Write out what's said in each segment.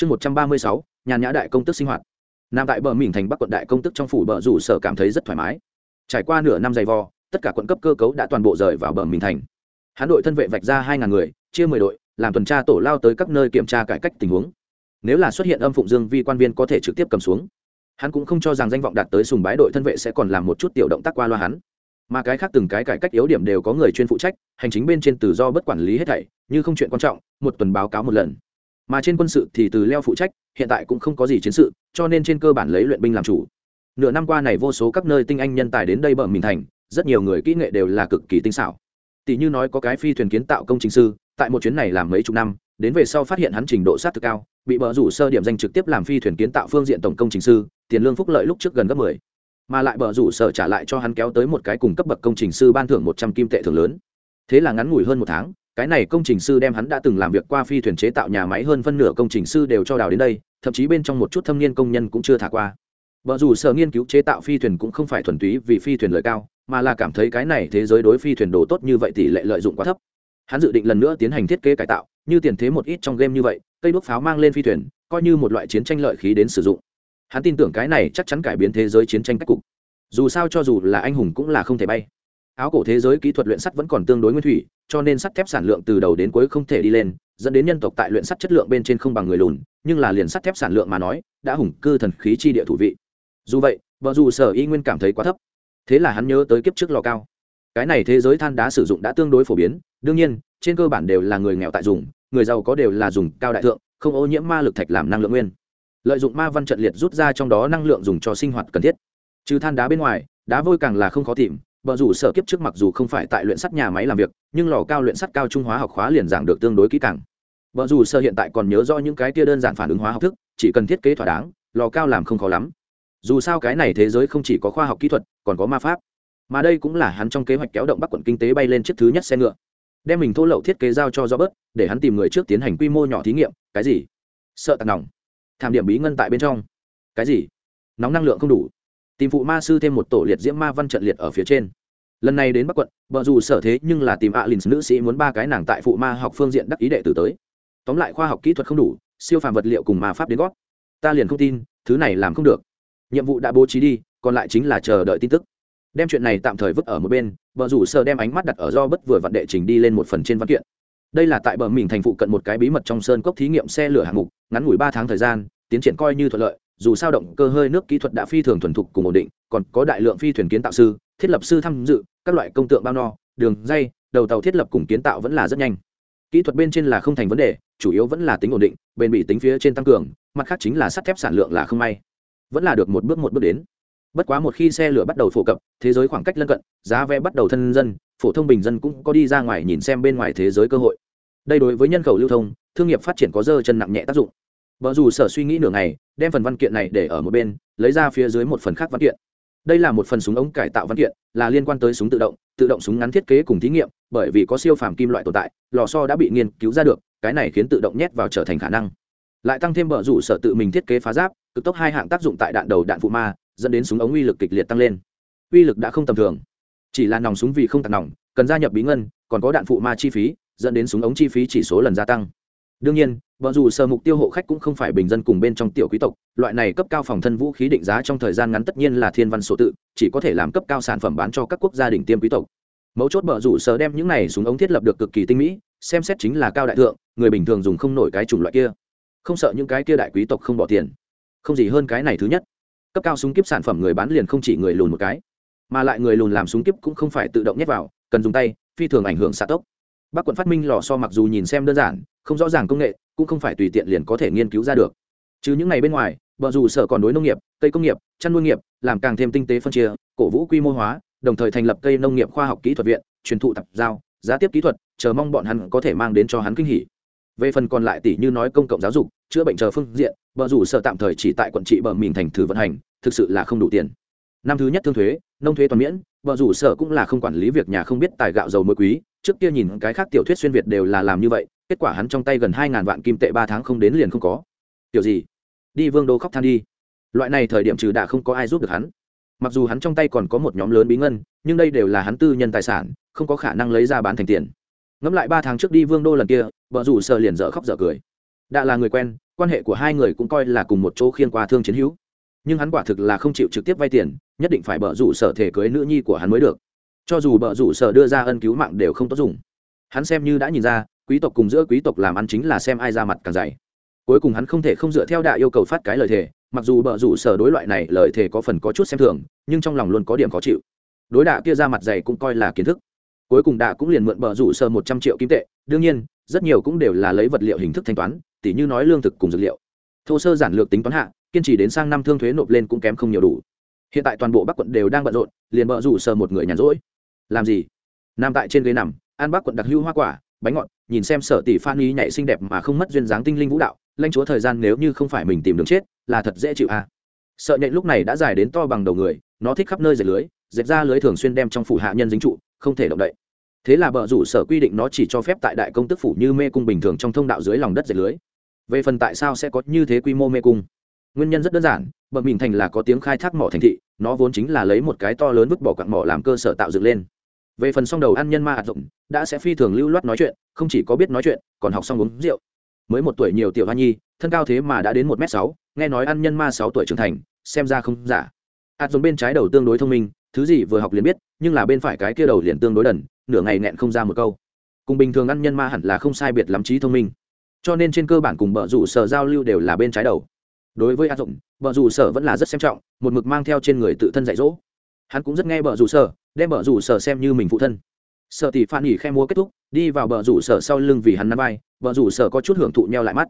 chương một trăm ba mươi sáu, nhàn nhã đại công tức sinh hoạt. Nam tại bờ mình thành bắc quận đại công tức trong phủ bờ rủ sở cảm thấy rất thoải mái. Trải qua nửa năm dày vò, tất cả quận cấp cơ cấu đã toàn bộ rời vào bờ mình thành. Hắn đội thân vệ vạch ra hai ngàn người, chia mười đội, làm tuần tra tổ lao tới các nơi kiểm tra cải cách tình huống. Nếu là xuất hiện âm phụng dương vi quan viên có thể trực tiếp cầm xuống. Hắn cũng không cho rằng danh vọng đạt tới sùng bái đội thân vệ sẽ còn làm một chút tiểu động tác qua loa hắn. Mà cái khác từng cái cải cách yếu điểm đều có người chuyên phụ trách, hành chính bên trên tự do bất quản lý hết thảy, như không chuyện quan trọng, một tuần báo cáo một lần mà trên quân sự thì từ leo phụ trách, hiện tại cũng không có gì chiến sự, cho nên trên cơ bản lấy luyện binh làm chủ. Nửa năm qua này vô số các nơi tinh anh nhân tài đến đây bờ mình thành, rất nhiều người kỹ nghệ đều là cực kỳ tinh xảo. Tỷ như nói có cái phi thuyền kiến tạo công trình sư, tại một chuyến này làm mấy chục năm, đến về sau phát hiện hắn trình độ sát thực cao, bị bờ rủ sơ điểm danh trực tiếp làm phi thuyền kiến tạo phương diện tổng công trình sư, tiền lương phúc lợi lúc trước gần gấp mười. Mà lại bờ rủ sở trả lại cho hắn kéo tới một cái cùng cấp bậc công trình sư ban thưởng một trăm kim tệ thưởng lớn. Thế là ngắn ngủi hơn một tháng cái này công trình sư đem hắn đã từng làm việc qua phi thuyền chế tạo nhà máy hơn phân nửa công trình sư đều cho đào đến đây, thậm chí bên trong một chút thâm niên công nhân cũng chưa thả qua. Vợ dù sở nghiên cứu chế tạo phi thuyền cũng không phải thuần túy vì phi thuyền lợi cao, mà là cảm thấy cái này thế giới đối phi thuyền đồ tốt như vậy tỷ lệ lợi dụng quá thấp. Hắn dự định lần nữa tiến hành thiết kế cải tạo, như tiền thế một ít trong game như vậy, cây đuốc pháo mang lên phi thuyền, coi như một loại chiến tranh lợi khí đến sử dụng. Hắn tin tưởng cái này chắc chắn cải biến thế giới chiến tranh cách cục. Dù sao cho dù là anh hùng cũng là không thể bay áo cổ thế giới kỹ thuật luyện sắt vẫn còn tương đối nguyên thủy, cho nên sắt thép sản lượng từ đầu đến cuối không thể đi lên, dẫn đến nhân tộc tại luyện sắt chất lượng bên trên không bằng người lùn, nhưng là liền sắt thép sản lượng mà nói, đã hùng cư thần khí chi địa thủ vị. Dù vậy, vợ dù sở y nguyên cảm thấy quá thấp. Thế là hắn nhớ tới kiếp trước lò cao. Cái này thế giới than đá sử dụng đã tương đối phổ biến, đương nhiên, trên cơ bản đều là người nghèo tại dùng, người giàu có đều là dùng cao đại thượng, không ô nhiễm ma lực thạch làm năng lượng nguyên. Lợi dụng ma văn trận liệt rút ra trong đó năng lượng dùng cho sinh hoạt cần thiết. Trừ than đá bên ngoài, đá vôi càng là không khó tìm Bờ rủ sở kiếp trước mặc dù không phải tại luyện sắt nhà máy làm việc, nhưng lò cao luyện sắt cao trung hóa học khóa liền giảng được tương đối kỹ càng. Bờ rủ sở hiện tại còn nhớ rõ những cái kia đơn giản phản ứng hóa học thức, chỉ cần thiết kế thỏa đáng, lò cao làm không khó lắm. Dù sao cái này thế giới không chỉ có khoa học kỹ thuật, còn có ma pháp. Mà đây cũng là hắn trong kế hoạch kéo động Bắc quận kinh tế bay lên chiếc thứ nhất xe ngựa. Đem mình thô lậu thiết kế giao cho Robert, để hắn tìm người trước tiến hành quy mô nhỏ thí nghiệm, cái gì? Sợ tạc nòng. Tham điểm bí ngân tại bên trong. Cái gì? Nóng năng lượng không đủ tìm phụ ma sư thêm một tổ liệt diễm ma văn trận liệt ở phía trên. Lần này đến bắc quận vợ dù sở thế nhưng là tìm alin nữ sĩ muốn ba cái nàng tại phụ ma học phương diện đắc ý đệ tử tới. Tóm lại khoa học kỹ thuật không đủ, siêu phàm vật liệu cùng ma pháp đến gót. Ta liền không tin, thứ này làm không được. Nhiệm vụ đã bố trí đi, còn lại chính là chờ đợi tin tức. Đem chuyện này tạm thời vứt ở một bên vợ rủ sở đem ánh mắt đặt ở do bất vừa vặn đệ trình đi lên một phần trên văn kiện. Đây là tại bờ mình thành phụ cận một cái bí mật trong sơn cốc thí nghiệm xe lửa hạng mục, ngắn ngủi ba tháng thời gian, tiến triển coi như thuận lợi dù sao động cơ hơi nước kỹ thuật đã phi thường thuần thục cùng ổn định, còn có đại lượng phi thuyền kiến tạo sư, thiết lập sư tham dự, các loại công tượng bao no, đường, dây, đầu tàu thiết lập cùng kiến tạo vẫn là rất nhanh. Kỹ thuật bên trên là không thành vấn đề, chủ yếu vẫn là tính ổn định, bền bỉ tính phía trên tăng cường, mặt khác chính là sắt thép sản lượng là không may. Vẫn là được một bước một bước đến. Bất quá một khi xe lửa bắt đầu phổ cập, thế giới khoảng cách lân cận, giá vé bắt đầu thân dân, phổ thông bình dân cũng có đi ra ngoài nhìn xem bên ngoài thế giới cơ hội. Đây đối với nhân khẩu lưu thông, thương nghiệp phát triển có dơ chân nặng nhẹ tác dụng vợ dù sở suy nghĩ nửa ngày, đem phần văn kiện này để ở một bên, lấy ra phía dưới một phần khác văn kiện. Đây là một phần súng ống cải tạo văn kiện, là liên quan tới súng tự động tự động súng ngắn thiết kế cùng thí nghiệm, bởi vì có siêu phàm kim loại tồn tại, lò so đã bị nghiên cứu ra được, cái này khiến tự động nhét vào trở thành khả năng. Lại tăng thêm bờ rủ sở tự mình thiết kế phá giáp, cực tốc hai hạng tác dụng tại đạn đầu đạn phụ ma, dẫn đến súng ống uy lực kịch liệt tăng lên. Uy lực đã không tầm thường. Chỉ là nòng súng vì không tạt nòng, cần gia nhập bí ngân, còn có đạn phụ ma chi phí, dẫn đến súng ống chi phí chỉ số lần gia tăng đương nhiên vợ dù sở mục tiêu hộ khách cũng không phải bình dân cùng bên trong tiểu quý tộc, loại này cấp cao phòng thân vũ khí định giá trong thời gian ngắn tất nhiên là thiên văn số tự, chỉ có thể làm cấp cao sản phẩm bán cho các quốc gia đỉnh tiêm quý tộc. Mấu chốt bờ rủ sở đem những này súng ống thiết lập được cực kỳ tinh mỹ, xem xét chính là cao đại thượng, người bình thường dùng không nổi cái chủng loại kia. Không sợ những cái kia đại quý tộc không bỏ tiền. Không gì hơn cái này thứ nhất. Cấp cao súng kíp sản phẩm người bán liền không chỉ người lùn một cái, mà lại người lùn làm súng kíp cũng không phải tự động nhét vào, cần dùng tay, phi thường ảnh hưởng xạ tốc. Bác quận phát minh lò so mặc dù nhìn xem đơn giản không rõ ràng công nghệ, cũng không phải tùy tiện liền có thể nghiên cứu ra được. Chứ những ngày bên ngoài bờ dù sở còn đối nông nghiệp, cây công nghiệp, chăn nuôi nghiệp, làm càng thêm tinh tế phân chia, cổ vũ quy mô hóa, đồng thời thành lập cây nông nghiệp khoa học kỹ thuật viện, truyền thụ tập giao, giá tiếp kỹ thuật, chờ mong bọn hắn có thể mang đến cho hắn kinh hỉ. Về phần còn lại tỷ như nói công cộng giáo dục, chữa bệnh chờ phương diện, bờ rủ sở tạm thời chỉ tại quận trị bờ mìn thành thử vận hành, thực sự là không đủ tiền. Năm thứ nhất thương thuế, nông thuế toàn miễn, bờ rủ sở cũng là không quản lý việc nhà không biết tài gạo dầu muối quý, trước kia nhìn cái khác tiểu thuyết xuyên việt đều là làm như vậy kết quả hắn trong tay gần hai ngàn vạn kim tệ ba tháng không đến liền không có. Kiểu gì? Đi vương đô khóc than đi. Loại này thời điểm trừ đã không có ai giúp được hắn. Mặc dù hắn trong tay còn có một nhóm lớn bí ngân, nhưng đây đều là hắn tư nhân tài sản, không có khả năng lấy ra bán thành tiền. Ngẫm lại ba tháng trước đi vương đô lần kia, vợ rủ sở liền dở khóc dở cười. Đã là người quen, quan hệ của hai người cũng coi là cùng một chỗ khiên qua thương chiến hữu. Nhưng hắn quả thực là không chịu trực tiếp vay tiền, nhất định phải bợ rủ sở thể cưới nữ nhi của hắn mới được. Cho dù bợ rủ sở đưa ra ân cứu mạng đều không tốt dùng. Hắn xem như đã nhìn ra quý tộc cùng giữa quý tộc làm ăn chính là xem ai ra mặt càng dày. Cuối cùng hắn không thể không dựa theo đại yêu cầu phát cái lời thề, mặc dù bợ rủ sở đối loại này lời thề có phần có chút xem thường, nhưng trong lòng luôn có điểm khó chịu. Đối đạ kia ra mặt dày cũng coi là kiến thức. Cuối cùng đạ cũng liền mượn bợ rủ sở một trăm triệu kim tệ, đương nhiên, rất nhiều cũng đều là lấy vật liệu hình thức thanh toán, tỉ như nói lương thực cùng dược liệu. Thô sơ giản lược tính toán hạ, kiên trì đến sang năm thương thuế nộp lên cũng kém không nhiều đủ. Hiện tại toàn bộ bắc quận đều đang bận rộn, liền bợ rủ sơ một người nhàn rỗi. Làm gì? Nam tại trên ghế nằm, an bắc quận đặc hưu hoa quả bánh ngọt, nhìn xem sở tỷ phan ý nhảy xinh đẹp mà không mất duyên dáng tinh linh vũ đạo lanh chúa thời gian nếu như không phải mình tìm đường chết, là thật dễ chịu à. sợ nhện lúc này đã dài đến to bằng đầu người, nó thích khắp nơi dệt lưới, dệt ra lưới thường xuyên đem trong phủ hạ nhân dính trụ, không thể động đậy. Thế là bờ rủ sở quy định nó chỉ cho phép tại đại công tức phủ như mê cung bình thường trong thông đạo dưới lòng đất dệt lưới. Về phần tại sao sẽ có như thế quy mô mê cung? Nguyên nhân rất đơn giản bờ mình thành là có tiếng khai thác mỏ thành thị, nó vốn chính là lấy một cái to lớn vứt bỏ quặng mỏ làm cơ sở tạo dựng lên về phần song đầu ăn nhân ma hạt rộng, đã sẽ phi thường lưu loát nói chuyện, không chỉ có biết nói chuyện, còn học xong uống rượu. Mới một tuổi nhiều tiểu hoa nhi, thân cao thế mà đã đến một m sáu, nghe nói ăn nhân ma sáu tuổi trưởng thành, xem ra không giả. Hạt dụng bên trái đầu tương đối thông minh, thứ gì vừa học liền biết, nhưng là bên phải cái kia đầu liền tương đối đần, nửa ngày nẹn không ra một câu. Cùng bình thường ăn nhân ma hẳn là không sai biệt lắm trí thông minh. Cho nên trên cơ bản cùng bờ rủ sở giao lưu đều là bên trái đầu. Đối với áp dụng bờ rủ sở vẫn là rất xem trọng, một mực mang theo trên người tự thân dạy dỗ. Hắn cũng rất nghe bờ rủ sở đem bờ rủ sở xem như mình phụ thân. Sợ tỷ phan nghỉ khe mua kết thúc, đi vào bờ rủ sở sau lưng vì hắn nắm vai, bờ rủ sở có chút hưởng thụ nhau lại mắt.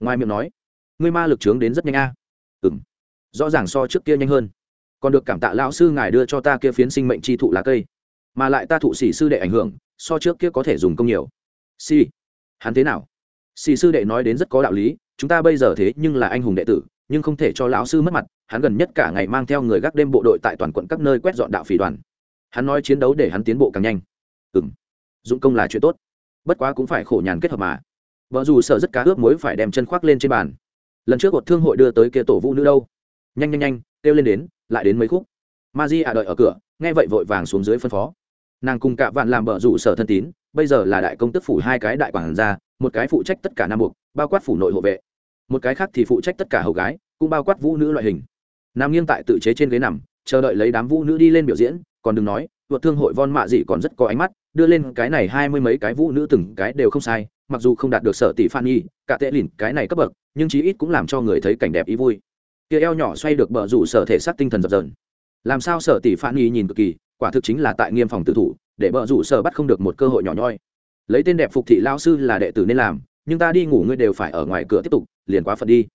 Ngoài miệng nói, ngươi ma lực trướng đến rất nhanh a. À. ừ m rõ ràng so trước kia nhanh hơn. Còn được cảm tạ lão sư ngài đưa cho ta kia phiến sinh mệnh chi thụ lá cây. Mà lại ta thụ sĩ sư đệ ảnh hưởng, so trước kia có thể dùng công nhiều. Si hắn thế nào? Sĩ sư đệ nói đến rất có đạo lý, chúng ta bây giờ thế nhưng là anh hùng đệ tử, nhưng không thể cho lão sư mất mặt, hắn gần nhất cả ngày mang theo người gác đêm bộ đội tại toàn quận các nơi quét dọn đạo phỉ đoàn hắn nói chiến đấu để hắn tiến bộ càng nhanh. Ừ m dụng công là chuyện tốt. Bất quá cũng phải khổ nhàn kết hợp mà. Vợ dù sợ rất cá ướp mối phải đem chân khoác lên trên bàn. Lần trước một thương hội đưa tới kia tổ vũ nữ đâu? Nhanh nhanh nhanh, kêu lên đến, lại đến mấy khúc. Ma di ạ đợi ở cửa, nghe vậy vội vàng xuống dưới phân phó. Nàng cùng cạ vạn làm bờ rủ sở thân tín, bây giờ là đại công tức phủ hai cái đại quản gia, một cái phụ trách tất cả nam buộc, bao quát phủ nội hộ vệ. Một cái khác thì phụ trách tất cả hầu gái, cũng bao quát vũ nữ loại hình. Nam nghiêng tại tự chế trên ghế nằm, chờ đợi lấy đám vũ nữ đi lên biểu diễn còn đừng nói vượt thương hội von mạ gì còn rất có ánh mắt, đưa lên cái này hai mươi mấy cái vũ nữ từng cái đều không sai, mặc dù không đạt được sở tỷ phan nhi, cả tệ lìn cái này cấp bậc, nhưng chí ít cũng làm cho người thấy cảnh đẹp ý vui. Kia eo nhỏ xoay được bờ rủ sở thể xác tinh thần dập dờn. Làm sao sở tỷ phan nhi nhìn cực kỳ, quả thực chính là tại nghiêm phòng tự thủ, để bờ rủ sở bắt không được một cơ hội nhỏ nhoi. Lấy tên đẹp phục thị lao sư là đệ tử nên làm, nhưng ta đi ngủ ngươi đều phải ở ngoài cửa tiếp tục, liền quá phận đi.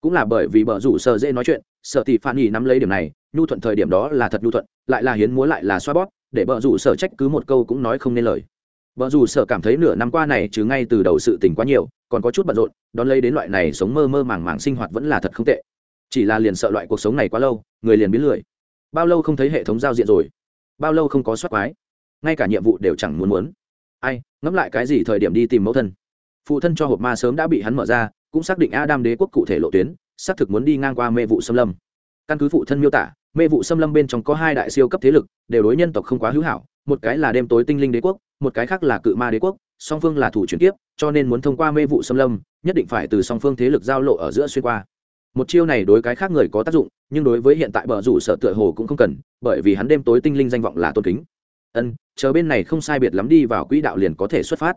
Cũng là bởi vì bờ rủ sở dễ nói chuyện sợ tỷ phan nhi nắm lấy điểm này nhu thuận thời điểm đó là thật nhu thuận lại là hiến múa lại là xoa bóp để vợ rủ sở trách cứ một câu cũng nói không nên lời vợ rủ sở cảm thấy nửa năm qua này chứ ngay từ đầu sự tình quá nhiều, còn có chút bận rộn, đón lấy đến loại này sống mơ mơ màng màng sinh hoạt vẫn là thật không tệ. Chỉ là liền sợ loại cuộc sống này quá lâu, người liền biến lười. Bao lâu không thấy hệ thống giao diện rồi? Bao lâu không có soát quái? Ngay cả nhiệm vụ đều chẳng muốn muốn. Ai, ngẫm lại cái gì thời điểm đi tìm mẫu thân. Phụ thân cho hộp ma sớm đã bị hắn mở ra, cũng xác định Adam đế quốc cụ thể lộ tuyến, xác thực muốn đi ngang qua mê vụ xâm lâm. Căn cứ phụ thân miêu tả, mê vụ xâm lâm bên trong có hai đại siêu cấp thế lực, đều đối nhân tộc không quá hữu hảo, một cái là đêm tối tinh linh đế quốc, một cái khác là cự ma đế quốc song phương là thủ chuyển tiếp cho nên muốn thông qua mê vụ xâm lâm nhất định phải từ song phương thế lực giao lộ ở giữa xuyên qua. Một chiêu này đối cái khác người có tác dụng nhưng đối với hiện tại bờ rủ sợ tựa hồ cũng không cần bởi vì hắn đêm tối tinh linh danh vọng là tôn kính. Ân chờ bên này không sai biệt lắm đi vào quỹ đạo liền có thể xuất phát.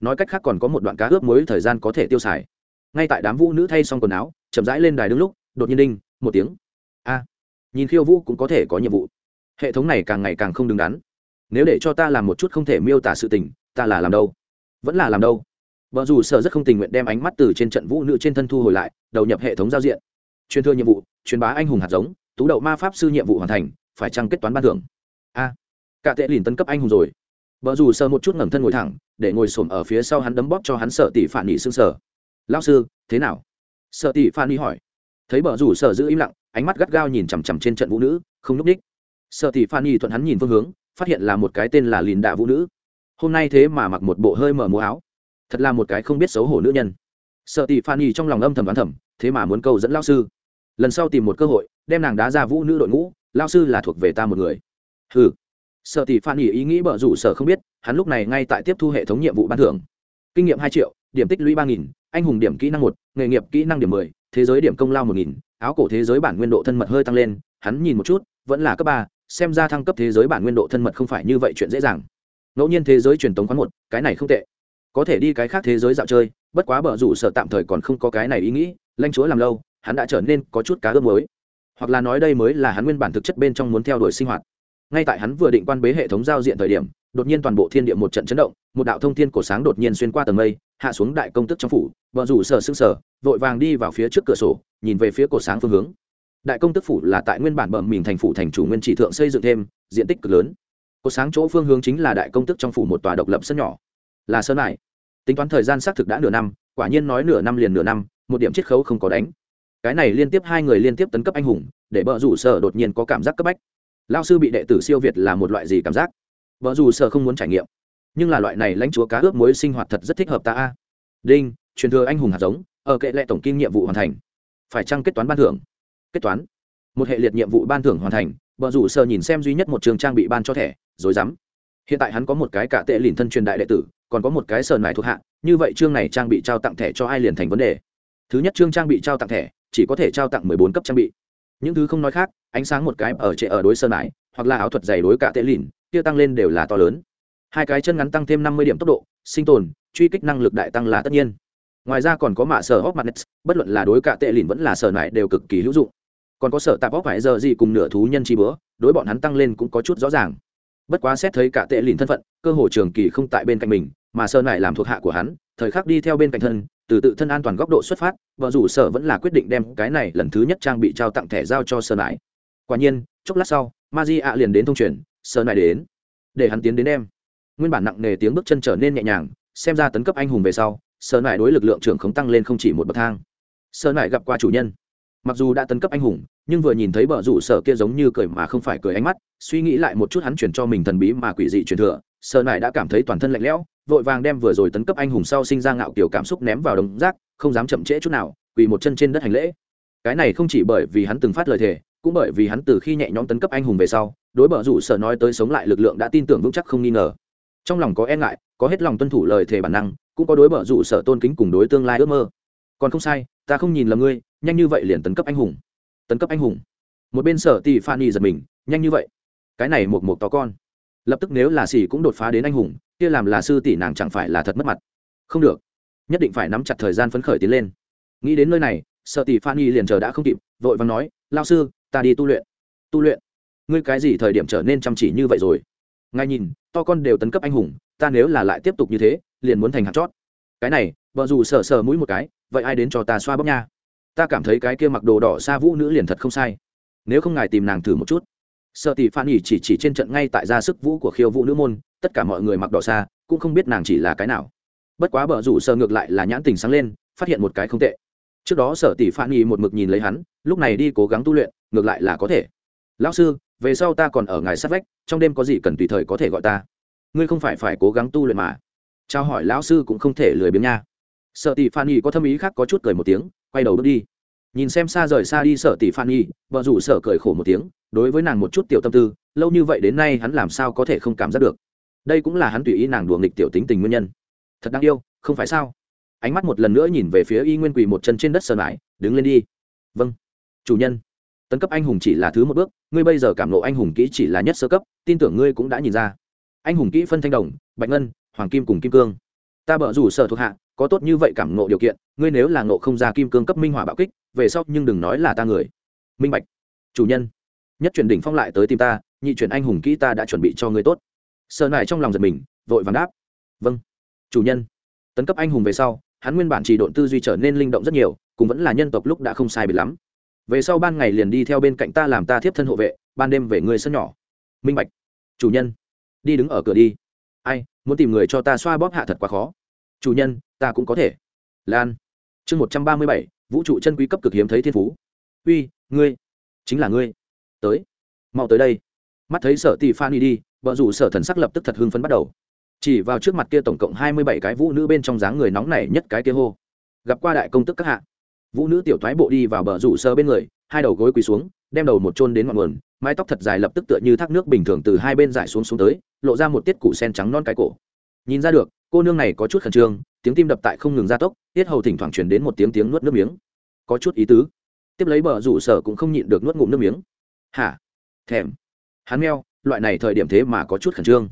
Nói cách khác còn có một đoạn cá ướp mới thời gian có thể tiêu xài ngay tại đám vũ nữ thay xong quần áo, chậm rãi lên đài đứng lúc, đột nhiên đinh, một tiếng. A, nhìn khiêu vũ cũng có thể có nhiệm vụ. Hệ thống này càng ngày càng không đứng đắn. Nếu để cho ta làm một chút không thể miêu tả sự tình, ta là làm đâu? Vẫn là làm đâu? Vợ dù sợ rất không tình nguyện đem ánh mắt từ trên trận vũ nữ trên thân thu hồi lại, đầu nhập hệ thống giao diện. Truyền thừa nhiệm vụ, truyền bá anh hùng hạt giống, tú đậu ma pháp sư nhiệm vụ hoàn thành, phải chăng kết toán ban thưởng? A, cả tệ lìn tấn cấp anh hùng rồi. Vợ dù sợ một chút ngẩng thân ngồi thẳng, để ngồi xổm ở phía sau hắn đấm bóp cho hắn sợ tỷ phản nhị xương sở lao sư, thế nào? Sợ tỷ phan y hỏi. Thấy bờ rủ sợ giữ im lặng, ánh mắt gắt gao nhìn chằm chằm trên trận vũ nữ, không núp đích sợ tỷ phan y thuận hắn nhìn phương hướng, phát hiện là một cái tên là lìn đạ vũ nữ. Hôm nay thế mà mặc một bộ hơi mở mũ áo. Thật là một cái không biết xấu hổ nữ nhân. Sợ tỷ phan y trong lòng âm thầm đoán thầm, thế mà muốn câu dẫn lao sư. Lần sau tìm một cơ hội, đem nàng đá ra vũ nữ đội ngũ lao sư là thuộc về ta một người. Ừ sợ tỷ phan y ý nghĩ bờ rủ sở không biết, hắn lúc này ngay tại tiếp thu hệ thống nhiệm vụ ban thưởng. Kinh nghiệm hai triệu, điểm tích lũy ba nghìn anh hùng điểm kỹ năng một, nghề nghiệp kỹ năng điểm mười, thế giới điểm công lao một nghìn, áo cổ thế giới bản nguyên độ thân mật hơi tăng lên, hắn nhìn một chút, vẫn là cấp ba, xem ra thăng cấp thế giới bản nguyên độ thân mật không phải như vậy chuyện dễ dàng. Ngẫu nhiên thế giới truyền tống khoán một, cái này không tệ. Có thể đi cái khác thế giới dạo chơi, bất quá bờ rủ sở tạm thời còn không có cái này ý nghĩ lanh chúa làm lâu, hắn đã trở nên có chút cá ướp mới hoặc là nói đây mới là hắn nguyên bản thực chất bên trong muốn theo đuổi sinh hoạt. Ngay tại hắn vừa định quan bế hệ thống giao diện thời điểm đột nhiên toàn bộ thiên địa một trận chấn động, một đạo thông thiên cổ sáng đột nhiên xuyên qua tầng mây, hạ xuống đại công tức trong phủ, vợ rủ sở xương sở vội vàng đi vào phía trước cửa sổ, nhìn về phía cổ sáng phương hướng. Đại công tức phủ là tại nguyên bản bẩm mình thành phủ thành chủ nguyên chỉ thượng xây dựng thêm, diện tích cực lớn. Cổ sáng chỗ phương hướng chính là đại công tức trong phủ một tòa độc lập sân nhỏ. Là sơn này tính toán thời gian xác thực đã nửa năm, quả nhiên nói nửa năm liền nửa năm, một điểm chiết khấu không có đánh. Cái này liên tiếp hai người liên tiếp tấn cấp anh hùng, để bờ rủ sở đột nhiên có cảm giác cấp bách. Lao sư bị đệ tử siêu việt là một loại gì cảm giác? Vợ dù sợ không muốn trải nghiệm, nhưng là loại này lãnh chúa cá ướp mối sinh hoạt thật rất thích hợp ta a. Đinh, truyền thừa anh hùng hạt giống, ở kệ lệ tổng kim nhiệm vụ hoàn thành. Phải chăng kết toán ban thưởng? Kết toán. Một hệ liệt nhiệm vụ ban thưởng hoàn thành, vợ rủ sợ nhìn xem duy nhất một trường trang bị ban cho thẻ, rồi dám. Hiện tại hắn có một cái cả tệ lìn thân truyền đại đệ tử, còn có một cái sờn này thuộc hạ, như vậy chương này trang bị trao tặng thẻ cho ai liền thành vấn đề. Thứ nhất chương trang bị trao tặng thẻ, chỉ có thể trao tặng mười bốn cấp trang bị. Những thứ không nói khác, ánh sáng một cái ở trệ ở đối sơn mãi hoặc là áo thuật dày đối cả tệ lìn kia tăng lên đều là to lớn. Hai cái chân ngắn tăng thêm năm mươi điểm tốc độ, sinh tồn, truy kích năng lực đại tăng là tất nhiên. Ngoài ra còn có mạ sở hóc mặt bất luận là đối cả tệ lìn vẫn là sở nại đều cực kỳ hữu dụng. Còn có sở tạp hóc phải giờ gì cùng nửa thú nhân chi bữa, đối bọn hắn tăng lên cũng có chút rõ ràng. Bất quá xét thấy cả tệ lìn thân phận, cơ hồ trường kỳ không tại bên cạnh mình, mà sở nại làm thuộc hạ của hắn, thời khắc đi theo bên cạnh thân, từ tự thân an toàn góc độ xuất phát vợ rủ sở vẫn là quyết định đem cái này lần thứ nhất trang bị trao tặng thẻ giao cho sở nại. Quả nhiên, chốc lát sau ma di ạ liền đến thông truyền sơn nại đến. Để hắn tiến đến đem nguyên bản nặng nề tiếng bước chân trở nên nhẹ nhàng, xem ra tấn cấp anh hùng về sau sơn nại đối lực lượng trưởng không tăng lên không chỉ một bậc thang. Sơn nại gặp qua chủ nhân. Mặc dù đã tấn cấp anh hùng, nhưng vừa nhìn thấy bờ rủ sở kia giống như cười mà không phải cười ánh mắt, suy nghĩ lại một chút hắn chuyển cho mình thần bí mà quỷ dị truyền thừa sơn nại đã cảm thấy toàn thân lạnh lẽo, vội vàng đem vừa rồi tấn cấp anh hùng sau sinh ra ngạo kiểu cảm xúc ném vào đống rác, không dám chậm trễ chút nào, quỳ một chân trên đất hành lễ. Cái này không chỉ bởi vì hắn từng phát lời thề, cũng bởi vì hắn từ khi nhẹ nhõm tấn cấp anh hùng về sau đối bờ rủ sở nói tới sống lại lực lượng đã tin tưởng vững chắc không nghi ngờ. Trong lòng có e ngại, có hết lòng tuân thủ lời thề bản năng, cũng có đối bờ rủ sở tôn kính cùng đối tương lai ước mơ. Còn không sai, ta không nhìn lầm ngươi, nhanh như vậy liền tấn cấp anh hùng. Tấn cấp anh hùng. Một bên sở tỷ phan giật mình, nhanh như vậy. Cái này một một to con. Lập tức nếu là xỉ cũng đột phá đến anh hùng, kia làm là sư tỷ nàng chẳng phải là thật mất mặt. Không được. Nhất định phải nắm chặt thời gian phấn khởi tiến lên. Nghĩ đến nơi này sợ tỷ phan y liền chờ đã không kịp, vội và nói, lao sư, ta đi tu luyện. Tu luyện? Ngươi cái gì thời điểm trở nên chăm chỉ như vậy rồi? Ngay nhìn, to con đều tấn cấp anh hùng, ta nếu là lại tiếp tục như thế, liền muốn thành hạt chót. Cái này, vợ dù sờ sờ mũi một cái, vậy ai đến cho ta xoa bóp nha? Ta cảm thấy cái kia mặc đồ đỏ xa vũ nữ liền thật không sai. Nếu không ngài tìm nàng thử một chút. Sợ tỷ phan ỉ chỉ chỉ trên trận ngay tại ra sức vũ của khiêu vũ nữ môn, tất cả mọi người mặc đỏ xa, cũng không biết nàng chỉ là cái nào. Bất quá bờ rủ sờ ngược lại là nhãn tình sáng lên, phát hiện một cái không tệ. Trước đó sở tỷ phan ỉ một mực nhìn lấy hắn, lúc này đi cố gắng tu luyện, ngược lại là có thể lão sư, về sau ta còn ở ngài sát vách, trong đêm có gì cần tùy thời có thể gọi ta. Ngươi không phải phải cố gắng tu luyện mà. Trao hỏi lão sư cũng không thể lười biếng nha. Sợ tỷ phan nhi có thâm ý khác có chút cười một tiếng, quay đầu bước đi. Nhìn xem xa rời xa đi sợ tỷ phan nhi, vợ rủ sợ cười khổ một tiếng, đối với nàng một chút tiểu tâm tư, lâu như vậy đến nay hắn làm sao có thể không cảm giác được. Đây cũng là hắn tùy ý nàng đùa nghịch tiểu tính tình nguyên nhân. Thật đáng yêu, không phải sao? Ánh mắt một lần nữa nhìn về phía y nguyên quỳ một chân trên đất sơn mãi đứng lên đi. Vâng chủ nhân tấn cấp anh hùng chỉ là thứ một bước, ngươi bây giờ cảm lộ anh hùng kỹ chỉ là nhất sơ cấp, tin tưởng ngươi cũng đã nhìn ra. Anh hùng kỹ phân thanh đồng, bạch ngân, hoàng kim cùng kim cương. Ta bở rủ sở thuộc hạ, có tốt như vậy cảm ngộ điều kiện, ngươi nếu là ngộ không ra kim cương cấp minh hỏa bạo kích, về sau nhưng đừng nói là ta người. Minh bạch, chủ nhân, nhất truyền đỉnh phong lại tới tìm ta, nhị truyền anh hùng kỹ ta đã chuẩn bị cho ngươi tốt. Sợ này trong lòng giật mình, vội vàng đáp. Vâng chủ nhân. Tấn cấp anh hùng về sau, hắn nguyên bản chỉ độn tư duy trở nên linh động rất nhiều, cũng vẫn là nhân tộc lúc đã không sai bị lắm về sau ban ngày liền đi theo bên cạnh ta làm ta thiếp thân hộ vệ, ban đêm về người sân nhỏ. Minh bạch. Chủ nhân. Đi đứng ở cửa đi. Ai, muốn tìm người cho ta xoa bóp hạ thật quá khó. Chủ nhân, ta cũng có thể. Lan. Chương một trăm ba mươi bảy, vũ trụ chân quý cấp cực hiếm thấy thiên phú. Uy, ngươi. Chính là ngươi. Tới. Mau tới đây. Mắt thấy sở tỷ phan đi đi, vợ rủ sở thần sắc lập tức thật hưng phấn bắt đầu. Chỉ vào trước mặt kia tổng cộng hai mươi bảy cái vũ nữ bên trong dáng người nóng này nhất cái kia hô. Gặp qua đại công tức các hạ vũ nữ tiểu thoái bộ đi vào bờ rủ sơ bên người, hai đầu gối quỳ xuống, đem đầu một chôn đến ngọn nguồn, mái tóc thật dài lập tức tựa như thác nước bình thường từ hai bên dài xuống xuống tới, lộ ra một tiết củ sen trắng non cái cổ. Nhìn ra được, cô nương này có chút khẩn trương, tiếng tim đập tại không ngừng gia tốc, tiết hầu thỉnh thoảng chuyển đến một tiếng tiếng nuốt nước miếng. Có chút ý tứ. Tiếp lấy bờ rủ sở cũng không nhịn được nuốt ngụm nước miếng. Hả? Thèm. Hắn meo, loại này thời điểm thế mà có chút khẩn trương.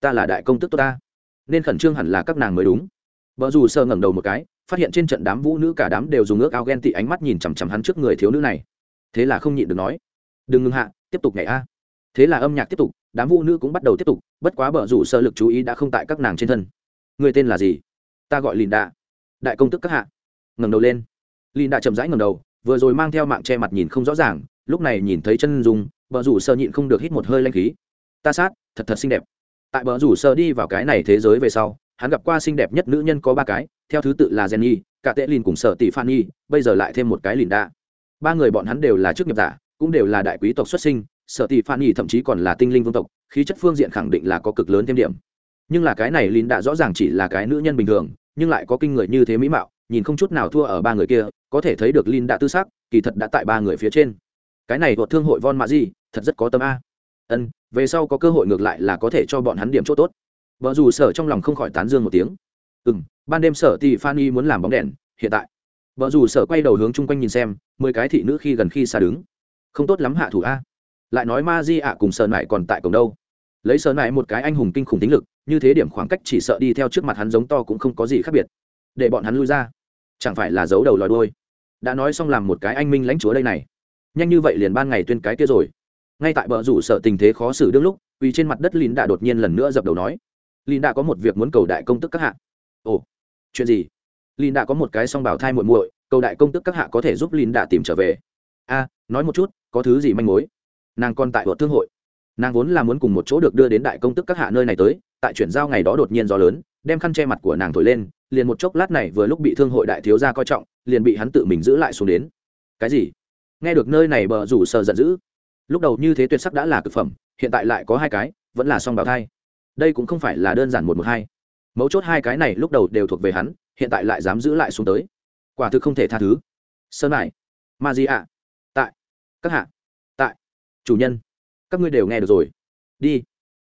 Ta là đại công tức tốt ta. Nên khẩn trương hẳn là các nàng mới đúng. Bờ rủ sơ ngẩng đầu một cái phát hiện trên trận đám vũ nữ cả đám đều dùng ước ao ghen tị ánh mắt nhìn chằm chằm hắn trước người thiếu nữ này. Thế là không nhịn được nói, đừng ngưng hạ, tiếp tục nhảy a. Thế là âm nhạc tiếp tục, đám vũ nữ cũng bắt đầu tiếp tục, bất quá bờ rủ sơ lực chú ý đã không tại các nàng trên thân. Người tên là gì? Ta gọi lìn đạ. Đại công tức các hạ. Ngẩng đầu lên. Lìn đạ chậm rãi ngẩng đầu, vừa rồi mang theo mạng che mặt nhìn không rõ ràng, lúc này nhìn thấy chân dùng bờ rủ sơ nhịn không được hít một hơi lanh khí. Ta sát, thật thật xinh đẹp. Tại bờ rủ sơ đi vào cái này thế giới về sau, hắn gặp qua xinh đẹp nhất nữ nhân có ba cái theo thứ tự là jenny cả tệ lìn cùng sở tỷ phan nhi bây giờ lại thêm một cái lìn Đa, ba người bọn hắn đều là chức nghiệp giả cũng đều là đại quý tộc xuất sinh sở tỷ phan nhi thậm chí còn là tinh linh vương tộc khí chất phương diện khẳng định là có cực lớn thêm điểm. Nhưng là cái này lìn Đa rõ ràng chỉ là cái nữ nhân bình thường nhưng lại có kinh người như thế mỹ mạo nhìn không chút nào thua ở ba người kia có thể thấy được lìn đạ tư xác kỳ thật đã tại ba người phía trên. Cái này thuộc thương hội von mạ thật rất có tâm a. Ân về sau có cơ hội ngược lại là có thể cho bọn hắn điểm chỗ tốt. Vợ dù sở trong lòng không khỏi tán dương một tiếng. Ừ m ban đêm sở thì phan muốn làm bóng đèn, hiện tại. Vợ dù sở quay đầu hướng chung quanh nhìn xem, mười cái thị nữ khi gần khi xa đứng. Không tốt lắm hạ thủ a. Lại nói ma di ạ cùng sợ nại còn tại cổng đâu. Lấy sợ nại một cái anh hùng kinh khủng tính lực, như thế điểm khoảng cách chỉ sợ đi theo trước mặt hắn giống to cũng không có gì khác biệt. Để bọn hắn lui ra. Chẳng phải là giấu đầu lòi đôi đã nói xong làm một cái anh minh lãnh chúa đây này. Nhanh như vậy liền ban ngày tuyên cái kia rồi. Ngay tại bờ rủ sợ tình thế khó xử đương lúc, vì trên mặt đất lìn đã đột nhiên lần nữa dập đầu nói. Lìn đã có một việc muốn cầu đại công tức các hạ. Ồ chuyện gì? Lìn đã có một cái song bảo thai muội muội, cầu đại công tức các hạ có thể giúp lìn đã tìm trở về. A, nói một chút, có thứ gì manh mối? Nàng còn tại luật thương hội. Nàng vốn là muốn cùng một chỗ được đưa đến đại công tức các hạ nơi này tới, tại chuyển giao ngày đó đột nhiên gió lớn, đem khăn che mặt của nàng thổi lên, liền một chốc lát này vừa lúc bị thương hội đại thiếu gia coi trọng, liền bị hắn tự mình giữ lại xuống đến. Cái gì? Nghe được nơi này bờ rủ sờ giận dữ. Lúc đầu như thế tuyệt sắc đã là cực phẩm, hiện tại lại có hai cái, vẫn là song bào thai. Đây cũng không phải là đơn giản một một hai mấu chốt hai cái này lúc đầu đều thuộc về hắn, hiện tại lại dám giữ lại xuống tới. Quả thực không thể tha thứ. Sơn mải ma di ạ. Tại. Các hạ. Tại. Chủ nhân. Các ngươi đều nghe được rồi. Đi.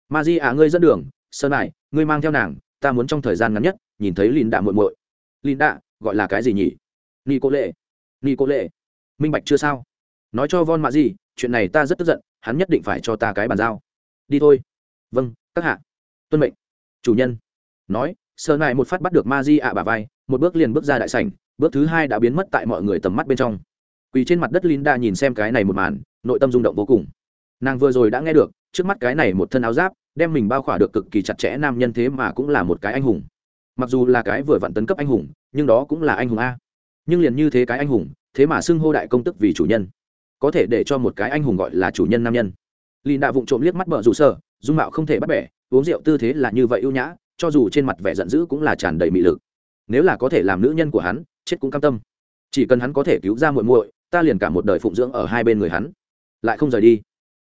Ma di ạ, ngươi dẫn đường. Sơn mải ngươi mang theo nàng. Ta muốn trong thời gian ngắn nhất, nhìn thấy lìn đạ muội muội. Lìn đạ, gọi là cái gì nhỉ? Ni cô lệ. Ni cô lệ. Minh bạch chưa sao? Nói cho von mạ gì chuyện này ta rất tức giận, hắn nhất định phải cho ta cái bàn giao. Đi thôi. Vâng các hạ. Tuân mệnh. Chủ nhân nói sơ này một phát bắt được ma di ạ bà vai một bước liền bước ra đại sảnh bước thứ hai đã biến mất tại mọi người tầm mắt bên trong. Quỳ trên mặt đất linda nhìn xem cái này một màn nội tâm rung động vô cùng. Nàng vừa rồi đã nghe được trước mắt cái này một thân áo giáp đem mình bao khỏa được cực kỳ chặt chẽ nam nhân thế mà cũng là một cái anh hùng. Mặc dù là cái vừa vặn tấn cấp anh hùng nhưng đó cũng là anh hùng a. Nhưng liền như thế cái anh hùng thế mà xưng hô đại công tức vì chủ nhân. Có thể để cho một cái anh hùng gọi là chủ nhân nam nhân. Linda đạ vụng trộm liếc mắt bờ rủ sở, dung mạo không thể bắt bẻ uống rượu tư thế là như vậy ưu nhã cho dù trên mặt vẻ giận dữ cũng là tràn đầy mị lực. Nếu là có thể làm nữ nhân của hắn, chết cũng cam tâm. Chỉ cần hắn có thể cứu ra muội muội, ta liền cả một đời phụng dưỡng ở hai bên người hắn. Lại không rời đi.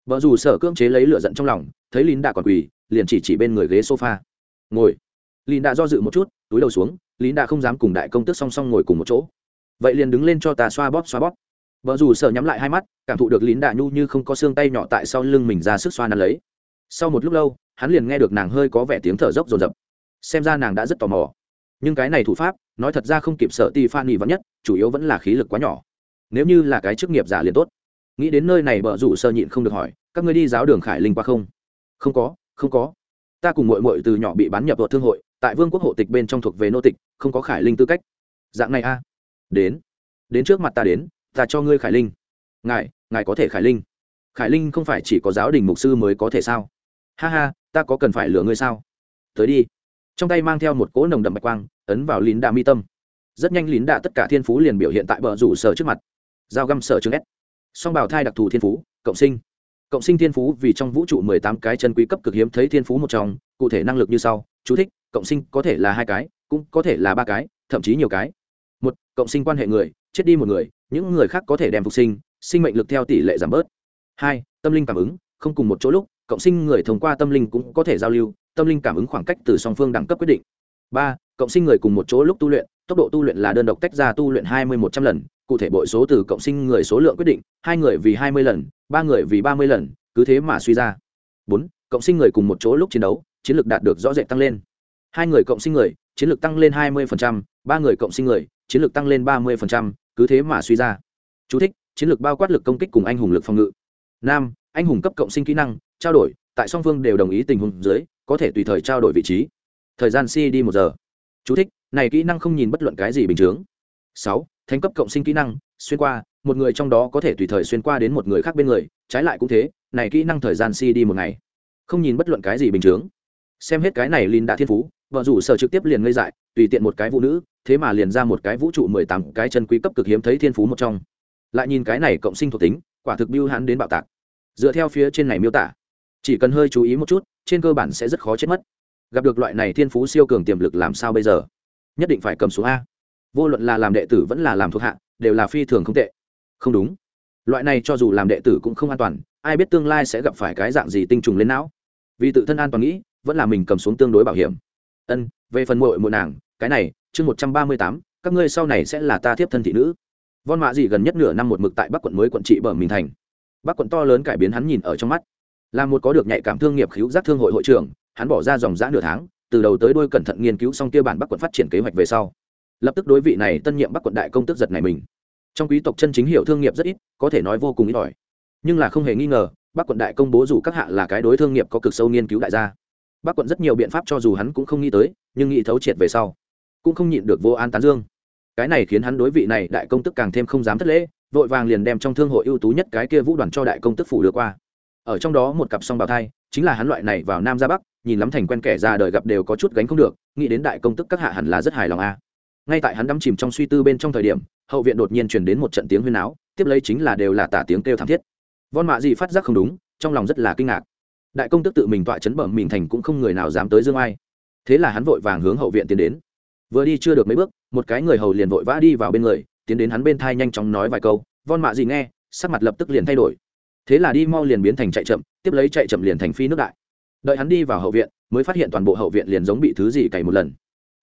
Vợ dù sở cưỡng chế lấy lửa giận trong lòng, thấy lín đã còn quỳ, liền chỉ chỉ bên người ghế sofa. Ngồi. Lín đã do dự một chút, túi đầu xuống lín đã không dám cùng đại công tước song song ngồi cùng một chỗ. Vậy liền đứng lên cho ta xoa bóp xoa bóp. Vợ dù sở nhắm lại hai mắt, cảm thụ được lín đã nhu như không có xương tay nhỏ tại sau lưng mình ra sức xoa nắn lấy. Sau một lúc lâu, hắn liền nghe được nàng hơi có vẻ tiếng thở dốc dồn dập xem ra nàng đã rất tò mò. Nhưng cái này thủ pháp, nói thật ra không kịp sợ ti phan nghỉ vẫn nhất, chủ yếu vẫn là khí lực quá nhỏ. Nếu như là cái chức nghiệp giả liền tốt. Nghĩ đến nơi này bợ rủ sơ nhịn không được hỏi, các ngươi đi giáo đường khải linh qua không? Không có không có. Ta cùng mội mội từ nhỏ bị bán nhập vào thương hội, tại vương quốc hộ tịch bên trong thuộc về nô tịch, không có khải linh tư cách. Dạng này a. Đến đến trước mặt ta đến, ta cho ngươi khải linh. Ngài ngài có thể khải linh. Khải linh không phải chỉ có giáo đình mục sư mới có thể sao? Ha ha, ta có cần phải lừa ngươi sao? Tới đi trong tay mang theo một cỗ nồng đậm bạch quang, ấn vào lín đạ mi tâm. Rất nhanh lín đạ tất cả thiên phú liền biểu hiện tại bờ rủ sở trước mặt. Dao găm sở chứng s. Song bảo thai đặc thù thiên phú, cộng sinh. Cộng sinh thiên phú vì trong vũ trụ mười tám cái chân quý cấp cực hiếm thấy thiên phú một trong, cụ thể năng lực như sau, chú thích, cộng sinh có thể là hai cái, cũng có thể là ba cái, thậm chí nhiều cái. Một, cộng sinh quan hệ người, chết đi một người, những người khác có thể đem phục sinh sinh mệnh lực theo tỷ lệ giảm bớt. Hai, tâm linh cảm ứng, không cùng một chỗ lúc, cộng sinh người thông qua tâm linh cũng có thể giao lưu tâm linh cảm ứng khoảng cách từ song phương đẳng cấp quyết định. Ba cộng sinh người cùng một chỗ lúc tu luyện tốc độ tu luyện là đơn độc tách ra tu luyện hai mươi một trăm lần cụ thể bội số từ cộng sinh người số lượng quyết định hai người vì hai mươi lần ba người vì ba mươi lần cứ thế mà suy ra. Bốn cộng sinh người cùng một chỗ lúc chiến đấu chiến lược đạt được rõ rệt tăng lên. Hai người cộng sinh người chiến lược tăng lên hai mươi ba người cộng sinh người chiến lược tăng lên ba mươi cứ thế mà suy ra. Chú thích, chiến lược bao quát lực công kích cùng anh hùng lực phòng ngự. Nam anh hùng cấp cộng sinh kỹ năng trao đổi tại song phương đều đồng ý tình huống dưới có thể tùy thời trao đổi vị trí. Thời gian cd một giờ. Chú thích, này kỹ năng không nhìn bất luận cái gì bình thường. sáu thành cấp cộng sinh kỹ năng xuyên qua một người trong đó có thể tùy thời xuyên qua đến một người khác bên người trái lại cũng thế này kỹ năng thời gian cd một ngày. Không nhìn bất luận cái gì bình thường. xem hết cái này linh đã thiên phú vợ rủ sở trực tiếp liền ngây dại tùy tiện một cái vũ nữ thế mà liền ra một cái vũ trụ mười tám cái chân quý cấp cực hiếm thấy thiên phú một trong. Lại nhìn cái này cộng sinh thuộc tính quả thực biêu hắn đến bạo tạc. Dựa theo phía trên này miêu tả chỉ cần hơi chú ý một chút, trên cơ bản sẽ rất khó chết mất. Gặp được loại này thiên phú siêu cường tiềm lực làm sao bây giờ? Nhất định phải cầm xuống a. Vô luận là làm đệ tử vẫn là làm thuộc hạ, đều là phi thường không tệ. Không đúng. Loại này cho dù làm đệ tử cũng không an toàn, ai biết tương lai sẽ gặp phải cái dạng gì tinh trùng lên não. Vì tự thân an toàn nghĩ, vẫn là mình cầm xuống tương đối bảo hiểm. Ân, về phần muội muội nàng, cái này, chương một trăm ba mươi tám, các ngươi sau này sẽ là ta tiếp thân thị nữ. Von mạ gì gần nhất nửa năm một mực tại bắc quận mới quận trị bờ mình thành. Bắc quận to lớn cải biến hắn nhìn ở trong mắt là một có được nhạy cảm thương nghiệp khíu giác thương hội hội trưởng, hắn bỏ ra dòng giã nửa tháng, từ đầu tới đôi cẩn thận nghiên cứu xong kia bản bắc quận phát triển kế hoạch về sau. Lập tức đối vị này tân nhiệm bắc quận đại công tức giật này mình. Trong quý tộc chân chính hiểu thương nghiệp rất ít, có thể nói vô cùng ít ỏi. Nhưng là không hề nghi ngờ, bắc quận đại công bố dù các hạ là cái đối thương nghiệp có cực sâu nghiên cứu đại gia. Bắc quận rất nhiều biện pháp cho dù hắn cũng không nghĩ tới, nhưng nghĩ thấu triệt về sau, cũng không nhịn được vô an tán dương. Cái này khiến hắn đối vị này đại công tức càng thêm không dám thất lễ, vội vàng liền đem trong thương hội ưu tú nhất cái kia vũ đoàn cho đại công tức phủ được qua ở trong đó một cặp song bào thai, chính là hắn loại này vào nam ra bắc, nhìn lắm thành quen kẻ ra đời gặp đều có chút gánh không được, nghĩ đến đại công tức các hạ hẳn là rất hài lòng a. À. Ngay tại hắn đắm chìm trong suy tư bên trong thời điểm, hậu viện đột nhiên truyền đến một trận tiếng huyên áo tiếp lấy chính là đều là tả tiếng kêu thảm thiết. Von mạ gì phát giác không đúng, trong lòng rất là kinh ngạc. Đại công tức tự mình tọa chấn bẩm mình thành cũng không người nào dám tới dương ai. Thế là hắn vội vàng hướng hậu viện tiến đến. Vừa đi chưa được mấy bước, một cái người hầu liền vội vã đi vào bên người, tiến đến hắn bên thai nhanh chóng nói vài câu. Von mạ gì nghe, sắc mặt lập tức liền thay đổi thế là đi mau liền biến thành chạy chậm, tiếp lấy chạy chậm liền thành phi nước đại. Đợi hắn đi vào hậu viện, mới phát hiện toàn bộ hậu viện liền giống bị thứ gì cày một lần.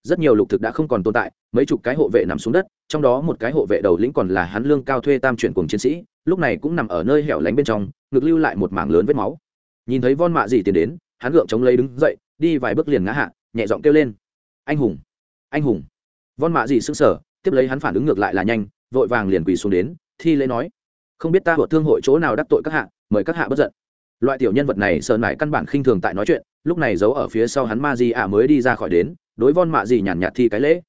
Rất nhiều lục thực đã không còn tồn tại, mấy chục cái hộ vệ nằm xuống đất, trong đó một cái hộ vệ đầu lĩnh còn là hắn lương cao thuê tam chuyển cùng chiến sĩ, lúc này cũng nằm ở nơi hẻo lánh bên trong, ngực lưu lại một mảng lớn vết máu. Nhìn thấy von mạ gì tiến đến, hắn gượng chống lấy đứng dậy, đi vài bước liền ngã hạ, nhẹ giọng kêu lên. Anh hùng! Anh hùng! Von mạ gì sững sờ, tiếp lấy hắn phản ứng ngược lại là nhanh, vội vàng liền quỳ xuống đến, thi lễ nói không biết ta hội thương hội chỗ nào đắc tội các hạ, mời các hạ bất giận. Loại tiểu nhân vật này sợ nải căn bản khinh thường tại nói chuyện, lúc này giấu ở phía sau hắn ma di ạ mới đi ra khỏi đến, đối von mạ gì nhàn nhạt thi cái lễ.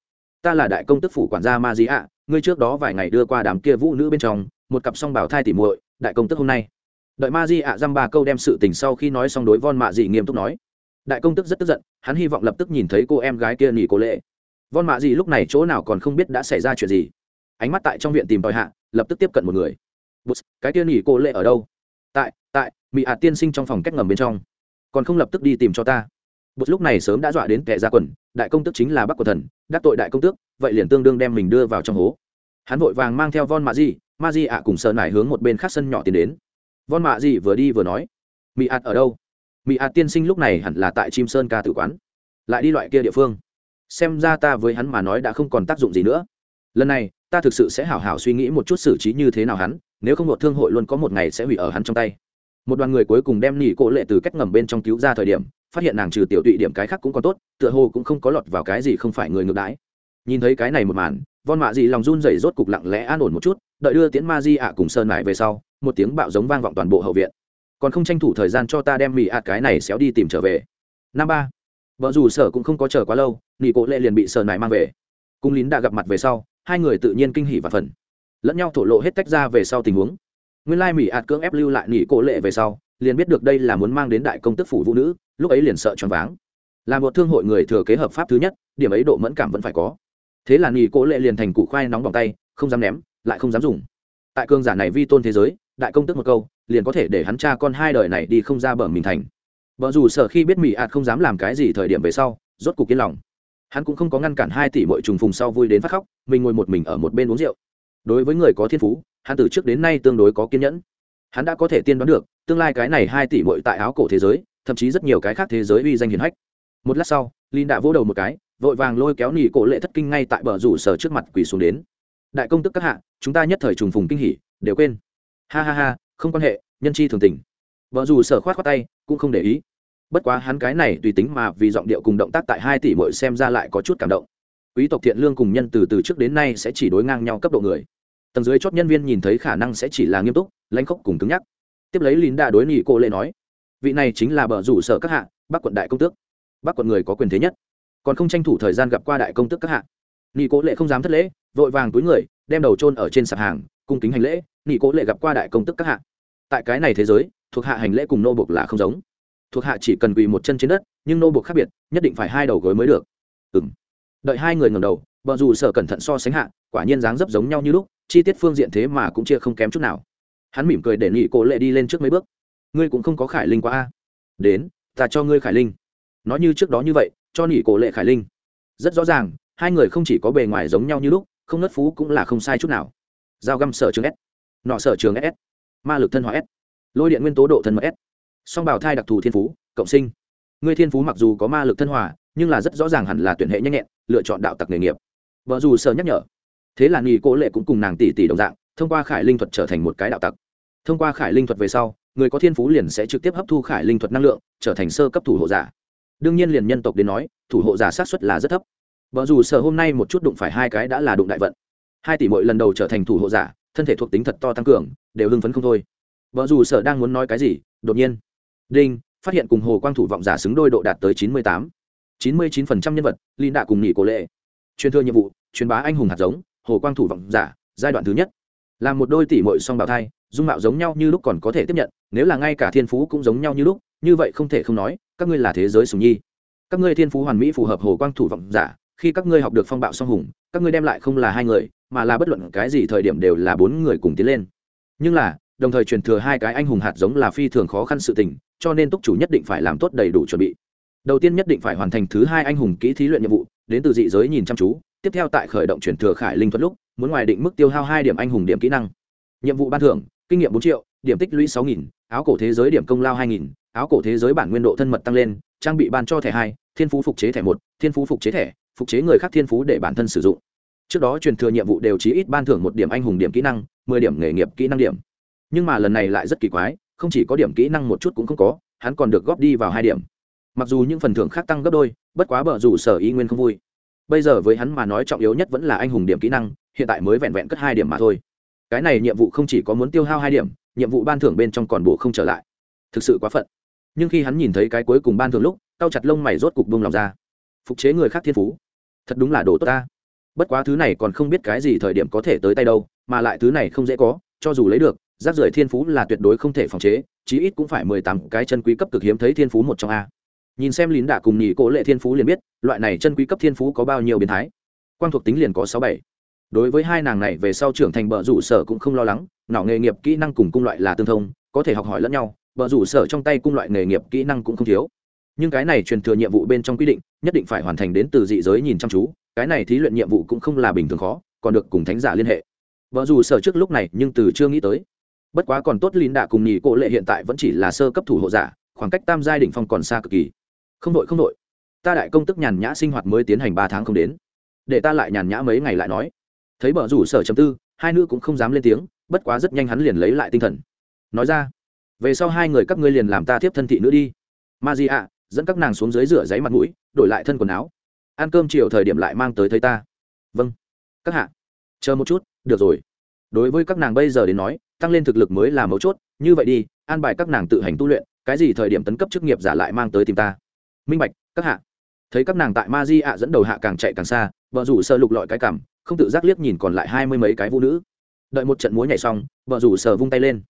Ta là đại công tức phủ quản gia ma di ạ, ngươi trước đó vài ngày đưa qua đám kia vũ nữ bên trong, một cặp song bảo thai tỉ muội, đại công tức hôm nay. Đợi ma di ạ dăm ba câu đem sự tình sau khi nói xong đối von mạ dị nghiêm túc nói. Đại công tức rất tức giận, hắn hy vọng lập tức nhìn thấy cô em gái kia nghỉ cố lệ von mạ dị lúc này chỗ nào còn không biết đã xảy ra chuyện gì. Ánh mắt tại trong viện tìm tòi hạ, lập tức tiếp cận một người. Bụt, cái kia nghỉ cô lệ ở đâu? Tại tại mỹ ạt tiên sinh trong phòng cách ngầm bên trong. Còn không lập tức đi tìm cho ta. Bụt lúc này sớm đã dọa đến kẻ ra quần đại công tước chính là bắc của thần đắc tội đại công tước vậy liền tương đương đem mình đưa vào trong hố. Hắn vội vàng mang theo von mạ di ma di ạ cùng sợ nải hướng một bên khác sân nhỏ tiến đến. Von mạ gì vừa đi vừa nói mỹ ạt ở đâu? Mỹ ạt tiên sinh lúc này hẳn là tại chim sơn ca tử quán. Lại đi loại kia địa phương. Xem ra ta với hắn mà nói đã không còn tác dụng gì nữa. Lần này ta thực sự sẽ hảo hảo suy nghĩ một chút xử trí như thế nào hắn, nếu không một thương hội luôn có một ngày sẽ hủy ở hắn trong tay. Một đoàn người cuối cùng đem nỉ cổ lệ từ cách ngầm bên trong cứu ra thời điểm, phát hiện nàng trừ tiểu tụy điểm cái khác cũng còn tốt, tựa hồ cũng không có lọt vào cái gì không phải người ngược đãi. Nhìn thấy cái này một màn, von mạ dị lòng run rẩy rốt cục lặng lẽ an ổn một chút, đợi đưa tiễn ma di ạ cùng sơn mải về sau, một tiếng bạo giống vang vọng toàn bộ hậu viện. Còn không tranh thủ thời gian cho ta đem mì ạ cái này xéo đi tìm trở về. Năm ba, vợ dù sở cũng không có chờ quá lâu, nỉ cổ lệ liền bị sơn mải mang về. Cung lín đã gặp mặt về sau hai người tự nhiên kinh hỉ và phần, lẫn nhau thổ lộ hết tách ra về sau tình huống. Nguyên lai mỹ ạt cưỡng ép lưu lại nghỉ cổ lệ về sau, liền biết được đây là muốn mang đến đại công tức phủ vũ nữ, lúc ấy liền sợ choáng váng. Là một thương hội người thừa kế hợp pháp thứ nhất, điểm ấy độ mẫn cảm vẫn phải có. Thế là nghỉ cổ lệ liền thành cụ khoai nóng bỏng tay, không dám ném, lại không dám dùng. Tại cương giả này vi tôn thế giới, đại công tức một câu, liền có thể để hắn cha con hai đời này đi không ra bờ mình thành. Vợ dù sợ khi biết mỹ ạt không dám làm cái gì thời điểm về sau, rốt cục yên lòng hắn cũng không có ngăn cản hai tỷ mọi trùng phùng sau vui đến phát khóc, mình ngồi một mình ở một bên uống rượu. Đối với người có thiên phú, hắn từ trước đến nay tương đối có kiên nhẫn. Hắn đã có thể tiên đoán được, tương lai cái này hai tỷ mọi tại áo cổ thế giới, thậm chí rất nhiều cái khác thế giới uy danh hiển hách. Một lát sau, linh đã vỗ đầu một cái, vội vàng lôi kéo nỉ cổ lệ thất kinh ngay tại bờ rủ sở trước mặt quỳ xuống đến. Đại công tức các hạ, chúng ta nhất thời trùng phùng kinh hỉ, đều quên. Ha ha ha, không quan hệ, nhân chi thường tình. Vợ dù sở khoát khoát tay, cũng không để ý bất quá hắn cái này tùy tính mà vì giọng điệu cùng động tác tại hai tỷ mội xem ra lại có chút cảm động. Quý tộc thiện lương cùng nhân từ từ trước đến nay sẽ chỉ đối ngang nhau cấp độ người. Tầng dưới chót nhân viên nhìn thấy khả năng sẽ chỉ là nghiêm túc, lãnh khốc cùng cứng nhắc. Tiếp lấy lín đã đối nghị cô lệ nói, vị này chính là bờ rủ sở các hạ, bắc quận đại công tước. Bắc quận người có quyền thế nhất. Còn không tranh thủ thời gian gặp qua đại công tước các hạ. Nghị cố lệ không dám thất lễ, vội vàng túi người, đem đầu trôn ở trên sạp hàng, cung kính hành lễ nghị cố lệ gặp qua đại công tước các hạ. Tại cái này thế giới, thuộc hạ hành lễ cùng nô bục là không giống thuộc hạ chỉ cần quỳ một chân trên đất, nhưng nô buộc khác biệt, nhất định phải hai đầu gối mới được. Ừ m đợi hai người ngầm đầu vợ dù sợ cẩn thận so sánh hạ, quả nhiên dáng dấp giống nhau như lúc, chi tiết phương diện thế mà cũng chia không kém chút nào. Hắn mỉm cười để nghị cổ lệ đi lên trước mấy bước. Ngươi cũng không có khải linh quá a. Đến, ta cho ngươi khải linh. Nói như trước đó như vậy, cho nghị cổ lệ khải linh. Rất rõ ràng, hai người không chỉ có bề ngoài giống nhau như lúc, không nất phú cũng là không sai chút nào. Dao găm sở trường s. Nọ sở trường s. Ma lực thân hóa s. Lôi điện nguyên tố độ thân ms song bảo thai đặc thù thiên phú, cộng sinh. Ngươi thiên phú mặc dù có ma lực thân hòa, nhưng là rất rõ ràng hẳn là tuyển hệ nhanh nhẹn, lựa chọn đạo tặc nghề nghiệp. Vợ dù sợ nhắc nhở, thế là nghỉ cố lệ cũng cùng nàng tỷ tỷ đồng dạng, thông qua khải linh thuật trở thành một cái đạo tặc. Thông qua khải linh thuật về sau, người có thiên phú liền sẽ trực tiếp hấp thu khải linh thuật năng lượng, trở thành sơ cấp thủ hộ giả. Đương nhiên liền nhân tộc đến nói, thủ hộ giả sát xuất là rất thấp. Vợ dù sợ hôm nay một chút đụng phải hai cái đã là đụng đại vận. Hai tỷ mỗi lần đầu trở thành thủ hộ giả, thân thể thuộc tính thật to tăng cường, đều hưng phấn không thôi. Vợ dù sợ đang muốn nói cái gì, đột nhiên đinh, phát hiện cùng hồ quang thủ vọng giả xứng đôi độ đạt tới chín mươi tám. chín mươi chín phần trăm nhân vật, linh đạ cùng nghỉ cổ lệ. Truyền thừa nhiệm vụ, truyền bá anh hùng hạt giống, hồ quang thủ vọng giả, giai đoạn thứ nhất. Là một đôi tỷ mội song bào thai, dung mạo giống nhau như lúc còn có thể tiếp nhận, nếu là ngay cả thiên phú cũng giống nhau như lúc, như vậy không thể không nói, các ngươi là thế giới sùng nhi. Các ngươi thiên phú hoàn mỹ phù hợp hồ quang thủ vọng giả, khi các ngươi học được phong bạo song hùng, các ngươi đem lại không là hai người, mà là bất luận cái gì thời điểm đều là bốn người cùng tiến lên. Nhưng là, đồng thời truyền thừa hai cái anh hùng hạt giống là phi thường khó khăn sự tình cho nên túc chủ nhất định phải làm tốt đầy đủ chuẩn bị. Đầu tiên nhất định phải hoàn thành thứ hai anh hùng kỹ thí luyện nhiệm vụ, đến từ dị giới nhìn chăm chú, tiếp theo tại khởi động truyền thừa khải linh thuật lúc, muốn ngoài định mức tiêu hao hai điểm anh hùng điểm kỹ năng. Nhiệm vụ ban thưởng, kinh nghiệm bốn triệu, điểm tích lũy sáu nghìn, áo cổ thế giới điểm công lao hai nghìn, áo cổ thế giới bản nguyên độ thân mật tăng lên, trang bị ban cho thẻ hai, thiên phú phục chế thẻ một, thiên phú phục chế thẻ, phục chế người khác thiên phú để bản thân sử dụng. Trước đó truyền thừa nhiệm vụ đều chí ít ban thưởng một điểm anh hùng điểm kỹ năng, mười điểm nghề nghiệp kỹ năng điểm. Nhưng mà lần này lại rất kỳ quái không chỉ có điểm kỹ năng một chút cũng không có, hắn còn được góp đi vào hai điểm. Mặc dù những phần thưởng khác tăng gấp đôi, bất quá bờ rủ sở y nguyên không vui. Bây giờ với hắn mà nói trọng yếu nhất vẫn là anh hùng điểm kỹ năng, hiện tại mới vẹn vẹn cất hai điểm mà thôi. Cái này nhiệm vụ không chỉ có muốn tiêu hao hai điểm, nhiệm vụ ban thưởng bên trong còn bộ không trở lại. Thực sự quá phận. Nhưng khi hắn nhìn thấy cái cuối cùng ban thưởng lúc tao chặt lông mày rốt cục bông lòng ra. Phục chế người khác thiên phú. Thật đúng là đồ tốt ta. Bất quá thứ này còn không biết cái gì thời điểm có thể tới tay đâu, mà lại thứ này không dễ có, cho dù lấy được rác rưởi thiên phú là tuyệt đối không thể phòng chế, chí ít cũng phải mười tám cái chân quý cấp cực hiếm thấy thiên phú một trong a. Nhìn xem lín đạ cùng nhị cố lệ thiên phú liền biết, loại này chân quý cấp thiên phú có bao nhiêu biến thái. Quang thuộc tính liền có sáu bảy. Đối với hai nàng này về sau trưởng thành bờ rủ sở cũng không lo lắng, nọ nghề nghiệp kỹ năng cùng cung loại là tương thông, có thể học hỏi lẫn nhau bờ rủ sở trong tay cung loại nghề nghiệp kỹ năng cũng không thiếu. Nhưng cái này truyền thừa nhiệm vụ bên trong quy định, nhất định phải hoàn thành đến từ dị giới nhìn chăm chú, cái này thí luyện nhiệm vụ cũng không là bình thường khó, còn được cùng thánh giả liên hệ. Vợ dù sở trước lúc này nhưng từ chưa nghĩ tới bất quá còn tốt lín đạ cùng nhì cổ lệ hiện tại vẫn chỉ là sơ cấp thủ hộ giả, khoảng cách tam giai đ ỉ n h phong còn xa cực kỳ. Không đội không đội. Ta đại công tức nhàn nhã sinh hoạt mới tiến hành ba tháng không đến. Để ta lại nhàn nhã mấy ngày lại nói. Thấy bờ rủ sở chấm tư, hai nữ cũng không dám lên tiếng, bất quá rất nhanh hắn liền lấy lại tinh thần. Nói ra, về sau hai người các ngươi liền làm ta tiếp thân thị nữ đi. Ma di ạ, dẫn các nàng xuống dưới rửa giấy mặt mũi, đổi lại thân quần áo. Ăn cơm chiều thời điểm lại mang tới thấy ta. Vâng các hạ. Chờ một chút, được rồi. Đối với các nàng bây giờ đến nói tăng lên thực lực mới là mấu chốt, như vậy đi, an bài các nàng tự hành tu luyện, cái gì thời điểm tấn cấp chức nghiệp giả lại mang tới tìm ta. Minh bạch, các hạ. Thấy các nàng tại ma di ạ dẫn đầu hạ càng chạy càng xa, vợ rủ sơ lục lọi cái cảm, không tự giác liếc nhìn còn lại hai mươi mấy cái vũ nữ. Đợi một trận múa nhảy xong, vợ rủ sờ vung tay lên.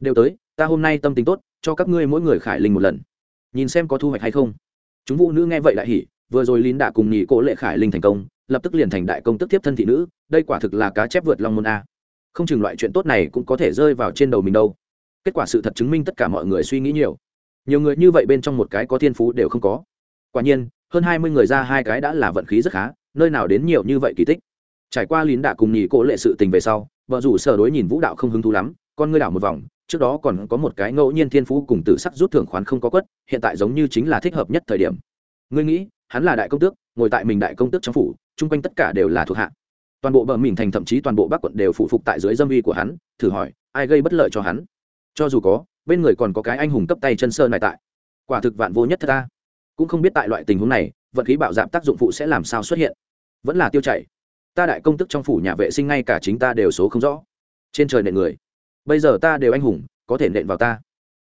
Đều tới, ta hôm nay tâm tính tốt, cho các ngươi mỗi người khải linh một lần. Nhìn xem có thu hoạch hay không. Chúng vũ nữ nghe vậy lại hỉ, vừa rồi lín đạ cùng nghỉ cỗ lệ khải linh thành công, lập tức liền thành đại công tức tiếp thân thị nữ, đây quả thực là cá chép vượt long môn a không chừng loại chuyện tốt này cũng có thể rơi vào trên đầu mình đâu. Kết quả sự thật chứng minh tất cả mọi người suy nghĩ nhiều. Nhiều người như vậy bên trong một cái có thiên phú đều không có. Quả nhiên, hơn hai mươi người ra hai cái đã là vận khí rất khá, nơi nào đến nhiều như vậy kỳ tích. Trải qua lín đạ cùng nhị cỗ lệ sự tình về sau, vợ rủ sở đối nhìn vũ đạo không hứng thú lắm, con ngươi đảo một vòng, trước đó còn có một cái ngẫu nhiên thiên phú cùng tử sắc rút thưởng khoán không có quất, hiện tại giống như chính là thích hợp nhất thời điểm. Ngươi nghĩ, hắn là đại công tước, ngồi tại mình đại công tước trong phủ, chung quanh tất cả đều là thuộc hạ toàn bộ bờ mình thành thậm chí toàn bộ bắc quận đều phụ phục tại dưới dâm uy của hắn, thử hỏi, ai gây bất lợi cho hắn? Cho dù có, bên người còn có cái anh hùng cấp tay chân sơn này tại. Quả thực vạn vô nhất thật ta. Cũng không biết tại loại tình huống này vận khí bạo dạp tác dụng phụ sẽ làm sao xuất hiện. Vẫn là tiêu chảy. Ta đại công tức trong phủ nhà vệ sinh ngay cả chính ta đều số không rõ. Trên trời nện người. Bây giờ ta đều anh hùng, có thể nện vào ta.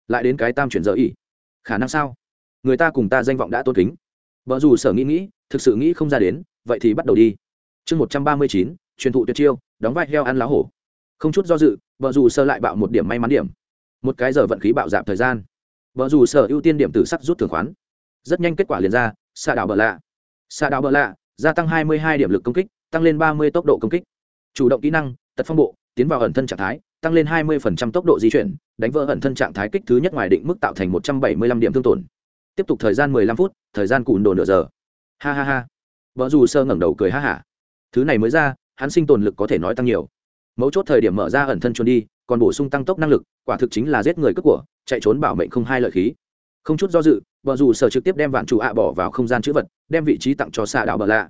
Lại đến cái tam chuyển dở ý khả năng sao? Người ta cùng ta danh vọng đã tôn kính. Vợ dù sở nghĩ nghĩ, thực sự nghĩ không ra đến, vậy thì bắt đầu đi chương một trăm ba mươi chín, truyền thụ tuyệt chiêu, đóng vai heo ăn lá hổ. Không chút do dự, vợ dù sơ lại bạo một điểm may mắn điểm. Một cái giờ vận khí bạo dạp thời gian. Vợ dù sở ưu tiên điểm tử sắc rút thường khoán. Rất nhanh kết quả liền ra, xạ đảo bờ lạ. Xạ đảo bờ lạ, gia tăng hai mươi hai điểm lực công kích, tăng lên ba mươi tốc độ công kích. Chủ động kỹ năng, tật phong bộ, tiến vào ẩn thân trạng thái, tăng lên hai mươi tốc độ di chuyển, đánh vỡ ẩn thân trạng thái kích thứ nhất ngoài định mức tạo thành một trăm bảy mươi năm điểm thương tổn. Tiếp tục thời gian mười lăm phút, thời gian cùn đồ nửa giờ. Ha ha ha. Vợ dù sơ ngẩng đầu cười ha hả thứ này mới ra, hắn sinh tồn lực có thể nói tăng nhiều. Mấu chốt thời điểm mở ra ẩn thân trốn đi, còn bổ sung tăng tốc năng lực, quả thực chính là giết người cướp của, chạy trốn bảo mệnh không hai lợi khí. Không chút do dự vợ dù sở trực tiếp đem vạn chủ ạ bỏ vào không gian chữ vật, đem vị trí tặng cho xạ đạo bờ lạ.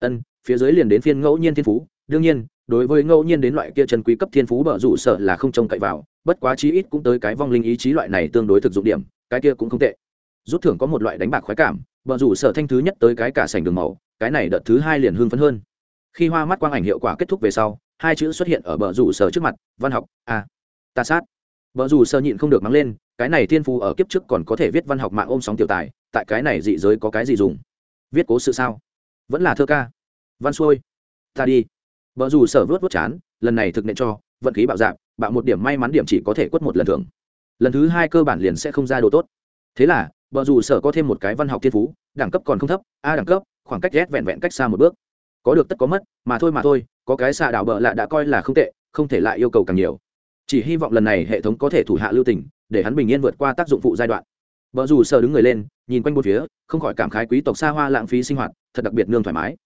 Ân, phía dưới liền đến phiên ngẫu nhiên thiên phú. Đương nhiên, đối với ngẫu nhiên đến loại kia chân quý cấp thiên phú bờ rủ sở là không trông cậy vào, bất quá chí ít cũng tới cái vong linh ý chí loại này tương đối thực dụng điểm, cái kia cũng không tệ. Rút thưởng có một loại đánh bạc khoái cảm, bờ rủ sở thanh thứ nhất tới cái cả sảnh đường màu, cái này đợt thứ hai liền hưng phấn hơn khi hoa mắt quang ảnh hiệu quả kết thúc về sau, hai chữ xuất hiện ở bờ rủ sở trước mặt, văn học a ta sát. Bờ rủ sở nhịn không được mắng lên, cái này thiên phú ở kiếp trước còn có thể viết văn học mạng ôm sóng tiểu tài, tại cái này dị giới có cái gì dùng? Viết cố sự sao? Vẫn là thơ ca. Văn xuôi, ta đi. Bờ rủ sở vớt vớt chán, lần này thực nện cho, vận khí bạo dạng bạo một điểm may mắn điểm chỉ có thể quất một lần thưởng. Lần thứ hai cơ bản liền sẽ không ra đồ tốt. Thế là, bờ rủ sở có thêm một cái văn học thiên phú, đẳng cấp còn không thấp, a đẳng cấp, khoảng cách ghét vẹn vẹn cách xa một bước có được tất có mất, mà thôi mà thôi, có cái xạ đảo bợ lạ đã coi là không tệ, không thể lại yêu cầu càng nhiều. Chỉ hy vọng lần này hệ thống có thể thủ hạ lưu tình, để hắn bình yên vượt qua tác dụng phụ giai đoạn. Vợ dù sở đứng người lên, nhìn quanh một phía, không khỏi cảm khái quý tộc xa hoa lãng phí sinh hoạt, thật đặc biệt nương thoải mái.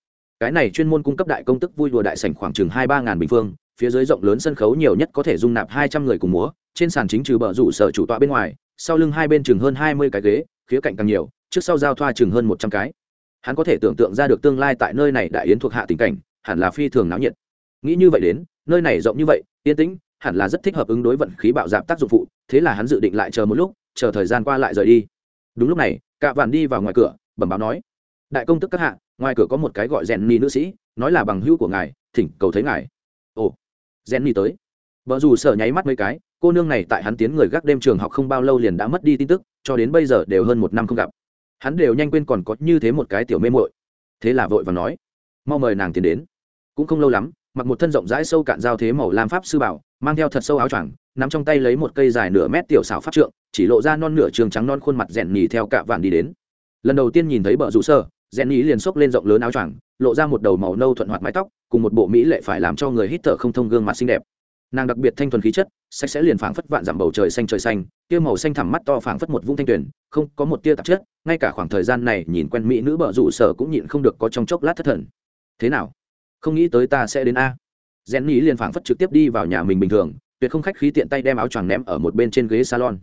Cái này chuyên môn cung cấp đại công tức vui đùa đại sảnh khoảng chừng hai ba ngàn bình phương, phía dưới rộng lớn sân khấu nhiều nhất có thể dung nạp hai trăm người cùng múa, trên sàn chính trừ bờ rủ sở chủ tọa bên ngoài, sau lưng hai bên chừng hơn hai mươi cái ghế, khía cạnh càng nhiều, trước sau giao thoa chừng hơn một trăm cái hắn có thể tưởng tượng ra được tương lai tại nơi này đại yến thuộc hạ tình cảnh, hẳn là phi thường náo nhiệt. Nghĩ như vậy đến, nơi này rộng như vậy, yên tĩnh, hẳn là rất thích hợp ứng đối vận khí bạo dạp tác dụng phụ, thế là hắn dự định lại chờ một lúc, chờ thời gian qua lại rời đi. Đúng lúc này, cạ vạn đi vào ngoài cửa, bẩm báo nói, đại công tức các hạ, ngoài cửa có một cái gọi rèn ni nữ sĩ, nói là bằng hữu của ngài, thỉnh cầu thấy ngài. Ồ, rèn ni tới. Vợ dù sợ nháy mắt mấy cái, cô nương này tại hắn tiến người gác đêm trường học không bao lâu liền đã mất đi tin tức, cho đến bây giờ đều hơn một năm không gặp hắn đều nhanh quên còn có như thế một cái tiểu mê muội. Thế là vội và nói, mau mời nàng tiến đến. Cũng không lâu lắm, mặc một thân rộng rãi sâu cạn giao thế màu lam pháp sư bảo, mang theo thật sâu áo choàng, nắm trong tay lấy một cây dài nửa mét tiểu xảo pháp trượng, chỉ lộ ra non nửa trường trắng non khuôn mặt rèn nhì theo cạ vạn đi đến. Lần đầu tiên nhìn thấy bờ rủ sơ, rèn nhì liền xốc lên rộng lớn áo choàng, lộ ra một đầu màu nâu thuận hoạt mái tóc, cùng một bộ mỹ lệ phải làm cho người hít thở không thông gương mặt xinh đẹp nàng đặc biệt thanh thuần khí chất, sạch sẽ liền phảng phất vạn dặm bầu trời xanh trời xanh tia màu xanh thẳm mắt to phảng phất một vũng thanh tuyển không có một tia tạp chất, ngay cả khoảng thời gian này nhìn quen mỹ nữ bợ rủ sở cũng nhịn không được có trong chốc lát thất thần. Thế nào? Không nghĩ tới ta sẽ đến a. Rèn nghĩ liền phảng phất trực tiếp đi vào nhà mình bình thường, tuyệt không khách khí tiện tay đem áo choàng ném ở một bên trên ghế salon.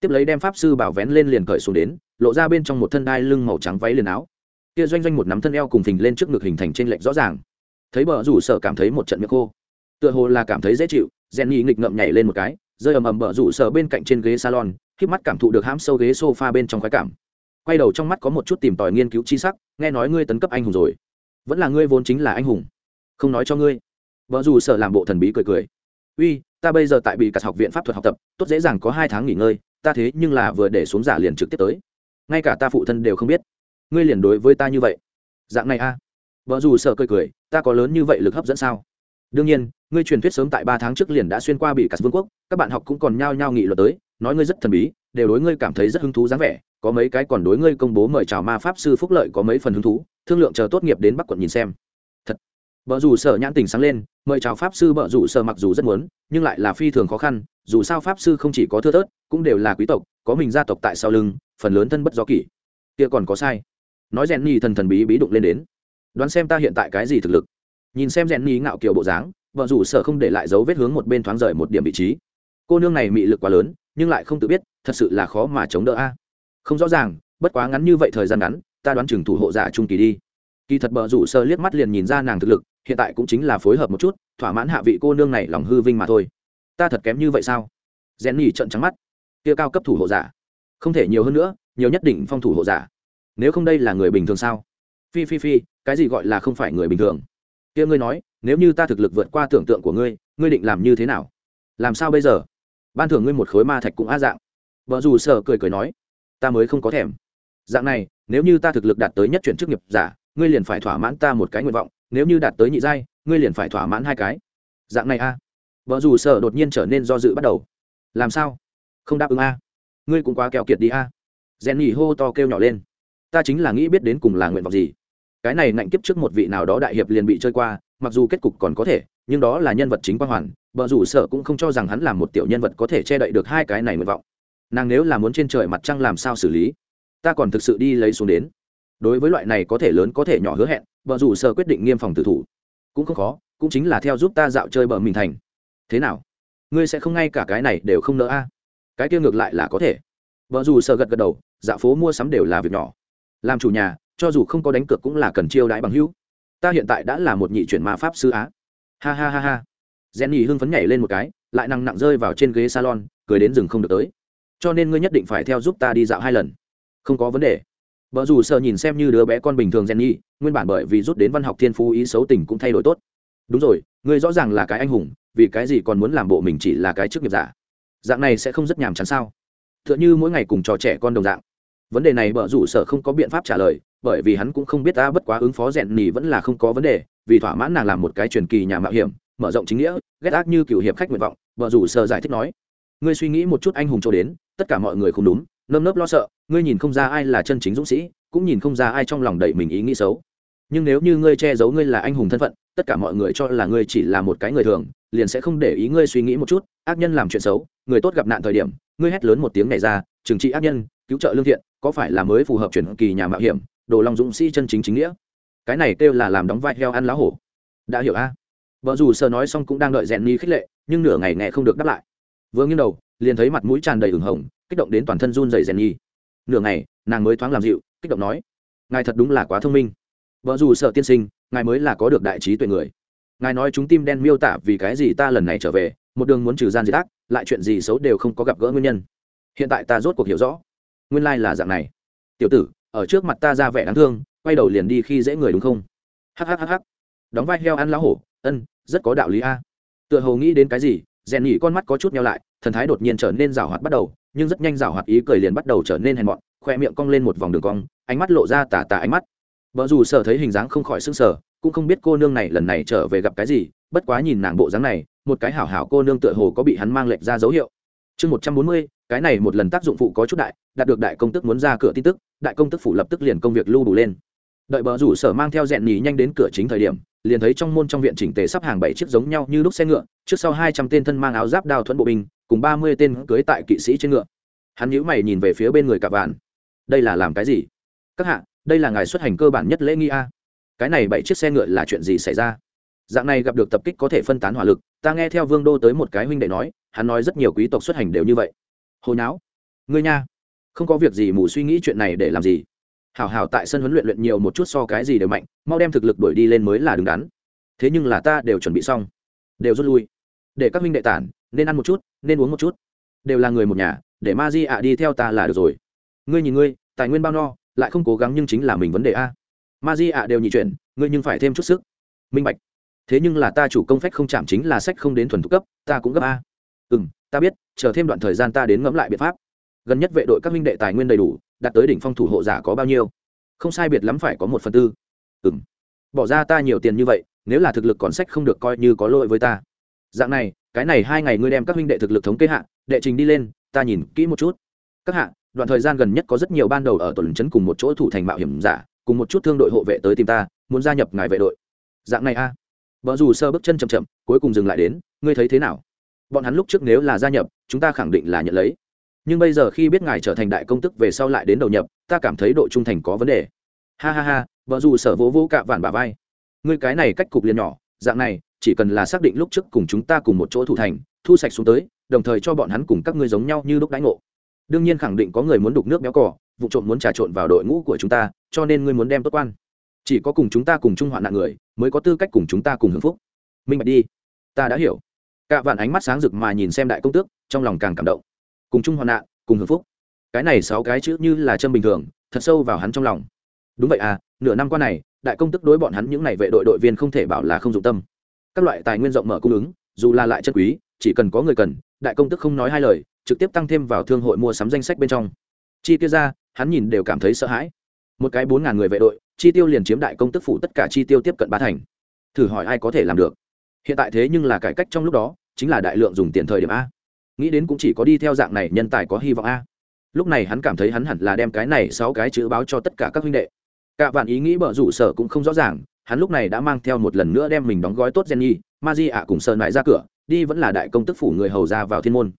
Tiếp lấy đem pháp sư bảo vén lên liền cởi xuống đến, lộ ra bên trong một thân đai lưng màu trắng váy liền áo. Kia doanh doanh một nắm thân eo cùng phình lên trước ngực hình thành trên lệnh rõ ràng. Thấy bờ rủ sợ cảm thấy một trận miệng khô tựa hồ là cảm thấy dễ chịu rèn nhì nghịch ngậm nhảy lên một cái, rơi ầm ầm bở rủ sợ bên cạnh trên ghế salon khi mắt cảm thụ được hãm sâu ghế sofa bên trong khoái cảm. Quay đầu trong mắt có một chút tìm tòi nghiên cứu chi sắc, nghe nói ngươi tấn cấp anh hùng rồi. Vẫn là ngươi vốn chính là anh hùng. Không nói cho ngươi. Vợ dù sợ làm bộ thần bí cười cười. Uy, ta bây giờ tại bị cả học viện pháp thuật học tập, tốt dễ dàng có hai tháng nghỉ ngơi, ta thế nhưng là vừa để xuống giả liền trực tiếp tới. Ngay cả ta phụ thân đều không biết. Ngươi liền đối với ta như vậy. Dạng này a. À. vợ dù sợ cười cười, ta có lớn như vậy lực hấp dẫn sao? Đương nhiên ngươi truyền thuyết sớm tại ba tháng trước liền đã xuyên qua bị cả vương quốc các bạn học cũng còn nhao nhao nghị luật tới nói ngươi rất thần bí đều đối ngươi cảm thấy rất hứng thú dáng vẻ có mấy cái còn đối ngươi công bố mời chào ma pháp sư phúc lợi có mấy phần hứng thú thương lượng chờ tốt nghiệp đến bắc quận nhìn xem thật vợ rủ sở nhãn tình sáng lên, mời chào pháp sư vợ rủ sợ mặc dù rất muốn, nhưng lại là phi thường khó khăn, dù sao pháp sư không chỉ có thưa thớt, cũng đều là quý tộc, có mình gia tộc tại sau lưng, phần lớn thân bất do kỷ. Kia còn có sai. Nói rèn nhì thần thần bí bí đụng lên đến. Đoán xem ta hiện tại cái gì thực lực. Nhìn xem rèn nhì ngạo kiều bộ dáng, bờ rủ sở không để lại dấu vết hướng một bên thoáng rời một điểm vị trí. Cô nương này mị lực quá lớn, nhưng lại không tự biết, thật sự là khó mà chống đỡ a. Không rõ ràng, bất quá ngắn như vậy thời gian ngắn, ta đoán chừng thủ hộ giả trung kỳ đi. Kỳ thật bờ rủ sơ liếc mắt liền nhìn ra nàng thực lực hiện tại cũng chính là phối hợp một chút thỏa mãn hạ vị cô nương này lòng hư vinh mà thôi. Ta thật kém như vậy sao? Rèn nhì trận trắng mắt. Kia cao cấp thủ hộ giả. Không thể nhiều hơn nữa nhiều nhất định phong thủ hộ giả. Nếu không đây là người bình thường sao? Phi phi phi cái gì gọi là không phải người bình thường? Kia ngươi nói, nếu như ta thực lực vượt qua tưởng tượng của ngươi ngươi định làm như thế nào? Làm sao bây giờ? Ban thưởng ngươi một khối ma thạch cũng a dạng. Vợ dù sợ cười cười nói, ta mới không có thèm. Dạng này, nếu như ta thực lực đạt tới nhất chuyển chức nghiệp giả, ngươi liền phải thỏa mãn ta một cái nguyện vọng, nếu như đạt tới nhị giai, ngươi liền phải thỏa mãn hai cái. Dạng này a. Vợ dù sợ đột nhiên trở nên do dự bắt đầu. Làm sao? Không đáp ứng a. Ngươi cũng quá keo kiệt đi a. Rèn nhỉ hô to kêu nhỏ lên. Ta chính là nghĩ biết đến cùng là nguyện vọng gì cái này ngạnh kiếp trước một vị nào đó đại hiệp liền bị chơi qua, mặc dù kết cục còn có thể, nhưng đó là nhân vật chính quang hoàn vợ rủ sợ cũng không cho rằng hắn là một tiểu nhân vật có thể che đậy được hai cái này nguyện vọng. Nàng nếu là muốn trên trời mặt trăng làm sao xử lý, ta còn thực sự đi lấy xuống đến. Đối với loại này có thể lớn có thể nhỏ hứa hẹn vợ rủ sợ quyết định nghiêm phòng tử thủ. Cũng không khó, cũng chính là theo giúp ta dạo chơi bờ mình thành. Thế nào? Ngươi sẽ không ngay cả cái này đều không nỡ a? Cái kia ngược lại là có thể. Vợ dù sợ gật gật đầu, dạo phố mua sắm đều là việc nhỏ. Làm chủ nhà cho dù không có đánh cược cũng là cần chiêu đãi bằng hữu. Ta hiện tại đã là một nhị chuyển ma pháp sư á. Ha ha ha ha. Jenny hưng phấn nhảy lên một cái, lại nặng nặng rơi vào trên ghế salon, cười đến rừng không được tới. Cho nên ngươi nhất định phải theo giúp ta đi dạo hai lần. Không có vấn đề. Vợ dù sợ nhìn xem như đứa bé con bình thường jenny, nguyên bản bởi vì rút đến văn học thiên phú ý xấu tình cũng thay đổi tốt. Đúng rồi, ngươi rõ ràng là cái anh hùng, vì cái gì còn muốn làm bộ mình chỉ là cái chức nghiệp giả? Dạng này sẽ không rất nhàm chán sao? T h ư ợ n h ư mỗi ngày cùng trò trẻ con đồng dạng. Vấn đề này bợ rủ sở không có biện pháp trả lời bởi vì hắn cũng không biết ta bất quá ứng phó rèn nỉ vẫn là không có vấn đề, vì thỏa mãn nàng làm một cái truyền kỳ nhà mạo hiểm, mở rộng chính nghĩa, ghét ác như cựu hiệp khách nguyện vọng, vợ rủ sơ giải thích nói, ngươi suy nghĩ một chút anh hùng cho đến, tất cả mọi người không đúng, nơm nớp lo sợ, ngươi nhìn không ra ai là chân chính dũng sĩ, cũng nhìn không ra ai trong lòng đẩy mình ý nghĩ xấu. Nhưng nếu như ngươi che giấu ngươi là anh hùng thân phận, tất cả mọi người cho là ngươi chỉ là một cái người thường, liền sẽ không để ý ngươi suy nghĩ một chút, ác nhân làm chuyện xấu, người tốt gặp nạn thời điểm, ngươi hét lớn một tiếng này ra, trừng trị ác nhân, cứu trợ lương thiện, có phải là mới phù hợp chuyển kỳ nhà mạo hiểm đồ lòng dũng sĩ chân chính chính nghĩa. Cái này kêu là làm đóng vai heo ăn lá hổ. Đã hiểu a? Vợ dù sơ nói xong cũng đang đợi rèn ni khích lệ, nhưng nửa ngày nghe không được đáp lại. Vừa nghiêng đầu, liền thấy mặt mũi tràn đầy ửng hồng, kích động đến toàn thân run dày rèn nhi nửa ngày, nàng mới thoáng làm dịu, kích động nói, ngài thật đúng là quá thông minh. Vợ dù sợ tiên sinh, ngài mới là có được đại trí tuệ người. Ngài nói chúng tim đen miêu tả vì cái gì ta lần này trở về, một đường muốn trừ gian diệt ác, lại chuyện gì xấu đều không có gặp gỡ nguyên nhân. Hiện tại ta rốt cuộc hiểu rõ. Nguyên lai là dạng này. Tiểu tử ở trước mặt ta ra vẻ đáng thương, quay đầu liền đi khi dễ người đúng không? Hhhh đóng vai heo ăn lá hổ, ân, rất có đạo lý a. Tựa hồ nghĩ đến cái gì, rèn nhỉ con mắt có chút nhau lại, thần thái đột nhiên trở nên rào hoạt bắt đầu, nhưng rất nhanh rào hoạt ý cười liền bắt đầu trở nên hèn mọn, khoe miệng cong lên một vòng đường cong, ánh mắt lộ ra tà tà ánh mắt. Vợ dù sợ thấy hình dáng không khỏi s ư n g sở cũng không biết cô nương này lần này trở về gặp cái gì, bất quá nhìn nàng bộ dáng này, một cái hảo hảo cô nương tựa hồ có bị hắn mang lệch ra dấu hiệu chương một trăm bốn mươi, cái này một lần tác dụng phụ có chút đại, đạt được đại công tức muốn ra cửa tin tức, đại công tức phủ lập tức liền công việc lưu đủ lên. Đợi bờ rủ sở mang theo rèn nhì nhanh đến cửa chính thời điểm, liền thấy trong môn trong viện chỉnh tề sắp hàng bảy chiếc giống nhau như lúc xe ngựa, trước sau hai trăm tên thân mang áo giáp đao thuẫn bộ binh, cùng ba mươi tên cưới tại kỵ sĩ trên ngựa. Hắn nhíu mày nhìn về phía bên người cả vạn. Đây là làm cái gì? Các hạ, đây là ngài xuất hành cơ bản nhất lễ nghi a. Cái này bảy chiếc xe ngựa là chuyện gì xảy ra? Dạng này gặp được tập kích có thể phân tán hỏa lực, ta nghe theo vương đô tới một cái huynh đệ nói hắn nói rất nhiều quý tộc xuất hành đều như vậy. Hồi não ngươi nha, không có việc gì mù suy nghĩ chuyện này để làm gì. Hảo hảo tại sân huấn luyện luyện nhiều một chút so cái gì đều mạnh, mau đem thực lực đuổi đi lên mới là đứng đắn. Thế nhưng là ta đều chuẩn bị xong, đều rút lui. Để các minh đệ tản, nên ăn một chút, nên uống một chút. Đều là người một nhà, để ma di ạ đi theo ta là được rồi. Ngươi nhìn ngươi, tài nguyên bao no, lại không cố gắng nhưng chính là mình vấn đề a. Ma di ạ đều nhị chuyển ngươi nhưng phải thêm chút sức. Minh bạch, thế nhưng là ta chủ công phách không chạm chính là sách không đến thuần thục cấp, ta cũng gấp a ừ m ta biết, chờ thêm đoạn thời gian ta đến ngẫm lại biện pháp. Gần nhất vệ đội các minh đệ tài nguyên đầy đủ, đạt tới đỉnh phong thủ hộ giả có bao nhiêu? Không sai biệt lắm phải có một phần tư. Ừ m bỏ ra ta nhiều tiền như vậy, nếu là thực lực còn sách không được coi như có lỗi với ta. Dạng này, cái này hai ngày ngươi đem các minh đệ thực lực thống kê hạ, đệ trình đi lên, ta nhìn kỹ một chút. Các hạ, đoạn thời gian gần nhất có rất nhiều ban đầu ở tuần trấn cùng một chỗ thủ thành mạo hiểm giả, cùng một chút thương đội hộ vệ tới tìm ta, muốn gia nhập ngài vệ đội. Dạng này a. À. vợ dù sơ bước chân chậm chậm, cuối cùng dừng lại đến, ngươi thấy thế nào? Bọn hắn lúc trước nếu là gia nhập, chúng ta khẳng định là nhận lấy. Nhưng bây giờ khi biết ngài trở thành đại công tức về sau lại đến đầu nhập, ta cảm thấy độ trung thành có vấn đề. Ha ha ha, vợ dù sở vỗ vỗ cạ vạn bà vai. Ngươi cái này cách cục liền nhỏ, dạng này, chỉ cần là xác định lúc trước cùng chúng ta cùng một chỗ thủ thành, thu sạch xuống tới, đồng thời cho bọn hắn cùng các ngươi giống nhau như lúc đánh ngộ. Đương nhiên khẳng định có người muốn đục nước béo cỏ vụ trộm muốn trà trộn vào đội ngũ của chúng ta, cho nên ngươi muốn đem tốt quan. Chỉ có cùng chúng ta cùng chung hoạn nạn người, mới có tư cách cùng chúng ta cùng hưởng phúc. Minh bạch đi. Ta đã hiểu cả vạn ánh mắt sáng rực mà nhìn xem đại công tước, trong lòng càng cảm động. Cùng chung hoạn nạn, cùng hưởng phúc. Cái này sáu cái chữ như là châm bình thường, thật sâu vào hắn trong lòng. Đúng vậy à nửa năm qua này, đại công tức đối bọn hắn những n à y vệ đội đội viên không thể bảo là không dụng tâm. Các loại tài nguyên rộng mở cung ứng, dù là lại chân quý, chỉ cần có người cần, đại công tức không nói hai lời, trực tiếp tăng thêm vào thương hội mua sắm danh sách bên trong. Chi tiêu ra, hắn nhìn đều cảm thấy sợ hãi. Một cái bốn ngàn người vệ đội, chi tiêu liền chiếm đại công tức phủ tất cả chi tiêu tiếp cận ba thành. Thử hỏi ai có thể làm được? Hiện tại thế nhưng là cải cách trong lúc đó chính là đại lượng dùng tiền thời điểm a nghĩ đến cũng chỉ có đi theo dạng này nhân tài có hy vọng a lúc này hắn cảm thấy hắn hẳn là đem cái này sáu cái chữ báo cho tất cả các huynh đệ cả vạn ý nghĩ bở rủ sở cũng không rõ ràng hắn lúc này đã mang theo một lần nữa đem mình đóng gói tốt Jenny, Maji ạ cùng sơn lại ra cửa, đi vẫn là đại công tức phủ người hầu ra vào thiên môn.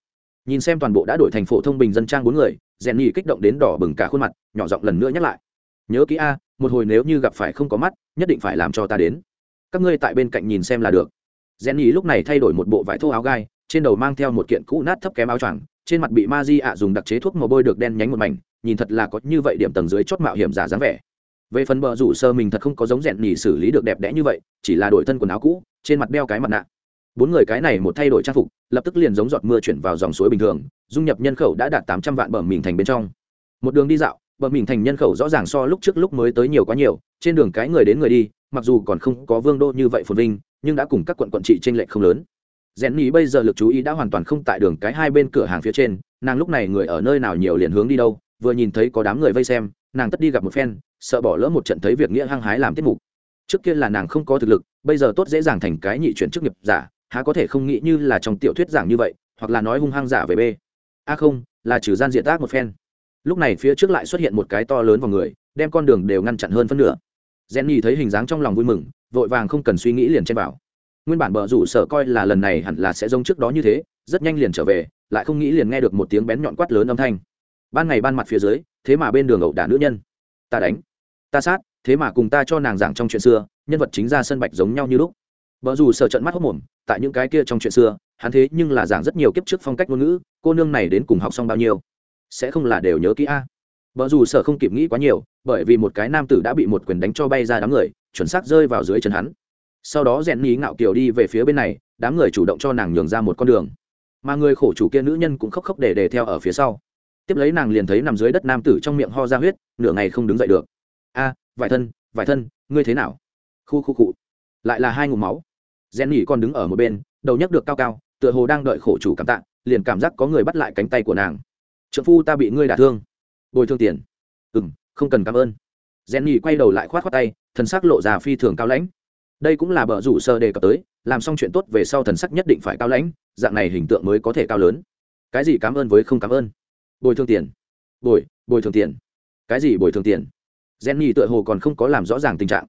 Nhìn xem toàn bộ đã đổi thành phổ thông bình dân trang bốn người, Jenny kích động đến đỏ bừng cả khuôn mặt, nhỏ giọng lần nữa nhắc lại. Nhớ kỹ a, một hồi nếu như gặp phải không có mắt, nhất định phải làm cho ta đến. Các ngươi tại bên cạnh nhìn xem là được. Jenny lúc này thay đổi một bộ vải thô áo gai, trên đầu mang theo một kiện cũ nát thấp kém áo choàng, trên mặt bị Maji ạ dùng đặc chế thuốc màu bôi được đen nhánh một mảnh, nhìn thật là có như vậy điểm tầng dưới chót mạo hiểm giả dáng vẻ. Về phần bờ rủ sơ mình thật không có giống rèn nhì xử lý được đẹp đẽ như vậy chỉ là đổi thân quần áo cũ trên mặt đeo cái mặt nạ. Bốn người cái này một thay đổi trang phục lập tức liền giống giọt mưa chuyển vào dòng suối bình thường dung nhập nhân khẩu đã đạt tám trăm vạn bờ mình thành bên trong. Một đường đi dạo bờ mình thành nhân khẩu rõ ràng so lúc trước lúc mới tới nhiều quá nhiều trên đường cái người đến người đi mặc dù còn không có vương đô như vậy phồn vinh nhưng đã cùng các quận quận trị trên lệch không lớn. Rèn nhì bây giờ lực chú ý đã hoàn toàn không tại đường cái hai bên cửa hàng phía trên, nàng lúc này người ở nơi nào nhiều liền hướng đi đâu, vừa nhìn thấy có đám người vây xem, nàng tất đi gặp một phen, sợ bỏ lỡ một trận thấy việc nghĩa hăng hái làm tiết mục. Trước kia là nàng không có thực lực, bây giờ tốt dễ dàng thành cái nhị chuyển chức nghiệp giả, há có thể không nghĩ như là trong tiểu thuyết giảng như vậy, hoặc là nói hung hăng giả về b a à không, là trừ gian diện tác một phen. Lúc này phía trước lại xuất hiện một cái to lớn vào người, đem con đường đều ngăn chặn hơn phân nửa. Jenny thấy hình dáng trong lòng vui mừng vội vàng không cần suy nghĩ liền chen vào. Nguyên bản bờ rủ sợ coi là lần này hẳn là sẽ giống trước đó như thế, rất nhanh liền trở về, lại không nghĩ liền nghe được một tiếng bén nhọn quát lớn âm thanh. Ban ngày ban mặt phía dưới, thế mà bên đường ẩu đả nữ nhân. Ta đánh. Ta sát, thế mà cùng ta cho nàng giảng trong chuyện xưa, nhân vật chính ra sân bạch giống nhau như lúc. Vợ dù sợ trận mắt hốc mồm, tại những cái kia trong chuyện xưa, hắn thế nhưng là giảng rất nhiều kiếp trước phong cách ngôn ngữ, cô nương này đến cùng học xong bao nhiêu? Sẽ không là đều nhớ kỹ a vợ dù sợ không kịp nghĩ quá nhiều, bởi vì một cái nam tử đã bị một quyền đánh cho bay ra đám người, chuẩn xác rơi vào dưới chân hắn. Sau đó rèn ní ngạo kiều đi về phía bên này, đám người chủ động cho nàng nhường ra một con đường. Mà người khổ chủ kia nữ nhân cũng khóc khóc để để theo ở phía sau. Tiếp lấy nàng liền thấy nằm dưới đất nam tử trong miệng ho ra huyết, nửa ngày không đứng dậy được. A, vải thân vải thân, ngươi thế nào? Khu khu cụ lại là hai ngụm máu. Rèn nhỉ còn đứng ở một bên, đầu nhấc được cao cao, tựa hồ đang đợi khổ chủ cảm tạ, liền cảm giác có người bắt lại cánh tay của nàng. Trợ phu ta bị ngươi đả thương bồi thương tiền. Ừ m không cần cảm ơn. Rèn nhỉ quay đầu lại k h o á t khoác tay, thần sắc lộ già phi thường cao lãnh. Đây cũng là bờ rủ sơ đề cập tới, làm xong chuyện tốt về sau thần sắc nhất định phải cao lãnh, dạng này hình tượng mới có thể cao lớn. Cái gì cảm ơn với không cảm ơn? Bồi thường tiền. Bồi bồi thường tiền. Cái gì bồi thường tiền? Jenny tựa hồ còn không có làm rõ ràng tình trạng.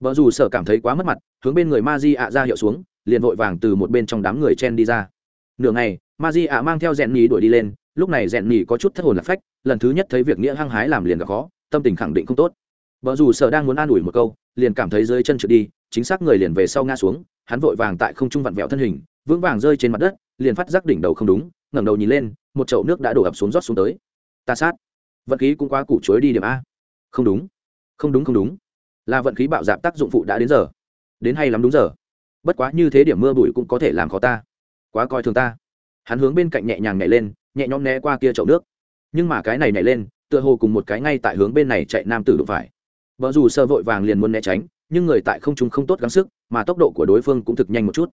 Vợ dù sợ cảm thấy quá mất mặt, hướng bên người ma di ạ ra hiệu xuống, liền vội vàng từ một bên trong đám người chen đi ra. Nửa ngày ma di ạ mang theo jenny đuổi đi lên lúc này jenny có chút thất hồn lạc phách, lần thứ nhất thấy việc nghĩa hăng hái làm liền gặp khó, tâm tình khẳng định không tốt. Vợ dù sợ đang muốn an ủi một câu, liền cảm thấy dưới chân trượt đi, chính xác người liền về sau ngã xuống, hắn vội vàng tại không trung vặn vẹo thân hình, vững vàng rơi trên mặt đất, liền phát giác đỉnh đầu không đúng, ngẩng đầu nhìn lên, một chậu nước đã đổ ập xuống rót xuống tới. Ta sát. Vận khí cũng quá củ chuối đi điểm a. Không đúng. Không đúng không đúng. Là vận khí bạo dạp tác dụng phụ đã đến giờ. Đến hay lắm đúng giờ. Bất quá như thế điểm mưa bụi cũng có thể làm khó ta. Quá coi thường ta hắn hướng bên cạnh nhẹ nhàng nhảy lên, nhẹ nhõm né qua kia chậu nước. Nhưng mà cái này nhảy lên, tựa hồ cùng một cái ngay tại hướng bên này chạy nam tử đụng phải. Vợ dù sơ vội vàng liền muốn né tránh, nhưng người tại không trung không tốt gắng sức, mà tốc độ của đối phương cũng thực nhanh một chút.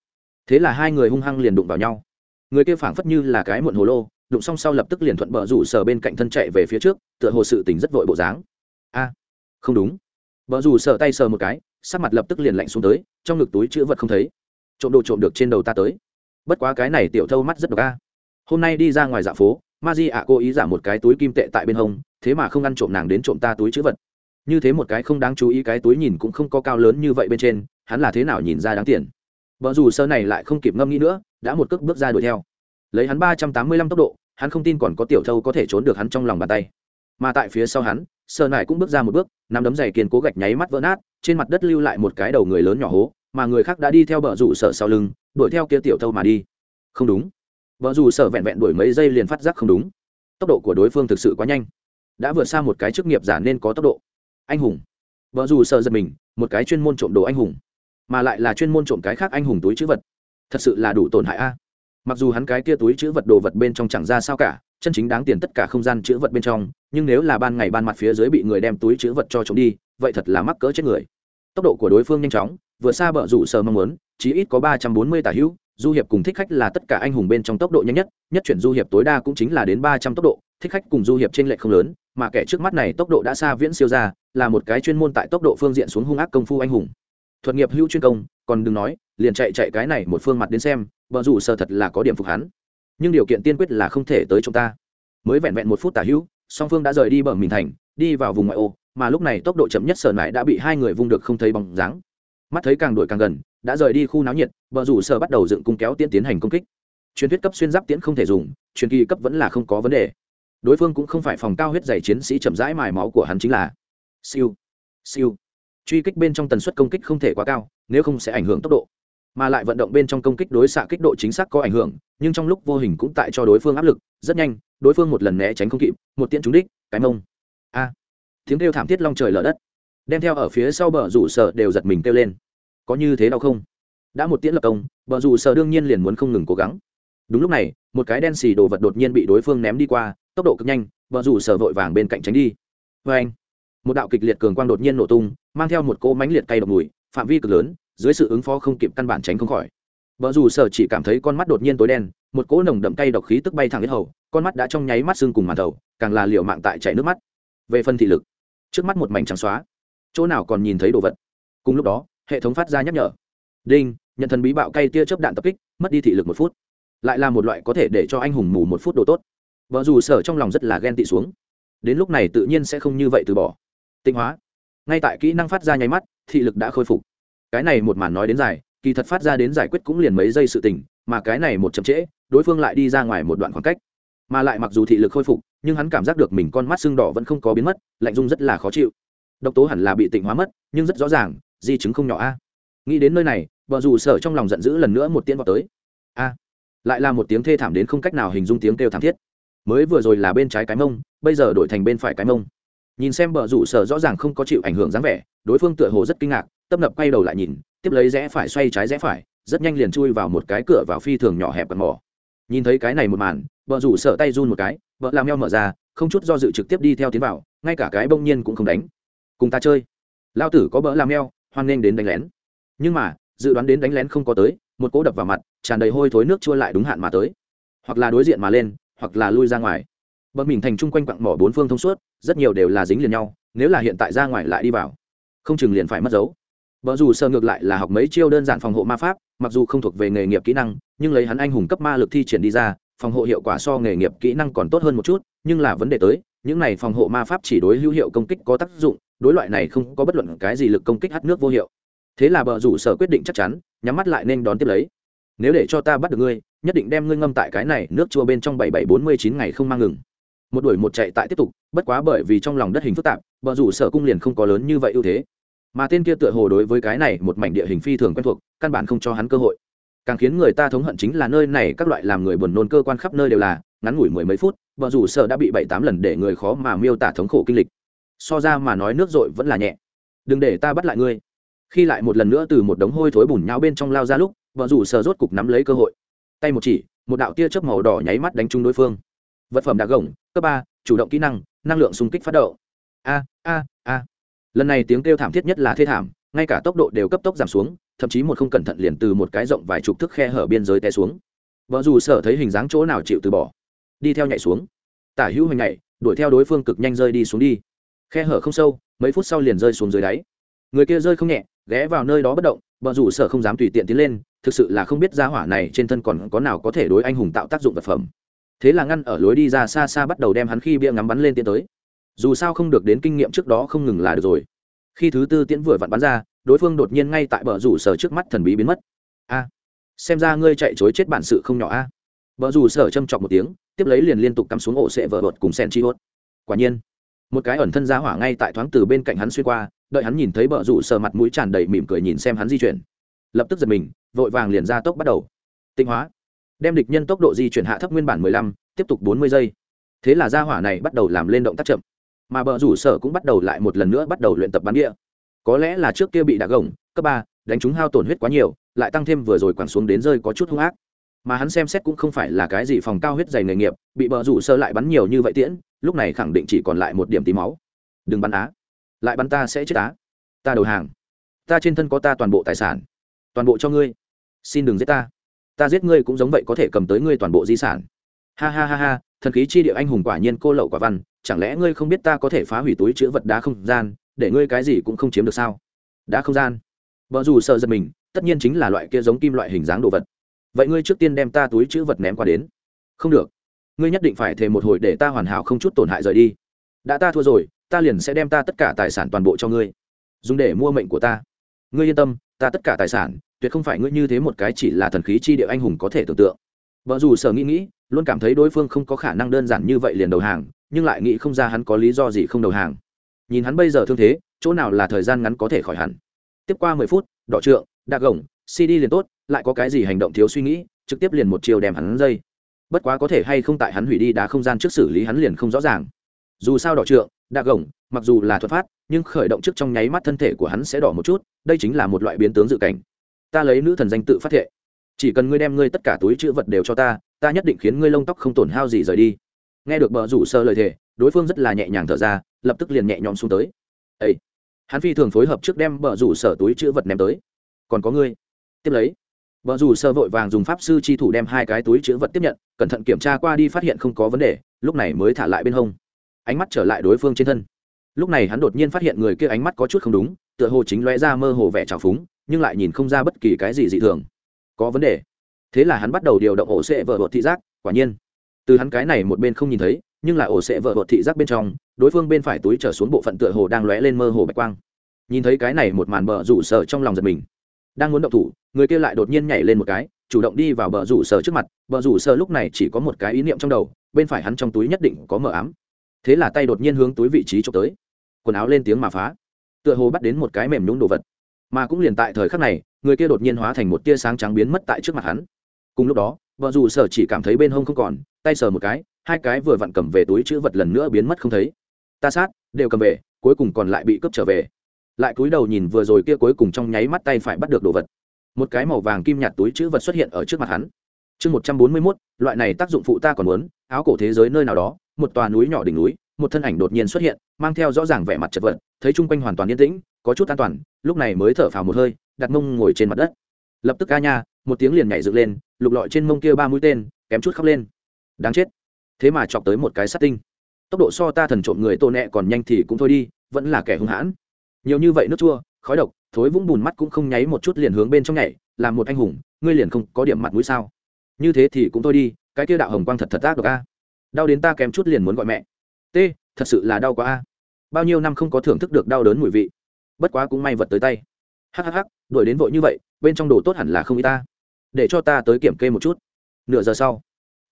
Thế là hai người hung hăng liền đụng vào nhau. Người kia phảng phất như là cái muộn hồ lô, đụng xong sau lập tức liền thuận bờ rủ sờ bên cạnh thân chạy về phía trước, tựa hồ sự tình rất vội bộ dáng. A, không đúng. Bờ rủ sờ tay sờ một cái, sắc mặt lập tức liền lạnh xuống tới, trong ngực túi chữ vật không thấy. Trộm đồ trộm được trên đầu ta tới bất quá cái này tiểu thâu mắt rất độc a. Hôm nay đi ra ngoài dạ phố ma di ạ cố ý giả một cái túi kim tệ tại bên hông, thế mà không ăn trộm nàng đến trộm ta túi chữ vật. Như thế một cái không đáng chú ý cái túi nhìn cũng không có cao lớn như vậy bên trên, hắn là thế nào nhìn ra đáng tiền? Vợ dù sơ này lại không kịp ngâm nghĩ nữa, đã một cước bước ra đuổi theo. Lấy hắn ba trăm tám mươi lăm tốc độ, hắn không tin còn có tiểu thâu có thể trốn được hắn trong lòng bàn tay. Mà tại phía sau hắn, sơ nải cũng bước ra một bước, nắm đấm giày kiên cố gạch nháy mắt vỡ nát, trên mặt đất lưu lại một cái đầu người lớn nhỏ hố mà người khác đã đi theo bờ rủ sở sau lưng, đuổi theo kia tiểu thâu mà đi. Không đúng. Vợ dù sở vẹn vẹn đuổi mấy giây liền phát giác không đúng. Tốc độ của đối phương thực sự quá nhanh. Đã vượt xa một cái chức nghiệp giả nên có tốc độ. Anh hùng. Vợ dù sợ giật mình, một cái chuyên môn trộm đồ anh hùng. Mà lại là chuyên môn trộm cái khác anh hùng túi chữ vật. Thật sự là đủ tổn hại a. Mặc dù hắn cái kia túi chữ vật đồ vật bên trong chẳng ra sao cả, chân chính đáng tiền tất cả không gian chữ vật bên trong, nhưng nếu là ban ngày ban mặt phía dưới bị người đem túi chữ vật cho trộm đi, vậy thật là mắc cỡ chết người tốc độ của đối phương nhanh chóng vừa xa bờ rủ sở mong muốn, chí ít có ba trăm bốn mươi tả hữu, du hiệp cùng thích khách là tất cả anh hùng bên trong tốc độ nhanh nhất nhất chuyển du hiệp tối đa cũng chính là đến ba trăm tốc độ, thích khách cùng du hiệp trên lệch không lớn, mà kẻ trước mắt này tốc độ đã xa viễn siêu ra, là một cái chuyên môn tại tốc độ phương diện xuống hung ác công phu anh hùng. Thuật nghiệp hữu chuyên công, còn đừng nói, liền chạy chạy cái này một phương mặt đến xem, bờ rủ sở thật là có điểm phục hắn. Nhưng điều kiện tiên quyết là không thể tới chúng ta. Mới vẹn vẹn một phút tả hữu, song phương đã rời đi bờ mình thành, đi vào vùng ngoại ô mà lúc này tốc độ chậm nhất sở lại đã bị hai người vung được không thấy bóng dáng. Mắt thấy càng đuổi càng gần, đã rời đi khu náo nhiệt vợ rủ sở bắt đầu dựng cung kéo tiễn tiến hành công kích. Truyền thuyết cấp xuyên giáp tiễn không thể dùng, truyền kỳ cấp vẫn là không có vấn đề. Đối phương cũng không phải phòng cao huyết dày chiến sĩ chậm rãi mài máu của hắn chính là siêu siêu. Truy kích bên trong tần suất công kích không thể quá cao, nếu không sẽ ảnh hưởng tốc độ. Mà lại vận động bên trong công kích đối xạ kích độ chính xác có ảnh hưởng, nhưng trong lúc vô hình cũng tại cho đối phương áp lực, rất nhanh, đối phương một lần né tránh không kịp, một tiễn trúng đích, cái mông. A tiếng kêu thảm thiết long trời lở đất. Đem theo ở phía sau bờ rủ sợ đều giật mình kêu lên. Có như thế đâu không? Đã một tiễn lập công, bờ rủ sợ đương nhiên liền muốn không ngừng cố gắng. Đúng lúc này, một cái đen xì đồ vật đột nhiên bị đối phương ném đi qua, tốc độ cực nhanh, bờ rủ sợ vội vàng bên cạnh tránh đi. Vê anh, một đạo kịch liệt cường quang đột nhiên nổ tung, mang theo một cỗ mánh liệt cay độc mùi, phạm vi cực lớn, dưới sự ứng phó không kịp căn bản tránh không khỏi. Vợ dù sở chỉ cảm thấy con mắt đột nhiên tối đen, một cỗ nồng đậm cay độc khí tức bay thẳng đến hầu, con mắt đã trong nháy mắt xương cùng màn đầu, càng là liệu mạng tại chảy nước mắt. Về phần thị lực trước mắt một mảnh trắng xóa, chỗ nào còn nhìn thấy đồ vật. Cùng lúc đó, hệ thống phát ra nhắc nhở. Đinh, nhận thần bí bạo cay tia chớp đạn tập kích, mất đi thị lực một phút. Lại là một loại có thể để cho anh hùng mù một phút đồ tốt. Vợ dù sở trong lòng rất là ghen tị xuống. Đến lúc này tự nhiên sẽ không như vậy từ bỏ. Tinh hóa. Ngay tại kỹ năng phát ra nháy mắt, thị lực đã khôi phục. Cái này một màn nói đến dài, kỳ thật phát ra đến giải quyết cũng liền mấy giây sự tình, mà cái này một chậm trễ, đối phương lại đi ra ngoài một đoạn khoảng cách. Mà lại mặc dù thị lực khôi phục nhưng hắn cảm giác được mình con mắt sưng đỏ vẫn không có biến mất, lạnh dung rất là khó chịu. Độc tố hẳn là bị tịnh hóa mất, nhưng rất rõ ràng, di chứng không nhỏ a. Nghĩ đến nơi này, vợ dù sở trong lòng giận dữ lần nữa một tiếng vào tới. A. Lại là một tiếng thê thảm đến không cách nào hình dung tiếng kêu thảm thiết. Mới vừa rồi là bên trái cái mông, bây giờ đổi thành bên phải cái mông. Nhìn xem bờ rủ sở rõ ràng không có chịu ảnh hưởng dáng vẻ, đối phương tựa hồ rất kinh ngạc, tấp nập quay đầu lại nhìn, tiếp lấy rẽ phải xoay trái rẽ phải, rất nhanh liền chui vào một cái cửa vào phi thường nhỏ hẹp quần mỏ. Nhìn thấy cái này một màn, vợ rủ sở tay run một cái vợ làm meo mở ra, không chút do dự trực tiếp đi theo tiến vào, ngay cả cái bông nhiên cũng không đánh. Cùng ta chơi. Lao tử có bỡ làm meo hoan nghênh đến đánh lén. Nhưng mà, dự đoán đến đánh lén không có tới, một cỗ đập vào mặt, tràn đầy hôi thối nước chua lại đúng hạn mà tới. Hoặc là đối diện mà lên, hoặc là lui ra ngoài. Bờ mình thành chung quanh quặng mỏ bốn phương thông suốt, rất nhiều đều là dính liền nhau, nếu là hiện tại ra ngoài lại đi vào, không chừng liền phải mất dấu. Vợ dù sợ ngược lại là học mấy chiêu đơn giản phòng hộ ma pháp, mặc dù không thuộc về nghề nghiệp kỹ năng, nhưng lấy hắn anh hùng cấp ma lực thi triển đi ra phòng hộ hiệu quả so nghề nghiệp kỹ năng còn tốt hơn một chút, nhưng là vấn đề tới, những này phòng hộ ma pháp chỉ đối hữu hiệu công kích có tác dụng, đối loại này không có bất luận cái gì lực công kích hắt nước vô hiệu. Thế là bờ rủ sở quyết định chắc chắn, nhắm mắt lại nên đón tiếp lấy. Nếu để cho ta bắt được ngươi, nhất định đem ngươi ngâm tại cái này nước chua bên trong bảy bảy bốn mươi chín ngày không mang ngừng. Một đuổi một chạy tại tiếp tục, bất quá bởi vì trong lòng đất hình phức tạp, bờ rủ sở cung liền không có lớn như vậy ưu thế. Mà tên kia tựa hồ đối với cái này một mảnh địa hình phi thường quen thuộc, căn bản không cho hắn cơ hội càng khiến người ta thống hận chính là nơi này các loại làm người buồn nôn cơ quan khắp nơi đều là, ngắn ngủi mười mấy phút, vợ rủ sợ đã bị bảy tám lần để người khó mà miêu tả thống khổ kinh lịch. So ra mà nói nước dội vẫn là nhẹ. Đừng để ta bắt lại ngươi. Khi lại một lần nữa từ một đống hôi thối bùn nhau bên trong lao ra lúc, vợ rủ sợ rốt cục nắm lấy cơ hội. Tay một chỉ, một đạo tia chớp màu đỏ nháy mắt đánh trúng đối phương. Vật phẩm đã gồng, cấp ba, chủ động kỹ năng năng lượng xung kích phát động. A a a. Lần này tiếng kêu thảm thiết nhất là thê thảm, ngay cả tốc độ đều cấp tốc giảm xuống thậm chí một không cẩn thận liền từ một cái rộng vài chục thước khe hở biên giới té xuống. Vợ dù sở thấy hình dáng chỗ nào chịu từ bỏ, đi theo nhảy xuống. Tả hữu hình nhảy, đuổi theo đối phương cực nhanh rơi đi xuống đi. Khe hở không sâu, mấy phút sau liền rơi xuống dưới đáy. Người kia rơi không nhẹ, ghé vào nơi đó bất động, vợ rủ sở không dám tùy tiện tiến lên, thực sự là không biết giá hỏa này trên thân còn có nào có thể đối anh hùng tạo tác dụng vật phẩm. Thế là ngăn ở lối đi ra xa xa bắt đầu đem hắn khi bia ngắm bắn lên tiến tới. Dù sao không được đến kinh nghiệm trước đó không ngừng là được rồi. Khi thứ tư tiễn vừa vặn bắn ra đối phương đột nhiên ngay tại bờ rủ sở trước mắt thần bí biến mất. A, xem ra ngươi chạy chối chết bản sự không nhỏ a. À. bờ rủ sở châm chọc một tiếng, tiếp lấy liền liên tục cắm xuống ổ sệ vợ bột cùng sen chi hốt. Quả nhiên, một cái ẩn thân ra hỏa ngay tại thoáng từ bên cạnh hắn xuyên qua, đợi hắn nhìn thấy bờ rủ sở mặt mũi tràn đầy mỉm cười nhìn xem hắn di chuyển. Lập tức giật mình, vội vàng liền ra tốc bắt đầu. Tinh hóa, đem địch nhân tốc độ di chuyển hạ thấp nguyên bản mười lăm, tiếp tục bốn mươi giây. Thế là ra hỏa này bắt đầu làm lên động tác chậm. Mà bờ rủ sở cũng bắt đầu lại một lần nữa bắt đầu luyện tập bắn địa có lẽ là trước kia bị đạ gồng, cấp ba, đánh chúng hao tổn huyết quá nhiều, lại tăng thêm vừa rồi quẳng xuống đến rơi có chút hung ác. Mà hắn xem xét cũng không phải là cái gì phòng cao huyết dày nghề nghiệp, bị bờ rủ sơ lại bắn nhiều như vậy tiễn, lúc này khẳng định chỉ còn lại một điểm tí máu. Đừng bắn á. Lại bắn ta sẽ chết á. Ta đầu hàng. Ta trên thân có ta toàn bộ tài sản. Toàn bộ cho ngươi. Xin đừng giết ta. Ta giết ngươi cũng giống vậy có thể cầm tới ngươi toàn bộ di sản. Ha ha ha ha, thần khí chi địa anh hùng quả nhiên cô lậu quả văn, chẳng lẽ ngươi không biết ta có thể phá hủy túi chữ vật đá không gian để ngươi cái gì cũng không chiếm được sao? Đã không gian. Vợ dù sợ giật mình, tất nhiên chính là loại kia giống kim loại hình dáng đồ vật. Vậy ngươi trước tiên đem ta túi chữ vật ném qua đến. Không được. Ngươi nhất định phải thề một hồi để ta hoàn hảo không chút tổn hại rời đi. Đã ta thua rồi, ta liền sẽ đem ta tất cả tài sản toàn bộ cho ngươi. Dùng để mua mệnh của ta. Ngươi yên tâm, ta tất cả tài sản, tuyệt không phải ngươi như thế một cái chỉ là thần khí chi địa anh hùng có thể tưởng tượng. Vợ dù sở nghĩ nghĩ, luôn cảm thấy đối phương không có khả năng đơn giản như vậy liền đầu hàng, nhưng lại nghĩ không ra hắn có lý do gì không đầu hàng nhìn hắn bây giờ thương thế, chỗ nào là thời gian ngắn có thể khỏi hẳn? Tiếp qua mười phút, đỏ trượng, đạc gồng cd liền tốt, lại có cái gì hành động thiếu suy nghĩ, trực tiếp liền một chiều đèm hắn dây. Bất quá có thể hay không tại hắn hủy đi đá không gian trước xử lý hắn liền không rõ ràng. Dù sao đỏ trượng, đạc gồng, mặc dù là thuật phát nhưng khởi động trước trong nháy mắt thân thể của hắn sẽ đỏ một chút, đây chính là một loại biến tướng dự cảnh. Ta lấy nữ thần danh tự phát thệ. Chỉ cần ngươi đem ngươi tất cả túi chữ vật đều cho ta ta nhất định khiến ngươi lông tóc không tổn hao gì rời đi nghe được bờ rủ sơ lời thề, đối phương rất là nhẹ nhàng thở ra, lập tức liền nhẹ nhõm xuống tới. Ây hắn phi thường phối hợp trước đem bờ rủ sở túi chữ vật ném tới. Còn có ngươi. Tiếp lấy. Bờ rủ sơ vội vàng dùng pháp sư chi thủ đem hai cái túi chữ vật tiếp nhận, cẩn thận kiểm tra qua đi phát hiện không có vấn đề, lúc này mới thả lại bên hông. Ánh mắt trở lại đối phương trên thân. Lúc này hắn đột nhiên phát hiện người kia ánh mắt có chút không đúng, tựa hồ chính lóe ra mơ hồ vẻ trào phúng, nhưng lại nhìn không ra bất kỳ cái gì dị thường. Có vấn đề. Thế là hắn bắt đầu điều động ổ sệ vợ bột thị giác, quả nhiên từ hắn cái này một bên không nhìn thấy, nhưng là ổ sẽ vợ bột thị giác bên trong, đối phương bên phải túi trở xuống bộ phận tựa hồ đang lóe lên mơ hồ bạch quang. Nhìn thấy cái này một màn bờ rủ sở trong lòng giật mình. Đang muốn động thủ, người kia lại đột nhiên nhảy lên một cái, chủ động đi vào bờ rủ sở trước mặt. Bờ rủ sở lúc này chỉ có một cái ý niệm trong đầu, bên phải hắn trong túi nhất định có mờ ám. Thế là tay đột nhiên hướng túi vị trí trộm tới. Quần áo lên tiếng mà phá. Tựa hồ bắt đến một cái mềm nhúng đồ vật. Mà cũng liền tại thời khắc này, người kia đột nhiên hóa thành một tia sáng trắng biến mất tại trước mặt hắn. Cùng lúc đó vợ dù sở chỉ cảm thấy bên hông không còn, tay sờ một cái, hai cái vừa vặn cầm về túi chữ vật lần nữa biến mất không thấy. Ta sát, đều cầm về, cuối cùng còn lại bị cướp trở về. Lại cúi đầu nhìn vừa rồi kia cuối cùng trong nháy mắt tay phải bắt được đồ vật. Một cái màu vàng kim nhạt túi chữ vật xuất hiện ở trước mặt hắn. Chương một trăm bốn mươi mốt, loại này tác dụng phụ ta còn muốn, áo cổ thế giới nơi nào đó, một tòa núi nhỏ đỉnh núi, một thân ảnh đột nhiên xuất hiện, mang theo rõ ràng vẻ mặt chật vật, thấy chung quanh hoàn toàn yên tĩnh, có chút an toàn, lúc này mới thở phào một hơi, đặt mông ngồi trên mặt đất. Lập tức ca nha, một tiếng liền nhảy dựng lên lục lọi trên mông kia ba mũi tên, kém chút khóc lên. Đáng chết. Thế mà chọc tới một cái sát tinh. Tốc độ so ta thần trộm người tô nẹ còn nhanh thì cũng thôi đi, vẫn là kẻ hung hãn. Nhiều như vậy nước chua, khói độc, thối vũng bùn mắt cũng không nháy một chút liền hướng bên trong nhảy, làm một anh hùng, ngươi liền không có điểm mặt mũi sao? Như thế thì cũng thôi đi, cái kia đạo hồng quang thật thật ác độc a. Đau đến ta kém chút liền muốn gọi mẹ. T, thật sự là đau quá a. Bao nhiêu năm không có thưởng thức được đau đớn mùi vị. Bất quá cũng may vật tới tay. Hhh đuổi đến vội như vậy, bên trong đồ tốt hẳn là không y ta để cho ta tới kiểm kê một chút. Nửa giờ sau,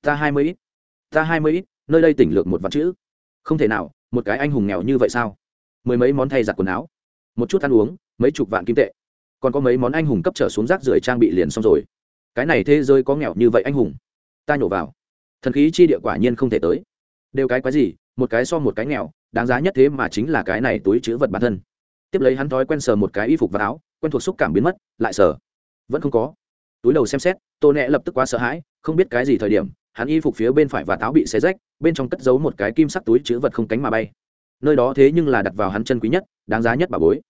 ta hai mươi ít, ta hai mươi ít, nơi đây tỉnh lược một vạn chữ. Không thể nào, một cái anh hùng nghèo như vậy sao? Mười mấy món thay giặt quần áo, một chút ăn uống, mấy chục vạn kim tệ. Còn có mấy món anh hùng cấp trở xuống rác rưởi trang bị liền xong rồi. Cái này thế giới có nghèo như vậy anh hùng. Ta nhổ vào. Thần khí chi địa quả nhiên không thể tới. Đều cái quái gì, một cái so một cái nghèo, đáng giá nhất thế mà chính là cái này túi chữ vật bản thân. Tiếp lấy hắn thói quen sờ một cái y phục và áo, quen thuộc xúc cảm biến mất, lại sờ. Vẫn không có túi đầu xem xét, tô nẹ lập tức quá sợ hãi, không biết cái gì thời điểm, hắn y phục phía bên phải và táo bị xé rách, bên trong cất giấu một cái kim sắc túi chữ vật không cánh mà bay. Nơi đó thế nhưng là đặt vào hắn chân quý nhất, đáng giá nhất bà bối.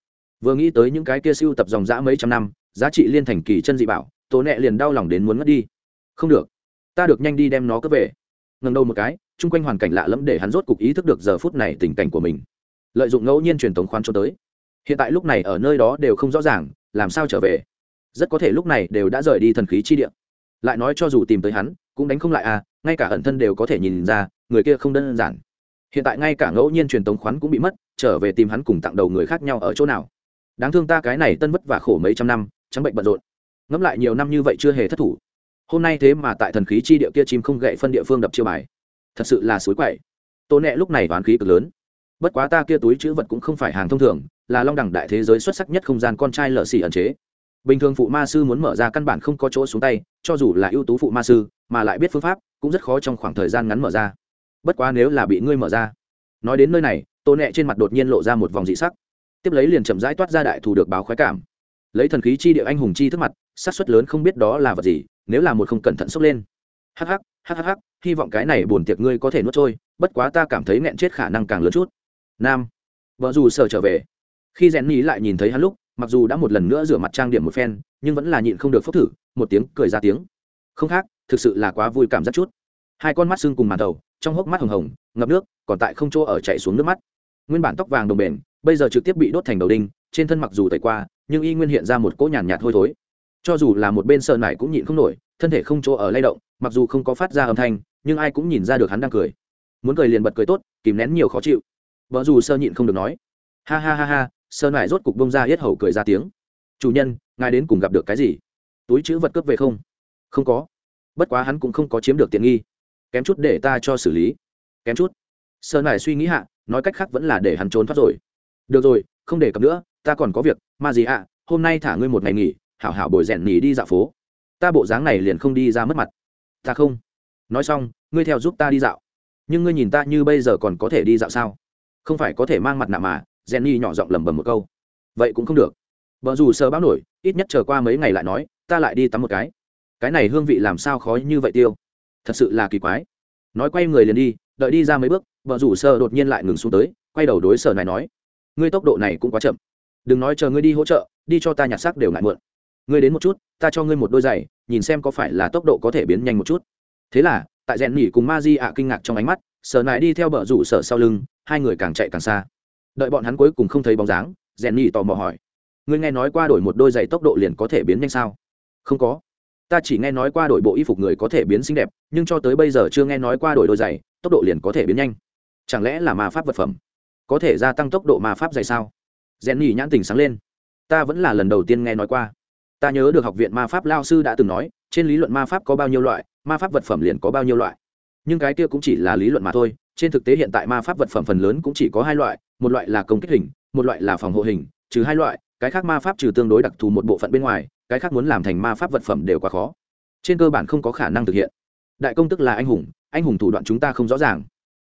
Vừa nghĩ tới những cái kia siêu tập dòng dã mấy trăm năm, giá trị liên thành kỳ chân dị bảo, tô nẹ liền đau lòng đến muốn mất đi. Không được, ta được nhanh đi đem nó cướp về. Ngần đầu một cái, chung quanh hoàn cảnh lạ lẫm để hắn rốt cục ý thức được giờ phút này tình cảnh của mình. Lợi dụng ngẫu nhiên truyền thống khoán cho tới. Hiện tại lúc này ở nơi đó đều không rõ ràng, làm sao trở về? Rất có thể lúc này đều đã rời đi thần khí chi địa. Lại nói cho dù tìm tới hắn, cũng đánh không lại à ngay cả ẩn thân đều có thể nhìn ra, người kia không đơn giản. Hiện tại ngay cả ngẫu nhiên truyền tống khoán cũng bị mất, trở về tìm hắn cùng tặng đầu người khác nhau ở chỗ nào. Đáng thương ta cái này tân vất và khổ mấy trăm năm, trắng bệnh bận rộn. Ngẫm lại nhiều năm như vậy chưa hề thất thủ. Hôm nay thế mà tại thần khí chi địa kia chim không gậy phân địa phương đập chiêu bài. Thật sự là suối quậy. Tô nẹ lúc này toán khí cực lớn. Bất quá ta kia túi chữ vật cũng không phải hàng thông thường, là long đẳng đại thế giới xuất sắc nhất không gian con trai lợ xỉ ẩn chế bình thường phụ ma sư muốn mở ra căn bản không có chỗ xuống tay, cho dù là ưu tú phụ ma sư, mà lại biết phương pháp, cũng rất khó trong khoảng thời gian ngắn mở ra. Bất quá nếu là bị ngươi mở ra. Nói đến nơi này, tô nẹ trên mặt đột nhiên lộ ra một vòng dị sắc. Tiếp lấy liền chậm rãi toát ra đại thù được báo khoái cảm. Lấy thần khí chi địa anh hùng chi thức mặt sát xuất lớn không biết đó là vật gì, nếu là một không cẩn thận sốc lên. Hh hh hy vọng cái này buồn tiệc ngươi có thể nuốt trôi, bất quá ta cảm thấy nghẹn chết khả năng càng lớn chút. Nam, vợ dù sợ trở về. Khi rèn nhí lại nhìn thấy hắn lúc mặc dù đã một lần nữa rửa mặt trang điểm một phen, nhưng vẫn là nhịn không được phốc thử, một tiếng cười ra tiếng. Không khác, thực sự là quá vui cảm giác chút. Hai con mắt sưng cùng màn đầu, trong hốc mắt hồng hồng, ngập nước, còn tại không chỗ ở chạy xuống nước mắt. Nguyên bản tóc vàng đồng bền, bây giờ trực tiếp bị đốt thành đầu đinh, trên thân mặc dù tẩy qua, nhưng y nguyên hiện ra một cỗ nhàn nhạt hôi thối. Cho dù là một bên sợ nải cũng nhịn không nổi, thân thể không chỗ ở lay động, mặc dù không có phát ra âm thanh, nhưng ai cũng nhìn ra được hắn đang cười. Muốn cười liền bật cười tốt, kìm nén nhiều khó chịu. Vợ dù sơ nhịn không được nói. Ha ha ha ha Sơn nải rốt cục bông ra hết hầu cười ra tiếng. Chủ nhân, ngài đến cùng gặp được cái gì? Túi chữ vật cướp về không? Không có. Bất quá hắn cũng không có chiếm được tiện nghi. Kém chút để ta cho xử lý. Kém chút. Sơn nải suy nghĩ hạ, nói cách khác vẫn là để hắn trốn thoát rồi. Được rồi, không để cập nữa, ta còn có việc. Mà gì ạ, hôm nay thả ngươi một ngày nghỉ, hảo hảo bồi rèn nghỉ đi dạo phố. Ta bộ dáng này liền không đi ra mất mặt. Ta không. Nói xong, ngươi theo giúp ta đi dạo. Nhưng ngươi nhìn ta như bây giờ còn có thể đi dạo sao? Không phải có thể mang mặt nạ mà Jenny nhỏ giọng lẩm bẩm một câu. Vậy cũng không được. Vợ dù sờ báo nổi, ít nhất chờ qua mấy ngày lại nói, ta lại đi tắm một cái. Cái này hương vị làm sao khó như vậy tiêu? Thật sự là kỳ quái. Nói quay người liền đi, đợi đi ra mấy bước vợ rủ sơ đột nhiên lại ngừng xuống tới, quay đầu đối sở này nói, ngươi tốc độ này cũng quá chậm. Đừng nói chờ ngươi đi hỗ trợ, đi cho ta nhặt xác đều ngại mượn ngươi đến một chút, ta cho ngươi một đôi giày, nhìn xem có phải là tốc độ có thể biến nhanh một chút. Thế là, tại rèn nỉ cùng ma di ạ kinh ngạc trong ánh mắt, sở này đi theo bờ rủ sở sau lưng, hai người càng chạy càng xa đợi bọn hắn cuối cùng không thấy bóng dáng, rèn nhì tò mò hỏi. Ngươi nghe nói qua đổi một đôi giày tốc độ liền có thể biến nhanh sao? Không có. Ta chỉ nghe nói qua đổi bộ y phục người có thể biến xinh đẹp, nhưng cho tới bây giờ chưa nghe nói qua đổi đôi giày, tốc độ liền có thể biến nhanh. Chẳng lẽ là ma pháp vật phẩm? Có thể gia tăng tốc độ ma pháp dày sao? Rèn nhì nhãn tình sáng lên. Ta vẫn là lần đầu tiên nghe nói qua. Ta nhớ được học viện ma pháp lao sư đã từng nói, trên lý luận ma pháp có bao nhiêu loại, ma pháp vật phẩm liền có bao nhiêu loại. Nhưng cái kia cũng chỉ là lý luận mà thôi, trên thực tế hiện tại ma pháp vật phẩm phần lớn cũng chỉ có hai loại một loại là công kích hình, một loại là phòng hộ hình, trừ hai loại, cái khác ma pháp trừ tương đối đặc thù một bộ phận bên ngoài, cái khác muốn làm thành ma pháp vật phẩm đều quá khó. Trên cơ bản không có khả năng thực hiện. Đại công tức là anh hùng anh hùng thủ đoạn chúng ta không rõ ràng.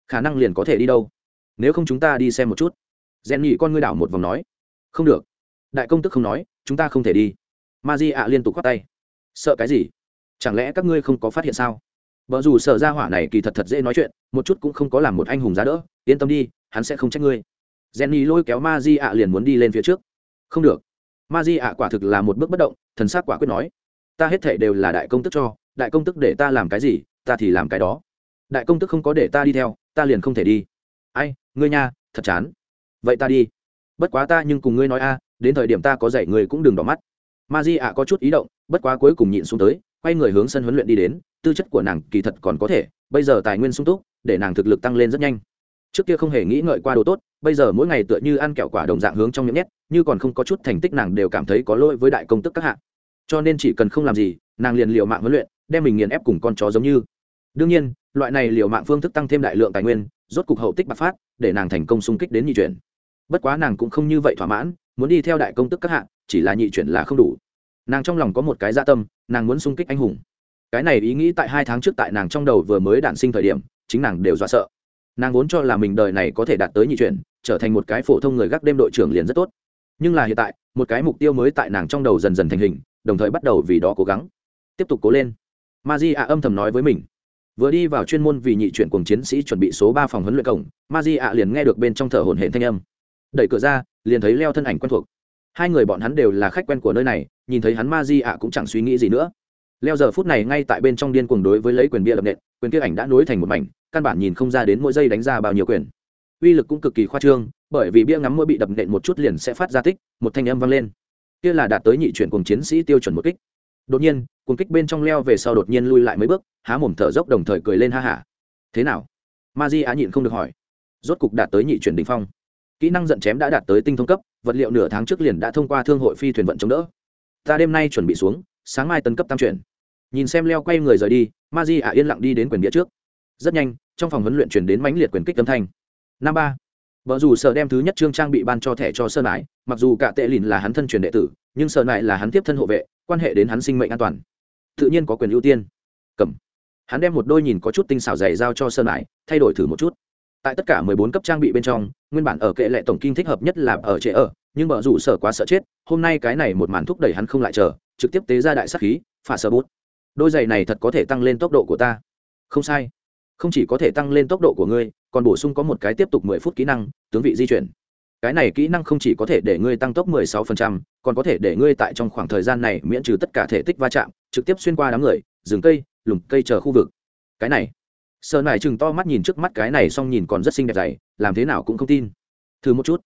Khả năng liền có thể đi đâu? Nếu không chúng ta đi xem một chút. Rèn nhị con ngươi đảo một vòng nói. Không được. Đại công tức không nói, chúng ta không thể đi. Ma di ạ liên tục khoác tay. Sợ cái gì? Chẳng lẽ các ngươi không có phát hiện sao? Vợ dù sợ ra hỏa này kỳ thật thật dễ nói chuyện, một chút cũng không có làm một anh hùng giá đỡ. Yên tâm đi, hắn sẽ không trách ngươi jenny lôi kéo ma di ạ liền muốn đi lên phía trước. Không được. Ma di ạ quả thực là một bước bất động, thần sắc quả quyết nói. Ta hết thảy đều là đại công tức cho, đại công tức để ta làm cái gì, ta thì làm cái đó. Đại công tức không có để ta đi theo, ta liền không thể đi. Ai, ngươi nha, thật chán. Vậy ta đi. Bất quá ta nhưng cùng ngươi nói a, đến thời điểm ta có dạy người cũng đừng đỏ mắt. Ma di ạ có chút ý động, bất quá cuối cùng nhịn xuống tới, quay người hướng sân huấn luyện đi đến, tư chất của nàng kỳ thật còn có thể, bây giờ tài nguyên sung túc, để nàng thực lực tăng lên rất nhanh. Trước kia không hề nghĩ ngợi qua đồ tốt bây giờ mỗi ngày tựa như ăn kẹo quả đồng dạng hướng trong miệng nhét, như còn không có chút thành tích nàng đều cảm thấy có lỗi với đại công tức các hạng cho nên chỉ cần không làm gì, nàng liền liều mạng huấn luyện, đem mình nghiền ép cùng con chó giống như. Đương nhiên, loại này liều mạng phương thức tăng thêm đại lượng tài nguyên, rốt cục hậu tích bạc phát, để nàng thành công xung kích đến nhị chuyển. Bất quá nàng cũng không như vậy thỏa mãn, muốn đi theo đại công tức các hạng chỉ là nhị chuyển là không đủ. Nàng trong lòng có một cái gia tâm, nàng muốn xung kích anh hùng. Cái này ý nghĩ tại hai tháng trước tại nàng trong đầu vừa mới đản sinh thời điểm, chính nàng đều dọa sợ. Nàng vốn cho là mình đời này có thể đạt tới nhị chuyển trở thành một cái phổ thông người gác đêm đội trưởng liền rất tốt. Nhưng là hiện tại, một cái mục tiêu mới tại nàng trong đầu dần dần thành hình, đồng thời bắt đầu vì đó cố gắng. Tiếp tục cố lên. Ma di ạ âm thầm nói với mình. Vừa đi vào chuyên môn vì nhị chuyển cùng chiến sĩ chuẩn bị số ba phòng huấn luyện cổng ma di ạ liền nghe được bên trong thở hổn hển thanh âm. Đẩy cửa ra, liền thấy leo thân ảnh quen thuộc. Hai người bọn hắn đều là khách quen của nơi này, nhìn thấy hắn ma di ạ cũng chẳng suy nghĩ gì nữa. Leo giờ phút này ngay tại bên trong điên cuồng đối với lấy quyền bia lập nện, quyền kia ảnh đã nối thành một mảnh, căn bản nhìn không ra đến mỗi giây đánh ra bao nhiêu quyền uy lực cũng cực kỳ khoa trương, bởi vì bia ngắm mỗi bị đập nện một chút liền sẽ phát ra tích, một thanh âm vang lên. Kia là đạt tới nhị chuyển cùng chiến sĩ tiêu chuẩn một kích. Đột nhiên cùng kích bên trong leo về sau đột nhiên lui lại mấy bước, há mồm thở dốc đồng thời cười lên ha hả. Thế nào? Ma di á nhịn không được hỏi. Rốt cục đạt tới nhị chuyển đ ỉ n h phong. Kỹ năng giận chém đã đạt tới tinh thông cấp, vật liệu nửa tháng trước liền đã thông qua thương hội phi thuyền vận chống đỡ. Ta đêm nay chuẩn bị xuống, sáng mai tấn cấp tam chuyển. Nhìn xem leo quay người rời đi, ma di yên lặng đi đến quyền địa trước. Rất nhanh, trong phòng huấn luyện chuyển đến mãnh liệt quyền kích âm thanh năm ba. Vợ dù sợ đem thứ nhất trương trang bị ban cho thẻ cho sơn lại mặc dù cả tệ lìn là hắn thân truyền đệ tử, nhưng sơn lại là hắn tiếp thân hộ vệ, quan hệ đến hắn sinh mệnh an toàn. Tự nhiên có quyền ưu tiên. Cầm. Hắn đem một đôi nhìn có chút tinh xảo dày giao cho sơn lại thay đổi thử một chút. Tại tất cả mười bốn cấp trang bị bên trong, nguyên bản ở kệ lệ tổng kinh thích hợp nhất là ở trẻ ở, nhưng vợ dù sở quá sợ chết, hôm nay cái này một màn thúc đẩy hắn không lại chờ, trực tiếp tế ra đại sắc khí, phả sợ bút. Đôi giày này thật có thể tăng lên tốc độ của ta. Không sai không chỉ có thể tăng lên tốc độ của ngươi còn bổ sung có một cái tiếp tục mười phút kỹ năng tướng vị di chuyển. Cái này kỹ năng không chỉ có thể để ngươi tăng tốc 16%, còn có thể để ngươi tại trong khoảng thời gian này miễn trừ tất cả thể tích va chạm trực tiếp xuyên qua đám người rừng cây lùm cây chờ khu vực. Cái này. Sợ nải chừng to mắt nhìn trước mắt cái này xong nhìn còn rất xinh đẹp dày làm thế nào cũng không tin. Thử một chút.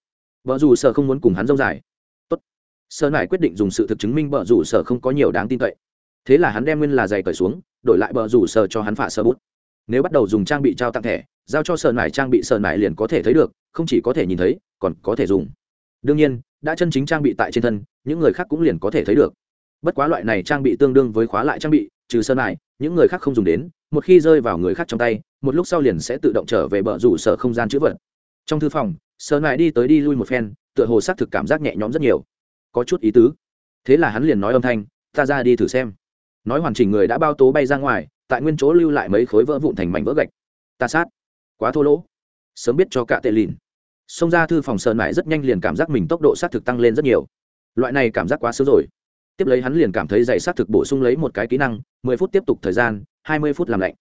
Vợ dù sợ không muốn cùng hắn dâu dài. Tốt. Sợ nải quyết định dùng sự thực chứng minh vợ dù sợ không có nhiều đáng tin cậy. Thế là hắn đem nguyên là giày cởi xuống đổi lại vợ rủ sợ cho hắn phả sơ bút nếu bắt đầu dùng trang bị trao tặng thẻ, giao cho sơn mải trang bị sơn mải liền có thể thấy được, không chỉ có thể nhìn thấy, còn có thể dùng. Đương nhiên, đã chân chính trang bị tại trên thân, những người khác cũng liền có thể thấy được. Bất quá loại này trang bị tương đương với khóa lại trang bị, trừ sơn lại những người khác không dùng đến, một khi rơi vào người khác trong tay, một lúc sau liền sẽ tự động trở về bờ rủ sở không gian chữ vật. Trong thư phòng, sơn lại đi tới đi lui một phen, tựa hồ xác thực cảm giác nhẹ nhõm rất nhiều. Có chút ý tứ. Thế là hắn liền nói âm thanh, ta ra đi thử xem. Nói hoàn chỉnh người đã bao tố bay ra ngoài tại nguyên chỗ lưu lại mấy khối vỡ vụn thành mảnh vỡ gạch. Ta sát. Quá thô lỗ. Sớm biết cho cả tệ lìn. Xông ra thư phòng sơn mãi rất nhanh liền cảm giác mình tốc độ xác thực tăng lên rất nhiều. Loại này cảm giác quá sớm rồi. Tiếp lấy hắn liền cảm thấy dạy xác thực bổ sung lấy một cái kỹ năng, mười phút tiếp tục thời gian, hai mươi phút làm lạnh.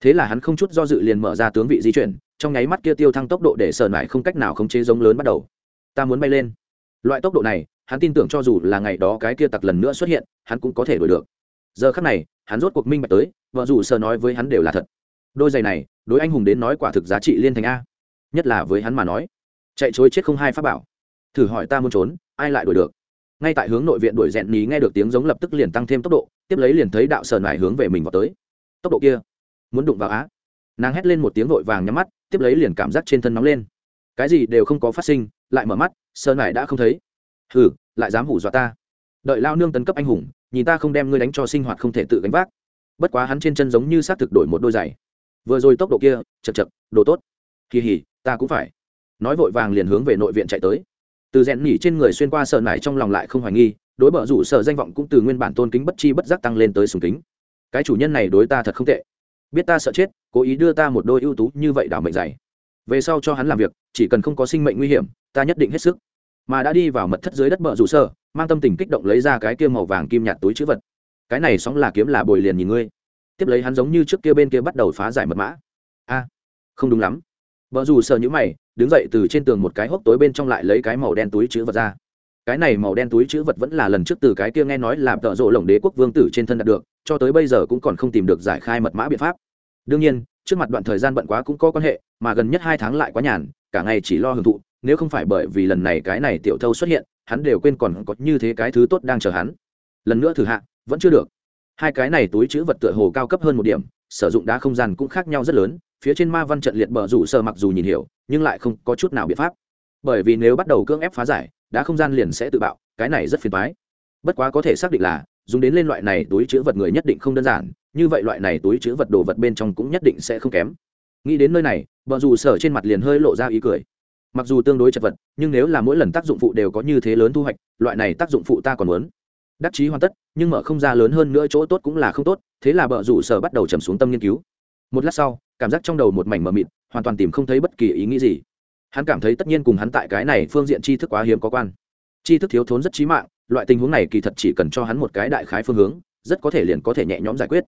Thế là hắn không chút do dự liền mở ra tướng vị di chuyển, trong nháy mắt kia tiêu thăng tốc độ để sơn mãi không cách nào khống chế giống lớn bắt đầu. Ta muốn bay lên. Loại tốc độ này, hắn tin tưởng cho dù là ngày đó cái kia tặc lần nữa xuất hiện, hắn cũng có thể đổi được. Giờ khắc này hắn rốt cuộc minh bạch tới, vợ dù sờ nói với hắn đều là thật. Đôi giày này, đối anh hùng đến nói quả thực giá trị liên thành a. Nhất là với hắn mà nói. Chạy chối chết không hai pháp bảo. Thử hỏi ta muốn trốn, ai lại đuổi được? Ngay tại hướng nội viện đuổi rẽn ní nghe được tiếng giống lập tức liền tăng thêm tốc độ, tiếp lấy liền thấy đạo sờn mải hướng về mình vào tới. Tốc độ kia, muốn đụng vào á. Nàng hét lên một tiếng vội vàng nhắm mắt, tiếp lấy liền cảm giác trên thân nóng lên. Cái gì đều không có phát sinh, lại mở mắt sơn mải đã không thấy. Hừ, lại dám hủ dọa ta. Đợi lao nương tấn cấp anh hùng nhìn ta không đem ngươi đánh cho sinh hoạt không thể tự gánh vác. Bất quá hắn trên chân giống như xác thực đổi một đôi giày. Vừa rồi tốc độ kia chật chật đồ tốt. Kỳ hỉ, ta cũng phải. Nói vội vàng liền hướng về nội viện chạy tới. Từ rèn nhỉ trên người xuyên qua sợ nải trong lòng lại không hoài nghi, đối bờ rủ sợ danh vọng cũng từ nguyên bản tôn kính bất chi bất giác tăng lên tới sùng kính. Cái chủ nhân này đối ta thật không tệ. Biết ta sợ chết, cố ý đưa ta một đôi ưu tú như vậy đảo mệnh dày về sau cho hắn làm việc, chỉ cần không có sinh mệnh nguy hiểm, ta nhất định hết sức mà đã đi vào mật thất dưới đất bờ rủ sơ, mang tâm tình kích động lấy ra cái kia màu vàng kim nhạt túi chữ vật. Cái này sóng là kiếm là bồi liền nhìn ngươi. Tiếp lấy hắn giống như trước kia bên kia bắt đầu phá giải mật mã. A, không đúng lắm. Vợ dù sợ những mày, đứng dậy từ trên tường một cái hốc tối bên trong lại lấy cái màu đen túi chữ vật ra. Cái này màu đen túi chữ vật vẫn là lần trước từ cái kia nghe nói làm tợ rộ lồng đế quốc vương tử trên thân đạt được, cho tới bây giờ cũng còn không tìm được giải khai mật mã biện pháp. Đương nhiên, trước mặt đoạn thời gian bận quá cũng có quan hệ, mà gần nhất hai tháng lại quá nhàn, cả ngày chỉ lo hưởng thụ nếu không phải bởi vì lần này cái này tiểu thâu xuất hiện, hắn đều quên còn có như thế cái thứ tốt đang chờ hắn. Lần nữa thử hạ, vẫn chưa được. Hai cái này túi chữ vật tựa hồ cao cấp hơn một điểm, sử dụng đá không gian cũng khác nhau rất lớn, phía trên ma văn trận liệt bờ rủ sơ mặc dù nhìn hiểu, nhưng lại không có chút nào biện pháp. Bởi vì nếu bắt đầu cưỡng ép phá giải, đá không gian liền sẽ tự bạo, cái này rất phiền toái. Bất quá có thể xác định là, dùng đến lên loại này túi chữ vật người nhất định không đơn giản, như vậy loại này túi chữ vật đồ vật bên trong cũng nhất định sẽ không kém. Nghĩ đến nơi này, bờ rủ sở trên mặt liền hơi lộ ra ý cười mặc dù tương đối chật vật, nhưng nếu là mỗi lần tác dụng phụ đều có như thế lớn thu hoạch, loại này tác dụng phụ ta còn muốn. Đắc chí hoàn tất, nhưng mở không ra lớn hơn nữa chỗ tốt cũng là không tốt, thế là bờ rủ sở bắt đầu trầm xuống tâm nghiên cứu. Một lát sau, cảm giác trong đầu một mảnh mờ mịt, hoàn toàn tìm không thấy bất kỳ ý nghĩ gì. Hắn cảm thấy tất nhiên cùng hắn tại cái này phương diện tri thức quá hiếm có quan. Tri thức thiếu thốn rất trí mạng, loại tình huống này kỳ thật chỉ cần cho hắn một cái đại khái phương hướng, rất có thể liền có thể nhẹ nhõm giải quyết.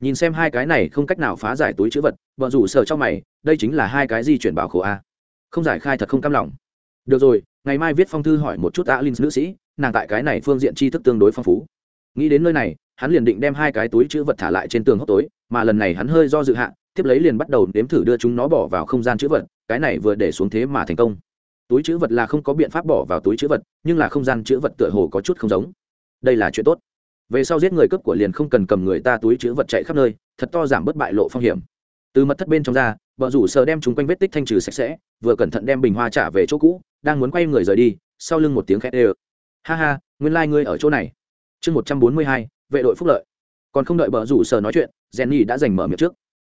Nhìn xem hai cái này không cách nào phá giải túi chữ vật vợ rủ sở trong mày, đây chính là hai cái di chuyển bảo khổ a không giải khai thật không cam lòng. Được rồi, ngày mai viết phong thư hỏi một chút alin nữ sĩ, nàng tại cái này phương diện tri thức tương đối phong phú. Nghĩ đến nơi này, hắn liền định đem hai cái túi chữ vật thả lại trên tường hốc tối, mà lần này hắn hơi do dự hạ, tiếp lấy liền bắt đầu nếm thử đưa chúng nó bỏ vào không gian chữ vật, cái này vừa để xuống thế mà thành công. Túi chữ vật là không có biện pháp bỏ vào túi chữ vật, nhưng là không gian chữ vật tựa hồ có chút không giống. Đây là chuyện tốt. Về sau giết người cướp của liền không cần cầm người ta túi chữ vật chạy khắp nơi, thật to giảm bớt bại lộ phong hiểm từ mật thất bên trong ra vợ rủ sờ đem chúng quanh vết tích thanh trừ sạch sẽ, vừa cẩn thận đem bình hoa trả về chỗ cũ, đang muốn quay người rời đi, sau lưng một tiếng khét ê ha ha, nguyên lai、like、ngươi ở chỗ này. Chương một trăm bốn mươi hai, vệ đội phúc lợi. Còn không đợi vợ rủ sờ nói chuyện, jenny đã giành mở miệng trước.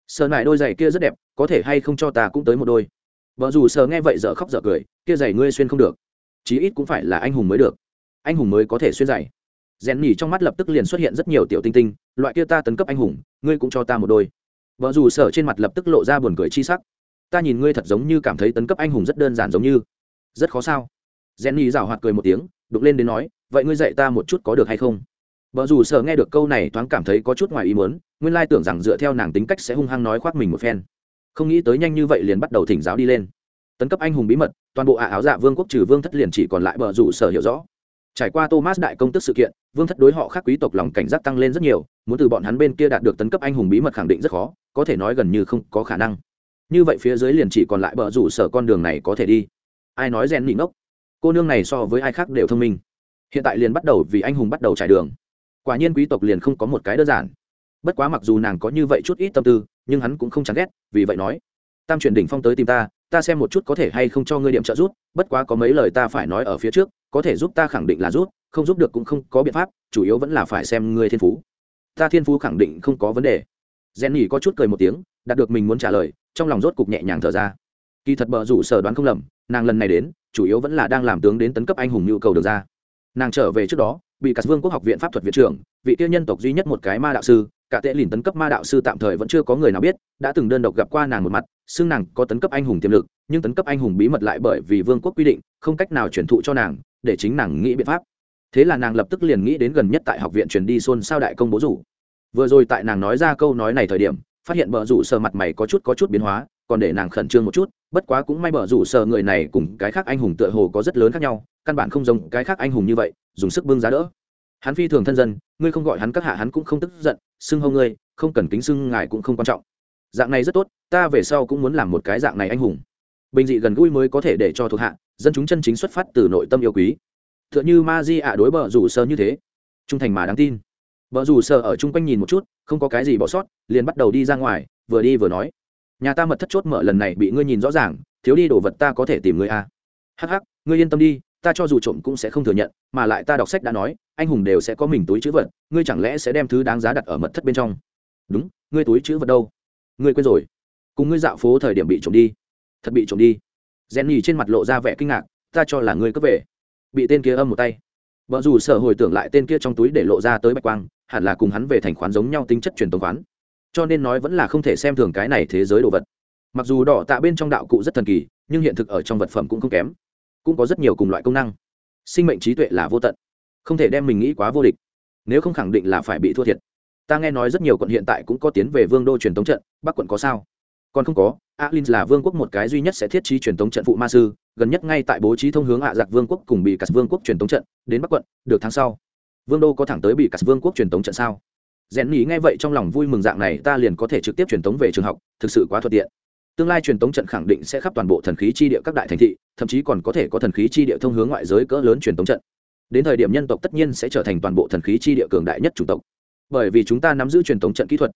Sờ nải đôi giày kia rất đẹp, có thể hay không cho ta cũng tới một đôi. Vợ rủ sờ nghe vậy dở khóc dở cười, kia giày ngươi xuyên không được. Chí ít cũng phải là anh hùng mới được. Anh hùng mới có thể xuyên giày. Rèn nhỉ trong mắt lập tức liền xuất hiện rất nhiều tiểu tinh tinh, loại kia ta tấn cấp anh hùng, ngươi cũng cho ta một đôi vợ dù sở trên mặt lập tức lộ ra buồn cười chi sắc. Ta nhìn ngươi thật giống như cảm thấy tấn cấp anh hùng rất đơn giản giống như. Rất khó sao? Rèn nhỉ rào hoạt cười một tiếng đục lên đến nói, vậy ngươi dạy ta một chút có được hay không? Vợ dù sở nghe được câu này thoáng cảm thấy có chút ngoài ý muốn, nguyên lai tưởng rằng dựa theo nàng tính cách sẽ hung hăng nói khoác mình một phen. Không nghĩ tới nhanh như vậy liền bắt đầu thỉnh giáo đi lên. Tấn cấp anh hùng bí mật, toàn bộ ả áo dạ vương quốc trừ vương thất liền chỉ còn lại bờ rủ sở hiểu rõ. Trải qua thomas đại công tức sự kiện, vương thất đối họ khác quý tộc lòng cảnh giác tăng lên rất nhiều, muốn từ bọn hắn bên kia đạt được tấn cấp anh hùng bí mật khẳng định rất khó có thể nói gần như không có khả năng. Như vậy phía dưới liền chỉ còn lại bờ rủ sở con đường này có thể đi. Ai nói rèn nị ngốc? Cô nương này so với ai khác đều thông minh. Hiện tại liền bắt đầu vì anh hùng bắt đầu trải đường. Quả nhiên quý tộc liền không có một cái đơn giản. Bất quá mặc dù nàng có như vậy chút ít tâm tư, nhưng hắn cũng không chán ghét, vì vậy nói, tam truyền đỉnh phong tới tìm ta ta xem một chút có thể hay không cho ngươi điểm trợ giúp, bất quá có mấy lời ta phải nói ở phía trước, có thể giúp ta khẳng định là rút không giúp được cũng không có biện pháp, chủ yếu vẫn là phải xem ngươi thiên phú. Ta thiên phú khẳng định không có vấn đề rèn nhỉ có chút cười một tiếng, đạt được mình muốn trả lời, trong lòng rốt cục nhẹ nhàng thở ra. Kỳ thật bờ rủ sở đoán không lầm, nàng lần này đến, chủ yếu vẫn là đang làm tướng đến tấn cấp anh hùng nhu cầu được ra. Nàng trở về trước đó, bị cắt vương quốc học viện pháp thuật viện trưởng, vị tiêu nhân tộc duy nhất một cái ma đạo sư, cả tệ lìn tấn cấp ma đạo sư tạm thời vẫn chưa có người nào biết, đã từng đơn độc gặp qua nàng một mặt, xưng nàng có tấn cấp anh hùng tiềm lực, nhưng tấn cấp anh hùng bí mật lại bởi vì vương quốc quy định, không cách nào chuyển thụ cho nàng, để chính nàng nghĩ biện pháp. Thế là nàng lập tức liền nghĩ đến gần nhất tại học viện truyền đi xôn sao đại công bố rủ vừa rồi tại nàng nói ra câu nói này thời điểm, phát hiện bờ rủ sờ mặt mày có chút có chút biến hóa, còn để nàng khẩn trương một chút, bất quá cũng may bờ rủ sờ người này cùng cái khác anh hùng tựa hồ có rất lớn khác nhau, căn bản không giống cái khác anh hùng như vậy, dùng sức bưng giá đỡ. Hắn phi thường thân dân, ngươi không gọi hắn các hạ hắn cũng không tức giận, xưng hâu ngươi, không cần kính xưng ngài cũng không quan trọng. Dạng này rất tốt, ta về sau cũng muốn làm một cái dạng này anh hùng. Bình dị gần gũi mới có thể để cho thuộc hạ, dân chúng chân chính xuất phát từ nội tâm yêu quý. T h ư ợ n h ư ma di ạ đối bờ rủ sơ như thế. Trung thành mà đáng tin vợ dù sợ ở chung quanh nhìn một chút không có cái gì bỏ sót liền bắt đầu đi ra ngoài vừa đi vừa nói. Nhà ta mật thất chốt mở lần này bị ngươi nhìn rõ ràng thiếu đi đồ vật ta có thể tìm ngươi a. Hắc hắc, ngươi yên tâm đi ta cho dù trộm cũng sẽ không thừa nhận mà lại ta đọc sách đã nói anh hùng đều sẽ có mình túi chữ vật ngươi chẳng lẽ sẽ đem thứ đáng giá đặt ở mật thất bên trong? Đúng ngươi túi chữ vật đâu? Ngươi quên rồi. Cùng ngươi dạo phố thời điểm bị trộm đi. Thật bị trộm đi. Rèn nhì trên mặt lộ ra vẻ kinh ngạc ta cho là ngươi cướp về. Bị tên kia âm một tay vợ dù sở hồi tưởng lại tên kia trong túi để lộ ra tới bạch quang, hẳn là cùng hắn về thành khoán giống nhau tính chất truyền tống khoán. Cho nên nói vẫn là không thể xem thường cái này thế giới đồ vật. Mặc dù đỏ tạ bên trong đạo cụ rất thần kỳ, nhưng hiện thực ở trong vật phẩm cũng không kém. Cũng có rất nhiều cùng loại công năng. Sinh mệnh trí tuệ là vô tận. Không thể đem mình nghĩ quá vô địch. Nếu không khẳng định là phải bị thua thiệt. Ta nghe nói rất nhiều quận hiện tại cũng có tiến về vương đô truyền tống trận, bắc quận có sao? Còn không có alin là vương quốc một cái duy nhất sẽ thiết trí truyền tống trận phụ ma sư gần nhất ngay tại bố trí thông hướng ạ giặc vương quốc cùng bị cắt vương quốc truyền tống trận, đến bắc quận, được tháng sau. Vương đô có thẳng tới bị cắt vương quốc truyền tống trận sao? Rèn nghĩ nghe vậy trong lòng vui mừng dạng này, ta liền có thể trực tiếp truyền tống về trường học, thực sự quá thuận tiện. Tương lai truyền tống trận khẳng định sẽ khắp toàn bộ thần khí chi địa các đại thành thị, thậm chí còn có thể có thần khí chi địa thông hướng ngoại giới cỡ lớn truyền tống trận. Đến thời điểm nhân tộc tất nhiên sẽ trở thành toàn bộ thần khí chi địa cường đại nhất chủng tộc. Bởi vì chúng ta nắm giữ truyền tống trận kỹ thuật,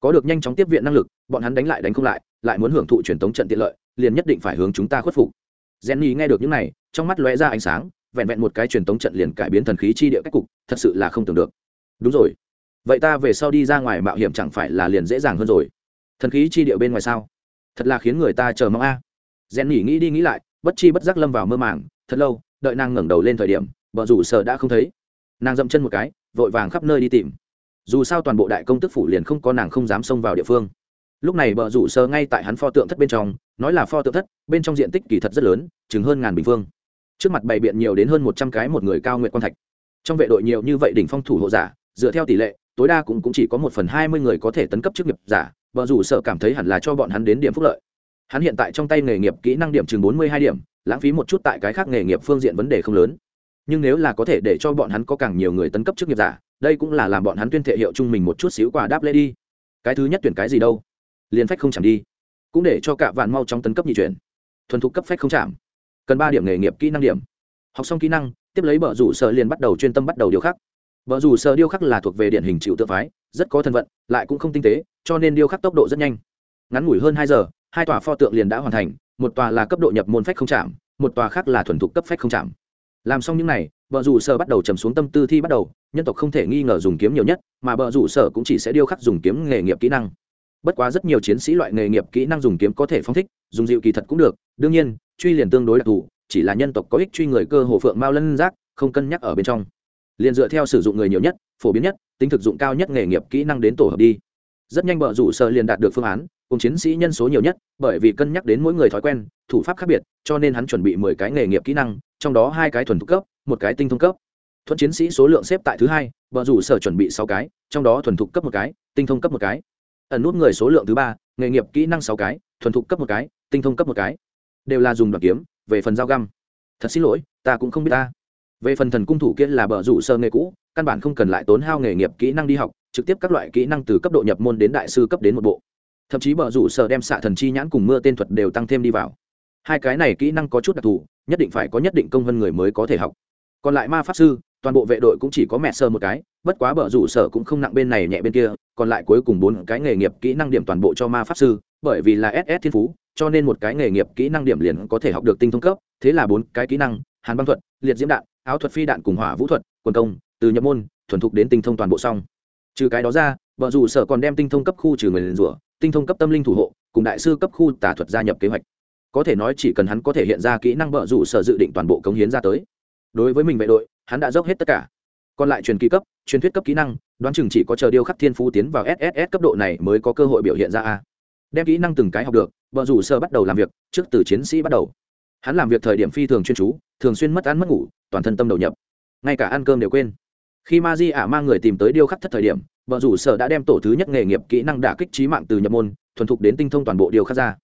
có được nhanh chóng tiếp viện năng lực, bọn hắn đánh lại đánh không lại lại muốn hưởng thụ truyền tống trận tiện lợi, liền nhất định phải hướng chúng ta khuất phục jenny nghe được những này, trong mắt lóe ra ánh sáng, vẹn vẹn một cái truyền tống trận liền cải biến thần khí chi địa cách cục, thật sự là không tưởng được. Đúng rồi. Vậy ta về sau đi ra ngoài mạo hiểm chẳng phải là liền dễ dàng hơn rồi. Thần khí chi địa bên ngoài sao? Thật là khiến người ta chờ mong a. À. jenny nghĩ đi nghĩ lại, bất chi bất giác lâm vào mơ màng, thật lâu, đợi nàng ngẩng đầu lên thời điểm bọn rủ sợ đã không thấy. Nàng dậm chân một cái, vội vàng khắp nơi đi tìm. Dù sao toàn bộ đại công tức phủ liền không có nàng không dám xông vào địa phương lúc này bờ rủ sơ ngay tại hắn pho tượng thất bên trong nói là pho tượng thất bên trong diện tích kỳ thật rất lớn chừng hơn ngàn bình phương. Trước mặt bày biện nhiều đến hơn một trăm cái một người cao nguyện quan thạch. Trong vệ đội nhiều như vậy đỉnh phong thủ hộ giả dựa theo tỷ lệ tối đa cũng, cũng chỉ có một phần hai mươi người có thể tấn cấp chức nghiệp giả bờ rủ sợ cảm thấy hẳn là cho bọn hắn đến điểm phúc lợi. Hắn hiện tại trong tay nghề nghiệp kỹ năng điểm chừng bốn mươi hai điểm lãng phí một chút tại cái khác nghề nghiệp phương diện vấn đề không lớn. Nhưng nếu là có thể để cho bọn hắn có càng nhiều người tấn cấp chức nghiệp giả đây cũng là làm bọn hắn tuyên thệ hiệu chung mình một chút xíu quả đáp lễ đi. Cái thứ nhất tuyển cái gì đâu? Liền phách không chạm đi. Cũng để cho cả vạn mau trong tấn cấp nhị chuyển. Thuần thục cấp phách không chạm. Cần ba điểm nghề nghiệp kỹ năng điểm. Học xong kỹ năng, tiếp lấy bờ rủ sở liền bắt đầu chuyên tâm bắt đầu điêu khắc. Bờ rủ sở điêu khắc là thuộc về điển hình chịu tự phái, rất có thân vận, lại cũng không tinh tế, cho nên điêu khắc tốc độ rất nhanh. Ngắn ngủi hơn hai giờ, hai tòa pho tượng liền đã hoàn thành, một tòa là cấp độ nhập môn phách không chạm, một tòa khác là thuần thục cấp phách không chạm. Làm xong những n à y vợ rủ sở bắt đầu trầm xuống tâm tư thi bắt đầu, nhân tộc không thể nghi ngờ dùng kiếm nhiều nhất, mà vợ rủ sở cũng chỉ sẽ điêu khắc dùng kiếm nghề nghiệp kỹ năng bất quá rất nhiều chiến sĩ loại nghề nghiệp kỹ năng dùng kiếm có thể phong thích, dùng dịu kỳ thật cũng được, đương nhiên, truy liền tương đối đặc thù, chỉ là nhân tộc có ích truy người cơ hồ phượng mao lân giác, không cân nhắc ở bên trong. Liền dựa theo sử dụng người nhiều nhất, phổ biến nhất, tính thực dụng cao nhất nghề nghiệp kỹ năng đến tổ hợp đi. Rất nhanh bờ rủ sở liền đạt được phương án, cùng chiến sĩ nhân số nhiều nhất, bởi vì cân nhắc đến mỗi người thói quen, thủ pháp khác biệt, cho nên hắn chuẩn bị mười cái nghề nghiệp kỹ năng, trong đó hai cái thuần thục cấp, một cái tinh thông cấp. Thuận chiến sĩ số lượng xếp tại thứ hai, bờ rủ sở chuẩn bị sáu cái, trong đó thuần thục cấp một cái, tinh thông cấp một cái ẩn nút người số lượng thứ ba, nghề nghiệp kỹ năng sáu cái, thuần thục cấp một cái, tinh thông cấp một cái. Đều là dùng đoạn kiếm, về phần dao găm. Thật xin lỗi, ta cũng không biết ta. Về phần thần cung thủ kia là bờ rủ sơ nghề cũ, căn bản không cần lại tốn hao nghề nghiệp kỹ năng đi học, trực tiếp các loại kỹ năng từ cấp độ nhập môn đến đại sư cấp đến một bộ. Thậm chí bờ rủ sơ đem xạ thần chi nhãn cùng mưa tên thuật đều tăng thêm đi vào. Hai cái này kỹ năng có chút đặc thù, nhất định phải có nhất định công hơn người mới có thể học. Còn lại ma pháp sư toàn bộ vệ đội cũng chỉ có mẹ sơ một cái, bất quá bờ rủ sở cũng không nặng bên này nhẹ bên kia, còn lại cuối cùng bốn cái nghề nghiệp kỹ năng điểm toàn bộ cho ma pháp sư, bởi vì là ss thiên phú, cho nên một cái nghề nghiệp kỹ năng điểm liền có thể học được tinh thông cấp, thế là bốn cái kỹ năng, hàn băng thuật, liệt diễm đạn, áo thuật phi đạn cùng hỏa vũ thuật quân công, từ nhập môn, thuần thục đến tinh thông toàn bộ xong. Trừ cái đó ra vợ dù sở còn đem tinh thông cấp khu trừ người liền rủa, tinh thông cấp tâm linh thủ hộ, cùng đại sư cấp khu tả thuật gia nhập kế hoạch. Có thể nói chỉ cần hắn có thể hiện ra kỹ năng vợ dù sở dự định toàn bộ cống hiến ra tới. Đối với mình vệ đội hắn đã dốc hết tất cả. Còn lại truyền kỳ cấp, truyền thuyết cấp kỹ năng, đoán chừng chỉ có chờ điêu khắc thiên phú tiến vào sss cấp độ này mới có cơ hội biểu hiện ra a. Đem kỹ năng từng cái học được vợ rủ sơ bắt đầu làm việc, trước từ chiến sĩ bắt đầu. Hắn làm việc thời điểm phi thường chuyên chú, thường xuyên mất ăn mất ngủ, toàn thân tâm đầu nhập. Ngay cả ăn cơm đều quên. Khi ma di ả mang người tìm tới điêu khắc thất thời điểm vợ rủ sở đã đem tổ thứ nhất nghề nghiệp kỹ năng đả kích trí mạng từ nhập môn, thuần thục đến tinh thông toàn bộ điêu khắc ra.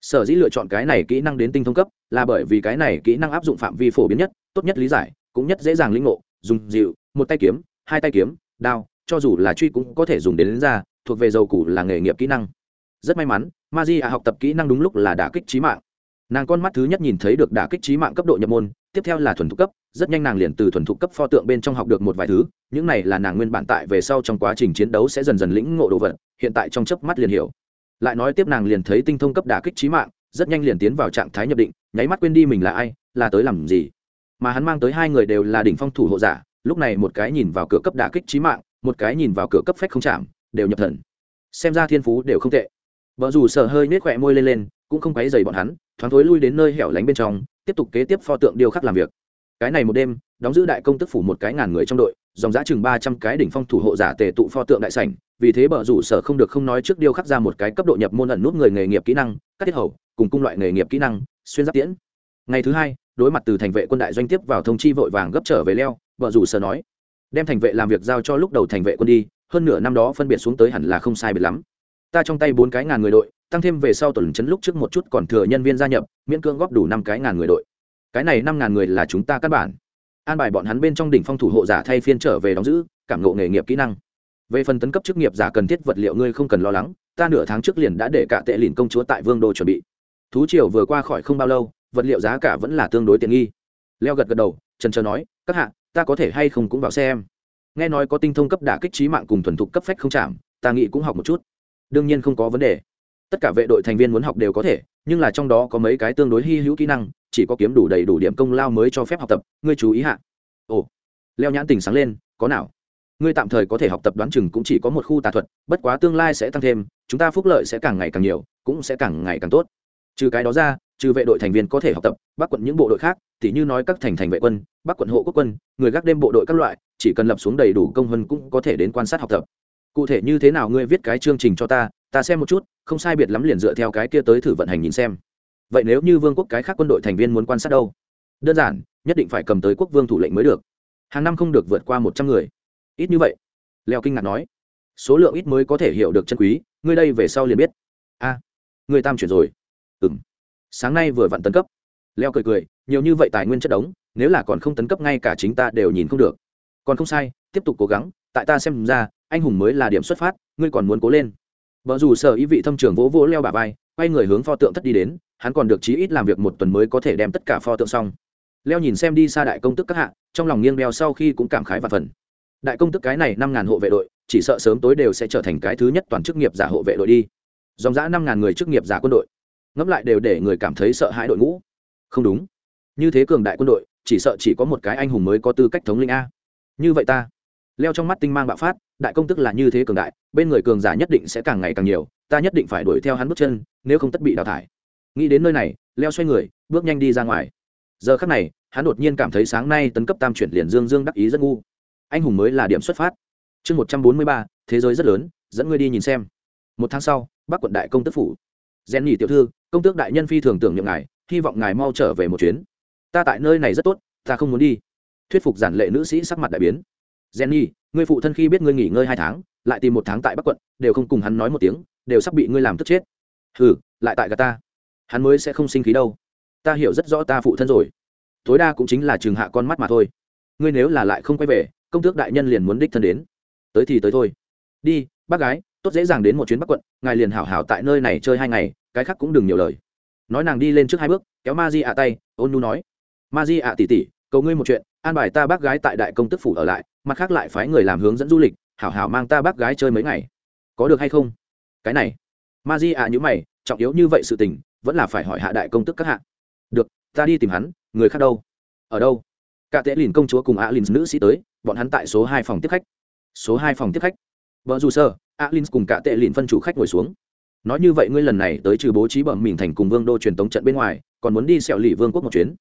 Sở dĩ lựa chọn cái này kỹ năng đến tinh thông cấp, là bởi vì cái này kỹ năng áp dụng phạm vi phổ biến nhất, tốt nhất lý giải cũng nhất dễ dàng lĩnh ngộ dùng dịu một tay kiếm hai tay kiếm đao cho dù là truy cũng có thể dùng đến, đến ra thuộc về dầu củ là nghề nghiệp kỹ năng. Rất may mắn ma di học tập kỹ năng đúng lúc là đả kích trí mạng. Nàng con mắt thứ nhất nhìn thấy được đả kích trí mạng cấp độ nhập môn tiếp theo là thuần thục cấp rất nhanh nàng liền từ thuần thục cấp pho tượng bên trong học được một vài thứ những này là nàng nguyên bản tại về sau trong quá trình chiến đấu sẽ dần dần lĩnh ngộ đồ vật hiện tại trong chớp mắt liền hiểu. Lại nói tiếp nàng liền thấy tinh thông cấp đả kích trí mạng rất nhanh liền tiến vào trạng thái nhập định nháy mắt quên đi mình là ai là tới làm gì mà hắn mang tới hai người đều là đỉnh phong thủ hộ giả, lúc này một cái nhìn vào cửa cấp đả kích trí mạng, một cái nhìn vào cửa cấp phách không chạm, đều nhập thần. Xem ra thiên phú đều không tệ. Vợ dù sợ hơi nết khỏe môi lên lên, cũng không quấy dày bọn hắn, thoáng thối lui đến nơi hẻo lánh bên trong, tiếp tục kế tiếp pho tượng điêu khắc làm việc. Cái này một đêm, đóng giữ đại công tức phủ một cái ngàn người trong đội, dòng giã chừng ba trăm cái đỉnh phong thủ hộ giả tề tụ pho tượng đại sảnh, vì thế bờ rủ sở không được không nói trước điêu khắc ra một cái cấp độ nhập môn ẩn nút người nghề nghiệp kỹ năng các tiết hầu, cùng cung loại nghề nghiệp kỹ năng, xuyên giáp tiễn ngày thứ hai, đối mặt từ thành vệ quân đại doanh tiếp vào thông chi vội vàng gấp trở về leo, vợ rủ sờ nói, đem thành vệ làm việc giao cho lúc đầu thành vệ quân đi, hơn nửa năm đó phân biệt xuống tới hẳn là không sai biệt lắm. Ta trong tay bốn cái ngàn người đội, tăng thêm về sau tuần chấn lúc trước một chút còn thừa nhân viên gia nhập, miễn cưỡng góp đủ năm cái ngàn người đội. Cái này năm ngàn người là chúng ta căn bản. An bài bọn hắn bên trong đỉnh phong thủ hộ giả thay phiên trở về đóng giữ, cảm ngộ nghề nghiệp kỹ năng. Về phần tấn cấp chức nghiệp giả cần thiết vật liệu ngươi không cần lo lắng, ta nửa tháng trước liền đã để cả tệ lìn công chúa tại vương đô chuẩn bị. Thú triều vừa qua khỏi không bao lâu vật liệu giá cả vẫn là tương đối tiện nghi. Leo gật gật đầu, trần trờ nói, các hạ, ta có thể hay không cũng vào xem. Nghe nói có tinh thông cấp đả kích trí mạng cùng thuần thục cấp phách không chạm, ta nghĩ cũng học một chút. Đương nhiên không có vấn đề. Tất cả vệ đội thành viên muốn học đều có thể, nhưng là trong đó có mấy cái tương đối hy hữu kỹ năng, chỉ có kiếm đủ đầy đủ điểm công lao mới cho phép học tập, ngươi chú ý hạ. Ồ. Leo nhãn tình sáng lên, có nào? Ngươi tạm thời có thể học tập đoán chừng cũng chỉ có một khu tà thuật, bất quá tương lai sẽ tăng thêm, chúng ta phúc lợi sẽ càng ngày càng nhiều, cũng sẽ càng ngày càng tốt trừ cái đó ra trừ vệ đội thành viên có thể học tập bắc quận những bộ đội khác thì như nói các thành thành vệ quân bắc quận hộ quốc quân người gác đêm bộ đội các loại chỉ cần lập xuống đầy đủ công vân cũng có thể đến quan sát học tập. Cụ thể như thế nào ngươi viết cái chương trình cho ta ta xem một chút không sai biệt lắm liền dựa theo cái kia tới thử vận hành nhìn xem. Vậy nếu như vương quốc cái khác quân đội thành viên muốn quan sát đâu? Đơn giản nhất định phải cầm tới quốc vương thủ lệnh mới được. Hàng năm không được vượt qua một trăm người. Ít như vậy. Leo kinh ngạc nói. Số lượng ít mới có thể hiểu được chân quý ngươi đây về sau liền biết. A à, ngươi tam chuyển rồi ừ sáng nay vừa vặn tấn cấp. Leo cười cười, nhiều như vậy tài nguyên chất đống, nếu là còn không tấn cấp ngay cả chính ta đều nhìn không được. Còn không sai, tiếp tục cố gắng, tại ta xem ra, anh hùng mới là điểm xuất phát, ngươi còn muốn cố lên. Vợ dù sở ý vị thâm trường vỗ vỗ leo bà vai, quay người hướng pho tượng thất đi đến, hắn còn được chí ít làm việc một tuần mới có thể đem tất cả pho tượng xong. Leo nhìn xem đi xa đại công tức các hạ, trong lòng nghiêng đeo sau khi cũng cảm khái và phần. Đại công tức cái này năm ngàn hộ vệ đội, chỉ sợ sớm tối đều sẽ trở thành cái thứ nhất toàn chức nghiệp giả hộ vệ đội đi. Dòng giã năm ngàn người chức nghiệp giả quân đội ngẫm lại đều để người cảm thấy sợ hãi đội ngũ. Không đúng. Như thế cường đại quân đội, chỉ sợ chỉ có một cái anh hùng mới có tư cách thống linh a. Như vậy ta. Leo trong mắt tinh mang bạo phát, đại công tức là như thế cường đại, bên người cường giả nhất định sẽ càng ngày càng nhiều, ta nhất định phải đuổi theo hắn bước chân, nếu không tất bị đào thải. Nghĩ đến nơi này, leo xoay người, bước nhanh đi ra ngoài. Giờ khắc này, hắn đột nhiên cảm thấy sáng nay tấn cấp tam chuyển liền dương dương đắc ý rất ngu. Anh hùng mới là điểm xuất phát. Chương một trăm bốn mươi ba, thế giới rất lớn, dẫn ngươi đi nhìn xem. Một tháng sau, bắc quận đại công tức phủ rèn nhỉ tiểu thư, công tước đại nhân phi thường tưởng nhượng ngài, hy vọng ngài mau trở về một chuyến. Ta tại nơi này rất tốt, ta không muốn đi. Thuyết phục giản lệ nữ sĩ sắc mặt đại biến. Jenny ngươi phụ thân khi biết ngươi nghỉ ngơi hai tháng, lại tìm một tháng tại bắc quận, đều không cùng hắn nói một tiếng, đều sắp bị ngươi làm tức chết. Hừ, lại tại gà ta. Hắn mới sẽ không sinh khí đâu. Ta hiểu rất rõ ta phụ thân rồi. Tối đa cũng chính là trường hạ con mắt mà thôi. Ngươi nếu là lại không quay về, công tước đại nhân liền muốn đích thân đến. Tới thì tới thôi. Đi, bác gái tốt dễ dàng đến một chuyến bắc quận, ngài liền hảo hảo tại nơi này chơi hai ngày, cái khác cũng đừng nhiều lời. Nói nàng đi lên trước hai bước, kéo ma di ạ tay, ôn nu nói. Ma di ạ tỉ tỉ, cầu ngươi một chuyện, an bài ta bác gái tại đại công tức phủ ở lại, mặt khác lại phái người làm hướng dẫn du lịch, hảo hảo mang ta bác gái chơi mấy ngày. Có được hay không? Cái này. Ma di ạ nhữ mày, trọng yếu như vậy sự tình, vẫn là phải hỏi hạ đại công tức các hạ. Được, ta đi tìm hắn, người khác đâu? Ở đâu? Cả tệ lìn công chúa cùng alin nữ sĩ tới, bọn hắn tại số hai phòng tiếp khách. Số hai phòng tiếp khách. Vợ dù sơ alin cùng cả tệ lìn phân chủ khách ngồi xuống. Nói như vậy ngươi lần này tới trừ bố trí bẩm mình thành cùng vương đô truyền tống trận bên ngoài, còn muốn đi xẹo lì vương quốc một chuyến.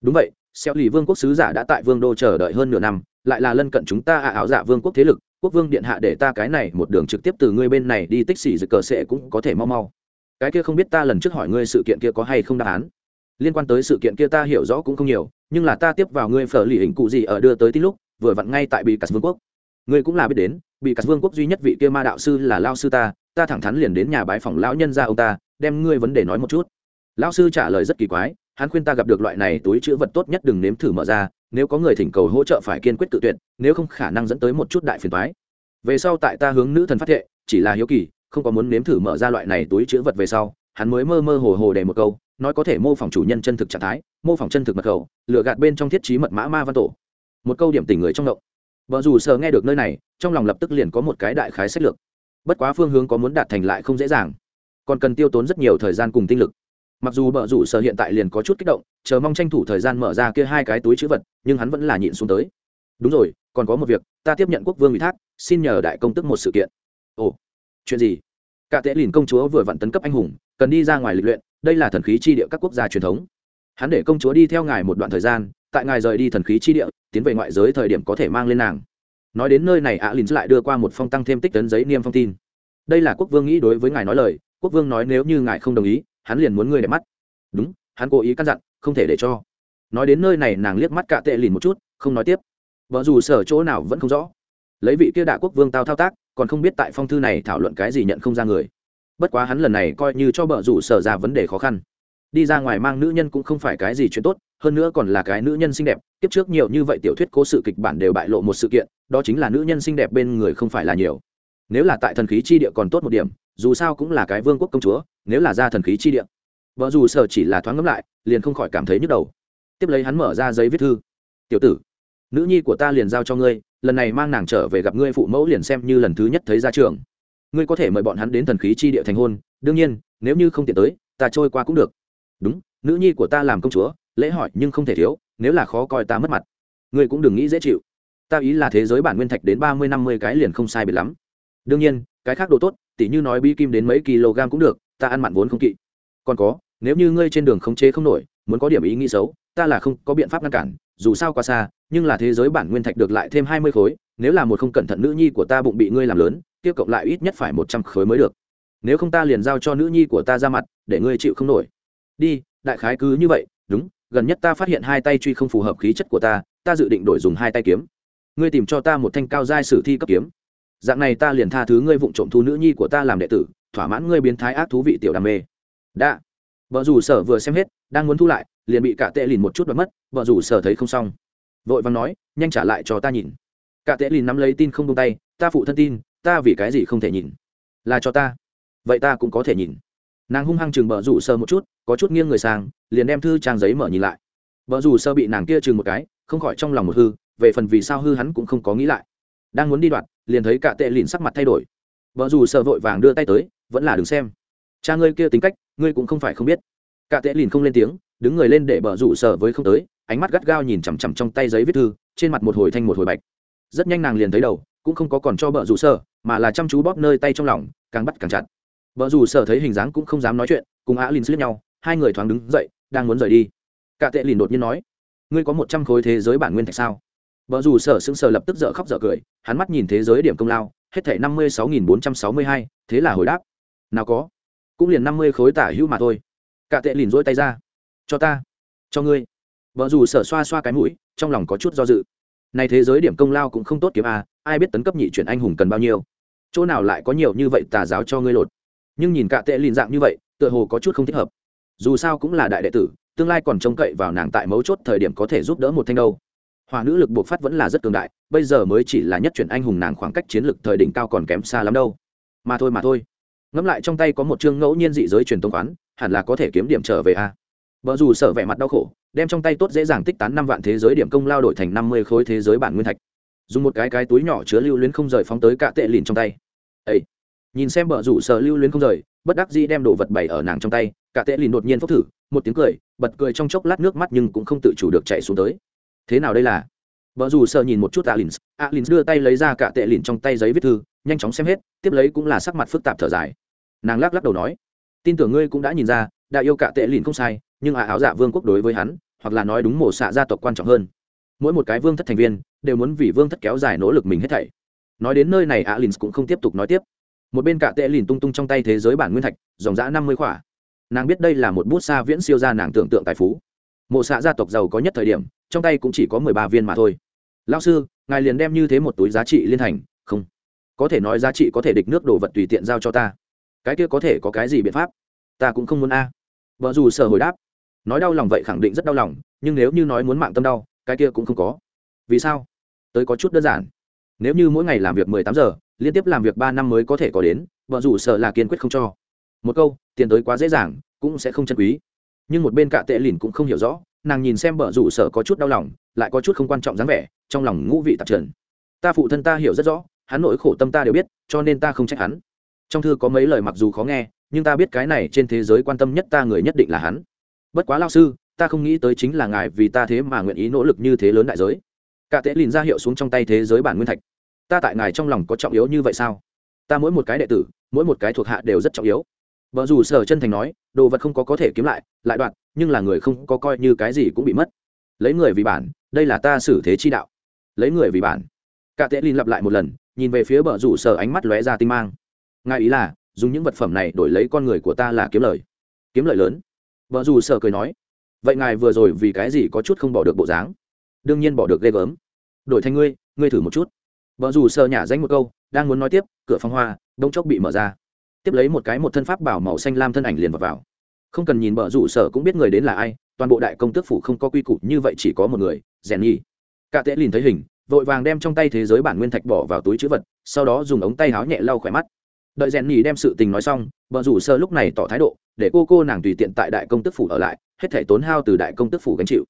Đúng vậy xẹo lì vương quốc sứ giả đã tại vương đô chờ đợi hơn nửa năm, lại là lân cận chúng ta ạ ảo dạ vương quốc thế lực, quốc vương điện hạ để ta cái này một đường trực tiếp từ ngươi bên này đi tích xỉ dịch cờ sệ cũng có thể mau mau. Cái kia không biết ta lần trước hỏi ngươi sự kiện kia có hay không đáp án. Liên quan tới sự kiện kia ta hiểu rõ cũng không nhiều, nhưng là ta tiếp vào ngươi phở lì hình cụ gì ở đưa tới tin lúc, vừa vặn ngay tại bị cắt vương quốc ngươi cũng là biết đến, bị cắt vương quốc duy nhất vị kia ma đạo sư là lao sư ta ta thẳng thắn liền đến nhà bái phòng lão nhân ra ông ta, đem ngươi vấn đề nói một chút. Lão sư trả lời rất kỳ quái, hắn khuyên ta gặp được loại này túi chữ vật tốt nhất đừng nếm thử mở ra, nếu có người thỉnh cầu hỗ trợ phải kiên quyết tự tuyệt, nếu không khả năng dẫn tới một chút đại phiền toái. Về sau tại ta hướng nữ thần phát thệ, chỉ là hiếu kỳ, không có muốn nếm thử mở ra loại này túi chữ vật về sau, hắn mới mơ mơ hồ hồ để một câu, nói có thể mô phỏng chủ nhân chân thực trạng thái, mô phỏng chân thực mật khẩu lựa gạt bên trong thiết trí mật mã ma văn tổ. Một câu điểm tình người trong động vợ dù sợ nghe được nơi này, trong lòng lập tức liền có một cái đại khái sách lược. Bất quá phương hướng có muốn đạt thành lại không dễ dàng. Còn cần tiêu tốn rất nhiều thời gian cùng tinh lực. Mặc dù bờ rủ sở hiện tại liền có chút kích động, chờ mong tranh thủ thời gian mở ra kia hai cái túi chữ vật, nhưng hắn vẫn là nhịn xuống tới. Đúng rồi, còn có một việc, ta tiếp nhận quốc vương ủy thác, xin nhờ đại công tức một sự kiện. Ồ, chuyện gì? Cả tệ lìn công chúa vừa vặn tấn cấp anh hùng, cần đi ra ngoài lịch luyện, đây là thần khí chi địa các quốc gia truyền thống hắn để công chúa đi theo ngài một đoạn thời gian, tại ngài rời đi thần khí chi địa, tiến về ngoại giới thời điểm có thể mang lên nàng. Nói đến nơi này, ạ à lìn lại đưa qua một phong tăng thêm tích tấn giấy niêm phong tin. Đây là quốc vương nghĩ đối với ngài nói lời, quốc vương nói nếu như ngài không đồng ý, hắn liền muốn ngươi đẹp mắt. Đúng, hắn cố ý căn dặn, không thể để cho. Nói đến nơi này, nàng liếc mắt cạ tệ lìn một chút, không nói tiếp. Vợ dù sở chỗ nào vẫn không rõ. Lấy vị kia đạ quốc vương tao thao tác, còn không biết tại phong thư này thảo luận cái gì nhận không ra người. Bất quá hắn lần này coi như cho bờ rủ sở ra vấn đề khó khăn đi ra ngoài mang nữ nhân cũng không phải cái gì chuyện tốt, hơn nữa còn là cái nữ nhân xinh đẹp tiếp trước nhiều như vậy tiểu thuyết cố sự kịch bản đều bại lộ một sự kiện, đó chính là nữ nhân xinh đẹp bên người không phải là nhiều. Nếu là tại thần khí chi địa còn tốt một điểm, dù sao cũng là cái vương quốc công chúa, nếu là ra thần khí chi địa. Vợ dù sở chỉ là thoáng ngấm lại, liền không khỏi cảm thấy nhức đầu. Tiếp lấy hắn mở ra giấy viết thư. Tiểu tử, nữ nhi của ta liền giao cho ngươi, lần này mang nàng trở về gặp ngươi phụ mẫu liền xem như lần thứ nhất thấy ra trường. Ngươi có thể mời bọn hắn đến thần khí chi địa thành hôn, đương nhiên, nếu như không tiện tới, ta trôi qua cũng được đúng, nữ nhi của ta làm công chúa, lễ hỏi nhưng không thể thiếu, nếu là khó coi ta mất mặt. Ngươi cũng đừng nghĩ dễ chịu. Ta ý là thế giới bản nguyên thạch đến ba mươi năm mươi cái liền không sai biệt lắm. Đương nhiên, cái khác đồ tốt, tỉ như nói bi kim đến mấy kg cũng được, ta ăn mặn vốn không kỵ. Còn có, nếu như ngươi trên đường không chế không nổi, muốn có điểm ý nghĩ xấu, ta là không có biện pháp ngăn cản, dù sao quá xa, nhưng là thế giới bản nguyên thạch được lại thêm hai mươi khối, nếu là một không cẩn thận nữ nhi của ta bụng bị ngươi làm lớn tiếp cộng lại ít nhất phải một trăm khối mới được. Nếu không ta liền giao cho nữ nhi của ta ra mặt, để ngươi chịu không nổi đi, đại khái cứ như vậy, đúng, gần nhất ta phát hiện hai tay truy không phù hợp khí chất của ta ta dự định đổi dùng hai tay kiếm. Ngươi tìm cho ta một thanh cao giai sử thi cấp kiếm. Dạng này ta liền tha thứ ngươi vụng trộm thu nữ nhi của ta làm đệ tử, thỏa mãn ngươi biến thái ác thú vị tiểu đam mê. Đã. Vợ dù sở vừa xem hết, đang muốn thu lại, liền bị cả tệ lìn một chút đoạt mất, vợ dù sở thấy không xong. Vội vàng nói, nhanh trả lại cho ta nhìn. Cả tệ lìn nắm lấy tin không tung tay, ta phụ thân tin, ta vì cái gì không thể nhìn? Là cho ta. Vậy ta cũng có thể nhìn. Nàng hung hăng chừng bờ rủ sơ một chút có chút nghiêng người sang, liền đem thư trang giấy mở nhìn lại. Bờ rủ sơ bị nàng kia chừng một cái, không khỏi trong lòng một hư, về phần vì sao hư hắn cũng không có nghĩ lại. Đang muốn đi đoạt, liền thấy cả tệ lìn sắc mặt thay đổi. Vợ dù sợ vội vàng đưa tay tới, vẫn là đứng xem. Cha ngươi kia tính cách, ngươi cũng không phải không biết. Cả tệ lìn không lên tiếng, đứng người lên để bờ rủ sợ với không tới, ánh mắt gắt gao nhìn chằm chằm trong tay giấy viết thư, trên mặt một hồi thanh một hồi bạch. Rất nhanh nàng liền thấy đầu, cũng không có còn cho bờ rủ sợ mà là chăm chú bóp nơi tay trong lòng, càng bắt càng chặt. Bờ rủ sợ thấy hình dáng cũng không dám nói chuyện, cùng á lìn liếc nhau hai người thoáng đứng dậy đang muốn rời đi. Cả tệ lìn đột nhiên nói ngươi có một trăm khối thế giới bản nguyên thạch sao? Vợ dù sở sững sờ lập tức dở khóc dở cười hắn mắt nhìn thế giới điểm công lao hết thể năm mươi sáu nghìn bốn trăm sáu mươi hai thế là hồi đáp nào có cũng liền năm mươi khối tả hữu mà thôi. Cả tệ lìn dỗi tay ra cho ta cho ngươi. Vợ dù sở xoa xoa cái mũi trong lòng có chút do dự. Này thế giới điểm công lao cũng không tốt kiếm à, ai biết tấn cấp nhị chuyển anh hùng cần bao nhiêu. Chỗ nào lại có nhiều như vậy tà giáo cho ngươi lột. Nhưng nhìn cả tệ lìn dạng như vậy tựa hồ có chút không thích hợp dù sao cũng là đại đệ tử, tương lai còn trông cậy vào nàng tại mấu chốt thời điểm có thể giúp đỡ một thanh đâu. Hòa nữ lực buộc phát vẫn là rất cường đại, bây giờ mới chỉ là nhất chuyển anh hùng nàng khoảng cách chiến lực thời đỉnh cao còn kém xa lắm đâu. Mà thôi mà thôi. Ngẫm lại trong tay có một chương ngẫu nhiên dị giới truyền tông khoán, hẳn là có thể kiếm điểm trở về a. Vợ dù sợ vẻ mặt đau khổ, đem trong tay tốt dễ dàng tích tán năm vạn thế giới điểm công lao đổi thành năm mươi khối thế giới bản nguyên thạch. Dùng một cái cái túi nhỏ chứa lưu luyến không rời phóng tới cả tệ lìn trong tay. Ấy nhìn xem vợ rủ sợ lưu luyến không rời bất đắc dĩ đem đồ vật bày ở nàng trong tay, cả tệ lìn đột nhiên phốc thử, một tiếng cười, bật cười trong chốc lát nước mắt nhưng cũng không tự chủ được chạy xuống tới. Thế nào đây là? Vợ dù sợ nhìn một chút alin alin đưa tay lấy ra cả tệ lìn trong tay giấy viết thư, nhanh chóng xem hết, tiếp lấy cũng là sắc mặt phức tạp thở dài. Nàng lắc lắc đầu nói, tin tưởng ngươi cũng đã nhìn ra đã yêu cả tệ lìn không sai, nhưng à áo dạ vương quốc đối với hắn, hoặc là nói đúng mổ xạ gia tộc quan trọng hơn. Mỗi một cái vương thất thành viên, đều muốn vì vương thất kéo dài nỗ lực mình hết thảy. Nói đến nơi này alin cũng không tiếp tục nói tiếp một bên cả tệ lìn tung tung trong tay thế giới bản nguyên thạch, dòng giã năm mươi khỏa. Nàng biết đây là một bút xa viễn siêu ra nàng tưởng tượng tài phú. Mộ xạ gia tộc giàu có nhất thời điểm, trong tay cũng chỉ có mười ba viên mà thôi. Lao sư, ngài liền đem như thế một túi giá trị liên thành, không. Có thể nói giá trị có thể địch nước đồ vật tùy tiện giao cho ta. Cái kia có thể có cái gì biện pháp? Ta cũng không muốn a. Vợ dù sợ hồi đáp. Nói đau lòng vậy khẳng định rất đau lòng, nhưng nếu như nói muốn mạng tâm đau, cái kia cũng không có. Vì sao? Tới có chút đơn giản. Nếu như mỗi ngày làm việc mười tám giờ liên tiếp làm việc ba năm mới có thể có đến, vợ rủ sợ là kiên quyết không cho. Một câu, tiền tới quá dễ dàng, cũng sẽ không chân quý. Nhưng một bên cạ tệ lìn cũng không hiểu rõ, nàng nhìn xem vợ rủ sợ có chút đau lòng, lại có chút không quan trọng dáng vẻ, trong lòng ngũ vị tạp trần. Ta phụ thân ta hiểu rất rõ, hắn nỗi khổ tâm ta đều biết, cho nên ta không trách hắn. Trong thư có mấy lời mặc dù khó nghe, nhưng ta biết cái này trên thế giới quan tâm nhất ta người nhất định là hắn. Bất quá lao sư, ta không nghĩ tới chính là ngài vì ta thế mà nguyện ý nỗ lực như thế lớn đại giới. Cả tệ lìn ra hiệu xuống trong tay thế giới bản nguyên thạch ta tại ngài trong lòng có trọng yếu như vậy sao? Ta mỗi một cái đệ tử, mỗi một cái thuộc hạ đều rất trọng yếu. Vợ dù sở chân thành nói, đồ vật không có có thể kiếm lại lại đoạn, nhưng là người không có coi như cái gì cũng bị mất. Lấy người vì bản, đây là ta xử thế chi đạo. Lấy người vì bản. Cả tệ linh lặp lại một lần, nhìn về phía bờ rủ sở ánh mắt lóe ra tinh mang. Ngài ý là, dùng những vật phẩm này đổi lấy con người của ta là kiếm lời. Kiếm lời lớn. Vợ dù sở cười nói, vậy ngài vừa rồi vì cái gì có chút không bỏ được bộ dáng? Đương nhiên bỏ được ghê gớm. Đổi thành ngươi ngươi thử một chút vợ dù sờ nhả danh một câu đang muốn nói tiếp cửa phòng hoa đông chốc bị mở ra. Tiếp lấy một cái một thân pháp bảo màu xanh lam thân ảnh liền vào, vào. không cần nhìn vợ rủ sờ cũng biết người đến là ai toàn bộ đại công tước phủ không có quy củ như vậy chỉ có một người rèn nhi. Cả tệ liền thấy hình vội vàng đem trong tay thế giới bản nguyên thạch bỏ vào túi chữ vật sau đó dùng ống tay háo nhẹ lau khỏe mắt. Đợi rèn nhì đem sự tình nói xong vợ rủ sơ lúc này tỏ thái độ để cô cô nàng tùy tiện tại đại công tức phủ ở lại hết thể tốn hao từ đại công tức phủ gánh chịu.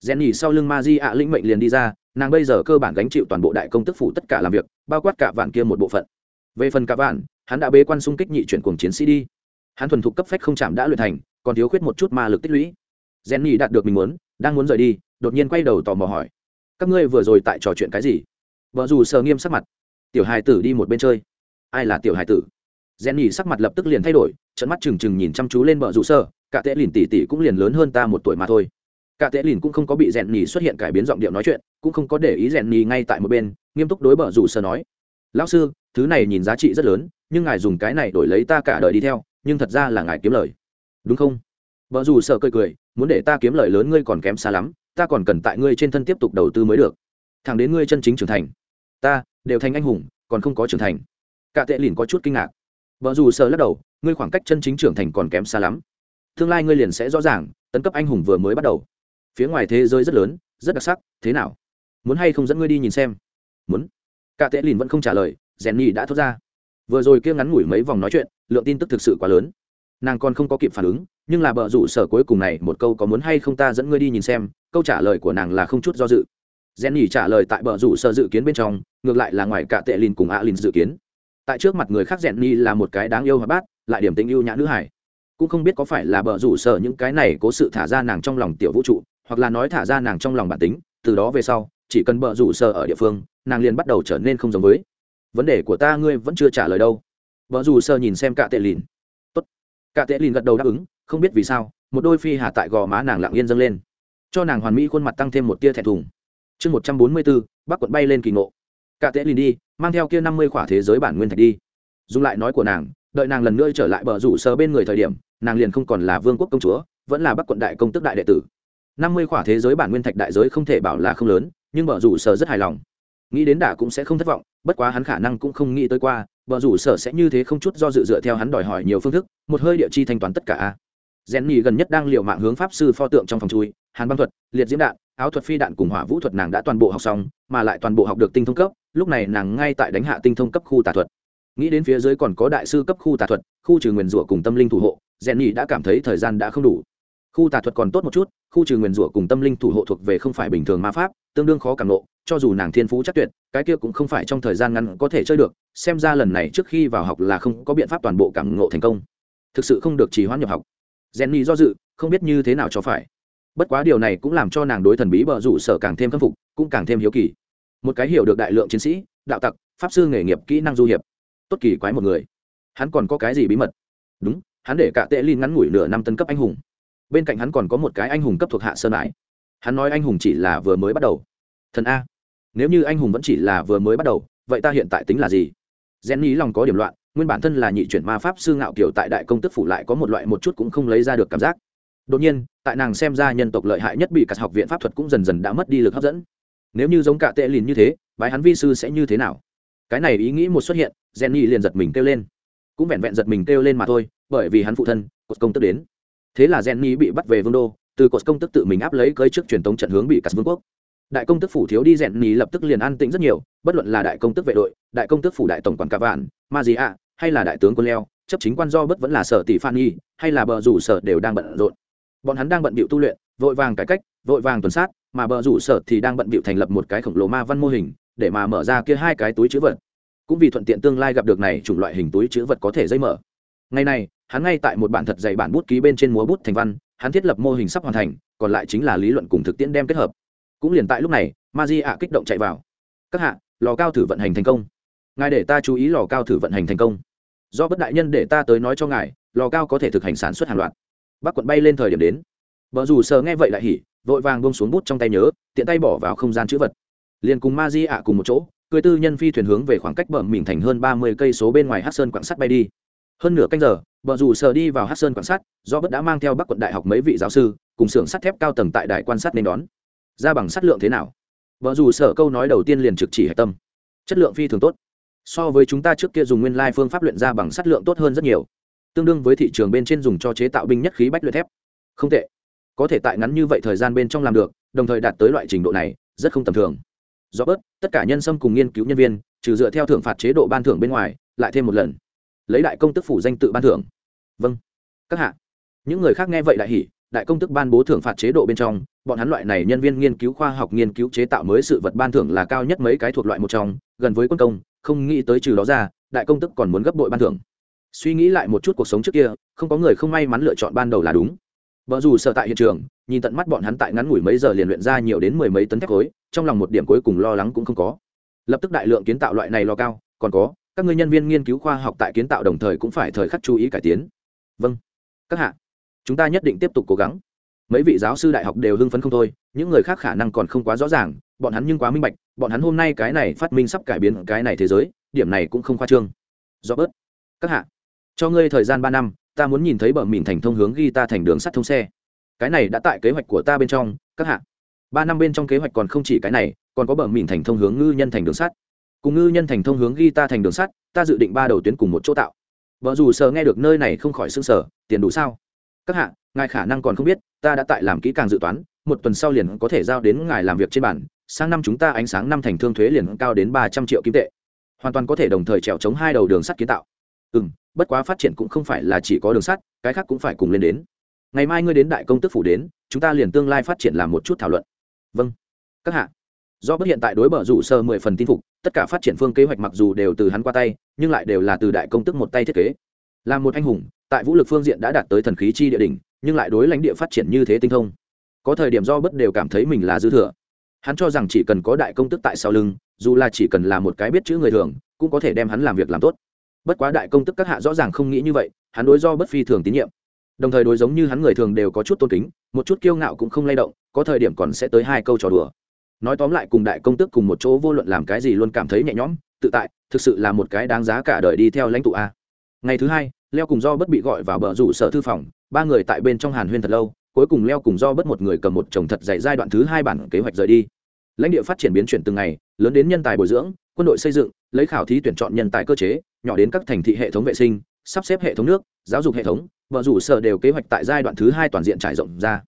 Rèn nhì sau lưng ma di ạ lĩnh mệnh liền đi ra nàng bây giờ cơ bản gánh chịu toàn bộ đại công tức phủ tất cả làm việc, bao quát cả vạn kia một bộ phận. Về phần cả vạn, hắn đã bế quan xung kích nhị chuyển cùng chiến sĩ đi. Hắn thuần thục cấp phách không chạm đã luyện thành, còn thiếu khuyết một chút ma lực tích lũy. Gen nhi đạt được mình muốn, đang muốn rời đi, đột nhiên quay đầu tò mò hỏi, các ngươi vừa rồi tại trò chuyện cái gì? Vợ dù sờ nghiêm sắc mặt, tiểu hài tử đi một bên chơi. Ai là tiểu hài tử? Gen nhi sắc mặt lập tức liền thay đổi trận mắt trừng trừng nhìn chăm chú lên vợ rủ sơ cả tệ lìn tỉ tỉ cũng liền lớn hơn ta một tuổi mà thôi cả tệ lìn cũng không có bị rèn nhì xuất hiện cải biến giọng điệu nói chuyện, cũng không có để ý rèn nhì ngay tại một bên, nghiêm túc đối bờ rủ sơ nói. Lão sư, thứ này nhìn giá trị rất lớn, nhưng ngài dùng cái này đổi lấy ta cả đời đi theo, nhưng thật ra là ngài kiếm lời. Đúng không? Vợ dù sợ cười cười, muốn để ta kiếm lời lớn ngươi còn kém xa lắm, ta còn cần tại ngươi trên thân tiếp tục đầu tư mới được. Thằng đến ngươi chân chính trưởng thành. Ta, đều thành anh hùng, còn không có trưởng thành. Cả tệ lìn có chút kinh ngạc. Vợ dù sợ lắc đầu, ngươi khoảng cách chân chính trưởng thành còn kém xa lắm. Tương lai ngươi liền sẽ rõ ràng, tấn cấp anh hùng vừa mới bắt đầu phía ngoài thế giới rất lớn, rất đặc sắc, thế nào? Muốn hay không dẫn ngươi đi nhìn xem? Muốn. Cả tệ lìn vẫn không trả lời, rèn nhi đã thốt ra. Vừa rồi kia ngắn ngủi mấy vòng nói chuyện, lượng tin tức thực sự quá lớn. Nàng còn không có kịp phản ứng, nhưng là bờ rủ sở cuối cùng này một câu có muốn hay không ta dẫn ngươi đi nhìn xem, câu trả lời của nàng là không chút do dự. Rèn nhi trả lời tại bờ rủ sở dự kiến bên trong, ngược lại là ngoài cả tệ lìn cùng ạ lìn dự kiến. Tại trước mặt người khác rèn nhi là một cái đáng yêu hoạt bát, lại điểm tình yêu nhã nữ hải. Cũng không biết có phải là bờ rủ sở những cái này cố sự thả ra nàng trong lòng tiểu vũ trụ hoặc là nói thả ra nàng trong lòng bản tính, từ đó về sau, chỉ cần bờ rủ sở ở địa phương, nàng liền bắt đầu trở nên không giống với. Vấn đề của ta ngươi vẫn chưa trả lời đâu. Vợ dù sơ nhìn xem cả tệ lìn. Tốt. Cả tệ lìn gật đầu đáp ứng, không biết vì sao, một đôi phi hà tại gò má nàng lặng yên dâng lên. Cho nàng hoàn mỹ khuôn mặt tăng thêm một tia thẹn thùng. Chương một trăm bốn mươi bốn, bắc quận bay lên kỳ ngộ. Cả tệ lìn đi, mang theo kia năm mươi khỏa thế giới bản nguyên thạch đi. Dùng lại nói của nàng, đợi nàng lần nữa trở lại bờ rủ sơ bên người thời điểm, nàng liền không còn là vương quốc công chúa, vẫn là bắc quận đại công tức đại đệ tử năm mươi khỏa thế giới bản nguyên thạch đại giới không thể bảo là không lớn, nhưng bờ rủ sở rất hài lòng. Nghĩ đến đả cũng sẽ không thất vọng, bất quá hắn khả năng cũng không nghĩ tới qua vợ rủ sở sẽ như thế không chút do dự dựa theo hắn đòi hỏi nhiều phương thức, một hơi địa chi thanh toán tất cả a. Rèn nhì gần nhất đang liệu mạng hướng pháp sư pho tượng trong phòng chui, hàn băng thuật, liệt diễm đạn, áo thuật phi đạn cùng hỏa vũ thuật nàng đã toàn bộ học xong, mà lại toàn bộ học được tinh thông cấp, lúc này nàng ngay tại đánh hạ tinh thông cấp khu tà thuật. Nghĩ đến phía dưới còn có đại sư cấp khu tà thuật, khu trừ nguyền rủa cùng tâm linh thủ hộ rèn nhì đã cảm thấy thời gian đã không đủ. Khu tà thuật còn tốt một chút khu trừ nguyền rủa cùng tâm linh thủ hộ thuộc về không phải bình thường ma pháp, tương đương khó cảm nộ, cho dù nàng thiên phú chắc tuyệt, cái kia cũng không phải trong thời gian ngắn có thể chơi được, xem ra lần này trước khi vào học là không có biện pháp toàn bộ cảm ngộ thành công. Thực sự không được trì hoãn nhập học. Jenny do dự, không biết như thế nào cho phải. Bất quá điều này cũng làm cho nàng đối thần bí bờ rủ sở càng thêm khâm phục, cũng càng thêm hiếu kỳ. Một cái hiểu được đại lượng chiến sĩ, đạo tặc, pháp sư nghề nghiệp kỹ năng du hiệp. Tốt kỳ quái một người. Hắn còn có cái gì bí mật? Đúng, hắn để cả tệ linh ngắn ngủi nửa năm tân cấp anh hùng bên cạnh hắn còn có một cái anh hùng cấp thuộc hạ sơn mãi hắn nói anh hùng chỉ là vừa mới bắt đầu. Thần a, nếu như anh hùng vẫn chỉ là vừa mới bắt đầu, vậy ta hiện tại tính là gì? Jenny lòng có điểm loạn, nguyên bản thân là nhị chuyển ma pháp sư ngạo kiểu tại đại công tức phủ lại có một loại một chút cũng không lấy ra được cảm giác. Đột nhiên, tại nàng xem ra nhân tộc lợi hại nhất bị cả học viện pháp thuật cũng dần dần đã mất đi lực hấp dẫn. Nếu như giống cả tệ lìn như thế, bái hắn vi sư sẽ như thế nào? Cái này ý nghĩ một xuất hiện jenny liền giật mình kêu lên. Cũng vẹn vẹn giật mình kêu lên mà thôi, bởi vì hắn phụ thân, cột công tức đến thế là jenny bị bắt về vương đô, từ cột công tức tự mình áp lấy cơi trước truyền thống trận hướng bị cắt vương quốc. Đại công tức phủ thiếu đi rèn nhì lập tức liền an tĩnh rất nhiều, bất luận là đại công tức vệ đội, đại công tức phủ đại tổng quản cả vạn, ma gì ạ hay là đại tướng quân leo, chấp chính quan do bất vẫn là sở tỷ phan nhi, hay là bờ rủ sở đều đang bận rộn. Bọn hắn đang bận bịu tu luyện, vội vàng cải cách, vội vàng tuần sát, mà bờ rủ sở thì đang bận bịu thành lập một cái khổng lồ ma văn mô hình, để mà mở ra kia hai cái túi chữ vật. Cũng vì thuận tiện tương lai gặp được này chủng loại hình túi chữ vật có thể dây mở ngày này, hắn ngay tại một bản thật dày bản bút ký bên trên múa bút thành văn, hắn thiết lập mô hình sắp hoàn thành, còn lại chính là lý luận cùng thực tiễn đem kết hợp. Cũng liền tại lúc này ma di ạ kích động chạy vào. Các hạ, lò cao thử vận hành thành công. Ngài để ta chú ý lò cao thử vận hành thành công. Do bất đại nhân để ta tới nói cho ngài, lò cao có thể thực hành sản xuất hàng loạt. Bác quận bay lên thời điểm đến. Vợ dù sờ nghe vậy lại hỉ, vội vàng bông xuống bút trong tay nhớ, tiện tay bỏ vào không gian chữ vật. Liền cùng ma di ạ cùng một chỗ, cười tư nhân phi thuyền hướng về khoảng cách bờ mình thành hơn ba mươi cây số bên ngoài hát sơn quảng sắt bay đi hơn nửa canh giờ vợ dù sờ đi vào hát sơn quan sát, do bất đã mang theo bắc quận đại học mấy vị giáo sư cùng xưởng sắt thép cao tầng tại đài quan sát nên đón. Ra bằng sắt lượng thế nào? Vợ dù sở câu nói đầu tiên liền trực chỉ hạch tâm. Chất lượng phi thường tốt. So với chúng ta trước kia dùng nguyên lai phương pháp luyện ra bằng sắt lượng tốt hơn rất nhiều. Tương đương với thị trường bên trên dùng cho chế tạo binh nhất khí bách luyện thép. Không tệ. Có thể tại ngắn như vậy thời gian bên trong làm được đồng thời đạt tới loại trình độ này rất không tầm thường. Do bớt tất cả nhân sâm cùng nghiên cứu nhân viên trừ dựa theo thưởng phạt chế độ ban thưởng bên ngoài lại thêm một lần lấy đại công tức phủ danh tự ban thưởng. Vâng. Các hạ. Những người khác nghe vậy đại hỉ, đại công tức ban bố thưởng phạt chế độ bên trong, bọn hắn loại này nhân viên nghiên cứu khoa học nghiên cứu chế tạo mới sự vật ban thưởng là cao nhất mấy cái thuộc loại một trong, gần với quân công, không nghĩ tới trừ đó ra, đại công tức còn muốn gấp bội ban thưởng. Suy nghĩ lại một chút cuộc sống trước kia, không có người không may mắn lựa chọn ban đầu là đúng. Vợ dù sợ tại hiện trường, nhìn tận mắt bọn hắn tại ngắn ngủi mấy giờ liền luyện ra nhiều đến mười mấy tấn thép khối, trong lòng một điểm cuối cùng lo lắng cũng không có. Lập tức đại lượng kiến tạo loại này lo cao, còn có các ngươi nhân viên nghiên cứu khoa học tại kiến tạo đồng thời cũng phải thời khắc chú ý cải tiến. Vâng. Các hạ, chúng ta nhất định tiếp tục cố gắng. Mấy vị giáo sư đại học đều hưng phấn không thôi, những người khác khả năng còn không quá rõ ràng, bọn hắn nhưng quá minh bạch, bọn hắn hôm nay cái này phát minh sắp cải biến cái này thế giới, điểm này cũng không khoa trương. Do bớt các hạ, cho ngươi thời gian ba năm, ta muốn nhìn thấy bờ mìn thành thông hướng ghi ta thành đường sắt thông xe. Cái này đã tại kế hoạch của ta bên trong, các hạ. Ba năm bên trong kế hoạch còn không chỉ cái này, còn có bờ mìn thành thông hướng ngư nhân thành đường sắt cùng ngư nhân thành thông hướng ghi ta thành đường sắt, ta dự định ba đầu tuyến cùng một chỗ tạo. Vợ dù sờ nghe được nơi này không khỏi xương sở tiền đủ sao? Các hạ, ngài khả năng còn không biết, ta đã tại làm kỹ càng dự toán, một tuần sau liền có thể giao đến ngài làm việc trên bản, sang năm chúng ta ánh sáng năm thành thương thuế liền cao đến ba trăm triệu kim tệ. Hoàn toàn có thể đồng thời trèo chống hai đầu đường sắt kiến tạo. Ừ m bất quá phát triển cũng không phải là chỉ có đường sắt, cái khác cũng phải cùng lên đến. Ngày mai ngươi đến đại công tức phủ đến, chúng ta liền tương lai phát triển làm một chút thảo luận. Vâng. Các hạ do bất hiện tại đối bờ rủ sơ mười phần tin phục, tất cả phát triển phương kế hoạch mặc dù đều từ hắn qua tay, nhưng lại đều là từ đại công tức một tay thiết kế. Là một anh hùng, tại vũ lực phương diện đã đạt tới thần khí chi địa đỉnh, nhưng lại đối lãnh địa phát triển như thế tinh thông. Có thời điểm do bất đều cảm thấy mình là dư thừa. Hắn cho rằng chỉ cần có đại công tức tại sau lưng, dù là chỉ cần là một cái biết chữ người thường, cũng có thể đem hắn làm việc làm tốt. Bất quá đại công tức các hạ rõ ràng không nghĩ như vậy, hắn đối do bất phi thường tín nhiệm. Đồng thời đối giống như hắn người thường đều có chút tôn kính, một chút kiêu ngạo cũng không lay động, có thời điểm còn sẽ tới hai câu trò đùa nói tóm lại cùng đại công tước cùng một chỗ vô luận làm cái gì luôn cảm thấy nhẹ nhõm, tự tại, thực sự là một cái đáng giá cả đời đi theo lãnh tụ a. Ngày thứ hai, leo cùng do bất bị gọi vào bờ rủ sở thư phòng, ba người tại bên trong hàn huyên thật lâu, cuối cùng leo cùng do bất một người cầm một chồng thật dạy giai đoạn thứ hai bản kế hoạch rời đi. Lãnh địa phát triển biến chuyển từng ngày, lớn đến nhân tài bồi dưỡng, quân đội xây dựng, lấy khảo thí tuyển chọn nhân tài cơ chế, nhỏ đến các thành thị hệ thống vệ sinh, sắp xếp hệ thống nước, giáo dục hệ thống vợ rủ sở đều kế hoạch tại giai đoạn thứ hai toàn diện trải rộng ra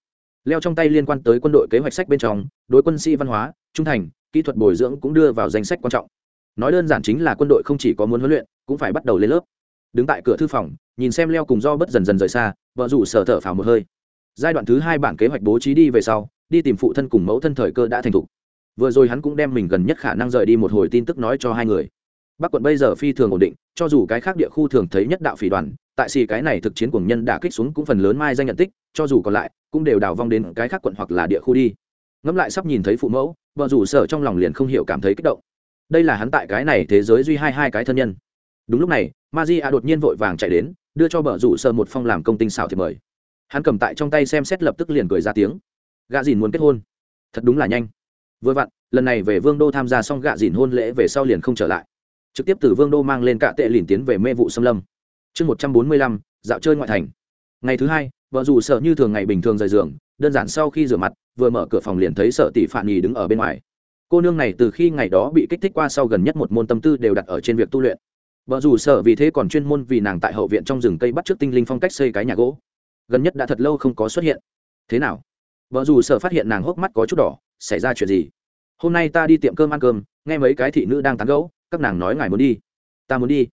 leo trong tay liên quan tới quân đội kế hoạch sách bên trong, đối quân sĩ văn hóa, trung thành, kỹ thuật bồi dưỡng cũng đưa vào danh sách quan trọng. Nói đơn giản chính là quân đội không chỉ có muốn huấn luyện, cũng phải bắt đầu lên lớp. Đứng tại cửa thư phòng, nhìn xem leo cùng do bất dần dần rời xa, vợ rủ sở thở phào một hơi. Giai đoạn thứ hai bản kế hoạch bố trí đi về sau, đi tìm phụ thân cùng mẫu thân thời cơ đã thành thục. Vừa rồi hắn cũng đem mình gần nhất khả năng rời đi một hồi tin tức nói cho hai người. Bắc quận bây giờ phi thường ổn định, cho dù cái khác địa khu thường thấy nhất đạo phỉ đoàn, tại xì cái này thực chiến cùng nhân đã kích xuống cũng phần lớn mai danh nhận tích, cho dù còn lại cũng đều đào vong đến cái khác quận hoặc là địa khu đi. Ngẫm lại sắp nhìn thấy phụ mẫu, vợ rủ sở trong lòng liền không hiểu cảm thấy kích động. Đây là hắn tại cái này thế giới duy hai hai cái thân nhân. Đúng lúc này, ma di a đột nhiên vội vàng chạy đến, đưa cho bờ rủ sở một phong làm công tinh xảo thì mời. Hắn cầm tại trong tay xem xét lập tức liền cười ra tiếng. Gạ dìn muốn kết hôn. Thật đúng là nhanh. Vừa vặn, lần này về vương đô tham gia xong gạ dìn hôn lễ về sau liền không trở lại. Trực tiếp từ vương đô mang lên cạ tệ liền tiến về mê vụ xâm lâm. Chương một trăm bốn mươi lăm, dạo chơi ngoại thành. Ngày thứ hai vợ dù sợ như thường ngày bình thường rời giường, đơn giản sau khi rửa mặt, vừa mở cửa phòng liền thấy sợ tỷ phản nhì đứng ở bên ngoài. Cô nương này từ khi ngày đó bị kích thích qua sau gần nhất một môn tâm tư đều đặt ở trên việc tu luyện. Vợ dù sợ vì thế còn chuyên môn vì nàng tại hậu viện trong rừng cây bắt trước tinh linh phong cách xây cái nhà gỗ. Gần nhất đã thật lâu không có xuất hiện. Thế nào? Vợ dù sợ phát hiện nàng hốc mắt có chút đỏ, xảy ra chuyện gì? Hôm nay ta đi tiệm cơm ăn cơm, nghe mấy cái thị nữ đang tán gẫu, các nàng nói ngài muốn đi. Ta muốn đi.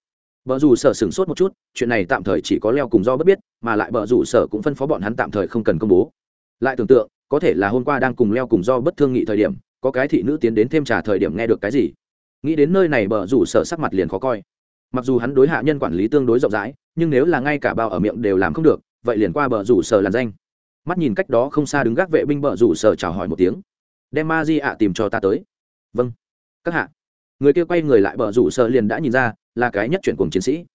Bở rủ sở sửng sốt một chút, chuyện này tạm thời chỉ có leo cùng do bất biết, mà lại bở rủ sở cũng phân phó bọn hắn tạm thời không cần công bố. Lại tưởng tượng, có thể là hôm qua đang cùng leo cùng do bất thương nghị thời điểm, có cái thị nữ tiến đến thêm trà thời điểm nghe được cái gì. Nghĩ đến nơi này bở rủ sở sắc mặt liền khó coi. Mặc dù hắn đối hạ nhân quản lý tương đối rộng rãi, nhưng nếu là ngay cả bao ở miệng đều làm không được, vậy liền qua bờ rủ sở làn danh. Mắt nhìn cách đó không xa đứng gác vệ binh bờ rủ sở chào hỏi một tiếng. Đem ma di ạ tìm cho ta tới. Vâng. Các hạ. Người kia quay người lại bờ rủ sở liền đã nhìn ra là cái nhất chuyển cùng chiến sĩ.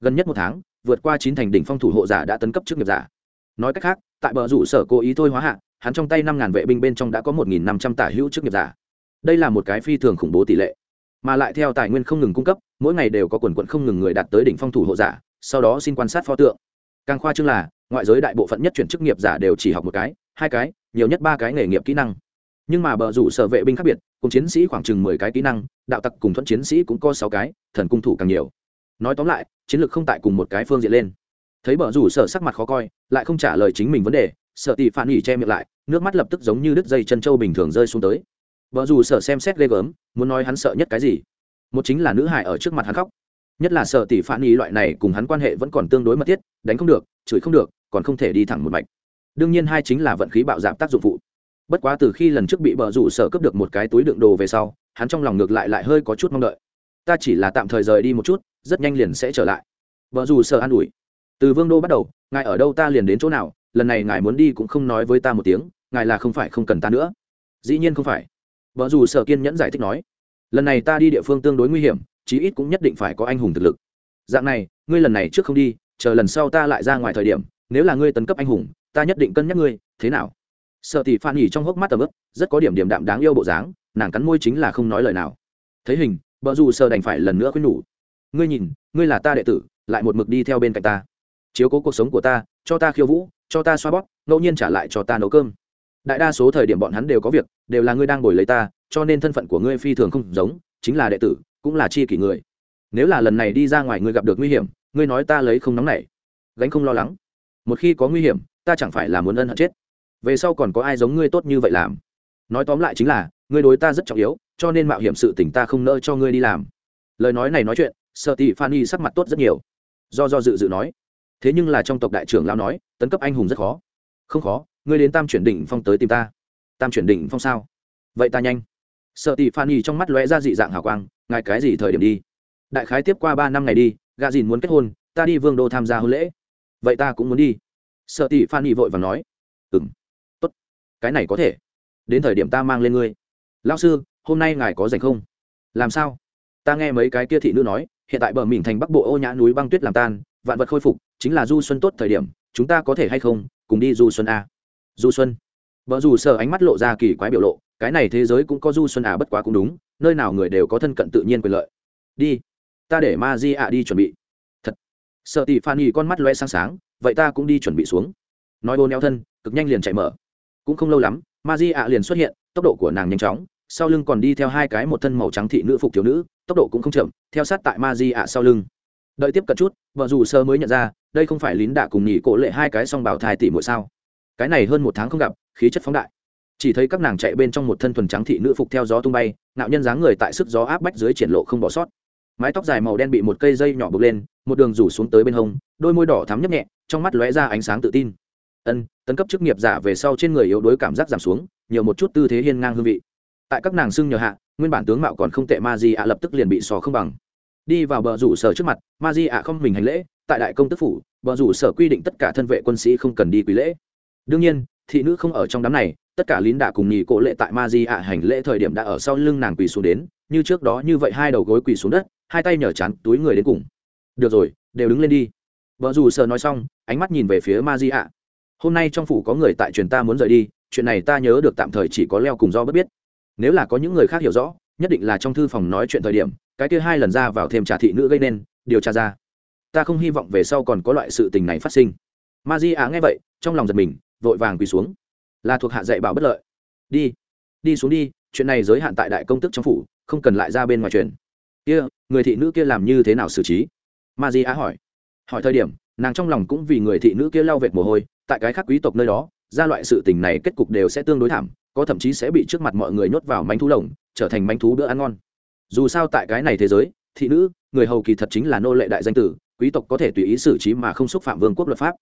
Gần nhất một tháng, vượt qua chín thành đỉnh phong thủ hộ giả đã tấn cấp chức nghiệp giả. Nói cách khác, tại bờ rủ sở cố ý thôi hóa hạ, hắn trong tay năm ngàn vệ binh bên trong đã có một nghìn năm trăm tả hữu chức nghiệp giả. Đây là một cái phi thường khủng bố tỷ lệ. Mà lại theo tài nguyên không ngừng cung cấp, mỗi ngày đều có quần quận không ngừng người đạt tới đỉnh phong thủ hộ giả, sau đó xin quan sát pho tượng. Càng khoa chương là, ngoại giới đại bộ phận nhất chuyển chức nghiệp giả đều chỉ học một cái, hai cái, nhiều nhất ba cái nghề nghiệp kỹ năng nhưng mà bờ rủ sở vệ binh khác biệt, cùng chiến sĩ khoảng chừng mười cái kỹ năng, đạo tặc cùng thuận chiến sĩ cũng có sáu cái, thần cung thủ càng nhiều. Nói tóm lại, chiến lược không tại cùng một cái phương diện lên. Thấy bờ rủ sở sắc mặt khó coi, lại không trả lời chính mình vấn đề, sợ tỷ phản nghỉ che miệng lại, nước mắt lập tức giống như đứt dây chân trâu bình thường rơi xuống tới. Vợ dù sợ xem xét ghê gớm, muốn nói hắn sợ nhất cái gì? Một chính là nữ hải ở trước mặt hắn khóc. Nhất là sợ tỷ phản nghỉ loại này cùng hắn quan hệ vẫn còn tương đối mật thiết, đánh không được, chửi không được, còn không thể đi thẳng một mạch. Đương nhiên hai chính là vận khí bạo giảm tác dụng phụ bất quá từ khi lần trước bị bờ rủ sở cướp được một cái túi đựng đồ về sau, hắn trong lòng ngược lại lại hơi có chút mong đợi. Ta chỉ là tạm thời rời đi một chút, rất nhanh liền sẽ trở lại. Vợ dù sợ an ủi. Từ vương đô bắt đầu, ngài ở đâu ta liền đến chỗ nào, lần này ngài muốn đi cũng không nói với ta một tiếng, ngài là không phải không cần ta nữa. Dĩ nhiên không phải. Vợ dù sợ kiên nhẫn giải thích nói. Lần này ta đi địa phương tương đối nguy hiểm, chí ít cũng nhất định phải có anh hùng thực lực. Dạng này, ngươi lần này trước không đi, chờ lần sau ta lại ra ngoài thời điểm, nếu là ngươi tấn cấp anh hùng, ta nhất định cân nhắc ngươi, thế nào? Sợ tỷ phan nhỉ trong hốc mắt tầm ướp rất có điểm điểm đạm đáng yêu bộ dáng, nàng cắn môi chính là không nói lời nào. Thấy hình vợ dù sợ đành phải lần nữa khuyên nhủ. Ngươi nhìn, ngươi là ta đệ tử, lại một mực đi theo bên cạnh ta. Chiếu cố cuộc sống của ta, cho ta khiêu vũ, cho ta xoa bóp, ngẫu nhiên trả lại cho ta nấu cơm. Đại đa số thời điểm bọn hắn đều có việc, đều là ngươi đang ngồi lấy ta, cho nên thân phận của ngươi phi thường không giống, chính là đệ tử, cũng là chi kỷ người. Nếu là lần này đi ra ngoài ngươi gặp được nguy hiểm, ngươi nói ta lấy không nóng này gánh không lo lắng. Một khi có nguy hiểm, ta chẳng phải là muốn ân hận chết về sau còn có ai giống ngươi tốt như vậy làm? Nói tóm lại chính là, ngươi đối ta rất trọng yếu, cho nên mạo hiểm sự tỉnh ta không nỡ cho ngươi đi làm. Lời nói này nói chuyện sợ tỷ phan sắc mặt tốt rất nhiều. Do do dự dự nói, thế nhưng là trong tộc đại trưởng lão nói, tấn cấp anh hùng rất khó. Không khó, ngươi đến tam chuyển đỉnh phong tới tìm ta. Tam chuyển đỉnh phong sao? Vậy ta nhanh. Sợ tỷ phan nhi trong mắt lóe ra dị dạng hào quang, ngài cái gì thời điểm đi? Đại khái tiếp qua ba năm ngày đi gà dìn muốn kết hôn, ta đi vương đô tham gia hôn lễ. Vậy ta cũng muốn đi. Sợ tỷ phan nhi vội và nói ừ m cái này có thể. Đến thời điểm ta mang lên ngươi. Lão sư, hôm nay ngài có rảnh không? Làm sao? Ta nghe mấy cái kia thị nữ nói, hiện tại bờ mình thành bắc bộ ô nhã núi băng tuyết làm tan, vạn vật khôi phục, chính là du xuân tốt thời điểm, chúng ta có thể hay không, cùng đi du xuân a du xuân. Vợ dù sợ ánh mắt lộ ra kỳ quái biểu lộ, cái này thế giới cũng có du xuân à bất quá cũng đúng, nơi nào người đều có thân cận tự nhiên quyền lợi. Đi. Ta để ma di ạ đi chuẩn bị. Thật. Sợ tỷ phan nhì con mắt loe sáng sáng, vậy ta cũng đi chuẩn bị xuống. Nói ô neo thân, cực nhanh liền chạy mở cũng không lâu lắm, ma di ạ liền xuất hiện, tốc độ của nàng nhanh chóng, sau lưng còn đi theo hai cái một thân màu trắng thị nữ phục thiếu nữ, tốc độ cũng không chậm, theo sát tại ma di ạ sau lưng. Đợi tiếp cận chút, vợ dù sơ mới nhận ra, đây không phải lín đạ cùng nhị cổ lệ hai cái song bảo thai tỷ mỗi sao? Cái này hơn một tháng không gặp, khí chất phóng đại. Chỉ thấy các nàng chạy bên trong một thân thuần trắng thị nữ phục theo gió tung bay nạo nhân dáng người tại sức gió áp bách dưới triển lộ không bỏ sót. Mái tóc dài màu đen bị một cây dây nhỏ bực lên, một đường rủ xuống tới bên hông, đôi môi đỏ thắm nhấp nhẹ, trong mắt lóe ra ánh sáng tự tin ân, tấn cấp chức nghiệp giả về sau trên người yếu đuối cảm giác giảm xuống, nhiều một chút tư thế hiên ngang hương vị. Tại các nàng xưng nhờ hạ, nguyên bản tướng mạo còn không tệ ma di ạ lập tức liền bị sò không bằng. Đi vào bờ rủ sở trước mặt ma di ạ không mình hành lễ, tại đại công tức phủ, bờ rủ sở quy định tất cả thân vệ quân sĩ không cần đi quý lễ. Đương nhiên, thị nữ không ở trong đám này, tất cả lín đạ cùng nhì cổ lệ tại ma di ạ hành lễ thời điểm đã ở sau lưng nàng quỳ xuống đến, như trước đó như vậy hai đầu gối quỳ xuống đất, hai tay nhở chán túi người đến cùng. Được rồi, đều đứng lên đi. Vợ dù sợ nói xong, ánh mắt nhìn về phía ma di ạ hôm nay trong phủ có người tại truyền ta muốn rời đi, chuyện này ta nhớ được tạm thời chỉ có leo cùng do bất biết. Nếu là có những người khác hiểu rõ, nhất định là trong thư phòng nói chuyện thời điểm, cái kia hai lần ra vào thêm trà thị nữ gây nên, điều tra ra. Ta không hy vọng về sau còn có loại sự tình này phát sinh. Ma di á nghe vậy, trong lòng giật mình, vội vàng quỳ xuống. Là thuộc hạ dạy bảo bất lợi. Đi đi xuống đi, chuyện này giới hạn tại đại công tức trong phủ, không cần lại ra bên ngoài truyền kia, người thị nữ kia làm như thế nào xử trí? Ma di á hỏi. Hỏi thời điểm, nàng trong lòng cũng vì người thị nữ kia lau vệt mồ hôi tại cái khác quý tộc nơi đó, ra loại sự tình này kết cục đều sẽ tương đối thảm, có thậm chí sẽ bị trước mặt mọi người nhốt vào manh thú lồng, trở thành manh thú bữa ăn ngon. Dù sao tại cái này thế giới, thị nữ, người hầu kỳ thật chính là nô lệ đại danh tử, quý tộc có thể tùy ý xử trí mà không xúc phạm vương quốc luật pháp.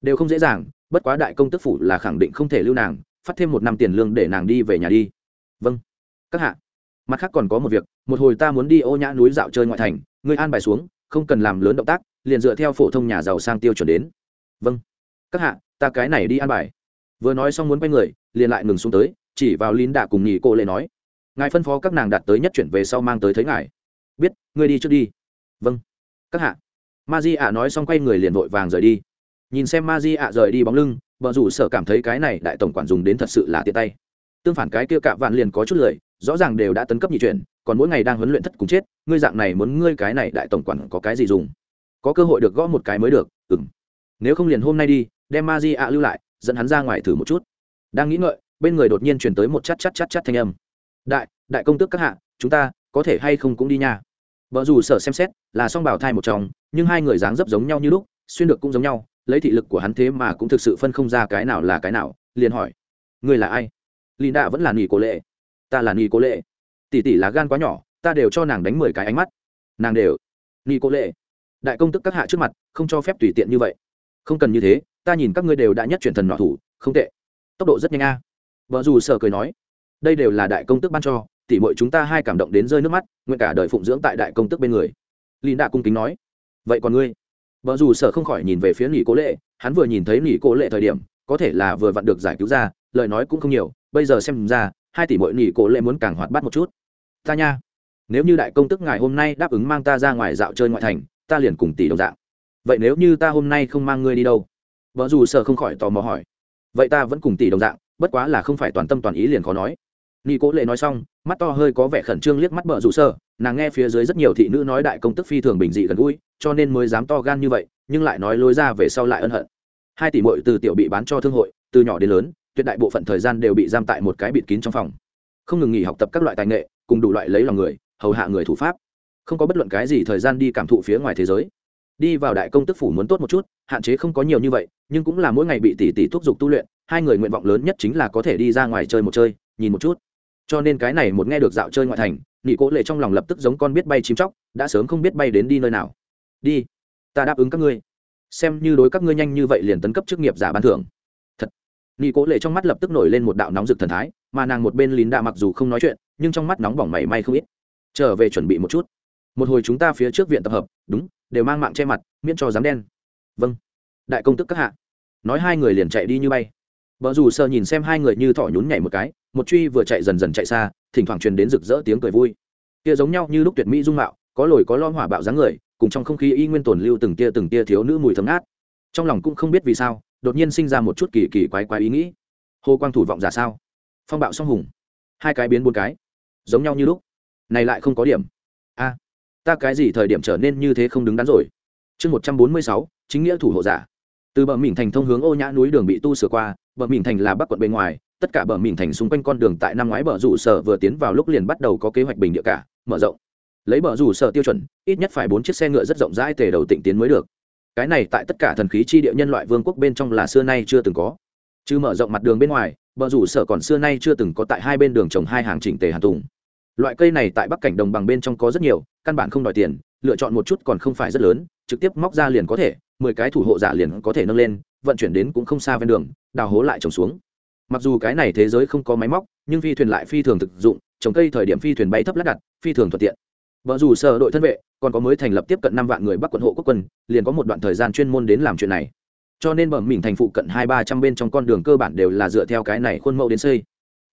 Đều không dễ dàng, bất quá đại công tức phủ là khẳng định không thể lưu nàng, phát thêm một năm tiền lương để nàng đi về nhà đi. Vâng. Các hạ. Mặt khác còn có một việc, một hồi ta muốn đi ô nhã núi dạo chơi ngoại thành, ngươi an bài xuống, không cần làm lớn động tác, liền dựa theo phổ thông nhà giàu sang tiêu chuẩn đến. Vâng. Các hạ ta cái này đi an bài. Vừa nói xong muốn quay người, liền lại ngừng xuống tới, chỉ vào lín đạ cùng nhì cô lệ nói, ngài phân phó các nàng đạt tới nhất chuyển về sau mang tới thấy ngài. Biết, ngươi đi trước đi. Vâng. Các hạ. Ma di ạ nói xong quay người liền vội vàng rời đi. Nhìn xem ma di ạ rời đi bóng lưng vợ rủ sở cảm thấy cái này đại tổng quản dùng đến thật sự là tiện tay. Tương phản cái kia cạ vạn liền có chút lười rõ ràng đều đã tấn cấp nhị chuyển, còn mỗi ngày đang huấn luyện thất cùng chết, ngươi dạng này muốn ngươi cái này đại tổng quản có cái gì dùng? Có cơ hội được gõ một cái mới được ừng nếu không liền hôm nay đi đem ma di ạ lưu lại, dẫn hắn ra ngoài thử một chút. Đang nghĩ ngợi, bên người đột nhiên chuyển tới một chát chát chát chát thanh âm. Đại đại công tước các hạ, chúng ta có thể hay không cũng đi nha. Vợ dù sở xem xét, là song bảo thai một chồng, nhưng hai người dáng dấp giống nhau như lúc, xuyên được cũng giống nhau, lấy thị lực của hắn thế mà cũng thực sự phân không ra cái nào là cái nào, liền hỏi người là ai? Lì đạ vẫn là nghỉ cố lệ. Ta là nghỉ cố lệ. Tỷ tỷ là gan quá nhỏ, ta đều cho nàng đánh mười cái ánh mắt. Nàng đều. Nghỉ cố lệ. Đại công tức các hạ trước mặt, không cho phép tùy tiện như vậy. Không cần như thế ta nhìn các ngươi đều đã nhất chuyển thần nọ thủ, không tệ. Tốc độ rất nhanh a. Vợ dù sở cười nói, đây đều là đại công tức ban cho tỷ muội chúng ta hai cảm động đến rơi nước mắt, nguyện cả đời phụng dưỡng tại đại công tức bên người. Lìn đạ cung kính nói, vậy còn ngươi? Vợ dù sở không khỏi nhìn về phía nghỉ cố lệ, hắn vừa nhìn thấy nghỉ cố lệ thời điểm, có thể là vừa vặn được giải cứu ra, lời nói cũng không nhiều, bây giờ xem ra, hai tỷ muội nghỉ cố lệ muốn càng hoạt bát một chút. Ta nha, nếu như đại công tức ngài hôm nay đáp ứng mang ta ra ngoài dạo chơi ngoại thành, ta liền cùng tỷ đồng dạng. Vậy nếu như ta hôm nay không mang ngươi đi đâu? Vợ dù sợ không khỏi tò mò hỏi. Vậy ta vẫn cùng tỷ đồng dạng, bất quá là không phải toàn tâm toàn ý liền khó nói. Nghi cố lệ nói xong, mắt to hơi có vẻ khẩn trương liếc mắt bờ dù sợ nàng nghe phía dưới rất nhiều thị nữ nói đại công tức phi thường bình dị gần gũi, cho nên mới dám to gan như vậy, nhưng lại nói lối ra về sau lại ân hận. Hai tỷ mội từ tiểu bị bán cho thương hội, từ nhỏ đến lớn, tuyệt đại bộ phận thời gian đều bị giam tại một cái bịt kín trong phòng. Không ngừng nghỉ học tập các loại tài nghệ, cùng đủ loại lấy lòng người, hầu hạ người thủ pháp. Không có bất luận cái gì thời gian đi cảm thụ phía ngoài thế giới đi vào đại công tức phủ muốn tốt một chút, hạn chế không có nhiều như vậy, nhưng cũng là mỗi ngày bị tỷ tỷ thúc giục tu luyện, hai người nguyện vọng lớn nhất chính là có thể đi ra ngoài chơi một chơi, nhìn một chút. Cho nên cái này một nghe được dạo chơi ngoại thành, nị cố lệ trong lòng lập tức giống con biết bay chim chóc, đã sớm không biết bay đến đi nơi nào. Đi, ta đáp ứng các ngươi. Xem như đối các ngươi nhanh như vậy liền tấn cấp chức nghiệp giả ban thưởng. Thật. Nị cố lệ trong mắt lập tức nổi lên một đạo nóng rực thần thái, mà nàng một bên lín đạ mặc dù không nói chuyện, nhưng trong mắt nóng bỏng mảy may không ít. Trở về chuẩn bị một chút. Một hồi chúng ta phía trước viện tập hợp, đúng đều mang mạng che mặt, miễn cho dám đen. Vâng. Đại công tức các hạ. Nói hai người liền chạy đi như bay. Vợ dù sợ nhìn xem hai người như thỏ nhún nhảy một cái, một truy vừa chạy dần dần chạy xa, thỉnh thoảng truyền đến rực rỡ tiếng cười vui. Kia giống nhau như lúc tuyệt mỹ dung mạo, có lồi có lo hỏa bạo dáng người, cùng trong không khí y nguyên tồn lưu từng tia từng tia thiếu nữ mùi thấm át trong lòng cũng không biết vì sao, đột nhiên sinh ra một chút kỳ kỳ quái quái ý nghĩ. Hồ quang thủ vọng giả sao? Phong bạo song hùng. Hai cái biến bốn cái. Giống nhau như lúc. Này lại không có điểm ta cái gì thời điểm trở nên như thế không đứng đắn rồi? Chương một trăm bốn mươi sáu, chính nghĩa thủ hộ giả. Từ bờ mỉn thành thông hướng ô nhã núi đường bị tu sửa qua, bờ mỉn thành là bắc quận bên ngoài, tất cả bờ mỉn thành xung quanh con đường tại năm ngoái bờ rủ sở vừa tiến vào lúc liền bắt đầu có kế hoạch bình địa cả, mở rộng. Lấy bờ rủ sở tiêu chuẩn, ít nhất phải bốn chiếc xe ngựa rất rộng rãi tề đầu tịnh tiến mới được. Cái này tại tất cả thần khí chi địa nhân loại vương quốc bên trong là xưa nay chưa từng có. Chứ mở rộng mặt đường bên ngoài, bờ rủ sở còn xưa nay chưa từng có tại hai bên đường trồng hai hàng chỉnh tề hàn tùng loại cây này tại bắc cảnh đồng bằng bên trong có rất nhiều, căn bản không đòi tiền, lựa chọn một chút còn không phải rất lớn, trực tiếp móc ra liền có thể, mười cái thủ hộ giả liền có thể nâng lên, vận chuyển đến cũng không xa ven đường, đào hố lại trồng xuống. Mặc dù cái này thế giới không có máy móc, nhưng phi thuyền lại phi thường thực dụng, trồng cây thời điểm phi thuyền bay thấp lắp đặt, phi thường thuận tiện. Vợ dù sở đội thân vệ, còn có mới thành lập tiếp cận năm vạn người bắc quận hộ quốc quân, liền có một đoạn thời gian chuyên môn đến làm chuyện này. Cho nên bẩm mình thành phụ cận hai ba trăm bên trong con đường cơ bản đều là dựa theo cái này khuôn mẫu đến xây.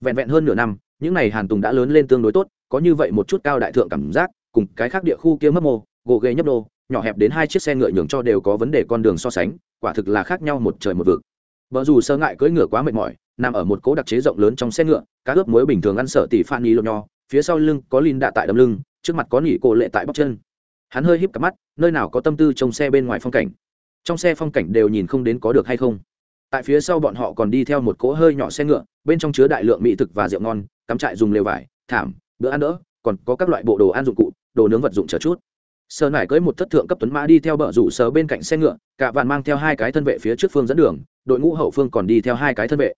Vẹn vẹn hơn nửa năm những n à y hàn tùng đã lớn lên tương đối tốt, có như vậy một chút cao đại thượng cảm giác, cùng cái khác địa khu kia mất mô, gỗ ghê nhấp đô, nhỏ hẹp đến hai chiếc xe ngựa nhường cho đều có vấn đề con đường so sánh, quả thực là khác nhau một trời một vực. Vợ dù sơ ngại cưỡi ngựa quá mệt mỏi, nằm ở một cố đặc chế rộng lớn trong xe ngựa, cá ướp muối bình thường ăn sợ tỷ phan nhi lô nho phía sau lưng có lin đạ tại đâm lưng, trước mặt có nỉ cổ lệ tại bóc chân. Hắn hơi híp cặp mắt, nơi nào có tâm tư trông xe bên ngoài phong cảnh. Trong xe phong cảnh đều nhìn không đến có được hay không. Tại phía sau bọn họ còn đi theo một cỗ hơi nhỏ xe ngựa, bên trong chứa đại lượng mỹ thực và rượu ngon cắm trại dùng lều vải, thảm, bữa ăn đỡ, còn có các loại bộ đồ ăn dụng cụ, đồ nướng vật dụng chờ chút. Sơ nải cưới một thất thượng cấp tuấn mã đi theo bờ rủ sờ bên cạnh xe ngựa, cả vạn mang theo hai cái thân vệ phía trước phương dẫn đường, đội ngũ hậu phương còn đi theo hai cái thân vệ.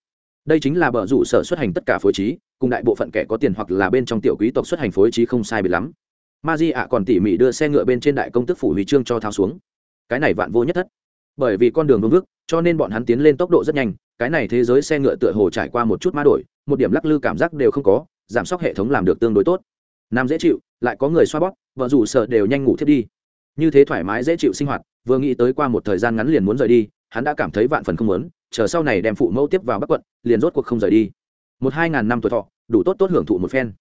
Đây chính là bờ rủ sở xuất hành tất cả phối trí, cùng đại bộ phận kẻ có tiền hoặc là bên trong tiểu quý tộc xuất hành phối trí không sai bị lắm. Ma di ạ còn tỉ mỉ đưa xe ngựa bên trên đại công tức phủ huy chương cho tháo xuống. Cái này vạn vô nhất thất. Bởi vì con đường vương vức, cho nên bọn hắn tiến lên tốc độ rất nhanh cái này thế giới xe ngựa tựa hồ trải qua một chút ma đổi, một điểm lắc lư cảm giác đều không có, giảm sốc hệ thống làm được tương đối tốt. Nam dễ chịu, lại có người xoa bóp, vợ rủ sợ đều nhanh ngủ thiết đi. Như thế thoải mái dễ chịu sinh hoạt, vừa nghĩ tới qua một thời gian ngắn liền muốn rời đi, hắn đã cảm thấy vạn phần không muốn, chờ sau này đem phụ mẫu tiếp vào bắc quận, liền rốt cuộc không rời đi. Một hai ngàn năm tuổi thọ, đủ tốt tốt hưởng thụ một phen.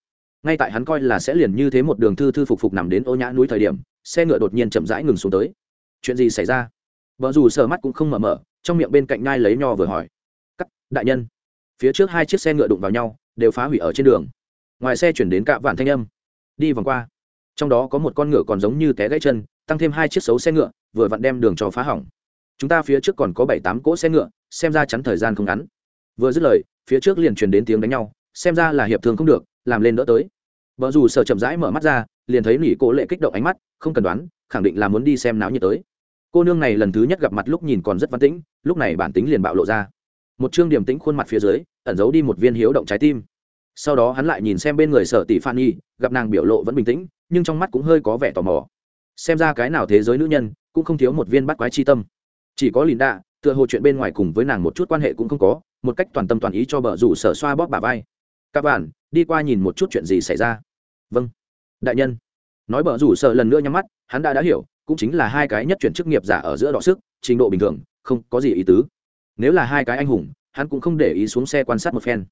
Ngay tại hắn coi là sẽ liền như thế một đường thư thư phục phục nằm đến ô nhã núi thời điểm, xe ngựa đột nhiên chậm rãi ngừng xuống tới. Chuyện gì xảy ra? Vợ dù sờ mắt cũng không mở mở, trong miệng bên cạnh ngai lấy nho vừa hỏi đại nhân. Phía trước hai chiếc xe ngựa đụng vào nhau, đều phá hủy ở trên đường. Ngoài xe chuyển đến cạ vạn thanh âm. Đi vòng qua. Trong đó có một con ngựa còn giống như té gãy chân, tăng thêm hai chiếc xấu xe ngựa, vừa vặn đem đường cho phá hỏng. Chúng ta phía trước còn có bảy tám cỗ xe ngựa, xem ra chắn thời gian không ngắn. Vừa dứt lời, phía trước liền truyền đến tiếng đánh nhau, xem ra là hiệp thương không được, làm lên đỡ tới. Vợ dù sợ chậm rãi mở mắt ra, liền thấy nỉ cỗ lệ kích động ánh mắt, không cần đoán, khẳng định là muốn đi xem náo nhiệt tới. Cô nương này lần thứ nhất gặp mặt lúc nhìn còn rất văn tĩnh, lúc này bản tính liền bạo lộ ra một chương điểm tĩnh khuôn mặt phía dưới, ẩn giấu đi một viên hiếu động trái tim. Sau đó hắn lại nhìn xem bên người sở tỷ phan nhi, gặp nàng biểu lộ vẫn bình tĩnh, nhưng trong mắt cũng hơi có vẻ tò mò. Xem ra cái nào thế giới nữ nhân, cũng không thiếu một viên bắt quái chi tâm. Chỉ có lìn đạ tựa hồ chuyện bên ngoài cùng với nàng một chút quan hệ cũng không có, một cách toàn tâm toàn ý cho bờ rủ sở xoa bóp bà vai. Các bạn, đi qua nhìn một chút chuyện gì xảy ra. Vâng. Đại nhân. Nói bờ rủ sở lần nữa nhắm mắt, hắn đã đã hiểu, cũng chính là hai cái nhất chuyển chức nghiệp giả ở giữa đọ sức, trình độ bình thường, không có gì ý tứ nếu là hai cái anh hùng, hắn cũng không để ý xuống xe quan sát một phen.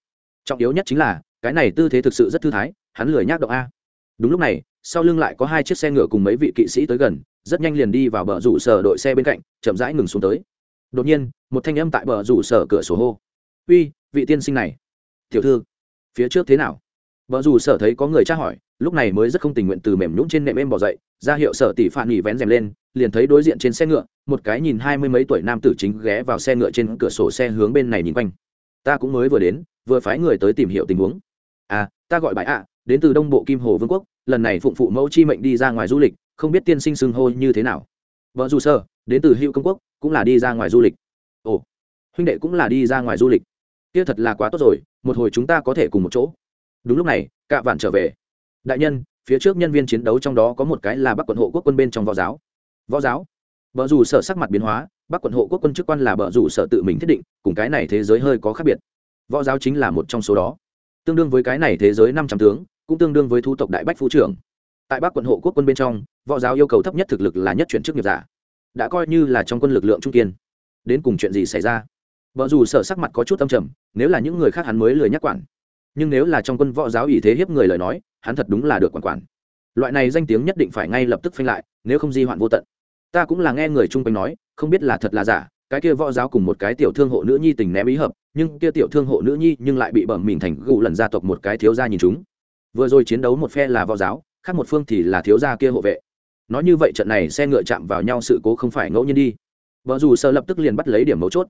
Trọng yếu nhất chính là, cái này tư thế thực sự rất thư thái, hắn lười nhác động a. Đúng lúc này, sau lưng lại có hai chiếc xe ngựa cùng mấy vị kỵ sĩ tới gần, rất nhanh liền đi vào bờ rủ sở đội xe bên cạnh, chậm rãi ngừng xuống tới. Đột nhiên, một thanh âm tại bờ rủ sở cửa sổ hô. Uy, vị tiên sinh này. Tiểu thư, phía trước thế nào? Bờ rủ sở thấy có người tra hỏi lúc này mới rất không tình nguyện từ mềm nhũng trên nệm em bỏ dậy, ra hiệu sở tỷ phản nghỉ vén rèm lên, liền thấy đối diện trên xe ngựa, một cái nhìn hai mươi mấy tuổi nam tử chính ghé vào xe ngựa trên cửa sổ xe hướng bên này nhìn quanh. Ta cũng mới vừa đến, vừa phái người tới tìm hiểu tình huống. À ta gọi bài ạ, đến từ đông bộ kim hồ vương quốc, lần này phụng phụ mẫu chi mệnh đi ra ngoài du lịch, không biết tiên sinh xưng hô như thế nào. Vợ dù sơ, đến từ hữu công quốc, cũng là đi ra ngoài du lịch. Ồ, huynh đệ cũng là đi ra ngoài du lịch. Kia thật là quá tốt rồi, một hồi chúng ta có thể cùng một chỗ. Đúng lúc này, cạ vạn trở về đại nhân, phía trước nhân viên chiến đấu trong đó có một cái là bắc quận hộ quốc quân bên trong võ giáo. Võ giáo? Vợ dù sở sắc mặt biến hóa, bắc quận hộ quốc quân chức quan là vợ dù sở tự mình thiết định, cùng cái này thế giới hơi có khác biệt. Võ giáo chính là một trong số đó. Tương đương với cái này thế giới năm trăm tướng, cũng tương đương với thu tộc đại bách phú trưởng. Tại bắc quận hộ quốc quân bên trong, võ giáo yêu cầu thấp nhất thực lực là nhất chuyển chức nghiệp giả. Đã coi như là trong quân lực lượng trung kiên. Đến cùng chuyện gì xảy ra? Vợ dù sở sắc mặt có chút âm trầm, nếu là những người khác hắn mới lười nhắc quản. Nhưng nếu là trong quân võ giáo ý thế hiếp người lời nói hắn thật đúng là được quản quản. Loại này danh tiếng nhất định phải ngay lập tức phanh lại, nếu không di hoạn vô tận. Ta cũng là nghe người chung quanh nói, không biết là thật là giả, cái kia võ giáo cùng một cái tiểu thương hộ nữ nhi tình ném ý hợp, nhưng kia tiểu thương hộ nữ nhi nhưng lại bị bẩm mình thành gù lần gia tộc một cái thiếu gia nhìn chúng. Vừa rồi chiến đấu một phe là võ giáo, khác một phương thì là thiếu gia kia hộ vệ. Nói như vậy trận này xe ngựa chạm vào nhau sự cố không phải ngẫu nhiên đi. Vợ dù sơ lập tức liền bắt lấy điểm mấu chốt.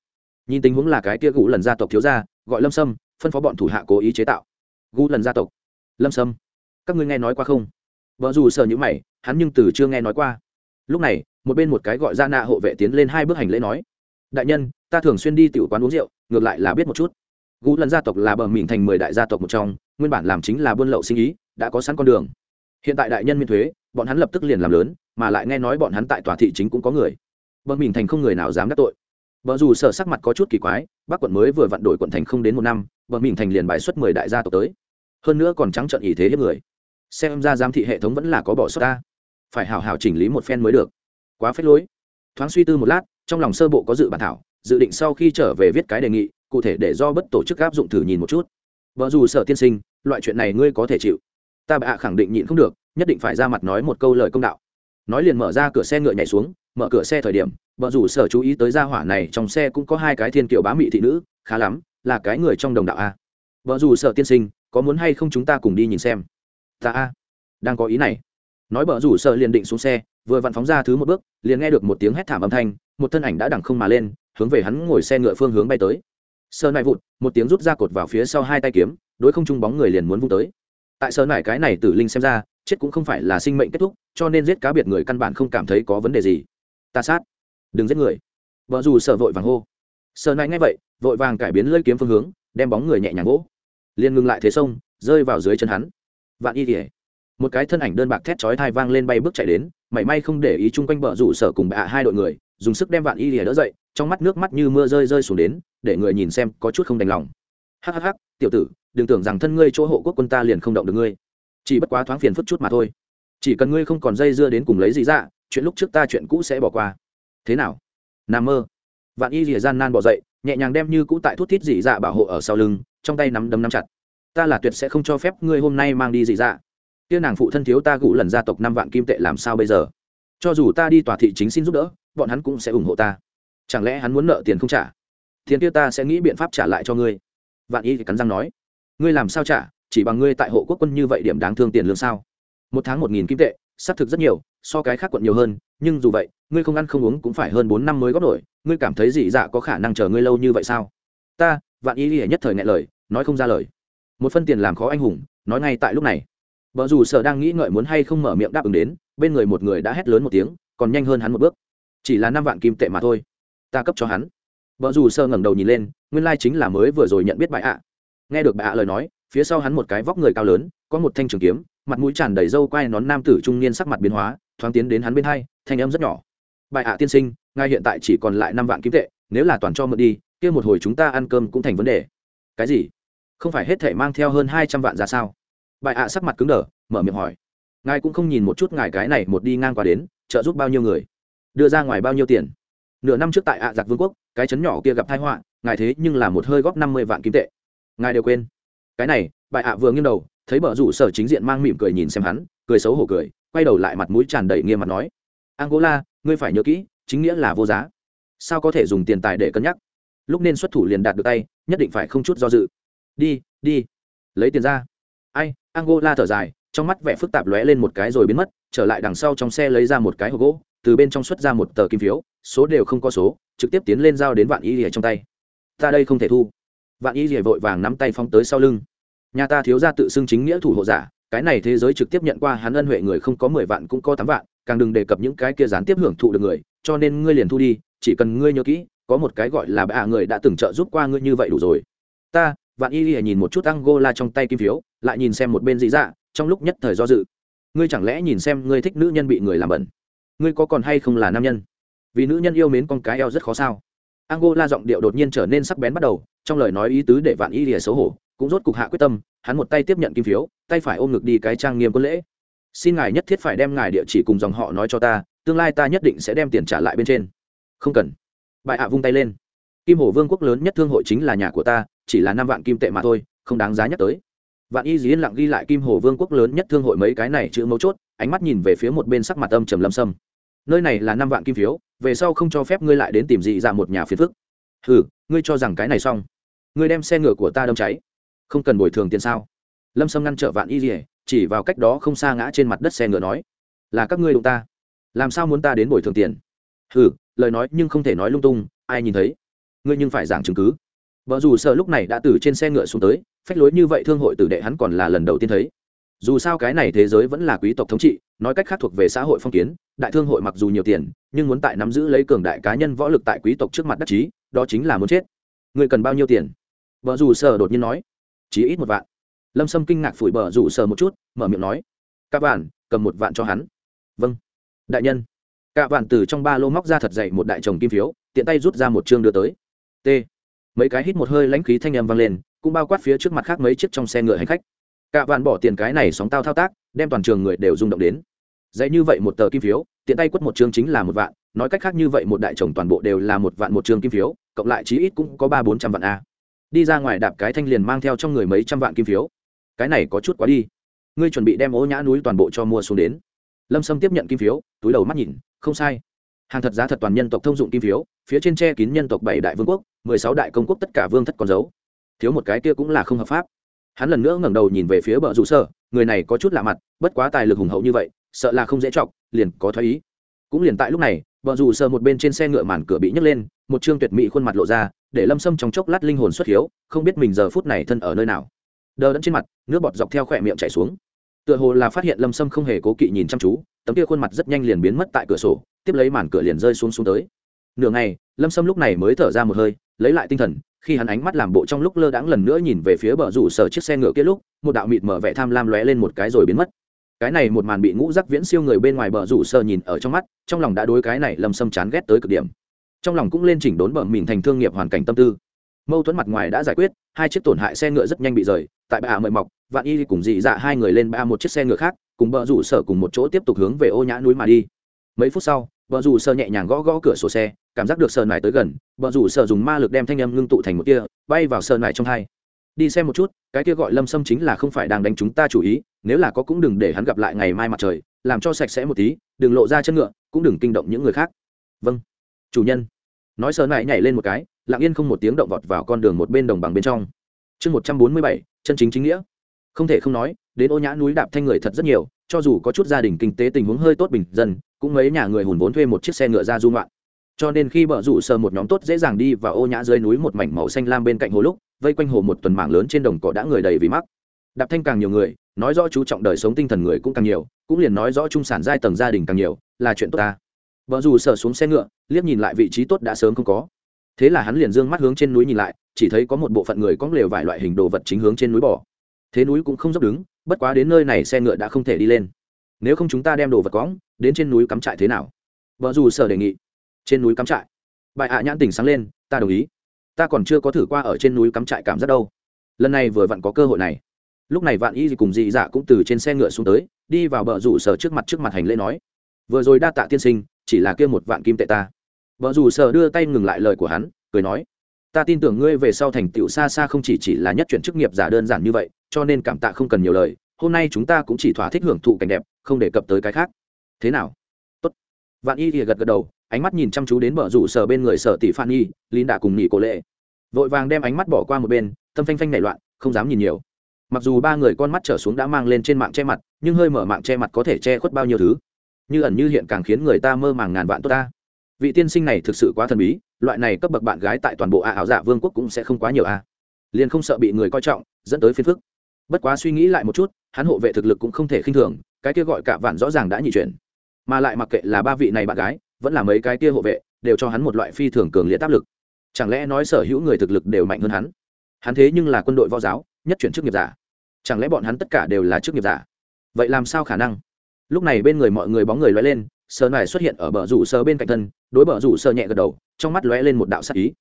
Nhìn tình huống là cái kia gù lần gia tộc thiếu gia, gọi lâm sâm, phân phó bọn thủ hạ cố ý chế tạo. Gù lần gia tộc. Lâm sâm các ngươi nghe nói qua không? Vợ dù sợ những mày, hắn nhưng từ chưa nghe nói qua. Lúc này, một bên một cái gọi ra nạ hộ vệ tiến lên hai bước hành lễ nói, đại nhân, ta thường xuyên đi tiểu quán uống rượu, ngược lại là biết một chút. Gú lần gia tộc là bờ mìn thành mười đại gia tộc một trong, nguyên bản làm chính là buôn lậu sinh ý, đã có sẵn con đường. Hiện tại đại nhân miễn thuế, bọn hắn lập tức liền làm lớn, mà lại nghe nói bọn hắn tại tòa thị chính cũng có người. Bờ mìn thành không người nào dám đắc tội. Vợ dù sở sắc mặt có chút kỳ quái, bắc quận mới vừa vặn đổi quận thành không đến một năm, bờ mìn thành liền bài xuất mười đại gia tộc tới. Hơn nữa còn trắng trợn ý thế hiếp người xem ra giám thị hệ thống vẫn là có bỏ sót ta. Phải hào hào chỉnh lý một phen mới được. Quá phết lối. Thoáng suy tư một lát, trong lòng sơ bộ có dự bản thảo, dự định sau khi trở về viết cái đề nghị, cụ thể để do bất tổ chức áp dụng thử nhìn một chút. Vợ dù sở tiên sinh, loại chuyện này ngươi có thể chịu. Ta bạ khẳng định nhịn không được, nhất định phải ra mặt nói một câu lời công đạo. Nói liền mở ra cửa xe ngựa nhảy xuống, mở cửa xe thời điểm vợ rủ sở chú ý tới gia hỏa này trong xe cũng có hai cái thiên kiều bá mị thị nữ, khá lắm, là cái người trong đồng đạo a. Vợ rủ sở tiên sinh, có muốn hay không chúng ta cùng đi nhìn xem? Ta a, đang có ý này. Nói vợ rủ sợ liền định xuống xe, vừa vặn phóng ra thứ một bước, liền nghe được một tiếng hét thảm âm thanh, một thân ảnh đã đằng không mà lên, hướng về hắn ngồi xe ngựa phương hướng bay tới. Sơ nại vụt, một tiếng rút ra cột vào phía sau hai tay kiếm, đối không trung bóng người liền muốn vung tới. Tại sơ nại cái này tử linh xem ra, chết cũng không phải là sinh mệnh kết thúc, cho nên giết cá biệt người căn bản không cảm thấy có vấn đề gì. Ta sát. Đừng giết người. Vợ dù sợ vội vàng hô. Sơ nại ngay vậy, vội vàng cải biến lơi kiếm phương hướng, đem bóng người nhẹ nhàng gỗ liền ngừng lại thế sông, rơi vào dưới chân hắn vạn y kỉa một cái thân ảnh đơn bạc thét chói thai vang lên bay bước chạy đến, mảy may không để ý chung quanh bờ rủ sở cùng bạ hai đội người, dùng sức đem vạn y lìa đỡ dậy, trong mắt nước mắt như mưa rơi rơi xuống đến, để người nhìn xem có chút không đành lòng. Hhh tiểu tử, đừng tưởng rằng thân ngươi chỗ hộ quốc quân ta liền không động được ngươi. Chỉ bất quá thoáng phiền phức chút mà thôi. Chỉ cần ngươi không còn dây dưa đến cùng lấy gì ra, chuyện lúc trước ta chuyện cũ sẽ bỏ qua. Thế nào? Nằm mơ. Vạn y rìa gian nan bỏ dậy, nhẹ nhàng đem như cũ tại thuốc thít dị dạ bảo hộ ở sau lưng, trong tay nắm đấm nắm chặt ta là tuyệt sẽ không cho phép ngươi hôm nay mang đi dị dạ. Tiên nàng phụ thân thiếu ta gũ lần gia tộc năm vạn kim tệ làm sao bây giờ? Cho dù ta đi tòa thị chính xin giúp đỡ, bọn hắn cũng sẽ ủng hộ ta. Chẳng lẽ hắn muốn nợ tiền không trả? Tiền kia ta sẽ nghĩ biện pháp trả lại cho ngươi. Vạn y thì cắn răng nói, ngươi làm sao trả? Chỉ bằng ngươi tại hộ quốc quân như vậy điểm đáng thương tiền lương sao? Một tháng một nghìn kim tệ, xác thực rất nhiều, so cái khác quận nhiều hơn, nhưng dù vậy, ngươi không ăn không uống cũng phải hơn bốn năm mới góp nổi. Ngươi cảm thấy dị dạ có khả năng chờ ngươi lâu như vậy sao? Ta, vạn y thì nhất thời ngại lời, nói không ra lời một phân tiền làm khó anh hùng, nói ngay tại lúc này. Vợ dù sợ đang nghĩ ngợi muốn hay không mở miệng đáp ứng đến, bên người một người đã hét lớn một tiếng, còn nhanh hơn hắn một bước. Chỉ là năm vạn kim tệ mà thôi. Ta cấp cho hắn. Vợ dù sợ ngẩng đầu nhìn lên, nguyên lai chính là mới vừa rồi nhận biết bại ạ. Nghe được bại ạ lời nói, phía sau hắn một cái vóc người cao lớn, có một thanh trường kiếm, mặt mũi tràn đầy râu quai nón nam tử trung niên sắc mặt biến hóa, thoáng tiến đến hắn bên hai, thanh âm rất nhỏ. Bại ạ tiên sinh ngay hiện tại chỉ còn lại năm vạn kim tệ, nếu là toàn cho mượn đi, kia một hồi chúng ta ăn cơm cũng thành vấn đề. Cái gì? Không phải hết thể mang theo hơn hai trăm vạn ra sao? Bại ạ sắc mặt cứng đờ, mở miệng hỏi. Ngài cũng không nhìn một chút ngài cái này một đi ngang qua đến, trợ giúp bao nhiêu người? Đưa ra ngoài bao nhiêu tiền? Nửa năm trước tại ạ giặc vương quốc, cái chấn nhỏ kia gặp tai họa, ngài thế nhưng là một hơi góp năm mươi vạn kim tệ. Ngài đều quên. Cái này, bại ạ vừa nghiêng đầu, thấy bờ rủ sở chính diện mang mỉm cười nhìn xem hắn, cười xấu hổ cười, quay đầu lại mặt mũi tràn đầy nghiêm mặt nói. Angola, ngươi phải nhớ kỹ, chính nghĩa là vô giá. Sao có thể dùng tiền tài để cân nhắc? Lúc nên xuất thủ liền đạt được tay, nhất định phải không chút do dự đi đi. Lấy tiền ra. Ai, angola thở dài, trong mắt vẻ phức tạp lóe lên một cái rồi biến mất, trở lại đằng sau trong xe lấy ra một cái hộp gỗ, từ bên trong xuất ra một tờ kim phiếu, số đều không có số, trực tiếp tiến lên giao đến vạn y rỉa trong tay. Ta đây không thể thu. Vạn y rỉa vội vàng nắm tay phong tới sau lưng. Nhà ta thiếu ra tự xưng chính nghĩa thủ hộ giả, cái này thế giới trực tiếp nhận qua hắn ân huệ người không có mười vạn cũng có tám vạn, càng đừng đề cập những cái kia gián tiếp hưởng thụ được người, cho nên ngươi liền thu đi, chỉ cần ngươi nhớ kỹ, có một cái gọi là bà người đã từng trợ giúp qua ngươi như vậy đủ rồi. Ta vạn y y nhìn một chút angola trong tay kim phiếu, lại nhìn xem một bên dị dạ trong lúc nhất thời do dự. Ngươi chẳng lẽ nhìn xem ngươi thích nữ nhân bị người làm bẩn? Ngươi có còn hay không là nam nhân? Vì nữ nhân yêu mến con cái eo rất khó sao? Angola giọng điệu đột nhiên trở nên sắc bén bắt đầu, trong lời nói ý tứ để vạn y lìa xấu hổ, cũng rốt cục hạ quyết tâm, hắn một tay tiếp nhận kim phiếu, tay phải ôm ngực đi cái trang nghiêm quân lễ. Xin ngài nhất thiết phải đem ngài địa chỉ cùng dòng họ nói cho ta, tương lai ta nhất định sẽ đem tiền trả lại bên trên. Không cần. Bại hạ vung tay lên. Kim hổ vương quốc lớn nhất thương hội chính là nhà của ta chỉ là năm vạn kim tệ mà thôi, không đáng giá nhắc tới. Vạn y dĩ yên lặng ghi lại kim hồ vương quốc lớn nhất thương hội mấy cái này chữ mấu chốt, ánh mắt nhìn về phía một bên sắc mặt âm trầm lâm sâm. Nơi này là năm vạn kim phiếu, về sau không cho phép ngươi lại đến tìm dị ra một nhà phiền phức. Ừ ngươi cho rằng cái này xong. Ngươi đem xe ngựa của ta đâm cháy. Không cần bồi thường tiền sao? Lâm sâm ngăn trở vạn y dỉa chỉ vào cách đó không xa ngã trên mặt đất xe ngựa nói, là các ngươi đụng ta. Làm sao muốn ta đến bồi thường tiền? Ừ lời nói nhưng không thể nói lung tung, ai nhìn thấy? Ngươi nhưng phải giảng chứng cứ vợ dù sợ lúc này đã từ trên xe ngựa xuống tới, phách lối như vậy thương hội tử đệ hắn còn là lần đầu tiên thấy. Dù sao cái này thế giới vẫn là quý tộc thống trị, nói cách khác thuộc về xã hội phong kiến, đại thương hội mặc dù nhiều tiền, nhưng muốn tại nắm giữ lấy cường đại cá nhân võ lực tại quý tộc trước mặt đắc chí, đó chính là muốn chết. Người cần bao nhiêu tiền? Vợ dù sợ đột nhiên nói. Chỉ ít một vạn. Lâm sâm kinh ngạc phủi bờ rủ sờ một chút, mở miệng nói. Các bạn cầm một vạn cho hắn. Vâng. Đại nhân. Cả vạn từ trong ba lô móc ra thật dậy một đại chồng kim phiếu, tiện tay rút ra một chương đưa tới. T mấy cái hít một hơi lãnh khí thanh âm vang lên, cũng bao quát phía trước mặt khác mấy chiếc trong xe ngựa hành khách. Cả vạn bỏ tiền cái này sóng tao thao tác, đem toàn trường người đều rung động đến. Dạy như vậy một tờ kim phiếu, tiện tay quất một chương chính là một vạn, nói cách khác như vậy một đại chồng toàn bộ đều là một vạn một chương kim phiếu, cộng lại chí ít cũng có ba bốn trăm vạn a. Đi ra ngoài đạp cái thanh liền mang theo trong người mấy trăm vạn kim phiếu. Cái này có chút quá đi. Ngươi chuẩn bị đem ô nhã núi toàn bộ cho mua xuống đến. Lâm sâm tiếp nhận kim phiếu, túi đầu mắt nhìn, không sai. Hàng thật giá thật toàn nhân tộc thông dụng kim phiếu, phía trên tre kín nhân tộc bảy đại vương quốc mười sáu đại công quốc tất cả vương thất còn giấu. Thiếu một cái kia cũng là không hợp pháp. Hắn lần nữa ngẩng đầu nhìn về phía bờ rủ sơ người này có chút lạ mặt, bất quá tài lực hùng hậu như vậy, sợ là không dễ chọc, liền có thoái ý. Cũng liền tại lúc này, bờ rủ sơ một bên trên xe ngựa màn cửa bị nhấc lên, một chương tuyệt mỹ khuôn mặt lộ ra, để lâm sâm trong chốc lát linh hồn xuất hiếu, không biết mình giờ phút này thân ở nơi nào. Đờ đẫn trên mặt, nước bọt dọc theo khỏe miệng chảy xuống. Tựa hồ là phát hiện lâm sâm không hề cố kỵ nhìn chăm chú, tấm kia khuôn mặt rất nhanh liền biến mất tại cửa sổ, tiếp lấy màn cửa liền rơi xuống xuống tới. Nửa ngày, lâm sâm lúc này mới thở ra một hơi lấy lại tinh thần, khi hắn ánh mắt làm bộ trong lúc lơ đãng lần nữa nhìn về phía bờ rủ sở chiếc xe ngựa kia lúc, một đạo mịt mở vẻ tham lam lóe lên một cái rồi biến mất. Cái này một màn bị ngũ giác viễn siêu người bên ngoài bờ rủ sở nhìn ở trong mắt, trong lòng đã đối cái này lâm xâm chán ghét tới cực điểm. Trong lòng cũng lên chỉnh đốn bờ mình thành thương nghiệp hoàn cảnh tâm tư. Mâu thuẫn mặt ngoài đã giải quyết, hai chiếc tổn hại xe ngựa rất nhanh bị rời, tại bà mời mọc, vạn y cùng dị dạ hai người lên ba một chiếc xe ngựa khác, cùng bờ rủ sở cùng một chỗ tiếp tục hướng về ô nhã núi mà đi. Mấy phút sau, bờ rủ sở nhẹ nhàng gõ gõ cửa sổ xe cảm giác được sờ nải tới gần bờ rủ sợ dùng ma lực đem thanh âm ngưng tụ thành một tia, bay vào sờ nải trong hai. Đi xem một chút, cái kia gọi lâm sâm chính là không phải đang đánh chúng ta chủ ý, nếu là có cũng đừng để hắn gặp lại ngày mai mặt trời, làm cho sạch sẽ một tí, đừng lộ ra chân ngựa, cũng đừng kinh động những người khác. Vâng. Chủ nhân. Nói sờ nải nhảy lên một cái, lặng yên không một tiếng động vọt vào con đường một bên đồng bằng bên trong. Chương một trăm bốn mươi bảy, chân chính chính nghĩa. Không thể không nói, đến ô nhã núi đạp thanh người thật rất nhiều, cho dù có chút gia đình kinh tế tình huống hơi tốt bình dân, cũng mấy nhà người hùn vốn thuê một chiếc xe ngựa ra du ngoạn cho nên khi bờ rủ sờ một nhóm tốt dễ dàng đi vào ô nhã dưới núi một mảnh màu xanh lam bên cạnh hồ lúc, vây quanh hồ một tuần mảng lớn trên đồng cỏ đã người đầy vì mắc. Đạp thanh càng nhiều người, nói rõ chú trọng đời sống tinh thần người cũng càng nhiều, cũng liền nói rõ trung sản giai tầng gia đình càng nhiều, là chuyện tốt ta. Vợ dù sờ xuống xe ngựa, liếc nhìn lại vị trí tốt đã sớm không có. Thế là hắn liền dương mắt hướng trên núi nhìn lại, chỉ thấy có một bộ phận người có lều vài loại hình đồ vật chính hướng trên núi bỏ. Thế núi cũng không dốc đứng, bất quá đến nơi này xe ngựa đã không thể đi lên. Nếu không chúng ta đem đồ vật cóng đến trên núi cắm trại thế nào? Vợ dù sờ đề nghị trên núi cắm trại. Bài hạ nhãn tỉnh sáng lên, ta đồng ý. Ta còn chưa có thử qua ở trên núi cắm trại cảm giác đâu. Lần này vừa vặn có cơ hội này. Lúc này vạn y cùng dị dạ cũng từ trên xe ngựa xuống tới, đi vào bờ rủ sở trước mặt trước mặt hành lễ nói. Vừa rồi đa tạ tiên sinh, chỉ là kia một vạn kim tệ ta. Vợ rủ sở đưa tay ngừng lại lời của hắn, cười nói. Ta tin tưởng ngươi về sau thành tựu xa xa không chỉ chỉ là nhất chuyển chức nghiệp giả đơn giản như vậy, cho nên cảm tạ không cần nhiều lời. Hôm nay chúng ta cũng chỉ thỏa thích hưởng thụ cảnh đẹp, không đề cập tới cái khác. Thế nào? Tốt. Vạn y thì gật gật đầu ánh mắt nhìn chăm chú đến bờ rủ sở bên người sở tỷ phan Nhi, lín đã cùng nghỉ cổ lệ. Vội vàng đem ánh mắt bỏ qua một bên tâm phanh phanh nảy loạn không dám nhìn nhiều. Mặc dù ba người con mắt trở xuống đã mang lên trên mạng che mặt nhưng hơi mở mạng che mặt có thể che khuất bao nhiêu thứ. Như ẩn như hiện càng khiến người ta mơ màng ngàn vạn tốt ta. Vị tiên sinh này thực sự quá thần bí loại này cấp bậc bạn gái tại toàn bộ a ảo dạ vương quốc cũng sẽ không quá nhiều a. Liền không sợ bị người coi trọng dẫn tới phiền phức. Bất quá suy nghĩ lại một chút hắn hộ vệ thực lực cũng không thể khinh thường cái kia gọi cả vạn rõ ràng đã nhị chuyển. Mà lại mặc kệ là ba vị này bạn gái vẫn là mấy cái kia hộ vệ, đều cho hắn một loại phi thường cường liệt áp lực. Chẳng lẽ nói sở hữu người thực lực đều mạnh hơn hắn? Hắn thế nhưng là quân đội võ giáo, nhất chuyển chức nghiệp giả. Chẳng lẽ bọn hắn tất cả đều là chức nghiệp giả? Vậy làm sao khả năng? Lúc này bên người mọi người bóng người lóe lên sờ này xuất hiện ở bờ rủ sờ bên cạnh thân, đối bờ rủ sờ nhẹ gật đầu, trong mắt lóe lên một đạo sắc ý.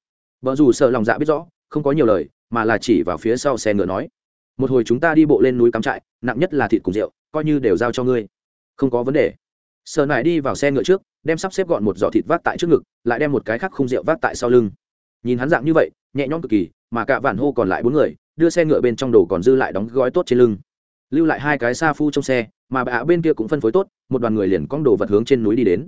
Bờ rủ sờ lòng dạ biết rõ, không có nhiều lời, mà là chỉ vào phía sau xe ngựa nói, một hồi chúng ta đi bộ lên núi cắm trại, nặng nhất là thịt cùng rượu, coi như đều giao cho ngươi. Không có vấn đề sờ nải đi vào xe ngựa trước, đem sắp xếp gọn một giỏ thịt vác tại trước ngực, lại đem một cái khác không rượu vác tại sau lưng. Nhìn hắn dạng như vậy, nhẹ nhõm cực kỳ, mà cả vạn hô còn lại bốn người, đưa xe ngựa bên trong đồ còn dư lại đóng gói tốt trên lưng. Lưu lại hai cái xa phu trong xe, mà bà bên kia cũng phân phối tốt, một đoàn người liền cong đồ vật hướng trên núi đi đến.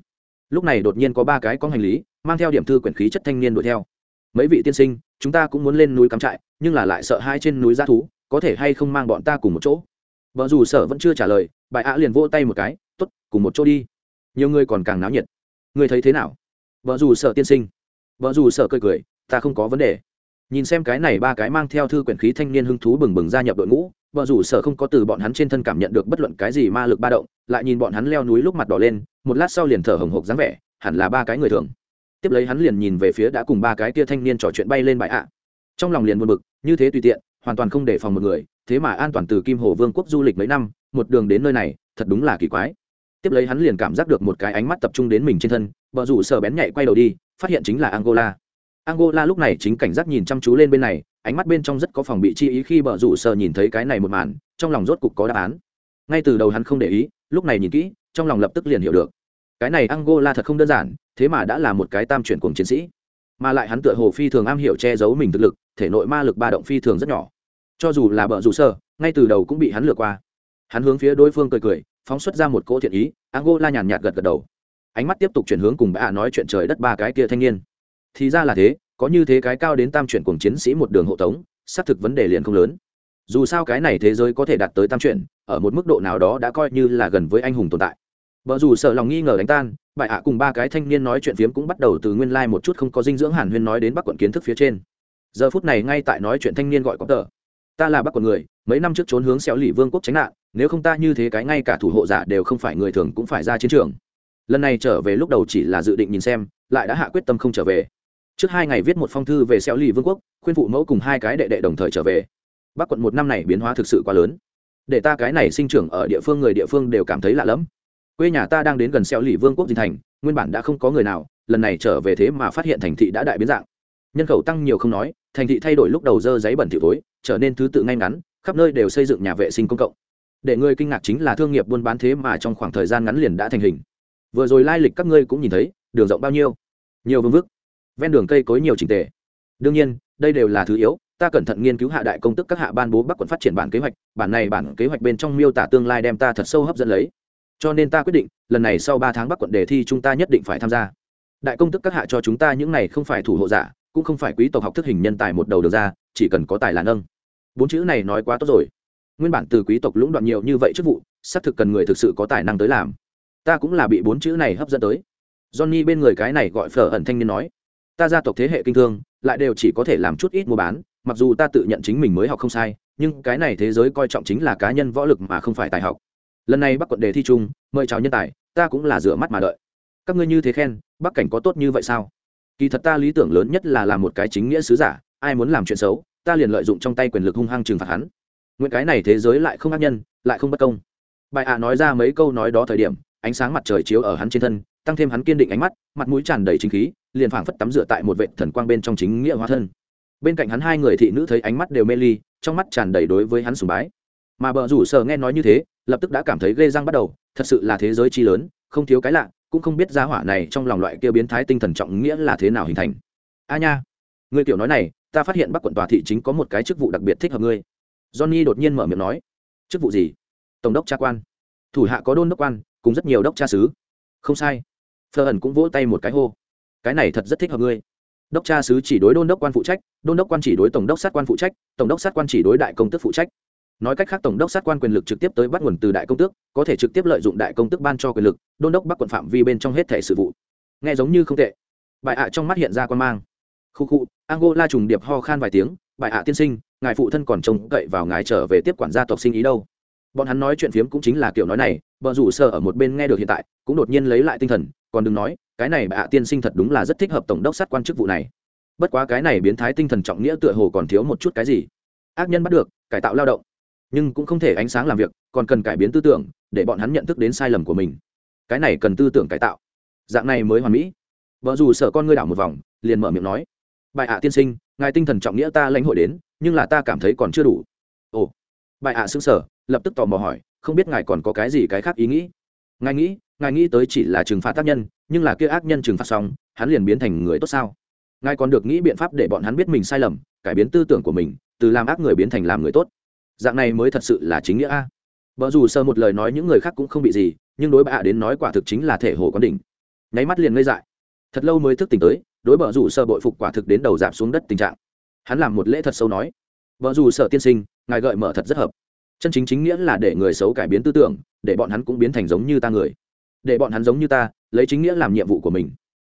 Lúc này đột nhiên có ba cái con hành lý, mang theo điểm thư quyển khí chất thanh niên đuổi theo. Mấy vị tiên sinh, chúng ta cũng muốn lên núi cắm trại, nhưng là lại sợ hai trên núi g thú, có thể hay không mang bọn ta cùng một chỗ? Vợ dù sở vẫn chưa trả lời, bà ạ liền vỗ tay một cái t ố t cùng một chỗ đi nhiều người còn càng náo nhiệt. Người thấy thế nào? Vợ dù sợ tiên sinh. Vợ dù sợ cười cười, ta không có vấn đề. Nhìn xem cái này ba cái mang theo thư quyển khí thanh niên hứng thú bừng bừng gia nhập đội ngũ, vợ rủ sở không có từ bọn hắn trên thân cảm nhận được bất luận cái gì ma lực ba động, lại nhìn bọn hắn leo núi lúc mặt đỏ lên, một lát sau liền thở hồng hộc dáng vẻ, hẳn là ba cái người thường. Tiếp lấy hắn liền nhìn về phía đã cùng ba cái kia thanh niên trò chuyện bay lên bãi ạ. Trong lòng liền buồn bực, như thế tùy tiện, hoàn toàn không để phòng một người, thế mà an toàn từ kim hồ vương quốc du lịch mấy năm, một đường đến nơi này, thật đúng là kỳ quái tiếp lấy hắn liền cảm giác được một cái ánh mắt tập trung đến mình trên thân vợ rủ sở bén nhạy quay đầu đi, phát hiện chính là angola. Angola lúc này chính cảnh giác nhìn chăm chú lên bên này, ánh mắt bên trong rất có phòng bị chi ý khi bờ rủ sở nhìn thấy cái này một màn, trong lòng rốt cục có đáp án. Ngay từ đầu hắn không để ý, lúc này nhìn kỹ, trong lòng lập tức liền hiểu được. Cái này angola thật không đơn giản, thế mà đã là một cái tam chuyển cùng chiến sĩ. Mà lại hắn tựa hồ phi thường am hiểu che giấu mình thực lực, thể nội ma lực ba động phi thường rất nhỏ. Cho dù là bờ rủ sở ngay từ đầu cũng bị hắn lừa qua. Hắn hướng phía đối phương cười cười phóng xuất ra một cỗ thiện ý, angola nhàn nhạt gật gật đầu. Ánh mắt tiếp tục chuyển hướng cùng bà nói chuyện trời đất ba cái kia thanh niên. Thì ra là thế, có như thế cái cao đến tam chuyển cùng chiến sĩ một đường hộ tống, xác thực vấn đề liền không lớn. Dù sao cái này thế giới có thể đạt tới tam chuyển, ở một mức độ nào đó đã coi như là gần với anh hùng tồn tại. Vợ dù sợ lòng nghi ngờ đánh tan bại ạ cùng ba cái thanh niên nói chuyện phiếm cũng bắt đầu từ nguyên lai、like、một chút không có dinh dưỡng hàn huyên nói đến bắc quận kiến thức phía trên. Giờ phút này ngay tại nói chuyện thanh niên gọi có tờ ta là bắc quận người, mấy năm trước trốn hướng xéo lì vương quốc tránh nạn, nếu không ta như thế cái ngay cả thủ hộ giả đều không phải người thường cũng phải ra chiến trường. Lần này trở về lúc đầu chỉ là dự định nhìn xem, lại đã hạ quyết tâm không trở về. Trước hai ngày viết một phong thư về xéo lì vương quốc, khuyên phụ mẫu cùng hai cái đệ đệ đồng thời trở về. Bắc quận một năm này biến hóa thực sự quá lớn. Để ta cái này sinh trưởng ở địa phương người địa phương đều cảm thấy lạ lẫm. Quê nhà ta đang đến gần xéo lì vương quốc dinh thành, nguyên bản đã không có người nào, lần này trở về thế mà phát hiện thành thị đã đại biến dạng nhân khẩu tăng nhiều không nói, thành thị thay đổi lúc đầu dơ giấy bẩn thỉu tối trở nên thứ tự ngay ngắn, khắp nơi đều xây dựng nhà vệ sinh công cộng. Để người kinh ngạc chính là thương nghiệp buôn bán thế mà trong khoảng thời gian ngắn liền đã thành hình. Vừa rồi lai lịch các ngươi cũng nhìn thấy, đường rộng bao nhiêu? Nhiều vương vức. Ven đường cây cối nhiều trình tề. Đương nhiên, đây đều là thứ yếu, ta cẩn thận nghiên cứu hạ đại công tức các hạ ban bố bắc quận phát triển bản kế hoạch, bản này bản kế hoạch bên trong miêu tả tương lai đem ta thật sâu hấp dẫn lấy. Cho nên ta quyết định, lần này sau ba tháng bắc quận đề thi chúng ta nhất định phải tham gia. Đại công tức các hạ cho chúng ta những này không phải thủ hộ giả cũng không phải quý tộc học thức hình nhân tài một đầu được ra, chỉ cần có tài là nâng. Bốn chữ này nói quá tốt rồi. Nguyên bản từ quý tộc lũng đoạn nhiều như vậy chức vụ, xác thực cần người thực sự có tài năng tới làm. Ta cũng là bị bốn chữ này hấp dẫn tới. Johnny bên người cái này gọi phở ẩn thanh niên nói, ta gia tộc thế hệ kinh thương, lại đều chỉ có thể làm chút ít mua bán, mặc dù ta tự nhận chính mình mới học không sai, nhưng cái này thế giới coi trọng chính là cá nhân võ lực mà không phải tài học. Lần này bắc quận đề thi chung, mời chào nhân tài, ta cũng là rửa mắt mà đợi. Các ngươi như thế khen, bắc cảnh có tốt như vậy sao? Kỳ thật ta lý tưởng lớn nhất là làm một cái chính nghĩa sứ giả, ai muốn làm chuyện xấu, ta liền lợi dụng trong tay quyền lực hung hăng trừng phạt hắn. Nguyện cái này thế giới lại không ác nhân, lại không bất công. Bài ạ nói ra mấy câu nói đó thời điểm, ánh sáng mặt trời chiếu ở hắn trên thân, tăng thêm hắn kiên định ánh mắt, mặt mũi tràn đầy chính khí, liền phảng phất tắm rửa tại một vệ thần quang bên trong chính nghĩa hóa thân. Bên cạnh hắn hai người thị nữ thấy ánh mắt đều mê ly, trong mắt tràn đầy đối với hắn sùng bái. Mà bờ rủ sở nghe nói như thế, lập tức đã cảm thấy ghê răng bắt đầu, thật sự là thế giới chi lớn, không thiếu cái lạ cũng không biết giá hỏa này trong lòng loại kia biến thái tinh thần trọng nghĩa là thế nào hình thành. A nha người tiểu nói này, ta phát hiện bắc quận tòa thị chính có một cái chức vụ đặc biệt thích hợp ngươi. Johnny đột nhiên mở miệng nói, chức vụ gì? Tổng đốc tra quan. Thủ hạ có đôn đốc quan, cùng rất nhiều đốc tra sứ. Không sai. Phờ ẩn cũng vỗ tay một cái hô, cái này thật rất thích hợp ngươi. Đốc tra sứ chỉ đối đôn đốc quan phụ trách, đôn đốc quan chỉ đối tổng đốc sát quan phụ trách, tổng đốc sát quan chỉ đối đại công tước phụ trách nói cách khác, tổng đốc sát quan quyền lực trực tiếp tới bắt nguồn từ đại công tước, có thể trực tiếp lợi dụng đại công tước ban cho quyền lực, đôn đốc bắc quận phạm vi bên trong hết thể sự vụ. Nghe giống như không tệ. Bại ạ trong mắt hiện ra quan mang. Khu khu, angola trùng điệp ho khan vài tiếng, bại ạ tiên sinh, ngài phụ thân còn trông cậy vào ngài trở về tiếp quản gia tộc sinh ý đâu. Bọn hắn nói chuyện phiếm cũng chính là kiểu nói này vợ rủ sợ ở một bên nghe được hiện tại, cũng đột nhiên lấy lại tinh thần, còn đừng nói, cái này bại ạ tiên sinh thật đúng là rất thích hợp tổng đốc sát quan chức vụ này. Bất quá cái này biến thái tinh thần trọng nghĩa tựa hồ còn thiếu một chút cái gì. Ác nhân bắt được, cải tạo lao động nhưng cũng không thể ánh sáng làm việc, còn cần cải biến tư tưởng, để bọn hắn nhận thức đến sai lầm của mình. Cái này cần tư tưởng cải tạo. Dạng này mới hoàn mỹ. Vợ dù sợ con ngươi đảo một vòng, liền mở miệng nói. Bài ạ tiên sinh, ngài tinh thần trọng nghĩa ta lãnh hội đến, nhưng là ta cảm thấy còn chưa đủ. Ồ. Bài ạ xứng sở lập tức tò mò hỏi, không biết ngài còn có cái gì cái khác ý nghĩ? Ngài nghĩ ngài nghĩ tới chỉ là trừng phạt tác nhân, nhưng là kia ác nhân trừng phạt xong, hắn liền biến thành người tốt sao? Ngài còn được nghĩ biện pháp để bọn hắn biết mình sai lầm, cải biến tư tưởng của mình, từ làm ác người biến thành làm người tốt dạng này mới thật sự là chính nghĩa a. Vợ dù sơ một lời nói những người khác cũng không bị gì, nhưng đối bà đến nói quả thực chính là thể hồ quán đỉnh. Nháy mắt liền ngây dại. Thật lâu mới thức tỉnh tới, đối bờ rủ sợ bội phục quả thực đến đầu giảm xuống đất tình trạng. Hắn làm một lễ thật sâu nói vợ dù sợ tiên sinh, ngài gợi mở thật rất hợp. Chân chính chính nghĩa là để người xấu cải biến tư tưởng, để bọn hắn cũng biến thành giống như ta người. Để bọn hắn giống như ta, lấy chính nghĩa làm nhiệm vụ của mình.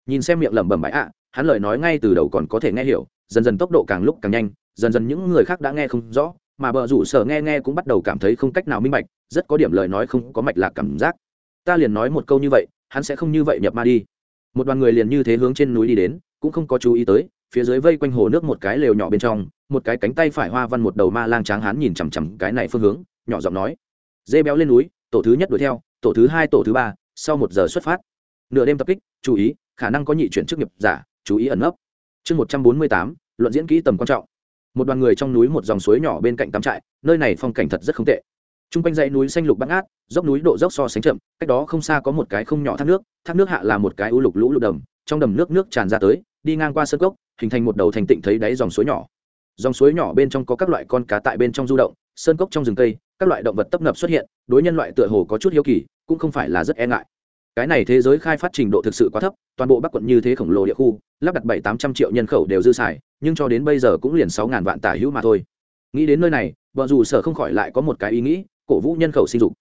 Nhìn xem miệng lẩm bẩm bãi ạ, hắn lời nói ngay từ đầu còn có thể nghe hiểu, dần dần tốc độ càng lúc càng nhanh, dần dần những người khác đã nghe không rõ mà bờ rủ sở nghe nghe cũng bắt đầu cảm thấy không cách nào minh bạch, rất có điểm lời nói không có mạch lạc cảm giác. Ta liền nói một câu như vậy, hắn sẽ không như vậy nhập ma đi. Một đoàn người liền như thế hướng trên núi đi đến, cũng không có chú ý tới, phía dưới vây quanh hồ nước một cái lều nhỏ bên trong, một cái cánh tay phải hoa văn một đầu ma lang tráng hán nhìn chằm chằm cái này phương hướng, nhỏ giọng nói. Dê béo lên núi, tổ thứ nhất đuổi theo, tổ thứ hai, tổ thứ ba, sau một giờ xuất phát. Nửa đêm tập kích, chú ý, khả năng có nhị chuyển chức nghiệp giả, chú ý ẩn nấp. Chương một trăm bốn mươi tám, luận diễn kỹ tầm quan trọng một đoàn người trong núi một dòng suối nhỏ bên cạnh tắm trại, nơi này phong cảnh thật rất không tệ. T r u n g quanh dãy núi xanh lục bắt ngát, dốc núi độ dốc so sánh chậm, cách đó không xa có một cái không nhỏ thác nước thác nước hạ là một cái u lục lũ lụt đầm, trong đầm nước nước tràn ra tới, đi ngang qua sơ cốc, hình thành một đầu thành tịnh thấy đáy dòng suối nhỏ. Dòng suối nhỏ bên trong có các loại con cá tại bên trong du động, sơn cốc trong rừng cây, các loại động vật tấp nập xuất hiện, đối nhân loại tựa hồ có chút hiếu kỳ, cũng không phải là rất e ngại. Cái này thế giới khai phát trình độ thực sự quá thấp, toàn bộ bắc quận như thế khổng lồ địa khu, lắp đặt bảy tám trăm triệu nhân khẩu đều dư xài nhưng cho đến bây giờ cũng liền sáu ngàn vạn tả hữu mà thôi. Nghĩ đến nơi này vợ dù sở không khỏi lại có một cái ý nghĩ, cổ vũ nhân khẩu sinh dục.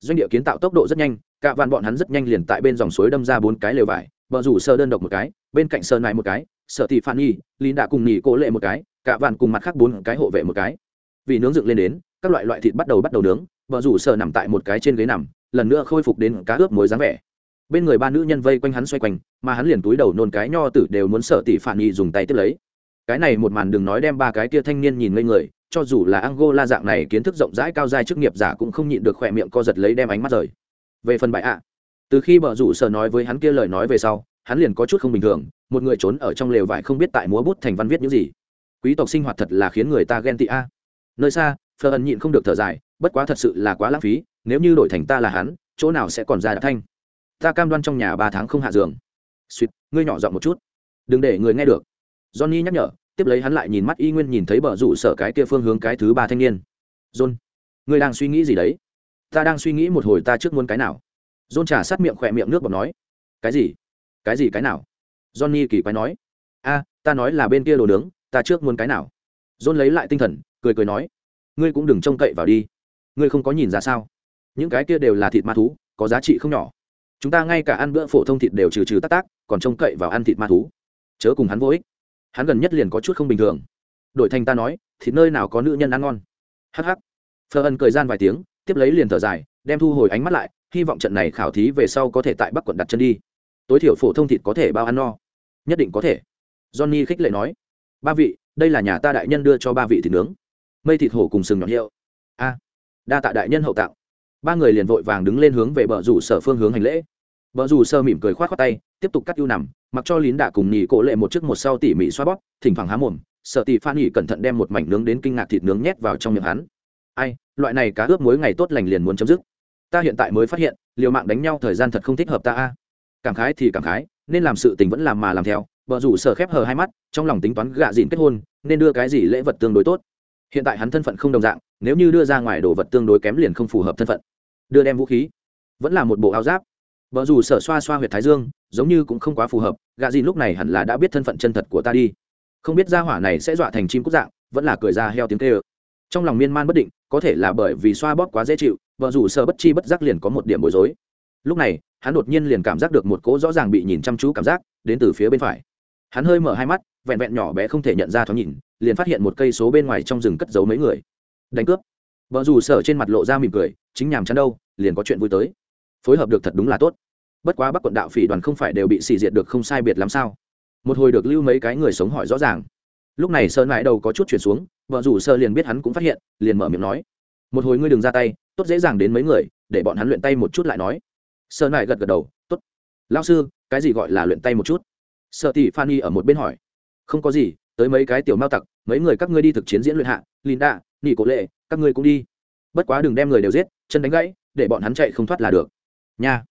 Doanh địa kiến tạo tốc độ rất nhanh, cả vạn bọn hắn rất nhanh liền tại bên dòng suối đâm ra bốn cái lều vải vợ rủ sơ đơn độc một cái, bên cạnh sơn này một cái, sở thị phản nhi lín đã cùng nhị cố lệ một cái, cả vạn cùng mặt khác bốn cái hộ vệ một cái. Vì nướng dựng lên đến, các loại loại thịt bắt đầu bắt đầu nướng vợ rủ sơ nằm tại một cái trên ghế nằm, lần nữa khôi phục đến cá ướp mối dáng vẻ. Bên người ba nữ nhân vây quanh hắn xoay quanh, mà hắn liền túi đầu nôn cái nho tử đều muốn sở tỷ phản nhi dùng tay tiếp lấy cái này một màn đừng nói đem ba cái kia thanh niên nhìn ngây người, cho dù là angola dạng này kiến thức rộng rãi cao giai chức nghiệp giả cũng không nhịn được khỏe miệng co giật lấy đem ánh mắt rời. Về phần bại ạ, từ khi bờ rủ sở nói với hắn kia lời nói về sau, hắn liền có chút không bình thường, một người trốn ở trong lều vải không biết tại múa bút thành văn viết những gì. Quý tộc sinh hoạt thật là khiến người ta ghen tị a. Nơi xa, phờ ẩn nhịn không được thở dài, bất quá thật sự là quá lãng phí, nếu như đổi thành ta là hắn, chỗ nào sẽ còn ra đạp thanh? Ta cam đoan trong nhà ba tháng không hạ giường. Suýt, ngươi nhỏ giọng một chút. Đừng để người nghe được. Johnny nhắc nhở tiếp lấy hắn lại nhìn mắt y nguyên nhìn thấy bờ rủ sở cái kia phương hướng cái thứ ba thanh niên. John, ngươi đang suy nghĩ gì đấy? Ta đang suy nghĩ một hồi ta trước muốn cái nào? John trả sát miệng khỏe miệng nước bọc nói. Cái gì? Cái gì cái nào? Johnny kỳ quái nói. A, ta nói là bên kia đồ nướng, ta trước muốn cái nào? John lấy lại tinh thần, cười cười nói. Ngươi cũng đừng trông cậy vào đi. Ngươi không có nhìn ra sao? Những cái kia đều là thịt ma thú, có giá trị không nhỏ. Chúng ta ngay cả ăn bữa phổ thông thịt đều trừ trừ tác tác còn trông cậy vào ăn thịt ma thú. Chớ cùng hắn vô ích hắn gần nhất liền có chút không bình thường. Đổi thành ta nói, thịt nơi nào có nữ nhân ăn ngon. Hh phờ ân cười gian vài tiếng, tiếp lấy liền thở dài, đem thu hồi ánh mắt lại, hy vọng trận này khảo thí về sau có thể tại bắc quận đặt chân đi. Tối thiểu phổ thông thịt có thể bao ăn no. Nhất định có thể. Johnny khích lệ nói. Ba vị, đây là nhà ta đại nhân đưa cho ba vị thịt nướng. Mây thịt hổ cùng sừng nhọn hiệu. A. Đa tạ đại nhân hậu tạo ba người liền vội vàng đứng lên hướng về bờ rủ sở phương hướng hành lễ. Bờ rủ sơ mỉm cười k h o á t tay, tiếp tục cắt ưu nằm mặc cho lín đạ cùng nhì cổ lệ một chiếc một sau tỉ mỉ xoa bóp, thỉnh thoảng há mồm, sợ tỉ phan nhì cẩn thận đem một mảnh nướng đến kinh ngạc thịt nướng nhét vào trong miệng hắn. Ai, loại này cá ướp mối ngày tốt lành liền muốn chấm dứt. Ta hiện tại mới phát hiện, liều mạng đánh nhau thời gian thật không thích hợp ta a. Cảm khái thì cảm khái, nên làm sự tình vẫn làm mà làm theo vợ rủ sở khép hờ hai mắt, trong lòng tính toán gạ dịn kết hôn, nên đưa cái gì lễ vật tương đối tốt. Hiện tại hắn thân phận không đồng dạng, nếu như đưa ra ngoài đồ vật tương đối kém liền không phù hợp thân phận. Đưa đem vũ khí. Vẫn là một bộ áo giáp. Vợ dù sở xoa xoa huyệt thái dương giống như cũng không quá phù hợp gạ gì lúc này hẳn là đã biết thân phận chân thật của ta đi. Không biết ra hỏa này sẽ dọa thành chim cúc dạng, vẫn là cười ra heo tiếng tê ơ trong lòng miên man bất định, có thể là bởi vì xoa bóp quá dễ chịu, vợ rủ sợ bất chi bất giác liền có một điểm bối rối. Lúc này, hắn đột nhiên liền cảm giác được một cỗ rõ ràng bị nhìn chăm chú cảm giác đến từ phía bên phải. Hắn hơi mở hai mắt, vẹn vẹn nhỏ bé không thể nhận ra thoáng nhìn, liền phát hiện một cây số bên ngoài trong rừng cất giấu mấy người. Đánh cướp. Vợ dù sở trên mặt lộ ra mỉm cười, chính nhàm chán đâu, liền có chuyện vui tới. Phối hợp được thật đúng là tốt bất quá bắc quận đạo phỉ đoàn không phải đều bị xì diệt được không sai biệt làm sao? Một hồi được lưu mấy cái người sống hỏi rõ ràng. Lúc này sơn lại đầu có chút chuyển xuống, vợ rủ sơ liền biết hắn cũng phát hiện, liền mở miệng nói. Một hồi ngươi đừng ra tay, tốt dễ dàng đến mấy người, để bọn hắn luyện tay một chút lại nói. Sơn lại gật gật đầu, tốt. Lao sư, cái gì gọi là luyện tay một chút? Sợ tỷ phan y ở một bên hỏi. Không có gì, tới mấy cái tiểu mao tặc, mấy người các ngươi đi thực chiến diễn luyện hạ linda nghỉ cổ lệ, các ngươi cũng đi. Bất quá đừng đem người đều giết, chân đánh gãy, để bọn hắn chạy không thoát là được. Nha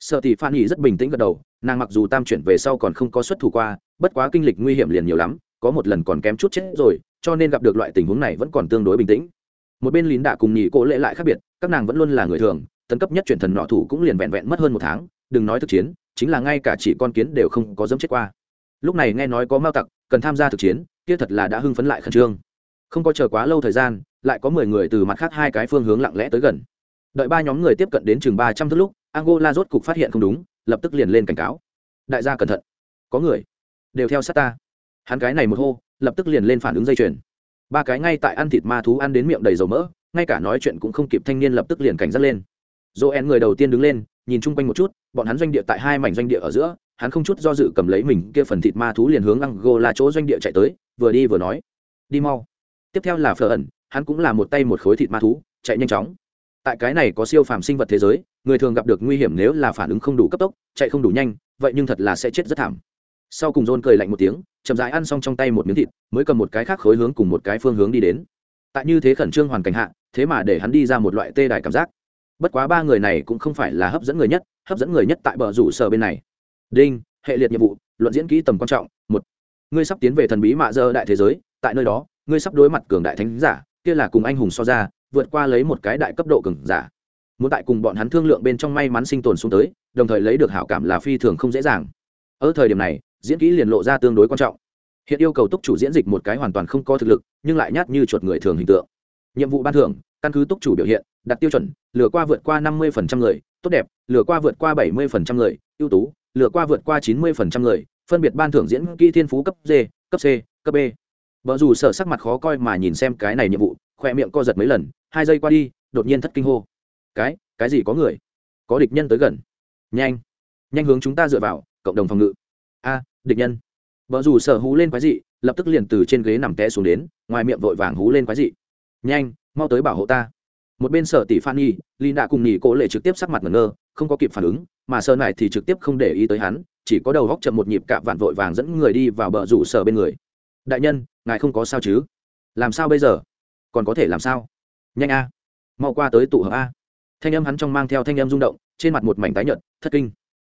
sợ tỷ phan y rất bình tĩnh gật đầu, nàng mặc dù tam chuyển về sau còn không có xuất thủ qua, bất quá kinh lịch nguy hiểm liền nhiều lắm, có một lần còn kém chút chết rồi, cho nên gặp được loại tình huống này vẫn còn tương đối bình tĩnh. Một bên lín đạ cùng nhị cổ lệ lại khác biệt, các nàng vẫn luôn là người thường, tấn cấp nhất chuyển thần nọ thủ cũng liền vẹn vẹn mất hơn một tháng, đừng nói thực chiến, chính là ngay cả chỉ con kiến đều không có dấm chết qua. Lúc này nghe nói có mao tặc, cần tham gia thực chiến, kia thật là đã hưng phấn lại khẩn trương. Không có chờ quá lâu thời gian, lại có mười người từ mặt khác hai cái phương hướng lặng lẽ tới gần. Đợi ba nhóm người tiếp cận đến chừng ba trăm thước lúc angola rốt cục phát hiện không đúng, lập tức liền lên cảnh cáo. Đại gia cẩn thận. Có người. Đều theo sát ta. Hắn cái này một hô, lập tức liền lên phản ứng dây chuyền. Ba cái ngay tại ăn thịt ma thú ăn đến miệng đầy dầu mỡ, ngay cả nói chuyện cũng không kịp thanh niên lập tức liền cảnh giác lên. Joel người đầu tiên đứng lên, nhìn chung quanh một chút, bọn hắn doanh địa tại hai mảnh doanh địa ở giữa, hắn không chút do dự cầm lấy mình kia phần thịt ma thú liền hướng angola chỗ doanh địa chạy tới, vừa đi vừa nói. Đi mau. Tiếp theo là phở ẩn, hắn cũng là một tay một khối thịt ma thú, chạy nhanh chóng. Tại cái này có siêu phàm sinh vật thế giới người thường gặp được nguy hiểm nếu là phản ứng không đủ cấp tốc, chạy không đủ nhanh, vậy nhưng thật là sẽ chết rất thảm. Sau cùng john cười lạnh một tiếng, chậm rãi ăn xong trong tay một miếng thịt, mới cầm một cái khác khối hướng cùng một cái phương hướng đi đến. Tại như thế khẩn trương hoàn cảnh hạ, thế mà để hắn đi ra một loại tê đài cảm giác. Bất quá ba người này cũng không phải là hấp dẫn người nhất, hấp dẫn người nhất tại bờ rủ sở bên này. Đinh, hệ liệt nhiệm vụ, luận diễn kỹ tầm quan trọng, một. Ngươi sắp tiến về thần bí mạ dơ đại thế giới, tại nơi đó, ngươi sắp đối mặt cường đại thánh giả, kia là cùng anh hùng so ra, vượt qua lấy một cái đại cấp độ cường giả muốn tại cùng bọn hắn thương lượng bên trong may mắn sinh tồn xuống tới, đồng thời lấy được hảo cảm là phi thường không dễ dàng. Ở thời điểm này, diễn kỹ liền lộ ra tương đối quan trọng. Hiện yêu cầu túc chủ diễn dịch một cái hoàn toàn không có thực lực, nhưng lại nhát như chuột người thường hình tượng. Nhiệm vụ ban thưởng, căn cứ túc chủ biểu hiện, đặt tiêu chuẩn, lừa qua vượt qua năm mươi người, tốt đẹp, lừa qua vượt qua bảy mươi người, ưu tú, lừa qua vượt qua chín mươi người, phân biệt ban thưởng diễn kỹ thiên phú cấp d, cấp c, cấp b. Vợ dù sợ sắc mặt khó coi mà nhìn xem cái này nhiệm vụ khoe miệng co giật mấy lần, hai giây qua đi, đột nhiên thất kinh hô cái cái gì có người? Có địch nhân tới gần. Nhanh nhanh hướng chúng ta dựa vào, cộng đồng phòng ngự. A, địch nhân. Vợ dù sở hú lên quái dị, lập tức liền từ trên ghế nằm té xuống đến, ngoài miệng vội vàng hú lên quái dị. Nhanh, mau tới bảo hộ ta. Một bên sở tỷ phan nhi lin đã cùng nghỉ cố lệ trực tiếp sắc mặt ngẩn ngơ, không có kịp phản ứng, mà sơ này thì trực tiếp không để ý tới hắn, chỉ có đầu góc chậm một nhịp cạm vạn vội vàng dẫn người đi vào bờ rủ sở bên người. Đại nhân, ngài không có sao chứ? Làm sao bây giờ? Còn có thể làm sao? Nhanh a. Mau qua tới tụ hợp a thanh âm hắn trong mang theo thanh âm rung động, trên mặt một mảnh tái nhợt, thất kinh.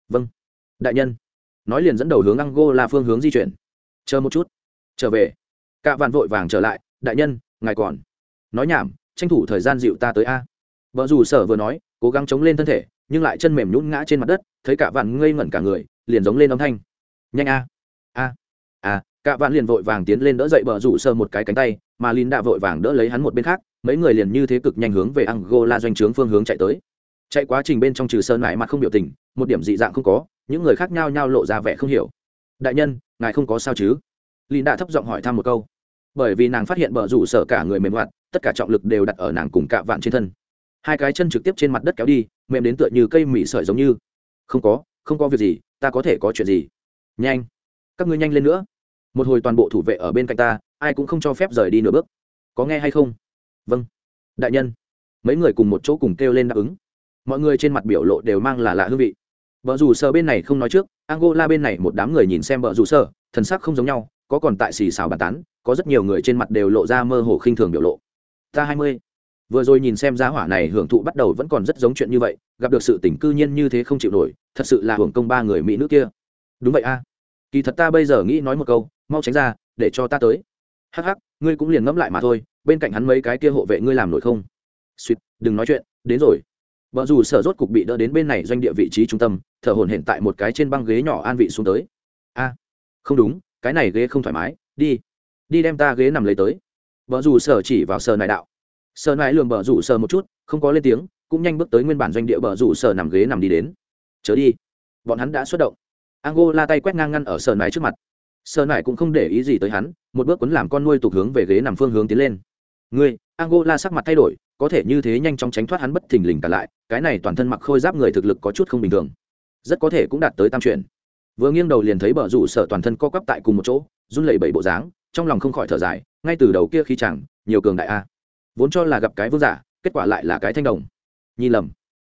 Vâng đại nhân. Nói liền dẫn đầu hướng ango là phương hướng di chuyển. Chờ một chút, trở về. Cạ vạn vội vàng trở lại, đại nhân, ngài còn nói nhảm, tranh thủ thời gian dịu ta tới a. Vợ dù sở vừa nói, cố gắng chống lên thân thể, nhưng lại chân mềm nhún ngã trên mặt đất, thấy cả vạn ngây ngẩn cả người, liền giống lên âm thanh. Nhanh a a a. Cả vạn liền vội vàng tiến lên đỡ dậy bờ rủ sơ một cái cánh tay, mà lin đã vội vàng đỡ lấy hắn một bên khác mấy người liền như thế cực nhanh hướng về angola doanh trướng phương hướng chạy tới. Chạy quá trình bên trong trừ sơn lại mặt không biểu tình, một điểm dị dạng không có, những người khác nhau nhau lộ ra vẻ không hiểu. Đại nhân, ngài không có sao chứ? Lin đã thấp giọng hỏi thăm một câu. Bởi vì nàng phát hiện bờ rủ sở cả người mềm mặt tất cả trọng lực đều đặt ở nàng cùng cạ vạn trên thân. Hai cái chân trực tiếp trên mặt đất kéo đi, mềm đến tựa như cây mỉ sợi giống như. Không có không có việc gì, ta có thể có chuyện gì? Nhanh, các ngươi nhanh lên nữa. Một hồi toàn bộ thủ vệ ở bên cạnh ta, ai cũng không cho phép rời đi nửa bước. Có nghe hay không? Vâng. Đại nhân. Mấy người cùng một chỗ cùng kêu lên đáp ứng. Mọi người trên mặt biểu lộ đều mang là lạ hương vị. Vợ dù sơ bên này không nói trước, angola bên này một đám người nhìn xem vợ dù sơ, thần sắc không giống nhau, có còn tại xì xào bàn tán, có rất nhiều người trên mặt đều lộ ra mơ hồ khinh thường biểu lộ. Ta hai mươi. Vừa rồi nhìn xem giá hỏa này hưởng thụ bắt đầu vẫn còn rất giống chuyện như vậy, gặp được sự tỉnh cư nhiên như thế không chịu nổi, thật sự là hưởng công ba người mỹ nữ kia. Đúng vậy a. Kỳ thật ta bây giờ nghĩ nói một câu, mau tránh ra, để cho ta tới. Hắc hắc, ngươi cũng liền ngẫm lại mà thôi bên cạnh hắn mấy cái kia hộ vệ ngươi làm nổi không? Suýt, đừng nói chuyện, đến rồi. Vợ dù sở rốt cục bị đỡ đến bên này doanh địa vị trí trung tâm, thở hồn hển tại một cái trên băng ghế nhỏ an vị xuống tới. A, không đúng, cái này ghế không thoải mái, đi. Đi đem ta ghế nằm lấy tới. Vợ dù sở chỉ vào sở nại đạo. Sở nại lường vợ dù sở một chút, không có lên tiếng, cũng nhanh bước tới nguyên bản doanh địa vợ dù sở nằm ghế nằm đi đến. Chớ đi. Bọn hắn đã xuất động. Ango la tay quét ngang ngăn ở sở nại trước mặt. Sở nại cũng không để ý gì tới hắn, một bước quấn làm con nuôi tục hướng về ghế nằm phương hướng tiến lên ngươi, angola sắc mặt thay đổi, có thể như thế nhanh chóng tránh thoát hắn bất thình lình cả lại, cái này toàn thân mặc khôi giáp người thực lực có chút không bình thường. Rất có thể cũng đạt tới tam chuyển. Vừa nghiêng đầu liền thấy bờ rủ sở toàn thân co quắp tại cùng một chỗ, run lẩy bẩy bộ dáng, trong lòng không khỏi thở dài, ngay từ đầu kia khi chẳng, nhiều cường đại a. Vốn cho là gặp cái vương giả, kết quả lại là cái thanh đồng. Nhìn lầm.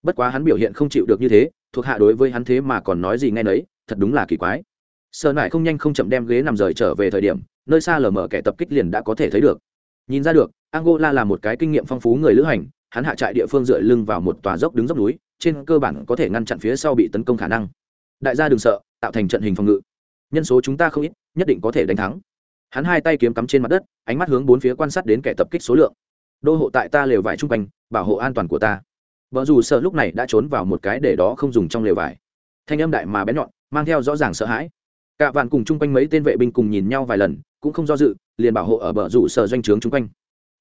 Bất quá hắn biểu hiện không chịu được như thế, thuộc hạ đối với hắn thế mà còn nói gì nghe nấy, thật đúng là kỳ quái. Sợ nại không nhanh không chậm đem ghế nằm rời trở về thời điểm, nơi xa lờ mở kẻ tập kích liền đã có thể thấy được. Nhìn ra được angola là một cái kinh nghiệm phong phú người lữ hành, hắn hạ trại địa phương dựa lưng vào một tòa dốc đứng dốc núi, trên cơ bản có thể ngăn chặn phía sau bị tấn công khả năng. Đại gia đừng sợ, tạo thành trận hình phòng ngự. Nhân số chúng ta không ít, nhất định có thể đánh thắng. Hắn hai tay kiếm cắm trên mặt đất, ánh mắt hướng bốn phía quan sát đến kẻ tập kích số lượng. Đô hộ tại ta lều vải chung quanh, bảo hộ an toàn của ta. Vợ dù sợ lúc này đã trốn vào một cái để đó không dùng trong lều vải. Thanh âm đại mà bén nhọn, mang theo rõ ràng sợ hãi. Cả vạn cùng chung quanh mấy tên vệ binh cùng nhìn nhau vài lần, cũng không do dự, liền bảo hộ ở bờ rủ sở doanh trướng chung quanh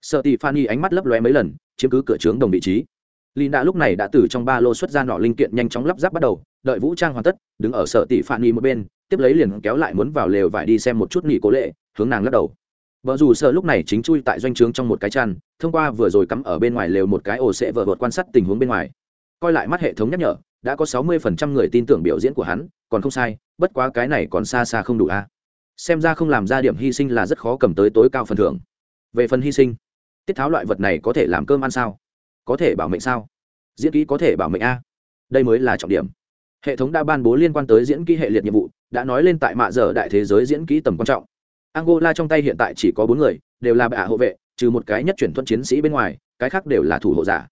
sợ tỷ phan y ánh mắt lấp lóe mấy lần, chiếm cứ cửa trướng đồng vị trí. Lìn đã lúc này đã từ trong ba lô xuất ra nọ linh kiện nhanh chóng lắp ráp bắt đầu, đợi vũ trang hoàn tất, đứng ở sợ tỷ phan y một bên, tiếp lấy liền kéo lại muốn vào lều vải đi xem một chút nghỉ cố lệ hướng nàng lắc đầu. Vợ dù sợ lúc này chính chui tại doanh trướng trong một cái chăn, thông qua vừa rồi cắm ở bên ngoài lều một cái ổ sẽ vợ vợt quan sát tình huống bên ngoài. Coi lại mắt hệ thống nhắc nhở, đã có sáu mươi phần trăm người tin tưởng biểu diễn của hắn, còn không sai, bất quá cái này còn xa xa không đủ a. Xem ra không làm ra điểm hy sinh là rất khó cầm tới tối cao phần thưởng. Về phần hy sinh tiết tháo loại vật này có thể làm cơm ăn sao? Có thể bảo mệnh sao? Diễn kỹ có thể bảo mệnh a. Đây mới là trọng điểm. Hệ thống đã ban bố liên quan tới diễn kỹ hệ liệt nhiệm vụ, đã nói lên tại mạ giờ đại thế giới diễn kỹ tầm quan trọng. Angola trong tay hiện tại chỉ có bốn người, đều là bạ hộ vệ, trừ một cái nhất chuyển thuận chiến sĩ bên ngoài, cái khác đều là thủ hộ giả.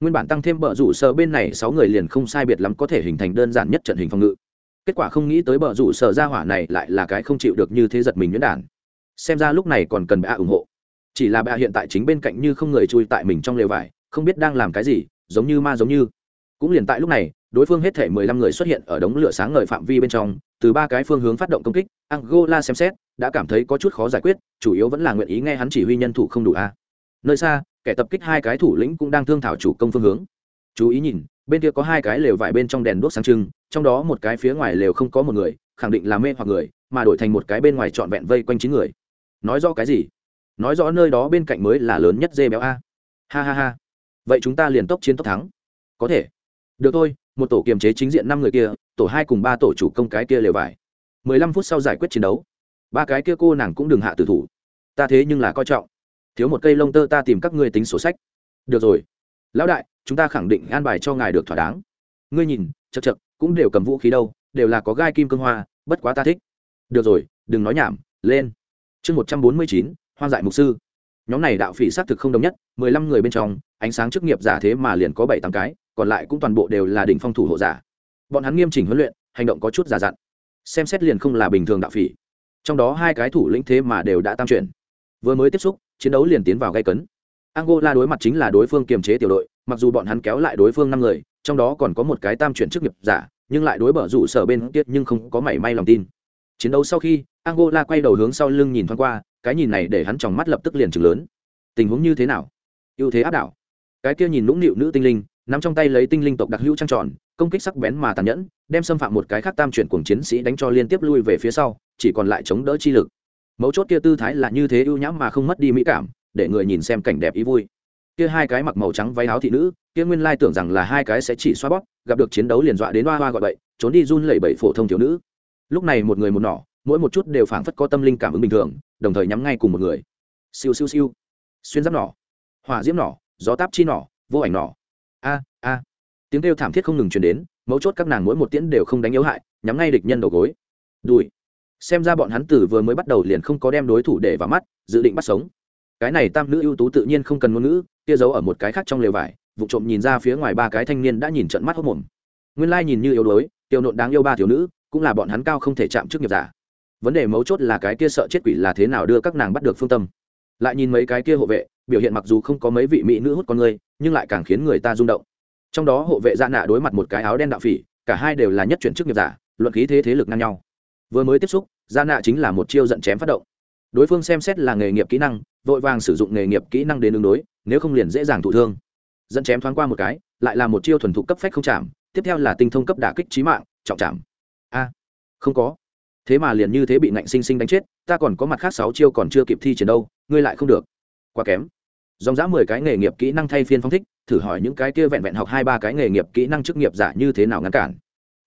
Nguyên bản tăng thêm bờ rủ sở bên này sáu người liền không sai biệt lắm có thể hình thành đơn giản nhất trận hình phòng ngự. Kết quả không nghĩ tới bờ rủ sở ra hỏa này lại là cái không chịu được như thế giật mình nhuyễn đản. Xem ra lúc này còn cần bạ ủng hộ chỉ là bà hiện tại chính bên cạnh như không người chui tại mình trong lều vải, không biết đang làm cái gì, giống như ma giống như. Cũng liền tại lúc này, đối phương hết thể mười lăm người xuất hiện ở đống lửa sáng ngời phạm vi bên trong, từ ba cái phương hướng phát động công kích, angola xem xét, đã cảm thấy có chút khó giải quyết, chủ yếu vẫn là nguyện ý nghe hắn chỉ huy nhân thủ không đủ a. Nơi xa, kẻ tập kích hai cái thủ lĩnh cũng đang thương thảo chủ công phương hướng. Chú ý nhìn, bên kia có hai cái lều vải bên trong đèn đuốc sáng trưng, trong đó một cái phía ngoài lều không có một người, khẳng định là mê hoặc người, mà đổi thành một cái bên ngoài trọn vẹn vây quanh chín người. Nói rõ cái gì? Nói rõ nơi đó bên cạnh mới là lớn nhất dê béo a. Ha ha ha. Vậy chúng ta liền tốc chiến tốc thắng. Có thể. Được thôi, một tổ kiềm chế chính diện năm người kia, tổ hai cùng ba tổ chủ công cái kia lều vải. Mười lăm phút sau giải quyết chiến đấu. Ba cái kia cô nàng cũng đừng hạ tử thủ. Ta thế nhưng là coi trọng. Thiếu một cây lông tơ ta tìm các ngươi tính sổ sách. Được rồi. Lão đại, chúng ta khẳng định an bài cho ngài được thỏa đáng. Ngươi nhìn chật chật cũng đều cầm vũ khí đâu, đều là có gai kim cương hoa, bất quá ta thích. Được rồi, đừng nói nhảm, lên. Chương một trăm bốn mươi chín hoang dại mục sư. Nhóm này đạo phỉ xác thực không đồng nhất, mười lăm người bên trong, ánh sáng chức nghiệp giả thế mà liền có bảy tám cái, còn lại cũng toàn bộ đều là đỉnh phong thủ hộ giả. Bọn hắn nghiêm chỉnh huấn luyện, hành động có chút giả dặn. Xem xét liền không là bình thường đạo phỉ. Trong đó hai cái thủ lĩnh thế mà đều đã tam chuyển. Vừa mới tiếp xúc, chiến đấu liền tiến vào gây cấn. Angola đối mặt chính là đối phương kiềm chế tiểu đội, mặc dù bọn hắn kéo lại đối phương năm người, trong đó còn có một cái tam chuyển chức nghiệp giả, nhưng lại đối bở rủ sở bên tiết nhưng không có mảy may lòng tin. Chiến đấu sau khi, angola quay đầu hướng sau lưng nhìn thoáng qua cái nhìn này để hắn tròng mắt lập tức liền chừng lớn. Tình huống như thế nào? Ưu thế áp đảo. Cái kia nhìn nũng nịu nữ tinh linh, nắm trong tay lấy tinh linh tộc đặc hữu trăng tròn, công kích sắc bén mà tàn nhẫn, đem xâm phạm một cái khác tam chuyển cùng chiến sĩ đánh cho liên tiếp lui về phía sau, chỉ còn lại chống đỡ chi lực. Mấu chốt kia tư thái là như thế ưu nhãm mà không mất đi mỹ cảm, để người nhìn xem cảnh đẹp ý vui. Kia hai cái mặc màu trắng váy áo thị nữ, kia nguyên lai tưởng rằng là hai cái sẽ chỉ xoa bóp, gặp được chiến đấu liền dọa đến hoa hoa gọi bậy, trốn đi run lẩy bẩy phổ thông thiếu nữ. Lúc này một người một nỏ mỗi một chút đều phảng phất có tâm linh cảm ứng bình thường, đồng thời nhắm ngay cùng một người. Siêu siêu siêu. Xuyên giáp nỏ. Hỏa diễm nỏ, gió táp chi nỏ, vô ảnh nỏ. A a. Tiếng kêu thảm thiết không ngừng truyền đến, mấu chốt các nàng mỗi một tiễn đều không đánh yếu hại, nhắm ngay địch nhân đầu gối. Đùi. Xem ra bọn hắn tử vừa mới bắt đầu liền không có đem đối thủ để vào mắt, dự định bắt sống. Cái này tam nữ ưu tú tự nhiên không cần ngôn ngữ, kia giấu ở một cái khác trong lều vải, vụ trộm nhìn ra phía ngoài ba cái thanh niên đã nhìn trận mắt hốc mồm. Nguyên lai nhìn như yếu đuối tiêu nộn đáng yêu ba thiếu nữ, cũng là bọn hắn cao không thể chạm trước nghiệp giả vấn đề mấu chốt là cái kia sợ chết quỷ là thế nào đưa các nàng bắt được phương tâm. Lại nhìn mấy cái kia hộ vệ, biểu hiện mặc dù không có mấy vị mỹ nữ hút con người, nhưng lại càng khiến người ta rung động. Trong đó hộ vệ dạ nạ đối mặt một cái áo đen đạo phỉ, cả hai đều là nhất chuyển chức nghiệp giả, luận khí thế thế lực ngang nhau. Vừa mới tiếp xúc dạ nạ chính là một chiêu giận chém phát động. Đối phương xem xét là nghề nghiệp kỹ năng, vội vàng sử dụng nghề nghiệp kỹ năng đến ứng đối, nếu không liền dễ dàng thụ thương. Dẫn chém thoáng qua một cái, lại là một chiêu thuần thục cấp phách không chạm, tiếp theo là tinh thông cấp đả kích trí mạng, trọng chạm. A, không có thế mà liền như thế bị ngạnh sinh sinh đánh chết, ta còn có mặt khác sáu chiêu còn chưa kịp thi triển đâu, ngươi lại không được. Quá kém. Dòng dã mười cái nghề nghiệp kỹ năng thay phiên phong thích, thử hỏi những cái kia vẹn vẹn học hai ba cái nghề nghiệp kỹ năng chức nghiệp giả như thế nào ngăn cản.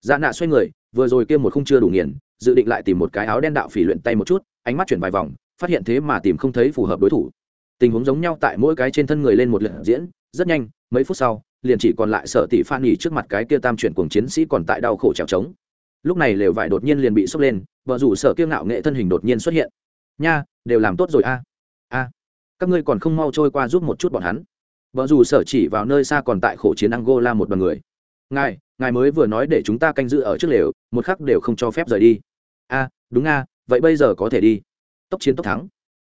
Dạ nạ xoay người, vừa rồi kia một không chưa đủ nghiền, dự định lại tìm một cái áo đen đạo phỉ luyện tay một chút, ánh mắt chuyển vài vòng, phát hiện thế mà tìm không thấy phù hợp đối thủ. Tình huống giống nhau tại mỗi cái trên thân người lên một lượt diễn, rất nhanh, mấy phút sau, liền chỉ còn lại sợ tỷ phan nghỉ trước mặt cái kia tam chuyển cùng chiến sĩ còn tại đau khổ trèo trống lúc này lều vải đột nhiên liền bị sốc lên, vợ rủ sợ kiêng ngạo nghệ thân hình đột nhiên xuất hiện. Nha, đều làm tốt rồi a. A, các ngươi còn không mau trôi qua giúp một chút bọn hắn. Vợ rủ sở chỉ vào nơi xa còn tại khổ chiến angola một bằng người. Ngài ngài mới vừa nói để chúng ta canh giữ ở trước lều, một khắc đều không cho phép rời đi. A, đúng a, vậy bây giờ có thể đi. Tốc chiến tốc thắng.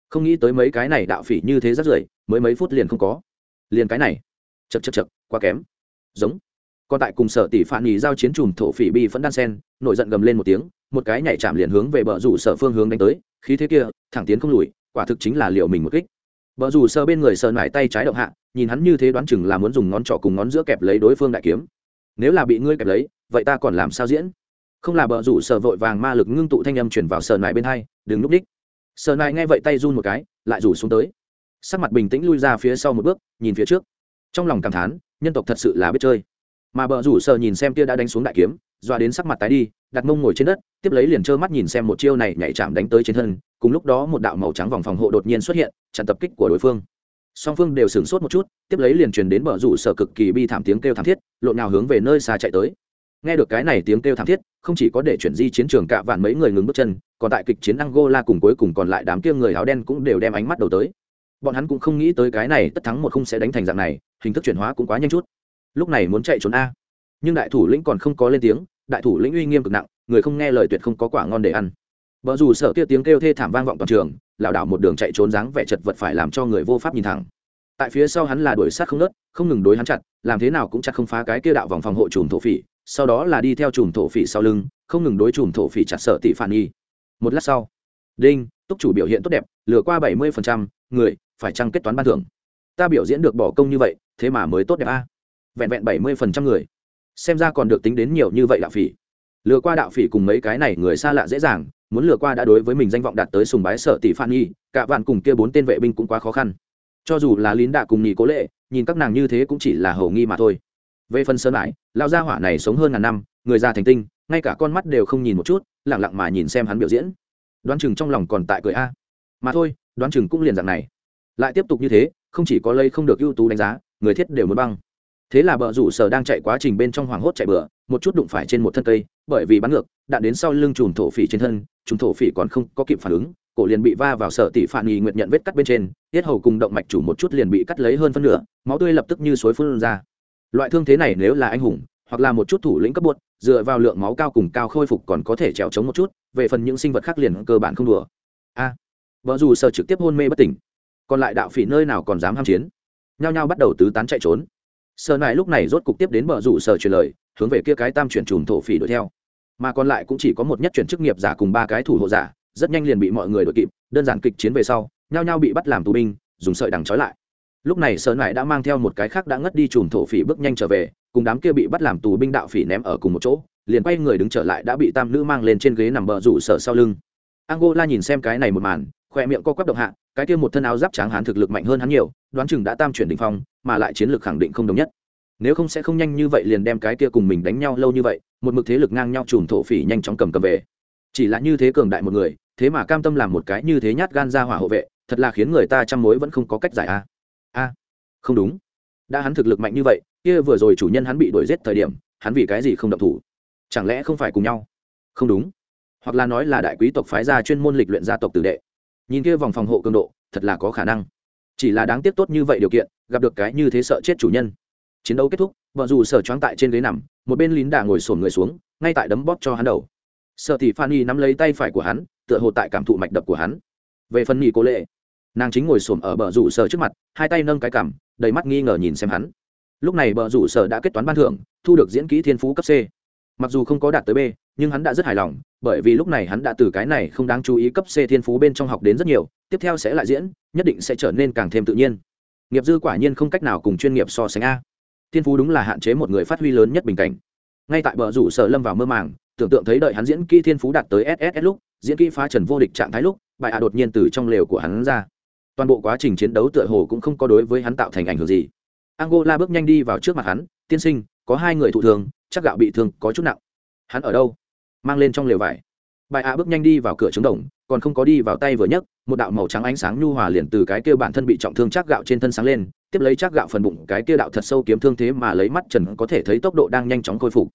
Không nghĩ tới mấy cái này đạo phỉ như thế rất rưởi, mới mấy phút liền không có. Liền cái này. Chật chật chật quá kém. Giống còn tại cùng sở tỷ phản nhì giao chiến chùm thổ phỉ bi vẫn đan sen, nổi giận gầm lên một tiếng, một cái nhảy chạm liền hướng về bờ rủ sở phương hướng đánh tới, khí thế kia, thẳng tiến không lùi, quả thực chính là liệu mình một kích. Bờ rủ sở bên người sờ nải tay trái động hạ, nhìn hắn như thế đoán chừng là muốn dùng ngón trỏ cùng ngón giữa kẹp lấy đối phương đại kiếm. Nếu là bị ngươi kẹp lấy, vậy ta còn làm sao diễn? Không là bờ rủ sở vội vàng ma lực ngưng tụ thanh âm chuyển vào sờ nải bên hai, đừng núp đích. Sờ nải nghe vậy tay run một cái, lại rủ xuống tới. Sắc mặt bình tĩnh lui ra phía sau một bước, nhìn phía trước. Trong lòng cảm thán, nhân tộc thật sự là biết chơi mà bờ rủ sợ nhìn xem kia đã đánh xuống đại kiếm, doa đến sắc mặt tái đi, đặt mông ngồi trên đất, tiếp lấy liền trơ mắt nhìn xem một chiêu này nhảy chạm đánh tới trên thân, cùng lúc đó một đạo màu trắng vòng phòng hộ đột nhiên xuất hiện, chặn tập kích của đối phương. Song phương đều sửng sốt một chút, tiếp lấy liền truyền đến bờ rủ sở cực kỳ bi thảm tiếng kêu thảm thiết, lộn nào hướng về nơi xa chạy tới. Nghe được cái này tiếng kêu thảm thiết, không chỉ có để chuyển di chiến trường cạ vạn mấy người ngừng bước chân, còn tại kịch chiến angola cùng cuối cùng còn lại đám kia người áo đen cũng đều đem ánh mắt đầu tới. Bọn hắn cũng không nghĩ tới cái này tất thắng một không sẽ đánh thành dạng này, hình thức chuyển hóa cũng quá nhanh chút lúc này muốn chạy trốn a. Nhưng đại thủ lĩnh còn không có lên tiếng, đại thủ lĩnh uy nghiêm cực nặng, người không nghe lời tuyệt không có quả ngon để ăn. Vợ dù sợ kia tiếng kêu thê thảm vang vọng toàn trường, lảo đảo một đường chạy trốn dáng vẻ chật vật phải làm cho người vô pháp nhìn thẳng. Tại phía sau hắn là đuổi sát không nớt, không ngừng đối hắn chặt, làm thế nào cũng chặt không phá cái kia đạo vòng phòng hộ chùm thổ phỉ, sau đó là đi theo chùm thổ phỉ sau lưng, không ngừng đối chùm thổ phỉ chặt sợ tỷ phản y. Một lát sau, đinh, túc chủ biểu hiện tốt đẹp, lừa qua bảy mươi người, phải chăng kết toán ban thưởng? Ta biểu diễn được bỏ công như vậy, thế mà mới tốt đẹp a vẹn vẹn bảy mươi phần trăm người. Xem ra còn được tính đến nhiều như vậy đạo phỉ. Lừa qua đạo phỉ cùng mấy cái này người xa lạ dễ dàng, muốn lừa qua đã đối với mình danh vọng đạt tới sùng bái sợ tỷ phan nhi, cả vạn cùng kia bốn tên vệ binh cũng quá khó khăn. Cho dù là lín đạ cùng nhì cố lệ, nhìn các nàng như thế cũng chỉ là hầu nghi mà thôi. Về phần sơn mãi lao gia hỏa này sống hơn ngàn năm, người già thành tinh, ngay cả con mắt đều không nhìn một chút lẳng lặng mà nhìn xem hắn biểu diễn. Đoán chừng trong lòng còn tại cười a. Mà thôi, đoán chừng cũng liền dạng này. Lại tiếp tục như thế, không chỉ có lây không được ưu tú đánh giá, người thiết đều muốn băng thế là bờ rủ sở đang chạy quá trình bên trong hoàng hốt chạy bừa một chút đụng phải trên một thân cây bởi vì bắn ngược đạn đến sau lưng chùm thổ phỉ trên thân chùm thổ phỉ còn không có kịp phản ứng cổ liền bị va vào sở tỷ phản nghi nguyệt nhận vết cắt bên trên tiết hầu cùng động mạch chủ một chút liền bị cắt lấy hơn phân nửa máu tươi lập tức như suối phun ra. Loại thương thế này nếu là anh hùng hoặc là một chút thủ lĩnh cấp bột dựa vào lượng máu cao cùng cao khôi phục còn có thể trèo chống một chút về phần những sinh vật khác liền cơ bản không đùa. A. À, vợ dù sở trực tiếp hôn mê bất tỉnh. Còn lại đạo phỉ nơi nào còn dám ham chiến? Nhao nhao bắt đầu tứ tán chạy trốn sợ nại lúc này rốt cục tiếp đến bờ rủ sở truyền lời, hướng về kia cái tam chuyển trùm thổ phỉ đuổi theo. Mà còn lại cũng chỉ có một nhất chuyển chức nghiệp giả cùng ba cái thủ hộ giả, rất nhanh liền bị mọi người đuổi kịp, đơn giản kịch chiến về sau, nhao nhao bị bắt làm tù binh, dùng sợi đằng trói lại. Lúc này sợ nại đã mang theo một cái khác đã ngất đi trùm thổ phỉ bước nhanh trở về, cùng đám kia bị bắt làm tù binh đạo phỉ ném ở cùng một chỗ, liền quay người đứng trở lại đã bị tam nữ mang lên trên ghế nằm bờ rủ sở sau lưng. Angola nhìn xem cái này một màn khoe miệng co quắp động hạ, cái kia một thân áo giáp tráng hán thực lực mạnh hơn hắn nhiều, đoán chừng đã tam chuyển đ ỉ n h phong, mà lại chiến lược khẳng định không đồng nhất. Nếu không sẽ không nhanh như vậy liền đem cái kia cùng mình đánh nhau lâu như vậy, một mực thế lực ngang nhau chùm thổ phỉ nhanh chóng cầm cầm về. Chỉ là như thế cường đại một người, thế mà cam tâm làm một cái như thế nhát gan ra hỏa hộ vệ, thật là khiến người ta chăm mối vẫn không có cách giải a. A, không đúng. Đã hắn thực lực mạnh như vậy, kia vừa rồi chủ nhân hắn bị đuổi giết thời điểm, hắn vì cái gì không động thủ? Chẳng lẽ không phải cùng nhau? Không đúng. Hoặc là nói là đại quý tộc phái gia chuyên môn lịch luyện gia tộc tử đệ nhìn kia vòng phòng hộ cường độ, thật là có khả năng. Chỉ là đáng tiếc tốt như vậy điều kiện, gặp được cái như thế sợ chết chủ nhân. Chiến đấu kết thúc, vợ dù sở choáng tại trên ghế nằm, một bên lín đà ngồi sổn người xuống, ngay tại đấm bóp cho hắn đầu. Sợ thì phan nắm lấy tay phải của hắn, tựa hồ tại cảm thụ mạch đập của hắn. Về phần nghỉ cố lệ, nàng chính ngồi sổm ở bờ rủ sở trước mặt, hai tay nâng cái cằm, đầy mắt nghi ngờ nhìn xem hắn. Lúc này bờ rủ sở đã kết toán ban thưởng, thu được diễn kỹ thiên phú cấp c. Mặc dù không có đạt tới b, nhưng hắn đã rất hài lòng bởi vì lúc này hắn đã từ cái này không đáng chú ý cấp c thiên phú bên trong học đến rất nhiều, tiếp theo sẽ lại diễn, nhất định sẽ trở nên càng thêm tự nhiên. Nghiệp dư quả nhiên không cách nào cùng chuyên nghiệp so sánh a. Thiên phú đúng là hạn chế một người phát huy lớn nhất bình cảnh. Ngay tại bờ rủ sở lâm vào mơ màng, tưởng tượng thấy đợi hắn diễn kỹ thiên phú đạt tới ss lúc, diễn kỹ phá trần vô địch trạng thái lúc bại hạ đột nhiên từ trong lều của hắn ra. Toàn bộ quá trình chiến đấu tựa hồ cũng không có đối với hắn tạo thành ảnh hưởng gì. Angola bước nhanh đi vào trước mặt hắn, tiên sinh, có hai người thụ thương, chắc gạo bị thương có chút nặng. Hắn ở đâu? Mang lên trong lều vải. Bài ạ bước nhanh đi vào cửa trống đồng, còn không có đi vào tay vừa nhấc, một đạo màu trắng ánh sáng nhu hòa liền từ cái kia bản thân bị trọng thương chắc gạo trên thân sáng lên, tiếp lấy chắc gạo phần bụng cái kia đạo thật sâu kiếm thương thế mà lấy mắt trần có thể thấy tốc độ đang nhanh chóng khôi phục.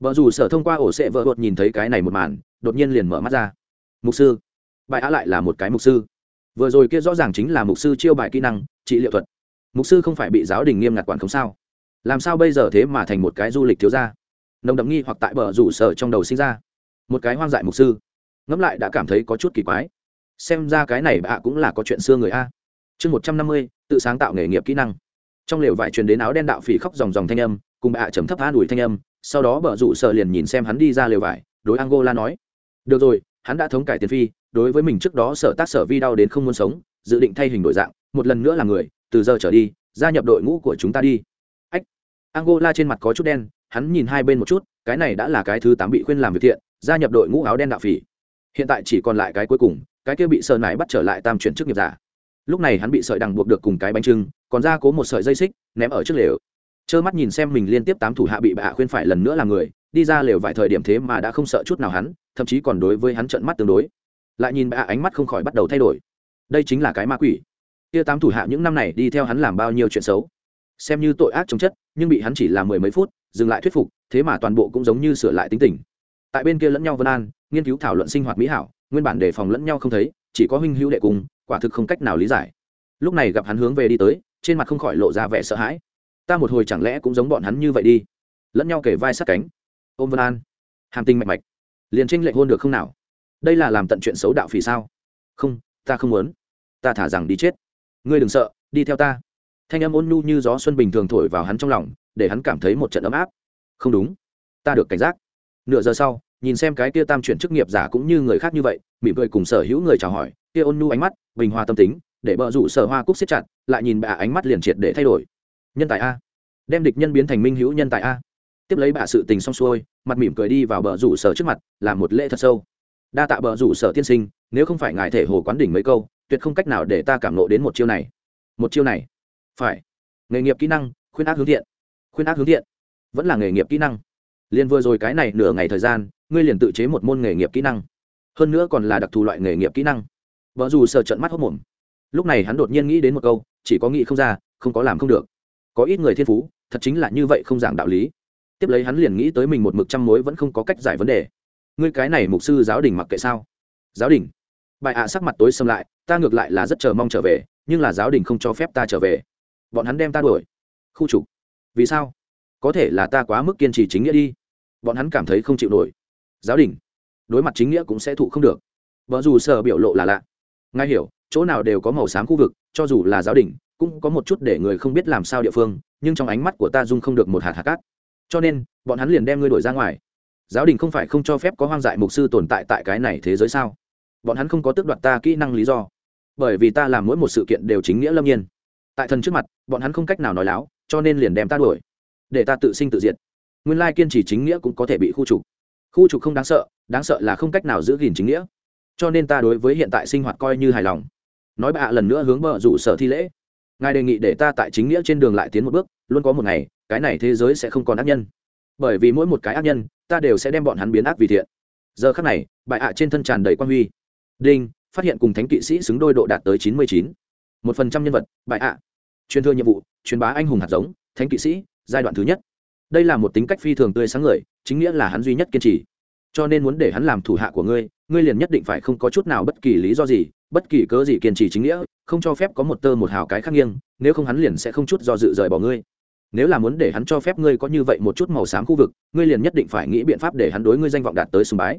Vợ dù sở thông qua ổ sệ vợ đột nhìn thấy cái này một màn, đột nhiên liền mở mắt ra. Mục sư. Bài á lại là một cái mục sư. Vừa rồi kia rõ ràng chính là mục sư chiêu bài kỹ năng, trị liệu thuật. Mục sư không phải bị giáo đình nghiêm ngặt quản không sao? Làm sao bây giờ thế mà thành một cái du lịch thiếu gia? Nồng đậm nghi hoặc tại bờ rủ sở trong đầu sinh ra một cái hoang dại mục sư. Ngẫm lại đã cảm thấy có chút kỳ quái. Xem ra cái này bạ cũng là có chuyện xưa người a. Chương một trăm năm mươi, tự sáng tạo nghề nghiệp kỹ năng. Trong lều vải truyền đến áo đen đạo phỉ khóc dòng dòng thanh âm, cùng bạ chấm thấp an ủi thanh âm, sau đó bờ rủ sợ liền nhìn xem hắn đi ra lều vải, đối angola nói. Được rồi, hắn đã thống cải tiền phi, đối với mình trước đó sở tác sở vi đau đến không muốn sống, dự định thay hình đổi dạng, một lần nữa là người, từ giờ trở đi, gia nhập đội ngũ của chúng ta đi. Ách. Angola trên mặt có chút đen, hắn nhìn hai bên một chút, cái này đã là cái thứ tám bị khuyên làm việc thiện gia nhập đội ngũ áo đen đạo phỉ. Hiện tại chỉ còn lại cái cuối cùng, cái kia bị sợ nải bắt trở lại tam chuyển chức nghiệp giả. Lúc này hắn bị sợi đằng buộc được cùng cái bánh trưng, còn ra cố một sợi dây xích, ném ở trước lều. Trơ mắt nhìn xem mình liên tiếp tám thủ hạ bị bạ khuyên phải lần nữa làm người, đi ra lều vài thời điểm thế mà đã không sợ chút nào hắn, thậm chí còn đối với hắn trận mắt tương đối. Lại nhìn bạ ánh mắt không khỏi bắt đầu thay đổi. Đây chính là cái ma quỷ. Kia tám thủ hạ những năm này đi theo hắn làm bao nhiêu chuyện xấu. Xem như tội ác chống chất, nhưng bị hắn chỉ làm mười mấy phút, dừng lại thuyết phục, thế mà toàn bộ cũng giống như sửa lại tính tình tại bên kia lẫn nhau vân an, nghiên cứu thảo luận sinh hoạt mỹ hảo, nguyên bản đề phòng lẫn nhau không thấy, chỉ có huynh hữu đệ cùng, quả thực không cách nào lý giải. Lúc này gặp hắn hướng về đi tới, trên mặt không khỏi lộ ra vẻ sợ hãi. Ta một hồi chẳng lẽ cũng giống bọn hắn như vậy đi? Lẫn nhau kể vai sát cánh. Ôm vân an. Hàm Tinh mạch mạch. Liền tranh lệch hôn được không nào? Đây là làm tận chuyện xấu đạo phỉ sao? Không, ta không muốn. Ta thả rằng đi chết. Ngươi đừng sợ, đi theo ta. Thanh âm ôn nhu như gió xuân bình thường thổi vào hắn trong lòng, để hắn cảm thấy một trận ấm áp. Không đúng. Ta được cảnh giác nửa giờ sau, nhìn xem cái kia tam chuyển chức nghiệp giả cũng như người khác như vậy, mỉm cười cùng sở hữu người chào hỏi, kia ôn nhu ánh mắt, bình hòa tâm tính, để bờ rủ sở hoa cúc siết chặt, lại nhìn bà ánh mắt liền triệt để thay đổi. Nhân tài a. Đem địch nhân biến thành minh hữu nhân tài a. Tiếp lấy bà sự tình xong xuôi, mặt mỉm cười đi vào bờ rủ sở trước mặt, làm một lễ thật sâu. Đa tạ bờ rủ sở tiên sinh, nếu không phải ngài thể hồ quán đỉnh mấy câu, tuyệt không cách nào để ta cảm lộ đến một chiêu này. Một chiêu này. Phải. Nghề nghiệp kỹ năng, khuyên ác hướng thiện. Khuyên ác hướng thiện. Vẫn là nghề nghiệp kỹ năng liền vừa rồi cái này nửa ngày thời gian, ngươi liền tự chế một môn nghề nghiệp kỹ năng. Hơn nữa còn là đặc thù loại nghề nghiệp kỹ năng. Vợ dù sợ trận mắt hốc mồm. Lúc này hắn đột nhiên nghĩ đến một câu, chỉ có nghĩ không ra, không có làm không được. Có ít người thiên phú, thật chính là như vậy không giảng đạo lý. Tiếp lấy hắn liền nghĩ tới mình một mực trăm mối vẫn không có cách giải vấn đề. Ngươi cái này mục sư giáo đình mặc kệ sao? Giáo đình. Bài ạ sắc mặt tối xâm lại, ta ngược lại là rất chờ mong trở về, nhưng là giáo đình không cho phép ta trở về. Bọn hắn đem ta đuổi. Khu trục. Vì sao? Có thể là ta quá mức kiên trì chính nghĩa đi bọn hắn cảm thấy không chịu nổi. Giáo đình, đối mặt chính nghĩa cũng sẽ thụ không được. Vợ dù sợ biểu lộ là lạ. Ngay hiểu, chỗ nào đều có màu xám khu vực, cho dù là giáo đình, cũng có một chút để người không biết làm sao địa phương, nhưng trong ánh mắt của ta dung không được một hạt hạt cát. Cho nên, bọn hắn liền đem ngươi đổi ra ngoài. Giáo đình không phải không cho phép có hoang dại mục sư tồn tại tại cái này thế giới sao? Bọn hắn không có tước đoạt ta kỹ năng lý do. Bởi vì ta làm mỗi một sự kiện đều chính nghĩa lâm nhiên. Tại thần trước mặt, bọn hắn không cách nào nói láo, cho nên liền đem ta đuổi. Để ta tự sinh tự diệt nguyên lai kiên trì chính nghĩa cũng có thể bị khu trục. Khu trục không đáng sợ đáng sợ là không cách nào giữ gìn chính nghĩa. Cho nên ta đối với hiện tại sinh hoạt coi như hài lòng. Nói bạ lần nữa hướng bờ rủ sở thi lễ. Ngài đề nghị để ta tại chính nghĩa trên đường lại tiến một bước, luôn có một ngày, cái này thế giới sẽ không còn ác nhân. Bởi vì mỗi một cái ác nhân, ta đều sẽ đem bọn hắn biến ác vì thiện. Giờ khắc này bại ạ trên thân tràn đầy quan huy. Đinh, phát hiện cùng thánh kỵ sĩ xứng đôi độ đạt tới chín mươi chín. Một phần trăm nhân vật bại ạ. Truyền thừa nhiệm vụ, truyền bá anh hùng hạt giống, thánh kỵ sĩ, giai đoạn thứ nhất đây là một tính cách phi thường tươi sáng người, chính nghĩa là hắn duy nhất kiên trì. Cho nên muốn để hắn làm thủ hạ của ngươi ngươi liền nhất định phải không có chút nào bất kỳ lý do gì bất kỳ cớ gì kiên trì chính nghĩa không cho phép có một tơ một hào cái khác nghiêng nếu không hắn liền sẽ không chút do dự rời bỏ ngươi. Nếu là muốn để hắn cho phép ngươi có như vậy một chút màu xám khu vực ngươi liền nhất định phải nghĩ biện pháp để hắn đối ngươi danh vọng đạt tới sùng bái.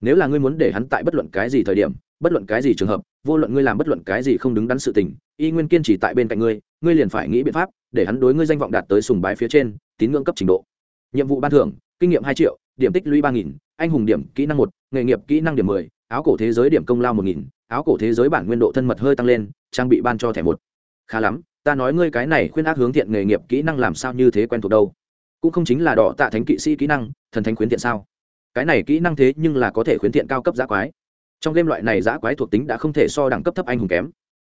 Nếu là ngươi muốn để hắn tại bất luận cái gì thời điểm bất luận cái gì trường hợp vô luận ngươi làm bất luận cái gì không đứng đắn sự tình y nguyên kiên trì tại bên cạnh ngươi ngươi liền phải nghĩ biện pháp để hắn đối ngươi danh vọng đạt tới sùng bái phía trên, tín ngưỡng cấp trình độ. Nhiệm vụ ban thưởng, kinh nghiệm hai triệu, điểm tích lũy ba nghìn, anh hùng điểm, kỹ năng một, nghề nghiệp kỹ năng điểm mười, áo cổ thế giới điểm công lao một nghìn, áo cổ thế giới bản nguyên độ thân mật hơi tăng lên, trang bị ban cho thẻ một. Khá lắm, ta nói ngươi cái này khuyên ác hướng thiện nghề nghiệp kỹ năng làm sao như thế quen thuộc đâu. Cũng không chính là đỏ tạ thánh kỵ sĩ kỹ năng, thần thánh khuyến thiện sao? Cái này kỹ năng thế nhưng là có thể khuyến thiện cao cấp giã quái. Trong game loại này giã quái thuộc tính đã không thể so đẳng cấp thấp anh hùng kém.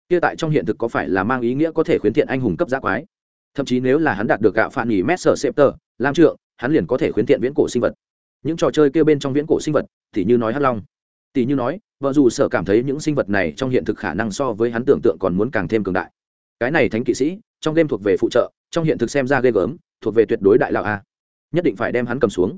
Kia tại trong hiện thực có phải là mang ý nghĩa có thể khuyến thiện anh hùng cấp giã quái? Thậm chí nếu là hắn đạt được gạo phản nghỉ mét sở xếp tờ, lam trượng, hắn liền có thể khuyến tiện viễn cổ sinh vật. Những trò chơi kia bên trong viễn cổ sinh vật, thì như nói hắc long. Tỷ như nói, vợ dù sở cảm thấy những sinh vật này trong hiện thực khả năng so với hắn tưởng tượng còn muốn càng thêm cường đại. Cái này thánh kỵ sĩ, trong game thuộc về phụ trợ, trong hiện thực xem ra ghê gớm, thuộc về tuyệt đối đại lão a. Nhất định phải đem hắn cầm xuống.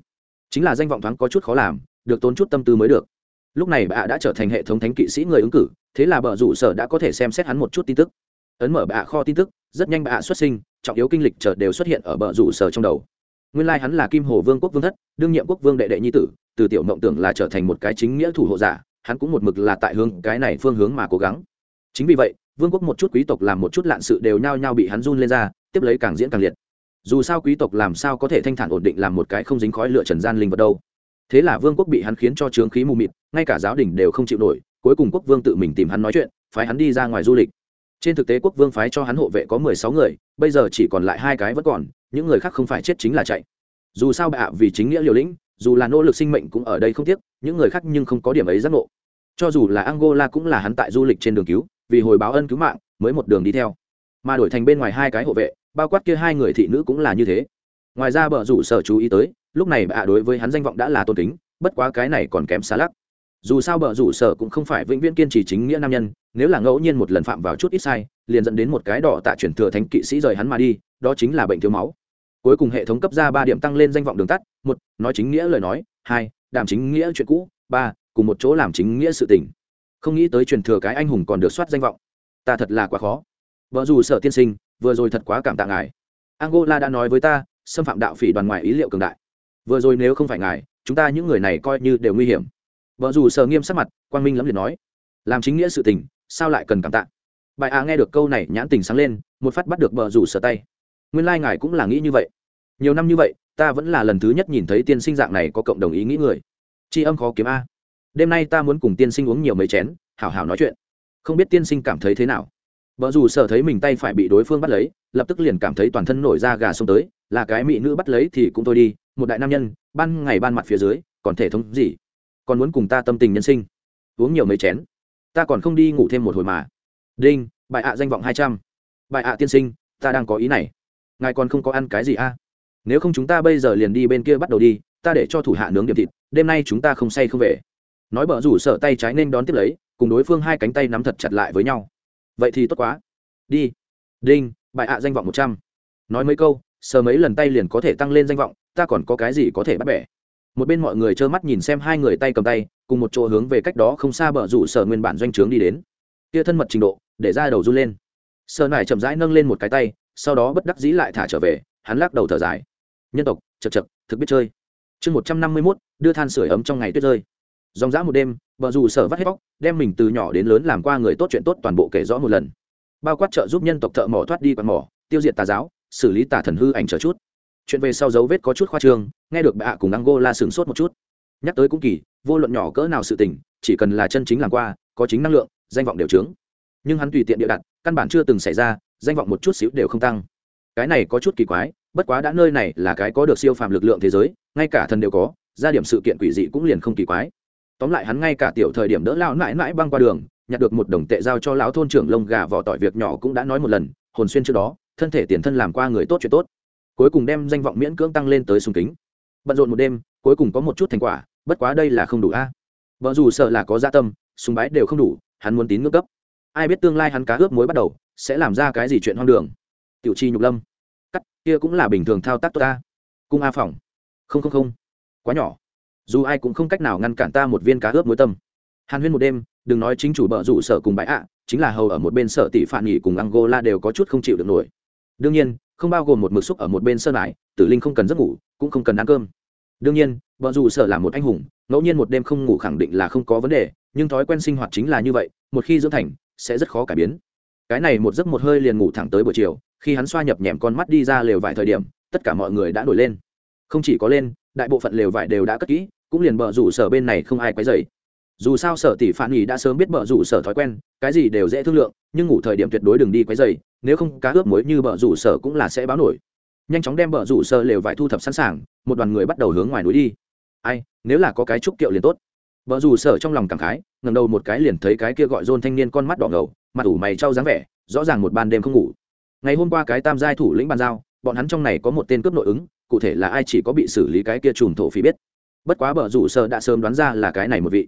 Chính là danh vọng thoáng có chút khó làm, được tốn chút tâm tư mới được. Lúc này bà đã trở thành hệ thống thánh kỵ sĩ người ứng cử, thế là bờ rủ sở đã có thể xem xét hắn một chút tin tức. Ấn mở bà kho tin tức rất nhanh bạ xuất sinh, trọng yếu kinh lịch chợt đều xuất hiện ở bờ rủ sở trong đầu. Nguyên lai hắn là kim hồ vương quốc vương thất, đương nhiệm quốc vương đệ đệ nhi tử, từ tiểu mộng tưởng là trở thành một cái chính nghĩa thủ hộ giả, hắn cũng một mực là tại hướng cái này phương hướng mà cố gắng. Chính vì vậy, vương quốc một chút quý tộc làm một chút lạn sự đều nhao nhao bị hắn run lên ra, tiếp lấy càng diễn càng liệt. Dù sao quý tộc làm sao có thể thanh thản ổn định làm một cái không dính khói lựa trần gian linh vật đâu. Thế là vương quốc bị hắn khiến cho trướng khí mù mịt, ngay cả giáo đình đều không chịu nổi, cuối cùng quốc vương tự mình tìm hắn nói chuyện, phái hắn đi ra ngoài du lịch trên thực tế quốc vương phái cho hắn hộ vệ có mười sáu người, bây giờ chỉ còn lại hai cái vẫn còn, những người khác không phải chết chính là chạy. Dù sao bạ vì chính nghĩa liều lĩnh, dù là nỗ lực sinh mệnh cũng ở đây không tiếc, những người khác nhưng không có điểm ấy giác ngộ. Cho dù là angola cũng là hắn tại du lịch trên đường cứu, vì hồi báo ân cứu mạng, mới một đường đi theo. Mà đổi thành bên ngoài hai cái hộ vệ, bao quát kia hai người thị nữ cũng là như thế. Ngoài ra bờ rủ sở chú ý tới, lúc này bạ đối với hắn danh vọng đã là tôn kính, bất quá cái này còn kém xa lắc dù sao bờ rủ sở cũng không phải vĩnh viễn kiên trì chính nghĩa nam nhân, nếu là ngẫu nhiên một lần phạm vào chút ít sai, liền dẫn đến một cái đỏ tạ chuyển thừa thánh kỵ sĩ rời hắn mà đi, đó chính là bệnh thiếu máu. Cuối cùng hệ thống cấp ra ba điểm tăng lên danh vọng đường tắt, một, nói chính nghĩa lời nói, hai đảm chính nghĩa chuyện cũ, ba, cùng một chỗ làm chính nghĩa sự tình. Không nghĩ tới truyền thừa cái anh hùng còn được soát danh vọng. Ta thật là quá khó. Vợ dù sợ tiên sinh, vừa rồi thật quá cảm tạ ngài. Angola đã nói với ta, xâm phạm đạo phỉ đoàn ngoài ý liệu cường đại. Vừa rồi nếu không phải ngài, chúng ta những người này coi như đều nguy hiểm vợ dù sờ nghiêm sắc mặt, quang minh lắm liệt nói, làm chính nghĩa sự tình, sao lại cần cảm tạ? Bài a nghe được câu này, nhãn tình sáng lên, một phát bắt được vợ dù sờ tay. Nguyên lai、like、ngài cũng là nghĩ như vậy. Nhiều năm như vậy, ta vẫn là lần thứ nhất nhìn thấy tiên sinh dạng này có cộng đồng ý nghĩ người. Tri âm khó kiếm a. Đêm nay ta muốn cùng tiên sinh uống nhiều mấy chén, hảo hảo nói chuyện. Không biết tiên sinh cảm thấy thế nào? Vợ dù sợ thấy mình tay phải bị đối phương bắt lấy, lập tức liền cảm thấy toàn thân nổi da gà xông tới, là cái mỹ nữ bắt lấy thì cũng thôi đi, một đại nam nhân, ban ngày ban mặt phía dưới, còn thể thống gì? Còn muốn cùng ta tâm tình nhân sinh. Uống nhiều mấy chén. Ta còn không đi ngủ thêm một hồi mà. Đinh, bại ạ danh vọng hai trăm. Bại ạ tiên sinh, ta đang có ý này. Ngài còn không có ăn cái gì a nếu không chúng ta bây giờ liền đi bên kia bắt đầu đi, ta để cho thủ hạ nướng điểm thịt, đêm nay chúng ta không say không về. Nói bờ rủ sợ tay trái nên đón tiếp lấy, cùng đối phương hai cánh tay nắm thật chặt lại với nhau. Vậy thì tốt quá. Đi. Đinh, bại ạ danh vọng một trăm. Nói mấy câu, sờ mấy lần tay liền có thể tăng lên danh vọng, ta còn có cái gì có thể bắt bẻ? Một bên mọi người trơ mắt nhìn xem hai người tay cầm tay, cùng một chỗ hướng về cách đó không xa bờ rủ sở nguyên bản doanh trướng đi đến. Kia thân mật trình độ, để ra đầu run lên. Sơ nải chậm rãi nâng lên một cái tay, sau đó bất đắc dĩ lại thả trở về, hắn lắc đầu thở dài. Nhân tộc chật chật thực biết chơi. Chương một trăm năm mươi mốt, đưa than sửa ấm trong ngày tuyết rơi. Dòng dã một đêm vợ dù sở vắt hết bóc, đem mình từ nhỏ đến lớn làm qua người tốt chuyện tốt toàn bộ kể rõ một lần. Bao quát trợ giúp nhân tộc thợ mỏ thoát đi quạt mỏ, tiêu diệt tà giáo, xử lý tà thần hư ảnh trở chút chuyện về sau dấu vết có chút khoa trương, nghe được bà cùng angola sửng sốt một chút. Nhắc tới cũng kỳ, vô luận nhỏ cỡ nào sự tình, chỉ cần là chân chính làm qua, có chính năng lượng, danh vọng đều trướng nhưng hắn tùy tiện địa đặt, căn bản chưa từng xảy ra, danh vọng một chút xíu đều không tăng. Cái này có chút kỳ quái, bất quá đã nơi này là cái có được siêu phàm lực lượng thế giới, ngay cả thần đều có, ra điểm sự kiện quỷ dị cũng liền không kỳ quái. Tóm lại hắn ngay cả tiểu thời điểm đỡ lao mãi mãi băng qua đường, nhặt được một đồng tệ giao cho lão thôn trưởng lông gà vỏ tỏi việc nhỏ cũng đã nói một lần, hồn xuyên trước đó, thân thể tiền thân làm qua người tốt chuyện tốt cuối cùng đem danh vọng miễn cưỡng tăng lên tới sùng kính. Bận rộn một đêm, cuối cùng có một chút thành quả, bất quá đây là không đủ a. À? Vợ dù sợ là có gia tâm, sùng bái đều không đủ, hắn muốn tín ngưỡng cấp. Ai biết tương lai hắn cá ướp mối bắt đầu, sẽ làm ra cái gì chuyện hoang đường. Tiểu chi nhục lâm. Cắt, kia cũng là bình thường thao tác tốt ta cung a phòng không không không. Quá nhỏ. Dù ai cũng không cách nào ngăn cản ta một viên cá ướp mối tâm. Hàn huyên một đêm, đừng nói chính chủ bợ rủ sở cùng bãi ạ, chính là hầu ở một bên sở tỷ phản nghỉ cùng angola đều có chút không chịu được nổi. Đương nhiên không bao gồm một mực xúc ở một bên sơn lại tử linh không cần giấc ngủ, cũng không cần ăn cơm. Đương nhiên, vợ dù sợ là một anh hùng, ngẫu nhiên một đêm không ngủ khẳng định là không có vấn đề, nhưng thói quen sinh hoạt chính là như vậy, một khi dưỡng thành, sẽ rất khó cải biến. Cái này một giấc một hơi liền ngủ thẳng tới buổi chiều, khi hắn xoa nhập nhèm con mắt đi ra lều vải thời điểm, tất cả mọi người đã nổi lên. Không chỉ có lên, đại bộ phận lều vải đều đã cất kỹ, cũng liền bờ rủ sở bên này không ai quấy dày dù sao sở tỷ phản nghỉ đã sớm biết bờ rủ sở thói quen, cái gì đều dễ thương lượng, nhưng ngủ thời điểm tuyệt đối đừng đi quấy dày nếu không cá ướp muối như bờ rủ sở cũng là sẽ báo nổi. Nhanh chóng đem bờ rủ sở lều vải thu thập sẵn sàng, một đoàn người bắt đầu hướng ngoài núi đi. Ai, nếu là có cái trúc kiệu liền tốt. Bờ rủ sở trong lòng cảm khái ngầm đầu một cái liền thấy cái kia gọi rôn thanh niên con mắt đỏ ngầu, mặt ủ mày trao dáng vẻ, rõ ràng một ban đêm không ngủ. Ngày hôm qua cái tam giai thủ lĩnh bàn giao, bọn hắn trong này có một tên cướp nội ứng, cụ thể là ai chỉ có bị xử lý cái kia trùm thổ phí biết. Bất quá bờ rủ sở đã sớm đoán ra là cái này một vị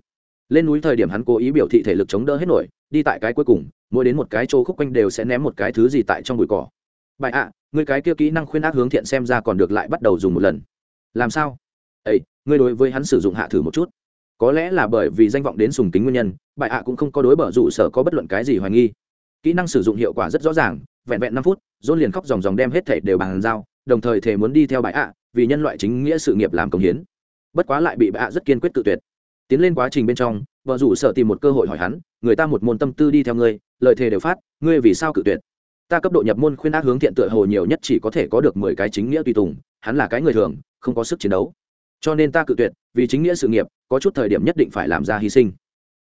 lên núi thời điểm hắn cố ý biểu thị thể lực chống đỡ hết nổi, đi tại cái cuối cùng, mỗi đến một cái chỗ khúc quanh đều sẽ ném một cái thứ gì tại trong bụi cỏ. Bại ạ, người cái kia kỹ năng khuyên ác hướng thiện xem ra còn được lại bắt đầu dùng một lần. Làm sao? Ây ngươi đối với hắn sử dụng hạ thử một chút. Có lẽ là bởi vì danh vọng đến sùng kính nguyên nhân bại ạ cũng không có đối bở rủ sở có bất luận cái gì hoài nghi. Kỹ năng sử dụng hiệu quả rất rõ ràng, vẹn vẹn năm phút dôn liền khóc dòng dòng đem hết thể đều bàn giao, đồng thời thể muốn đi theo bại ạ, vì nhân loại chính nghĩa sự nghiệp làm công hiến. Bất quá lại bị bại ạ rất kiên quyết tự tuyệt tiến lên quá trình bên trong, vợ rủ sợ tìm một cơ hội hỏi hắn, người ta một môn tâm tư đi theo ngươi, lời thề đều phát, ngươi vì sao cự tuyệt? Ta cấp độ nhập môn khuyên ác hướng thiện tựa hồ nhiều nhất chỉ có thể có được mười cái chính nghĩa tùy tùng, hắn là cái người thường, không có sức chiến đấu. Cho nên ta cự tuyệt, vì chính nghĩa sự nghiệp, có chút thời điểm nhất định phải làm ra hy sinh.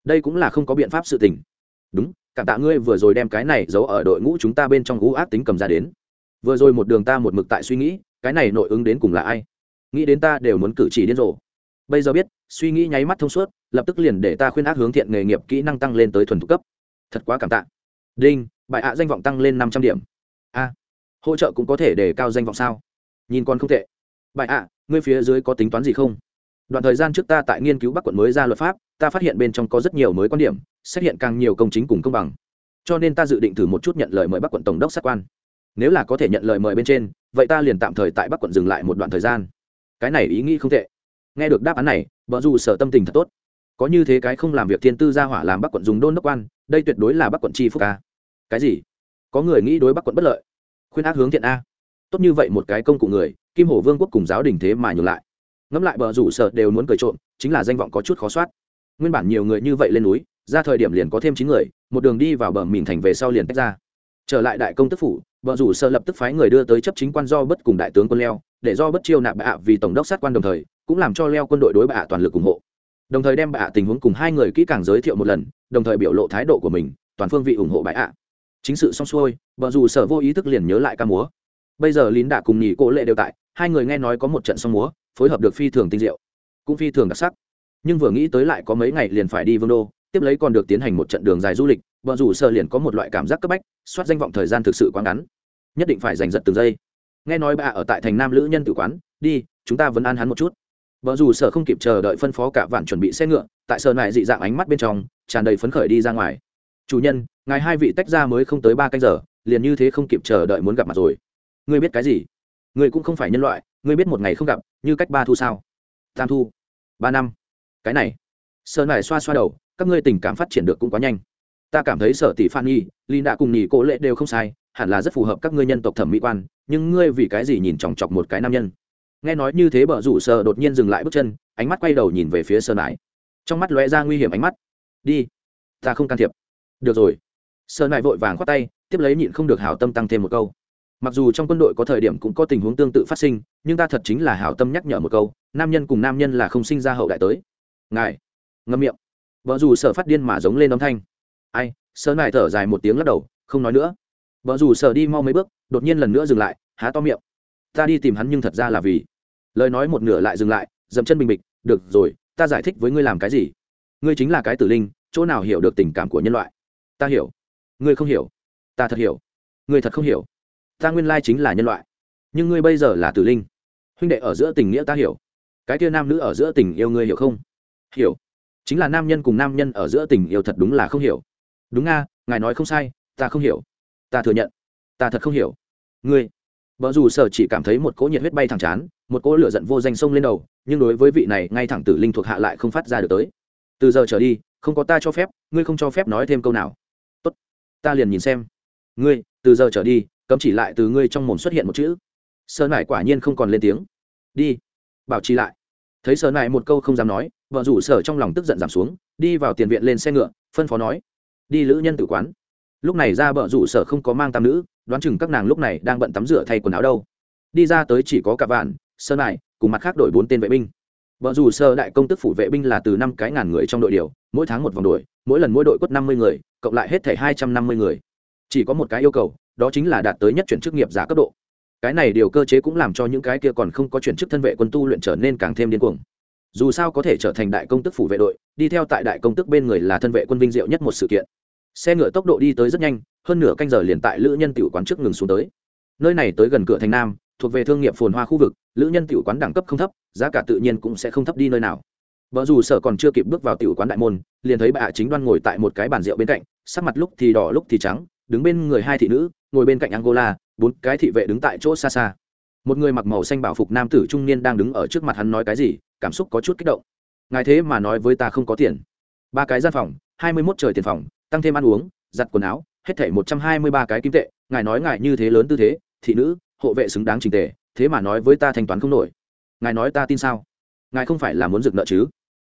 Đây cũng là không có biện pháp sự tình. Đúng, cảm tạ ngươi vừa rồi đem cái này giấu ở đội ngũ chúng ta bên trong gũ ác tính cầm ra đến. Vừa rồi một đường ta một mực tại suy nghĩ, cái này nội ứng đến cùng là ai? Nghĩ đến ta đều muốn cử chỉ điên rồ bây giờ biết, suy nghĩ nháy mắt thông suốt, lập tức liền để ta khuyên ác hướng thiện nghề nghiệp kỹ năng tăng lên tới thuần thục cấp. Thật quá cảm tạ. Đinh bại ạ danh vọng tăng lên năm trăm điểm. A, hỗ trợ cũng có thể để cao danh vọng sao? Nhìn con không tệ. Bại ạ, ngươi phía dưới có tính toán gì không? Đoạn thời gian trước ta tại nghiên cứu bắc quận mới ra luật pháp, ta phát hiện bên trong có rất nhiều mới quan điểm, xét hiện càng nhiều công chính cùng công bằng. Cho nên ta dự định thử một chút nhận lời mời bắc quận tổng đốc sát quan. Nếu là có thể nhận lời mời bên trên, vậy ta liền tạm thời tại bắc quận dừng lại một đoạn thời gian. Cái này ý nghĩ không tệ nghe được đáp án này vợ dù sở tâm tình thật tốt. Có như thế cái không làm việc thiên tư gia hỏa làm bắc quận dùng đôn đốc quan, đây tuyệt đối là bắc quận chi phúc ca cái gì? Có người nghĩ đối bắc quận bất lợi? Khuyên ác hướng thiện a. Tốt như vậy một cái công cụ người, kim hổ vương quốc cùng giáo đình thế mà nhường lại. Ngẫm lại bờ rủ sợ đều muốn cười trộm, chính là danh vọng có chút khó soát. Nguyên bản nhiều người như vậy lên núi, ra thời điểm liền có thêm chín người, một đường đi vào bờ mìn thành về sau liền tách ra. Trở lại đại công tức phủ vợ rủ sợ lập tức phái người đưa tới chấp chính quan do bất cùng đại tướng quân leo, để do bất chiêu nạp bạ vì tổng đốc sát quan đồng thời cũng làm cho leo quân đội đối bạ toàn lực ủng hộ. Đồng thời đem bạ tình huống cùng hai người kỹ càng giới thiệu một lần, đồng thời biểu lộ thái độ của mình, toàn phương vị ủng hộ bạ ạ. Chính sự xong xuôi, vợ dù sở vô ý thức liền nhớ lại ca múa. Bây giờ lín đạ cùng nhì cô lệ đều tại, hai người nghe nói có một trận song múa, phối hợp được phi thường tinh diệu, cũng phi thường đặc sắc. Nhưng vừa nghĩ tới lại có mấy ngày liền phải đi vương đô, tiếp lấy còn được tiến hành một trận đường dài du lịch, vợ dù sở liền có một loại cảm giác cấp bách, soát danh vọng thời gian thực sự quá ngắn. Nhất định phải giành giật từng giây. Nghe nói bà ở tại thành nam lữ nhân tử quán, đi, chúng ta vẫn an hắn một chút vợ dù sở không kịp chờ đợi phân phó cả vạn chuẩn bị xe ngựa, tại sở này dị dạng ánh mắt bên trong, tràn đầy phấn khởi đi ra ngoài. Chủ nhân, ngài hai vị tách ra mới không tới ba canh giờ, liền như thế không kịp chờ đợi muốn gặp mặt rồi. Ngươi biết cái gì? Ngươi cũng không phải nhân loại, ngươi biết một ngày không gặp, như cách ba thu sao? Tam thu. Ba năm. Cái này. Sở này xoa xoa đầu, các ngươi tình cảm phát triển được cũng quá nhanh. Ta cảm thấy sở tỷ phan nhi lin đã cùng nhì cố lệ đều không sai, hẳn là rất phù hợp các ngươi nhân tộc thẩm mỹ quan, nhưng ngươi vì cái gì nhìn chòng chọc một cái nam nhân? Nghe nói như thế bờ rủ sợ đột nhiên dừng lại bước chân, ánh mắt quay đầu nhìn về phía sơn nải trong mắt lóe ra nguy hiểm ánh mắt. Đi, ta không can thiệp. Được rồi. Sơn nải vội vàng khoát tay, tiếp lấy nhịn không được hảo tâm tăng thêm một câu. Mặc dù trong quân đội có thời điểm cũng có tình huống tương tự phát sinh, nhưng ta thật chính là hảo tâm nhắc nhở một câu, nam nhân cùng nam nhân là không sinh ra hậu đại tới. Ngài, ngâm miệng. Vợ dù sợ phát điên mà giống lên âm thanh. Ai? Sơn nải thở dài một tiếng lắc đầu, không nói nữa. Vợ dù sợ đi mau mấy bước, đột nhiên lần nữa dừng lại, há to miệng. Ta đi tìm hắn nhưng thật ra là vì lời nói một nửa lại dừng lại, dậm chân bình bịch, được rồi, ta giải thích với ngươi làm cái gì? Ngươi chính là cái tử linh, chỗ nào hiểu được tình cảm của nhân loại? Ta hiểu. Ngươi không hiểu. Ta thật hiểu. Ngươi thật không hiểu. Ta nguyên lai chính là nhân loại. Nhưng ngươi bây giờ là tử linh. Huynh đệ ở giữa tình nghĩa ta hiểu. Cái kia nam nữ ở giữa tình yêu ngươi hiểu không? Hiểu. Chính là nam nhân cùng nam nhân ở giữa tình yêu thật đúng là không hiểu. Đúng nga ngài nói không sai, ta không hiểu. Ta thừa nhận. Ta thật không hiểu. Ngươi Bở dù sở chỉ cảm thấy một cỗ nhiệt huyết bay thẳng chán, một cỗ lửa giận vô danh sông lên đầu, nhưng đối với vị này, ngay thẳng tử linh thuộc hạ lại không phát ra được tới. Từ giờ trở đi, không có ta cho phép, ngươi không cho phép nói thêm câu nào. Tốt, ta liền nhìn xem. Ngươi, từ giờ trở đi, cấm chỉ lại từ ngươi trong mồm xuất hiện một chữ. Sơn hải quả nhiên không còn lên tiếng. Đi, bảo trì lại. Thấy sơn hải một câu không dám nói vợ rủ sở trong lòng tức giận giảm xuống, đi vào tiền viện lên xe ngựa, phân phó nói. Đi lữ nhân tử quán lúc này ra bờ rủ sở không có mang tam nữ, đoán chừng các nàng lúc này đang bận tắm rửa thay quần áo đâu. Đi ra tới chỉ có cả vạn, sơn lại cùng mặt khác đổi bốn tên vệ binh. Vợ dù sơ đại công tức phủ vệ binh là từ năm cái ngàn người trong đội điều, mỗi tháng một vòng đội, mỗi lần mỗi đội quất năm mươi người, cộng lại hết thảy hai trăm năm mươi người. Chỉ có một cái yêu cầu, đó chính là đạt tới nhất chuyển chức nghiệp giả cấp độ. Cái này điều cơ chế cũng làm cho những cái kia còn không có chuyển chức thân vệ quân tu luyện trở nên càng thêm điên cuồng. Dù sao có thể trở thành đại công tức phủ vệ đội, đi theo tại đại công tức bên người là thân vệ quân vinh diệu nhất một sự kiện xe ngựa tốc độ đi tới rất nhanh, hơn nửa canh giờ liền tại lữ nhân tiểu quán trước ngừng xuống tới. Nơi này tới gần cửa thành nam, thuộc về thương nghiệp phồn hoa khu vực, lữ nhân tiểu quán đẳng cấp không thấp, giá cả tự nhiên cũng sẽ không thấp đi nơi nào. Vợ dù sở còn chưa kịp bước vào tiểu quán đại môn, liền thấy bà chính đoan ngồi tại một cái bàn rượu bên cạnh, sắc mặt lúc thì đỏ lúc thì trắng, đứng bên người hai thị nữ, ngồi bên cạnh angola, bốn cái thị vệ đứng tại chỗ xa xa. Một người mặc màu xanh bảo phục nam tử trung niên đang đứng ở trước mặt hắn nói cái gì, cảm xúc có chút kích động. Ngài thế mà nói với ta không có tiền. Ba cái gian phòng, hai mươi mốt trời tiền phòng tăng thêm ăn uống, giặt quần áo, hết thảy một trăm hai mươi ba cái kim tệ, ngài nói ngài như thế lớn tư thế, thị nữ, hộ vệ xứng đáng trình tề, thế mà nói với ta thanh toán không nổi. Ngài nói ta tin sao? Ngài không phải là muốn dựng nợ chứ?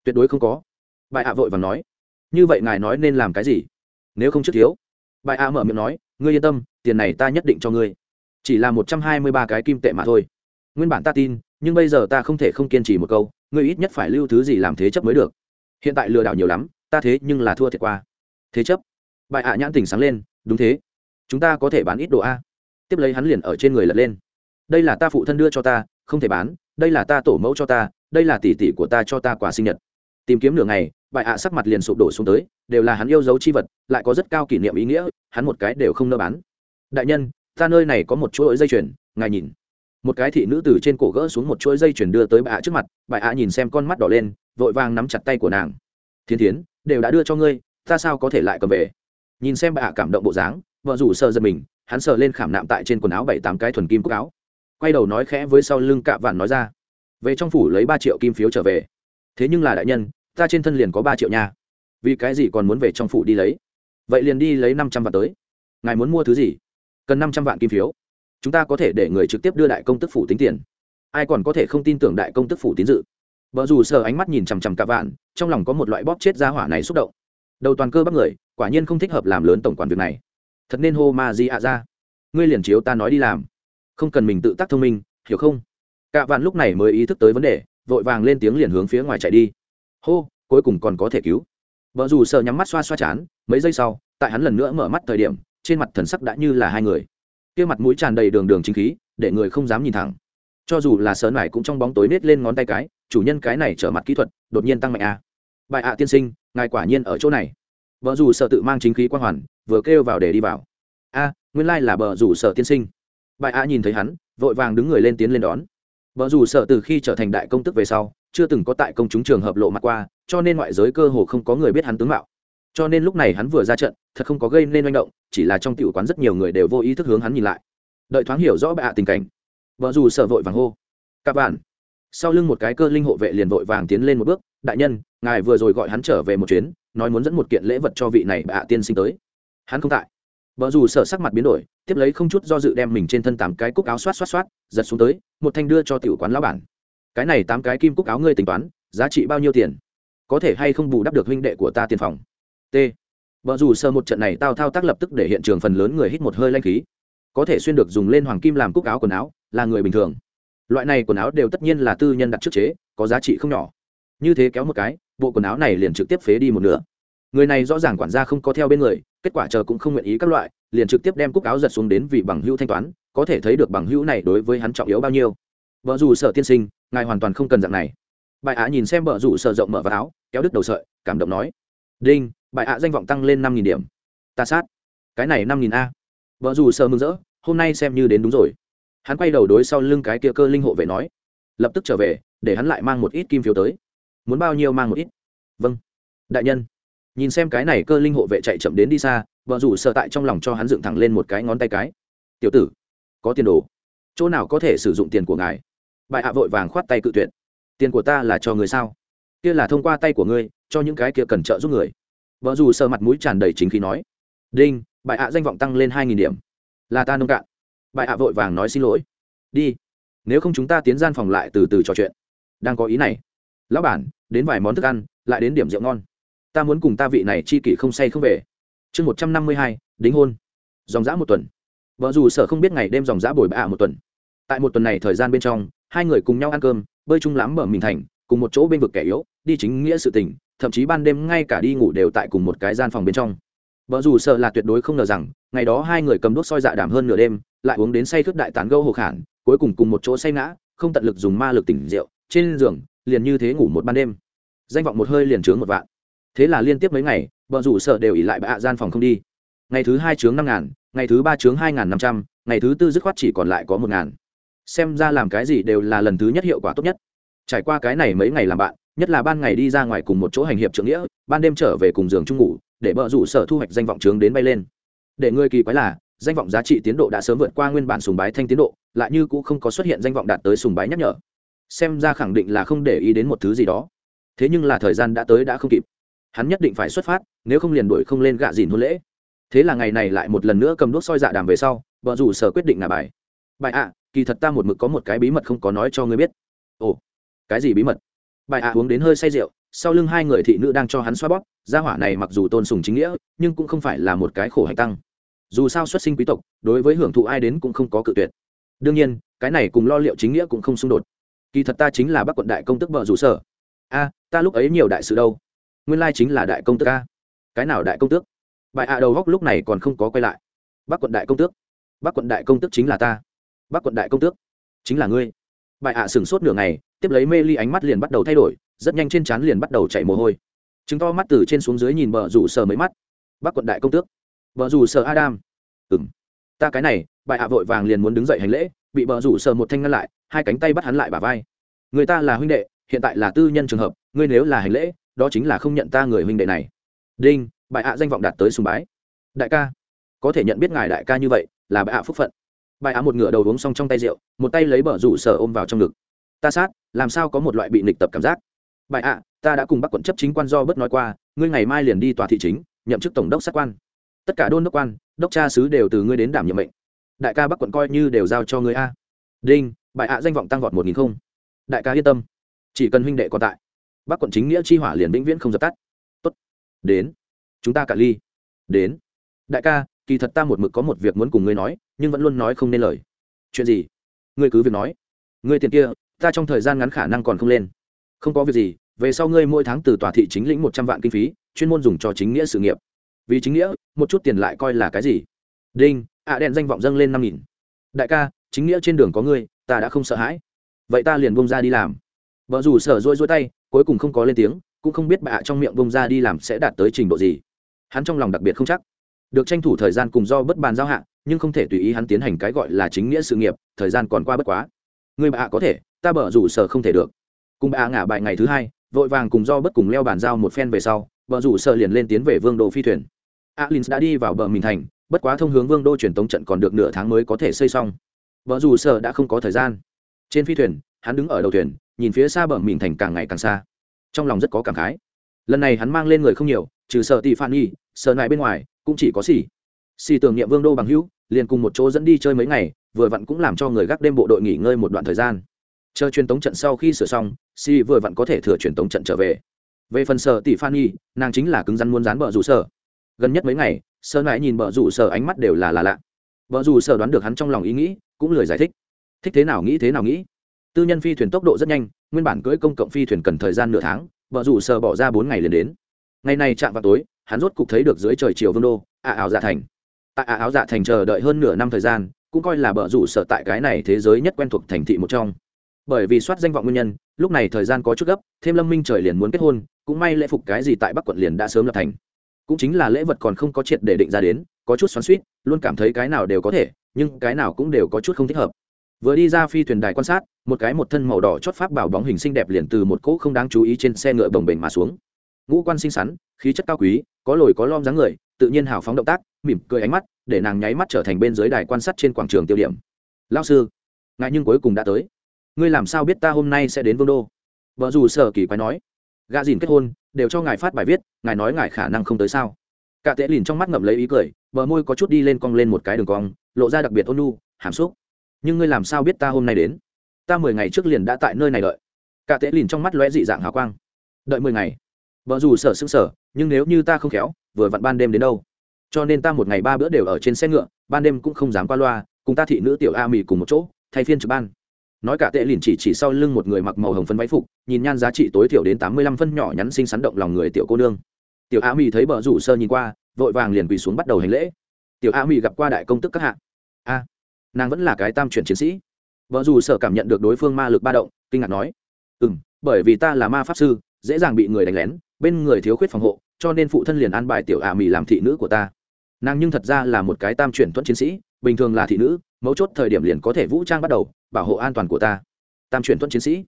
Tuyệt đối không có. Bài hạ vội vàng nói. Như vậy ngài nói nên làm cái gì? Nếu không trước thiếu. Bài hạ mở miệng nói, ngươi yên tâm, tiền này ta nhất định cho ngươi. Chỉ là một trăm hai mươi ba cái kim tệ mà thôi. Nguyên bản ta tin, nhưng bây giờ ta không thể không kiên trì một câu, ngươi ít nhất phải lưu thứ gì làm thế chấp mới được. Hiện tại lừa đảo nhiều lắm, ta thế nhưng là thua thiệt qua thế chấp. Bại hạ nhãn tình sáng lên, đúng thế. Chúng ta có thể bán ít đồ a. Tiếp lấy hắn liền ở trên người lật lên. Đây là ta phụ thân đưa cho ta, không thể bán. Đây là ta tổ mẫu cho ta, đây là tỷ tỷ của ta cho ta quà sinh nhật. Tìm kiếm nửa ngày bại ạ sắc mặt liền sụp đổ xuống tới, đều là hắn yêu dấu chi vật, lại có rất cao kỷ niệm ý nghĩa, hắn một cái đều không nỡ bán. Đại nhân, ta nơi này có một chuỗi dây chuyền, ngài nhìn. Một cái thị nữ từ trên cổ gỡ xuống một chuỗi dây chuyền đưa tới bà ạ trước mặt bà ạ nhìn xem con mắt đỏ lên, vội vàng nắm chặt tay của nàng. Thiên thiến, đều đã đưa cho ngươi ta sao có thể lại cầm về? Nhìn xem bà cảm động bộ dáng, vợ rủ sợ giật mình, hắn sờ lên khảm nạm tại trên quần áo bảy tám cái thuần kim cúc áo. Quay đầu nói khẽ với sau lưng cạ vạn nói ra, về trong phủ lấy ba triệu kim phiếu trở về. Thế nhưng là đại nhân, ta trên thân liền có ba triệu nha. Vì cái gì còn muốn về trong phủ đi lấy? Vậy liền đi lấy năm trăm vạn tới. Ngài muốn mua thứ gì? Cần năm trăm vạn kim phiếu. Chúng ta có thể để người trực tiếp đưa đại công tức phủ tính tiền. Ai còn có thể không tin tưởng đại công tức phủ tín dự? Vợ dù sợ ánh mắt nhìn chằm chằm cạ vạn, trong lòng có một loại bóp chết ra hỏa này xúc động đầu toàn cơ bắp người, quả nhiên không thích hợp làm lớn tổng quản việc này. Thật nên hô ma di ạ ra. Ngươi liền chiếu ta nói đi làm. Không cần mình tự tác thông minh, hiểu không? Cả vạn lúc này mới ý thức tới vấn đề, vội vàng lên tiếng liền hướng phía ngoài chạy đi. Hô, cuối cùng còn có thể cứu. Vợ dù sợ nhắm mắt xoa xoa chán, mấy giây sau, tại hắn lần nữa mở mắt thời điểm, trên mặt thần sắc đã như là hai người. Kia mặt mũi tràn đầy đường đường chính khí, để người không dám nhìn thẳng. Cho dù là sớn nải cũng trong bóng tối nết lên ngón tay cái, chủ nhân cái này trở mặt kỹ thuật, đột nhiên tăng mạnh a. À. bài ạ tiên sinh ngài quả nhiên ở chỗ này. Vợ dù sợ tự mang chính khí quang hoàn, vừa kêu vào để đi vào. A, nguyên lai là bờ rủ sợ tiên sinh. Bại a nhìn thấy hắn, vội vàng đứng người lên tiến lên đón. Vợ dù sợ từ khi trở thành đại công tức về sau, chưa từng có tại công chúng trường hợp lộ mặt qua, cho nên ngoại giới cơ hồ không có người biết hắn tướng mạo. Cho nên lúc này hắn vừa ra trận, thật không có gây nên manh động, chỉ là trong tiểu quán rất nhiều người đều vô ý thức hướng hắn nhìn lại. Đợi thoáng hiểu rõ bệ hạ tình cảnh vợ dù sợ vội vàng hô. Các bạn sau lưng một cái cơ linh hộ vệ liền vội vàng tiến lên một bước đại nhân, ngài vừa rồi gọi hắn trở về một chuyến, nói muốn dẫn một kiện lễ vật cho vị này bà tiên sinh tới. Hắn không tại. Vợ dù sở sắc mặt biến đổi, tiếp lấy không chút do dự đem mình trên thân tám cái cúc áo xoát xoát xoát, giật xuống tới, một thanh đưa cho tiểu quán lão bản. Cái này tám cái kim cúc áo ngươi tính toán, giá trị bao nhiêu tiền? Có thể hay không bù đắp được huynh đệ của ta tiền phòng? T. Vợ dù sơ một trận này tao thao tác lập tức để hiện trường phần lớn người hít một hơi lanh khí. Có thể xuyên được dùng lên hoàng kim làm cúc áo quần áo, là người bình thường. Loại này quần áo đều tất nhiên là tư nhân đặt trước chế, có giá trị không nhỏ như thế kéo một cái, bộ quần áo này liền trực tiếp phế đi một nửa. Người này rõ ràng quản gia không có theo bên người, kết quả chờ cũng không nguyện ý các loại, liền trực tiếp đem cúc áo giật xuống đến vì bằng hữu thanh toán, có thể thấy được bằng hữu này đối với hắn trọng yếu bao nhiêu. Vợ dù sợ tiên sinh, ngài hoàn toàn không cần dạng này. Bài ạ nhìn xem vợ dù sợ rộng mở vào áo, kéo đứt đầu sợi, cảm động nói. Đinh bài ạ danh vọng tăng lên năm nghìn điểm. Ta sát. Cái này năm nghìn a. Vợ dù sợ mừng rỡ, hôm nay xem như đến đúng rồi. Hắn quay đầu đối sau lưng cái kia cơ linh hộ về nói. Lập tức trở về, để hắn lại mang một ít kim phiếu tới muốn bao nhiêu mang một ít. Vâng. Đại nhân. Nhìn xem cái này cơ linh hộ vệ chạy chậm đến đi xa, vợ rủ sợ tại trong lòng cho hắn dựng thẳng lên một cái ngón tay cái. Tiểu tử, có tiền đồ. Chỗ nào có thể sử dụng tiền của ngài? Bại hạ vội vàng khoát tay cự tuyệt. Tiền của ta là cho người sao? Kia là thông qua tay của ngươi, cho những cái kia cần trợ giúp người. Vợ dù sợ mặt mũi tràn đầy chính khí nói. Đinh, bại hạ danh vọng tăng lên hai nghìn điểm. Là ta nông cạn. Bại hạ vội vàng nói xin lỗi. Đi. Nếu không chúng ta tiến gian phòng lại từ từ trò chuyện. Đang có ý này. Lão bản đến vài món thức ăn, lại đến điểm rượu ngon. Ta muốn cùng ta vị này chi kỷ không say không về. Chương một trăm năm mươi hai, đính hôn. Dòng dã một tuần. Vợ dù sở không biết ngày đêm dòng dã bồi bạ một tuần. Tại một tuần này thời gian bên trong, hai người cùng nhau ăn cơm, bơi chung lắm mở mình thành, cùng một chỗ bên vực kẻ yếu, đi chính nghĩa sự tình, thậm chí ban đêm ngay cả đi ngủ đều tại cùng một cái gian phòng bên trong. Vợ dù sợ là tuyệt đối không ngờ rằng, ngày đó hai người cầm đốt soi dạ đảm hơn nửa đêm, lại uống đến say khướt đại tán gâu hồ khản, cuối cùng cùng một chỗ say ngã, không tận lực dùng ma lực tỉnh rượu, trên giường liền như thế ngủ một ban đêm. Danh vọng một hơi liền trướng một vạn. Thế là liên tiếp mấy ngày vợ rủ sợ đều ỉ lại bạ gian phòng không đi. Ngày thứ hai chướng năm ngàn, ngày thứ ba chướng hai ngàn năm trăm, ngày thứ tư dứt khoát chỉ còn lại có một ngàn. Xem ra làm cái gì đều là lần thứ nhất hiệu quả tốt nhất. Trải qua cái này mấy ngày làm bạn, nhất là ban ngày đi ra ngoài cùng một chỗ hành hiệp trưởng nghĩa, ban đêm trở về cùng giường chung ngủ, để bợ rủ sở thu hoạch danh vọng trướng đến bay lên. Để người kỳ quái là, danh vọng giá trị tiến độ đã sớm vượt qua nguyên bản sùng bái thanh tiến độ, lại như cũng không có xuất hiện danh vọng đạt tới sùng bái nhắc nhở xem ra khẳng định là không để ý đến một thứ gì đó. Thế nhưng là thời gian đã tới đã không kịp. Hắn nhất định phải xuất phát, nếu không liền đuổi không lên gạ dìn hôn lễ. Thế là ngày này lại một lần nữa cầm đuốc soi dạ đàm về sau, vợ rủ sở quyết định là bài. Bài ạ, kỳ thật ta một mực có một cái bí mật không có nói cho ngươi biết. Ồ, cái gì bí mật? Bài ạ uống đến hơi say rượu, sau lưng hai người thị nữ đang cho hắn xoa bóp, gia hỏa này mặc dù tôn sùng chính nghĩa, nhưng cũng không phải là một cái khổ hạnh tăng. Dù sao xuất sinh quý tộc, đối với hưởng thụ ai đến cũng không có cự tuyệt. Đương nhiên, cái này cùng lo liệu chính nghĩa cũng không xung đột kỳ thật ta chính là bắc quận đại công tức vợ rủ sở. A, ta lúc ấy nhiều đại sự đâu? Nguyên lai chính là đại công tước a. Cái nào đại công tước? Bại ạ đầu góc lúc này còn không có quay lại. Bắc quận đại công tước. Bắc quận đại công tước chính là ta. Bắc quận đại công tước chính là ngươi. Bại ạ sửng sốt nửa ngày, tiếp lấy mê ly ánh mắt liền bắt đầu thay đổi, rất nhanh trên trán liền bắt đầu chảy mồ hôi. Chứng to mắt từ trên xuống dưới nhìn bờ rủ sở mấy mắt. Bắc quận đại công tước. Bờ rủ sở adam. Ừng ta cái này bại hạ vội vàng liền muốn đứng dậy hành lễ, bị bờ rủ sở một thanh ngăn lại hai cánh tay bắt hắn lại bả vai. Người ta là huynh đệ, hiện tại là tư nhân trường hợp, ngươi nếu là hành lễ, đó chính là không nhận ta người huynh đệ này. Đinh, bại hạ danh vọng đạt tới sùng bái. Đại ca, có thể nhận biết ngài đại ca như vậy, là bại hạ phúc phận. Bại hạ một ngửa đầu uống xong trong tay rượu, một tay lấy bờ rủ sở ôm vào trong ngực. Ta sát, làm sao có một loại bị nịch tập cảm giác? Bại hạ ta đã cùng bắc quận chấp chính quan do bớt nói qua, ngươi ngày mai liền đi tòa thị chính, nhậm chức tổng đốc sát quan. Tất cả đôn đốc quan, đốc cha sứ đều từ ngươi đến đảm nhiệm mệnh. Đại ca bắc quận coi như đều giao cho ngươi a. Đinh bại hạ danh vọng tăng vọt một nghìn không. Đại ca yên tâm. Chỉ cần huynh đệ còn tại, bắc quận chính nghĩa chi hỏa liền vĩnh viễn không dập tắt. Tốt. Đến. Chúng ta cả ly. Đến. Đại ca, kỳ thật ta một mực có một việc muốn cùng ngươi nói, nhưng vẫn luôn nói không nên lời. Chuyện gì? Ngươi cứ việc nói. Ngươi tiền kia, ta trong thời gian ngắn khả năng còn không lên. Không có việc gì, về sau ngươi mỗi tháng từ tòa thị chính lĩnh một trăm vạn kinh phí, chuyên môn dùng cho chính nghĩa sự nghiệp. Vì chính nghĩa, một chút tiền lại coi là cái gì? Đinh, ạ à đèn danh vọng dâng lên năm nghìn. Đại ca chính nghĩa trên đường có ngươi, ta đã không sợ hãi. Vậy ta liền bông ra đi làm. Vợ dù sở rỗi rỗi tay, cuối cùng không có lên tiếng, cũng không biết bà trong miệng bông ra đi làm sẽ đạt tới trình độ gì. Hắn trong lòng đặc biệt không chắc. Được tranh thủ thời gian cùng do bất bàn giao hạn nhưng không thể tùy ý hắn tiến hành cái gọi là chính nghĩa sự nghiệp, thời gian còn qua bất quá. Người bà có thể, ta bở rủ sở không thể được. Cùng bà ngả bài ngày thứ hai, vội vàng cùng do bất cùng leo bàn giao một phen về sau bờ rủ sở liền lên tiến về vương đô phi thuyền. Alin đã đi vào bờ mình thành, bất quá thông hướng vương đô truyền tống trận còn được nửa tháng mới có thể xây xong vợ rủ sở đã không có thời gian. Trên phi thuyền, hắn đứng ở đầu thuyền, nhìn phía xa bờ mìn thành càng ngày càng xa. Trong lòng rất có cảm khái. Lần này hắn mang lên người không nhiều, trừ sợ tỷ phan nhi, sợ ngại bên ngoài, cũng chỉ có xỉ xì tưởng niệm vương đô bằng hữu, liền cùng một chỗ dẫn đi chơi mấy ngày, vừa vặn cũng làm cho người gác đêm bộ đội nghỉ ngơi một đoạn thời gian. Chờ truyền tống trận sau khi sửa xong si vừa vặn có thể thừa truyền tống trận trở về. Về phần sợ tỷ phan nhi, nàng chính là cứng rắn muốn dán bờ rủ sở gần nhất mấy ngày, sợ lại nhìn bờ rủ sở ánh mắt đều là là lạ. Bờ rủ sở đoán được hắn trong lòng ý nghĩ cũng lười giải thích. Thích thế nào nghĩ thế nào nghĩ. Tư nhân phi thuyền tốc độ rất nhanh, nguyên bản cưỡi công cộng phi thuyền cần thời gian nửa tháng, vợ rủ sờ bỏ ra bốn ngày liền đến. Ngày này chạm vào tối, hắn rốt cục thấy được dưới trời chiều vương đô, ạ ảo dạ thành. Tại ạ ảo dạ thành chờ đợi hơn nửa năm thời gian, cũng coi là bờ rủ sở tại cái này thế giới nhất quen thuộc thành thị một trong. Bởi vì soát danh vọng nguyên nhân, lúc này thời gian có chút gấp, thêm lâm minh trời liền muốn kết hôn, cũng may lễ phục cái gì tại bắc quận liền đã sớm lập thành. Cũng chính là lễ vật còn không có triệt để định ra đến, có chút xoắn suýt luôn cảm thấy cái nào đều có thể nhưng cái nào cũng đều có chút không thích hợp. Vừa đi ra phi thuyền đài quan sát, một cái một thân màu đỏ chót pháp bảo bóng hình xinh đẹp liền từ một cỗ không đáng chú ý trên xe ngựa bồng bềnh mà xuống. Ngũ quan xinh xắn, khí chất cao quý, có lồi có lom dáng người, tự nhiên hào phóng động tác, mỉm cười ánh mắt, để nàng nháy mắt trở thành bên dưới đài quan sát trên quảng trường tiêu điểm. Lao sư ngại nhưng cuối cùng đã tới. Ngươi làm sao biết ta hôm nay sẽ đến vương đô? Vợ dù sở kỳ quái nói. Gà dìn kết hôn, đều cho ngài phát bài viết, ngài nói ngài khả năng không tới sao? Cả tệ lìn trong mắt ngậm lấy ý cười, bờ môi có chút đi lên cong lên một cái đường cong lộ ra đặc biệt ôn nu hàm xúc. Nhưng ngươi làm sao biết ta hôm nay đến? Ta mười ngày trước liền đã tại nơi này đợi. Cả tệ lìn trong mắt lóe dị dạng hào quang. Đợi mười ngày. Vợ dù sở xứng sở nhưng nếu như ta không khéo, vừa vặn ban đêm đến đâu? Cho nên ta một ngày ba bữa đều ở trên xe ngựa, ban đêm cũng không dám qua loa, cùng ta thị nữ tiểu a mì cùng một chỗ, thay phiên trực ban. Nói cả tệ lìn chỉ chỉ sau lưng một người mặc màu hồng phân váy phục, nhìn nhan giá trị tối thiểu đến tám mươi lăm phân nhỏ nhắn xinh xắn động lòng người tiểu cô nương. Tiểu a mì thấy bờ rủ sơ nhìn qua, vội vàng liền quỳ xuống bắt đầu hành lễ. Tiểu a mì gặp qua đại công tức các hạ a nàng vẫn là cái tam chuyển chiến sĩ. Vợ dù sợ cảm nhận được đối phương ma lực ba động kinh ngạc nói ừ m bởi vì ta là ma pháp sư dễ dàng bị người đánh lén bên người thiếu khuyết phòng hộ cho nên phụ thân liền an bài tiểu ả mì làm thị nữ của ta. Nàng nhưng thật ra là một cái tam chuyển thuận chiến sĩ bình thường là thị nữ mấu chốt thời điểm liền có thể vũ trang bắt đầu bảo hộ an toàn của ta. Tam chuyển thuận chiến sĩ.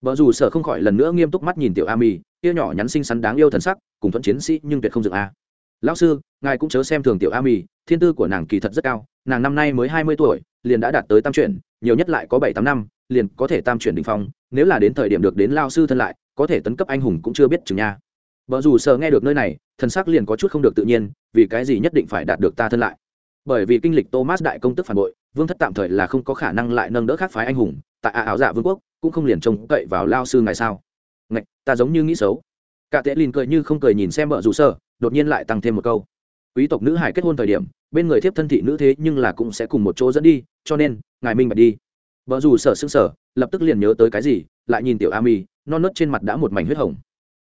Vợ dù sợ không khỏi lần nữa nghiêm túc mắt nhìn tiểu a mì, kia nhỏ nhắn xinh xắn đáng yêu thần sắc cùng thuận chiến sĩ nhưng tuyệt không dựng a. Lão sư ngài cũng chớ xem thường tiểu a mì thiên tư của nàng kỳ thật rất cao, nàng năm nay mới hai mươi tuổi, liền đã đạt tới tam chuyển, nhiều nhất lại có bảy tám năm, liền có thể tam chuyển đ ỉ n h phong, nếu là đến thời điểm được đến lao sư thân lại, có thể tấn cấp anh hùng cũng chưa biết chừng nha. Vợ dù sợ nghe được nơi này, thần sắc liền có chút không được tự nhiên, vì cái gì nhất định phải đạt được ta thân lại? Bởi vì kinh lịch thomas đại công tức phản bội, vương thất tạm thời là không có khả năng lại nâng đỡ khác phái anh hùng, tại ả áo dạ vương quốc, cũng không liền trông cậy vào lao sư ngày sao? Ngạch, ta giống như nghĩ xấu. Cả tệ lìn cười như không cười nhìn xem vợ dù sợ đột nhiên lại tăng thêm một câu quý tộc nữ hải kết hôn thời điểm, bên người thiếp thân thị nữ thế nhưng là cũng sẽ cùng một chỗ dẫn đi, cho nên, ngài minh bạch đi. Vợ dù sở xưng sở lập tức liền nhớ tới cái gì, lại nhìn tiểu a mi non nớt trên mặt đã một mảnh huyết hồng.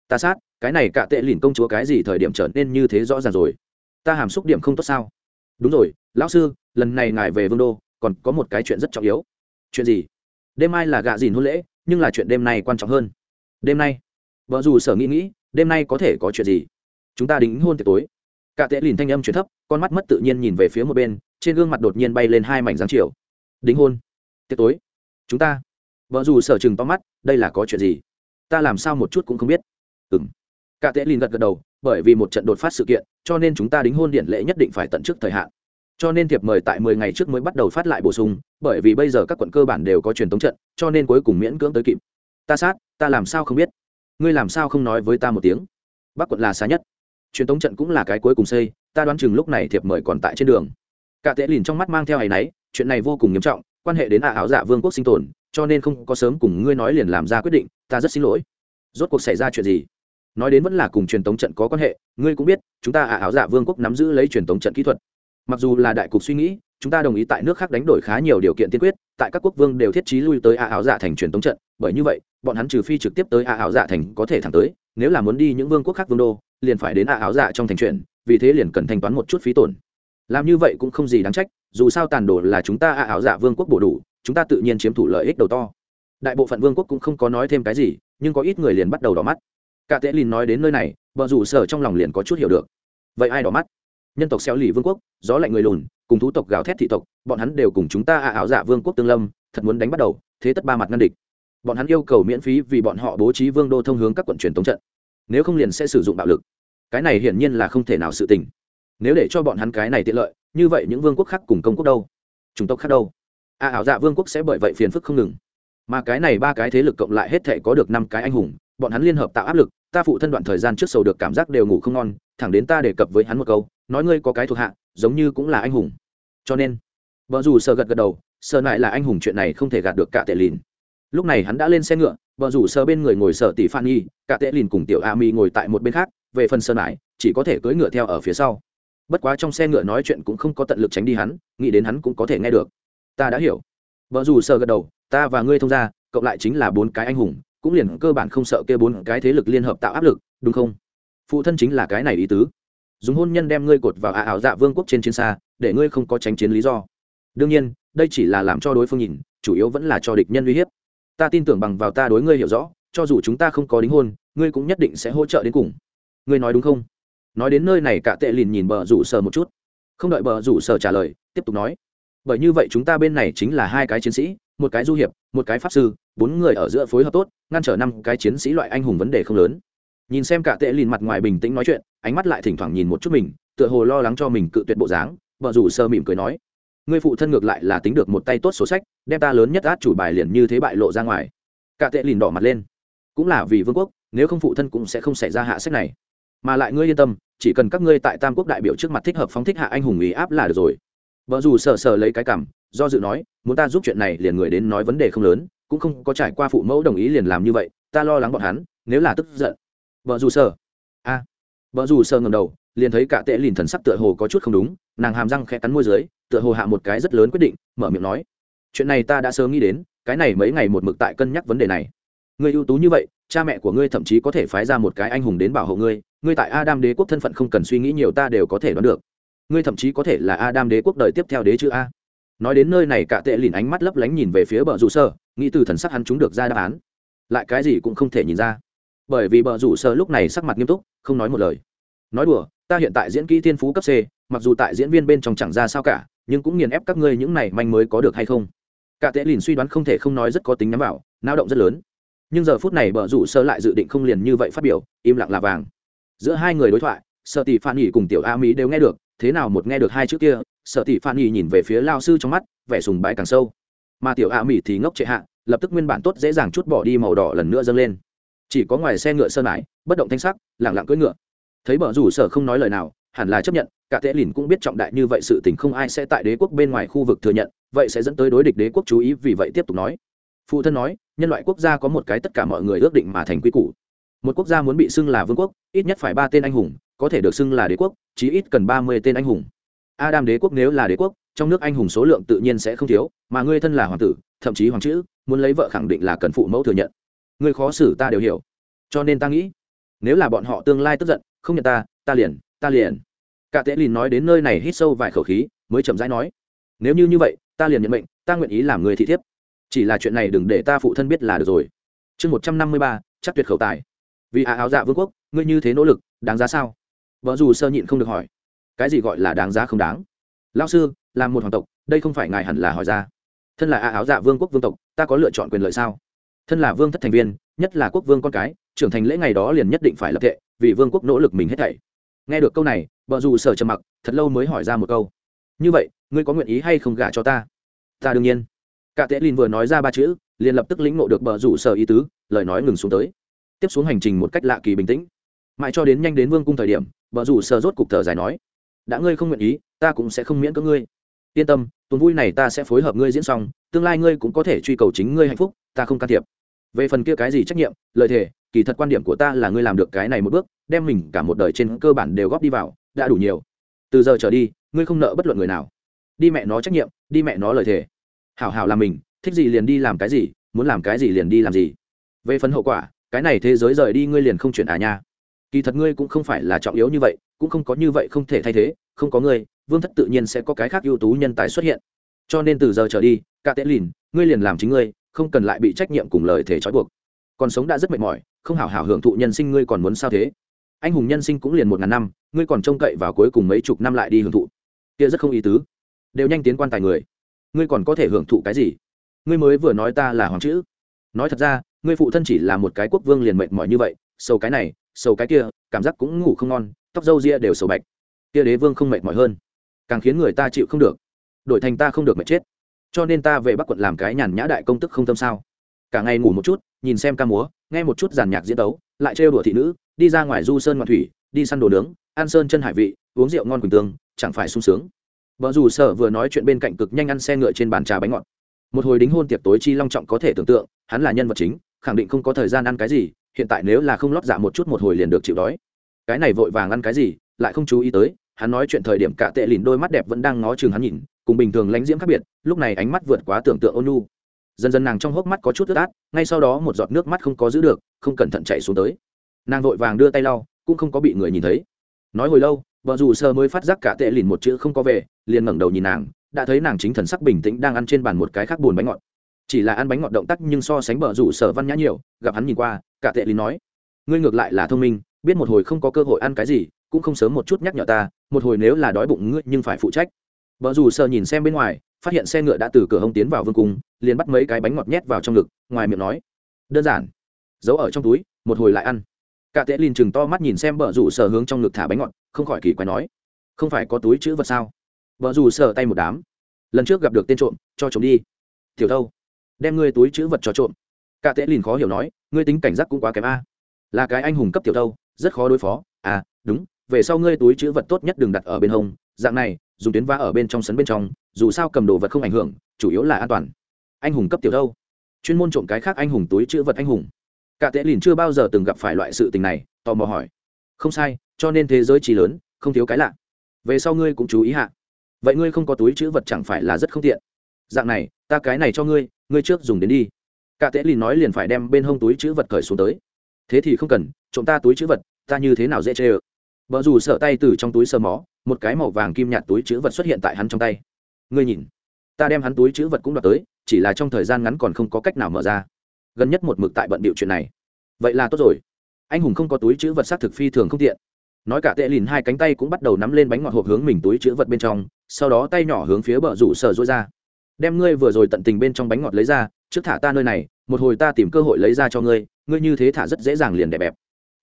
Ta sát, cái này cả tệ lìn công chúa cái gì thời điểm trở nên như thế rõ ràng rồi? Ta hàm xúc điểm không tốt sao? Đúng rồi, lão sư, lần này ngài về vương đô, còn có một cái chuyện rất trọng yếu. Chuyện gì? Đêm mai là gạ dìn hôn lễ, nhưng là chuyện đêm nay quan trọng hơn. Đêm nay? Vợ dù sở nghĩ nghĩ, đêm nay có thể có chuyện gì? Chúng ta đính hôn tiệc tối cả tệ lìn thanh âm chuyển thấp, con mắt mất tự nhiên nhìn về phía một bên, trên gương mặt đột nhiên bay lên hai mảnh giáng chiều. Đính hôn. Tiệc tối. Chúng ta. Vợ dù sở chừng to mắt, đây là có chuyện gì? Ta làm sao một chút cũng không biết. Ừng cả tệ lìn gật gật đầu, bởi vì một trận đột phát sự kiện, cho nên chúng ta đính hôn điện lễ nhất định phải tận trước thời hạn. Cho nên thiệp mời tại mười ngày trước mới bắt đầu phát lại bổ sung, bởi vì bây giờ các quận cơ bản đều có truyền thống trận, cho nên cuối cùng miễn cưỡng tới kịp. Ta sát, ta làm sao không biết? Ngươi làm sao không nói với ta một tiếng? Bắc quận là xa nhất truyền Tống trận cũng là cái cuối cùng xây, ta đoán chừng lúc này thiệp mời còn tại trên đường. Cả tệ lìn trong mắt mang theo áy náy, chuyện này vô cùng nghiêm trọng, quan hệ đến ả ảo dạ vương quốc sinh tồn, cho nên không có sớm cùng ngươi nói liền làm ra quyết định, ta rất xin lỗi. Rốt cuộc xảy ra chuyện gì? Nói đến vẫn là cùng truyền Tống trận có quan hệ, ngươi cũng biết, chúng ta ả ảo dạ vương quốc nắm giữ lấy truyền Tống trận kỹ thuật. Mặc dù là đại cục suy nghĩ, chúng ta đồng ý tại nước khác đánh đổi khá nhiều điều kiện tiên quyết, tại các quốc vương đều thiết trí lui tới ả ảo dạ thành truyền Tống trận, bởi như vậy, bọn hắn trừ phi trực tiếp tới ạ ảo dạ thành có thể thẳng tới, nếu là muốn đi những vương quốc khác vương đô liền phải đến ả áo dạ trong thành chuyện, vì thế liền cần thanh toán một chút phí tổn. Làm như vậy cũng không gì đáng trách dù sao tàn đồ là chúng ta ả áo dạ vương quốc bổ đủ chúng ta tự nhiên chiếm thủ lợi ích đầu to. Đại bộ phận vương quốc cũng không có nói thêm cái gì nhưng có ít người liền bắt đầu đỏ mắt. Cả tệ lìn nói đến nơi này vợ rủ sở trong lòng liền có chút hiểu được. Vậy ai đỏ mắt? Nhân tộc xeo lì vương quốc gió lạnh người lùn cùng thú tộc gào thét thị tộc bọn hắn đều cùng chúng ta ạ áo dạ vương quốc tương lâm thật muốn đánh bắt đầu thế tất ba mặt ngăn địch. Bọn hắn yêu cầu miễn phí vì bọn họ bố trí vương đô thông hướng các quận truyền tống trận nếu không liền sẽ sử dụng bạo lực. Cái này hiển nhiên là không thể nào sự tình. Nếu để cho bọn hắn cái này tiện lợi, như vậy những vương quốc khác cùng công quốc đâu? Chủng tộc khác đâu? A ảo dạ vương quốc sẽ bởi vậy phiền phức không ngừng. Mà cái này ba cái thế lực cộng lại hết thể có được năm cái anh hùng, bọn hắn liên hợp tạo áp lực, ta phụ thân đoạn thời gian trước sầu được cảm giác đều ngủ không ngon, thẳng đến ta đề cập với hắn một câu, nói ngươi có cái thuộc hạ, giống như cũng là anh hùng. Cho nên, vợ dù sợ gật gật đầu, sợ lại là anh hùng chuyện này không thể gạt được cả tệ lìn lúc này hắn đã lên xe ngựa vợ rủ sờ bên người ngồi sợ tỷ phan nhi, cả tệ lìn cùng tiểu a mi ngồi tại một bên khác, về phần sơn mãi chỉ có thể cưỡi ngựa theo ở phía sau. Bất quá trong xe ngựa nói chuyện cũng không có tận lực tránh đi hắn, nghĩ đến hắn cũng có thể nghe được. Ta đã hiểu. Vợ rủ sờ gật đầu, ta và ngươi thông ra cộng lại chính là bốn cái anh hùng, cũng liền cơ bản không sợ kia bốn cái thế lực liên hợp tạo áp lực, đúng không? Phụ thân chính là cái này ý tứ. Dùng hôn nhân đem ngươi cột vào ả ảo dạ vương quốc trên chiến xa, để ngươi không có tránh chiến lý do. Đương nhiên, đây chỉ là làm cho đối phương nhìn, chủ yếu vẫn là cho địch nhân uy hiếp ta tin tưởng bằng vào ta đối ngươi hiểu rõ, cho dù chúng ta không có đính hôn, ngươi cũng nhất định sẽ hỗ trợ đến cùng. Ngươi nói đúng không? Nói đến nơi này, cả tệ lìn nhìn bờ rủ sờ một chút. Không đợi bờ rủ sờ trả lời, tiếp tục nói. Bởi như vậy chúng ta bên này chính là hai cái chiến sĩ, một cái du hiệp, một cái pháp sư, bốn người ở giữa phối hợp tốt, ngăn trở năm cái chiến sĩ loại anh hùng vấn đề không lớn. Nhìn xem cả tệ lìn mặt ngoài bình tĩnh nói chuyện, ánh mắt lại thỉnh thoảng nhìn một chút mình, tựa hồ lo lắng cho mình cự tuyệt bộ dáng, Bờ rủ sơ mỉm cười nói người phụ thân ngược lại là tính được một tay tốt số sách, đem ta lớn nhất át chủ bài liền như thế bại lộ ra ngoài. Cả tệ lìn đỏ mặt lên. Cũng là vì vương quốc, nếu không phụ thân cũng sẽ không xảy ra hạ sách này. Mà lại ngươi yên tâm, chỉ cần các ngươi tại tam quốc đại biểu trước mặt thích hợp phóng thích hạ anh hùng ý áp là được rồi. Vợ dù sờ sờ lấy cái cảm, do dự nói, muốn ta giúp chuyện này liền người đến nói vấn đề không lớn, cũng không có trải qua phụ mẫu đồng ý liền làm như vậy, ta lo lắng bọn hắn, nếu là tức giận. Vợ dù sờ a à. vợ dù sờ ngầm đầu liền thấy cả tệ lìn thần sắc tựa hồ có chút không đúng, nàng hàm răng khẽ cắn môi dưới, tựa hồ hạ một cái rất lớn quyết định, mở miệng nói, chuyện này ta đã sớm nghĩ đến, cái này mấy ngày một mực tại cân nhắc vấn đề này. Người ưu tú như vậy, cha mẹ của ngươi thậm chí có thể phái ra một cái anh hùng đến bảo hộ ngươi ngươi tại adam đế quốc thân phận không cần suy nghĩ nhiều ta đều có thể đoán được. Ngươi thậm chí có thể là adam đế quốc đời tiếp theo đế chữ a? Nói đến nơi này, cả tệ lìn ánh mắt lấp lánh nhìn về phía bờ rủ sơ, nghĩ từ thần sắc hắn chúng được ra đáp án. Lại cái gì cũng không thể nhìn ra. Bởi vì bờ rủ sơ lúc này sắc mặt nghiêm túc, không nói một lời. Nói đùa ta hiện tại diễn kỹ thiên phú cấp c, mặc dù tại diễn viên bên trong chẳng ra sao cả, nhưng cũng nghiền ép các ngươi những này manh mới có được hay không? Cả tệ lìn suy đoán không thể không nói rất có tính nhắm vào, nao động rất lớn. Nhưng giờ phút này bờ rủ sơ lại dự định không liền như vậy phát biểu, im lặng là vàng. Giữa hai người đối thoại sợ tỷ phan nghỉ cùng tiểu a mỹ đều nghe được, thế nào một nghe được hai chữ kia sợ tỷ phan nghỉ nhìn về phía lao sư trong mắt, vẻ sùng bái càng sâu. Mà tiểu a mỹ thì ngốc trệ hạ, lập tức nguyên bản tốt dễ dàng chút bỏ đi màu đỏ lần nữa dâng lên. Chỉ có ngoài xe ngựa sơn mãi bất động thanh sắc lẳng lặng cưỡi ngựa thấy bờ rủ sở không nói lời nào, hẳn là chấp nhận, cả tệ lìn cũng biết trọng đại như vậy sự tình không ai sẽ tại đế quốc bên ngoài khu vực thừa nhận, vậy sẽ dẫn tới đối địch đế quốc chú ý, vì vậy tiếp tục nói. Phụ thân nói, nhân loại quốc gia có một cái tất cả mọi người ước định mà thành quy củ. Một quốc gia muốn bị xưng là vương quốc, ít nhất phải ba tên anh hùng, có thể được xưng là đế quốc, chí ít cần ba mươi tên anh hùng. Adam đế quốc nếu là đế quốc, trong nước anh hùng số lượng tự nhiên sẽ không thiếu, mà ngươi thân là hoàng tử, thậm chí hoàng chữ, muốn lấy vợ khẳng định là cần phụ mẫu thừa nhận. Ngươi khó xử ta đều hiểu. Cho nên ta nghĩ, nếu là bọn họ tương lai tức giận không nhận ta ta liền ta liền. Cả tệ lìn nói đến nơi này hít sâu vài khẩu khí, mới chậm rãi nói, nếu như như vậy, ta liền nhận mệnh, ta nguyện ý làm người thị thiếp. Chỉ là chuyện này đừng để ta phụ thân biết là được rồi. Chương một trăm năm mươi ba, chắc tuyệt khẩu tài. Vì ả áo dạ vương quốc, ngươi như thế nỗ lực, đáng giá sao? Vợ dù sơ nhịn không được hỏi. Cái gì gọi là đáng giá không đáng? Lao sư làm một hoàng tộc, đây không phải ngài hẳn là hỏi ra. Thân là ả áo dạ vương quốc vương tộc, ta có lựa chọn quyền lợi sao? Thân là vương thất thành viên, nhất là quốc vương con cái, trưởng thành lễ ngày đó liền nhất định phải lập tệ vì vương quốc nỗ lực mình hết thảy. Nghe được câu này vợ dù sở trầm mặc, thật lâu mới hỏi ra một câu. Như vậy, ngươi có nguyện ý hay không gả cho ta? Ta đương nhiên. Cả tệ lin vừa nói ra ba chữ, liền lập tức lĩnh ngộ được bờ rủ sở ý tứ, lời nói ngừng xuống tới. Tiếp xuống hành trình một cách lạ kỳ bình tĩnh. Mãi cho đến nhanh đến vương cung thời điểm, bờ rủ sở rốt cục thở dài nói, đã ngươi không nguyện ý, ta cũng sẽ không miễn cưỡng ngươi. Yên tâm, tuần vui này ta sẽ phối hợp ngươi diễn xong, tương lai ngươi cũng có thể truy cầu chính ngươi hạnh phúc ta không can thiệp. Về phần kia cái gì trách nhiệm lợi thế kỳ thật quan điểm của ta là ngươi làm được cái này một bước, đem mình cả một đời trên cơ bản đều góp đi vào, đã đủ nhiều. Từ giờ trở đi, ngươi không nợ bất luận người nào. Đi mẹ nó trách nhiệm, đi mẹ nó lời thề. Hảo hảo làm mình, thích gì liền đi làm cái gì, muốn làm cái gì liền đi làm gì. Về phần hậu quả, cái này thế giới rời đi ngươi liền không chuyển à nha. Kỳ thật ngươi cũng không phải là trọng yếu như vậy, cũng không có như vậy không thể thay thế, không có ngươi, vương thất tự nhiên sẽ có cái khác ưu tú nhân tài xuất hiện. Cho nên từ giờ trở đi cả tệ lìn ngươi liền làm chính ngươi không cần lại bị trách nhiệm cùng lời thể trói buộc. Còn sống đã rất mệt mỏi, không hảo hảo hưởng thụ nhân sinh ngươi còn muốn sao thế? Anh hùng nhân sinh cũng liền một ngàn năm, ngươi còn trông cậy vào cuối cùng mấy chục năm lại đi hưởng thụ. Kia rất không ý tứ. Đều nhanh tiến quan tài người. Ngươi còn có thể hưởng thụ cái gì? Ngươi mới vừa nói ta là hoàng chữ. Nói thật ra, ngươi phụ thân chỉ là một cái quốc vương liền mệt mỏi như vậy, sầu cái này, sầu cái kia, cảm giác cũng ngủ không ngon, tóc râu ria đều sầu bạch. Kia đế vương không mệt mỏi hơn. Càng khiến người ta chịu không được. Đổi thành ta không được mệt chết cho nên ta về bắc quận làm cái nhàn nhã đại công tức không tâm sao? Cả ngày ngủ một chút, nhìn xem ca múa, nghe một chút giàn nhạc diễn tấu, lại trêu đùa thị nữ, đi ra ngoài du sơn ngoạn thủy, đi săn đồ nướng, ăn sơn chân hải vị, uống rượu ngon quỳnh tương, chẳng phải sung sướng. Vợ dù sở vừa nói chuyện bên cạnh cực nhanh ăn xe ngựa trên bàn trà bánh ngọt. Một hồi đính hôn tiệc tối chi long trọng có thể tưởng tượng, hắn là nhân vật chính, khẳng định không có thời gian ăn cái gì, hiện tại nếu là không lót dạ một chút một hồi liền được chịu đói. Cái này vội vàng ăn cái gì, lại không chú ý tới hắn nói chuyện thời điểm cả tệ lìn đôi mắt đẹp vẫn đang ngó chừng hắn nhìn, cùng bình thường lánh diễm khác biệt, lúc này ánh mắt vượt quá tưởng tượng ôn nu dần dần nàng trong hốc mắt có chút ướt át, ngay sau đó một giọt nước mắt không có giữ được, không cẩn thận chạy xuống tới. Nàng vội vàng đưa tay lau, cũng không có bị người nhìn thấy. Nói hồi lâu, vợ dù sơ mới phát giác cả tệ lìn một chữ không có về, liền ngẩng đầu nhìn nàng, đã thấy nàng chính thần sắc bình tĩnh đang ăn trên bàn một cái khác buồn bánh ngọt. Chỉ là ăn bánh ngọt động tác nhưng so sánh bờ rủ sở văn nhã nhiều, gặp hắn nhìn qua, cả tệ lìn nói, ngươi ngược lại là thông minh, biết một hồi không có cơ hội ăn cái gì cũng không sớm một chút nhắc nhở ta, một hồi nếu là đói bụng ngươi nhưng phải phụ trách. Bờ rủ sở nhìn xem bên ngoài, phát hiện xe ngựa đã từ cửa hông tiến vào vương cung, liền bắt mấy cái bánh ngọt nhét vào trong ngực, ngoài miệng nói, đơn giản, giấu ở trong túi, một hồi lại ăn. Cả tệ lìn chừng to mắt nhìn xem bờ rủ sở hướng trong ngực thả bánh ngọt, không khỏi kỳ quái nói, không phải có túi chữ vật sao? Vợ dù sờ tay một đám, lần trước gặp được tên trộm, cho trộm đi. Tiểu thâu đem ngươi túi chữ vật cho trộm. Cả tệ lìn khó hiểu nói, ngươi tính cảnh giác cũng quá kém a. Là cái anh hùng cấp tiểu thâu rất khó đối phó. À đúng về sau ngươi túi chữ vật tốt nhất đừng đặt ở bên hông, dạng này, dùng tuyến va ở bên trong sấn bên trong, dù sao cầm đồ vật không ảnh hưởng, chủ yếu là an toàn. Anh hùng cấp tiểu thâu. Chuyên môn trộm cái khác anh hùng túi chữ vật anh hùng. Cả tệ lìn chưa bao giờ từng gặp phải loại sự tình này, tò mò hỏi. Không sai, cho nên thế giới chỉ lớn, không thiếu cái lạ. Về sau ngươi cũng chú ý hạ. Vậy ngươi không có túi chữ vật chẳng phải là rất không tiện. Dạng này, ta cái này cho ngươi ngươi trước dùng đến đi. Cả tệ lìn nói liền phải đem bên hông túi chữ vật cởi xuống tới. Thế thì không cần, trộm ta túi chữ vật, ta như thế nào dễ chê ơ? Vợ dù sợ tay từ trong túi sơ mó, một cái màu vàng kim nhạt túi chữ vật xuất hiện tại hắn trong tay. Ngươi nhìn, ta đem hắn túi chữ vật cũng đoạt tới, chỉ là trong thời gian ngắn còn không có cách nào mở ra. Gần nhất một mực tại bận bịu chuyện này. Vậy là tốt rồi. Anh hùng không có túi chữ vật xác thực phi thường không tiện. Nói cả tệ lìn hai cánh tay cũng bắt đầu nắm lên bánh ngọt hộp hướng mình túi chữ vật bên trong, sau đó tay nhỏ hướng phía bờ rủ sở dối ra. Đem ngươi vừa rồi tận tình bên trong bánh ngọt lấy ra, trước thả ta nơi này, một hồi ta tìm cơ hội lấy ra cho ngươi ngươi như thế thả rất dễ dàng liền đẹp bẹp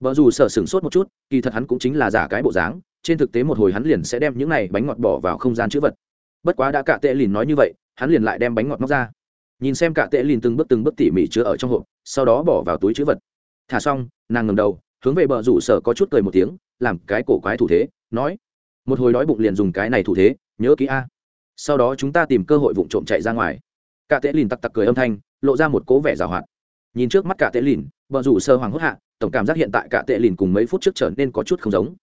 vợ dù sở sửng sốt một chút, kỳ thật hắn cũng chính là giả cái bộ dáng, trên thực tế một hồi hắn liền sẽ đem những này bánh ngọt bỏ vào không gian chữ vật. Bất quá đã cả tệ lìn nói như vậy, hắn liền lại đem bánh ngọt móc ra. Nhìn xem cả tệ lìn từng bước từng bước tỉ mỉ chứa ở trong hộp, sau đó bỏ vào túi chữ vật. Thả xong, nàng ngầm đầu, hướng về bờ rủ sở có chút cười một tiếng, làm cái cổ quái thủ thế, nói, một hồi đói bụng liền dùng cái này thủ thế, nhớ kỹ a. Sau đó chúng ta tìm cơ hội vụng trộm chạy ra ngoài. Cả tệ lìn tặc tặc cười âm thanh, lộ ra một cố vẻ g à o hoạt. Nhìn trước mắt cả tệ lìn bờ rủ sơ hoàng hốt hạ tổng cảm giác hiện tại cả tệ lìn cùng mấy phút trước trở nên có chút không giống.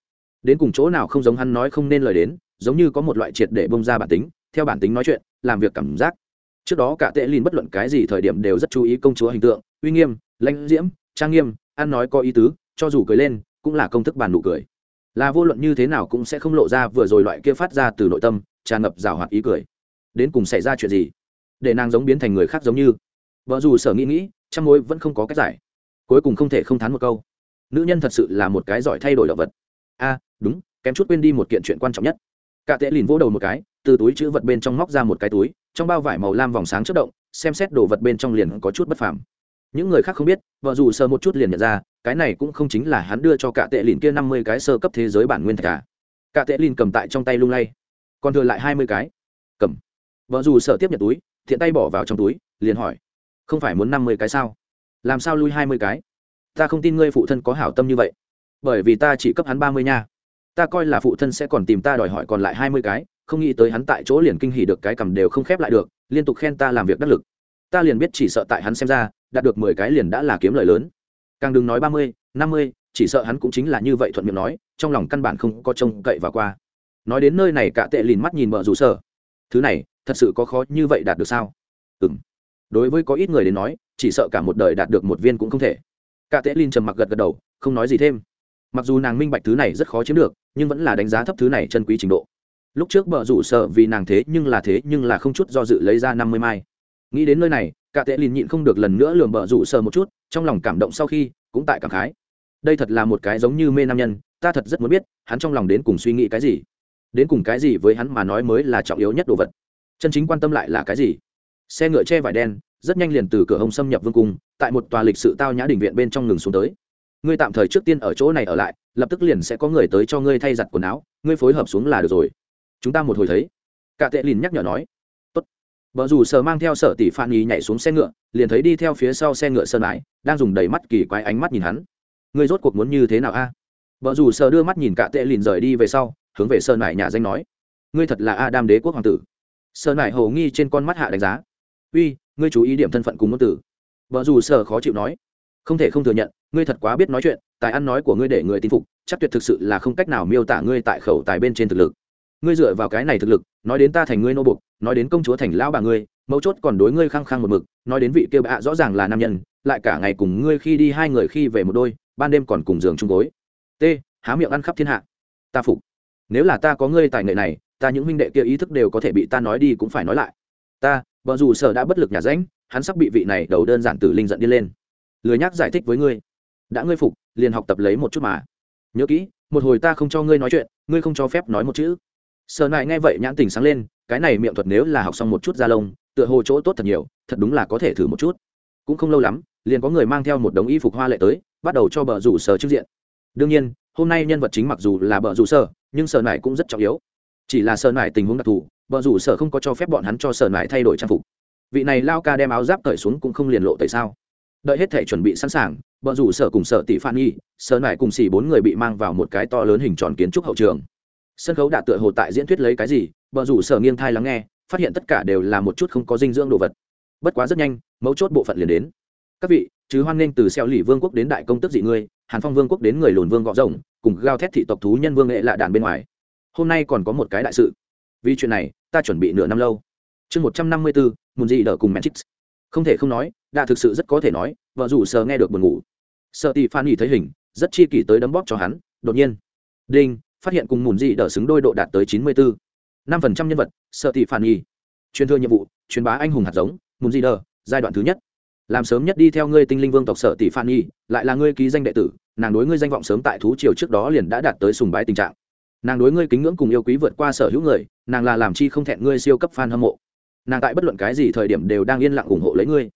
Đến cùng chỗ nào không giống hắn nói không nên lời đến, giống như có một loại triệt để bông ra bản tính, theo bản tính nói chuyện, làm việc cảm giác. Trước đó cả tệ lìn bất luận cái gì thời điểm đều rất chú ý công chúa hình tượng, uy nghiêm, lãnh diễm, trang nghiêm, ăn nói có ý tứ, cho dù cười lên, cũng là công thức bàn nụ cười. Là vô luận như thế nào cũng sẽ không lộ ra vừa rồi loại kia phát ra từ nội tâm, tràn ngập rào hoạt ý cười. Đến cùng xảy ra chuyện gì? Để nàng giống biến thành người khác giống như. Vợ dù sở nghĩ nghĩ trong mối vẫn không có cách giải cuối cùng không thể không thán một câu. Nữ nhân thật sự là một cái giỏi thay đổi động vật. A, đúng, kém chút quên đi một kiện chuyện quan trọng nhất. Cả tệ lìn vỗ đầu một cái, từ túi chữ vật bên trong móc ra một cái túi, trong bao vải màu lam vòng sáng chất động, xem xét đồ vật bên trong liền có chút bất phàm. Những người khác không biết, vợ dù sơ một chút liền nhận ra, cái này cũng không chính là hắn đưa cho cả tệ lìn kia năm mươi cái sơ cấp thế giới bản nguyên thạch cả cả tệ lìn cầm tại trong tay lung lay, còn thừa lại hai mươi cái. Cầm. Vợ dù sợ tiếp nhận túi, thiện tay bỏ vào trong túi, liền hỏi, không phải muốn năm mươi cái sao? Làm sao lui hai mươi cái? Ta không tin ngươi phụ thân có hảo tâm như vậy. Bởi vì ta chỉ cấp hắn ba mươi nha. Ta coi là phụ thân sẽ còn tìm ta đòi hỏi còn lại hai mươi cái, không nghĩ tới hắn tại chỗ liền kinh hỉ được cái cầm đều không khép lại được, liên tục khen ta làm việc đắc lực. Ta liền biết chỉ sợ tại hắn xem ra, đạt được mười cái liền đã là kiếm lời lớn. Càng đừng nói ba mươi, năm mươi, chỉ sợ hắn cũng chính là như vậy thuận miệng nói, trong lòng căn bản không có trông cậy và qua. Nói đến nơi này cả tệ lìn mắt nhìn mợ rủ sợ. thứ này, thật sự có khó như vậy đạt được sao? Ừ m đối với có ít người đến nói chỉ sợ cả một đời đạt được một viên cũng không thể. Cả tệ Linh trầm mặc gật gật đầu, không nói gì thêm. Mặc dù nàng minh bạch thứ này rất khó chiếm được, nhưng vẫn là đánh giá thấp thứ này chân quý trình độ. Lúc trước bờ rủ sợ vì nàng thế nhưng là thế nhưng là không chút do dự lấy ra năm mươi mai. Nghĩ đến nơi này, cả tệ lìn nhịn không được lần nữa lường bờ rủ sợ một chút, trong lòng cảm động sau khi, cũng tại cảm khái. Đây thật là một cái giống như mê nam nhân, ta thật rất muốn biết, hắn trong lòng đến cùng suy nghĩ cái gì? Đến cùng cái gì với hắn mà nói mới là trọng yếu nhất đồ vật? Chân chính quan tâm lại là cái gì? Xe ngựa che vải đen rất nhanh liền từ cửa hông xâm nhập vương cung, tại một tòa lịch sự tao nhã đình viện bên trong ngừng xuống tới. Ngươi tạm thời trước tiên ở chỗ này ở lại, lập tức liền sẽ có người tới cho ngươi thay giặt quần áo, ngươi phối hợp xuống là được rồi. Chúng ta một hồi thấy. Cả tệ lìn nhắc nhở nói. Tốt. Vợ dù sở mang theo sở tỷ phan ý nhảy xuống xe ngựa, liền thấy đi theo phía sau xe ngựa sơn mãi đang dùng đầy mắt kỳ quái ánh mắt nhìn hắn. Ngươi rốt cuộc muốn như thế nào a? Vợ dù sở đưa mắt nhìn cả tệ lìn rời đi về sau, hướng về sơn mãi nhà danh nói. Ngươi thật là a đam đế quốc hoàng tử. Sơn mãi hầu nghi trên con mắt hạ đánh giá. Uy ngươi chú ý điểm thân phận cùng ngôn tử vợ dù sở khó chịu nói, không thể không thừa nhận, ngươi thật quá biết nói chuyện, tài ăn nói của ngươi để người tin phục, chắc tuyệt thực sự là không cách nào miêu tả ngươi tại khẩu tài bên trên thực lực. Ngươi dựa vào cái này thực lực, nói đến ta thành ngươi nô bục nói đến công chúa thành lão bà ngươi, mấu chốt còn đối ngươi khăng khăng một mực, nói đến vị kia bạ rõ ràng là nam nhân, lại cả ngày cùng ngươi khi đi hai người khi về một đôi, ban đêm còn cùng giường chung gối. T, há miệng ăn khắp thiên hạ. Ta phục. Nếu là ta có ngươi tài nghệ này, ta những huynh đệ kia ý thức đều có thể bị ta nói đi cũng phải nói lại. Ta vợ dù sở đã bất lực nhà ránh hắn sắp bị vị này đầu đơn giản tử linh giận đi lên. Lười nhắc giải thích với ngươi. Đã ngươi phục, liền học tập lấy một chút mà. Nhớ kỹ, một hồi ta không cho ngươi nói chuyện, ngươi không cho phép nói một chữ. Sợ nại nghe vậy nhãn tình sáng lên, cái này miệng thuật nếu là học xong một chút da lông, tựa hồ chỗ tốt thật nhiều, thật đúng là có thể thử một chút. Cũng không lâu lắm, liền có người mang theo một đống y phục hoa lệ tới, bắt đầu cho bờ rủ sở trước diện. Đương nhiên, hôm nay nhân vật chính mặc dù là bờ rủ sở, nhưng sở nại cũng rất trọng yếu. Chỉ là sở nại tình huống đặc thù vợ rủ sở không có cho phép bọn hắn cho sở nại thay đổi trang phục. Vị này lao ca đem áo giáp cởi xuống cũng không liền lộ tại sao. Đợi hết thể chuẩn bị sẵn sàng vợ rủ sở cùng sở tỷ phan nghi sở nại cùng xì bốn người bị mang vào một cái to lớn hình tròn kiến trúc hậu trường. Sân khấu đã tựa hồ tại diễn thuyết lấy cái gì vợ rủ sở nghiêng thai lắng nghe, phát hiện tất cả đều là một chút không có dinh dưỡng đồ vật. Bất quá rất nhanh, mấu chốt bộ phận liền đến. Các vị, chứ hoan nghênh từ xeo lì vương quốc đến đại công tức dị ngươi, hàn phong vương quốc đến người lùn vương gọ rồng, cùng gao thét thị tộc thú nhân vương nghệ lạ đàn bên ngoài. Hôm nay còn có một cái đại sự vì chuyện này, ta chuẩn bị nửa năm lâu. Chương một trăm năm mươi bốn mùn dị đỡ cùng mẹ chích không thể không nói, đã thực sự rất có thể nói, vợ rủ sờ nghe được buồn ngủ. Sợ tị phan nghỉ thấy hình, rất chi kỷ tới đấm bóp cho hắn, đột nhiên. Đinh, phát hiện cùng mùn dị đỡ xứng đôi độ đạt tới chín mươi bốn. Năm phần trăm nhân vật, sợ tị phan nghỉ truyền thừa nhiệm vụ, truyền bá anh hùng hạt giống mùn dị đỡ, giai đoạn thứ nhất. Làm sớm nhất đi theo ngươi tinh linh vương tộc sở tỷ phan nhi lại là ngươi ký danh đệ tử, nàng đối ngươi danh vọng sớm tại thú triều trước đó liền đã đạt tới sùng bái tình trạng nàng đối ngươi kính ngưỡng cùng yêu quý vượt qua sở hữu người, nàng là làm chi không thẹn ngươi siêu cấp fan hâm mộ. Nàng tại bất luận cái gì thời điểm đều đang yên lặng ủng hộ lấy ngươi.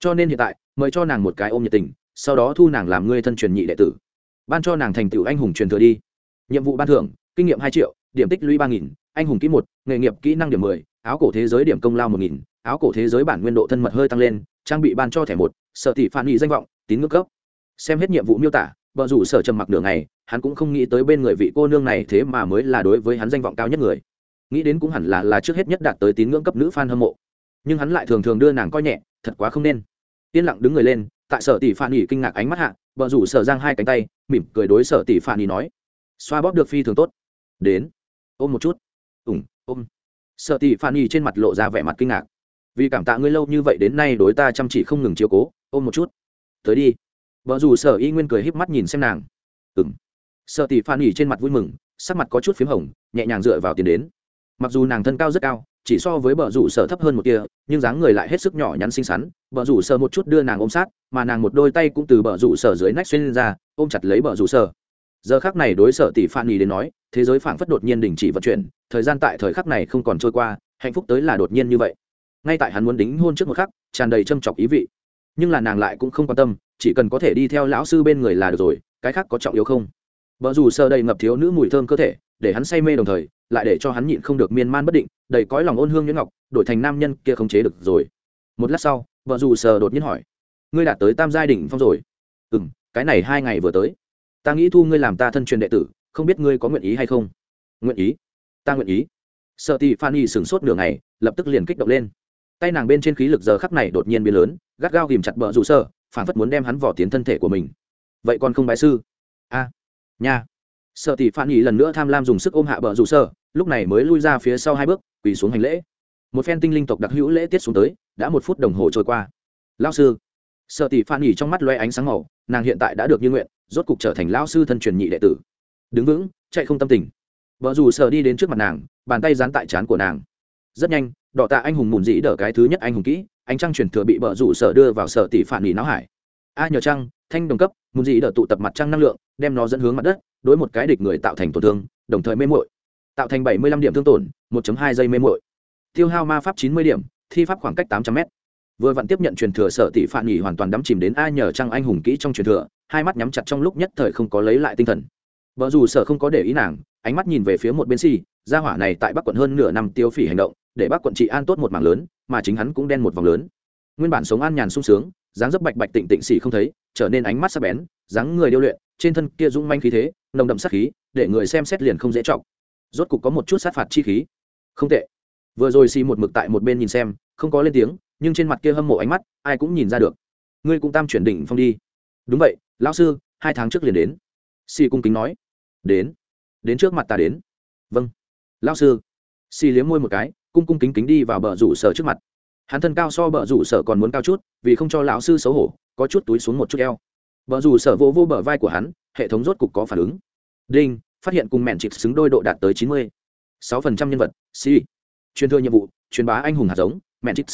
Cho nên hiện tại, mời cho nàng một cái ôm nhiệt tình, sau đó thu nàng làm ngươi thân truyền nhị đệ tử. Ban cho nàng thành tựu anh hùng truyền thừa đi. Nhiệm vụ ban thưởng, kinh nghiệm hai triệu, điểm tích lũy ba nghìn, anh hùng kỹ một, nghề nghiệp kỹ năng điểm mười, áo cổ thế giới điểm công lao một nghìn, áo cổ thế giới bản nguyên độ thân mật hơi tăng lên, trang bị ban cho thẻ một sợ tỷ phản nghị danh vọng, tín ngưỡng cấp. Xem hết nhiệm vụ miêu tả vợ rủ sở trầm mặc nửa ngày, hắn cũng không nghĩ tới bên người vị cô nương này thế mà mới là đối với hắn danh vọng cao nhất người. Nghĩ đến cũng hẳn là là trước hết nhất đạt tới tín ngưỡng cấp nữ fan hâm mộ. Nhưng hắn lại thường thường đưa nàng coi nhẹ, thật quá không nên. Yên lặng đứng người lên, tại sở tỷ phan nghỉ kinh ngạc ánh mắt hạ vợ rủ sở giang hai cánh tay, mỉm cười đối sở tỷ phan nghỉ nói, xoa bóp được phi thường tốt. Đến. Ôm một chút. Ủng ôm. Sở tỷ phan nhỉ trên mặt lộ ra vẻ mặt kinh ngạc. Vì cảm tạ ngươi lâu như vậy đến nay đối ta chăm chỉ không ngừng chiếu cố, ôm một chút. Tới đi vợ dù sở y nguyên cười híp mắt nhìn xem nàng. Ừng sợ tỷ phan nghỉ trên mặt vui mừng, sắc mặt có chút p h í m hồng, nhẹ nhàng dựa vào tiền đến. Mặc dù nàng thân cao rất cao, chỉ so với bờ rủ sở thấp hơn một kia nhưng dáng người lại hết sức nhỏ nhắn xinh xắn. Bờ rủ sở một chút đưa nàng ôm sát, mà nàng một đôi tay cũng từ bờ rủ sở dưới nách xuyên lên ra, ôm chặt lấy bờ rủ sở. Giờ khắc này đối sở tỷ phan nhì đến nói, thế giới phảng phất đột nhiên đình chỉ vận chuyển, thời gian tại thời khắc này không còn trôi qua, hạnh phúc tới là đột nhiên như vậy. Ngay tại hắn muốn đính hôn trước một khắc, tràn đầy châm chọc ý vị. Nhưng là nàng lại cũng không quan tâm chỉ cần có thể đi theo lão sư bên người là được rồi, cái khác có trọng yếu không? Vợ dù sơ đầy ngập thiếu nữ mùi thơm cơ thể, để hắn say mê đồng thời, lại để cho hắn nhịn không được miên man bất định, đầy cõi lòng ôn hương nhuyễn ngọc, đổi thành nam nhân kia không chế được rồi. Một lát sau vợ dù sợ đột nhiên hỏi, ngươi đạt tới tam giai đỉnh phong rồi? Ừ m cái này hai ngày vừa tới. Ta nghĩ thu ngươi làm ta thân truyền đệ tử, không biết ngươi có nguyện ý hay không? Nguyện ý? Ta nguyện ý. Sợ thì phan y sửng sốt nửa ngày, lập tức liền kích động lên. Tay nàng bên trên khí lực giờ khắc này đột nhiên biến lớn, gắt gao ghìm chặt bờ rủ sơ phản phất muốn đem hắn vỏ tiến thân thể của mình. Vậy còn không bái sư? A, nha. Sợ tỷ phản nhị lần nữa tham lam dùng sức ôm hạ bờ rủ sơ lúc này mới lui ra phía sau hai bước, quỳ xuống hành lễ. Một phen tinh linh tộc đặc hữu lễ tiết xuống tới, đã một phút đồng hồ trôi qua. Lao sư. Sợ tỷ phản nhị trong mắt loe ánh sáng màu, nàng hiện tại đã được như nguyện, rốt cục trở thành lao sư thân truyền nhị đệ tử. Đứng vững, chạy không tâm tình. Vợ dù sợ đi đến trước mặt nàng, bàn tay dán tại trán của nàng. Rất nhanh đỏ tạ anh hùng mùn dĩ đỡ cái thứ nhất anh hùng kỹ, ánh trăng truyền thừa bị bờ rủ sở đưa vào sở tỷ phản nghỉ não hải. A nhờ trăng, thanh đồng cấp, mùn dĩ đỡ tụ tập mặt trăng năng lượng, đem nó dẫn hướng mặt đất, đối một cái địch người tạo thành tổn thương, đồng thời mê mội tạo thành bảy mươi lăm điểm thương tổn, một hai giây mê mội tiêu hao ma pháp chín mươi điểm, thi pháp khoảng cách tám trăm m vừa vặn tiếp nhận truyền thừa sở tỷ phản nghỉ hoàn toàn đắm chìm đến a nhờ trăng anh hùng kỹ trong truyền thừa, hai mắt nhắm chặt trong lúc nhất thời không có lấy lại tinh thần. Vợ dù sở không có để ý nàng, ánh mắt nhìn về phía một bên si gia hỏa này tại bắc quận hơn nửa năm tiêu phỉ hành động để bác quận trị an tốt một mảng lớn, mà chính hắn cũng đen một vòng lớn. Nguyên bản sống an nhàn sung sướng, dáng dấp bạch bạch tịnh tịnh xỉ không thấy, trở nên ánh mắt sắc bén, dáng người điêu luyện, trên thân kia rung manh khí thế, nồng đậm sát khí, để người xem xét liền không dễ trọng rốt cục có một chút sát phạt chi khí. Không tệ. Vừa rồi xì một mực tại một bên nhìn xem, không có lên tiếng, nhưng trên mặt kia hâm mộ ánh mắt, ai cũng nhìn ra được. Ngươi cũng tam chuyển đỉnh phong đi. Đúng vậy, lão sư, hai tháng trước liền đến. Xì cung kính nói. Đến. Đến trước mặt ta đến. Vâng. Lão sư. Xì liếm môi một cái cung cung kính kính đi vào bờ rủ sở trước mặt. Hắn thân cao so bờ rủ sở còn muốn cao chút, vì không cho lão sư xấu hổ, có chút túi xuống một chút eo. Bờ rủ sở vô vô bờ vai của hắn, hệ thống rốt cục có phản ứng. Đinh, phát hiện cùng mẹn chịp xứng đôi độ đạt tới chín mươi. sáu phần trăm nhân vật, c. Truyền thừa nhiệm vụ, truyền bá anh hùng hạt giống, mẹn chịp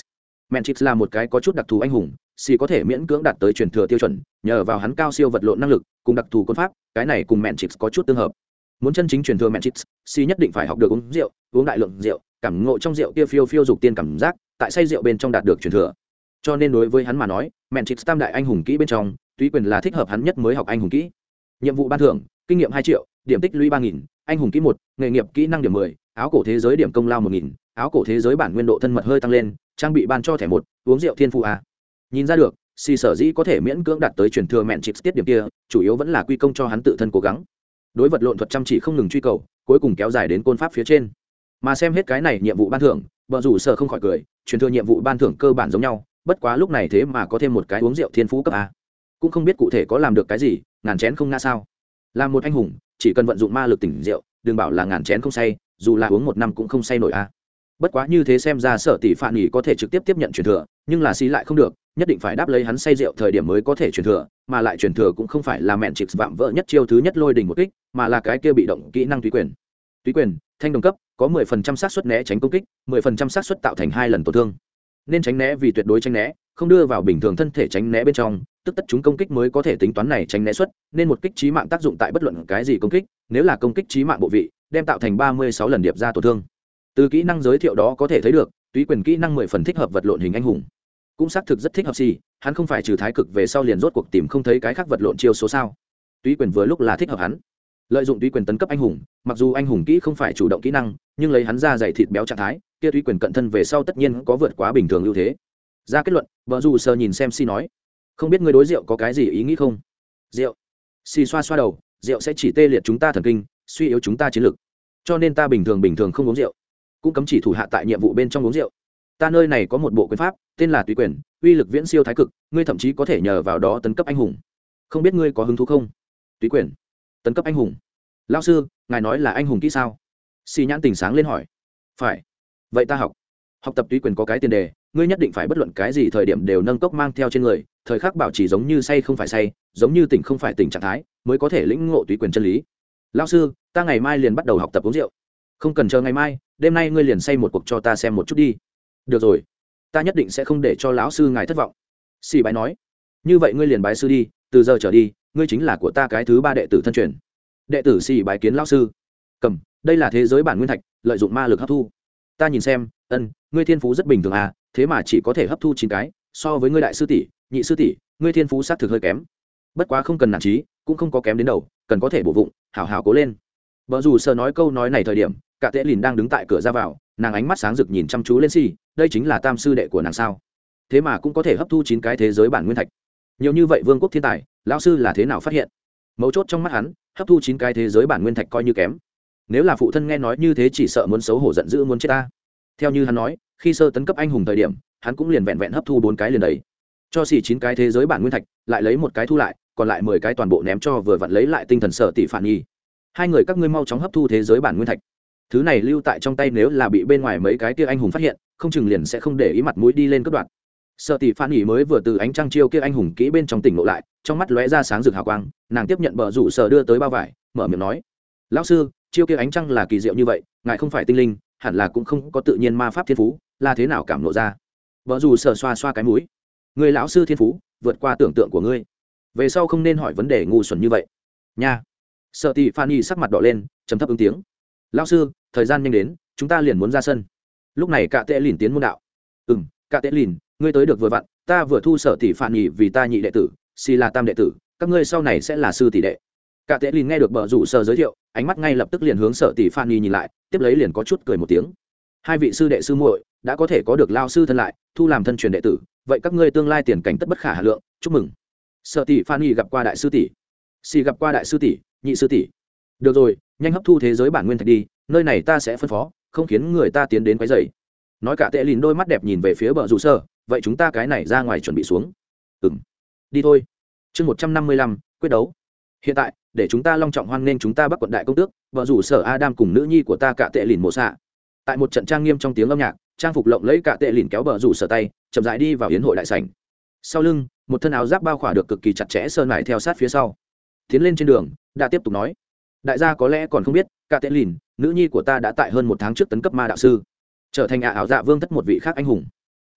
mẹn chịp là một cái có chút đặc thù anh hùng, c có thể miễn cưỡng đạt tới truyền thừa tiêu chuẩn, nhờ vào hắn cao siêu vật lộn năng lực, cùng đặc thù quân pháp, cái này cùng mẹn chịp có chút tương hợp. Muốn chân chính truyền thừa mẹn chịp c nhất định phải học được uống rượu, uống đại lượng rượu cảm ngộ trong rượu kia phiêu phiêu dục tiên cảm giác, tại say rượu bên trong đạt được truyền thừa. Cho nên đối với hắn mà nói, mẹn trích tam đại anh hùng kỹ bên trong, túy quyền là thích hợp hắn nhất mới học anh hùng kỹ. Nhiệm vụ ban thưởng, kinh nghiệm hai triệu, điểm tích lũy ba nghìn, anh hùng kỹ một, nghề nghiệp kỹ năng điểm mười, áo cổ thế giới điểm công lao một nghìn, áo cổ thế giới bản nguyên độ thân mật hơi tăng lên, trang bị ban cho thẻ một, uống rượu thiên phụ a. Nhìn ra được si sở dĩ có thể miễn cưỡng đạt tới truyền thừa mẹn chịp tiết điểm kia, chủ yếu vẫn là quy công cho hắn tự thân cố gắng. Đối vật lộn thuật chăm chỉ không ngừng truy cầu, cuối cùng kéo dài đến côn pháp phía trên mà xem hết cái này nhiệm vụ ban thưởng vợ rủ sợ không khỏi cười, truyền thừa nhiệm vụ ban thưởng cơ bản giống nhau, bất quá lúc này thế mà có thêm một cái uống rượu thiên phú cấp a. Cũng không biết cụ thể có làm được cái gì, ngàn chén không ngã sao. Làm một anh hùng, chỉ cần vận dụng ma lực tỉnh rượu, đừng bảo là ngàn chén không say, dù là uống một năm cũng không say nổi a. Bất quá như thế xem ra sở tỷ phản nghỉ có thể trực tiếp tiếp nhận truyền thừa, nhưng là xí lại không được, nhất định phải đáp lấy hắn say rượu thời điểm mới có thể truyền thừa, mà lại truyền thừa cũng không phải là mẹn trịch vạm vỡ nhất chiêu thứ nhất lôi đình một kích, mà là cái kia bị động kỹ năng tùy quyền. Tùy quyền, thanh đồng cấp có 10% xác suất né tránh công kích 10% xác suất tạo thành hai lần tổn thương. Nên tránh né vì tuyệt đối tránh né, không đưa vào bình thường thân thể tránh né bên trong, tức tất chúng công kích mới có thể tính toán này tránh né suất, nên một kích trí mạng tác dụng tại bất luận cái gì công kích, nếu là công kích trí mạng bộ vị, đem tạo thành 36 lần điệp ra tổn thương. Từ kỹ năng giới thiệu đó có thể thấy được, túy quyền kỹ năng mười phần thích hợp vật lộn hình anh hùng. Cũng xác thực rất thích hợp si hắn không phải trừ thái cực về sau liền rốt cuộc tìm không thấy cái khác vật lộn chiêu số sao. Túy quyền vừa lúc là thích hợp hắn lợi dụng tùy quyền tấn cấp anh hùng, mặc dù anh hùng kỹ không phải chủ động kỹ năng, nhưng lấy hắn ra dày thịt béo trạng thái, kia tùy quyền cận thân về sau tất nhiên có vượt quá bình thường ưu thế. Ra kết luận, vợ dù sờ nhìn xem si nói, không biết người đối rượu có cái gì ý nghĩ không? Rượu? Si xoa xoa đầu, rượu sẽ chỉ tê liệt chúng ta thần kinh, suy yếu chúng ta chiến lược cho nên ta bình thường bình thường không uống rượu, cũng cấm chỉ thủ hạ tại nhiệm vụ bên trong uống rượu. Ta nơi này có một bộ quyền pháp, tên là tùy quyền, uy lực viễn siêu thái cực, ngươi thậm chí có thể nhờ vào đó tấn cấp anh hùng. Không biết ngươi có hứng thú không? Tùy quyền tấn cấp anh hùng. Lao sư, ngài nói là anh hùng kỹ sao? Xì nhãn tình sáng lên hỏi. Phải. Vậy ta học. Học tập tùy quyền có cái tiền đề, ngươi nhất định phải bất luận cái gì thời điểm đều nâng cốc mang theo trên người, thời khắc bảo trì giống như say không phải say, giống như tỉnh không phải tỉnh trạng thái, mới có thể lĩnh ngộ tùy quyền chân lý. Lao sư, ta ngày mai liền bắt đầu học tập uống rượu. Không cần chờ ngày mai, đêm nay ngươi liền say một cuộc cho ta xem một chút đi. Được rồi. Ta nhất định sẽ không để cho lão sư ngài thất vọng. Xì bái nói. Như vậy ngươi liền bái sư đi từ giờ trở đi, ngươi chính là của ta cái thứ ba đệ tử thân truyền. Đệ tử xì bái kiến lão sư. Cầm, đây là thế giới bản nguyên thạch, lợi dụng ma lực hấp thu. Ta nhìn xem, ân, ngươi thiên phú rất bình thường à thế mà chỉ có thể hấp thu chín cái, so với ngươi đại sư tỷ, nhị sư tỷ, ngươi thiên phú xác thực hơi kém. Bất quá không cần nản trí, cũng không có kém đến đầu, cần có thể bổ vụng, hảo hảo cố lên. Vợ dù sợ nói câu nói này thời điểm, cả tệ lìn đang đứng tại cửa ra vào, nàng ánh mắt sáng rực nhìn chăm chú lên si đây chính là tam sư đệ của nàng sao. Thế mà cũng có thể hấp thu chín cái thế giới bản nguyên thạch nhiều như vậy vương quốc thiên tài, lão sư là thế nào phát hiện? Mấu chốt trong mắt hắn, hấp thu chín cái thế giới bản nguyên thạch coi như kém. Nếu là phụ thân nghe nói như thế chỉ sợ muốn xấu hổ giận dữ muốn chết ta. Theo như hắn nói, khi sơ tấn cấp anh hùng thời điểm, hắn cũng liền vẹn vẹn hấp thu bốn cái liền đấy cho xỉ chín cái thế giới bản nguyên thạch, lại lấy một cái thu lại, còn lại mười cái toàn bộ ném cho vừa vặn lấy lại tinh thần sợ tỷ phản nhi hai người các ngươi mau chóng hấp thu thế giới bản nguyên thạch. Thứ này lưu tại trong tay nếu là bị bên ngoài mấy cái kia anh hùng phát hiện, không chừng liền sẽ không để ý mặt mũi đi lên cất đoạn sợ tỷ phan nghỉ mới vừa từ ánh trăng chiêu kia anh hùng kỹ bên trong tỉnh ngộ lại, trong mắt lóe ra sáng rực hào quang, nàng tiếp nhận bờ rủ sở đưa tới bao vải, mở miệng nói, lão sư, chiêu kia ánh trăng là kỳ diệu như vậy, ngài không phải tinh linh, hẳn là cũng không có tự nhiên ma pháp thiên phú, là thế nào cảm nộ ra? Vợ dù sở xoa xoa cái mũi, người lão sư thiên phú, vượt qua tưởng tượng của ngươi. Về sau không nên hỏi vấn đề ngu xuẩn như vậy. Nha. Sợ tỷ phan y sắc mặt đỏ lên chấm thấp ứng tiếng, lão sư, thời gian nhanh đến, chúng ta liền muốn ra sân. Lúc này cả tệ lìn tiến môn đạo ừ m cả tệ lìn ngươi tới được vừa vặn, ta vừa thu sở tỷ phan nhì vì ta nhị đệ tử, xì là tam đệ tử, các ngươi sau này sẽ là sư tỷ đệ. Cả tệ lìn nghe được bờ rủ sở giới thiệu, ánh mắt ngay lập tức liền hướng sở tỷ phan nhì nhìn lại, tiếp lấy liền có chút cười một tiếng. Hai vị sư đệ sư muội, đã có thể có được lao sư thân lại, thu làm thân truyền đệ tử, vậy các ngươi tương lai tiền cảnh tất bất khả hà lượng, chúc mừng. Sợ tỷ phan y gặp qua đại sư tỷ. Xì gặp qua đại sư tỷ, nhị sư tỷ. Được rồi, nhanh hấp thu thế giới bản nguyên thạch đi, nơi này ta sẽ phân phó, không khiến người ta tiến đến quấy dày nói cả tệ lìn đôi mắt đẹp nhìn về phía bờ rủ sơ vậy chúng ta cái này ra ngoài chuẩn bị xuống. Ừng đi thôi. Chương một trăm năm mươi lăm, quyết đấu. Hiện tại, để chúng ta long trọng hoan nghênh chúng ta bắt quận đại công tước, vợ rủ sở adam cùng nữ nhi của ta cả tệ lìn mộ xạ. Tại một trận trang nghiêm trong tiếng âm nhạc, trang phục lộng lẫy cả tệ lìn kéo bờ rủ sở tay, chậm rãi đi vào hiến hội đại sảnh. Sau lưng, một thân áo giáp bao khỏa được cực kỳ chặt chẽ sơn mải theo sát phía sau. Tiến lên trên đường, đã tiếp tục nói. Đại gia có lẽ còn không biết cả tệ lìn, nữ nhi của ta đã tại hơn một tháng trước tấn cấp ma đạo sư. Trở thành ạ ảo dạ vương thất một vị khác anh hùng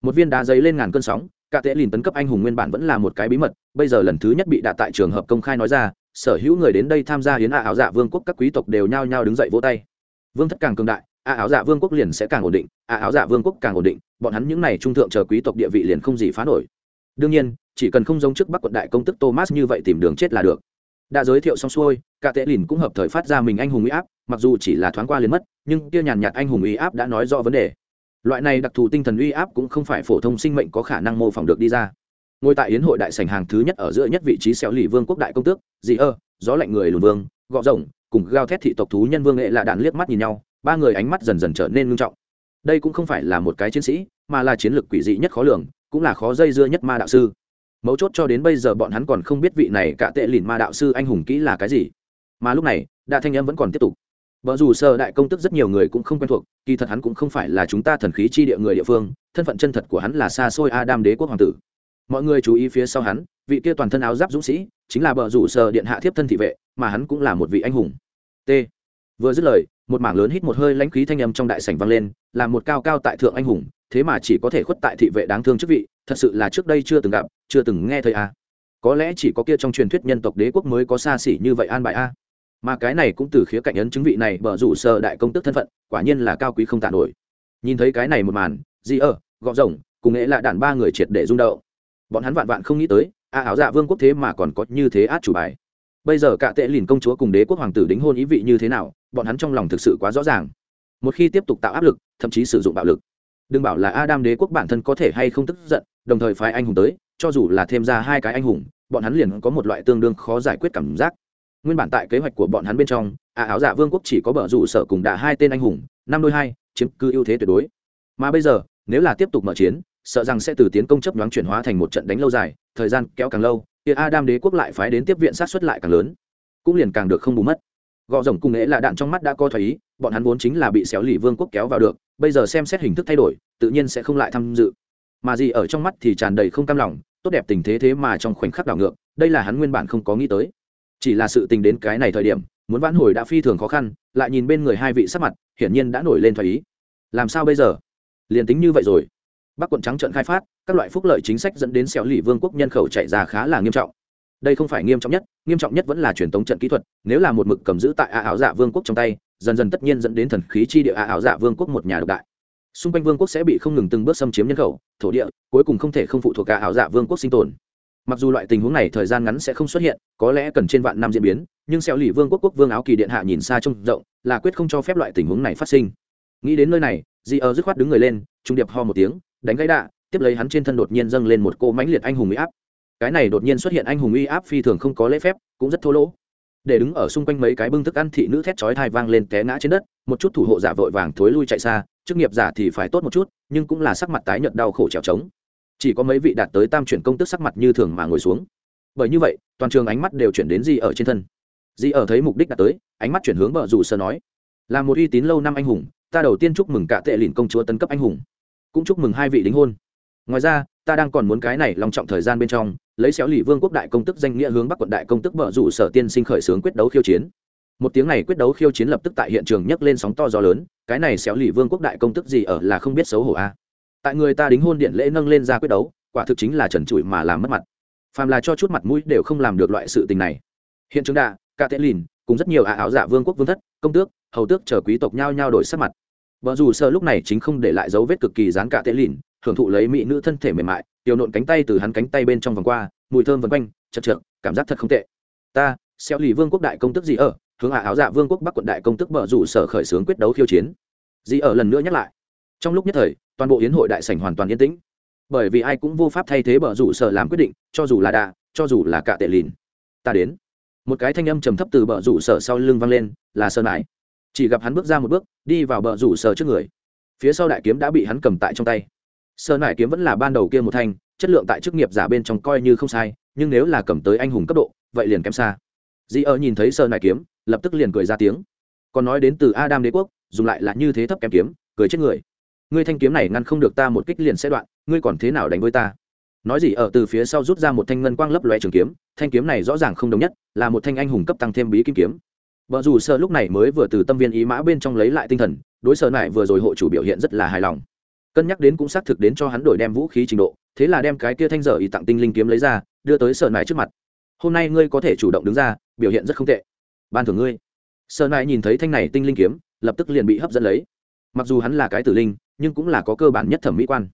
một viên đá giấy lên ngàn cơn sóng, cả tệ lìn tấn cấp anh hùng nguyên bản vẫn là một cái bí mật, bây giờ lần thứ nhất bị đạ tại trường hợp công khai nói ra, sở hữu người đến đây tham gia hiến a áo dạ vương quốc các quý tộc đều nhao nhao đứng dậy vỗ tay. Vương thất càng cường đại, a áo dạ vương quốc liền sẽ càng ổn định, a áo dạ vương quốc càng ổn định, bọn hắn những n à y trung thượng chờ quý tộc địa vị liền không gì phá nổi. Đương nhiên, chỉ cần không giống trước bắc quận đại công tức thomas như vậy tìm đường chết là được. Đã giới thiệu xong xuôi, cả tệ lìn cũng hợp thời phát ra mình anh hùng uy áp, mặc dù chỉ là thoáng qua liền mất, nhưng kia nhàn nhạt anh hùng uy áp đã nói rõ vấn đề loại này đặc thù tinh thần uy áp cũng không phải phổ thông sinh mệnh có khả năng mô phỏng được đi ra. Ngồi tại yến hội đại sảnh hàng thứ nhất ở giữa nhất vị trí xéo lì vương quốc đại công tước dị ơ, gió lạnh người lùn vương, gọ rồng, cùng gao thét thị tộc thú nhân vương nghệ là đạn liếc mắt nhìn nhau, ba người ánh mắt dần dần trở nên ngưng trọng. Đây cũng không phải là một cái chiến sĩ, mà là chiến lược quỷ dị nhất khó lường, cũng là khó dây dưa nhất ma đạo sư. Mấu chốt cho đến bây giờ bọn hắn còn không biết vị này cả tệ lìn ma đạo sư anh hùng kỹ là cái gì. Mà lúc này đạ thanh âm vẫn còn tiếp tục. Bở rủ sơ đại công tức rất nhiều người cũng không quen thuộc, kỳ thật hắn cũng không phải là chúng ta thần khí chi địa người địa phương, thân phận chân thật của hắn là xa xôi adam đế quốc hoàng tử. Mọi người chú ý phía sau hắn, vị kia toàn thân áo giáp dũng sĩ, chính là bờ rủ sơ điện hạ thiếp thân thị vệ, mà hắn cũng là một vị anh hùng. T. Vừa dứt lời, một mảng lớn hít một hơi lãnh khí thanh âm trong đại sảnh vang lên, là một cao cao tại thượng anh hùng, thế mà chỉ có thể khuất tại thị vệ đáng thương chức vị, thật sự là trước đây chưa từng gặp, chưa từng nghe thấy a. À. có lẽ chỉ có kia trong truyền thuyết nhân tộc đế quốc mới có xa xỉ như vậy an bài a mà cái này cũng từ khía cạnh ấn chứng vị này bở rủ sơ đại công tức thân phận, quả nhiên là cao quý không tàn nổi. Nhìn thấy cái này một màn, di ơ, gọ rồng, cùng nghệ là đàn ba người triệt để rung đậu bọn hắn vạn vạn không nghĩ tới, a áo dạ vương quốc thế mà còn có như thế át chủ bài. Bây giờ cả tệ lìn công chúa cùng đế quốc hoàng tử đính hôn ý vị như thế nào, bọn hắn trong lòng thực sự quá rõ ràng. Một khi tiếp tục tạo áp lực, thậm chí sử dụng bạo lực. Đừng bảo là adam đế quốc bản thân có thể hay không tức giận, đồng thời phái anh hùng tới, cho dù là thêm ra hai cái anh hùng, bọn hắn liền có một loại tương đương khó giải quyết cảm giác nguyên bản tại kế hoạch của bọn hắn bên trong ả áo dạ vương quốc chỉ có bờ rủ sở cùng đạ hai tên anh hùng năm đôi hai chiếm cư ưu thế tuyệt đối. Mà bây giờ nếu là tiếp tục mở chiến sợ rằng sẽ từ tiến công chấp nhoáng chuyển hóa thành một trận đánh lâu dài thời gian kéo càng lâu thì adam đế quốc lại phái đến tiếp viện sát xuất lại càng lớn cũng liền càng được không bù mất. Gò rồng cùng nghệ là đạn trong mắt đã co thấy, ý bọn hắn vốn chính là bị xéo lì vương quốc kéo vào được bây giờ xem xét hình thức thay đổi tự nhiên sẽ không lại tham dự. Mà gì ở trong mắt thì tràn đầy không cam lòng tốt đẹp tình thế thế mà trong khoảnh khắc đảo ngược đây là hắn nguyên bản không có nghĩ tới chỉ là sự tình đến cái này thời điểm, muốn vãn hồi đã phi thường khó khăn, lại nhìn bên người hai vị sắc mặt, hiển nhiên đã nổi lên thoái ý. Làm sao bây giờ? Liền tính như vậy rồi. Bắc quận trắng trận khai phát, các loại phúc lợi chính sách dẫn đến xẻo lì vương quốc nhân khẩu chạy ra khá là nghiêm trọng. Đây không phải nghiêm trọng nhất, nghiêm trọng nhất vẫn là truyền thống trận kỹ thuật, nếu là một mực cầm giữ tại a ảo dạ vương quốc trong tay, dần dần tất nhiên dẫn đến thần khí chi địa a ảo dạ vương quốc một nhà độc đại. Xung quanh vương quốc sẽ bị không ngừng từng bước xâm chiếm nhân khẩu, thổ địa, cuối cùng không thể không phụ thuộc a ảo dạ vương quốc sinh tồn mặc dù loại tình huống này thời gian ngắn sẽ không xuất hiện, có lẽ cần trên vạn năm diễn biến, nhưng xeo lì vương quốc quốc vương áo kỳ điện hạ nhìn xa trông rộng, là quyết không cho phép loại tình huống này phát sinh. Nghĩ đến nơi này, di ở dứt khoát đứng người lên, trung điệp ho một tiếng, đánh gãy đạ, tiếp lấy hắn trên thân đột nhiên dâng lên một cô mãnh liệt anh hùng uy áp. Cái này đột nhiên xuất hiện anh hùng uy áp phi thường không có lễ phép, cũng rất thô lỗ. Để đứng ở xung quanh mấy cái bưng thức ăn thị nữ thét chói thai vang lên té ngã trên đất, một chút thủ hộ giả vội vàng thối lui chạy xa, chức nghiệp giả thì phải tốt một chút, nhưng cũng là sắc mặt tái nhợt đau khổ trèo trống chỉ có mấy vị đạt tới tam chuyển công tức sắc mặt như thường mà ngồi xuống. Bởi như vậy, toàn trường ánh mắt đều chuyển đến di ở trên thân. Di ở thấy mục đích đạt tới, ánh mắt chuyển hướng vợ rủ sơ nói, là một uy tín lâu năm anh hùng, ta đầu tiên chúc mừng cả tệ lìn công chúa tấn cấp anh hùng. Cũng chúc mừng hai vị đính hôn. Ngoài ra, ta đang còn muốn cái này long trọng thời gian bên trong, lấy xéo lì vương quốc đại công tức danh nghĩa hướng bắc quận đại công tức vợ rủ sở tiên sinh khởi xướng quyết đấu khiêu chiến. Một tiếng này quyết đấu khiêu chiến lập tức tại hiện trường nhấc lên sóng to gió lớn, cái này xéo lì vương quốc đại công tức gì ở là không biết xấu hổ a tại người ta đính hôn điện lễ nâng lên ra quyết đấu, quả thực chính là trần trụi mà làm mất mặt. Phàm là cho chút mặt mũi đều không làm được loại sự tình này. Hiện trường đạ cả tệ lìn, cùng rất nhiều ả ảo giả dạ vương quốc vương thất, công tước, hầu tước chờ quý tộc nhao nhao đổi sắc mặt. Vợ dù sợ lúc này chính không để lại dấu vết cực kỳ dán cả tệ lìn, hưởng thụ lấy mỹ nữ thân thể mềm mại, tiểu nộn cánh tay từ hắn cánh tay bên trong vòng qua, mùi thơm vần quanh, chật trượt, cảm giác thật không tệ. Ta, xeo lì vương quốc đại công tức gì ở? Hướng ả áo dạ vương quốc bắc quận đại công tức vợ dù sở khởi xướng quyết đấu khiêu chiến. Gì ở lần nữa nhắc lại. Trong lúc nhất thời toàn bộ hiến hội đại sảnh hoàn toàn yên tĩnh. Bởi vì ai cũng vô pháp thay thế bờ rủ sở làm quyết định, cho dù là đà cho dù là cả tệ lìn. Ta đến. Một cái thanh âm trầm thấp từ bờ rủ sở sau lưng vang lên, là sơn mãi chỉ gặp hắn bước ra một bước, đi vào bờ rủ sở trước người. Phía sau đại kiếm đã bị hắn cầm tại trong tay. Sơn mãi kiếm vẫn là ban đầu kia một thanh, chất lượng tại chức nghiệp giả bên trong coi như không sai, nhưng nếu là cầm tới anh hùng cấp độ, vậy liền kém xa. Di ở nhìn thấy sơn mãi kiếm, lập tức liền cười ra tiếng. Còn nói đến từ adam đế quốc, dùng lại là như thế thấp kém kiếm, cười chết người ngươi thanh kiếm này ngăn không được ta một kích liền sẽ đoạn, ngươi còn thế nào đánh với ta? Nói gì, ở từ phía sau rút ra một thanh ngân quang lấp loe trường kiếm, thanh kiếm này rõ ràng không đồng nhất, là một thanh anh hùng cấp tăng thêm bí kim kiếm. Vợ dù sợ lúc này mới vừa từ tâm viên ý mã bên trong lấy lại tinh thần, đối sở này vừa rồi hộ chủ biểu hiện rất là hài lòng. Cân nhắc đến cũng xác thực đến cho hắn đổi đem vũ khí trình độ, thế là đem cái kia thanh dở ý tặng tinh linh kiếm lấy ra, đưa tới sở này trước mặt. Hôm nay ngươi có thể chủ động đứng ra, biểu hiện rất không tệ. Ban thưởng ngươi. Sở này nhìn thấy thanh này tinh linh kiếm, lập tức liền bị hấp dẫn lấy. Mặc dù hắn là cái tử linh nhưng cũng là có cơ bản nhất thẩm mỹ quan.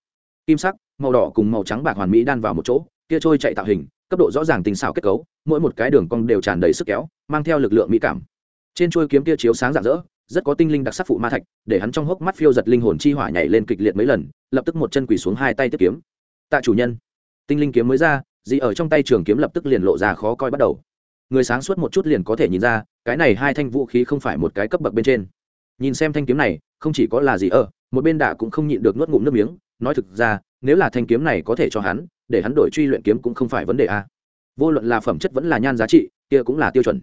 Kim sắc, màu đỏ cùng màu trắng bạc hoàn mỹ đan vào một chỗ, kia trôi chạy tạo hình, cấp độ rõ ràng tình xảo kết cấu, mỗi một cái đường cong đều tràn đầy sức kéo, mang theo lực lượng mỹ cảm. Trên trôi kiếm kia chiếu sáng rạng rỡ, rất có tinh linh đặc sắc phụ ma thạch, để hắn trong hốc mắt phiêu giật linh hồn chi hỏa nhảy lên kịch liệt mấy lần, lập tức một chân quỳ xuống hai tay tiếp kiếm. Tạ chủ nhân, tinh linh kiếm mới ra dị ở trong tay trường kiếm lập tức liền lộ ra khó coi bắt đầu. Người sáng suốt một chút liền có thể nhìn ra, cái này hai thanh vũ khí không phải một cái cấp bậc bên trên. Nhìn xem thanh kiếm này, không chỉ có là gì ở một bên đạ cũng không nhịn được nuốt ngụm nước miếng, nói thực ra, nếu là thanh kiếm này có thể cho hắn, để hắn đổi truy luyện kiếm cũng không phải vấn đề a. Vô luận là phẩm chất vẫn là nhan giá trị, kia cũng là tiêu chuẩn.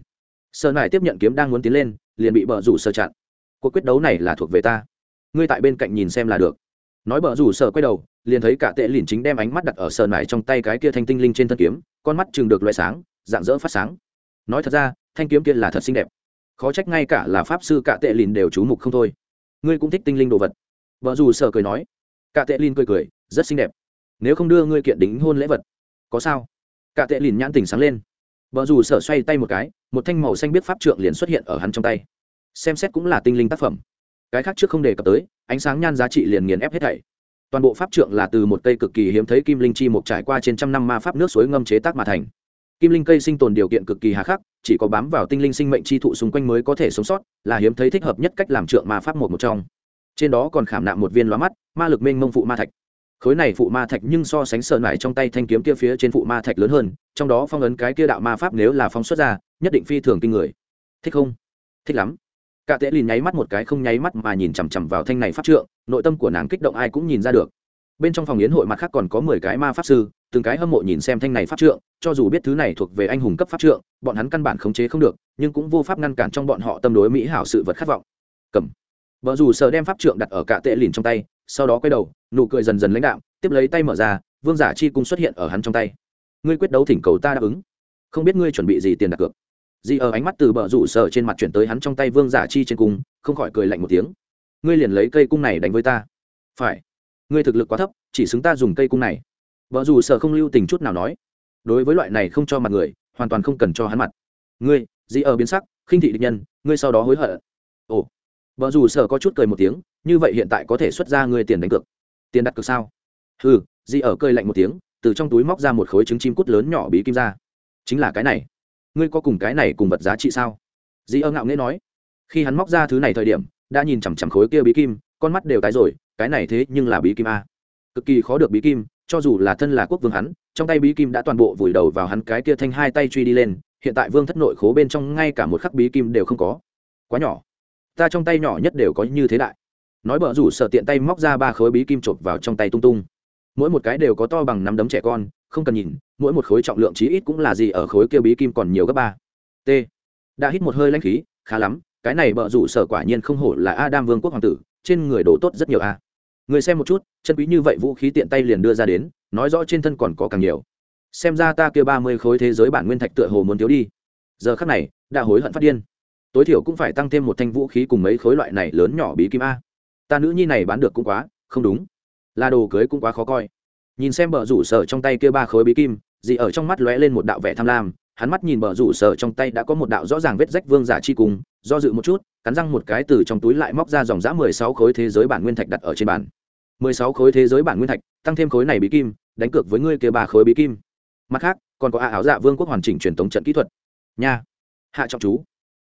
Sơ nải tiếp nhận kiếm đang muốn tiến lên, liền bị bờ rủ sơ chặn. Cuộc quyết đấu này là thuộc về ta. Ngươi tại bên cạnh nhìn xem là được. Nói bờ rủ sợ quay đầu, liền thấy cả tệ lìn chính đem ánh mắt đặt ở sơ nải trong tay cái kia thanh tinh linh trên thân kiếm, con mắt chừng được loại sáng, dạng dỡ phát sáng. Nói thật ra, thanh kiếm kia là thật xinh đẹp. Khó trách ngay cả là pháp sư cả tệ lìn đều chú mục không thôi. Ngươi cũng thích tinh linh đồ vật vợ dù sợ cười nói, cả tệ lìn cười cười, rất xinh đẹp. Nếu không đưa ngươi kiện đính hôn lễ vật, có sao? Cả tệ lìn nhãn tình sáng lên. Vợ dù sợ xoay tay một cái, một thanh màu xanh biết pháp trượng liền xuất hiện ở hắn trong tay. Xem xét cũng là tinh linh tác phẩm. Cái khác trước không đề cập tới, ánh sáng nhan giá trị liền nghiền ép hết thảy. Toàn bộ pháp trượng là từ một cây cực kỳ hiếm thấy kim linh chi một trải qua trên trăm năm ma pháp nước suối ngâm chế tác mà thành. Kim linh cây sinh tồn điều kiện cực kỳ hà khắc, chỉ có bám vào tinh linh sinh mệnh chi thụ xung quanh mới có thể sống sót, là hiếm thấy thích hợp nhất cách làm trượng ma pháp một một trong trên đó còn khảm nạm một viên loa mắt, ma lực mênh mông phụ ma thạch. Khối này phụ ma thạch nhưng so sánh sơn nải trong tay thanh kiếm kia phía trên phụ ma thạch lớn hơn, trong đó phong ấn cái kia đạo ma pháp nếu là phóng xuất ra, nhất định phi thường kinh người. Thích không? Thích lắm. Cả tệ lìn nháy mắt một cái không nháy mắt mà nhìn chằm chằm vào thanh này pháp trượng, nội tâm của nàng kích động ai cũng nhìn ra được. Bên trong phòng yến hội mặt khác còn có mười cái ma pháp sư, từng cái hâm mộ nhìn xem thanh này pháp trượng, cho dù biết thứ này thuộc về anh hùng cấp pháp trượng, bọn hắn căn bản khống chế không được, nhưng cũng vô pháp ngăn cản trong bọn họ tâm đối mỹ hảo sự vật khát vọng. Cầm vợ dù sợ đem pháp trượng đặt ở cả tệ lìn trong tay, sau đó quay đầu, nụ cười dần dần lãnh đạo tiếp lấy tay mở ra, vương giả chi cung xuất hiện ở hắn trong tay. Ngươi quyết đấu thỉnh cầu ta đáp ứng. Không biết ngươi chuẩn bị gì tiền đặt cược. Di ở ánh mắt từ bờ rủ sở trên mặt chuyển tới hắn trong tay vương giả chi trên cung, không khỏi cười lạnh một tiếng. Ngươi liền lấy cây cung này đánh với ta. Phải. Ngươi thực lực quá thấp, chỉ xứng ta dùng cây cung này. Vợ rủ sở không lưu tình chút nào nói. Đối với loại này không cho mặt người, hoàn toàn không cần cho hắn mặt. Ngươi, di ở biến sắc, khinh thị địch nhân, ngươi sau đó hối hận. Ồ vợ dù sở có chút cười một tiếng, như vậy hiện tại có thể xuất ra ngươi tiền đánh cược. Tiền đặt cược sao? Ừ dì ở cười lạnh một tiếng, từ trong túi móc ra một khối trứng chim cút lớn nhỏ bí kim ra. Chính là cái này. Ngươi có cùng cái này cùng vật giá trị sao? Dì ở ngạo nghễ nói. Khi hắn móc ra thứ này thời điểm, đã nhìn chằm chằm khối kia bí kim, con mắt đều tái rồi, cái này thế nhưng là bí kim a. Cực kỳ khó được bí kim, cho dù là thân là quốc vương hắn, trong tay bí kim đã toàn bộ vùi đầu vào hắn cái kia thanh hai tay truy đi lên, hiện tại vương thất nội khố bên trong ngay cả một khắc bí kim đều không có. Quá nhỏ ta trong tay nhỏ nhất đều có như thế đại. Nói bờ rủ sợ tiện tay móc ra ba khối bí kim chộp vào trong tay tung tung. Mỗi một cái đều có to bằng nắm đấm trẻ con, không cần nhìn, mỗi một khối trọng lượng chí ít cũng là gì ở khối kia bí kim còn nhiều gấp ba. T. Đã hít một hơi lanh khí, khá lắm, cái này bờ rủ sở quả nhiên không hổ là adam vương quốc hoàng tử, trên người đổ tốt rất nhiều a. Người xem một chút, chân quý như vậy vũ khí tiện tay liền đưa ra đến, nói rõ trên thân còn có càng nhiều. Xem ra ta kia ba mươi khối thế giới bản nguyên thạch tựa hồ muốn thiếu đi. Giờ khắc này, đã hối hận phát điên tối thiểu cũng phải tăng thêm một thanh vũ khí cùng mấy khối loại này lớn nhỏ bí kim a. Ta nữ nhi này bán được cũng quá, không đúng. Là đồ cưới cũng quá khó coi. Nhìn xem bờ rủ sở trong tay kia ba khối bí kim gì ở trong mắt lóe lên một đạo vẻ tham lam, hắn mắt nhìn bờ rủ sở trong tay đã có một đạo rõ ràng vết rách vương giả chi cùng, do dự một chút, cắn răng một cái từ trong túi lại móc ra dòng giã mười sáu khối thế giới bản nguyên thạch đặt ở trên bàn. mười sáu khối thế giới bản nguyên thạch, tăng thêm khối này bí kim, đánh cược với ngươi kia ba khối bí kim. Mặt khác, còn có a áo dạ vương quốc hoàn chỉnh truyền thống trận kỹ thuật. Nha. Hạ trọng chú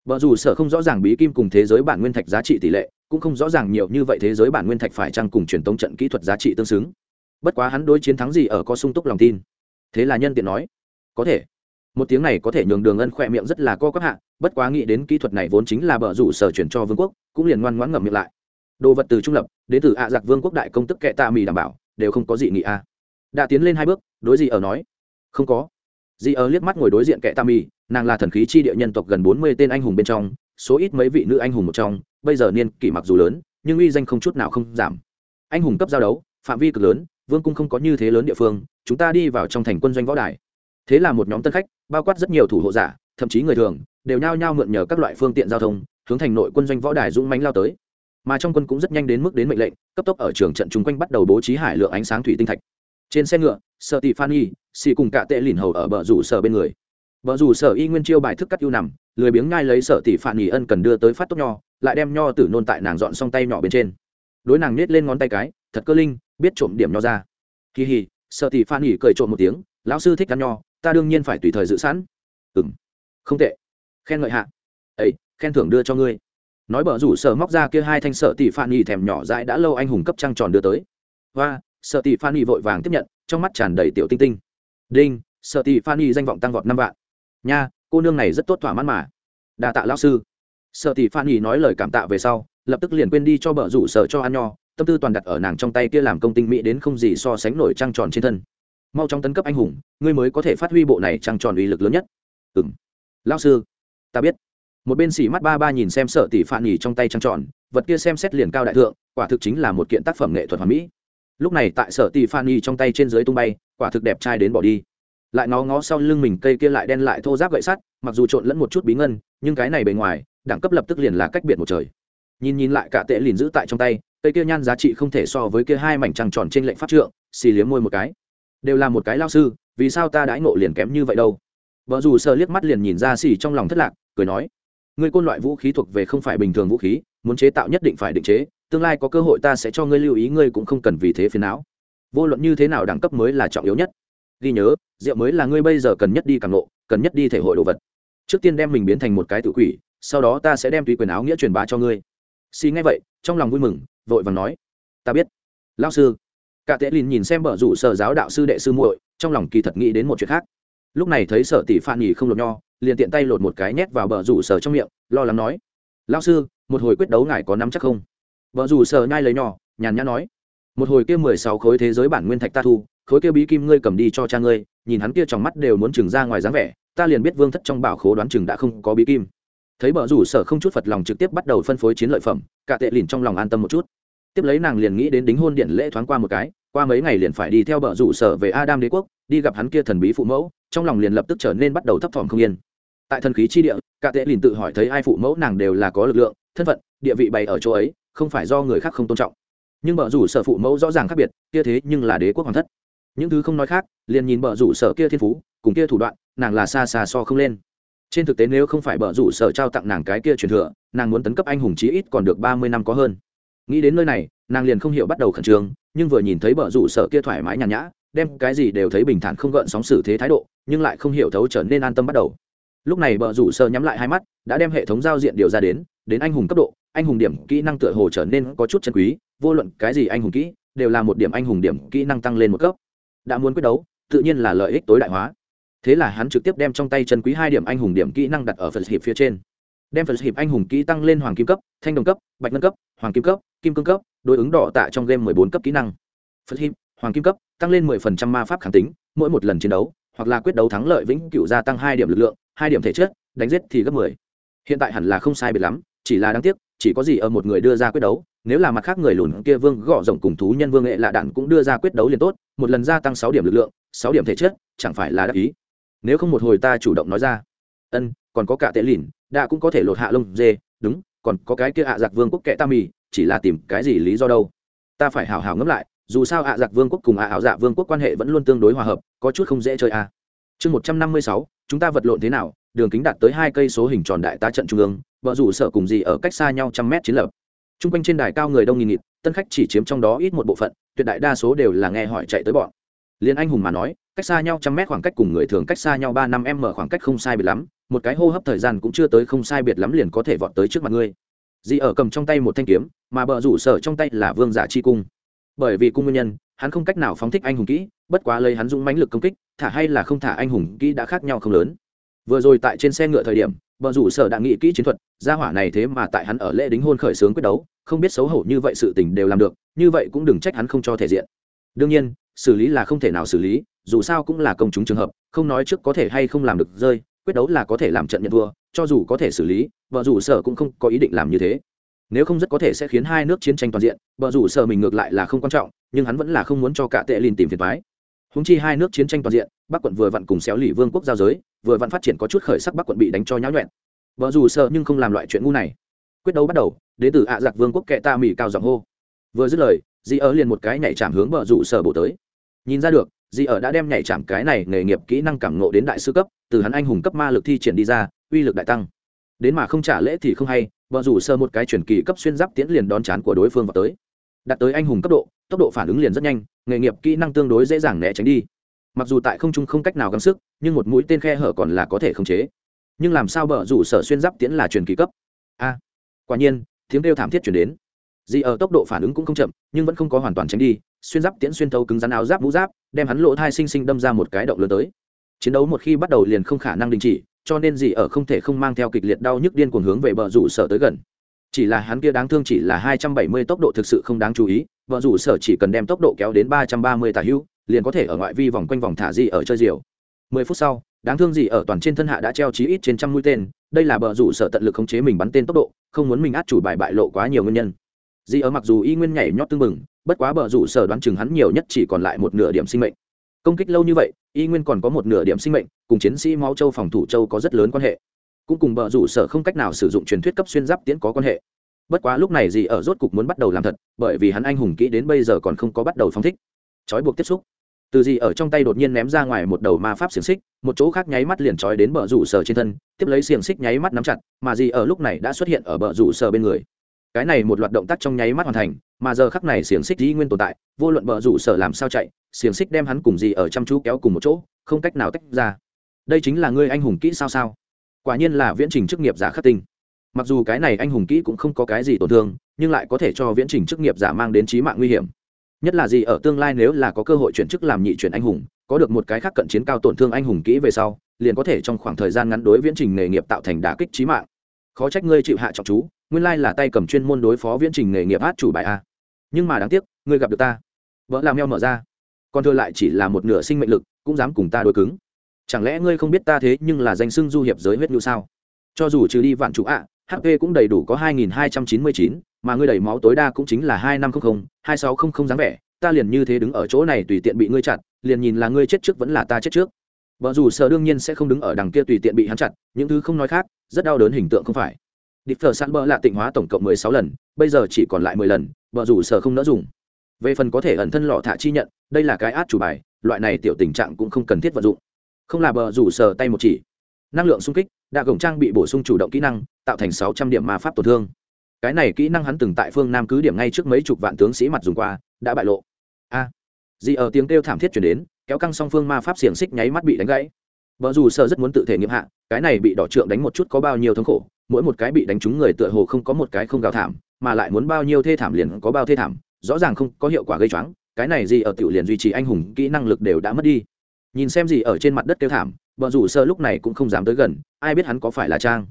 vợ dù sở không rõ ràng bí kim cùng thế giới bản nguyên thạch giá trị tỷ lệ, cũng không rõ ràng nhiều như vậy thế giới bản nguyên thạch phải chăng cùng truyền thống trận kỹ thuật giá trị tương xứng. Bất quá hắn đối chiến thắng gì ở có sung túc lòng tin. Thế là nhân tiện nói, có thể. Một tiếng này có thể nhường đường ân khỏe miệng rất là co các hạ, bất quá nghĩ đến kỹ thuật này vốn chính là bờ rủ sở chuyển cho vương quốc, cũng liền ngoan ngoãn ngậm miệng lại. Đồ vật từ trung lập, đến từ ạ giặc vương quốc đại công tức kệ tạ mì đảm bảo, đều không có gì nghị a. Đã tiến lên hai bước, đối gì ở nói, không có dì ở liếc mắt ngồi đối diện kệ tam y, nàng là thần khí chi địa nhân tộc gần bốn mươi tên anh hùng bên trong số ít mấy vị nữ anh hùng một trong bây giờ niên kỷ mặc dù lớn nhưng uy danh không chút nào không giảm. Anh hùng cấp giao đấu phạm vi cực lớn vương cung không có như thế lớn địa phương chúng ta đi vào trong thành quân doanh võ đài. Thế là một nhóm tân khách bao quát rất nhiều thủ hộ giả thậm chí người thường đều nhao nhao mượn nhờ các loại phương tiện giao thông hướng thành nội quân doanh võ đài dũng mánh lao tới. Mà trong quân cũng rất nhanh đến mức đến mệnh lệnh cấp tốc ở trường trận chung quanh bắt đầu bố trí hải lượng ánh sáng thủy tinh thạch. Trên xe ngựa sợ tị phan y xì cùng cả tệ lìn hầu ở bờ rủ sở bên người. Bờ rủ sở y nguyên chiêu bài thức cắt ưu nằm, lười biếng ngai lấy sở tỷ phan nghỉ ân cần đưa tới phát tốc nho, lại đem nho tử nôn tại nàng dọn xong tay nhỏ bên trên. Đối nàng nết lên ngón tay cái, thật cơ linh, biết trộm điểm nho ra. Kỳ hì sở tỷ phan nghỉ cười trộm một tiếng, lão sư thích ăn nho, ta đương nhiên phải tùy thời giữ sẵn. Ừng không tệ. Khen ngợi hạ. Ấy khen thưởng đưa cho ngươi. Nói bờ rủ sở móc ra kia hai thanh sợ tỷ phan y thèm nhỏ dãi đã lâu anh hùng cấp trăng tròn đưa tới. Và sợ tỷ phan y vội vàng tiếp nhận, trong mắt tràn đầy tiểu tinh tinh đinh, sợ tỷ phan y danh vọng tăng vọt năm vạn. Nha, cô nương này rất tốt thỏa mãn mà. Đa tạ lão sư. Sợ tỷ phan y nói lời cảm tạ về sau, lập tức liền quên đi cho bờ rủ sở cho ăn nho, tâm tư toàn đặt ở nàng trong tay kia làm công tinh mỹ đến không gì so sánh nổi trăng tròn trên thân. Mau trong tấn cấp anh hùng, ngươi mới có thể phát huy bộ này trăng tròn uy lực lớn nhất. Ừng lão sư, ta biết. Một bên xỉ mắt ba ba nhìn xem sợ tỷ phạn nhỉ trong tay trăng tròn, vật kia xem xét liền cao đại thượng, quả thực chính là một kiện tác phẩm nghệ thuật hoàn mỹ. Lúc này tại sở tỷ phan y trong tay trên dưới tung bay quả thực đẹp trai đến bỏ đi. Lại ngó ngó sau lưng mình cây kia lại đen lại thô giáp gậy sắt, mặc dù trộn lẫn một chút bí ngân, nhưng cái này bề ngoài, đẳng cấp lập tức liền là cách biệt một trời. Nhìn nhìn lại cả tệ liền giữ tại trong tay, cây kia nhan giá trị không thể so với kia hai mảnh trăng tròn trên lệnh pháp trượng, xì liếm môi một cái. Đều là một cái lao sư, vì sao ta đãi ngộ liền kém như vậy đâu? Vợ dù sờ liếc mắt liền nhìn ra xì trong lòng thất lạc, cười nói, ngươi côn loại vũ khí thuộc về không phải bình thường vũ khí, muốn chế tạo nhất định phải định chế, tương lai có cơ hội ta sẽ cho ngươi lưu ý, ngươi cũng không cần vì thế phiền não vô luận như thế nào đẳng cấp mới là trọng yếu nhất. Ghi nhớ, rượu mới là ngươi bây giờ cần nhất đi càng lộ, cần nhất đi thể hội đồ vật. Trước tiên đem mình biến thành một cái tự quỷ, sau đó ta sẽ đem tùy quyền áo nghĩa truyền bá cho ngươi. Xì ngay vậy, trong lòng vui mừng, vội vàng nói. Ta biết. Lao sư. Cả tệ lìn nhìn xem bờ rủ sở giáo đạo sư đệ sư muội, trong lòng kỳ thật nghĩ đến một chuyện khác. Lúc này thấy sở tỷ phan nhì không lột nho, liền tiện tay lột một cái nhét vào bờ rủ sở trong miệng, lo lắng nói. Lao sư, một hồi quyết đấu ngài có nắm chắc không? Vợ rủ sở nhai lấy nhỏ nhàn nhã nói một hồi kia mười sáu khối thế giới bản nguyên thạch ta thu, khối kia bí kim ngươi cầm đi cho cha ngươi, nhìn hắn kia trong mắt đều muốn chừng ra ngoài dáng vẻ, ta liền biết vương thất trong bảo khố đoán chừng đã không có bí kim. Thấy bờ rủ sở không chút phật lòng trực tiếp bắt đầu phân phối chiến lợi phẩm, cả tệ lìn trong lòng an tâm một chút. Tiếp lấy nàng liền nghĩ đến đính hôn điện lễ thoáng qua một cái, qua mấy ngày liền phải đi theo bờ rủ sở về adam đế quốc, đi gặp hắn kia thần bí phụ mẫu, trong lòng liền lập tức trở nên bắt đầu thấp thỏm không yên. Tại thần khí chi địa, cả tệ lìn tự hỏi thấy ai phụ mẫu nàng đều là có lực lượng, thân phận, địa vị bày ở chỗ ấy, không phải do người khác không tôn trọng nhưng bờ rủ sở phụ mẫu rõ ràng khác biệt, kia thế nhưng là đế quốc hoàng thất. Những thứ không nói khác, liền nhìn bờ rủ sở kia thiên phú, cùng kia thủ đoạn, nàng là xa xa so không lên. Trên thực tế nếu không phải bờ rủ sở trao tặng nàng cái kia truyền thừa, nàng muốn tấn cấp anh hùng chí ít còn được ba mươi năm có hơn. Nghĩ đến nơi này, nàng liền không hiểu bắt đầu khẩn trương, nhưng vừa nhìn thấy bờ rủ sở kia thoải mái nhàn nhã, đem cái gì đều thấy bình thản không gợn sóng xử thế thái độ, nhưng lại không hiểu thấu trở nên an tâm bắt đầu. Lúc này bờ rủ sở nhắm lại hai mắt, đã đem hệ thống giao diện điều ra đến đến anh hùng cấp độ anh hùng điểm kỹ năng tựa hồ trở nên có chút chân quý, vô luận cái gì anh hùng kỹ, đều là một điểm anh hùng điểm kỹ năng tăng lên một cấp. Đã muốn quyết đấu, tự nhiên là lợi ích tối đại hóa. Thế là hắn trực tiếp đem trong tay chân quý hai điểm anh hùng điểm kỹ năng đặt ở phần hiệp phía trên. Đem phần hiệp anh hùng kỹ tăng lên hoàng kim cấp, thanh đồng cấp, bạch ngân cấp, hoàng kim cấp, kim cương cấp, đối ứng đỏ tạ trong game mười bốn cấp kỹ năng. Phần hiệp, hoàng kim cấp, tăng lên mười phần trăm ma pháp kháng tính, mỗi một lần chiến đấu, hoặc là quyết đấu thắng lợi vĩnh cựu gia tăng hai điểm lực lượng, hai điểm thể chất, đánh giết thì gấp mười. Hiện tại hẳn là không sai biệt lắm, chỉ là đáng tiếc chỉ có gì ở một người đưa ra quyết đấu, nếu là mặt khác người lùn kia vương gõ rộng cùng thú nhân vương nghệ lạ đạn cũng đưa ra quyết đấu liền tốt, một lần gia tăng sáu điểm lực lượng, sáu điểm thể chất, chẳng phải là đắc ý. Nếu không một hồi ta chủ động nói ra. Ân, còn có cả tệ lìn, đã cũng có thể lột hạ lông dê, đúng, còn có cái kia ạ giặc vương quốc kệ ta mì, chỉ là tìm cái gì lý do đâu. Ta phải hào hào ngẫm lại, dù sao ạ giặc vương quốc cùng ạ ảo dạ vương quốc quan hệ vẫn luôn tương đối hòa hợp, có chút không dễ chơi à. chương một trăm năm mươi sáu, chúng ta vật lộn thế nào đường kính đạt tới hai cây số hình tròn đại tá trận trung ương, vợ rủ sợ cùng gì ở cách xa nhau trăm mét chiến lập. T r u n g quanh trên đài cao người đông nghìn nghịt, tân khách chỉ chiếm trong đó ít một bộ phận, tuyệt đại đa số đều là nghe hỏi chạy tới bọn. Liên anh hùng mà nói, cách xa nhau trăm mét khoảng cách cùng người thường cách xa nhau ba năm m khoảng cách không sai biệt lắm, một cái hô hấp thời gian cũng chưa tới không sai biệt lắm liền có thể vọt tới trước mặt ngươi. Dì ở cầm trong tay một thanh kiếm, mà bờ rủ sở trong tay là vương giả chi cung. Bởi vì cung nguyên nhân, hắn không cách nào phóng thích anh hùng kỹ, bất quá lấy hắn dũng mãnh lực công kích, thả hay là không thả anh hùng kỹ đã khác nhau không lớn vừa rồi tại trên xe ngựa thời điểm, bờ rủ sở đã nghĩ kỹ chiến thuật, gia hỏa này thế mà tại hắn ở lễ đính hôn khởi xướng quyết đấu, không biết xấu hổ như vậy sự tình đều làm được, như vậy cũng đừng trách hắn không cho thể diện. Đương nhiên, xử lý là không thể nào xử lý, dù sao cũng là công chúng trường hợp, không nói trước có thể hay không làm được rơi, quyết đấu là có thể làm trận nhận thua, cho dù có thể xử lý vợ rủ sở cũng không có ý định làm như thế. Nếu không rất có thể sẽ khiến hai nước chiến tranh toàn diện vợ rủ sở mình ngược lại là không quan trọng, nhưng hắn vẫn là không muốn cho cả tệ lìn tìm phiền thoái húng chi hai nước chiến tranh toàn diện, bắc quận vừa vặn cùng xéo lì vương quốc giao giới vừa vặn phát triển có chút khởi sắc bắc quận bị đánh cho nháo nhuẹn. Vợ dù sợ nhưng không làm loại chuyện ngu này. Quyết đấu bắt đầu, đến từ ạ giặc vương quốc kệ ta mỹ cao giọng hô. Vừa dứt lời, di ở liền một cái nhảy chạm hướng vợ dù sợ bổ tới. Nhìn ra được, di ở đã đem nhảy chạm cái này nghề nghiệp kỹ năng cảm ngộ đến đại sư cấp, từ hắn anh hùng cấp ma lực thi triển đi ra, uy lực đại tăng. Đến mà không trả lễ thì không hay vợ rủ sơ một cái chuyển kỳ cấp xuyên giáp tiễn liền đón chán của đối phương vào tới. Đạt tới anh hùng cấp độ, tốc độ phản ứng liền rất nhanh, nghề nghiệp kỹ năng tương đối dễ dàng né tránh đi mặc dù tại không trung không cách nào gắng sức, nhưng một mũi tên khe hở còn là có thể khống chế. Nhưng làm sao bờ rủ sở xuyên giáp tiễn là truyền kỳ cấp? A, quả nhiên, tiếng kêu thảm thiết chuyển đến. Dì ở tốc độ phản ứng cũng không chậm, nhưng vẫn không có hoàn toàn tránh đi, xuyên giáp tiễn xuyên thấu cứng rắn áo giáp mũ giáp, đem hắn lỗ thai sinh sinh đâm ra một cái động lớn tới. Chiến đấu một khi bắt đầu liền không khả năng đình chỉ, cho nên dì ở không thể không mang theo kịch liệt đau nhức điên cuồng hướng về bờ rủ sở tới gần. Chỉ là hắn kia đáng thương chỉ là hai trăm bảy mươi tốc độ thực sự không đáng chú ý vợ rủ sở chỉ cần đem tốc độ kéo đến ba trăm ba mươi tà hữu liền có thể ở ngoại vi vòng quanh vòng thả gì ở chơi diều. Mười phút sau, đáng thương gì ở toàn trên thân hạ đã treo chí ít trên trăm mũi tên, đây là bờ rủ sở tận lực khống chế mình bắn tên tốc độ, không muốn mình át chủ bài bại lộ quá nhiều nguyên nhân. Dị ở mặc dù y nguyên nhảy nhót tương mừng bất quá bờ rủ sở đoán chừng hắn nhiều nhất chỉ còn lại một nửa điểm sinh mệnh. Công kích lâu như vậy, y nguyên còn có một nửa điểm sinh mệnh, cùng chiến sĩ máu châu phòng thủ châu có rất lớn quan hệ. Cũng cùng bờ rủ sở không cách nào sử dụng truyền thuyết cấp xuyên giáp tiễn có quan hệ. Bất quá lúc này gì ở rốt cục muốn bắt đầu làm thật, bởi vì hắn anh hùng kỹ đến bây giờ còn không có bắt đầu phóng thích. Trói buộc tiếp xúc từ gì ở trong tay đột nhiên ném ra ngoài một đầu ma pháp xiềng xích, một chỗ khác nháy mắt liền trói đến bờ rủ sở trên thân, tiếp lấy xiềng xích nháy mắt nắm chặt, mà gì ở lúc này đã xuất hiện ở bờ rủ sở bên người. Cái này một loạt động tác trong nháy mắt hoàn thành, mà giờ khắc này xiềng xích dĩ nguyên tồn tại, vô luận bờ rủ sở làm sao chạy, xiềng xích đem hắn cùng gì ở chăm chú kéo cùng một chỗ, không cách nào tách ra. Đây chính là ngươi anh hùng kỹ sao sao? Quả nhiên là viễn trình chức nghiệp giả khắc tinh. Mặc dù cái này anh hùng kỹ cũng không có cái gì tổn thương, nhưng lại có thể cho viễn trình chức nghiệp giả mang đến trí mạng nguy hiểm nhất là gì ở tương lai nếu là có cơ hội chuyển chức làm nhị chuyển anh hùng có được một cái khác cận chiến cao tổn thương anh hùng kỹ về sau liền có thể trong khoảng thời gian ngắn đối viễn trình nghề nghiệp tạo thành đả kích trí mạng. Khó trách ngươi chịu hạ trọng chú nguyên lai là tay cầm chuyên môn đối phó viễn trình nghề nghiệp át chủ bài a. Nhưng mà đáng tiếc ngươi gặp được ta. Vợ làm heo mở ra. Còn thừa lại chỉ là một nửa sinh mệnh lực cũng dám cùng ta đối cứng. Chẳng lẽ ngươi không biết ta thế nhưng là danh xưng du hiệp giới huyết như sao? Cho dù trừ đi vạn chủ ạ hp cũng đầy đủ có 2299, mà ngươi đầy máu tối đa cũng chính là 2500, 2600 dáng vẻ, ta liền như thế đứng ở chỗ này tùy tiện bị ngươi chặn, liền nhìn là ngươi chết trước vẫn là ta chết trước. vợ dù sợ đương nhiên sẽ không đứng ở đằng kia tùy tiện bị hắn chặt những thứ không nói khác rất đau đớn hình tượng không phải. Địch thờ sẵn bỡ là tịnh hóa tổng cộng mười sáu lần bây giờ chỉ còn lại mười lần vợ dù sợ không nỡ dùng. Về phần có thể ẩn thân lọ thả chi nhận đây là cái át chủ bài loại này tiểu tình trạng cũng không cần thiết vận dụng. Không là bờ rủ sờ tay một chỉ. Năng lượng xung kích đạ gồng trang bị bổ sung chủ động kỹ năng tạo thành sáu trăm điểm ma pháp tổn thương cái này kỹ năng hắn từng tại phương nam cứ điểm ngay trước mấy chục vạn tướng sĩ mặt dùng qua đã bại lộ. A. À, gì ở tiếng kêu thảm thiết chuyển đến kéo căng song phương ma pháp xiềng xích nháy mắt bị đánh gãy. Vợ dù sợ rất muốn tự thể nghiệm hạ cái này bị đỏ trượng đánh một chút có bao nhiêu thống khổ mỗi một cái bị đánh trúng người tựa hồ không có một cái không gào thảm mà lại muốn bao nhiêu thê thảm liền có bao thê thảm rõ ràng không có hiệu quả gây choáng cái này gì ở tiểu liền duy trì anh hùng kỹ năng lực đều đã mất đi. Nhìn xem gì ở trên mặt đất kêu thảm vợ rủ sợ lúc này cũng không dám tới gần ai biết hắn có phải là trang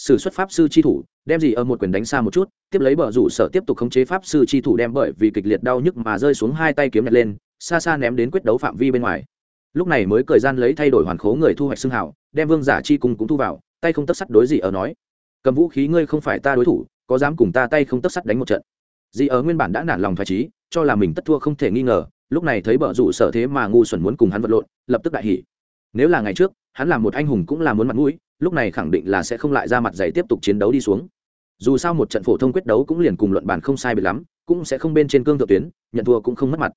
sử xuất pháp sư chi thủ, đem gì ở một quyền đánh xa một chút, tiếp lấy bờ rủ sở tiếp tục khống chế pháp sư chi thủ đem bởi vì kịch liệt đau nhức mà rơi xuống hai tay kiếm nhặt lên, xa xa ném đến quyết đấu phạm vi bên ngoài. Lúc này mới cười gian lấy thay đổi hoàn khố người thu hoạch xương hảo đem vương giả chi cung cũng thu vào, tay không tất sắt đối gì ở nói, cầm vũ khí ngươi không phải ta đối thủ, có dám cùng ta tay không tất sắt đánh một trận? Dì ở nguyên bản đã nản lòng thoải trí, cho là mình tất thua không thể nghi ngờ, lúc này thấy bờ rủ sở thế mà ngu xuẩn muốn cùng hắn vật lộn, lập tức đại hỉ. Nếu là ngày trước, hắn là một anh hùng cũng là muốn mặt mũi lúc này khẳng định là sẽ không lại ra mặt giày tiếp tục chiến đấu đi xuống. Dù sao một trận phổ thông quyết đấu cũng liền cùng luận bàn không sai biệt lắm, cũng sẽ không bên trên cương thượng tuyến, nhận thua cũng không mất mặt.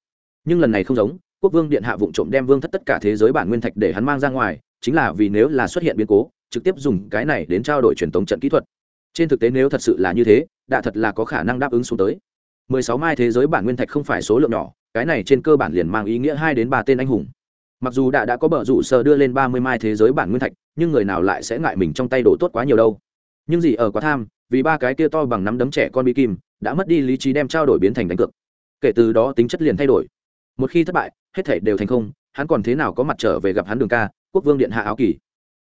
Nhưng lần này không giống, quốc vương điện hạ vụng trộm đem vương thất tất cả thế giới bản nguyên thạch để hắn mang ra ngoài, chính là vì nếu là xuất hiện biến cố, trực tiếp dùng cái này đến trao đổi truyền thống trận kỹ thuật. Trên thực tế nếu thật sự là như thế, đã thật là có khả năng đáp ứng xuống tới. Mười sáu mai thế giới bản nguyên thạch không phải số lượng nhỏ, cái này trên cơ bản liền mang ý nghĩa hai đến ba tên anh hùng. Mặc dù đã đã có bờ rủ sơ đưa lên ba mươi mai thế giới bản nguyên thạch nhưng người nào lại sẽ ngại mình trong tay đổ tốt quá nhiều đâu. Nhưng gì ở quá tham, vì ba cái kia to bằng nắm đấm trẻ con bị kim, đã mất đi lý trí đem trao đổi biến thành đánh cược. Kể từ đó tính chất liền thay đổi. Một khi thất bại, hết thể đều thành không, hắn còn thế nào có mặt trở về gặp hắn đường ca, quốc vương điện hạ áo kỳ.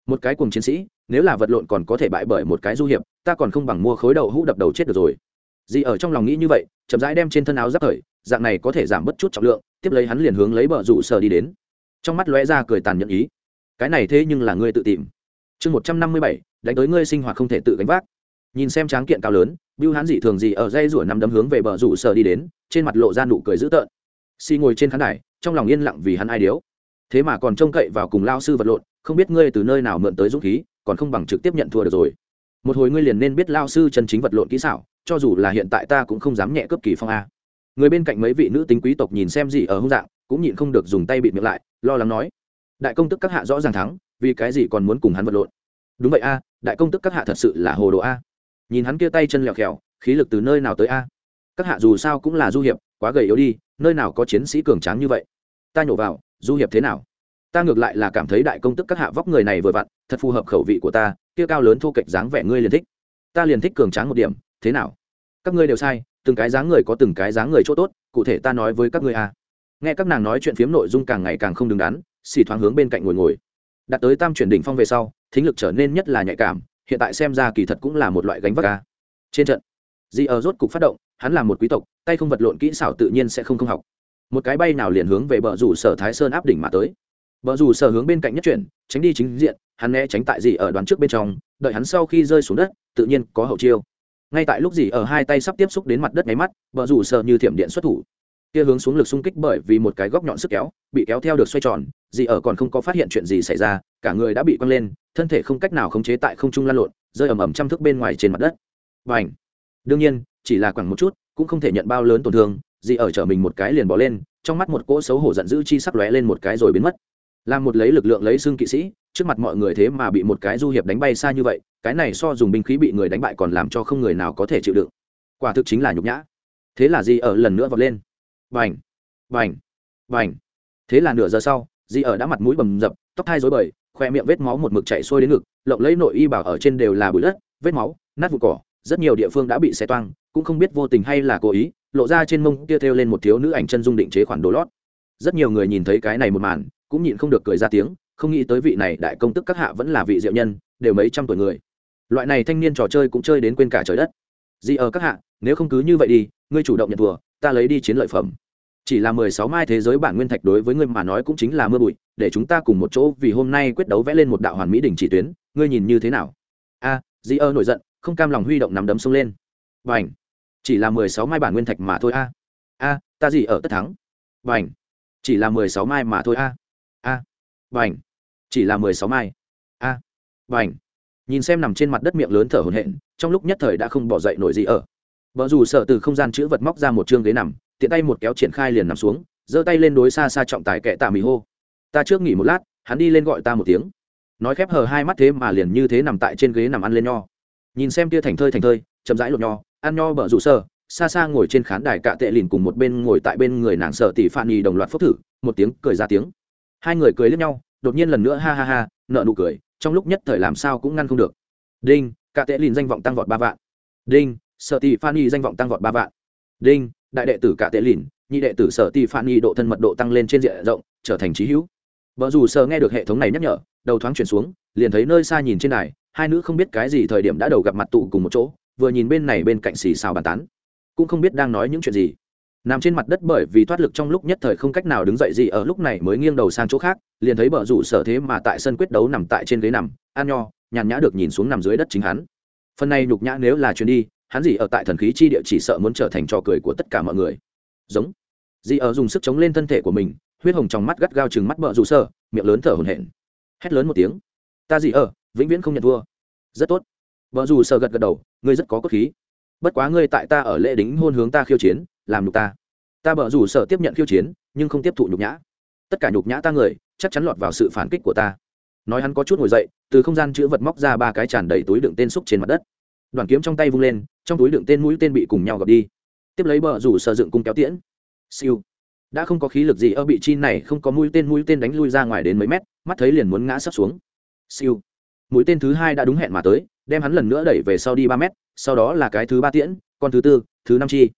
Một cái cùng chiến sĩ, nếu là vật lộn còn có thể bại bởi một cái du hiệp, ta còn không bằng mua khối đầu hũ đập đầu chết được rồi. Dì ở trong lòng nghĩ như vậy, chậm rãi đem trên thân áo giáp thời, dạng này có thể giảm bất chút trọng lượng, tiếp lấy hắn liền hướng lấy bờ rủ sờ đi đến. Trong mắt lóe ra cười tàn nhẫn ý cái này thế nhưng là ngươi tự tìm. Chương một trăm năm mươi bảy, đánh tới ngươi sinh hoạt không thể tự gánh vác. Nhìn xem tráng kiện cao lớn, bưu hán dị thường gì ở dây rủa nằm đấm hướng về bờ rủ sở đi đến, trên mặt lộ ra nụ cười dữ tợn. Si ngồi trên khán đài, trong lòng yên lặng vì hắn ai điếu. Thế mà còn trông cậy vào cùng lao sư vật lộn, không biết ngươi từ nơi nào mượn tới dũng khí, còn không bằng trực tiếp nhận thua được rồi. Một hồi ngươi liền nên biết lao sư chân chính vật lộn kỹ xảo, cho dù là hiện tại ta cũng không dám nhẹ cấp kỳ phong a. Người bên cạnh mấy vị nữ tính quý tộc nhìn xem gì ở hung dạng, cũng nhịn không được dùng tay bịt miệng lại, lo lắng nói đại công tức các hạ rõ ràng thắng, vì cái gì còn muốn cùng hắn vật lộn? Đúng vậy a, đại công tức các hạ thật sự là hồ đồ a. Nhìn hắn kia tay chân lẹo khèo khí lực từ nơi nào tới a? Các hạ dù sao cũng là du hiệp, quá gầy yếu đi, nơi nào có chiến sĩ cường tráng như vậy? Ta nhổ vào, du hiệp thế nào? Ta ngược lại là cảm thấy đại công tức các hạ vóc người này vừa vặn, thật phù hợp khẩu vị của ta, kia cao lớn thô kệch dáng vẻ ngươi liền thích. Ta liền thích cường tráng một điểm, thế nào? Các ngươi đều sai, từng cái dáng người có từng cái dáng người chỗ tốt, cụ thể ta nói với các ngươi a. Nghe các nàng nói chuyện phiếm nội dung càng ngày càng không đứng đắn xì thoáng hướng bên cạnh ngồi ngồi. Đạt tới tam chuyển đỉnh phong về sau, thính lực trở nên nhất là nhạy cảm, hiện tại xem ra kỳ thật cũng là một loại gánh vác ca. Trên trận, di ở rốt cục phát động, hắn là một quý tộc, tay không vật lộn kỹ xảo tự nhiên sẽ không không học. Một cái bay nào liền hướng về bờ rủ sở thái sơn áp đỉnh mà tới. Bờ rủ sở hướng bên cạnh nhất chuyển, tránh đi chính diện, hắn né tránh tại gì ở đoàn trước bên trong, đợi hắn sau khi rơi xuống đất, tự nhiên có hậu chiêu. Ngay tại lúc gì ở hai tay sắp tiếp xúc đến mặt đất nháy mắt, bờ rủ sở như thiểm điện xuất thủ kia hướng xuống lực xung kích bởi vì một cái góc nhọn sức kéo, bị kéo theo được xoay tròn, dì ở còn không có phát hiện chuyện gì xảy ra, cả người đã bị quăng lên, thân thể không cách nào khống chế tại không trung lan lộn, rơi ầm ầm trăm thước bên ngoài trên mặt đất. Và ảnh đương nhiên, chỉ là khoảng một chút, cũng không thể nhận bao lớn tổn thương, dì ở chở mình một cái liền bỏ lên, trong mắt một cỗ xấu hổ giận dữ chi sắc lóe lên một cái rồi biến mất. Làm một lấy lực lượng lấy xương kỵ sĩ, trước mặt mọi người thế mà bị một cái du hiệp đánh bay xa như vậy, cái này so dùng binh khí bị người đánh bại còn làm cho không người nào có thể chịu đựng. Quả thực chính là nhục nhã. Thế là dì ở lần nữa vọt lên vành vành vành thế là nửa giờ sau, di ở đã mặt mũi bầm dập, tóc thai dối bời, khoe miệng vết máu một mực chạy sôi đến ngực, lộng lấy nội y bảo ở trên đều là bụi đất, vết máu, nát vụ cỏ, rất nhiều địa phương đã bị xé toang, cũng không biết vô tình hay là cố ý, lộ ra trên mông kia thêu lên một thiếu nữ ảnh chân dung định chế khoản đồ lót. Rất nhiều người nhìn thấy cái này một màn, cũng nhịn không được cười ra tiếng, không nghĩ tới vị này đại công tức các hạ vẫn là vị diệu nhân, đều mấy trăm tuổi người. Loại này thanh niên trò chơi cũng chơi đến quên cả trời đất. Di ở các hạ, nếu không cứ như vậy đi, ngươi chủ động nhận thùa ta lấy đi chiến lợi phẩm chỉ là mười sáu mai thế giới bản nguyên thạch đối với ngươi mà nói cũng chính là mưa bụi để chúng ta cùng một chỗ vì hôm nay quyết đấu vẽ lên một đạo hoàn mỹ đỉnh chỉ tuyến ngươi nhìn như thế nào? A di ơ nổi giận không cam lòng huy động nắm đấm xông lên. Và ảnh chỉ là mười sáu mai bản nguyên thạch mà thôi a. A ta gì ở tất thắng? Và ảnh chỉ là mười sáu mai mà thôi a. A. Và ảnh chỉ là mười sáu mai. A. À, ảnh nhìn xem nằm trên mặt đất miệng lớn thở hổn hển trong lúc nhất thời đã không bỏ dậy nổi gì ở. Vợ dù sợ từ không gian chữ vật móc ra một chương ghế nằm tiện tay một kéo triển khai liền nằm xuống, giơ tay lên đối xa xa trọng tài kệ tạ mì hô. Ta trước nghỉ một lát, hắn đi lên gọi ta một tiếng. Nói khép hờ hai mắt thế mà liền như thế nằm tại trên ghế nằm ăn lên nho. Nhìn xem tia thành thơi thành thơi, chậm rãi lột nho, ăn nho bở rủ sơ, xa xa ngồi trên khán đài cạ tệ lìn cùng một bên ngồi tại bên người nàng sợ tỷ phạn nhì đồng loạt phốc thử, một tiếng cười ra tiếng. Hai người cười lướt nhau, đột nhiên lần nữa ha ha ha, nợ nụ cười, trong lúc nhất thời làm sao cũng ngăn không được. Đinh, cạ tệ lìn danh vọng tăng vọt ba vạn. Đinh, sợ tỷ phạn nhì danh vọng tăng vọt ba vạn. Đinh đại đệ tử cả tệ lìn nhị đệ tử sở ti phản nhì độ thân mật độ tăng lên trên diện rộng trở thành trí hữu. Vợ dù sợ nghe được hệ thống này nhắc nhở đầu thoáng chuyển xuống liền thấy nơi xa nhìn trên này, hai nữ không biết cái gì thời điểm đã đầu gặp mặt tụ cùng một chỗ vừa nhìn bên này bên cạnh xì xào bàn tán cũng không biết đang nói những chuyện gì. Nằm trên mặt đất bởi vì thoát lực trong lúc nhất thời không cách nào đứng dậy gì ở lúc này mới nghiêng đầu sang chỗ khác liền thấy bờ rủ sở thế mà tại sân quyết đấu nằm tại trên ghế nằm an nho nhàn nhã được nhìn xuống nằm dưới đất chính hắn. Phần này nhục nhã nếu là chuyến đi hắn gì ở tại thần khí chi địa chỉ sợ muốn trở thành trò cười của tất cả mọi người. Giống. Dì ở dùng sức chống lên thân thể của mình, huyết hồng trong mắt gắt gao chừng mắt bờ rủ sơ, miệng lớn thở hổn hển. Hét lớn một tiếng. Ta dì ở, vĩnh viễn không nhận thua. Rất tốt. Vợ dù sợ gật gật đầu, ngươi rất có cốt khí. Bất quá ngươi tại ta ở lễ đính hôn hướng ta khiêu chiến, làm nhục ta. Ta bở rủ sợ tiếp nhận khiêu chiến, nhưng không tiếp thụ nhục nhã. Tất cả nhục nhã ta người, chắc chắn lọt vào sự phản kích của ta. Nói hắn có chút ngồi dậy, từ không gian chữ vật móc ra ba cái tràn đầy túi đựng tên xúc trên mặt đất đoàn kiếm trong tay vung lên, trong túi đựng tên mũi tên bị cùng nhau gập đi. Tiếp lấy bờ rủ sợ dựng cung kéo tiễn. Siêu. Đã không có khí lực gì ở bị chi này không có mũi tên mũi tên đánh lui ra ngoài đến mấy mét, mắt thấy liền muốn ngã sắp xuống. Siêu. Mũi tên thứ hai đã đúng hẹn mà tới, đem hắn lần nữa đẩy về sau đi ba mét, sau đó là cái thứ ba tiễn, con thứ tư, thứ năm chi.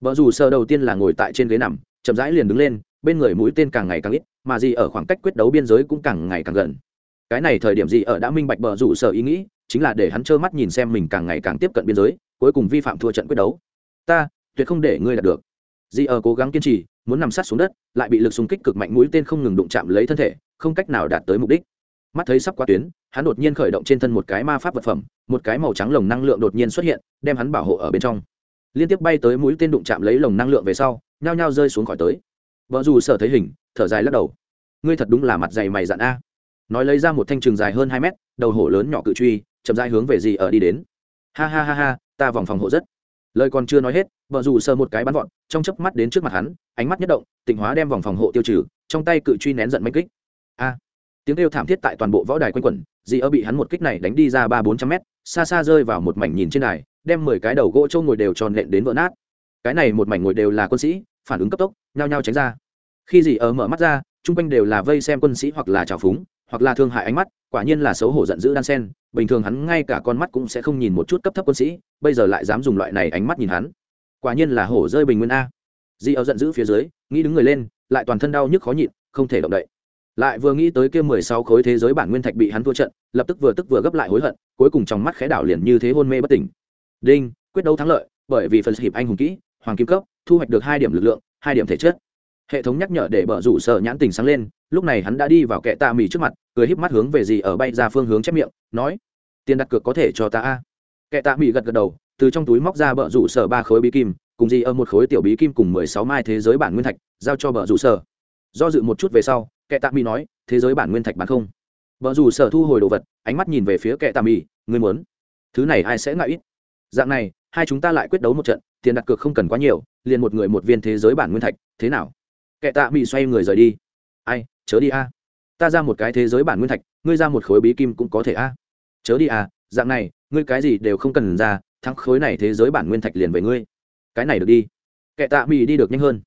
Vợ dù sơ đầu tiên là ngồi tại trên ghế nằm, chậm rãi liền đứng lên, bên người mũi tên càng ngày càng ít, mà gì ở khoảng cách quyết đấu biên giới cũng càng ngày càng gần. Cái này thời điểm gì ở đã minh bạch bờ rủ sở ý nghĩ chính là để hắn trơ mắt nhìn xem mình càng ngày càng tiếp cận biên giới, cuối cùng vi phạm thua trận quyết đấu. Ta, tuyệt không để ngươi đạt được. Di ở cố gắng kiên trì, muốn nằm sát xuống đất, lại bị lực xung kích cực mạnh mũi tên không ngừng đụng chạm lấy thân thể, không cách nào đạt tới mục đích. Mắt thấy sắp qua tuyến, hắn đột nhiên khởi động trên thân một cái ma pháp vật phẩm, một cái màu trắng lồng năng lượng đột nhiên xuất hiện, đem hắn bảo hộ ở bên trong. Liên tiếp bay tới mũi tên đụng chạm lấy lồng năng lượng về sau, nhao nhao rơi xuống khỏi tới. Vợ dù sở thấy hình, thở dài lắc đầu. Ngươi thật đúng là mặt dày mày dạn a. Nói lấy ra một thanh trường dài hơn hai mét, đầu hổ lớn nhỏ cự truy chậm dài hướng về gì ở đi đến. Ha ha ha ha, ta vòng phòng hộ rất. Lời còn chưa nói hết, vợ dù sờ một cái bắn vọt, trong chớp mắt đến trước mặt hắn, ánh mắt nhất động, tịnh hóa đem vòng phòng hộ tiêu trừ, trong tay cự truy nén giận manh kích. A. Tiếng kêu thảm thiết tại toàn bộ võ đài quanh quẩn dì ơ bị hắn một kích này đánh đi ra ba bốn trăm mét, xa xa rơi vào một mảnh nhìn trên đài, đem mười cái đầu gỗ trâu ngồi đều tròn nện đến vỡ nát. Cái này một mảnh ngồi đều là quân sĩ, phản ứng cấp tốc, nhao nhao tránh ra. Khi dì ơ mở mắt ra, chung quanh đều là vây xem quân sĩ hoặc là trào phúng hoặc là thương hại ánh mắt, quả nhiên là xấu hổ giận dữ đan sen, bình thường hắn ngay cả con mắt cũng sẽ không nhìn một chút cấp thấp quân sĩ, bây giờ lại dám dùng loại này ánh mắt nhìn hắn. Quả nhiên là hổ rơi bình nguyên a. Di ơ giận dữ phía dưới, nghĩ đứng người lên, lại toàn thân đau nhức khó nhịn, không thể động đậy. Lại vừa nghĩ tới kia mười sáu khối thế giới bản nguyên thạch bị hắn thua trận, lập tức vừa tức vừa gấp lại hối hận, cuối cùng trong mắt khẽ đảo liền như thế hôn mê bất tỉnh. Đinh, quyết đấu thắng lợi, bởi vì phần hiệp anh hùng kỹ, hoàng kim cấp, thu hoạch được hai điểm lực lượng, hai điểm thể chất. Hệ thống nhắc nhở để bờ rủ sợ nhãn tình sáng lên lúc này hắn đã đi vào kệ tạ mì trước mặt cười híp mắt hướng về gì ở bay ra phương hướng chép miệng nói tiền đặt cược có thể cho ta a? Kệ tạ mì gật gật đầu từ trong túi móc ra bờ rủ sở ba khối bí kim cùng gì ở một khối tiểu bí kim cùng mười sáu mai thế giới bản nguyên thạch giao cho bờ rủ sở. Do dự một chút về sau kệ tạ mì nói thế giới bản nguyên thạch bán không? Vợ dù sở thu hồi đồ vật ánh mắt nhìn về phía kệ tạ mì, ngươi muốn? Thứ này ai sẽ ngại ít? Dạng này hai chúng ta lại quyết đấu một trận tiền đặt cược không cần quá nhiều liền một người một viên thế giới bản nguyên thạch thế nào? Kệ tạ mì xoay người rời đi. Ai chớ đi a. Ta ra một cái thế giới bản nguyên thạch, ngươi ra một khối bí kim cũng có thể a. Chớ đi a, dạng này, ngươi cái gì đều không cần ra, thắng khối này thế giới bản nguyên thạch liền về ngươi. Cái này được đi. Kệ tạ mỹ đi được nhanh hơn.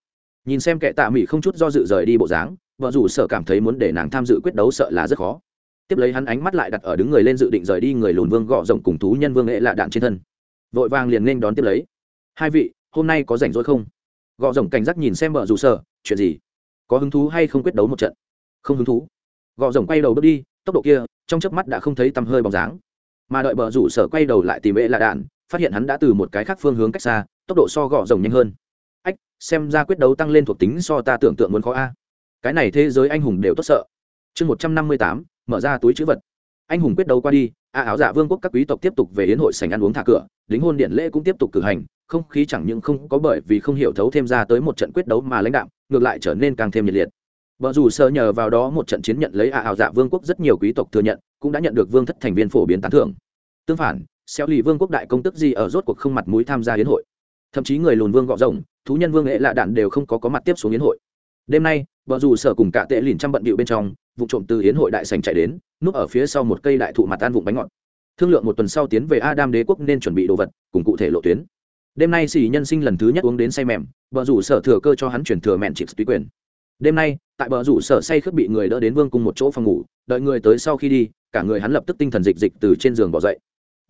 Nhìn xem kệ tạ mỹ không chút do dự rời đi bộ dáng, vợ rủ sợ cảm thấy muốn để nàng tham dự quyết đấu sợ là rất khó. Tiếp lấy hắn ánh mắt lại đặt ở đứng người lên dự định rời đi người lùn vương gọ rộng cùng thú nhân vương nghệ lạ đạn trên thân. Vội vàng liền nên đón tiếp lấy. Hai vị, hôm nay có rảnh rỗi không? Gọ rộng cảnh giác nhìn xem vợ rủ sợ, chuyện gì? Có hứng thú hay không quyết đấu một trận? Không hứng thú. Gò rồng quay đầu bước đi, tốc độ kia, trong chớp mắt đã không thấy tăm hơi bóng dáng. Mà đợi bờ rủ sở quay đầu lại tìm ệ lạ đạn, phát hiện hắn đã từ một cái khác phương hướng cách xa, tốc độ so gò rồng nhanh hơn. Ách, xem ra quyết đấu tăng lên thuộc tính so ta tưởng tượng muốn khó a. Cái này thế giới anh hùng đều tốt sợ. Chương một trăm năm mươi tám, mở ra túi chữ vật. Anh hùng quyết đấu qua đi, a áo dạ vương quốc các quý tộc tiếp tục về yến hội sành ăn uống thả cửa đính hôn điện lễ cũng tiếp tục cử hành, không khí chẳng những không có bởi vì không hiểu thấu thêm ra tới một trận quyết đấu mà lãnh đạo ngược lại trở nên càng thêm nhiệt liệt vợ dù sợ nhờ vào đó một trận chiến nhận lấy ả ảo dạ vương quốc rất nhiều quý tộc thừa nhận, cũng đã nhận được vương thất thành viên phổ biến tán thưởng. Tương phản, xéo lì vương quốc đại công tức gì ở rốt cuộc không mặt mũi tham gia hiến hội. Thậm chí người lùn vương gọ rồng, thú nhân vương nghệ lạ đạn đều không có có mặt tiếp xuống hiến hội. Đêm nay, vợ dù sở cùng cả tệ lìn trăm bận bịu bên trong, vụ trộm từ hiến hội đại sành chạy đến, núp ở phía sau một cây đại thụ mặt tan vụng bánh ngọt. Thương lượng một tuần sau tiến về adam đế quốc nên chuẩn bị đồ vật, cùng cụ thể lộ tuyến. Đêm nay xì nhân sinh lần thứ nhất uống đến say mềm, vợ rủ sở thừa cơ cho hắn chuyển thừa mẹn chịp tùy quyền. Đêm nay tại bờ rủ sở say khướt bị người đỡ đến vương cùng một chỗ phòng ngủ, đợi người tới sau khi đi, cả người hắn lập tức tinh thần dịch dịch từ trên giường bỏ dậy.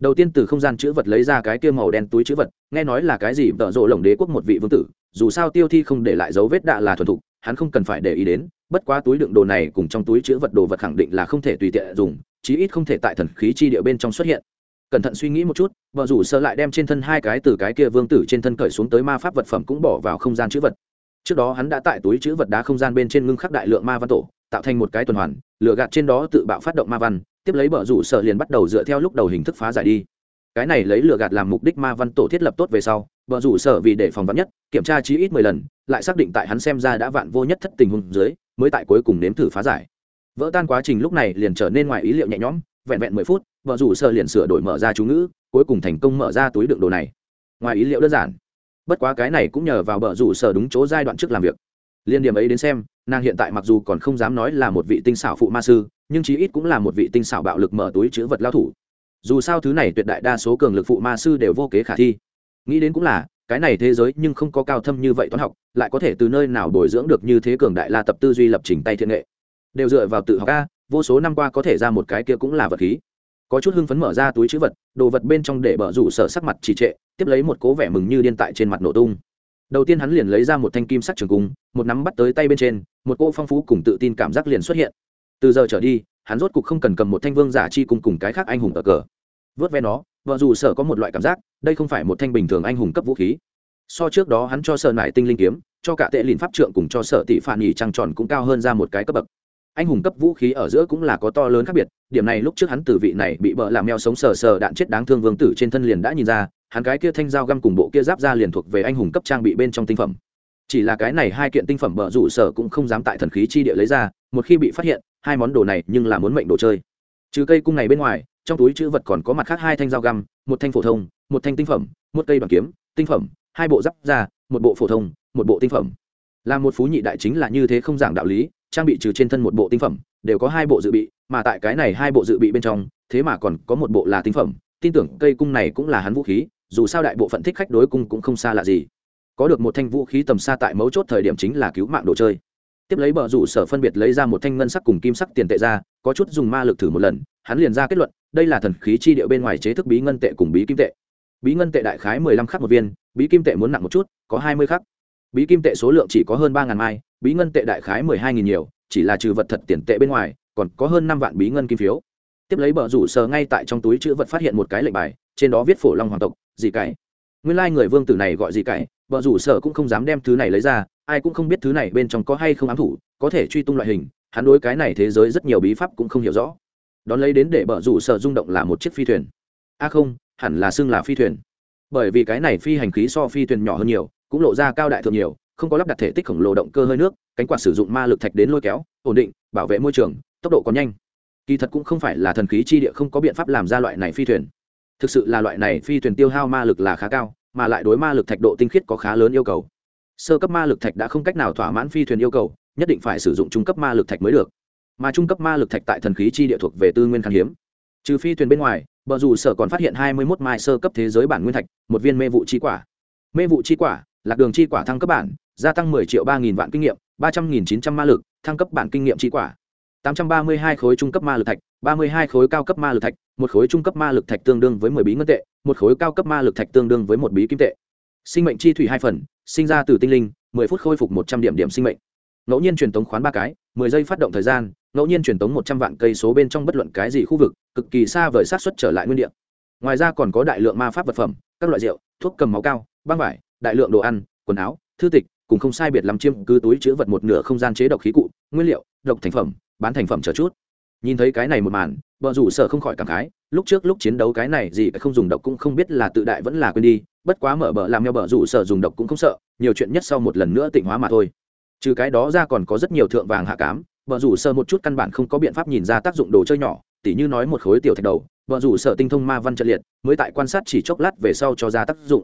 Đầu tiên từ không gian chữ vật lấy ra cái kia màu đen túi chữ vật, nghe nói là cái gì, tợ rộ lồng đế quốc một vị vương tử, dù sao tiêu thi không để lại dấu vết đạ là thuần thục, hắn không cần phải để ý đến, bất quá túi đựng đồ này cùng trong túi chữ vật đồ vật khẳng định là không thể tùy tiện dùng, chí ít không thể tại thần khí chi địa bên trong xuất hiện. Cẩn thận suy nghĩ một chút, vợ rủ sợ lại đem trên thân hai cái từ cái kia vương tử trên thân cởi xuống tới ma pháp vật phẩm cũng bỏ vào không gian chữ vật trước đó hắn đã tại túi chữ vật đá không gian bên trên ngưng khắc đại lượng ma văn tổ, tạo thành một cái tuần hoàn, lửa gạt trên đó tự bạo phát động ma văn, tiếp lấy bờ rủ sợ liền bắt đầu dựa theo lúc đầu hình thức phá giải đi. Cái này lấy lửa gạt làm mục đích ma văn tổ thiết lập tốt về sau bờ rủ sợ vì để phòng vắn nhất, kiểm tra chí ít mười lần, lại xác định tại hắn xem ra đã vạn vô nhất thất tình huống dưới, mới tại cuối cùng nếm thử phá giải. Vỡ tan quá trình lúc này liền trở nên ngoài ý liệu nhẹ nhõm, vẹn vẹn mười phút vợ rủ sợ liền sửa đổi mở ra chú ngữ, cuối cùng thành công mở ra túi đựng đồ này. Ngoài ý liệu đơn giản bất quá cái này cũng nhờ vào bờ rủ sở đúng chỗ giai đoạn trước làm việc. Liên điểm ấy đến xem, nàng hiện tại mặc dù còn không dám nói là một vị tinh xảo phụ ma sư, nhưng chí ít cũng là một vị tinh xảo bạo lực mở túi chữ vật lao thủ. Dù sao thứ này tuyệt đại đa số cường lực phụ ma sư đều vô kế khả thi. Nghĩ đến cũng là, cái này thế giới nhưng không có cao thâm như vậy toán học, lại có thể từ nơi nào bồi dưỡng được như thế cường đại la tập tư duy lập trình tay thiện nghệ. Đều dựa vào tự học a, vô số năm qua có thể ra một cái kia cũng là vật khí có chút hưng phấn mở ra túi chữ vật, đồ vật bên trong để bờ rủ sở sắc mặt trì trệ, tiếp lấy một cố vẻ mừng như điên tại trên mặt nổ tung. Đầu tiên hắn liền lấy ra một thanh kim sắc trường cung, một nắm bắt tới tay bên trên, một cô phong phú cùng tự tin cảm giác liền xuất hiện. Từ giờ trở đi, hắn rốt cục không cần cầm một thanh vương giả chi cùng cùng cái khác anh hùng ở cờ. Vớt ve nó vợ dù sở có một loại cảm giác, đây không phải một thanh bình thường anh hùng cấp vũ khí. So trước đó hắn cho sợ nải tinh linh kiếm, cho cả tệ lìn pháp trượng cùng cho sợ tỷ phản nhì trăng tròn cũng cao hơn ra một cái cấp bậc anh hùng cấp vũ khí ở giữa cũng là có to lớn khác biệt, điểm này lúc trước hắn từ vị này bị bợ làm mèo sống sờ sờ đạn chết đáng thương vương tử trên thân liền đã nhìn ra, hắn cái kia thanh dao găm cùng bộ kia giáp ra liền thuộc về anh hùng cấp trang bị bên trong tinh phẩm. Chỉ là cái này hai kiện tinh phẩm bợ rủ sở cũng không dám tại thần khí chi địa lấy ra, một khi bị phát hiện, hai món đồ này nhưng là muốn mệnh đồ chơi. Trừ cây cung này bên ngoài, trong túi chữ vật còn có mặt khác hai thanh dao găm, một thanh phổ thông, một thanh tinh phẩm, một cây bằng kiếm, tinh phẩm, hai bộ giáp ra một bộ phổ thông, một bộ tinh phẩm. Là một phú nhị đại chính là như thế không giảng đạo lý trang bị trừ trên thân một bộ tinh phẩm, đều có hai bộ dự bị, mà tại cái này hai bộ dự bị bên trong, thế mà còn có một bộ là tinh phẩm. Tin tưởng cây cung này cũng là hắn vũ khí, dù sao đại bộ phận thích khách đối cung cũng không xa lạ gì. Có được một thanh vũ khí tầm xa tại mấu chốt thời điểm chính là cứu mạng đồ chơi. Tiếp lấy bờ rủ sở phân biệt lấy ra một thanh ngân sắc cùng kim sắc tiền tệ ra, có chút dùng ma lực thử một lần, hắn liền ra kết luận, đây là thần khí chi địa bên ngoài chế thức bí ngân tệ cùng bí kim tệ. Bí ngân tệ đại khái mười lăm khắc một viên, bí kim tệ muốn nặng một chút, có hai mươi khắc bí kim tệ số lượng chỉ có hơn ba ngàn mai, bí ngân tệ đại khái mười hai nghìn nhiều, chỉ là trừ vật thật tiền tệ bên ngoài, còn có hơn năm vạn bí ngân kim phiếu. Tiếp lấy bờ rủ sờ ngay tại trong túi chữ vật phát hiện một cái lệnh bài, trên đó viết phổ long hoàng tộc dì cải. Nguyên lai người vương tử này gọi dì cải, bờ rủ sờ cũng không dám đem thứ này lấy ra, ai cũng không biết thứ này bên trong có hay không ám thủ, có thể truy tung loại hình, hắn đối cái này thế giới rất nhiều bí pháp cũng không hiểu rõ. Đón lấy đến để bờ rủ sờ rung động là một chiếc phi thuyền. A không, hẳn là xưng là phi thuyền. Bởi vì cái này phi hành khí so phi thuyền nhỏ hơn nhiều cũng lộ ra cao đại thượng nhiều, không có lắp đặt thể tích khổng lồ động cơ hơi nước, cánh quạt sử dụng ma lực thạch đến lôi kéo, ổn định, bảo vệ môi trường, tốc độ còn nhanh. Kỳ thật cũng không phải là thần khí chi địa không có biện pháp làm ra loại này phi thuyền. Thực sự là loại này phi thuyền tiêu hao ma lực là khá cao, mà lại đối ma lực thạch độ tinh khiết có khá lớn yêu cầu. Sơ cấp ma lực thạch đã không cách nào thỏa mãn phi thuyền yêu cầu, nhất định phải sử dụng trung cấp ma lực thạch mới được. Mà trung cấp ma lực thạch tại thần khí chi địa thuộc về tư nguyên khan hiếm. Trừ phi thuyền bên ngoài, bờ dù sở còn phát hiện hai mươi mốt mai sơ cấp thế giới bản nguyên thạch, một viên mê vụ chi quả. Mê vụ chi quả lạc đường chi quả thăng cấp bản, gia tăng mười triệu ba nghìn vạn kinh nghiệm, ba trăm nghìn chín trăm ma lực, thăng cấp bản kinh nghiệm chi quả. Tám trăm ba mươi hai khối trung cấp ma lực thạch, ba mươi hai khối cao cấp ma lực thạch, một khối trung cấp ma lực thạch tương đương với mười bí ngân tệ, một khối cao cấp ma lực thạch tương đương với một bí kim tệ. Sinh mệnh chi thủy hai phần, sinh ra từ tinh linh, mười phút khôi phục một trăm điểm điểm sinh mệnh. Ngẫu nhiên truyền tống khoán ba cái, mười giây phát động thời gian, ngẫu nhiên truyền tống một trăm vạn cây số bên trong bất luận cái gì khu vực, cực kỳ xa vời sát xuất trở lại nguyên địa. Ngoài ra còn có đại lượng ma pháp vật phẩm, các loại rượu, thuốc cầm máu cao, băng vải đại lượng đồ ăn, quần áo, thư tịch, cùng không sai biệt làm chiêm cứ túi chứa vật một nửa không gian chế độc khí cụ, nguyên liệu, độc thành phẩm, bán thành phẩm chờ chút. Nhìn thấy cái này một màn vợ rủ sợ không khỏi cảm khái, lúc trước lúc chiến đấu cái này gì không dùng độc cũng không biết là tự đại vẫn là quên đi, bất quá mở bờ làm nhau bờ rủ sợ dùng độc cũng không sợ, nhiều chuyện nhất sau một lần nữa tịnh hóa mà thôi. Trừ cái đó ra còn có rất nhiều thượng vàng hạ cám vợ rủ sơ một chút căn bản không có biện pháp nhìn ra tác dụng đồ chơi nhỏ, tỉ như nói một khối tiểu thạch đầu vợ rủ sở tinh thông ma văn trận liệt, mới tại quan sát chỉ chốc lát về sau cho ra tác dụng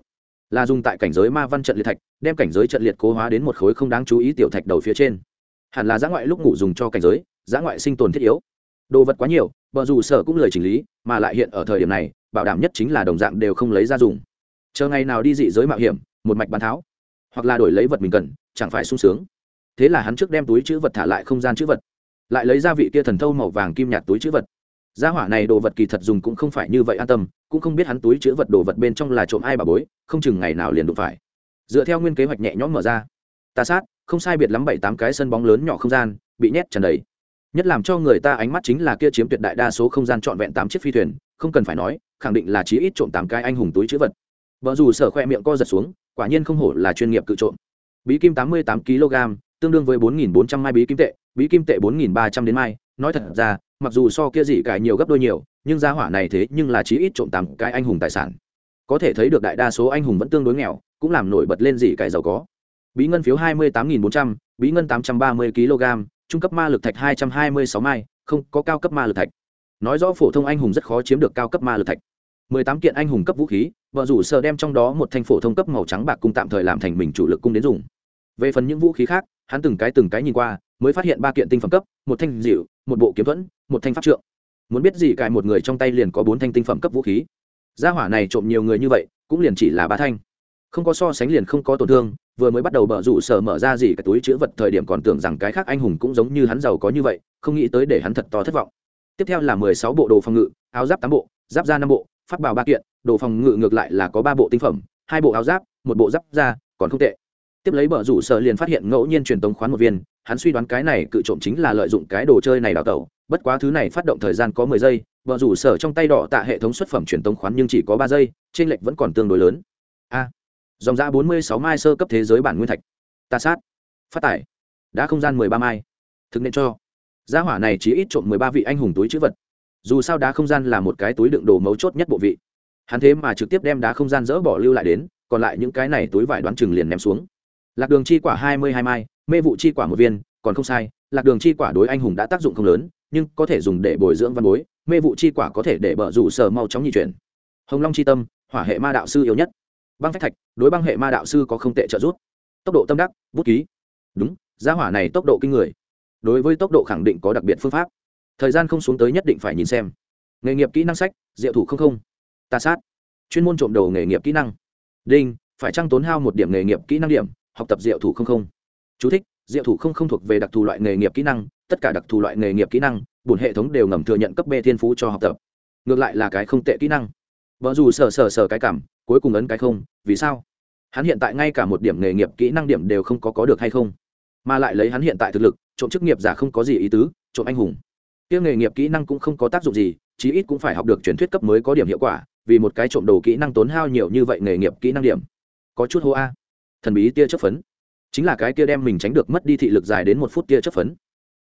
là dùng tại cảnh giới ma văn trận liệt thạch, đem cảnh giới trận liệt cố hóa đến một khối không đáng chú ý tiểu thạch đầu phía trên. Hẳn là giã ngoại lúc ngủ dùng cho cảnh giới, giã ngoại sinh tồn thiết yếu. Đồ vật quá nhiều, bờ dù sở cũng lời chỉnh lý, mà lại hiện ở thời điểm này, bảo đảm nhất chính là đồng dạng đều không lấy ra dùng. Chờ ngày nào đi dị giới mạo hiểm, một mạch bán tháo, hoặc là đổi lấy vật mình cần, chẳng phải sung sướng. Thế là hắn trước đem túi chữ vật thả lại không gian chữ vật, lại lấy ra vị kia thần thâu màu vàng kim nhạt túi chữ vật gia hỏa này đồ vật kỳ thật dùng cũng không phải như vậy an tâm, cũng không biết hắn túi chứa vật đồ vật bên trong là trộm ai bà bối, không chừng ngày nào liền đụng phải. Dựa theo nguyên kế hoạch nhẹ nhõm mở ra. Ta sát, không sai biệt lắm bảy tám cái sân bóng lớn nhỏ không gian, bị nhét tràn đầy. Nhất làm cho người ta ánh mắt chính là kia chiếm tuyệt đại đa số không gian trọn vẹn tám chiếc phi thuyền, không cần phải nói, khẳng định là chí ít trộm tám cái anh hùng túi chữ vật. Vợ dù sở khoe miệng co giật xuống, quả nhiên không hổ là chuyên nghiệp cự trộm. Bí kim tám mươi tám kg tương đương với bốn nghìn bốn trăm mai bí kim tệ, bí kim tệ bốn nghìn ba trăm đến mai, nói thật ra mặc dù so kia gì cải nhiều gấp đôi nhiều, nhưng gia hỏa này thế nhưng là chí ít trộm tám cái anh hùng tài sản. Có thể thấy được đại đa số anh hùng vẫn tương đối nghèo, cũng làm nổi bật lên gì cải giàu có. Bí ngân phiếu hai mươi tám nghìn bốn trăm, bí ngân tám trăm ba mươi kg trung cấp ma lực thạch hai trăm hai mươi sáu mai, không có cao cấp ma lực thạch. Nói rõ phổ thông anh hùng rất khó chiếm được cao cấp ma lực thạch. mười tám kiện anh hùng cấp vũ khí, vợ rủ sơ đem trong đó một thanh phổ thông cấp màu trắng bạc cung tạm thời làm thành mình chủ lực cung đến dùng. Về phần những vũ khí khác, hắn từng cái từng cái nhìn qua, mới phát hiện ba kiện tinh phẩm cấp, một thanh dịu, một bộ kiếm thuẫn một thanh pháp trượng. Muốn biết gì cài một người trong tay liền có bốn thanh tinh phẩm cấp vũ khí. Gia hỏa này trộm nhiều người như vậy, cũng liền chỉ là ba thanh. Không có so sánh liền không có tổn thương, vừa mới bắt đầu bở rủ sở mở ra gì cái túi chữ vật thời điểm còn tưởng rằng cái khác anh hùng cũng giống như hắn giàu có như vậy, không nghĩ tới để hắn thật to thất vọng. Tiếp theo là mười sáu bộ đồ phòng ngự, áo giáp tám bộ, giáp da năm bộ phát bào ba kiện, đồ phòng ngự ngược lại là có ba bộ tinh phẩm, hai bộ áo giáp, một bộ giáp da, còn không tệ. Tiếp lấy bở rủ sở liền phát hiện ngẫu nhiên truyền tống khoán một viên, hắn suy đoán cái này cự trộm chính là lợi dụng cái đồ chơi này đào tẩu bất quá thứ này phát động thời gian có mười giây bờ rủ sở trong tay đỏ tạ hệ thống xuất phẩm truyền tống khoán nhưng chỉ có ba giây trên lệch vẫn còn tương đối lớn. A, dòng ra bốn mươi sáu mai sơ cấp thế giới bản nguyên thạch. Ta sát. Phát tải. Đã không gian mười ba mai. Thực nên cho. Gia hỏa này chỉ ít trộm mười ba vị anh hùng túi chữ vật. Dù sao đá không gian là một cái túi đựng đồ mấu chốt nhất bộ vị. Hắn thế mà trực tiếp đem đá không gian dỡ bỏ lưu lại đến, còn lại những cái này túi vải đoán chừng liền ném xuống. Lạc đường chi quả hai mươi hai mai, mê vụ chi quả một viên, còn không sai, lạc đường chi quả đối anh hùng đã tác dụng không lớn nhưng có thể dùng để bồi dưỡng văn bối mê vụ chi quả có thể để bở rủ sở mau chóng nhị chuyển. Hồng long chi tâm hỏa hệ ma đạo sư yếu nhất. Băng phách thạch đối băng hệ ma đạo sư có không tệ trợ giúp. Tốc độ tâm đắc bút ký. Đúng gia hỏa này tốc độ kinh người. Đối với tốc độ khẳng định có đặc biệt phương pháp. Thời gian không xuống tới nhất định phải nhìn xem. Nghề nghiệp kỹ năng sách diệu thủ không không. Ta sát. Chuyên môn trộm đầu nghề nghiệp kỹ năng. Đinh phải trăng tốn hao một điểm nghề nghiệp kỹ năng điểm học tập diệu thủ không không. Chú thích, diệu thủ không không thuộc về đặc thù loại nghề nghiệp kỹ năng tất cả đặc thù loại nghề nghiệp kỹ năng, bổn hệ thống đều ngầm thừa nhận cấp b thiên phú cho học tập. Ngược lại là cái không tệ kỹ năng. Vợ dù sờ sờ sờ cái cảm, cuối cùng ấn cái không, vì sao? Hắn hiện tại ngay cả một điểm nghề nghiệp kỹ năng điểm đều không có có được hay không? Mà lại lấy hắn hiện tại thực lực, trộm chức nghiệp giả không có gì ý tứ, trộm anh hùng. Kia nghề nghiệp kỹ năng cũng không có tác dụng gì, chí ít cũng phải học được truyền thuyết cấp mới có điểm hiệu quả, vì một cái trộm đồ kỹ năng tốn hao nhiều như vậy nghề nghiệp kỹ năng điểm. Có chút hô a. Thần bí tia chất phấn. Chính là cái kia đem mình tránh được mất đi thị lực dài đến một phút tia chất phấn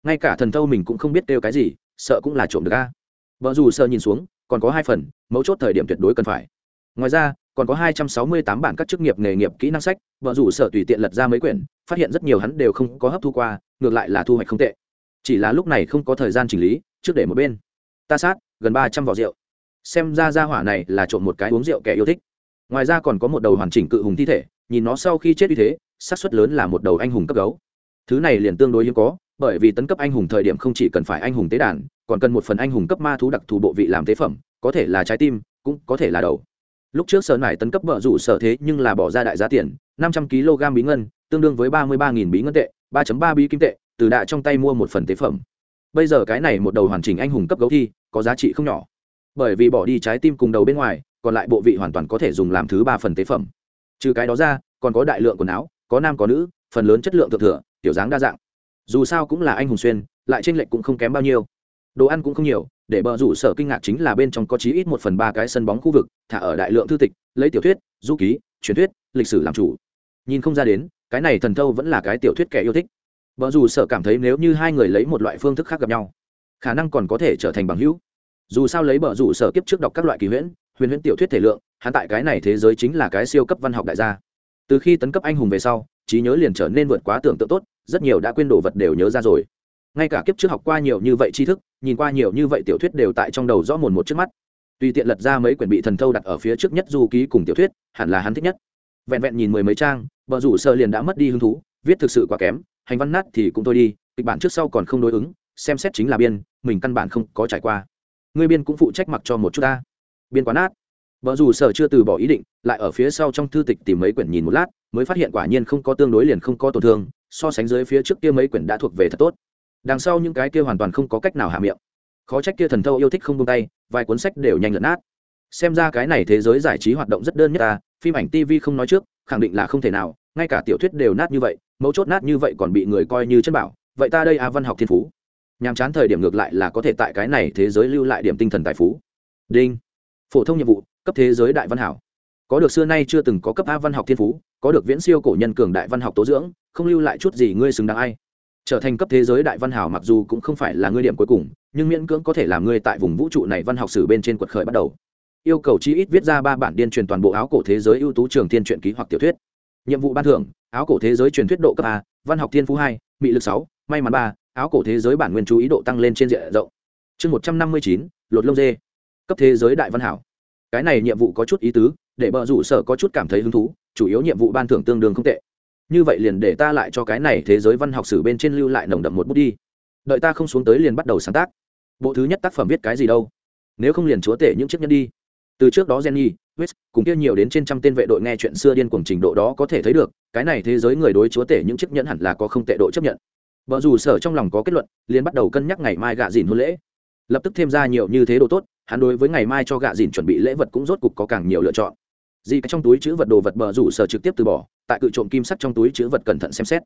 ngay cả thần thâu mình cũng không biết kêu cái gì, sợ cũng là trộm được a. Vợ dù sợ nhìn xuống, còn có hai phần, mấu chốt thời điểm tuyệt đối cần phải. Ngoài ra, còn có hai trăm sáu mươi tám bản các chức nghiệp nghề nghiệp kỹ năng sách, vợ dù sợ tùy tiện lật ra mấy quyển, phát hiện rất nhiều hắn đều không có hấp thu qua, ngược lại là thu hoạch không tệ. Chỉ là lúc này không có thời gian chỉnh lý, trước để một bên. Ta sát, gần ba trăm vỏ rượu. Xem ra ra hỏa này là trộm một cái uống rượu kẻ yêu thích. Ngoài ra còn có một đầu hoàn chỉnh cự hùng thi thể, nhìn nó sau khi chết như thế, xác suất lớn là một đầu anh hùng cấp gấu. Thứ này liền tương đối hiếm có bởi vì tấn cấp anh hùng thời điểm không chỉ cần phải anh hùng tế đàn, còn cần một phần anh hùng cấp ma thú đặc thù bộ vị làm tế phẩm, có thể là trái tim, cũng có thể là đầu. Lúc trước sở nải tấn cấp vợ rủ sở thế nhưng là bỏ ra đại giá tiền, năm trăm kg bí ngân, tương đương với ba mươi ba bí ngân tệ, ba ba bí kim tệ, từ đạ trong tay mua một phần tế phẩm. Bây giờ cái này một đầu hoàn chỉnh anh hùng cấp gấu thi, có giá trị không nhỏ. Bởi vì bỏ đi trái tim cùng đầu bên ngoài, còn lại bộ vị hoàn toàn có thể dùng làm thứ ba phần tế phẩm. Trừ cái đó ra, còn có đại lượng quần áo, có nam có nữ, phần lớn chất lượng thượng thừa, tiểu dáng đa dạng dù sao cũng là anh hùng xuyên, lại trên lệch cũng không kém bao nhiêu. Đồ ăn cũng không nhiều, để bờ rủ sở kinh ngạc chính là bên trong có chí ít một phần ba cái sân bóng khu vực, thả ở đại lượng thư tịch, lấy tiểu thuyết, du ký, truyền thuyết, lịch sử làm chủ. Nhìn không ra đến, cái này thần thâu vẫn là cái tiểu thuyết kẻ yêu thích. Vợ dù sợ cảm thấy nếu như hai người lấy một loại phương thức khác gặp nhau, khả năng còn có thể trở thành bằng hữu. Dù sao lấy bờ rủ sở kiếp trước đọc các loại kỳ huyễn, huyền huyễn tiểu thuyết thể lượng, hắn tại cái này thế giới chính là cái siêu cấp văn học đại gia. Từ khi tấn cấp anh hùng về sau, trí nhớ liền trở nên vượt quá tưởng tượng tốt rất nhiều đã quên đồ vật đều nhớ ra rồi. Ngay cả kiếp trước học qua nhiều như vậy tri thức, nhìn qua nhiều như vậy tiểu thuyết đều tại trong đầu rõ mồn một trước mắt. Tùy tiện lật ra mấy quyển bị thần thâu đặt ở phía trước nhất du ký cùng tiểu thuyết, hẳn là hắn thích nhất. Vẹn vẹn nhìn mười mấy trang, vợ rủ sợ liền đã mất đi hứng thú, viết thực sự quá kém, hành văn nát thì cũng thôi đi, kịch bản trước sau còn không đối ứng, xem xét chính là biên, mình căn bản không có trải qua. Người biên cũng phụ trách mặc cho một chút ta. Biên quá nát. Vợ rủ sở chưa từ bỏ ý định, lại ở phía sau trong thư tịch tìm mấy quyển nhìn một lát, mới phát hiện quả nhiên không có tương đối liền không có tổn thương so sánh dưới phía trước kia mấy quyển đã thuộc về thật tốt. Đằng sau những cái kia hoàn toàn không có cách nào hạ miệng. Khó trách kia thần thâu yêu thích không tung tay, vài cuốn sách đều nhanh lẫn nát. Xem ra cái này thế giới giải trí hoạt động rất đơn nhất ta phim ảnh tv không nói trước, khẳng định là không thể nào, ngay cả tiểu thuyết đều nát như vậy, mấu chốt nát như vậy còn bị người coi như chất bảo. Vậy ta đây a văn học thiên phú. Nhàm chán thời điểm ngược lại là có thể tại cái này thế giới lưu lại điểm tinh thần tài phú. Đinh. Phổ thông nhiệm vụ, cấp thế giới đại văn hảo có được xưa nay chưa từng có cấp a văn học thiên phú, có được viễn siêu cổ nhân cường đại văn học tố dưỡng, không lưu lại chút gì ngươi xứng đáng ai. Trở thành cấp thế giới đại văn hảo mặc dù cũng không phải là ngươi điểm cuối cùng, nhưng miễn cưỡng có thể làm ngươi tại vùng vũ trụ này văn học sử bên trên quật khởi bắt đầu. Yêu cầu chi ít viết ra ba bản điên truyền toàn bộ áo cổ thế giới ưu tú trường thiên truyện ký hoặc tiểu thuyết. Nhiệm vụ ban thưởng, áo cổ thế giới truyền thuyết độ cấp a, văn học thiên phú hai bị lực sáu, may mắn ba, áo cổ thế giới bản nguyên chú ý độ tăng lên trên diện rộng. Chương một trăm năm mươi chín, lột lông dê. Cấp thế giới đại văn hảo. Cái này nhiệm vụ có chút ý tứ để bờ rủ sở có chút cảm thấy hứng thú, chủ yếu nhiệm vụ ban thưởng tương đương không tệ. Như vậy liền để ta lại cho cái này thế giới văn học sử bên trên lưu lại nồng đậm một bút đi. Đợi ta không xuống tới liền bắt đầu sáng tác. Bộ thứ nhất tác phẩm viết cái gì đâu? Nếu không liền chúa tể những chiếc nhân đi. Từ trước đó jenny, west, cùng kia nhiều đến trên trăm tên vệ đội nghe chuyện xưa điên cuồng trình độ đó có thể thấy được, cái này thế giới người đối chúa tể những chiếc nhẫn hẳn là có không tệ độ chấp nhận. Vợ dù sở trong lòng có kết luận, liền bắt đầu cân nhắc ngày mai gạ dìn hôn lễ. Lập tức thêm ra nhiều như thế độ tốt, hắn đối với ngày mai cho gạ dìn chuẩn bị lễ vật cũng rốt cục có càng nhiều lựa chọn dì cái trong túi chữ vật đồ vật bờ rủ sở trực tiếp từ bỏ, tại cự trộm kim sắt trong túi chữ vật cẩn thận xem xét.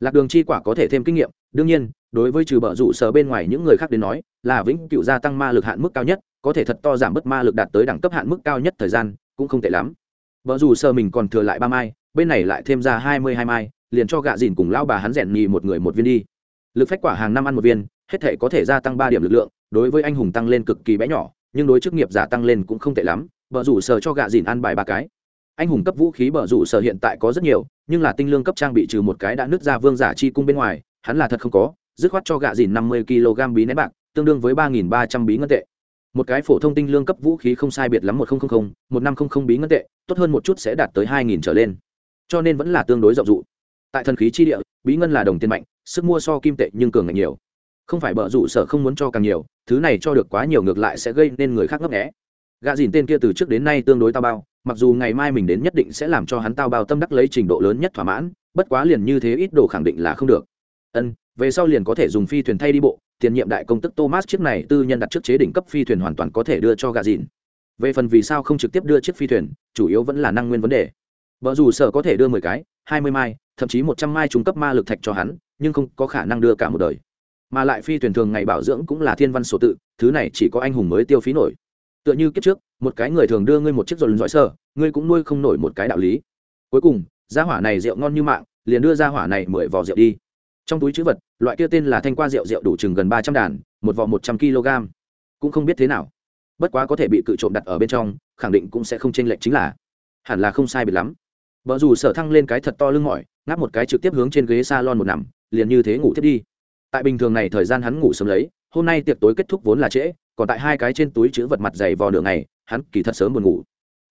Lạc đường chi quả có thể thêm kinh nghiệm, đương nhiên, đối với trừ bờ rủ sở bên ngoài những người khác đến nói, là vĩnh cựu gia tăng ma lực hạn mức cao nhất, có thể thật to giảm bớt ma lực đạt tới đẳng cấp hạn mức cao nhất thời gian, cũng không tệ lắm. Vợ dù sơ mình còn thừa lại ba mai, bên này lại thêm ra hai mươi hai mai, liền cho gạ dìn cùng lao bà hắn rèn nhì một người một viên đi. Lực phách quả hàng năm ăn một viên, hết thể có thể gia tăng ba điểm lực lượng, đối với anh hùng tăng lên cực kỳ bé nhỏ, nhưng đối chức nghiệp giả tăng lên cũng không tệ lắm bờ rủ sở cho gạ dìn ăn bài ba cái. Anh hùng cấp vũ khí bờ rủ sở hiện tại có rất nhiều, nhưng là tinh lương cấp trang bị trừ một cái đã nứt ra vương giả chi cung bên ngoài, hắn là thật không có, dứt khoát cho gạ dìn năm mươi kg bí nén bạc, tương đương với ba nghìn ba trăm bí ngân tệ. Một cái phổ thông tinh lương cấp vũ khí không sai biệt lắm một nghìn một năm không không bí ngân tệ, tốt hơn một chút sẽ đạt tới hai nghìn trở lên. Cho nên vẫn là tương đối rộng rụ tại thần khí chi địa, bí ngân là đồng tiền mạnh, sức mua so kim tệ nhưng cường ngạch nhiều. Không phải bợ rủ sở không muốn cho càng nhiều, thứ này cho được quá nhiều ngược lại sẽ gây nên người khác ngấp nghẽ gạ dìn tên kia từ trước đến nay tương đối tao bao, mặc dù ngày mai mình đến nhất định sẽ làm cho hắn tao bao tâm đắc lấy trình độ lớn nhất thỏa mãn, bất quá liền như thế ít đồ khẳng định là không được. Ân, về sau liền có thể dùng phi thuyền thay đi bộ, tiền nhiệm đại công tức thomas chiếc này tư nhân đặt trước chế đỉnh cấp phi thuyền hoàn toàn có thể đưa cho gà dìn. Về phần vì sao không trực tiếp đưa chiếc phi thuyền, chủ yếu vẫn là năng nguyên vấn đề. Vợ dù sở có thể đưa mười cái, hai mươi mai, thậm chí một trăm mai trung cấp ma lực thạch cho hắn, nhưng không có khả năng đưa cả một đời. Mà lại phi thuyền thường ngày bảo dưỡng cũng là thiên văn sổ tự, thứ này chỉ có anh hùng mới tiêu phí nổi tựa như kiếp trước, một cái người thường đưa ngươi một chiếc dồn dõi sơ ngươi cũng nuôi không nổi một cái đạo lý. Cuối cùng, gia hỏa này rượu ngon như mạng, liền đưa gia hỏa này mười vò rượu đi. Trong túi chữ vật, loại kia tên là thanh qua rượu rượu đủ chừng gần ba trăm đàn, một vò một trăm kg. Cũng không biết thế nào. Bất quá có thể bị cự trộm đặt ở bên trong, khẳng định cũng sẽ không chênh lệch chính là, hẳn là không sai biệt lắm. Vợ dù sở thăng lên cái thật to lưng mỏi, ngáp một cái trực tiếp hướng trên ghế s a lon một nằm, liền như thế ngủ thiết đi. Tại bình thường này thời gian hắn ngủ sớm lấy, hôm nay tiệc tối kết thúc vốn là trễ còn tại hai cái trên túi chữ vật mặt dày vò đường này hắn kỳ thật sớm buồn ngủ.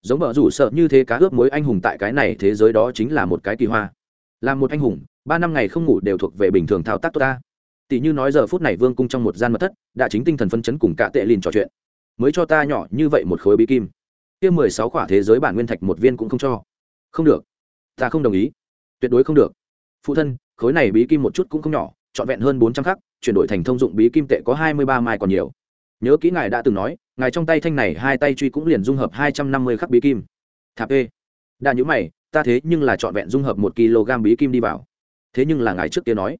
Giống vợ rủ sợ như thế cá ướp mối anh hùng tại cái này thế giới đó chính là một cái kỳ hoa. Là một anh hùng, ba năm ngày không ngủ đều thuộc về bình thường thao tác tốt ta. Tỷ như nói giờ phút này vương cung trong một gian mật thất, đã chính tinh thần phân chấn cùng cả tệ lìn trò chuyện. Mới cho ta nhỏ như vậy một khối bí kim. Kia mười sáu quả thế giới bản nguyên thạch một viên cũng không cho. Không được. Ta không đồng ý. Tuyệt đối không được. Phụ thân, khối này bí kim một chút cũng không nhỏ, trọn vẹn hơn bốn trăm khắc, chuyển đổi thành thông dụng bí kim tệ có hai mươi ba mai còn nhiều nhớ kỹ ngài đã từng nói, ngài trong tay thanh này hai tay truy cũng liền dung hợp hai trăm năm mươi khắc bí kim. Thạp ê. Đa nhữ mày, ta thế nhưng là trọn vẹn dung hợp một kg bí kim đi vào. Thế nhưng là ngài trước kia nói,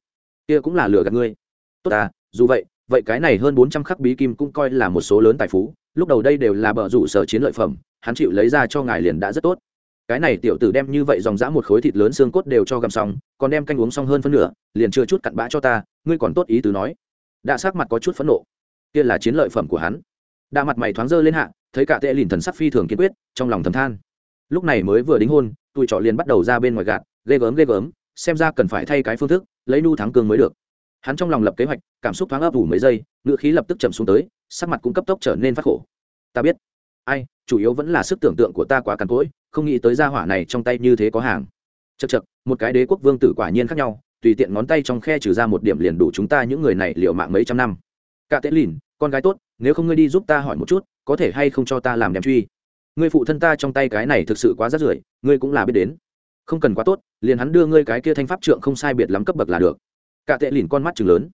kia cũng là lừa gạt ngươi. Tốt à dù vậy vậy cái này hơn bốn trăm khắc bí kim cũng coi là một số lớn tài phú, lúc đầu đây đều là bờ rủ sở chiến lợi phẩm, hắn chịu lấy ra cho ngài liền đã rất tốt. Cái này tiểu tử đem như vậy dòng dã một khối thịt lớn xương cốt đều cho gầm xong, còn đem canh uống xong hơn phân nửa, liền chưa chút cặn bã cho ta, ngươi còn tốt ý từ nói. Đã sắc mặt có chút phẫn nộ kia là chiến lợi phẩm của hắn. Đa mặt mày thoáng dơ lên hạ, thấy cả tệ lìn thần sắc phi thường kiên quyết, trong lòng thầm than. Lúc này mới vừa đính hôn, tụi trọ liền bắt đầu ra bên ngoài gạt, ghê gớm ghê gớm, xem ra cần phải thay cái phương thức, lấy nu thắng cương mới được. Hắn trong lòng lập kế hoạch, cảm xúc thoáng ấp ủ mấy giây, ngữ khí lập tức chậm xuống tới, sắc mặt cũng cấp tốc trở nên phát khổ. Ta biết. Ai, chủ yếu vẫn là sức tưởng tượng của ta quá cằn cỗi, không nghĩ tới gia hỏa này trong tay như thế có hàng. Chật chật một cái đế quốc vương tử quả nhiên khác nhau, tùy tiện ngón tay trong khe trừ ra một điểm liền đủ chúng ta những người này liệu mạng mấy trăm năm cả tế lìn, con gái tốt, nếu không ngươi đi giúp ta hỏi một chút, có thể hay không cho ta làm đem truy? Ngươi phụ thân ta trong tay cái này thực sự quá rát rưởi, ngươi cũng là biết đến. Không cần quá tốt, liền hắn đưa ngươi cái kia thanh pháp trượng không sai biệt lắm cấp bậc là được. Cả tệ lìn con mắt chừng lớn.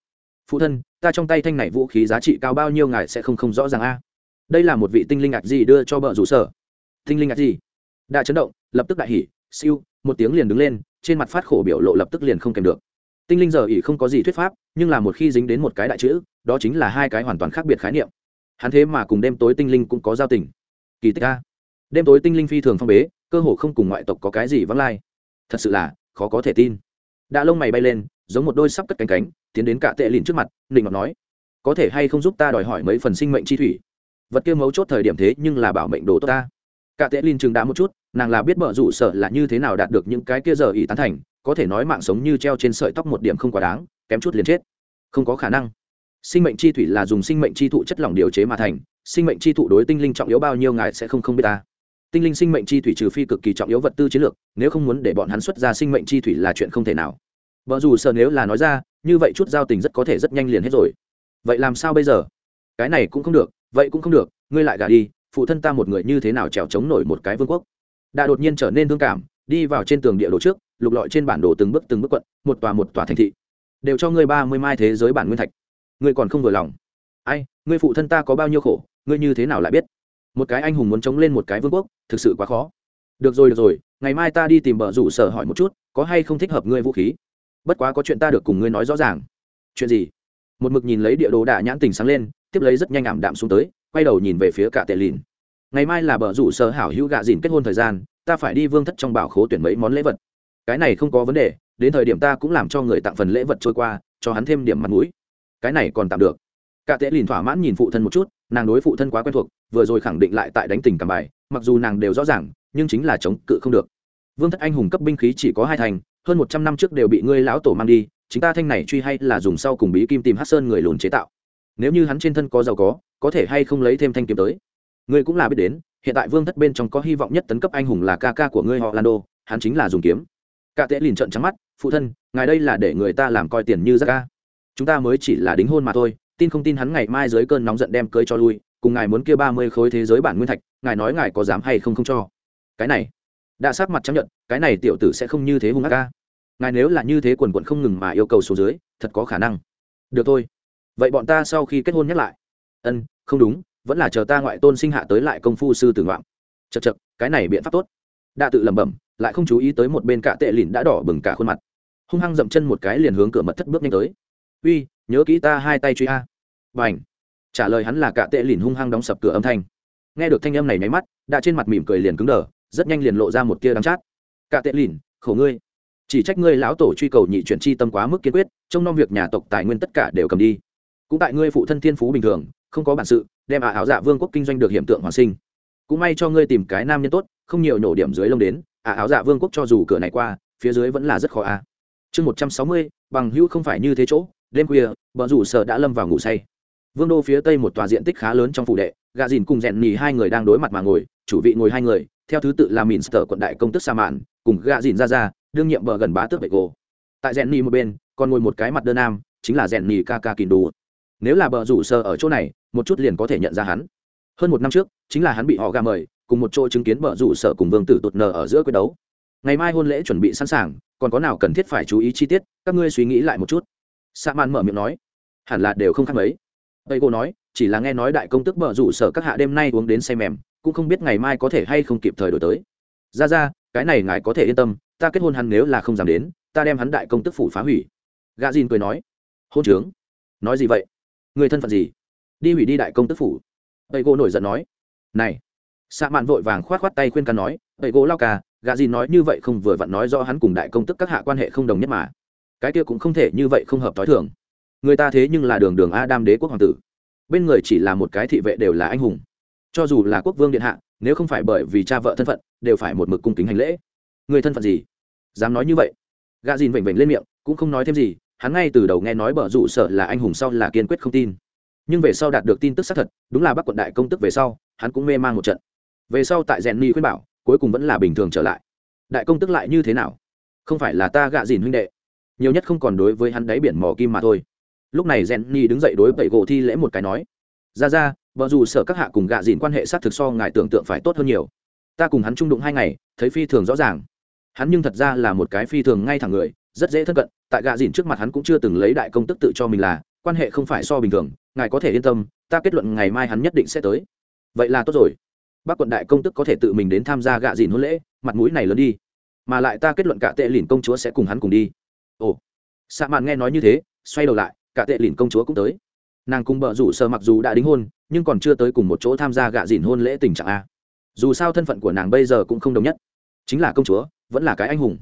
Phụ thân, ta trong tay thanh này vũ khí giá trị cao bao nhiêu ngài sẽ không không rõ ràng a? Đây là một vị tinh linh ngạc gì đưa cho bợ rủ sở. Tinh linh ngạc gì? Đã chấn động, lập tức đại hỉ, siêu, một tiếng liền đứng lên, trên mặt phát khổ biểu lộ lập tức liền không kèm được tinh linh giờ ỉ không có gì thuyết pháp, nhưng là một khi dính đến một cái đại chữ, đó chính là hai cái hoàn toàn khác biệt khái niệm. Hắn thế mà cùng đêm tối tinh linh cũng có giao tình. Kỳ tích a. Đêm tối tinh linh phi thường phong bế, cơ hồ không cùng ngoại tộc có cái gì vắng lai. Thật sự là, khó có thể tin. Đã lông mày bay lên, giống một đôi sắp cất cánh cánh, tiến đến cả tệ lìn trước mặt, nịnh ngọc nói, có thể hay không giúp ta đòi hỏi mấy phần sinh mệnh chi thủy? Vật kia mấu chốt thời điểm thế nhưng là bảo mệnh đồ tốt ta. Cả tệ lìn chừng đã một chút, nàng là biết bợ rủ sợ là như thế nào đạt được những cái kia giờ ỉ tán thành có thể nói mạng sống như treo trên sợi tóc một điểm không quá đáng, kém chút liền chết. Không có khả năng. Sinh mệnh chi thủy là dùng sinh mệnh chi thụ chất lỏng điều chế mà thành, sinh mệnh chi thụ đối tinh linh trọng yếu bao nhiêu ngài sẽ không không biết ta. Tinh linh sinh mệnh chi thủy trừ phi cực kỳ trọng yếu vật tư chiến lược, nếu không muốn để bọn hắn xuất ra sinh mệnh chi thủy là chuyện không thể nào. Vợ dù sợ nếu là nói ra, như vậy chút giao tình rất có thể rất nhanh liền hết rồi. Vậy làm sao bây giờ? Cái này cũng không được, vậy cũng không được, ngươi lại gả đi, phụ thân ta một người như thế nào trèo chống nổi một cái vương quốc? Đã đột nhiên trở nên thương cảm, đi vào trên tường địa đồ trước lục lọi trên bản đồ từng bước từng bước quận, một tòa một tòa thành thị. Đều cho ngươi ba mươi mai thế giới bản nguyên thạch. Ngươi còn không vừa lòng. Ai, ngươi phụ thân ta có bao nhiêu khổ, ngươi như thế nào lại biết? Một cái anh hùng muốn chống lên một cái vương quốc, thực sự quá khó. Được rồi được rồi, ngày mai ta đi tìm bờ rủ sở hỏi một chút, có hay không thích hợp ngươi vũ khí? Bất quá có chuyện ta được cùng ngươi nói rõ ràng. Chuyện gì? Một mực nhìn lấy địa đồ đạ nhãn tình sáng lên, tiếp lấy rất nhanh ảm đạm xuống tới, quay đầu nhìn về phía cả tệ lìn. Ngày mai là bờ rủ sở hảo hữu gạ dìn kết hôn thời gian, ta phải đi vương thất trong bảo khố tuyển mấy món lễ vật cái này không có vấn đề, đến thời điểm ta cũng làm cho người tặng phần lễ vật trôi qua, cho hắn thêm điểm mặt mũi. Cái này còn tạm được. Cả tệ lìn thỏa mãn nhìn phụ thân một chút, nàng đối phụ thân quá quen thuộc, vừa rồi khẳng định lại tại đánh tình cảm bài, mặc dù nàng đều rõ ràng, nhưng chính là chống cự không được. Vương thất anh hùng cấp binh khí chỉ có hai thành, hơn một trăm năm trước đều bị ngươi lão tổ mang đi, chính ta thanh này truy hay là dùng sau cùng bí kim tìm hát sơn người lùn chế tạo. Nếu như hắn trên thân có giàu có có thể hay không lấy thêm thanh kiếm tới. Ngươi cũng là biết đến, hiện tại vương thất bên trong có hy vọng nhất tấn cấp anh hùng là ca ca của ngươi họ lando hắn chính là dùng kiếm cả tệ lìn trợn trắng mắt, phụ thân, ngài đây là để người ta làm coi tiền như ra ca chúng ta mới chỉ là đính hôn mà thôi, tin không tin hắn ngày mai dưới cơn nóng giận đem cưới cho lui, cùng ngài muốn kia ba mươi khối thế giới bản nguyên thạch, ngài nói ngài có dám hay không không cho. Cái này, đã sát mặt chấp nhận cái này tiểu tử sẽ không như thế hung ác ca ngài nếu là như thế quần quận không ngừng mà yêu cầu số dưới, thật có khả năng. Được thôi. Vậy bọn ta sau khi kết hôn nhắc lại. Ân, không đúng, vẫn là chờ ta ngoại tôn sinh hạ tới lại công phu sư tử ngoạm. Chật chật cái này biện pháp tốt đã tự lẩm bẩm, lại không chú ý tới một bên cạ tệ lìn đã đỏ bừng cả khuôn mặt. Hung hăng dậm chân một cái liền hướng cửa mật thất bước nhanh tới. Uy, nhớ kỹ ta hai tay truy a. B à n h trả lời hắn là cạ tệ lìn hung hăng đóng sập cửa âm thanh. Nghe được thanh âm này nháy mắt, đã trên mặt mỉm cười liền cứng đờ, rất nhanh liền lộ ra một tia đắng chát. Cạ tệ lìn khổ ngươi. Chỉ trách ngươi lão tổ truy cầu nhị chuyển chi tâm quá mức kiên quyết trong nom việc nhà tộc tài nguyên tất cả đều cầm đi. Cũng tại ngươi phụ thân thiên phú bình thường, không có bản sự, đem ả ảo dạ vương quốc kinh doanh được hiện tượng hoàn sinh cũng may cho ngươi tìm cái nam nhân tốt không nhiều nổ điểm dưới lông đến À, áo dạ vương quốc cho dù cửa này qua phía dưới vẫn là rất khó a chương một trăm sáu mươi bằng hữu không phải như thế chỗ đêm khuya bờ rủ sợ đã lâm vào ngủ say. Vương đô phía tây một tòa diện tích khá lớn trong phủ đệ gà dìn cùng rèn nhì hai người đang đối mặt mà ngồi chủ vị ngồi hai người theo thứ tự là minster quận đại công tức sa mạn cùng gà dìn ra ra đương nhiệm bờ gần bá tước vệ cô. tại rèn nhì một bên còn ngồi một cái mặt đơn nam chính là rèn nhì ca ca kìn đủ nếu là bờ rủ sơ ở chỗ này một chút liền có thể nhận ra hắn hơn một năm trước, chính là hắn bị họ gà mời, cùng một chỗ chứng kiến bờ rủ sở cùng vương tử tụt nờ ở giữa quyết đấu. Ngày mai hôn lễ chuẩn bị sẵn sàng, còn có nào cần thiết phải chú ý chi tiết, các ngươi suy nghĩ lại một chút. Sa man mở miệng nói. Hẳn là đều không khác mấy. Tây cô nói, chỉ là nghe nói đại công tức bờ rủ sở các hạ đêm nay uống đến say mềm, cũng không biết ngày mai có thể hay không kịp thời đổi tới. Ra ra, cái này ngài có thể yên tâm, ta kết hôn hắn nếu là không dám đến, ta đem hắn đại công tức phủ phá hủy. Gà dìn cười nói. Hôn trướng. Nói gì vậy? Người thân phận gì? Đi hủy đi đại công tức phủ tây gỗ nổi giận nói, này! Xạ mạn vội vàng khoát khoát tay khuyên can nói, tây gỗ lao ca gà dìn nói như vậy không vừa vặn nói do hắn cùng đại công tức các hạ quan hệ không đồng nhất mà. Cái kia cũng không thể như vậy không hợp t h o i thường. Người ta thế nhưng là đường đường A Đam đế quốc hoàng tử. Bên người chỉ là một cái thị vệ đều là anh hùng. Cho dù là quốc vương điện hạ, nếu không phải bởi vì cha vợ thân phận, đều phải một mực cung kính hành lễ. Người thân phận gì? Dám nói như vậy? Gà dìn vểnh vểnh lên miệng, cũng không nói thêm gì, hắn ngay từ đầu nghe nói bở rủ sở là anh hùng sau là kiên quyết không tin nhưng về sau đạt được tin tức xác thật, đúng là bắc quận đại công tức về sau, hắn cũng mê man một trận. Về sau tại rèn ni khuyên bảo, cuối cùng vẫn là bình thường trở lại. Đại công tức lại như thế nào? Không phải là ta gạ dìn huynh đệ. Nhiều nhất không còn đối với hắn đáy biển mỏ kim mà thôi. Lúc này rèn ni đứng dậy đối bậy gỗ thi lễ một cái nói, ra ra vợ dù sở các hạ cùng gạ dìn quan hệ xác thực so ngài tưởng tượng phải tốt hơn nhiều. Ta cùng hắn trung đụng hai ngày, thấy phi thường rõ ràng. Hắn nhưng thật ra là một cái phi thường ngay thẳng người, rất dễ thân cận, tại gạ dìn trước mặt hắn cũng chưa từng lấy đại công tức tự cho mình là quan hệ không phải so bình thường, ngài có thể yên tâm, ta kết luận ngày mai hắn nhất định sẽ tới. Vậy là tốt rồi. Bác quận đại công tức có thể tự mình đến tham gia gạ dìn hôn lễ, mặt mũi này lớn đi. Mà lại ta kết luận cả tệ lìn công chúa sẽ cùng hắn cùng đi. Ồ. Sa mạn nghe nói như thế, xoay đầu lại, cả tệ lìn công chúa cũng tới. Nàng cùng bợ rủ sơ mặc dù đã đính hôn, nhưng còn chưa tới cùng một chỗ tham gia gạ dìn hôn lễ tình trạng a. Dù sao thân phận của nàng bây giờ cũng không đồng nhất. Chính là công chúa, vẫn là cái anh hùng.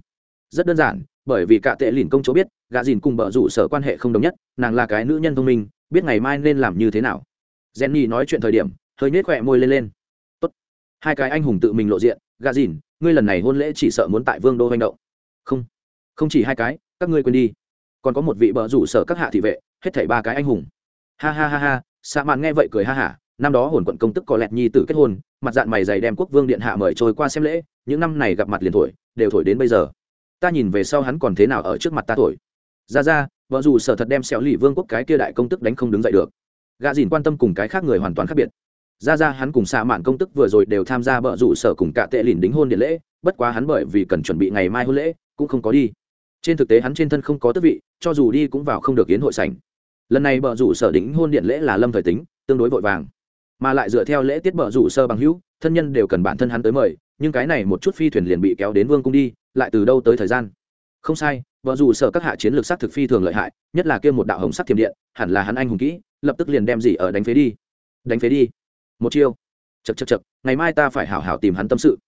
Rất đơn giản bởi vì cả tệ lìn công chúa biết gạ dìn cùng bợ rủ sở quan hệ không đồng nhất, nàng là cái nữ nhân thông minh, biết ngày mai nên làm như thế nào. Jenny nói chuyện thời điểm, hơi nhếch khỏe môi lên lên. Tốt. hai cái anh hùng tự mình lộ diện gạ dìn, ngươi lần này hôn lễ chỉ sợ muốn tại vương đô hành động. Không không chỉ hai cái, các ngươi quên đi. Còn có một vị bợ rủ sở các hạ thị vệ, hết thảy ba cái anh hùng. Ha ha ha ha, sa mạn nghe vậy cười ha hả, năm đó hồn quận công tức có lẹt nhi tử kết hôn, mặt dạng mày dày đem quốc vương điện hạ mời trôi qua xem lễ, những năm này gặp mặt liền thổi, đều thổi đến bây giờ ta nhìn về sau hắn còn thế nào ở trước mặt ta thổi. Ra ra, vợ dù sở thật đem xẻo lì vương quốc cái kia đại công tức đánh không đứng dậy được. Gạ dìn quan tâm cùng cái khác người hoàn toàn khác biệt. Ra ra hắn cùng xạ mạn công tức vừa rồi đều tham gia bợ rủ sở cùng cả tệ lìn đính hôn điện lễ, bất quá hắn bởi vì cần chuẩn bị ngày mai hôn lễ, cũng không có đi. Trên thực tế hắn trên thân không có tước vị, cho dù đi cũng vào không được yến hội sảnh. Lần này bợ rủ sở đính hôn điện lễ là lâm thời tính, tương đối vội vàng. Mà lại dựa theo lễ tiết bợ rủ sơ bằng hữu, thân nhân đều cần bản thân hắn tới mời nhưng cái này một chút phi thuyền liền bị kéo đến vương cung đi, lại từ đâu tới thời gian? Không sai, vợ dù sở các hạ chiến lược s á t thực phi thường lợi hại, nhất là kêu một đạo hồng sắc thiểm điện, hẳn là hắn anh hùng kỹ, lập tức liền đem gì ở đánh phế đi. Đánh phế đi. Một chiêu. Chật chật chật ngày mai ta phải hảo hảo tìm hắn tâm sự.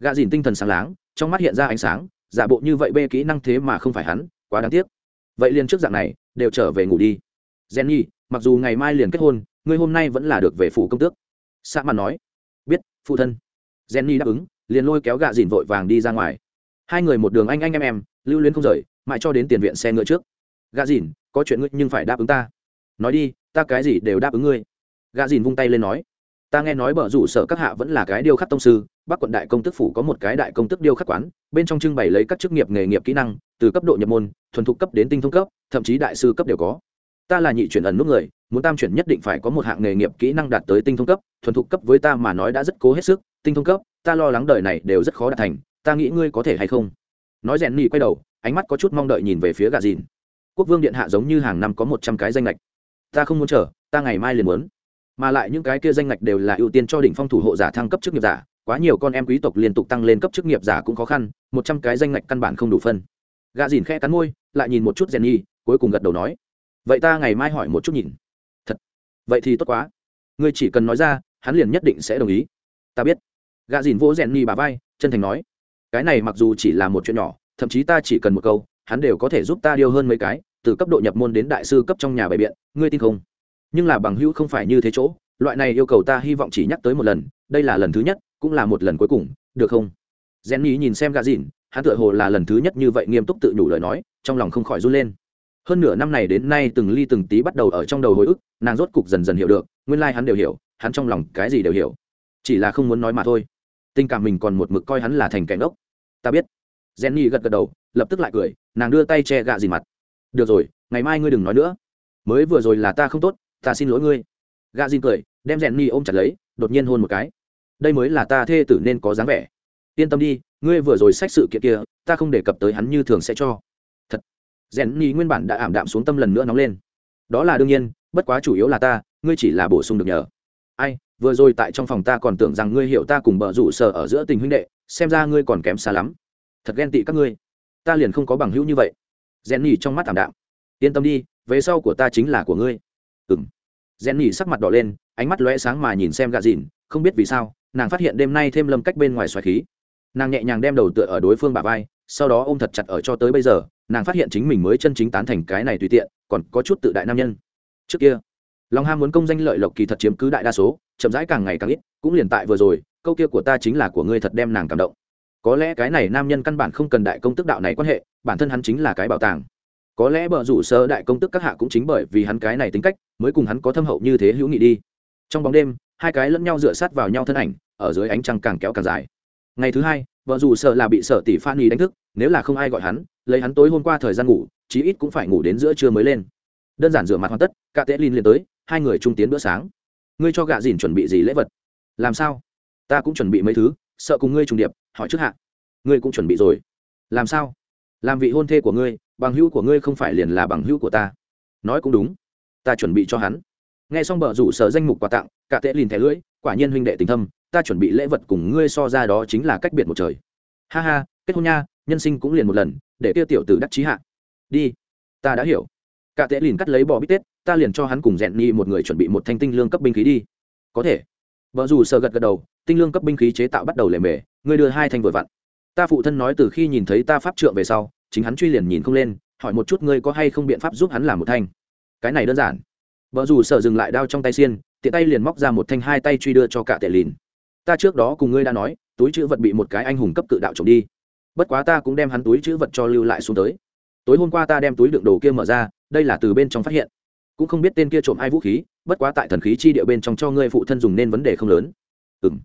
Gạ dìn tinh thần sáng láng, trong mắt hiện ra ánh sáng, giả bộ như vậy bê kỹ năng thế mà không phải hắn, quá đáng tiếc. Vậy liền trước dạng này, đều trở về ngủ đi. Jenny, mặc dù ngày mai liền kết hôn, ngươi hôm nay vẫn là được về phủ công tước. Sa màn nói. Biết, phụ thân. Jenny đáp ứng liền lôi kéo gạ dìn vội vàng đi ra ngoài. Hai người một đường anh anh em em, lưu luyến không rời, mãi cho đến tiền viện xe ngựa trước. Gạ dìn, có chuyện ngươi nhưng phải đáp ứng ta. Nói đi, ta cái gì đều đáp ứng ngươi. Gạ dìn vung tay lên nói. Ta nghe nói bờ rủ sở các hạ vẫn là cái điêu khắc tông sư, bắc quận đại công tức phủ có một cái đại công tức điêu khắc quán, bên trong trưng bày lấy các chức nghiệp nghề nghiệp kỹ năng, từ cấp độ nhập môn, thuần thục cấp đến tinh thông cấp, thậm chí đại sư cấp đều có. Ta là nhị chuyển ẩn nút người muốn tam chuyển nhất định phải có một hạng nghề nghiệp kỹ năng đạt tới tinh thông cấp, thuần thục cấp với ta mà nói đã rất cố hết sức, tinh thông cấp, ta lo lắng đời này đều rất khó đạt thành, ta nghĩ ngươi có thể hay không? Nói rèn nhị quay đầu, ánh mắt có chút mong đợi nhìn về phía gà dìn. Quốc vương điện hạ giống như hàng năm có một trăm cái danh lệch ta không muốn chờ, ta ngày mai liền muốn. Mà lại những cái kia danh lệch đều là ưu tiên cho đỉnh phong thủ hộ giả thăng cấp chức nghiệp giả, quá nhiều con em quý tộc liên tục tăng lên cấp chức nghiệp giả cũng khó khăn, một trăm cái danh lệch căn bản không đủ phân. Gà dìn khe cắn môi, lại nhìn một chút rèn nhi cuối cùng gật đầu nói. Vậy ta ngày mai hỏi một chút nhìn vậy thì tốt quá. Ngươi chỉ cần nói ra, hắn liền nhất định sẽ đồng ý. Ta biết. Gà dìn vỗ rèn nhi bà vai, chân thành nói. Cái này mặc dù chỉ là một chuyện nhỏ, thậm chí ta chỉ cần một câu, hắn đều có thể giúp ta điêu hơn mấy cái, từ cấp độ nhập môn đến đại sư cấp trong nhà bày biện, ngươi tin không? Nhưng là bằng hữu không phải như thế chỗ, loại này yêu cầu ta hy vọng chỉ nhắc tới một lần, đây là lần thứ nhất, cũng là một lần cuối cùng, được không? Jenny nhìn xem gà dìn, hắn tựa hồ là lần thứ nhất như vậy nghiêm túc tự nhủ lời nói, trong lòng không khỏi run lên hơn nửa năm này đến nay từng ly từng tí bắt đầu ở trong đầu hồi ức, nàng rốt cục dần dần hiểu được, nguyên lai、like、hắn đều hiểu, hắn trong lòng cái gì đều hiểu. Chỉ là không muốn nói mà thôi. Tình cảm mình còn một mực coi hắn là thành cảnh ốc ta biết. Jenny gật gật đầu, lập tức lại cười, nàng đưa tay che gạ dì mặt. Được rồi, ngày mai ngươi đừng nói nữa. Mới vừa rồi là ta không tốt, ta xin lỗi ngươi. Gạ dìn cười, đem jenny ôm chặt lấy, đột nhiên hôn một cái. Đây mới là ta thê tử nên có dáng vẻ. Yên tâm đi, ngươi vừa rồi sách sự kiện kia, ta không đề cập tới hắn như thường sẽ cho rèn ni nguyên bản đã ảm đạm xuống tâm lần nữa nóng lên. Đó là đương nhiên, bất quá chủ yếu là ta, ngươi chỉ là bổ sung được nhờ. Ai, vừa rồi tại trong phòng ta còn tưởng rằng ngươi hiểu ta cùng bờ rủ sở ở giữa tình huynh đệ, xem ra ngươi còn kém xa lắm. Thật ghen tị các ngươi. Ta liền không có bằng hữu như vậy. Rèn nhỉ trong mắt ảm đạm. Yên tâm đi, về sau của ta chính là của ngươi. Ừ m rèn nhỉ sắc mặt đỏ lên, ánh mắt lóe sáng mà nhìn xem gà dìn, không biết vì sao, nàng phát hiện đêm nay thêm lâm cách bên ngoài xoài khí. Nàng nhẹ nhàng đem đầu tựa ở đối phương bà vai sau đó ôm thật chặt ở cho tới bây giờ, nàng phát hiện chính mình mới chân chính tán thành cái này tùy tiện, còn có chút tự đại nam nhân. Trước kia lòng ham muốn công danh lợi lộc kỳ thật chiếm cứ đại đa số, chậm rãi càng ngày càng ít, cũng liền tại vừa rồi, câu kia của ta chính là của ngươi thật đem nàng cảm động. Có lẽ cái này nam nhân căn bản không cần đại công tức đạo này quan hệ, bản thân hắn chính là cái bảo tàng. Có lẽ bờ rủ sơ đại công tức các hạ cũng chính bởi vì hắn cái này tính cách, mới cùng hắn có thâm hậu như thế hữu nghị đi. Trong bóng đêm, hai cái lẫn nhau dựa sát vào nhau thân ảnh, ở dưới ánh trăng càng kéo càng dài. Ngày thứ hai vợ dù sợ là bị sợ tỷ phan y đánh thức, nếu là không ai gọi hắn, lấy hắn tối hôm qua thời gian ngủ, chí ít cũng phải ngủ đến giữa trưa mới lên. Đơn giản rửa mặt hoàn tất cả tệ linh liền tới, hai người trung tiến bữa sáng. Ngươi cho gạ dìn chuẩn bị gì lễ vật? Làm sao? Ta cũng chuẩn bị mấy thứ, sợ cùng ngươi trùng điệp, hỏi trước hạ. Ngươi cũng chuẩn bị rồi. Làm sao? Làm vị hôn thê của ngươi, bằng hữu của ngươi không phải liền là bằng hữu của ta. Nói cũng đúng. Ta chuẩn bị cho hắn. Nghe xong bờ rủ sở danh mục quà tặng cả tệ lìn thẻ lưỡi, quả nhiên huynh đệ tình thâm ta chuẩn bị lễ vật cùng ngươi so ra đó chính là cách biệt một trời. Ha ha, kết hôn nha, nhân sinh cũng liền một lần, để kia tiểu tử đắc chí hạ. Đi, ta đã hiểu. Cả tệ liền cắt lấy bò bít tết, ta liền cho hắn cùng rèn nhi một người chuẩn bị một thanh tinh lương cấp binh khí đi. Có thể. Vợ dù sợ gật gật đầu, tinh lương cấp binh khí chế tạo bắt đầu lề mề, ngươi đưa hai thanh vừa vặn. Ta phụ thân nói từ khi nhìn thấy ta pháp trượng về sau, chính hắn truy liền nhìn không lên, hỏi một chút ngươi có hay không biện pháp giúp hắn làm một thanh. Cái này đơn giản. Vợ dù sợ dừng lại đao trong tay xiên, tiện tay liền móc ra một thanh hai tay truy đưa cho cả tệ lìn ta trước đó cùng ngươi đã nói, túi chữ vật bị một cái anh hùng cấp cự đạo trộm đi. Bất quá ta cũng đem hắn túi chữ vật cho lưu lại xuống tới. Tối hôm qua ta đem túi đựng đồ kia mở ra, đây là từ bên trong phát hiện. Cũng không biết tên kia trộm ai vũ khí, bất quá tại thần khí chi địa bên trong cho ngươi phụ thân dùng nên vấn đề không lớn. Ừ m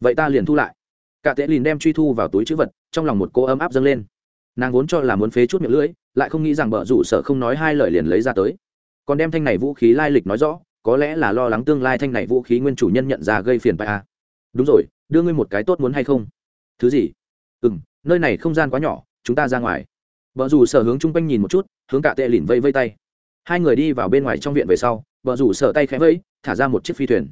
vậy ta liền thu lại. Cả tệ liền đem truy thu vào túi chữ vật, trong lòng một cô ấm áp dâng lên. Nàng vốn cho là muốn phế chút miệng lưỡi, lại không nghĩ rằng bợ rủ sợ không nói hai lời liền lấy ra tới. Còn đem thanh này vũ khí lai lịch nói rõ, có lẽ là lo lắng tương lai thanh này vũ khí nguyên chủ nhân nhận ra gây phiền bài a à đúng rồi, đưa ngươi một cái tốt muốn hay không? Thứ gì? Ừ m nơi này không gian quá nhỏ, chúng ta ra ngoài. Vợ dù sở hướng chung quanh nhìn một chút, hướng cả tệ lìn vây vây tay. Hai người đi vào bên ngoài trong viện về sau, vợ rủ sở tay khẽ vây thả ra một chiếc phi thuyền.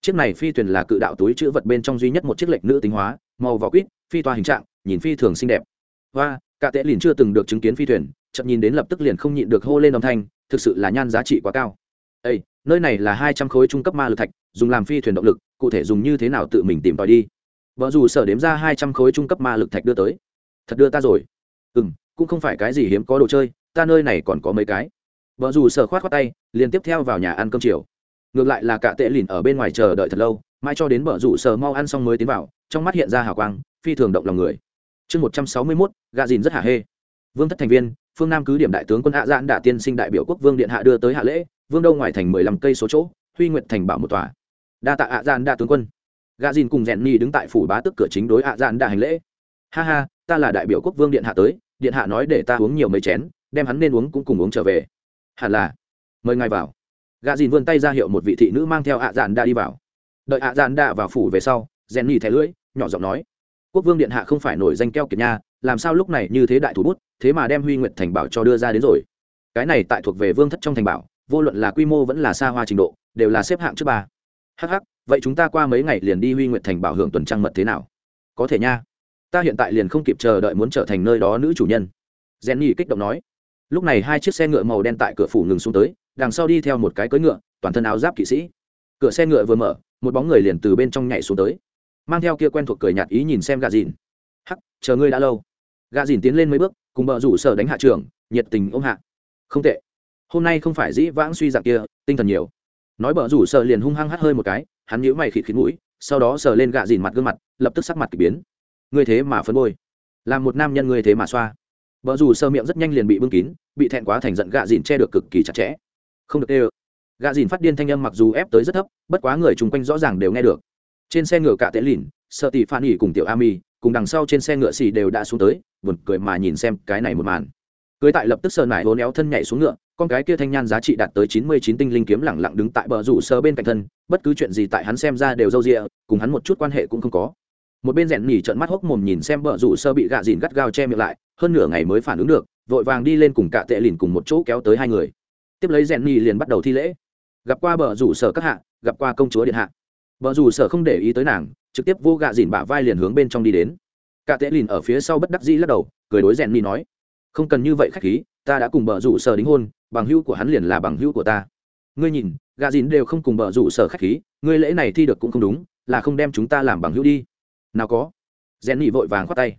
Chiếc này phi thuyền là cự đạo túi chữ vật bên trong duy nhất một chiếc lệch nữ tính hóa, màu vỏ quýt, phi toa hình trạng, nhìn phi thường xinh đẹp. Và, cả tệ lìn chưa từng được chứng kiến phi thuyền chậm nhìn đến lập tức liền không nhịn được hô lên âm thanh, thực sự là nhan giá trị quá cao ây nơi này là hai trăm khối trung cấp ma lực thạch, dùng làm phi thuyền động lực, cụ thể dùng như thế nào tự mình tìm tòi đi. Vợ dù sở đếm ra hai trăm khối trung cấp ma lực thạch đưa tới. Thật đưa ta rồi. Ừ m cũng không phải cái gì hiếm có đồ chơi, ta nơi này còn có mấy cái. Vợ dù sở khoát khoát tay, liền tiếp theo vào nhà ăn cơm chiều. Ngược lại là cả tệ lìn ở bên ngoài chờ đợi thật lâu, mãi cho đến vợ rủ sở mau ăn xong mới tiến vào, trong mắt hiện ra hào quang, phi thường động lòng người. Chương một trăm sáu mươi mốt gà dìn rất hả hê. Vương thất thành viên, phương nam cứ điểm đại tướng quân hạ giãn đã tiên sinh đại biểu quốc vương điện hạ đưa tới hạ lễ vương đâu ngoài thành mười lăm cây số chỗ, huy nguyện thành bảo một tòa. Đa tạ hạ gian đa tướng quân. Gà dìn cùng rèn ni đứng tại phủ bá tức cửa chính đối hạ gian đa hành lễ. Ha ha, ta là đại biểu quốc vương điện hạ tới, điện hạ nói để ta uống nhiều mấy chén, đem hắn nên uống cũng cùng uống trở về. Hẳn là. Mời ngài vào. Gà dìn vươn tay ra hiệu một vị thị nữ mang theo hạ giãn đa đi vào. Đợi hạ giãn đa vào phủ về sau rèn ni thẻ lưỡi, nhỏ giọng nói. Quốc vương điện hạ không phải nổi danh keo kiệt nha, làm sao lúc này như thế đại thủ bút, thế mà đem huy nguyện thành bảo cho đưa ra đến rồi. Cái này tại thuộc về vương thất trong thành bảo vô luận là quy mô vẫn là xa hoa trình độ, đều là xếp hạng trước ba. Hh vậy chúng ta qua mấy ngày liền đi huy nguyện thành bảo hưởng tuần trăng mật thế nào? Có thể nha. Ta hiện tại liền không kịp chờ đợi muốn trở thành nơi đó nữ chủ nhân. Jenny kích động nói. Lúc này hai chiếc xe ngựa màu đen tại cửa phủ ngừng xuống tới, đằng sau đi theo một cái cưỡi ngựa, toàn thân áo giáp kỵ sĩ. Cửa xe ngựa vừa mở, một bóng người liền từ bên trong nhảy xuống tới. Mang theo kia quen thuộc cười nhạt ý nhìn xem gà dìn. Hắc, chờ ngươi đã lâu. Gà dìn tiến lên mấy bước, cùng bờ rủ sở đánh hạ trường nhiệt tình ôm hạ. Không tệ hôm nay không phải dĩ vãng suy dạng kia, tinh thần nhiều. Nói bờ rủ sợ liền hung hăng hắt hơi một cái, hắn nhíu mày khịt khịt mũi, sau đó sờ lên gạ dìn mặt gương mặt, lập tức sắc mặt k ỳ biến. Ngươi thế mà phấn bôi. Làm một nam nhân ngươi thế mà xoa. Vợ dù sơ miệng rất nhanh liền bị bưng kín, bị thẹn quá thành giận gạ dìn che được cực kỳ chặt chẽ. Không được ê ơ. Gạ dìn phát điên thanh âm mặc dù ép tới rất thấp, bất quá người chung quanh rõ ràng đều nghe được. Trên xe ngựa cả tệ lìn, sợ tỷ phan nghỉ cùng tiểu ami cùng đằng sau trên xe ngựa xì đều đã xuống tới, buồn cười mà nhìn xem cái này một màn cưới tại lập tức sờ nải hố néo thân nhảy xuống ngựa, con cái kia thanh nhan giá trị đạt tới chín mươi chín tinh linh kiếm lẳng lặng đứng tại bờ rủ sơ bên cạnh thân, bất cứ chuyện gì tại hắn xem ra đều râu rịa, cùng hắn một chút quan hệ cũng không có. Một bên rèn nhỉ trợn mắt hốc mồm nhìn xem bờ rủ sơ bị gạ dìn gắt gao che miệng lại, hơn nửa ngày mới phản ứng được, vội vàng đi lên cùng cả tệ lìn cùng một chỗ kéo tới hai người. Tiếp lấy rèn nhỉ liền bắt đầu thi lễ. Gặp qua bờ rủ sở các hạ, gặp qua công chúa điện hạ. Bờ rủ sở không để ý tới nàng, trực tiếp vô gạ dìn bả vai liền hướng bên trong đi đến. Cả tệ lìn ở phía sau bất đắc dĩ lắc đầu, cười đối rèn nhỉ nói không cần như vậy khách khí, ta đã cùng bờ rủ sở đính hôn, bằng hữu của hắn liền là bằng hữu của ta. Ngươi nhìn, gà dìn đều không cùng bờ rủ sở khách khí, ngươi lễ này thi được cũng không đúng, là không đem chúng ta làm bằng hữu đi. Nào có. Rèn nỉ vội vàng khoát tay.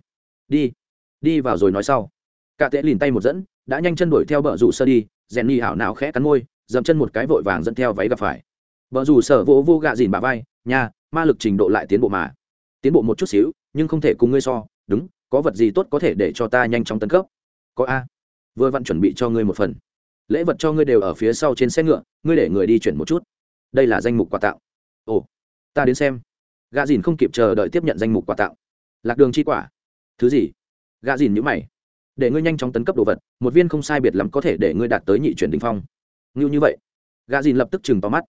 Đi. Đi vào rồi nói sau. Cả tệ lìn tay một dẫn, đã nhanh chân đuổi theo bờ rủ sơ đi rèn nỉ hảo nào khẽ cắn môi, dậm chân một cái vội vàng dẫn theo váy gặp phải. Bờ rủ sở vỗ vô gạ dìn bà vai, nha, ma lực trình độ lại tiến bộ mà. Tiến bộ một chút xíu, nhưng không thể cùng ngươi so, đúng, có vật gì tốt có thể để cho ta nhanh chóng tấn cấp? Có a. Vừa vặn chuẩn bị cho ngươi một phần. Lễ vật cho ngươi đều ở phía sau trên xe ngựa, ngươi để người đi chuyển một chút. Đây là danh mục quà tặng. Ồ, ta đến xem. Gà dìn không kịp chờ đợi tiếp nhận danh mục quà tặng. Lạc đường chi quả. Thứ gì? Gà dìn nhữ mày. Để ngươi nhanh chóng tấn cấp đồ vật, một viên không sai biệt lắm có thể để ngươi đạt tới nhị chuyển đình phong. Ngưu như vậy. Gà dìn lập tức chừng tóm mắt.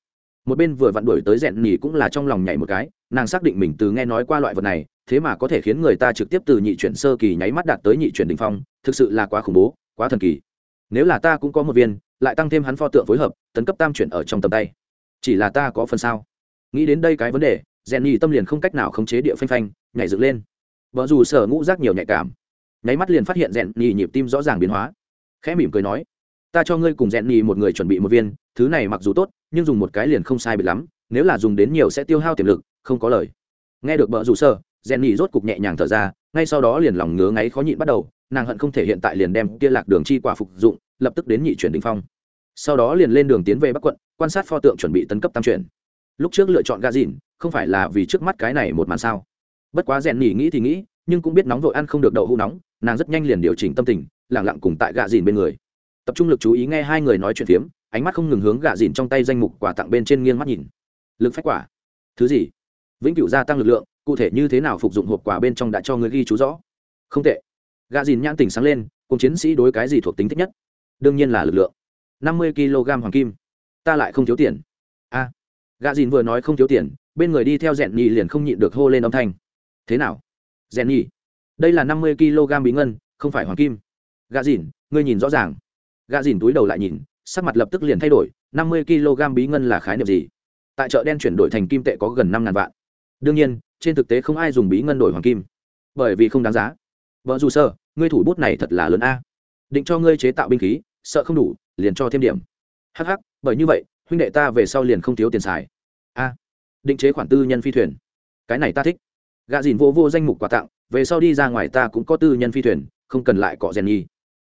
Một bên vừa vặn đuổi tới rẽn nhỉ cũng là trong lòng nhảy một cái, nàng xác định mình từ nghe nói qua loại vật này thế mà có thể khiến người ta trực tiếp từ nhị chuyển sơ kỳ nháy mắt đạt tới nhị chuyển đình phong, thực sự là quá khủng bố, quá thần kỳ. Nếu là ta cũng có một viên, lại tăng thêm hắn pho tượng phối hợp, tấn cấp tam chuyển ở trong tầm tay. Chỉ là ta có phần sao? Nghĩ đến đây cái vấn đề rèn nhì tâm liền không cách nào khống chế địa phanh phanh, nhảy dựng lên. Vợ dù sở ngũ rác nhiều nhạy cảm, nháy mắt liền phát hiện rèn nhì nhịp tim rõ ràng biến hóa. Khẽ mỉm cười nói, ta cho ngươi cùng rèn nhì một người chuẩn bị một viên, thứ này mặc dù tốt, nhưng dùng một cái liền không sai biệt lắm, nếu là dùng đến nhiều sẽ tiêu hao tiềm lực, không có lời. Nghe được vợ dù sở rèn nhì rốt cục nhẹ nhàng thở ra, ngay sau đó liền lòng ngứa ngáy khó nhịn bắt đầu, nàng hận không thể hiện tại liền đem kia lạc đường chi quả phục dụng, lập tức đến nhị chuyển đình phong. Sau đó liền lên đường tiến về bắc quận, quan sát pho tượng chuẩn bị tấn cấp tam chuyển. Lúc trước lựa chọn gà dìn không phải là vì trước mắt cái này một màn sao? Bất quá rèn nhỉ nghĩ thì nghĩ, nhưng cũng biết nóng vội ăn không được đậu hũ nóng, nàng rất nhanh liền điều chỉnh tâm tình lẳng lặng cùng tại gà dìn bên người. Tập trung lực chú ý nghe hai người nói chuyện phiếm, ánh mắt không ngừng hướng gà dìn trong tay danh mục quà tặng bên trên nghiêng mắt nhìn. Lực phách quả. Thứ gì? Vĩnh cửu gia tăng lực lượng cụ thể như thế nào phục dụng hộp quà bên trong đã cho người ghi chú rõ. Không tệ. Gà dìn nhãn tỉnh sáng lên cùng chiến sĩ đối cái gì thuộc tính thích nhất? Đương nhiên là lực lượng. Năm mươi kg hoàng kim. Ta lại không thiếu tiền. A. À, gà dìn vừa nói không thiếu tiền bên người đi theo rèn nhì liền không nhịn được hô lên âm thanh. Thế nào? Rèn nhì? Đây là năm mươi kg bí ngân không phải hoàng kim. Gà dìn ngươi nhìn rõ ràng. Gà dìn túi đầu lại nhìn sắc mặt lập tức liền thay đổi năm mươi kg bí ngân là khái niệm gì? Tại chợ đen chuyển đổi thành kim tệ có gần năm ngàn vạn. Đương nhiên trên thực tế không ai dùng bí ngân đổi hoàng kim. Bởi vì không đáng giá. Vợ dù sơ, ngươi thủ bút này thật là lớn a. Định cho ngươi chế tạo binh khí, sợ không đủ, liền cho thêm điểm. Hh bởi như vậy, huynh đệ ta về sau liền không thiếu tiền xài. A. Định chế khoản tư nhân phi thuyền. Cái này ta thích. Gạ dìn vô vô danh mục quà tặng, về sau đi ra ngoài ta cũng có tư nhân phi thuyền, không cần lại cọ rèn nhi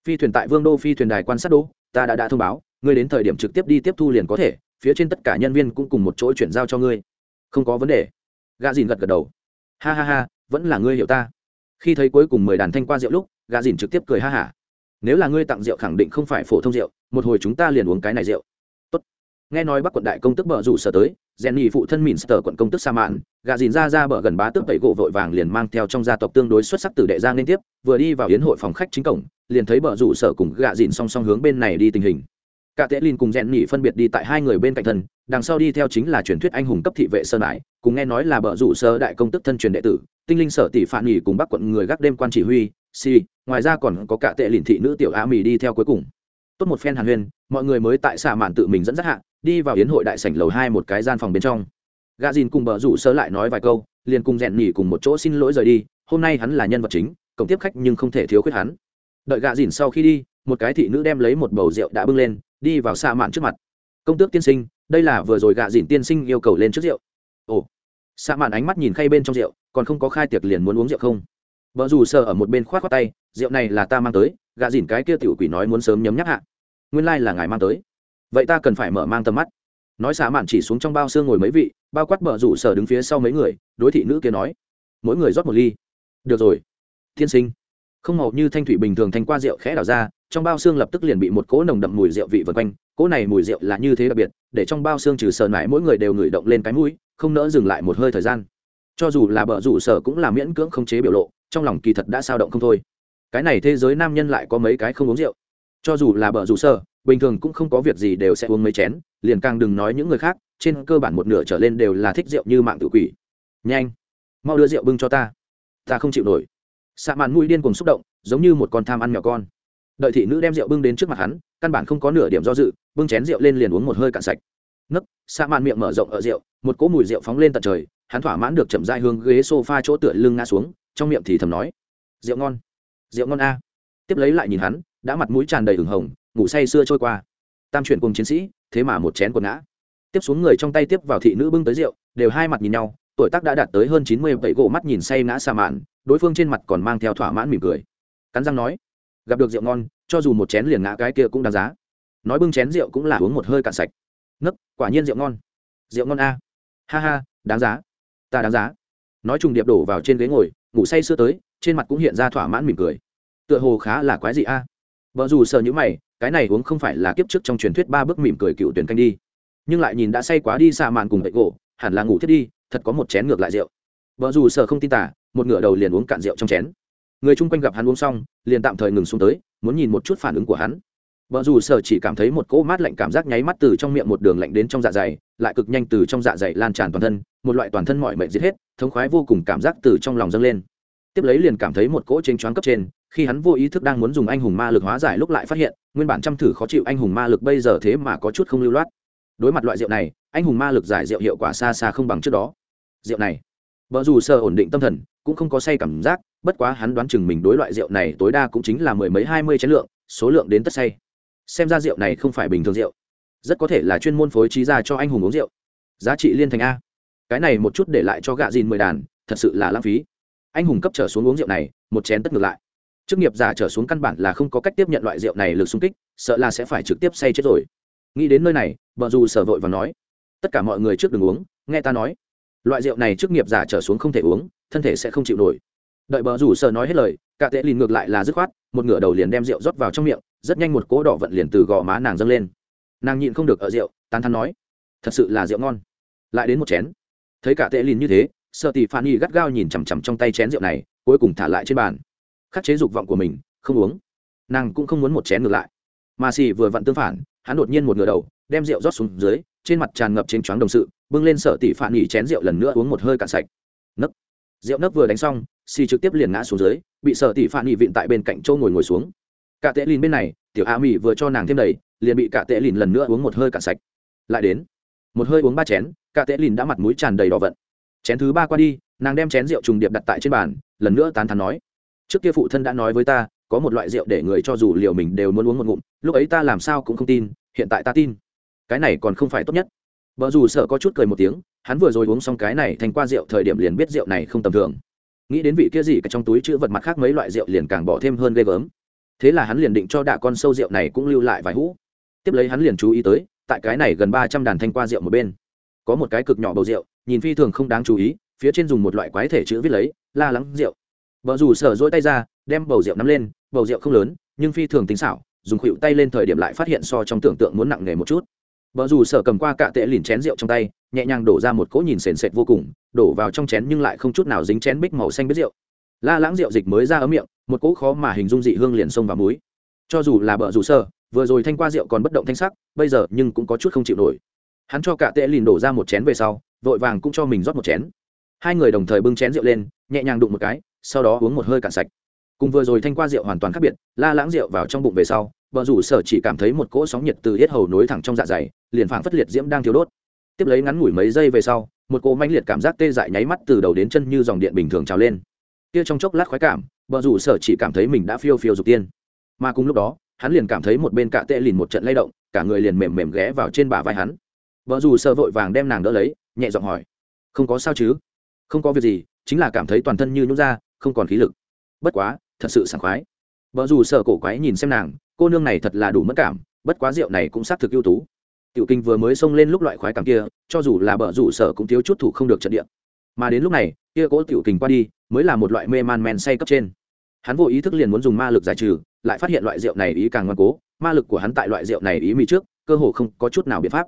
phi thuyền tại vương đô phi thuyền đài quan sát đô, ta đã đã thông báo, ngươi đến thời điểm trực tiếp đi tiếp thu liền có thể, phía trên tất cả nhân viên cũng cùng một chỗ chuyển giao cho ngươi. Không có vấn đề gà dìn gật gật đầu. Ha ha ha, vẫn là ngươi hiểu ta. Khi thấy cuối cùng mười đàn thanh qua rượu lúc gà dìn trực tiếp cười ha hả. Nếu là ngươi tặng rượu khẳng định không phải phổ thông rượu, một hồi chúng ta liền uống cái này rượu. Tốt. nghe nói bắc quận đại công tức bờ rủ sở tới jenny phụ thân mìn sở quận công tức sa mạn gà dìn ra ra bờ gần bá tước tẩy gỗ vội vàng liền mang theo trong gia tộc tương đối xuất sắc từ đệ giang liên tiếp, vừa đi vào yến hội phòng khách chính cổng, liền thấy bờ rủ sở cùng gà dìn song song hướng bên này đi tình hình cả tệ Linh cùng rèn nhỉ phân biệt đi tại hai người bên cạnh thân, đằng sau đi theo chính là truyền thuyết anh hùng cấp thị vệ sơn đại cùng nghe nói là bờ rủ sơ đại công tức thân truyền đệ tử, tinh linh sở tỷ phản nhỉ cùng bắc quận người gác đêm quan chỉ huy si ngoài ra còn có cả tệ lìn thị nữ tiểu á mì đi theo cuối cùng. Tốt một phen hàn huyên, mọi người mới tại xạ mạn tự mình dẫn dắt hạ, đi vào yến hội đại sảnh lầu hai một cái gian phòng bên trong. Gà dìn cùng bờ rủ sơ lại nói vài câu, liền cùng rèn nhỉ cùng một chỗ xin lỗi rời đi, hôm nay hắn là nhân vật chính, cổng tiếp khách nhưng không thể thiếu khuyết hắn. Đợi gà dìn sau khi đi, một cái thị nữ đem lấy một bầu rượu đã bưng lên đi vào xạ mạn trước mặt. Công tước tiên sinh, đây là vừa rồi gạ dìn tiên sinh yêu cầu lên trước rượu. Ồ. Xạ mạn ánh mắt nhìn khay bên trong rượu, còn không có khai tiệc liền muốn uống rượu không? Vợ dù sợ ở một bên khoát khoát tay, rượu này là ta mang tới, gạ dìn cái kia tiểu quỷ nói muốn sớm nhấm nhắc hạ. Nguyên lai、like、là ngài mang tới. Vậy ta cần phải mở mang tầm mắt. Nói xạ mạn chỉ xuống trong bao xương ngồi mấy vị, bao quát vợ rủ sở đứng phía sau mấy người, đối thị nữ kia nói, mỗi người rót một ly. Được rồi, tiên sinh. Không hầu như thanh thủy bình thường thành qua rượu khẽ đảo ra trong bao xương lập tức liền bị một cỗ nồng đậm mùi rượu vị vần quanh, cỗ này mùi rượu là như thế đặc biệt, để trong bao xương trừ sờ mãi mỗi người đều ngửi động lên cái mũi, không nỡ dừng lại một hơi thời gian. Cho dù là bờ rủ sở cũng là miễn cưỡng không chế biểu lộ, trong lòng kỳ thật đã sao động không thôi. Cái này thế giới nam nhân lại có mấy cái không uống rượu. Cho dù là bờ rủ sở, bình thường cũng không có việc gì đều sẽ uống mấy chén, liền càng đừng nói những người khác, trên cơ bản một nửa trở lên đều là thích rượu như mạng tự quỷ. Nhanh, mau đưa rượu bưng cho ta. Ta không chịu nổi. Xạ mạn mũi điên cùng xúc động, giống như một con tham ăn nhỏ con đợi thị nữ đem rượu bưng đến trước mặt hắn, căn bản không có nửa điểm do dự, bưng chén rượu lên liền uống một hơi cạn sạch. Nấc xạ mạn miệng mở rộng ở rượu, một cỗ mùi rượu phóng lên tận trời, hắn thỏa mãn được chậm dai hướng ghế s o f a chỗ tựa lưng ngã xuống, trong miệng thì thầm nói, rượu ngon rượu ngon a. Tiếp lấy lại nhìn hắn, đã mặt mũi tràn đầy ửng hồng, ngủ say sưa trôi qua. Tam chuyển cùng chiến sĩ, thế mà một chén quần ngã. Tiếp xuống người trong tay tiếp vào thị nữ bưng tới rượu, đều hai mặt nhìn nhau, tuổi tác đã đạt tới hơn chín mươi bảy gỗ mắt nhìn say ngã xa mạn đối phương trên mặt còn mang theo thỏa mãn mỉm cười. Cắn răng nói gặp được rượu ngon, cho dù một chén liền ngã cái kia cũng đáng giá. Nói bưng chén rượu cũng là uống một hơi cạn sạch. Nấc quả nhiên rượu ngon. Rượu ngon a. Ha ha, đáng giá. Ta đáng giá. Nói trùng điệp đổ vào trên ghế ngồi, ngủ say sưa tới, trên mặt cũng hiện ra thỏa mãn mỉm cười. Tựa hồ khá là quái dị a. Vợ dù sợ những mày, cái này uống không phải là kiếp trước trong truyền thuyết ba bước mỉm cười cựu tuyển canh đi. Nhưng lại nhìn đã say quá đi xa màn cùng vệ gỗ, hẳn là ngủ thiết đi, thật có một chén ngược lại rượu. Vợ dù sợ không tin tả, một ngựa đầu liền uống cạn rượu trong chén người chung quanh gặp hắn uống xong, liền tạm thời ngừng xuống tới, muốn nhìn một chút phản ứng của hắn. Vợ dù sợ chỉ cảm thấy một cỗ mát lạnh cảm giác nháy mắt từ trong miệng một đường lạnh đến trong dạ dày, lại cực nhanh từ trong dạ dày lan tràn toàn thân, một loại toàn thân mọi mệnh giết hết, thống khoái vô cùng cảm giác từ trong lòng dâng lên. Tiếp lấy liền cảm thấy một cỗ chênh choáng cấp trên, khi hắn vô ý thức đang muốn dùng anh hùng ma lực hóa giải lúc lại phát hiện, nguyên bản chăm thử khó chịu anh hùng ma lực bây giờ thế mà có chút không lưu loát. Đối mặt loại rượu này, anh hùng ma lực giải rượu hiệu quả xa xa không bằng trước đó. Rượu này vợ dù sợ ổn định tâm thần, cũng không có say cảm giác bất quá hắn đoán chừng mình đối loại rượu này tối đa cũng chính là mười mấy hai mươi chén lượng, số lượng đến tất say. Xem ra rượu này không phải bình thường rượu. Rất có thể là chuyên môn phối trí ra cho anh hùng uống rượu. Giá trị liên thành a. Cái này một chút để lại cho gạ dìn mười đàn, thật sự là lãng phí. Anh hùng cấp trở xuống uống rượu này, một chén tất ngược lại. Chức nghiệp giả trở xuống căn bản là không có cách tiếp nhận loại rượu này lực xung kích, sợ là sẽ phải trực tiếp say chết rồi. Nghĩ đến nơi này vợ dù sở vội và nói, tất cả mọi người trước đừng uống, nghe ta nói. Loại rượu này chức nghiệp giả trở xuống không thể uống, thân thể sẽ không chịu nổi đợi bờ rủ sở nói hết lời, cả tệ lìn ngược lại là dứt khoát, một ngửa đầu liền đem rượu rót vào trong miệng, rất nhanh một cỗ đỏ vận liền từ gò má nàng dâng lên. Nàng nhịn không được ở rượu, tán thắn nói, thật sự là rượu ngon. Lại đến một chén. Thấy cả tệ lìn như thế sợ tỷ phan y gắt gao nhìn chằm chằm trong tay chén rượu này, cuối cùng thả lại trên bàn. Khắc chế dục vọng của mình, không uống. Nàng cũng không muốn một chén ngược lại. Mà xì vừa vặn tương phản, hắn đột nhiên một ngửa đầu, đem rượu rót xuống dưới, trên mặt tràn ngập trên choáng đồng sự, bưng lên sợ tỷ phản nghỉ chén rượu lần nữa uống một hơi cạn sạch rượu nấc vừa đánh xong, xì trực tiếp liền ngã xuống dưới, bị sợ tỷ phản nghị vịn tại bên cạnh châu ngồi ngồi xuống. Cả tệ lìn bên này, tiểu a mỹ vừa cho nàng thêm đầy, liền bị cả tệ lìn lần nữa uống một hơi cạn sạch. Lại đến, một hơi uống ba chén, cả tệ lìn đã mặt mũi tràn đầy đỏ vận. Chén thứ ba qua đi, nàng đem chén rượu trùng điệp đặt tại trên bàn, lần nữa tán thắn nói, trước kia phụ thân đã nói với ta, có một loại rượu để người cho dù liều mình đều muốn uống một ngụm, lúc ấy ta làm sao cũng không tin, hiện tại ta tin. Cái này còn không phải tốt nhất. Vợ dù sợ có chút cười một tiếng hắn vừa rồi uống xong cái này thành qua rượu thời điểm liền biết rượu này không tầm thường. Nghĩ đến vị kia gì cả trong túi chữ vật mặt khác mấy loại rượu liền càng bỏ thêm hơn ghê gớm. Thế là hắn liền định cho đạ con sâu rượu này cũng lưu lại vài hũ. Tiếp lấy hắn liền chú ý tới, tại cái này gần ba trăm đàn thanh qua rượu một bên. Có một cái cực nhỏ bầu rượu, nhìn phi thường không đáng chú ý, phía trên dùng một loại quái thể chữ viết lấy, la lắng rượu. Vợ dù sở dỗi tay ra, đem bầu rượu nắm lên, bầu rượu không lớn, nhưng phi thường tính xảo, dùng khuỵu tay lên thời điểm lại phát hiện so trong tưởng tượng muốn nặng nề một chút vợ dù sở cầm qua cạ tệ lìn chén rượu trong tay, nhẹ nhàng đổ ra một cỗ nhìn sền sệt vô cùng, đổ vào trong chén nhưng lại không chút nào dính chén bích màu xanh biết rượu. La lãng rượu dịch mới ra ấm miệng, một cỗ khó mà hình dung dị hương liền sông vào muối cho dù là bợ rủ sở, vừa rồi thanh qua rượu còn bất động thanh sắc, bây giờ nhưng cũng có chút không chịu nổi. Hắn cho cả tệ lìn đổ ra một chén về sau, vội vàng cũng cho mình rót một chén. Hai người đồng thời bưng chén rượu lên, nhẹ nhàng đụng một cái, sau đó uống một hơi cạn sạch cùng vừa rồi thanh qua rượu hoàn toàn khác biệt, la lãng rượu vào trong bụng về sau, vợ rủ sở chỉ cảm thấy một cỗ sóng nhiệt từ hết hầu nối thẳng trong dạ dày, liền phảng phất liệt diễm đang thiếu đốt. Tiếp lấy ngắn ngủi mấy giây về sau, một cỗ mãnh liệt cảm giác tê dại nháy mắt từ đầu đến chân như dòng điện bình thường trào lên. Kia trong chốc lát khoái cảm, vợ rủ sở chỉ cảm thấy mình đã phiêu phiêu dục tiên. Mà cùng lúc đó, hắn liền cảm thấy một bên cạ tệ lìn một trận lay động, cả người liền mềm mềm ghé vào trên bả vai hắn. Vợ rủ sở vội vàng đem nàng đỡ lấy, nhẹ giọng hỏi, không có sao chứ? Không có việc gì, chính là cảm thấy toàn thân như nhũ ra, không còn khí lực. Bất quá thật sự sảng khoái. Vợ dù sợ cổ quái nhìn xem nàng, cô nương này thật là đủ mất cảm, bất quá rượu này cũng xác thực ưu tú. Tiểu kinh vừa mới xông lên lúc loại khoái cảm kia, cho dù là bờ rủ sở cũng thiếu chút thủ không được trận địa. Mà đến lúc này, kia cố tiểu kinh qua đi, mới là một loại mê man men say cấp trên. Hắn vô ý thức liền muốn dùng ma lực giải trừ, lại phát hiện loại rượu này ý càng ngoan cố, ma lực của hắn tại loại rượu này ý mi trước, cơ hồ không có chút nào biện pháp.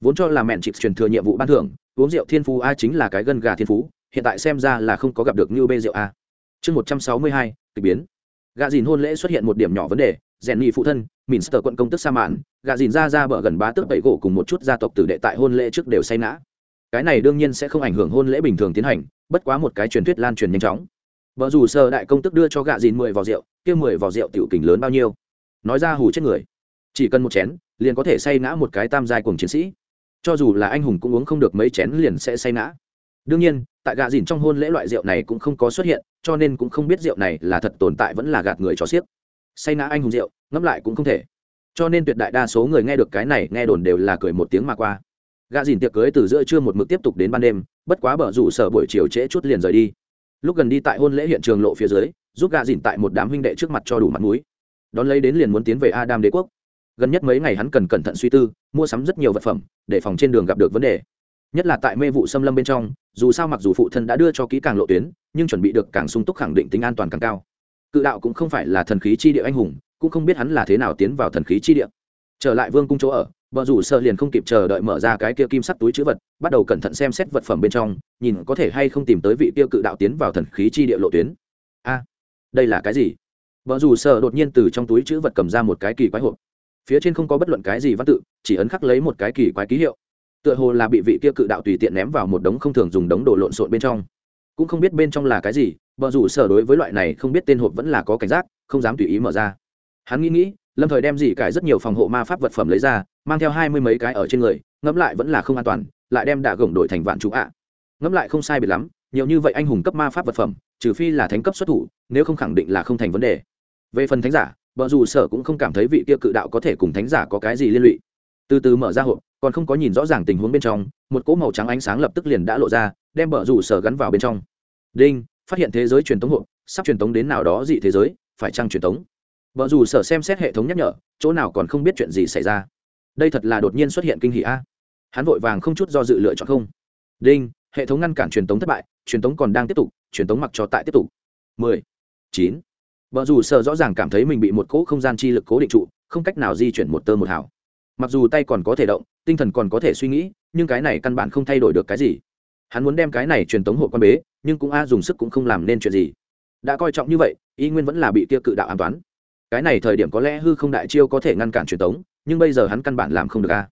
Vốn cho là mẹn chịp truyền thừa nhiệm vụ ban thưởng, uống rượu thiên phú a chính là cái gân gà thiên phú, hiện tại xem ra là không có gặp được như bê rượu a chương một trăm sáu mươi hai k biến. Gà dìn hôn lễ xuất hiện một điểm nhỏ vấn đề, rèn nhị phụ thân, minster quận công tức sa mạn gà dìn ra ra bờ gần bá tước bảy gỗ cùng một chút gia tộc tử đệ tại hôn lễ trước đều say ngã cái này đương nhiên sẽ không ảnh hưởng hôn lễ bình thường tiến hành, bất quá một cái truyền thuyết lan truyền nhanh chóng. Vợ dù sơ đại công tức đưa cho gà dìn mười vỏ rượu, kia mười vỏ rượu tiểu kình lớn bao nhiêu? Nói ra hù chết người. Chỉ cần một chén, liền có thể say ngã một cái tam giai cùng chiến sĩ. Cho dù là anh hùng cũng uống không được mấy chén liền sẽ say ngã đương nhiên tại gạ dìn trong hôn lễ loại rượu này cũng không có xuất hiện, cho nên cũng không biết rượu này là thật tồn tại vẫn là gạt người cho xiếc. Say ngã anh hùng rượu, ngẫm lại cũng không thể. Cho nên tuyệt đại đa số người nghe được cái này, nghe đồn đều là cười một tiếng mà qua. Gạ dìn tiệc cưới từ giữa trưa một mực tiếp tục đến ban đêm, bất quá bở rủ sở buổi chiều trễ chút liền rời đi. Lúc gần đi tại hôn lễ hiện trường lộ phía dưới, giúp gạ dìn tại một đám huynh đệ trước mặt cho đủ mặt mũi. Đón lấy đến liền muốn tiến về adam đế quốc. Gần nhất mấy ngày hắn cần cẩn thận suy tư, mua sắm rất nhiều vật phẩm, để phòng trên đường gặp được vấn đề nhất là tại mê vụ xâm lâm bên trong, dù sao mặc dù phụ thân đã đưa cho kỹ càng lộ tuyến, nhưng chuẩn bị được càng sung túc khẳng định tính an toàn càng cao. Cự đạo cũng không phải là thần khí chi địa anh hùng, cũng không biết hắn là thế nào tiến vào thần khí chi địa. Trở lại vương cung chỗ ở, vợ rủ sợ liền không kịp chờ đợi mở ra cái kia kim sắt túi chữ vật, bắt đầu cẩn thận xem xét vật phẩm bên trong, nhìn có thể hay không tìm tới vị kia cự đạo tiến vào thần khí chi địa lộ tuyến. A, đây là cái gì? Vợ rủ sợ đột nhiên từ trong túi chữ vật cầm ra một cái kỳ quái hộp. Phía trên không có bất luận cái gì văn tự, chỉ ấn khắc lấy một cái kỳ quái ký hiệu tựa hồ là bị vị kia cự đạo tùy tiện ném vào một đống không thường dùng đống đồ lộn xộn bên trong. Cũng không biết bên trong là cái gì, bờ rủ sở đối với loại này không biết tên hộp vẫn là có cảnh giác, không dám tùy ý mở ra. Hắn nghĩ nghĩ, lâm thời đem dị cải rất nhiều phòng hộ ma pháp vật phẩm lấy ra, mang theo hai mươi mấy cái ở trên người, ngẫm lại vẫn là không an toàn, lại đem đạ gồng đổi thành vạn chú ạ. À. ngẫm lại không sai biệt lắm, nhiều như vậy anh hùng cấp ma pháp vật phẩm, trừ phi là thánh cấp xuất thủ, nếu không khẳng định là không thành vấn đề. Về phần thánh giả vợ dù sở cũng không cảm thấy vị kia cự đạo có thể cùng thánh giả có cái gì liên lụy. Từ từ mở ra hộp còn không có nhìn rõ ràng tình huống bên trong, một cỗ màu trắng ánh sáng lập tức liền đã lộ ra, đem bờ rủ sở gắn vào bên trong. Đinh, phát hiện thế giới truyền tống hộ, sắp truyền tống đến nào đó dị thế giới, phải chăng truyền tống? Vợ dù sở xem xét hệ thống nhắc nhở, chỗ nào còn không biết chuyện gì xảy ra. Đây thật là đột nhiên xuất hiện kinh hỷ a. Hắn vội vàng không chút do dự lựa chọn không. Đinh, hệ thống ngăn cản truyền tống thất bại, truyền tống còn đang tiếp tục, truyền tống mặc cho tại tiếp tục. Mười, chín. Vợ dù sợ rõ ràng cảm thấy mình bị một cỗ không gian chi lực cố định trụ, không cách nào di chuyển một tơ một hào mặc dù tay còn có thể động, tinh thần còn có thể suy nghĩ, nhưng cái này căn bản không thay đổi được cái gì. Hắn muốn đem cái này truyền tống hộ quan bế, nhưng cũng a dùng sức cũng không làm nên chuyện gì. Đã coi trọng như vậy, y nguyên vẫn là bị kia cự đạo an toán. Cái này thời điểm có lẽ hư không đại chiêu có thể ngăn cản truyền tống, nhưng bây giờ hắn căn bản làm không được a.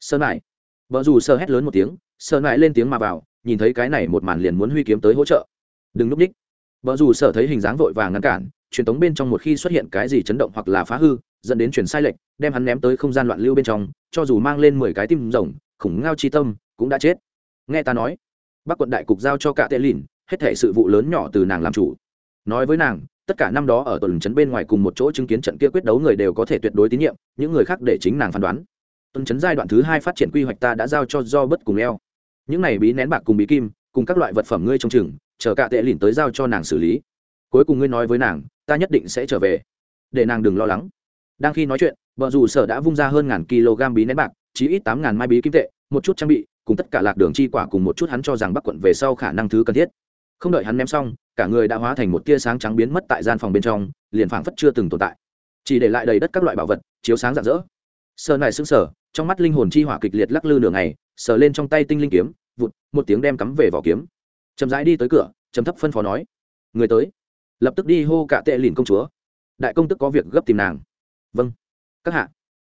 Sơn lại vợ dù sơ hét lớn một tiếng, sơn lại lên tiếng mà vào, nhìn thấy cái này một màn liền muốn huy kiếm tới hỗ trợ. Đừng núp ních. Vợ dù sợ thấy hình dáng vội vàng ngăn cản truyền tống bên trong một khi xuất hiện cái gì chấn động hoặc là phá hư, dẫn đến chuyển sai lệch, đem hắn ném tới không gian loạn lưu bên trong, cho dù mang lên mười cái tim rồng, khủng ngao chi tâm, cũng đã chết. Nghe ta nói bác quận đại cục giao cho cả tệ lìn, hết thể sự vụ lớn nhỏ từ nàng làm chủ. Nói với nàng, tất cả năm đó ở tuần trấn bên ngoài cùng một chỗ chứng kiến trận kia quyết đấu người đều có thể tuyệt đối tín nhiệm, những người khác để chính nàng phán đoán. Tuần trấn giai đoạn thứ hai phát triển quy hoạch ta đã giao cho do bất cùng leo. những này bí nén bạc cùng bí kim, cùng các loại vật phẩm ngươi trong chừng, chờ cả tệ lìn tới giao cho nàng xử lý. Cuối cùng ngươi nói với nàng ta nhất định sẽ trở về. Để nàng đừng lo lắng. Đang khi nói chuyện, vợ dù sở đã vung ra hơn ngàn kg bí nén bạc, chí ít tám ngàn mai bí kim tệ, một chút trang bị, cùng tất cả lạc đường chi quả cùng một chút hắn cho rằng bắc quận về sau khả năng thứ cần thiết. Không đợi hắn ném xong, cả người đã hóa thành một tia sáng trắng biến mất tại gian phòng bên trong, liền phảng phất chưa từng tồn tại. Chỉ để lại đầy đất các loại bảo vật, chiếu sáng rạng rỡ. Sờ này sững sờ, trong mắt linh hồn chi hỏa kịch liệt lắc lư nửa ngày, sờ lên trong tay tinh linh kiếm, vụt, một tiếng đem cắm về vỏ kiếm. Chậm rãi đi tới cửa chấm thấp phân phó nói, người tới lập tức đi hô cả tệ lìn công chúa. Đại công tức có việc gấp tìm nàng. Vâng. Các hạ.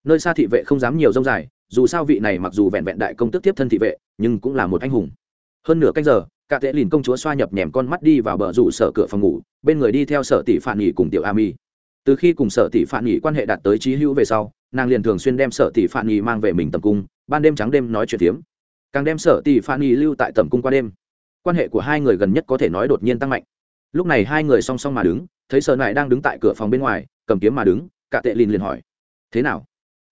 Nơi xa thị vệ không dám nhiều rông dài, dù sao vị này mặc dù vẹn vẹn đại công tức tiếp thân thị vệ, nhưng cũng là một anh hùng. Hơn nửa canh giờ, cả tệ lìn công chúa xoa nhập nhèm con mắt đi vào bờ rủ sở cửa phòng ngủ, bên người đi theo sở tỷ phản nghỉ cùng tiểu a mi từ khi cùng sở tỷ phản nghỉ quan hệ đạt tới trí hữu về sau, nàng liền thường xuyên đem sở tỷ phản nghỉ mang về mình tầm cung, ban đêm trắng đêm nói chuyện tiếm càng đem sở tỷ phản nghỉ lưu tại tầm cung qua đêm. Quan hệ của hai người gần nhất có thể nói đột nhiên tăng mạnh lúc này hai người song song mà đứng, thấy sợ nại đang đứng tại cửa phòng bên ngoài, cầm kiếm mà đứng, cả tệ lìn liền hỏi, thế nào?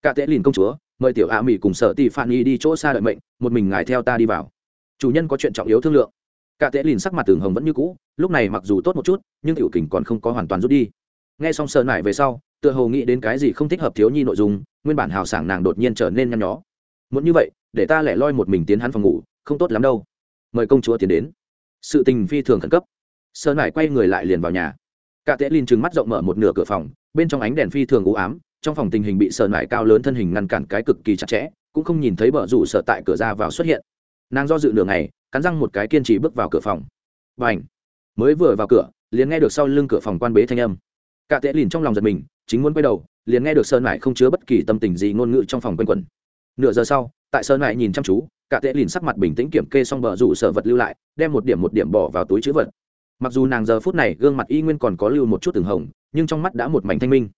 Cả tệ lìn công chúa, mời tiểu a mỹ cùng sợ tỷ phan y đi chỗ xa đợi mệnh, một mình ngài theo ta đi vào. Chủ nhân có chuyện trọng yếu thương lượng. Cả tệ lìn sắc mặt tường hồng vẫn như cũ, lúc này mặc dù tốt một chút, nhưng tiểu kình còn không có hoàn toàn rút đi. Nghe xong sợ nại về sau, tựa hồ nghĩ đến cái gì không thích hợp thiếu nhi nội dung, nguyên bản hào sảng nàng đột nhiên trở nên nhăn nhó. Muốn như vậy, để ta lẻ loi một mình tiến hắn phòng ngủ, không tốt lắm đâu. Mời công chúa tiến đến. Sự tình phi thường khẩn cấp. Sơn nải quay người lại liền vào nhà. Cả tệ lìn trừng mắt rộng mở một nửa cửa phòng, bên trong ánh đèn phi thường u ám, trong phòng tình hình bị Sơn nải cao lớn thân hình ngăn cản cái cực kỳ chặt chẽ, cũng không nhìn thấy bờ rủ sợ tại cửa ra vào xuất hiện. Nàng do dự nửa ngày, cắn răng một cái kiên trì bước vào cửa phòng. Và ảnh mới vừa vào cửa, liền nghe được sau lưng cửa phòng quan bế thanh âm. Cả tệ lìn trong lòng giật mình, chính muốn quay đầu, liền nghe được sơn mải không chứa bất kỳ tâm tình gì ngôn ngữ trong phòng quanh quẩn. Nửa giờ sau, tại sơn mải nhìn chăm chú, cả tệ lìn sắc mặt bình tĩnh kiểm kê xong bờ rủ sở vật lưu lại, đem một điểm một điểm bỏ vào túi chữ vật mặc dù nàng giờ phút này gương mặt y nguyên còn có lưu một chút từng hồng, nhưng trong mắt đã một mảnh thanh minh.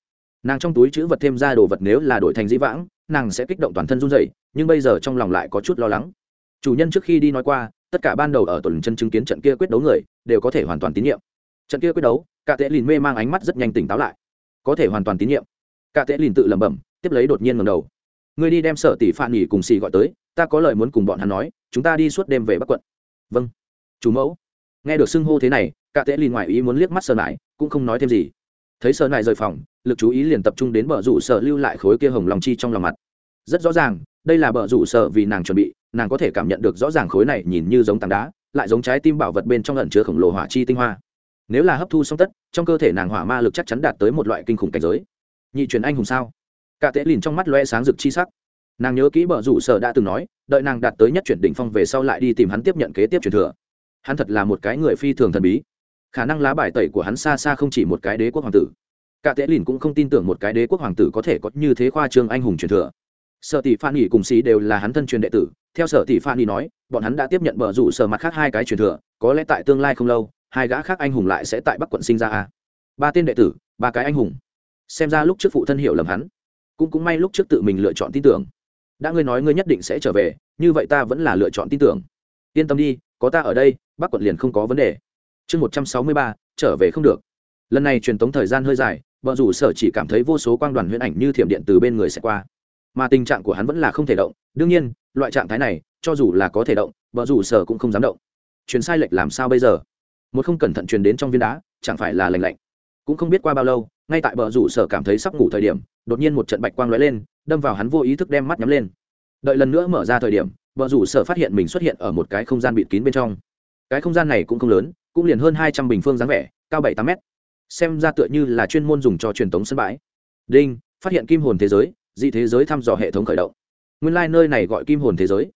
Nàng trong túi chữ vật thêm ra đồ vật nếu là đổi thành dĩ vãng, nàng sẽ kích động toàn thân run rẩy, nhưng bây giờ trong lòng lại có chút lo lắng. Chủ nhân trước khi đi nói qua, tất cả ban đầu ở tuần chân chứng kiến trận kia quyết đấu người, đều có thể hoàn toàn tín nhiệm. Trận kia quyết đấu, cả tệ lìn mê mang ánh mắt rất nhanh tỉnh táo lại. Có thể hoàn toàn tín nhiệm. Cả tệ lìn tự lẩm bẩm, tiếp lấy đột nhiên ngầm đầu. Người đi đem sở tỷ phạn nghỉ cùng xì gọi tới, ta có lời muốn cùng bọn hắn nói, chúng ta đi suốt đêm về bắc quận. Vâng. Chủ mẫu nghe được xưng hô thế này, cả tệ lì ngoài ý muốn liếc mắt sơn lại cũng không nói thêm gì. Thấy sơn lại rời phòng, lực chú ý liền tập trung đến bờ rủ sở lưu lại khối kia hồng lòng chi trong lòng mặt. Rất rõ ràng, đây là bờ rủ sở vì nàng chuẩn bị, nàng có thể cảm nhận được rõ ràng khối này nhìn như giống tảng đá, lại giống trái tim bảo vật bên trong lẩn chứa khổng lồ hỏa chi tinh hoa. Nếu là hấp thu xong tất, trong cơ thể nàng hỏa ma lực chắc chắn đạt tới một loại kinh khủng cảnh giới. Nhị truyền anh hùng sao? Cả tệ lìn trong mắt loe sáng rực chi sắc. Nàng nhớ kỹ bờ rủ sở đã từng nói, đợi nàng đạt tới nhất chuyển đỉnh phong về sau lại đi tìm hắn tiếp nhận kế tiếp truyền thừa hắn thật là một cái người phi thường thần bí. Khả năng lá bài tẩy của hắn xa xa không chỉ một cái đế quốc hoàng tử. Cả tệ lìn cũng không tin tưởng một cái đế quốc hoàng tử có thể có như thế khoa trương anh hùng truyền thừa. Sở tỷ phan nghỉ cùng sĩ đều là hắn thân truyền đệ tử. Theo sở tỷ phan nghỉ nói, bọn hắn đã tiếp nhận bờ rủ sở mặt khác hai cái truyền thừa, có lẽ tại tương lai không lâu, hai gã khác anh hùng lại sẽ tại bắc quận sinh ra a ba tên đệ tử, ba cái anh hùng. Xem ra lúc trước phụ thân hiểu lầm hắn, cũng cũng may lúc trước tự mình lựa chọn tin tưởng. Đã ngươi nói ngươi nhất định sẽ trở về, như vậy ta vẫn là lựa chọn tin tưởng. Yên tâm đi, có ta ở đây bắc quận liền không có vấn đề. Chương một trăm sáu mươi ba, trở về không được. Lần này truyền tống thời gian hơi dài, vợ rủ sở chỉ cảm thấy vô số quang đoàn huyễn ảnh như thiểm điện từ bên người sẽ qua. Mà tình trạng của hắn vẫn là không thể động, đương nhiên, loại trạng thái này, cho dù là có thể động, vợ rủ sở cũng không dám động. Truyền sai lệch làm sao bây giờ? Một không cẩn thận truyền đến trong viên đá, chẳng phải là lành lạnh. Cũng không biết qua bao lâu, ngay tại bờ rủ sở cảm thấy sắp ngủ thời điểm, đột nhiên một trận bạch quang lóe lên, đâm vào hắn vô ý thức đem mắt nhắm lên. Đợi lần nữa mở ra thời điểm bờ rủ sở phát hiện mình xuất hiện ở một cái không gian bịt kín bên trong cái không gian này cũng không lớn cũng liền hơn hai trăm bình phương dáng vẻ cao bảy tám mét. Xem ra tựa như là chuyên môn dùng cho truyền thống sân bãi. Đinh phát hiện kim hồn thế giới dị thế giới thăm dò hệ thống khởi động. Nguyên lai、like、nơi này gọi kim hồn thế giới.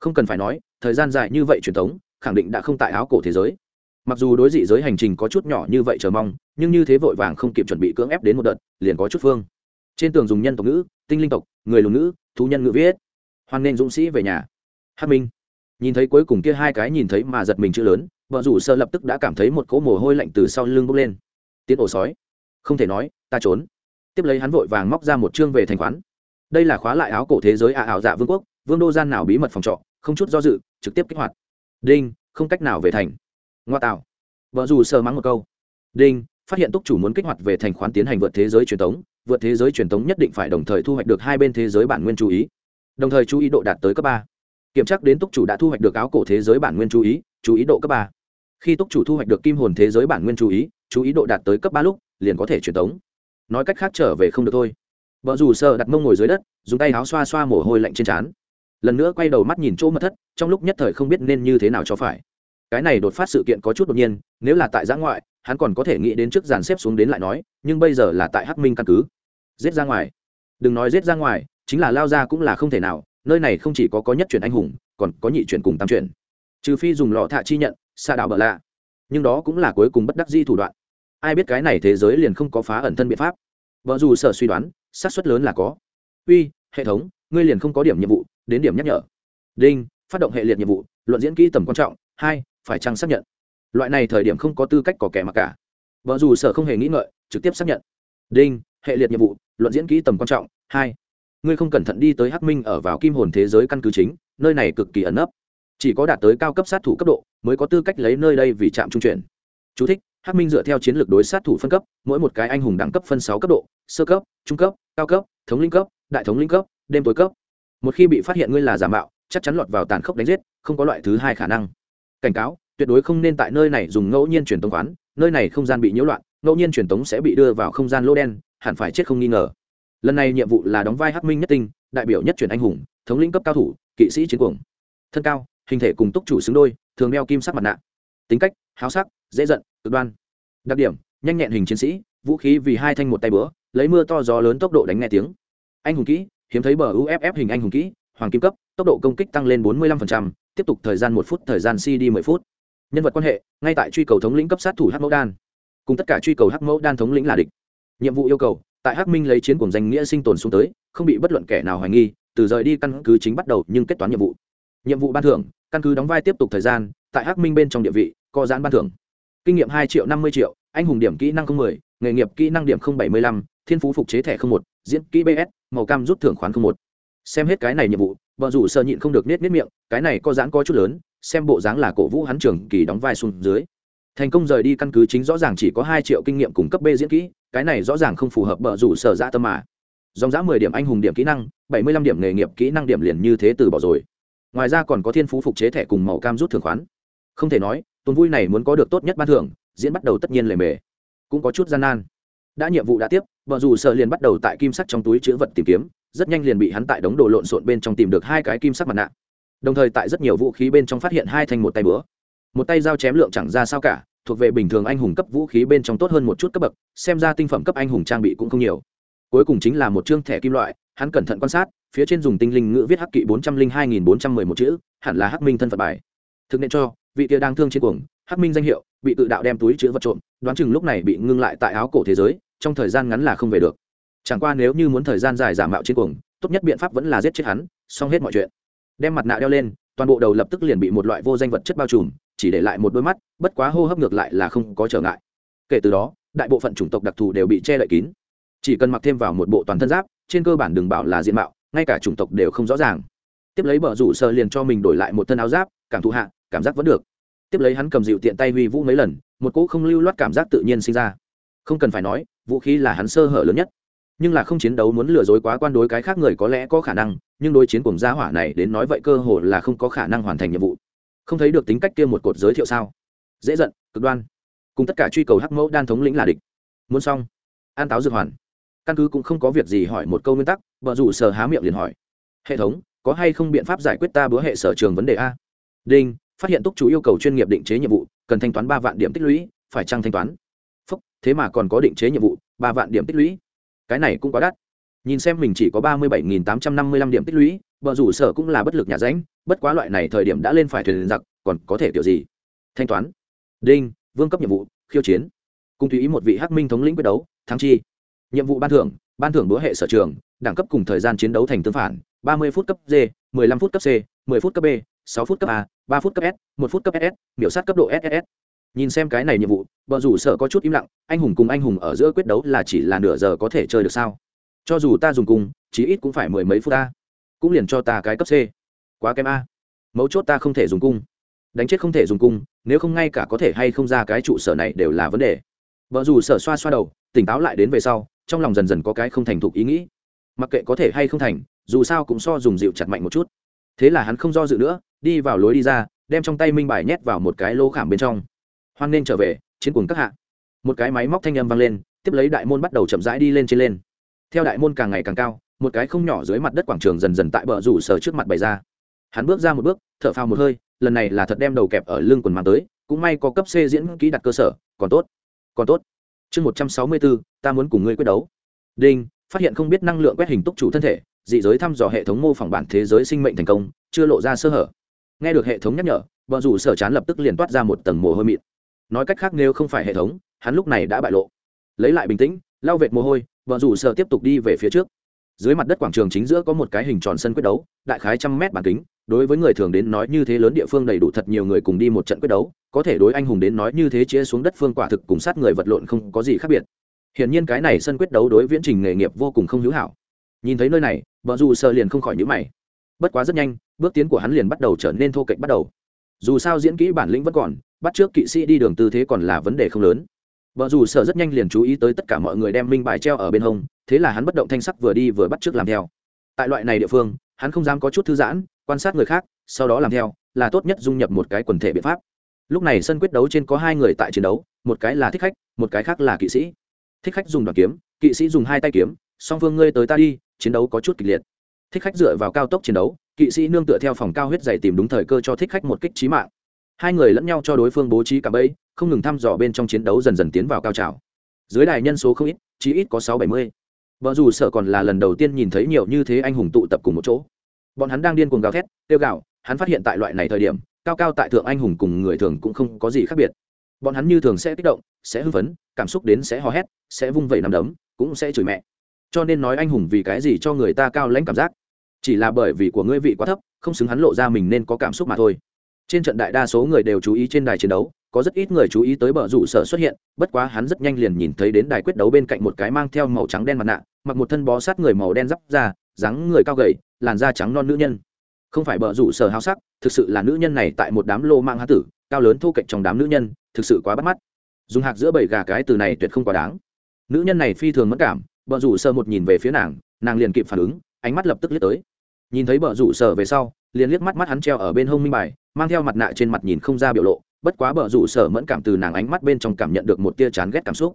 Không cần phải nói thời gian dài như vậy truyền thống, khẳng định đã không tại áo cổ thế giới. Mặc dù đối dị giới hành trình có chút nhỏ như vậy chờ mong nhưng như thế vội vàng không kịp chuẩn bị cưỡng ép đến một đợt liền có chút phương. Trên tường dùng nhân tộc ngữ tinh linh tộc người lùn ngữ thú nhân ngữ viết. Hoan nên dũng sĩ về nhà. Hát minh nhìn thấy cuối cùng kia hai cái nhìn thấy mà giật mình chữ lớn, vợ rủ sơ lập tức đã cảm thấy một cỗ mồ hôi lạnh từ sau lưng bốc lên. Tiến ổ sói. Không thể nói, ta trốn. Tiếp lấy hắn vội vàng móc ra một chương về thành khoán. Đây là khóa lại áo cổ thế giới ả ảo dạ vương quốc, vương đô gian nào bí mật phòng trọ, không chút do dự, trực tiếp kích hoạt. Đinh, không cách nào về thành. Ngoa tạo. Vợ dù sơ mắng một câu. Đinh, phát hiện túc chủ muốn kích hoạt về thành khoán tiến hành vượt thế giới truyền thống, vượt thế giới truyền thống nhất định phải đồng thời thu hoạch được hai bên thế giới bản nguyên chú ý. Đồng thời chú ý độ đạt tới cấp ba kiểm tra đến túc chủ đã thu hoạch được áo cổ thế giới bản nguyên chú ý chú ý độ cấp ba. Khi túc chủ thu hoạch được kim hồn thế giới bản nguyên chú ý chú ý độ đạt tới cấp ba lúc, liền có thể truyền tống. Nói cách khác trở về không được thôi. Vợ dù sợ đặt mông ngồi dưới đất, dùng tay áo xoa xoa mồ hôi lạnh trên trán. Lần nữa quay đầu mắt nhìn chỗ mật thất, trong lúc nhất thời không biết nên như thế nào cho phải. Cái này đột phát sự kiện có chút đột nhiên, nếu là tại giã ngoại, hắn còn có thể nghĩ đến trước dàn xếp xuống đến lại nói, nhưng bây giờ là tại hắc minh căn cứ. Giết ra ngoài. Đừng nói giết ra ngoài, chính là lao ra cũng là không thể nào nơi này không chỉ có có nhất chuyển anh hùng, còn có nhị chuyển cùng tam chuyển. Trừ phi dùng lọ thạ chi nhận xa đạo bợ lạ. Nhưng đó cũng là cuối cùng bất đắc di thủ đoạn. Ai biết cái này thế giới liền không có phá ẩn thân biện pháp. Vợ dù sở suy đoán, xác suất lớn là có. Uy, hệ thống, ngươi liền không có điểm nhiệm vụ, đến điểm nhắc nhở. Đinh, phát động hệ liệt nhiệm vụ, luận diễn kỹ tầm quan trọng, hai, phải chăng xác nhận? Loại này thời điểm không có tư cách có kẻ mặc cả. Vợ dù sở không hề nghĩ ngợi, trực tiếp xác nhận. Đinh, hệ liệt nhiệm vụ, luận diễn kỹ tầm quan trọng, hai ngươi không cẩn thận đi tới hắc minh ở vào kim hồn thế giới căn cứ chính nơi này cực kỳ ẩn nấp. Chỉ có đạt tới cao cấp sát thủ cấp độ mới có tư cách lấy nơi đây vì trạm trung chuyển. Chú thích, hắc minh dựa theo chiến lược đối sát thủ phân cấp mỗi một cái anh hùng đẳng cấp phân sáu cấp độ sơ cấp trung cấp cao cấp thống linh cấp đại thống linh cấp đêm tối cấp. Một khi bị phát hiện ngươi là giả mạo chắc chắn lọt vào tàn khốc đánh giết không có loại thứ hai khả năng. Cảnh cáo tuyệt đối không nên tại nơi này dùng ngẫu nhiên truyền tống khoán nơi này không gian bị nhiễu loạn ngẫu nhiên truyền tống sẽ bị đưa vào không gian lô đen hẳn phải chết không nghi ngờ lần này nhiệm vụ là đóng vai hắc minh nhất tinh đại biểu nhất truyền anh hùng thống lĩnh cấp cao thủ kỵ sĩ chiến cuồng. Thân cao hình thể cùng túc chủ xứng đôi thường đeo kim sắc mặt nạ. Tính cách háo sắc dễ giận cực đoan. Đặc điểm nhanh nhẹn hình chiến sĩ vũ khí vì hai thanh một tay bữa lấy mưa to gió lớn tốc độ đánh nghe tiếng. Anh hùng kỹ hiếm thấy bờ uff hình anh hùng kỹ hoàng kim cấp tốc độ công kích tăng lên 45%, tiếp tục thời gian một phút thời gian cd 10 phút. Nhân vật quan hệ ngay tại truy cầu thống lĩnh cấp sát thủ hắc mẫu đan. Cùng tất cả truy cầu hắc mẫu đan thống lĩnh là địch. Nhiệm vụ yêu cầu tại hắc minh lấy chiến cùng danh nghĩa sinh tồn xuống tới, không bị bất luận kẻ nào hoài nghi, từ rời đi căn cứ chính bắt đầu nhưng kết toán nhiệm vụ. Nhiệm vụ ban thưởng, căn cứ đóng vai tiếp tục thời gian, tại hắc minh bên trong địa vị co giãn ban thưởng. Kinh nghiệm hai triệu năm mươi triệu, anh hùng điểm kỹ năng không mười, nghề nghiệp kỹ năng điểm không bảy mươi lăm, thiên phú phục chế thẻ không một, diễn kỹ bs, màu cam rút thưởng khoán không một. Xem hết cái này nhiệm vụ, vợ rủ sợ nhịn không được nết nết miệng, cái này có giãn có chút lớn, xem bộ dáng là cổ vũ hắn trường kỳ đóng vai xuống dưới thành công rời đi căn cứ chính rõ ràng chỉ có hai triệu kinh nghiệm cùng cấp b diễn kỹ, cái này rõ ràng không phù hợp bờ rủ sở dạ tâm mà. Dòng giã mười điểm anh hùng điểm kỹ năng, bảy mươi lăm điểm nghề nghiệp kỹ năng điểm liền như thế từ bỏ rồi. Ngoài ra còn có thiên phú phục chế thẻ cùng màu cam rút thường khoán. Không thể nói, tuần vui này muốn có được tốt nhất ban thưởng, diễn bắt đầu tất nhiên lề mề. Cũng có chút gian nan. Đã nhiệm vụ đã tiếp vợ dù sợ liền bắt đầu tại kim sắc trong túi chữ vật tìm kiếm, rất nhanh liền bị hắn tại đống đồ lộn xộn bên trong tìm được hai cái kim sắc mặt nạ. Đồng thời tại rất nhiều vũ khí bên trong phát hiện hai thanh một tay bữa một tay dao chém lượng chẳng ra sao cả, thuộc về bình thường anh hùng cấp vũ khí bên trong tốt hơn một chút cấp bậc, xem ra tinh phẩm cấp anh hùng trang bị cũng không nhiều. Cuối cùng chính là một chương thẻ kim loại, hắn cẩn thận quan sát, phía trên dùng tinh linh ngữ viết hắc kỵ bốn trăm linh hai nghìn bốn trăm mười một chữ, hẳn là hắc minh thân phận bài. Thực nên cho, vị kia đang thương trên cuồng, hắc minh danh hiệu, bị tự đạo đem túi chữ vật trộm, đoán chừng lúc này bị ngưng lại tại áo cổ thế giới, trong thời gian ngắn là không về được. Chẳng qua nếu như muốn thời gian dài giả mạo trên cuồng, tốt nhất biện pháp vẫn là giết chết hắn, xong hết mọi chuyện. Đem mặt nạ đeo lên, toàn bộ đầu lập tức liền bị một loại vô danh vật chất bao trùm chỉ để lại một đôi mắt, bất quá hô hấp ngược lại là không có trở ngại. Kể từ đó, đại bộ phận chủng tộc đặc thù đều bị che đậy kín. Chỉ cần mặc thêm vào một bộ toàn thân giáp, trên cơ bản đừng bảo là diện mạo, ngay cả chủng tộc đều không rõ ràng. Tiếp lấy bờ rủ sơ liền cho mình đổi lại một thân áo giáp, cảm thụ hạ, cảm giác vẫn được. Tiếp lấy hắn cầm dịu tiện tay huy vũ mấy lần, một cỗ không lưu loát cảm giác tự nhiên sinh ra. Không cần phải nói, vũ khí là hắn sơ hở lớn nhất. Nhưng là không chiến đấu muốn lừa dối quá quan đối cái khác người có lẽ có khả năng, nhưng đối chiến cùng gia hỏa này đến nói vậy cơ hồ là không có khả năng hoàn thành nhiệm vụ không thấy được tính cách kia một cột giới thiệu sao? Dễ giận, cực đoan. Cùng tất cả truy cầu hắc mẫu đan thống lĩnh là địch. Muốn xong. An táo dược hoàn. Căn cứ cũng không có việc gì hỏi một câu nguyên tắc vợ rủ sở há miệng liền hỏi. Hệ thống, có hay không biện pháp giải quyết ta bữa hệ sở trường vấn đề a? Đinh, phát hiện túc chủ yêu cầu chuyên nghiệp định chế nhiệm vụ, cần thanh toán ba vạn điểm tích lũy, phải trăng thanh toán? Phúc, thế mà còn có định chế nhiệm vụ, ba vạn điểm tích lũy. Cái này cũng quá đắt. Nhìn xem mình chỉ có ba mươi bảy nghìn tám trăm năm mươi lăm điểm tích lũy bờ rủ sở cũng là bất lực nhà ránh bất quá loại này thời điểm đã lên phải thuyền giặc, còn có thể kiểu gì? Thanh toán. Đinh, vương cấp nhiệm vụ, khiêu chiến. Cùng tùy ý một vị hắc minh thống lĩnh quyết đấu, thắng chi. Nhiệm vụ ban thưởng ban thưởng đũa hệ sở trường, đẳng cấp cùng thời gian chiến đấu thành tương phản, ba mươi phút cấp d mười lăm phút cấp c, mười phút cấp b, sáu phút cấp a, ba phút cấp s, một phút cấp ss miểu sát cấp độ ss nhìn xem cái này nhiệm vụ vợ rủ sở có chút im lặng, anh hùng cùng anh hùng ở giữa quyết đấu là chỉ là nửa giờ có thể chơi được sao? Cho dù ta dùng cùng, chí ít cũng phải mười mấy phút ta cũng liền cho ta cái cấp c. Quá kém a. Mấu chốt ta không thể dùng cung. Đánh chết không thể dùng cung, nếu không ngay cả có thể hay không ra cái trụ sở này đều là vấn đề. Vợ dù sở xoa xoa đầu, tỉnh táo lại đến về sau, trong lòng dần dần có cái không thành thục ý nghĩ. Mặc kệ có thể hay không thành, dù sao cũng so dùng dịu chặt mạnh một chút. Thế là hắn không do dự nữa, đi vào lối đi ra, đem trong tay minh bài nhét vào một cái lô khảm bên trong. Hoan nên trở về, chiến cuồng các hạ. Một cái máy móc thanh âm vang lên, tiếp lấy đại môn bắt đầu chậm rãi đi lên trên lên. Theo đại môn càng ngày càng cao một cái không nhỏ dưới mặt đất quảng trường dần dần tại bờ rủ sở trước mặt bày ra. Hắn bước ra một bước, thở phào một hơi, lần này là thật đem đầu kẹp ở lưng quần mang tới, cũng may có cấp c diễn kỹ đặt cơ sở, còn tốt còn tốt. Chương một trăm sáu mươi bốn, ta muốn cùng ngươi quyết đấu. Đinh, phát hiện không biết năng lượng quét hình túc chủ thân thể, dị giới thăm dò hệ thống mô phỏng bản thế giới sinh mệnh thành công, chưa lộ ra sơ hở. Nghe được hệ thống nhắc nhở vợ rủ sở chán lập tức liền toát ra một tầng mồ hôi mịn. Nói cách khác, nếu không phải hệ thống, hắn lúc này đã bại lộ. Lấy lại bình tĩnh, lau vệt mồ hôi vợ rủ sở tiếp tục đi về phía trước dưới mặt đất quảng trường chính giữa có một cái hình tròn sân quyết đấu, đại khái trăm mét bản kính. Đối với người thường đến nói như thế lớn địa phương đầy đủ thật nhiều người cùng đi một trận quyết đấu, có thể đối anh hùng đến nói như thế chia xuống đất phương quả thực cùng sát người vật lộn không có gì khác biệt. Hiển nhiên cái này sân quyết đấu đối viễn trình nghề nghiệp vô cùng không hữu hảo. Nhìn thấy nơi này, vợ dù sợ liền không khỏi nhữ mày. Bất quá rất nhanh, bước tiến của hắn liền bắt đầu trở nên thô kệch bắt đầu. Dù sao diễn kỹ bản lĩnh vẫn còn, bắt trước kỵ sĩ đi đường tư thế còn là vấn đề không lớn. Vợ dù sợ rất nhanh liền chú ý tới tất cả mọi người đem minh bài treo ở bên hông thế là hắn bất động thanh sắc vừa đi vừa bắt trước làm theo. Tại loại này địa phương, hắn không dám có chút thư giãn, quan sát người khác, sau đó làm theo, là tốt nhất dung nhập một cái quần thể biện pháp. Lúc này sân quyết đấu trên có hai người tại chiến đấu, một cái là thích khách, một cái khác là kỵ sĩ. Thích khách dùng đoàn kiếm, kỵ sĩ dùng hai tay kiếm, song phương ngươi tới ta đi, chiến đấu có chút kịch liệt. Thích khách dựa vào cao tốc chiến đấu, kỵ sĩ nương tựa theo phòng cao huyết dày tìm đúng thời cơ cho thích khách một kích trí mạng. Hai người lẫn nhau cho đối phương bố trí cả bẫy, không ngừng thăm dò bên trong chiến đấu dần dần tiến vào cao trào. Dưới đài nhân số không ít chỉ ít có sáu bảy mươi vợ dù sợ còn là lần đầu tiên nhìn thấy nhiều như thế anh hùng tụ tập cùng một chỗ. Bọn hắn đang điên cuồng gào thét tiêu gạo hắn phát hiện tại loại này thời điểm, cao cao tại thượng anh hùng cùng người thường cũng không có gì khác biệt. Bọn hắn như thường sẽ kích động, sẽ hưng phấn, cảm xúc đến sẽ hò hét, sẽ vung vẩy nằm đấm, cũng sẽ chửi mẹ. Cho nên nói anh hùng vì cái gì cho người ta cao lãnh cảm giác? Chỉ là bởi vì của ngươi vị quá thấp, không xứng hắn lộ ra mình nên có cảm xúc mà thôi. Trên trận đại đa số người đều chú ý trên đài chiến đấu, có rất ít người chú ý tới bờ rủ sở xuất hiện, bất quá hắn rất nhanh liền nhìn thấy đến đài quyết đấu bên cạnh một cái mang theo màu trắng đen mặt nạ mặc một thân bó sát người màu đen d ra, dáng người cao gầy, làn da trắng non nữ nhân. Không phải bờ rủ sở háo sắc, thực sự là nữ nhân này tại một đám lô mang há tử, cao lớn thô cạnh trong đám nữ nhân, thực sự quá bắt mắt. Dùng hạc giữa bảy gà cái từ này tuyệt không quá đáng. Nữ nhân này phi thường mất cảm bờ rủ sơ một nhìn về phía nàng nàng liền kịp phản ứng, ánh mắt lập tức liếc tới. Nhìn thấy bờ rủ sở về sau, liền liếc mắt mắt hắn treo ở bên hông minh bài, mang theo mặt nạ trên mặt nhìn không ra biểu lộ, bất quá bờ rủ sở mẫn cảm từ nàng ánh mắt bên trong cảm nhận được một tia chán ghét cảm xúc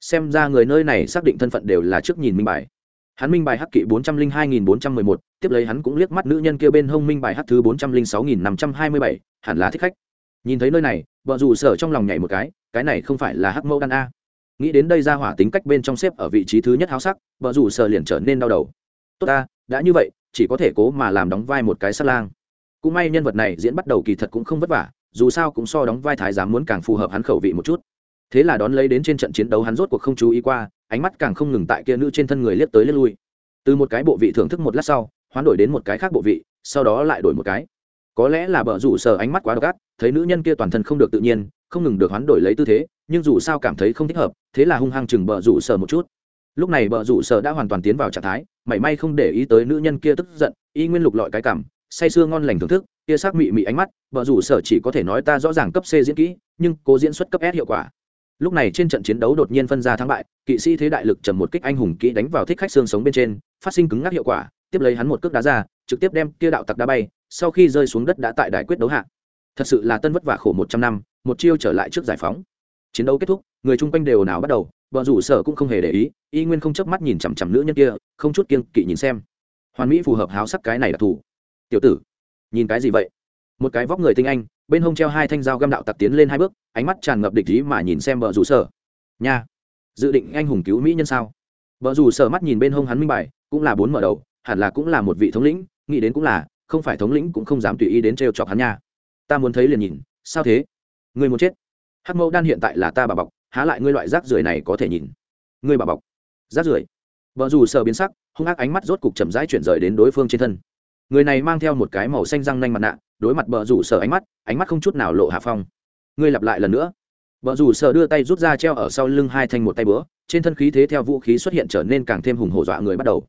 xem ra người nơi này xác định thân phận đều là trước nhìn minh bài. Hắn minh bài hắc kỵ bốn trăm linh hai nghìn bốn trăm mười một, tiếp lấy hắn cũng liếc mắt nữ nhân kia bên hông minh bài hắc thứ bốn trăm linh sáu nghìn năm trăm hai mươi bảy, hẳn là thích khách. Nhìn thấy nơi này, vợ dù sở trong lòng nhảy một cái cái này không phải là hắc mẫu đan a. Nghĩ đến đây ra hỏa tính cách bên trong xếp ở vị trí thứ nhất háo sắc, vợ rủ sở liền trở nên đau đầu. Tốt ta, đã như vậy, chỉ có thể cố mà làm đóng vai một cái sát lang. Cũng may nhân vật này diễn bắt đầu kỳ thật cũng không vất vả, dù sao cũng so đóng vai thái giám muốn càng phù hợp hắn khẩu vị một chút thế là đón lấy đến trên trận chiến đấu hắn rốt cuộc không chú ý qua, ánh mắt càng không ngừng tại kia nữ trên thân người liếc tới liếc lui. Từ một cái bộ vị thưởng thức một lát sau, hoán đổi đến một cái khác bộ vị, sau đó lại đổi một cái. Có lẽ là bờ rủ sở ánh mắt quá độc ác, thấy nữ nhân kia toàn thân không được tự nhiên, không ngừng được hoán đổi lấy tư thế, nhưng dù sao cảm thấy không thích hợp, thế là hung hăng chừng bờ rủ sở một chút. Lúc này bờ rủ sở đã hoàn toàn tiến vào trạng thái, mảy may không để ý tới nữ nhân kia tức giận, y nguyên lục lọi cái cảm, say sưa ngon lành thưởng thức, kia sắc mị mị ánh mắt bờ rủ sở chỉ có thể nói ta rõ ràng cấp c diễn kỹ, nhưng cố diễn xuất cấp s hiệu quả lúc này trên trận chiến đấu đột nhiên phân ra thắng bại, kỵ sĩ thế đại lực trầm một kích anh hùng kỹ đánh vào thích khách xương sống bên trên, phát sinh cứng ngắc hiệu quả, tiếp lấy hắn một cước đá ra, trực tiếp đem kia đạo tặc đá bay, sau khi rơi xuống đất đã tại đại quyết đấu hạ. Thật sự là tân vất vả khổ một trăm năm, một chiêu trở lại trước giải phóng. Chiến đấu kết thúc, người chung quanh đều nào bắt đầu, bọn rủ sở cũng không hề để ý, y nguyên không chớp mắt nhìn chằm chằm nữ nhân kia, không chút kiêng kỵ nhìn xem. Hoàn mỹ phù hợp háo sắc cái này đặc thù tiểu tử, nhìn cái gì vậy? Một cái vóc người tinh anh bên hông treo hai thanh dao găm đạo tặc tiến lên hai bước, ánh mắt tràn ngập địch ý mà nhìn xem vợ rủ sở. Nha, dự định anh hùng cứu mỹ nhân sao? Vợ rủ sở mắt nhìn bên hông hắn minh bài, cũng là bốn mở đầu, hẳn là cũng là một vị thống lĩnh, nghĩ đến cũng là, không phải thống lĩnh cũng không dám tùy ý đến trêu chọc hắn nha. Ta muốn thấy liền nhìn, sao thế? Ngươi muốn chết? Hắc mẫu đan hiện tại là ta bà bọc, há lại ngươi loại rác rưởi này có thể nhìn? Ngươi bà bọc, rác rưởi. Vợ dù sợ biến sắc, hung ác ánh mắt rốt cục chậm rãi chuyển rời đến đối phương trên thân người này mang theo một cái màu xanh răng nanh mặt nạ, đối mặt bờ rủ sợ ánh mắt ánh mắt không chút nào lộ hạ phong. Ngươi lặp lại lần nữa. Vợ rủ sợ đưa tay rút ra treo ở sau lưng hai thanh một tay bữa, trên thân khí thế theo vũ khí xuất hiện trở nên càng thêm hùng hổ dọa người bắt đầu.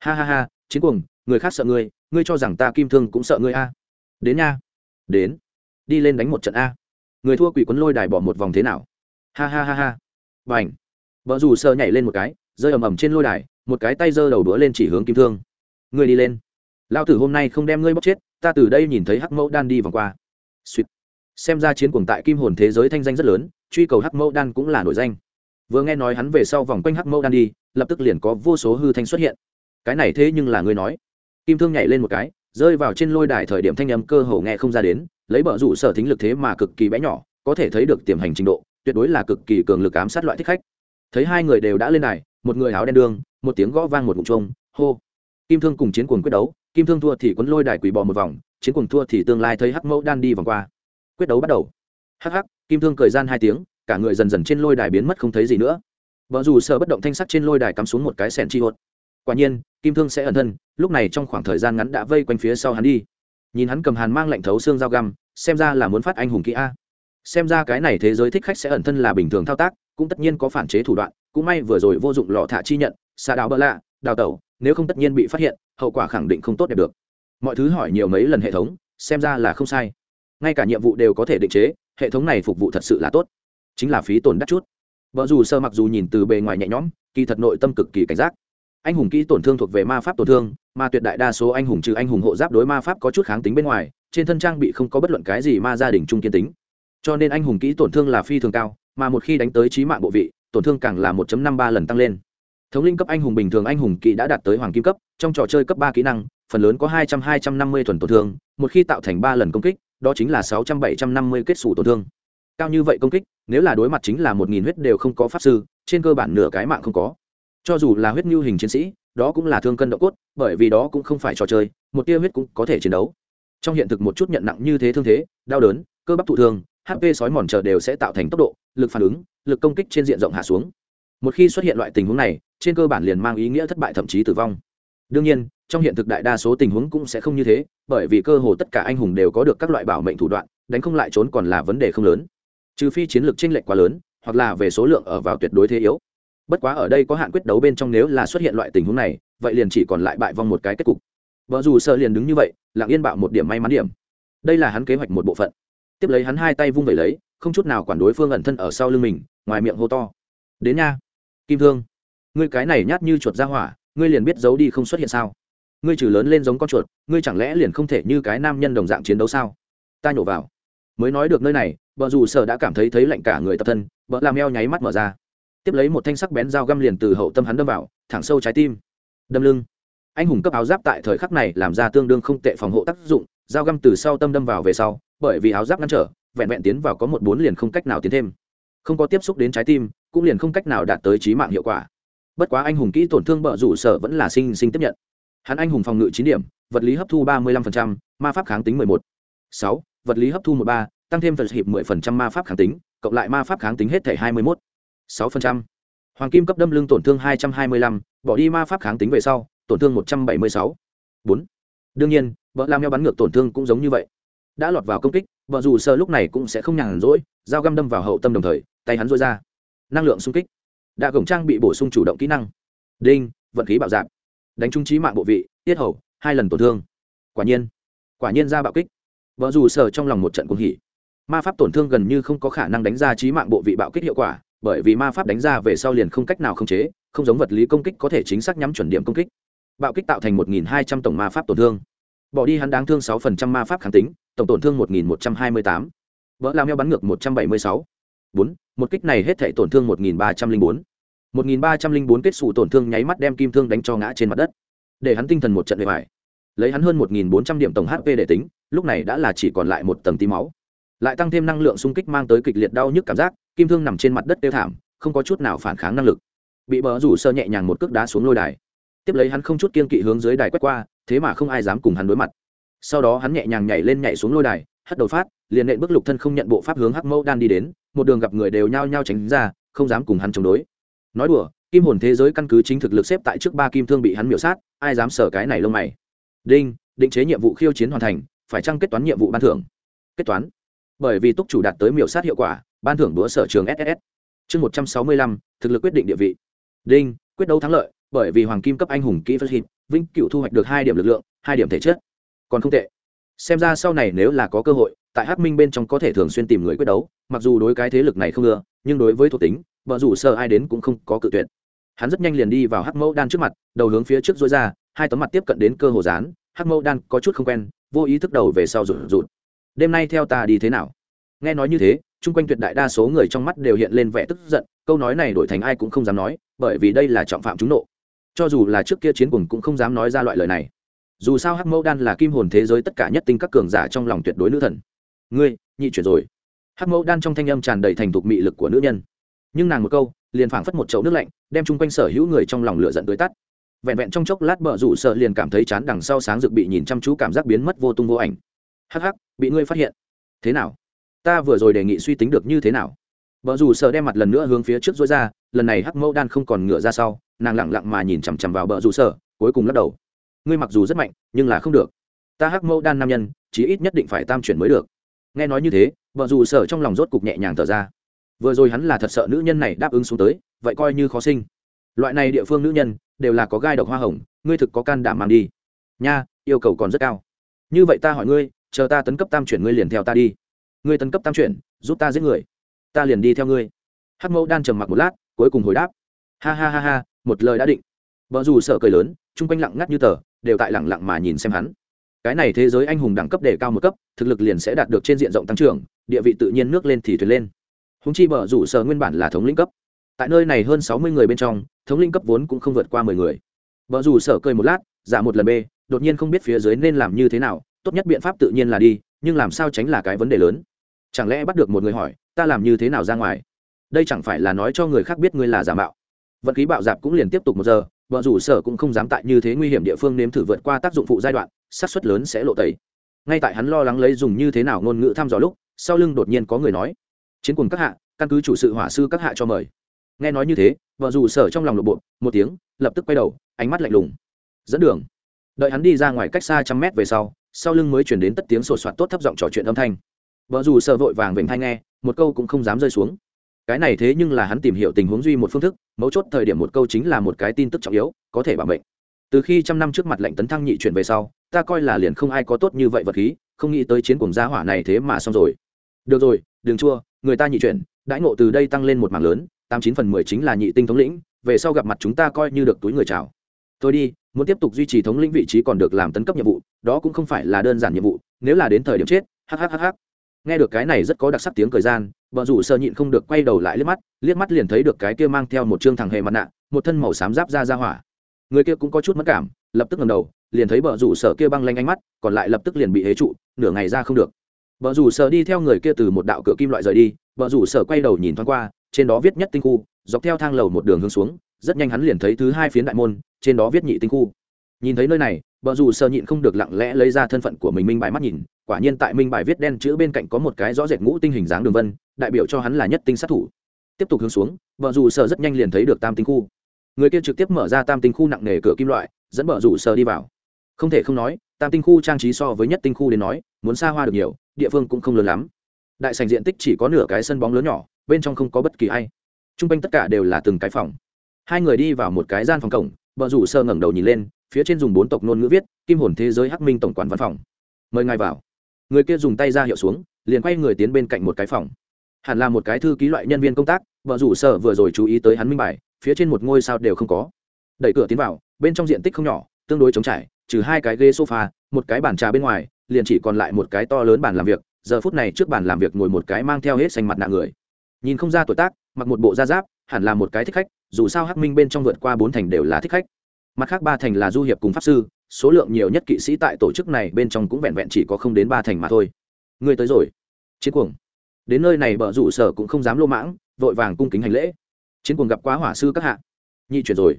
Ha ha ha, chiến cuồng, người khác sợ ngươi ngươi cho rằng ta kim thương cũng sợ ngươi a. Đến nha. Đến. Đi lên đánh một trận a. Người thua quỷ quấn lôi đài bỏ một vòng thế nào? Ha ha ha ha. Và ảnh vợ dù sơ nhảy lên một cái, rơi ầm ầm trên lôi đài, một cái tay giơ đầu đũa lên chỉ hướng kim thương. Ngươi đi lên lao tử hôm nay không đem ngươi bóc chết, ta từ đây nhìn thấy hắc mẫu đan đi vòng qua. Suýt xem ra chiến cuồng tại kim hồn thế giới thanh danh rất lớn, truy cầu hắc mẫu đan cũng là nổi danh. Vừa nghe nói hắn về sau vòng quanh hắc mẫu đan đi, lập tức liền có vô số hư thanh xuất hiện. Cái này thế nhưng là ngươi nói. Kim thương nhảy lên một cái, rơi vào trên lôi đài thời điểm thanh âm cơ hồ nghe không ra đến, lấy bờ rủ sở thính lực thế mà cực kỳ bé nhỏ, có thể thấy được tiềm hành trình độ, tuyệt đối là cực kỳ cường lực ám sát loại thích khách. Thấy hai người đều đã lên đài, một người áo đen đương một tiếng gõ vang một ngụm trông hô. Kim thương cùng chiến cuồng quyết đấu kim thương thua thì quấn lôi đài quỳ bò một vòng, chiến cùng thua thì tương lai thấy hắc mẫu đan đi vòng qua. Quyết đấu bắt đầu. Hắc hắc, kim thương cười gian hai tiếng, cả người dần dần trên lôi đài biến mất không thấy gì nữa. Vợ dù sợ bất động thanh sắc trên lôi đài cắm xuống một cái sẻn chi hốt quả nhiên, kim thương sẽ ẩn thân, lúc này trong khoảng thời gian ngắn đã vây quanh phía sau hắn đi. Nhìn hắn cầm hàn mang lạnh thấu xương dao găm, xem ra là muốn phát anh hùng kỹ a. Xem ra cái này thế giới thích khách sẽ ẩn thân là bình thường thao tác, cũng tất nhiên có phản chế thủ đoạn, cũng may vừa rồi vô dụng lọ thả chi nhận xa đào bỡ lạ, đào tẩu nếu không tất nhiên bị phát hiện, hậu quả khẳng định không tốt đẹp được. Mọi thứ hỏi nhiều mấy lần hệ thống, xem ra là không sai. Ngay cả nhiệm vụ đều có thể định chế, hệ thống này phục vụ thật sự là tốt. Chính là phí tổn đắt chút. Vợ dù sơ mặc dù nhìn từ bề ngoài nhẹ nhõm, kỳ thật nội tâm cực kỳ cảnh giác. Anh hùng kỹ tổn thương thuộc về ma pháp tổn thương, mà tuyệt đại đa số anh hùng trừ anh hùng hộ giáp đối ma pháp có chút kháng tính bên ngoài, trên thân trang bị không có bất luận cái gì ma gia đình trung kiên tính. Cho nên anh hùng kỹ tổn thương là phi thường cao, mà một khi đánh tới trí mạng bộ vị, tổn thương càng là 1 năm ba lần tăng lên thống linh cấp anh hùng bình thường anh hùng kỹ đã đạt tới hoàng kim cấp, trong trò chơi cấp ba kỹ năng, phần lớn có hai trăm hai trăm năm mươi thuần tổn thương, một khi tạo thành ba lần công kích, đó chính là sáu trăm, bảy trăm năm mươi kết xù tổn thương. Cao như vậy công kích, nếu là đối mặt chính là một nghìn huyết đều không có pháp sư, trên cơ bản nửa cái mạng không có. Cho dù là huyết nhu hình chiến sĩ, đó cũng là thương cân độ cốt, bởi vì đó cũng không phải trò chơi, một tia huyết cũng có thể chiến đấu. Trong hiện thực một chút nhận nặng như thế thương thế, đau đớn, cơ bắp thụ thương hp sói mòn chờ đều sẽ tạo thành tốc độ, lực phản ứng, lực công kích trên diện rộng hạ xuống một khi xuất hiện loại tình huống này, trên cơ bản liền mang ý nghĩa thất bại thậm chí tử vong. Đương nhiên, trong hiện thực đại đa số tình huống cũng sẽ không như thế, bởi vì cơ hồ tất cả anh hùng đều có được các loại bảo mệnh thủ đoạn, đánh không lại trốn còn là vấn đề không lớn. Trừ phi chiến lược tranh lệch quá lớn, hoặc là về số lượng ở vào tuyệt đối thế yếu. Bất quá ở đây có hạn quyết đấu bên trong nếu là xuất hiện loại tình huống này, vậy liền chỉ còn lại bại vong một cái kết cục. Vợ dù sợ liền đứng như vậy, lặng yên bạo một điểm may mắn điểm. Đây là hắn kế hoạch một bộ phận. Tiếp lấy hắn hai tay vung vẩy lấy, không chút nào quản đối phương ẩn thân ở sau lưng mình, ngoài miệng hô to. Đến nha kim thương, ngươi cái này nhát như chuột ra hỏa, ngươi liền biết giấu đi không xuất hiện sao? Ngươi trừ lớn lên giống con chuột, ngươi chẳng lẽ liền không thể như cái nam nhân đồng dạng chiến đấu sao? Ta nhổ vào. Mới nói được nơi này vợ dù sợ đã cảm thấy thấy lạnh cả người tập thân vợ làm eo nháy mắt mở ra. Tiếp lấy một thanh sắc bén dao găm liền từ hậu tâm hắn đâm vào, thẳng sâu trái tim. Đâm lưng. Anh hùng cấp áo giáp tại thời khắc này làm ra tương đương không tệ phòng hộ tác dụng, dao găm từ sau tâm đâm vào về sau, bởi vì áo giáp ngăn trở, vẹn vẹn tiến vào có một bốn liền không cách nào tiến thêm. Không có tiếp xúc đến trái tim cũng liền không cách nào đạt tới trí mạng hiệu quả. Bất quá anh hùng kỹ tổn thương bợ rủ sở vẫn là sinh sinh tiếp nhận. Hắn anh hùng phòng ngự chín điểm, vật lý hấp thu ba mươi lăm ma pháp kháng tính mười một. Sáu, vật lý hấp thu một ba, tăng thêm vật hiệp mười phần trăm ma pháp kháng tính, cộng lại ma pháp kháng tính hết thể hai mươi mốt. Sáu phần trăm. Hoàng kim cấp đâm lưng tổn thương hai trăm hai mươi lăm, bỏ đi ma pháp kháng tính về sau, tổn thương một trăm bảy mươi sáu. Bốn. Đương nhiên, vợ làm nhau bắn ngược tổn thương cũng giống như vậy. Đã lọt vào công kích, vợ dù sợ lúc này cũng sẽ không nhàn rỗi, dao găm đâm vào hậu tâm đồng thời, tay hắn rối ra năng lượng xung kích. Đã gồng trang bị bổ sung chủ động kỹ năng. Đinh, vận khí bạo dạng đánh trung trí mạng bộ vị, tiết hầu, hai lần tổn thương. Quả nhiên quả nhiên ra bạo kích. Vợ dù sờ trong lòng một trận cuồng hỉ. Ma pháp tổn thương gần như không có khả năng đánh ra trí mạng bộ vị bạo kích hiệu quả, bởi vì ma pháp đánh ra về sau liền không cách nào khống chế, không giống vật lý công kích có thể chính xác nhắm chuẩn điểm công kích. Bạo kích tạo thành một nghìn hai trăm tổng ma pháp tổn thương. Bỏ đi hắn đáng thương sáu phần trăm ma pháp kháng tính, tổng tổn thương một nghìn một trăm hai mươi tám. Vỡ lao meo bắn ngược một trăm bảy mươi sáu. Bốn một kích này hết thể tổn thương một nghìn ba trăm linh bốn. một nghìn ba trăm linh bốn kết xù tổn thương nháy mắt đem kim thương đánh cho ngã trên mặt đất. Để hắn tinh thần một trận bề mải lấy hắn hơn một nghìn bốn trăm điểm tổng hp để tính, lúc này đã là chỉ còn lại một tầng tí máu. Lại tăng thêm năng lượng xung kích mang tới kịch liệt đau nhức cảm giác, kim thương nằm trên mặt đất tiêu thảm, không có chút nào phản kháng năng lực. Bị bờ rủ sơ nhẹ nhàng một cước đá xuống lôi đài. Tiếp lấy hắn không chút kiên kỵ hướng dưới đài quét qua, thế mà không ai dám cùng hắn đối mặt. Sau đó hắn nhẹ nhàng nhảy lên nhảy xuống lôi đài, hất đầu phát liền nện bước lục thân không nhận bộ pháp hướng hắc mẫu đan đi đến, một đường gặp người đều nhao nhao tránh ra, không dám cùng hắn chống đối. Nói đùa, kim hồn thế giới căn cứ chính thực lực xếp tại trước ba kim thương bị hắn miểu sát, ai dám sở cái này lông mày. Đinh, định chế nhiệm vụ khiêu chiến hoàn thành, phải chăng kết toán nhiệm vụ ban thưởng? Kết toán. Bởi vì túc chủ đạt tới miểu sát hiệu quả, ban thưởng đũa sở trường ss chương một trăm sáu mươi lăm, thực lực quyết định địa vị. Đinh, quyết đấu thắng lợi, bởi vì hoàng kim cấp anh hùng kỹ phật hít vĩnh cựu thu hoạch được hai điểm lực lượng, hai điểm thể chất. Còn không tệ xem ra sau này nếu là có cơ hội, tại hắc minh bên trong có thể thường xuyên tìm người quyết đấu, mặc dù đối cái thế lực này không ưa, nhưng đối với thuộc tính vợ dù sợ ai đến cũng không có cự tuyệt. Hắn rất nhanh liền đi vào hắc mẫu đan trước mặt, đầu hướng phía trước dối ra, hai tấm mặt tiếp cận đến cơ hồ dán, hắc mẫu đan có chút không quen, vô ý thức đầu về sau rụt rụt. Đêm nay theo ta đi thế nào? Nghe nói như thế, chung quanh tuyệt đại đa số người trong mắt đều hiện lên vẻ tức giận, câu nói này đổi thành ai cũng không dám nói, bởi vì đây là trọng phạm trúng nộ. Cho dù là trước kia chiến cùng cũng không dám nói ra loại lời này dù sao hắc mẫu đan là kim hồn thế giới tất cả nhất tinh các cường giả trong lòng tuyệt đối nữ thần. Ngươi, nhị chuyển rồi. Hắc mẫu đan trong thanh âm tràn đầy thành thục mị lực của nữ nhân. Nhưng nàng một câu, liền phảng phất một chậu nước lạnh, đem chung quanh sở hữu người trong lòng lửa giận tới tắt. Vẹn vẹn trong chốc lát bờ rủ sợ liền cảm thấy chán đằng sau sáng rực bị nhìn chăm chú cảm giác biến mất vô tung vô ảnh. Hắc hắc, bị ngươi phát hiện. Thế nào? Ta vừa rồi đề nghị suy tính được như thế nào? Bờ rủ sợ đem mặt lần nữa hướng phía trước rối ra, lần này hắc mẫu đan không còn ngựa ra sau, nàng lặng lặng mà nhìn chằm chằm vào bờ rủ sợ, cuối cùng lắc đầu ngươi mặc dù rất mạnh, nhưng là không được. Ta hắc mẫu đan nam nhân, chí ít nhất định phải tam chuyển mới được. Nghe nói như thế, vợ dù sợ trong lòng rốt cục nhẹ nhàng thở ra. Vừa rồi hắn là thật sợ nữ nhân này đáp ứng xuống tới, vậy coi như khó sinh. Loại này địa phương nữ nhân, đều là có gai độc hoa hồng, ngươi thực có can đảm mang đi. Nha, yêu cầu còn rất cao. Như vậy ta hỏi ngươi, chờ ta tấn cấp tam chuyển ngươi liền theo ta đi. Ngươi tấn cấp tam chuyển, giúp ta giết người. Ta liền đi theo ngươi. Hắc mẫu đan trầm mặc một lát, cuối cùng hồi đáp. Ha ha ha ha, một lời đã định vợ dù sợ cười lớn, chung quanh lặng ngắt như tờ, đều tại lặng lặng mà nhìn xem hắn. Cái này thế giới anh hùng đẳng cấp đề cao một cấp, thực lực liền sẽ đạt được trên diện rộng tăng trưởng, địa vị tự nhiên nước lên thì thuyền lên. Húng chi bờ rủ sở nguyên bản là thống lĩnh cấp. Tại nơi này hơn sáu mươi người bên trong, thống lĩnh cấp vốn cũng không vượt qua mười người. Bờ rủ sở cười một lát, giả một lần b đột nhiên không biết phía dưới nên làm như thế nào, tốt nhất biện pháp tự nhiên là đi, nhưng làm sao tránh là cái vấn đề lớn. Chẳng lẽ bắt được một người hỏi, ta làm như thế nào ra ngoài? Đây chẳng phải là nói cho người khác biết ngươi là giả mạo. Vận khí bạo dạp cũng liền tiếp tục một giờ vợ rủ sở cũng không dám tại như thế nguy hiểm địa phương nếm thử vượt qua tác dụng phụ giai đoạn sát xuất lớn sẽ lộ tẩy. Ngay tại hắn lo lắng lấy dùng như thế nào ngôn ngữ thăm dò lúc, sau lưng đột nhiên có người nói, chiến cùng các hạ, căn cứ chủ sự hỏa sư các hạ cho mời. Nghe nói như thế, vợ rủ sở trong lòng lộ bộ một tiếng, lập tức quay đầu, ánh mắt lạnh lùng. Dẫn đường. Đợi hắn đi ra ngoài cách xa trăm mét về sau sau lưng mới chuyển đến tất tiếng sột soạt tốt thấp giọng trò chuyện âm thanh. Vợ rủ sở vội vàng vểnh thai nghe, một câu cũng không dám rơi xuống cái này thế nhưng là hắn tìm hiểu tình huống duy một phương thức, mấu chốt thời điểm một câu chính là một cái tin tức trọng yếu, có thể bảo mệnh. Từ khi trăm năm trước mặt lệnh tấn thăng nhị chuyển về sau, ta coi là liền không ai có tốt như vậy vật khí, không nghĩ tới chiến cùng gia hỏa này thế mà xong rồi. Được rồi, đừng chua, người ta nhị chuyển, đãi ngộ từ đây tăng lên một mảng lớn, tám chín phần mười chính là nhị tinh thống lĩnh, về sau gặp mặt chúng ta coi như được túi người chào. Tôi đi, muốn tiếp tục duy trì thống lĩnh vị trí còn được làm tấn cấp nhiệm vụ, đó cũng không phải là đơn giản nhiệm vụ, nếu là đến thời điểm chết hhhh nghe được cái này rất có đặc sắc tiếng cười gian vợ rủ sơ nhịn không được quay đầu lại liếc mắt liếc mắt liền thấy được cái kia mang theo một chương thẳng hề mặt nạ, một thân màu xám giáp ra ra hỏa. Người kia cũng có chút mất cảm, lập tức ngầm đầu, liền thấy vợ rủ sở kia băng lanh ánh mắt, còn lại lập tức liền bị hế trụ, nửa ngày ra không được. Vợ rủ sở đi theo người kia từ một đạo cửa kim loại rời đi vợ rủ sở quay đầu nhìn thoáng qua, trên đó viết nhất tinh khu, dọc theo thang lầu một đường hướng xuống, rất nhanh hắn liền thấy thứ hai phiến đại môn, trên đó viết nhị tinh khu. Nhìn thấy nơi này Bờ rủ sờ nhịn không được lặng lẽ lấy ra thân phận của mình minh bài mắt nhìn, quả nhiên tại minh bài viết đen chữ bên cạnh có một cái rõ rệt ngũ tinh hình dáng đường vân, đại biểu cho hắn là nhất tinh sát thủ. Tiếp tục hướng xuống, bờ rủ sờ rất nhanh liền thấy được tam tinh khu. Người kia trực tiếp mở ra tam tinh khu nặng nề cửa kim loại, dẫn bờ rủ sờ đi vào. Không thể không nói, tam tinh khu trang trí so với nhất tinh khu đến nói, muốn xa hoa được nhiều, địa phương cũng không lớn lắm. Đại sảnh diện tích chỉ có nửa cái sân bóng lớn nhỏ, bên trong không có bất kỳ ai. Trung quanh tất cả đều là từng cái phòng. Hai người đi vào một cái gian phòng cổng, bờ rủ sơ ngẩng đầu nhìn lên phía trên dùng bốn tộc ngôn ngữ viết, kim hồn thế giới hắc minh tổng quản văn phòng. Mời ngài vào. Người kia dùng tay ra hiệu xuống, liền quay người tiến bên cạnh một cái phòng. Hẳn là một cái thư ký loại nhân viên công tác vợ rủ sở vừa rồi chú ý tới hắn minh bài, phía trên một ngôi sao đều không có. Đẩy cửa tiến vào, bên trong diện tích không nhỏ, tương đối trống trải, trừ hai cái ghế sofa, một cái bàn trà bên ngoài, liền chỉ còn lại một cái to lớn bàn làm việc, giờ phút này trước bàn làm việc ngồi một cái mang theo hết xanh mặt nạ người. Nhìn không ra tuổi tác, mặc một bộ da giáp, hẳn là một cái thích khách, dù sao hắc minh bên trong vượt qua bốn thành đều là thích khách mặt khác ba thành là du hiệp cùng pháp sư, số lượng nhiều nhất kỵ sĩ tại tổ chức này bên trong cũng vẹn vẹn chỉ có không đến ba thành mà thôi. Ngươi tới rồi. Chiến cuồng. Đến nơi này bờ rủ sở cũng không dám lô mãng, vội vàng cung kính hành lễ. Chiến cuồng gặp quá hỏa sư các hạ. Nhị chuyển rồi.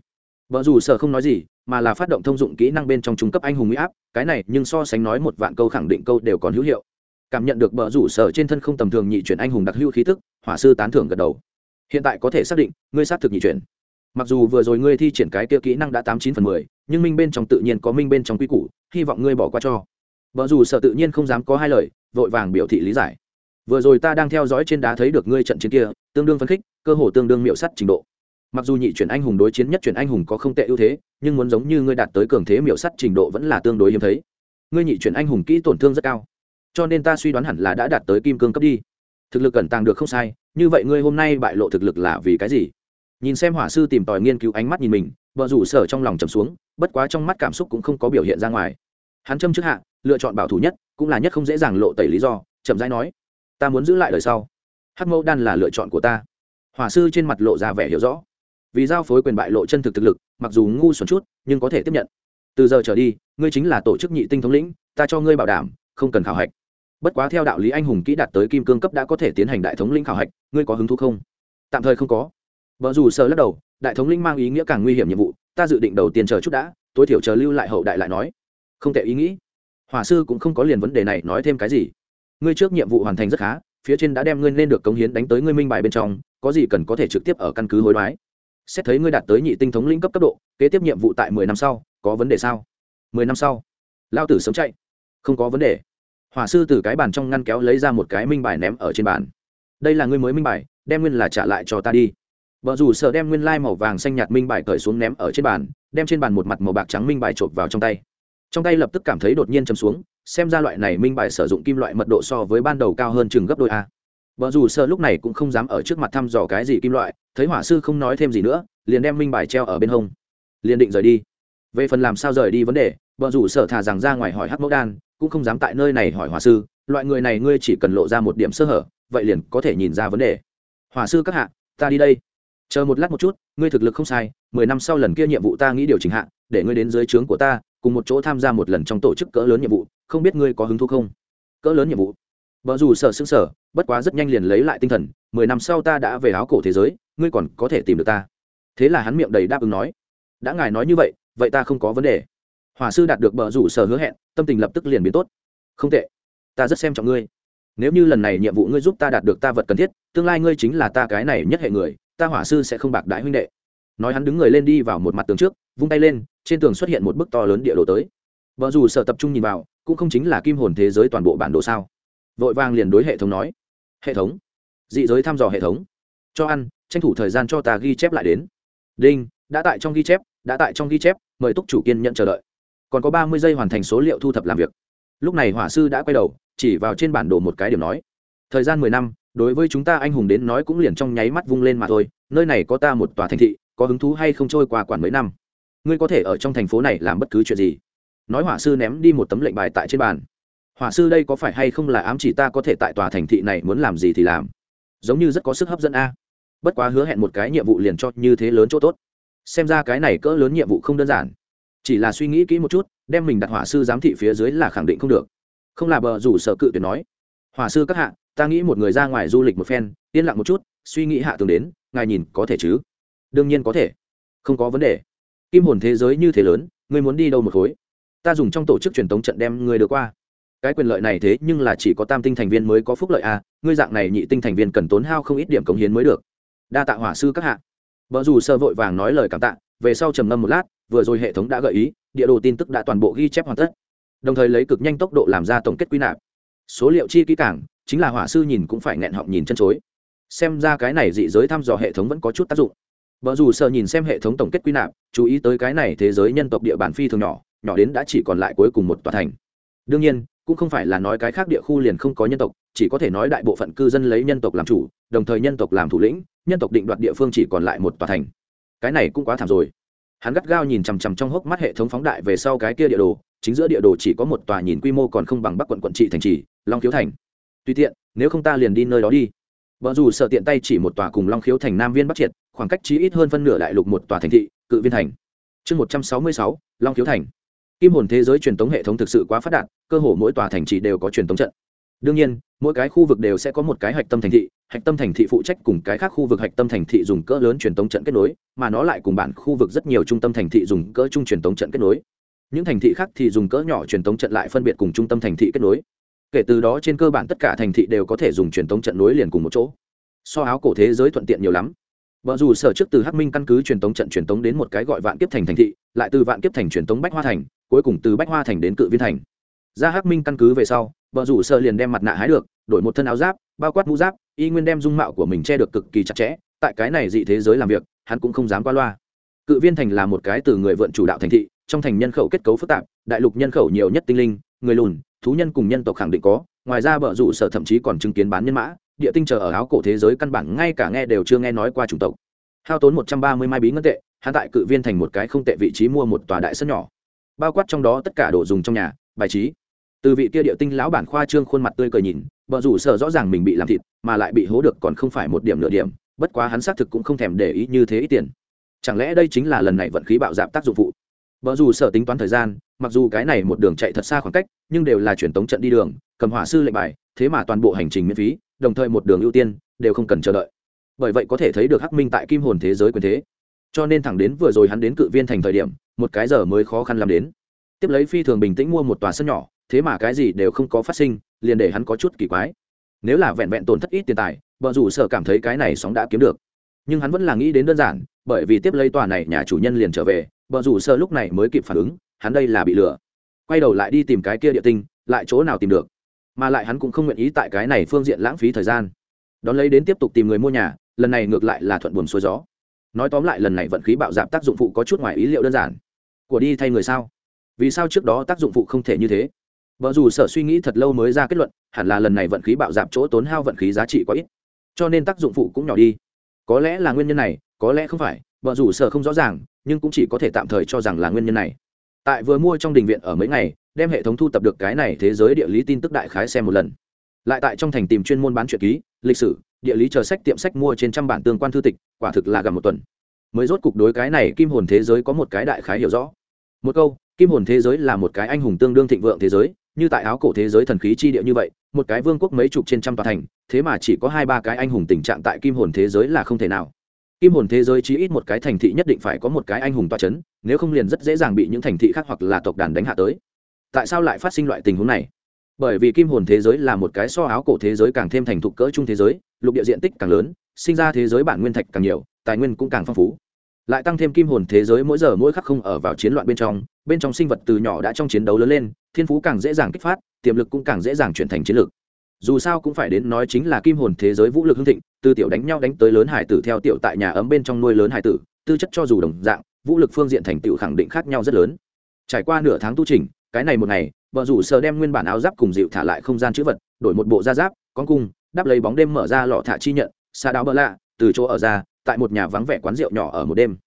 Vợ dù sở không nói gì, mà là phát động thông dụng kỹ năng bên trong trung cấp anh hùng mỹ áp, cái này nhưng so sánh nói một vạn câu khẳng định câu đều còn hữu hiệu. Cảm nhận được bờ rủ sở trên thân không tầm thường nhị chuyển anh hùng đặc hữu khí tức, hỏa sư tán thưởng gật đầu. Hiện tại có thể xác định, ngươi xác thực nhị chuyển mặc dù vừa rồi ngươi thi triển cái kia kỹ năng đã tám chín phần mười, nhưng minh bên trong tự nhiên có minh bên trong quy củ, hy vọng ngươi bỏ qua cho. Vợ dù sợ tự nhiên không dám có hai lời, vội vàng biểu thị lý giải. Vừa rồi ta đang theo dõi trên đá thấy được ngươi trận chiến kia, tương đương phấn khích, cơ hồ tương đương miệu sắt trình độ. Mặc dù nhị chuyển anh hùng đối chiến nhất chuyển anh hùng có không tệ ưu thế, nhưng muốn giống như ngươi đạt tới cường thế miệu sắt trình độ vẫn là tương đối hiếm thấy. Ngươi nhị chuyển anh hùng kỹ tổn thương rất cao, cho nên ta suy đoán hẳn là đã đạt tới kim cương cấp đi. Thực lực cẩn tàng được không sai, như vậy ngươi hôm nay bại lộ thực lực là vì cái gì? Nhìn xem hỏa sư tìm tòi nghiên cứu ánh mắt nhìn mình, vợ rủ sở trong lòng trầm xuống, bất quá trong mắt cảm xúc cũng không có biểu hiện ra ngoài. Hắn châm trước hạ, lựa chọn bảo thủ nhất, cũng là nhất không dễ dàng lộ tẩy lý do, chậm rãi nói, ta muốn giữ lại đời sau. Hắc mẫu đan là lựa chọn của ta. Hỏa sư trên mặt lộ ra vẻ hiểu rõ. Vì giao phối quyền bại lộ chân thực thực lực, mặc dù ngu xuẩn chút, nhưng có thể tiếp nhận. Từ giờ trở đi, ngươi chính là tổ chức nhị tinh thống lĩnh, ta cho ngươi bảo đảm, không cần khảo hạch. Bất quá theo đạo lý anh hùng kỹ đạt tới kim cương cấp đã có thể tiến hành đại thống lĩnh khảo hạch, ngươi có hứng thú không? Tạm thời không có vợ dù sợ lắc đầu, đại thống lĩnh mang ý nghĩa càng nguy hiểm nhiệm vụ, ta dự định đầu tiên chờ chút đã, tối thiểu chờ lưu lại hậu đại lại nói. Không tệ ý nghĩ. Hỏa sư cũng không có liền vấn đề này nói thêm cái gì. Ngươi trước nhiệm vụ hoàn thành rất khá, phía trên đã đem ngươi nên được cống hiến đánh tới ngươi minh bài bên trong, có gì cần có thể trực tiếp ở căn cứ hối đoái. Xét thấy ngươi đạt tới nhị tinh thống lĩnh cấp cấp độ, kế tiếp nhiệm vụ tại mười năm sau, có vấn đề sao? Mười năm sau. Lao tử sống chạy. Không có vấn đề. Hỏa sư từ cái bàn trong ngăn kéo lấy ra một cái minh bài ném ở trên bàn. Đây là ngươi mới minh bài, đem nguyên là trả lại cho ta đi vợ rủ sợ đem nguyên lai màu vàng xanh nhạt minh bài cởi xuống ném ở trên bàn, đem trên bàn một mặt màu bạc trắng minh bài chộp vào trong tay. Trong tay lập tức cảm thấy đột nhiên chấm xuống, xem ra loại này minh bài sử dụng kim loại mật độ so với ban đầu cao hơn chừng gấp đôi a. Vợ rủ sợ lúc này cũng không dám ở trước mặt thăm dò cái gì kim loại, thấy hỏa sư không nói thêm gì nữa, liền đem minh bài treo ở bên hông. Liền định rời đi. Về phần làm sao rời đi vấn đề vợ rủ sợ thà rằng ra ngoài hỏi hắc mẫu đan, cũng không dám tại nơi này hỏi hỏa sư, loại người này ngươi chỉ cần lộ ra một điểm sơ hở, vậy liền có thể nhìn ra vấn đề. Hỏa sư các hạ, ta đi đây chờ một lát một chút, ngươi thực lực không sai, mười năm sau lần kia nhiệm vụ ta nghĩ điều chỉnh hạ, để ngươi đến dưới trướng của ta, cùng một chỗ tham gia một lần trong tổ chức cỡ lớn nhiệm vụ, không biết ngươi có hứng thú không? Cỡ lớn nhiệm vụ? Vợ dù sợ xứng sở bất quá rất nhanh liền lấy lại tinh thần, mười năm sau ta đã về áo cổ thế giới, ngươi còn có thể tìm được ta. Thế là hắn miệng đầy đáp ứng nói, đã ngài nói như vậy vậy ta không có vấn đề. Hòa sư đạt được bờ rủ sở hứa hẹn, tâm tình lập tức liền biến tốt. Không tệ, ta rất xem trọng ngươi. Nếu như lần này nhiệm vụ ngươi giúp ta đạt được ta vật cần thiết, tương lai ngươi chính là ta cái này nhất hệ người ta hỏa sư sẽ không bạc đại huynh đệ. Nói hắn đứng người lên đi vào một mặt tường trước, vung tay lên, trên tường xuất hiện một bức to lớn địa đồ tới. Vợ dù sở tập trung nhìn vào, cũng không chính là kim hồn thế giới toàn bộ bản đồ sao. Vội vàng liền đối hệ thống nói, hệ thống, dị giới thăm dò hệ thống. Cho ăn, tranh thủ thời gian cho ta ghi chép lại đến. Đinh, đã tại trong ghi chép, đã tại trong ghi chép, mời túc chủ kiên nhận chờ đợi. Còn có ba mươi giây hoàn thành số liệu thu thập làm việc. Lúc này hỏa sư đã quay đầu, chỉ vào trên bản đồ một cái điểm nói, thời gian mười năm đối với chúng ta anh hùng đến nói cũng liền trong nháy mắt vung lên mà thôi, nơi này có ta một tòa thành thị, có hứng thú hay không trôi qua quản mấy năm? Ngươi có thể ở trong thành phố này làm bất cứ chuyện gì? Nói hỏa sư ném đi một tấm lệnh bài tại trên bàn. Hỏa sư đây có phải hay không là ám chỉ ta có thể tại tòa thành thị này muốn làm gì thì làm? Giống như rất có sức hấp dẫn a. Bất quá hứa hẹn một cái nhiệm vụ liền cho như thế lớn chỗ tốt. Xem ra cái này cỡ lớn nhiệm vụ không đơn giản. Chỉ là suy nghĩ kỹ một chút, đem mình đặt hỏa sư giám thị phía dưới là khẳng định không được. Không là bờ rủ sợ cự tuyệt nói. Hỏa sư các hạ ta nghĩ một người ra ngoài du lịch một phen yên lặng một chút suy nghĩ hạ tường đến ngài nhìn có thể chứ? Đương nhiên có thể. Không có vấn đề. Kim hồn thế giới như thế lớn ngươi muốn đi đâu một khối? Ta dùng trong tổ chức truyền thống trận đem ngươi được qua. Cái quyền lợi này thế nhưng là chỉ có tam tinh thành viên mới có phúc lợi à, ngươi dạng này nhị tinh thành viên cần tốn hao không ít điểm cống hiến mới được. Đa tạ hỏa sư các hạ. Vợ dù sơ vội vàng nói lời cảm tạ về sau trầm ngâm một lát vừa rồi hệ thống đã gợi ý địa đồ tin tức đã toàn bộ ghi chép hoàn tất. Đồng thời lấy cực nhanh tốc độ làm ra tổng kết quy nạp số liệu chi kỹ cảng chính là hỏa sư nhìn cũng phải nghẹn họng nhìn chân chối. Xem ra cái này dị giới thăm dò hệ thống vẫn có chút tác dụng. Vợ dù sợ nhìn xem hệ thống tổng kết quy nạp, chú ý tới cái này thế giới nhân tộc địa bàn phi thường nhỏ nhỏ đến đã chỉ còn lại cuối cùng một tòa thành. Đương nhiên, cũng không phải là nói cái khác địa khu liền không có nhân tộc, chỉ có thể nói đại bộ phận cư dân lấy nhân tộc làm chủ, đồng thời nhân tộc làm thủ lĩnh, nhân tộc định đoạt địa phương chỉ còn lại một tòa thành. Cái này cũng quá thảm rồi. Hắn gắt gao nhìn chằm chằm trong hốc mắt hệ thống phóng đại về sau cái kia địa đồ, chính giữa địa đồ chỉ có một tòa nhìn quy mô còn không bằng bắc quận quận trị thành trì long khiếu thành. Tùy tiện, nếu không ta liền đi nơi đó đi. Vợ dù sợ tiện tay chỉ một tòa cùng long khiếu thành nam viên bắc triệt, khoảng cách chí ít hơn phân nửa đại lục một tòa thành thị, cự viên thành. Chương một trăm sáu mươi sáu, long khiếu thành. Kim hồn thế giới truyền thống hệ thống thực sự quá phát đạt, cơ hồ mỗi tòa thành trì đều có truyền thống trận. Đương nhiên, mỗi cái khu vực đều sẽ có một cái hạch tâm thành thị, hạch tâm thành thị phụ trách cùng cái khác khu vực hạch tâm thành thị dùng cỡ lớn truyền thống trận kết nối, mà nó lại cùng bản khu vực rất nhiều trung tâm thành thị dùng cỡ chung truyền thống trận kết nối. Những thành thị khác thì dùng cỡ nhỏ truyền thống trận lại phân biệt cùng trung tâm thành thị kết nối kể từ đó trên cơ bản tất cả thành thị đều có thể dùng truyền tống trận nối liền cùng một chỗ. So áo cổ thế giới thuận tiện nhiều lắm. Vợ dù sở trước từ hắc minh căn cứ truyền tống trận truyền tống đến một cái gọi vạn kiếp thành thành thị, lại từ vạn kiếp thành truyền tống bách hoa thành, cuối cùng từ bách hoa thành đến cự viên thành. Ra hắc minh căn cứ về sau vợ rủ sợ liền đem mặt nạ hái được, đổi một thân áo giáp, bao quát mũ giáp, y nguyên đem dung mạo của mình che được cực kỳ chặt chẽ, tại cái này dị thế giới làm việc, hắn cũng không dám qua loa. Cự viên thành là một cái từ người vượn chủ đạo thành thị, trong thành nhân khẩu kết cấu phức tạp, đại lục nhân khẩu nhiều nhất tinh linh, người lùn thú nhân cùng nhân tộc khẳng định có, ngoài ra bờ rủ sở thậm chí còn chứng kiến bán nhân mã, địa tinh chờ ở áo cổ thế giới căn bản ngay cả nghe đều chưa nghe nói qua chủng tộc. Hao tốn một trăm ba mươi mai bí ngân tệ, hắn tại cự viên thành một cái không tệ vị trí mua một tòa đại sân nhỏ. Bao quát trong đó tất cả đồ dùng trong nhà, bài trí. Từ vị kia địa tinh lão bản khoa trương khuôn mặt tươi cười nhìn vợ rủ sợ rõ ràng mình bị làm thịt, mà lại bị hố được còn không phải một điểm nửa điểm, bất quá hắn xác thực cũng không thèm để ý như thế ít tiền. Chẳng lẽ đây chính là lần này vận khí bạo dạp tác dụng phụ? Vợ dù sợ tính toán thời gian mặc dù cái này một đường chạy thật xa khoảng cách, nhưng đều là truyền tống trận đi đường, cầm hỏa sư lệnh bài, thế mà toàn bộ hành trình miễn phí, đồng thời một đường ưu tiên, đều không cần chờ đợi. Bởi vậy có thể thấy được hắc minh tại kim hồn thế giới quyền thế. Cho nên thẳng đến vừa rồi hắn đến cự viên thành thời điểm, một cái giờ mới khó khăn làm đến. Tiếp lấy phi thường bình tĩnh mua một tòa sân nhỏ, thế mà cái gì đều không có phát sinh, liền để hắn có chút kỳ quái. Nếu là vẹn vẹn tổn thất ít tiền tài, vợ rủ sở cảm thấy cái này sóng đã kiếm được. Nhưng hắn vẫn là nghĩ đến đơn giản, bởi vì tiếp lấy tòa này nhà chủ nhân liền trở về, vợ rủ sở lúc này mới kịp phản ứng hắn đây là bị lừa. Quay đầu lại đi tìm cái kia địa tinh, lại chỗ nào tìm được? Mà lại hắn cũng không nguyện ý tại cái này phương diện lãng phí thời gian. Đón lấy đến tiếp tục tìm người mua nhà, lần này ngược lại là thuận buồm xuôi gió. Nói tóm lại lần này vận khí bạo dạp tác dụng phụ có chút ngoài ý liệu đơn giản. Của đi thay người sao? Vì sao trước đó tác dụng phụ không thể như thế? Vợ dù sở suy nghĩ thật lâu mới ra kết luận, hẳn là lần này vận khí bạo dạp chỗ tốn hao vận khí giá trị quá ít. Cho nên tác dụng phụ cũng nhỏ đi. Có lẽ là nguyên nhân này, có lẽ không phải vợ dù sở không rõ ràng, nhưng cũng chỉ có thể tạm thời cho rằng là nguyên nhân này tại vừa mua trong đình viện ở mấy ngày, đem hệ thống thu tập được cái này thế giới địa lý tin tức đại khái xem một lần. Lại tại trong thành tìm chuyên môn bán truyện ký, lịch sử, địa lý chờ sách tiệm sách mua trên trăm bản tương quan thư tịch, quả thực là gần một tuần. Mới rốt cục đối cái này kim hồn thế giới có một cái đại khái hiểu rõ. Một câu, kim hồn thế giới là một cái anh hùng tương đương thịnh vượng thế giới, như tại áo cổ thế giới thần khí chi địa như vậy, một cái vương quốc mấy chục trên trăm tòa thành, thế mà chỉ có hai ba cái anh hùng tình trạng tại kim hồn thế giới là không thể nào kim hồn thế giới chỉ ít một cái thành thị nhất định phải có một cái anh hùng toa c h ấ n nếu không liền rất dễ dàng bị những thành thị khác hoặc là tộc đàn đánh hạ tới. Tại sao lại phát sinh loại tình huống này? Bởi vì kim hồn thế giới là một cái so áo cổ thế giới càng thêm thành thục cỡ chung thế giới, lục địa diện tích càng lớn, sinh ra thế giới bản nguyên thạch càng nhiều, tài nguyên cũng càng phong phú. Lại tăng thêm kim hồn thế giới mỗi giờ mỗi khắc không ở vào chiến loạn bên trong bên trong sinh vật từ nhỏ đã trong chiến đấu lớn lên, thiên phú càng dễ dàng kích phát, tiềm lực cũng càng dễ dàng chuyển thành chiến lược dù sao cũng phải đến nói chính là kim hồn thế giới vũ lực hưng thịnh, từ tiểu đánh nhau đánh tới lớn hải tử theo tiểu tại nhà ấm bên trong nuôi lớn hải tử, tư chất cho dù đồng dạng, vũ lực phương diện thành tựu khẳng định khác nhau rất lớn. Trải qua nửa tháng tu trình cái này một ngày, vợ rủ sờ đem nguyên bản áo giáp cùng dịu thả lại không gian chữ vật, đổi một bộ da giáp, con cung, đắp lấy bóng đêm mở ra lọ thả chi nhận, xa đáo bỡ lạ, từ chỗ ở ra, tại một nhà vắng vẻ quán rượu nhỏ ở một đêm.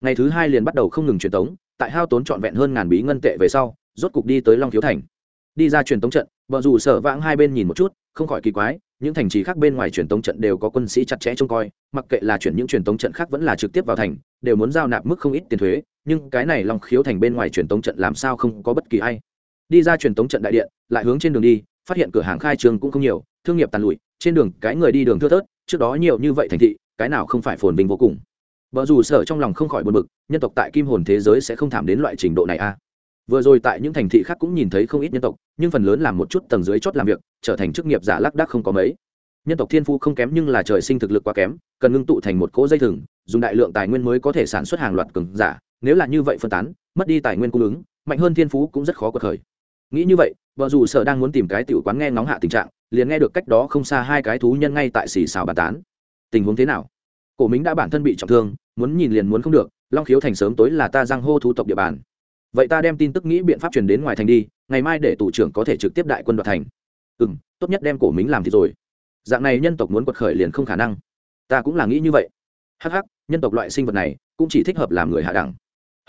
Ngày thứ hai liền bắt đầu không ngừng truyền tống, tại hao tốn trọn vẹn hơn ngàn bí ngân tệ về sau, rốt cục đi tới long thiếu thành. Đi ra truyền tống trận, vợ dù sở vãng hai bên nhìn một chút không khỏi kỳ quái, những thành trì khác bên ngoài truyền tống trận đều có quân sĩ chặt chẽ trông coi, mặc kệ là chuyển những truyền tống trận khác vẫn là trực tiếp vào thành, đều muốn giao nạp mức không ít tiền thuế, nhưng cái này long khiếu thành bên ngoài truyền tống trận làm sao không có bất kỳ ai đi ra truyền tống trận đại điện, lại hướng trên đường đi, phát hiện cửa hàng khai trương cũng không nhiều, thương nghiệp tàn lụi, trên đường cái người đi đường thưa thớt, trước đó nhiều như vậy thành thị, cái nào không phải phồn vinh vô cùng vợ dù sở trong lòng không khỏi buồn bực, nhân tộc tại kim hồn thế giới sẽ không thảm đến loại trình độ này a à vừa rồi tại những thành thị khác cũng nhìn thấy không ít nhân tộc, nhưng phần lớn làm một chút tầng dưới chót làm việc, trở thành chức nghiệp giả lác đác không có mấy. Nhân tộc thiên phu không kém nhưng là trời sinh thực lực quá kém, cần ngưng tụ thành một cỗ dây thừng, dùng đại lượng tài nguyên mới có thể sản xuất hàng loạt cường giả, nếu là như vậy phân tán, mất đi tài nguyên cung ứng, mạnh hơn thiên phú cũng rất khó cuộc khởi. Nghĩ như vậy, vợ dù sợ đang muốn tìm cái tiểu quán nghe ngóng hạ tình trạng, liền nghe được cách đó không xa hai cái thú nhân ngay tại xì xào bàn tán. Tình huống thế nào? Cổ mính đã bản thân bị trọng thương, muốn nhìn liền muốn không được, long khiếu thành sớm tối là ta giang hô thú tộc địa bàn vậy ta đem tin tức nghĩ biện pháp truyền đến ngoài thành đi, ngày mai để tù trưởng có thể trực tiếp đại quân đoạt thành. Ừ m tốt nhất đem cổ mính làm thì rồi. Dạng này nhân tộc muốn quật khởi liền không khả năng. Ta cũng là nghĩ như vậy. Hh ắ c ắ c nhân tộc loại sinh vật này, cũng chỉ thích hợp làm người hạ đẳng.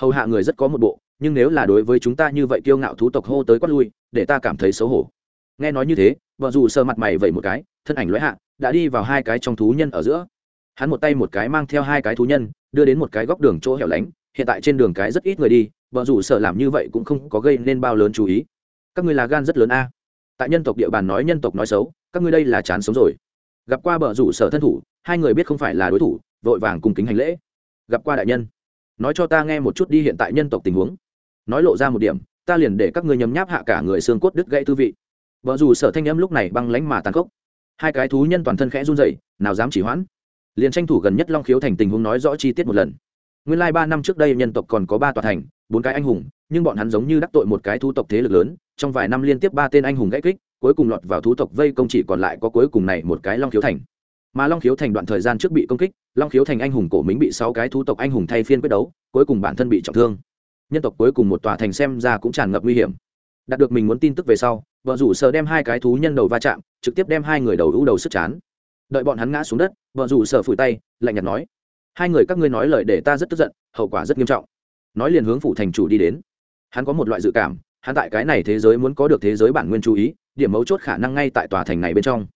Hầu hạ người rất có một bộ, nhưng nếu là đối với chúng ta như vậy kiêu ngạo thú tộc hô tới quát lui, để ta cảm thấy xấu hổ. Nghe nói như thế, vợ dù sơ mặt mày vẩy một cái, thân ảnh lõi hạ, đã đi vào hai cái trong thú nhân ở giữa. Hắn một tay một cái mang theo hai cái thú nhân, đưa đến một cái góc đường chỗ hẻo lánh hiện tại trên đường cái rất ít người đi vợ rủ sợ làm như vậy cũng không có gây nên bao lớn chú ý. Các ngươi là gan rất lớn a. Tại nhân tộc địa bàn nói nhân tộc nói xấu, các ngươi đây là chán sống rồi. Gặp qua bờ rủ sở thân thủ, hai người biết không phải là đối thủ, vội vàng cùng kính hành lễ. Gặp qua đại nhân. Nói cho ta nghe một chút đi hiện tại nhân tộc tình huống. Nói lộ ra một điểm, ta liền để các ngươi nhấm nháp hạ cả người xương cốt đứt gãy tư vị. Vợ dù sở thanh âm lúc này băng lánh mà tàn khốc. Hai cái thú nhân toàn thân khẽ run rẩy, nào dám chỉ hoãn. Liền tranh thủ gần nhất long khiếu thành tình huống nói rõ chi tiết một lần nguyên lai ba năm trước đây nhân tộc còn có ba tòa thành, bốn cái anh hùng, nhưng bọn hắn giống như đắc tội một cái thú tộc thế lực lớn, trong vài năm liên tiếp ba tên anh hùng gãy kích, cuối cùng lọt vào thú tộc vây công chỉ còn lại có cuối cùng này một cái long khiếu thành. Mà long khiếu thành đoạn thời gian trước bị công kích, long khiếu thành anh hùng cổ mính bị sáu cái thú tộc anh hùng thay phiên quyết đấu, cuối cùng bản thân bị trọng thương. Nhân tộc cuối cùng một tòa thành xem ra cũng tràn ngập nguy hiểm. Đạt được mình muốn tin tức về sau, vợ rủ sờ đem hai cái thú nhân đầu va chạm, trực tiếp đem hai người đầu ưu đầu sức chán. Đợi bọn hắn ngã xuống đất, vợ rủ sờ phủi tay, lạnh nhạt nói hai người các ngươi nói lời để ta rất tức giận, hậu quả rất nghiêm trọng. Nói liền hướng phủ thành chủ đi đến. Hắn có một loại dự cảm, hắn tại cái này thế giới muốn có được thế giới bản nguyên chú ý, điểm mấu chốt khả năng ngay tại tòa thành này bên trong.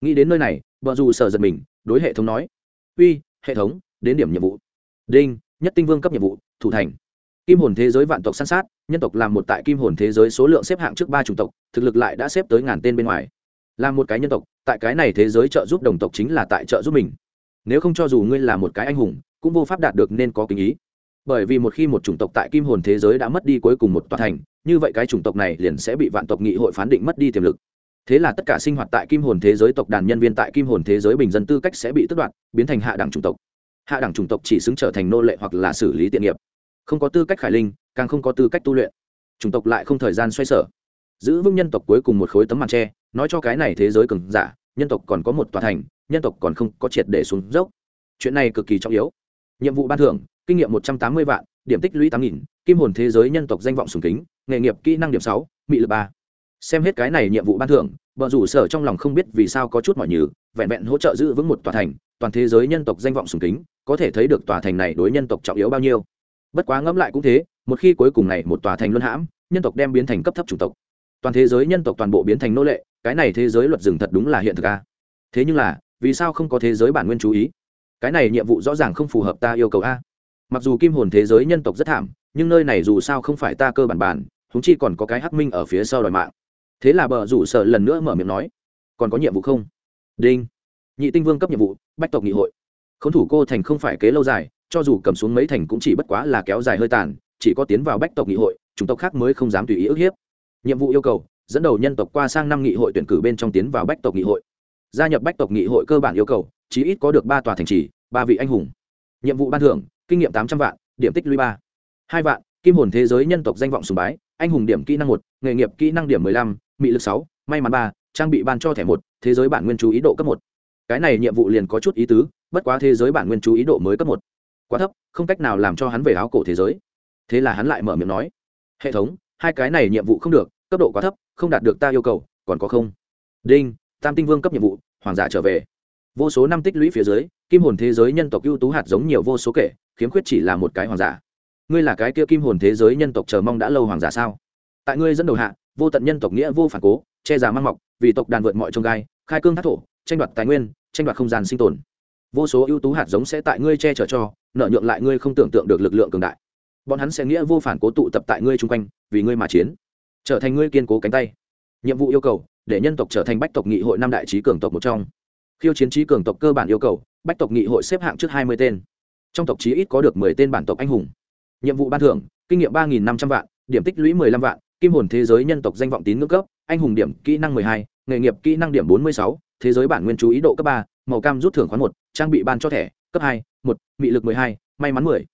Nghĩ đến nơi này vợ dù sợ giật mình, đối hệ thống nói, uy, hệ thống, đến điểm nhiệm vụ. Đinh, nhất tinh vương cấp nhiệm vụ, thủ thành. Kim hồn thế giới vạn tộc san sát, nhân tộc làm một tại kim hồn thế giới số lượng xếp hạng trước ba chủng tộc, thực lực lại đã xếp tới ngàn tên bên ngoài. Là một cái nhân tộc, tại cái này thế giới trợ giúp đồng tộc chính là tại trợ giúp mình nếu không cho dù ngươi là một cái anh hùng, cũng vô pháp đạt được nên có kính ý. Bởi vì một khi một chủng tộc tại kim hồn thế giới đã mất đi cuối cùng một tòa thành, như vậy cái chủng tộc này liền sẽ bị vạn tộc nghị hội phán định mất đi tiềm lực. Thế là tất cả sinh hoạt tại kim hồn thế giới tộc đàn nhân viên tại kim hồn thế giới bình dân tư cách sẽ bị tước đoạt, biến thành hạ đẳng chủng tộc. Hạ đẳng chủng tộc chỉ xứng trở thành nô lệ hoặc là xử lý tiện nghiệp. Không có tư cách khải linh, càng không có tư cách tu luyện. Chủng tộc lại không thời gian xoay sở. Giữ vững nhân tộc cuối cùng một khối tấm màn tre, nói cho cái này thế giới cường giả, nhân tộc còn có một tòa thành nhân tộc còn không có triệt để xuống dốc. Chuyện này cực kỳ trọng yếu. Nhiệm vụ ban thưởng, kinh nghiệm một trăm tám mươi vạn, điểm tích lũy tám nghìn, kim hồn thế giới nhân tộc danh vọng sùng kính, nghề nghiệp kỹ năng điểm sáu, mị lực ba. Xem hết cái này nhiệm vụ ban thưởng vợ rủ sở trong lòng không biết vì sao có chút mọi nhừ, vẹn vẹn hỗ trợ giữ vững một tòa thành, toàn thế giới nhân tộc danh vọng sùng kính, có thể thấy được tòa thành này đối nhân tộc trọng yếu bao nhiêu. Bất quá ngẫm lại cũng thế, một khi cuối cùng này một tòa thành luân hãm, nhân tộc đem biến thành cấp thấp chủng tộc. Toàn thế giới nhân tộc toàn bộ biến thành nô lệ, cái này thế giới luật rừng thật đúng là hiện thực a. Thế nhưng là vì sao không có thế giới bản nguyên chú ý? Cái này nhiệm vụ rõ ràng không phù hợp ta yêu cầu a. Mặc dù kim hồn thế giới nhân tộc rất thảm, nhưng nơi này dù sao không phải ta cơ bản bản húng chi còn có cái hắc minh ở phía sau đòi mạng. Thế là bờ rủ sợ lần nữa mở miệng nói, còn có nhiệm vụ không? Đinh. Nhị tinh vương cấp nhiệm vụ, bách tộc nghị hội. K h ố n thủ cô thành không phải kế lâu dài, cho dù cầm xuống mấy thành cũng chỉ bất quá là kéo dài hơi tàn, chỉ có tiến vào bách tộc nghị hội chúng tộc khác mới không dám tùy ý ức hiếp. Nhiệm vụ yêu cầu, dẫn đầu nhân tộc qua sang năm nghị hội tuyển cử bên trong tiến vào bách tộc nghị hội gia nhập bách tộc nghị hội cơ bản yêu cầu, chí ít có được ba tòa thành trì, ba vị anh hùng. Nhiệm vụ ban thưởng, kinh nghiệm tám trăm vạn, điểm tích lũy ba. Hai vạn, kim hồn thế giới nhân tộc danh vọng sùng bái, anh hùng điểm kỹ năng một, nghề nghiệp kỹ năng điểm mười lăm, mị lực sáu, may mắn ba, trang bị ban cho thẻ một, thế giới bản nguyên chú ý độ cấp một. Cái này nhiệm vụ liền có chút ý tứ, bất quá thế giới bản nguyên chú ý độ mới cấp một. Quá thấp, không cách nào làm cho hắn về áo cổ thế giới. Thế là hắn lại mở miệng nói, hệ thống, hai cái này nhiệm vụ không được, cấp độ quá thấp, không đạt được ta yêu cầu, còn có không? Đinh tam tinh vương cấp nhiệm vụ, hoàng giả trở về. Vô số năm tích lũy phía dưới, kim hồn thế giới nhân tộc ưu tú hạt giống nhiều vô số kể, khiếm khuyết chỉ là một cái hoàng giả. Ngươi là cái kia kim hồn thế giới nhân tộc chờ mong đã lâu hoàng giả sao? Tại ngươi dẫn đầu hạ, vô tận nhân tộc nghĩa vô phản cố, che giả mang mọc, vì tộc đàn vượt mọi trông gai, khai cương thác thổ, tranh đoạt tài nguyên, tranh đoạt không gian sinh tồn. Vô số ưu tú hạt giống sẽ tại ngươi che chở cho, nợ nhượng lại ngươi không tưởng tượng được lực lượng cường đại. Bọn hắn sẽ nghĩa vô phản cố tụ tập tại ngươi chung quanh, vì ngươi mà chiến. Trở thành ngươi kiên cố cánh tay. Nhiệm vụ yêu cầu để nhân tộc trở thành bách tộc nghị hội năm đại trí cường tộc một trong. Khiêu chiến trí cường tộc cơ bản yêu cầu, bách tộc nghị hội xếp hạng trước hai mươi tên. Trong tộc chí ít có được mười tên bản tộc anh hùng. Nhiệm vụ ban thưởng, kinh nghiệm ba nghìn năm trăm vạn, điểm tích lũy mười lăm vạn, kim hồn thế giới nhân tộc danh vọng tín ngưỡng cấp, anh hùng điểm kỹ năng mười hai, nghề nghiệp kỹ năng điểm bốn mươi sáu, thế giới bản nguyên chú ý độ cấp ba, màu cam rút thưởng khoán một, trang bị ban cho thẻ, cấp hai, một, mị lực mười hai, may mắn mười.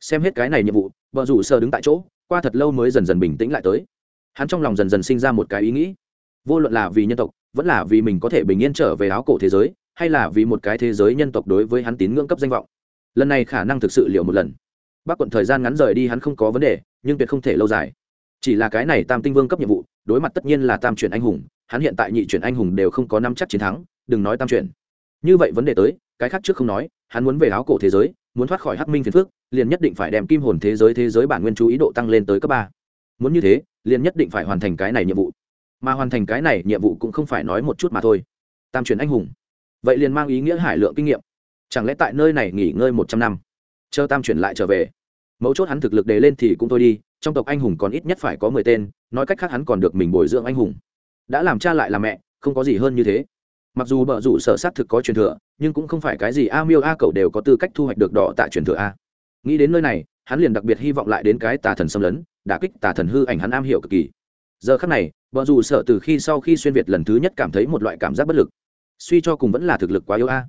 Xem hết cái này nhiệm vụ, vợ rủ sơ đứng tại chỗ, qua thật lâu mới dần dần bình tĩnh lại tới. Hắn trong lòng dần dần sinh ra một cái ý nghĩ vô luận là vì nhân tộc, vẫn là vì mình có thể bình yên trở về áo cổ thế giới, hay là vì một cái thế giới nhân tộc đối với hắn tín ngưỡng cấp danh vọng, lần này khả năng thực sự liệu một lần. Bác quận thời gian ngắn rời đi hắn không có vấn đề, nhưng tuyệt không thể lâu dài. Chỉ là cái này tam tinh vương cấp nhiệm vụ, đối mặt tất nhiên là tam chuyển anh hùng, hắn hiện tại nhị chuyển anh hùng đều không có năm chắc chiến thắng, đừng nói tam chuyển. Như vậy vấn đề tới, cái khác trước không nói, hắn muốn về áo cổ thế giới, muốn thoát khỏi hắc minh phiền phước liền nhất định phải đem kim hồn thế giới thế giới bản nguyên chú ý độ tăng lên tới cấp ba. Muốn như thế, liền nhất định phải hoàn thành cái này nhiệm vụ mà hoàn thành cái này nhiệm vụ cũng không phải nói một chút mà thôi. Tam truyền anh hùng. Vậy liền mang ý nghĩa hải lượng kinh nghiệm. Chẳng lẽ tại nơi này nghỉ ngơi một trăm năm? Chờ tam chuyển lại trở về. Mấu chốt hắn thực lực đề lên thì cũng thôi đi, trong tộc anh hùng còn ít nhất phải có mười tên, nói cách khác hắn còn được mình bồi dưỡng anh hùng. Đã làm cha lại làm mẹ, không có gì hơn như thế. Mặc dù bợ rủ sở s á t thực có truyền thừa, nhưng cũng không phải cái gì a miêu a cậu đều có tư cách thu hoạch được đỏ tại truyền thừa a. Nghĩ đến nơi này, hắn liền đặc biệt hy vọng lại đến cái tà thần xâm lấn, đả kích tà thần hư ảnh hắn am hiểu cực kỳ. Giờ khắc này vợ dù sợ từ khi sau khi xuyên việt lần thứ nhất cảm thấy một loại cảm giác bất lực. Suy cho cùng vẫn là thực lực quá yếu a.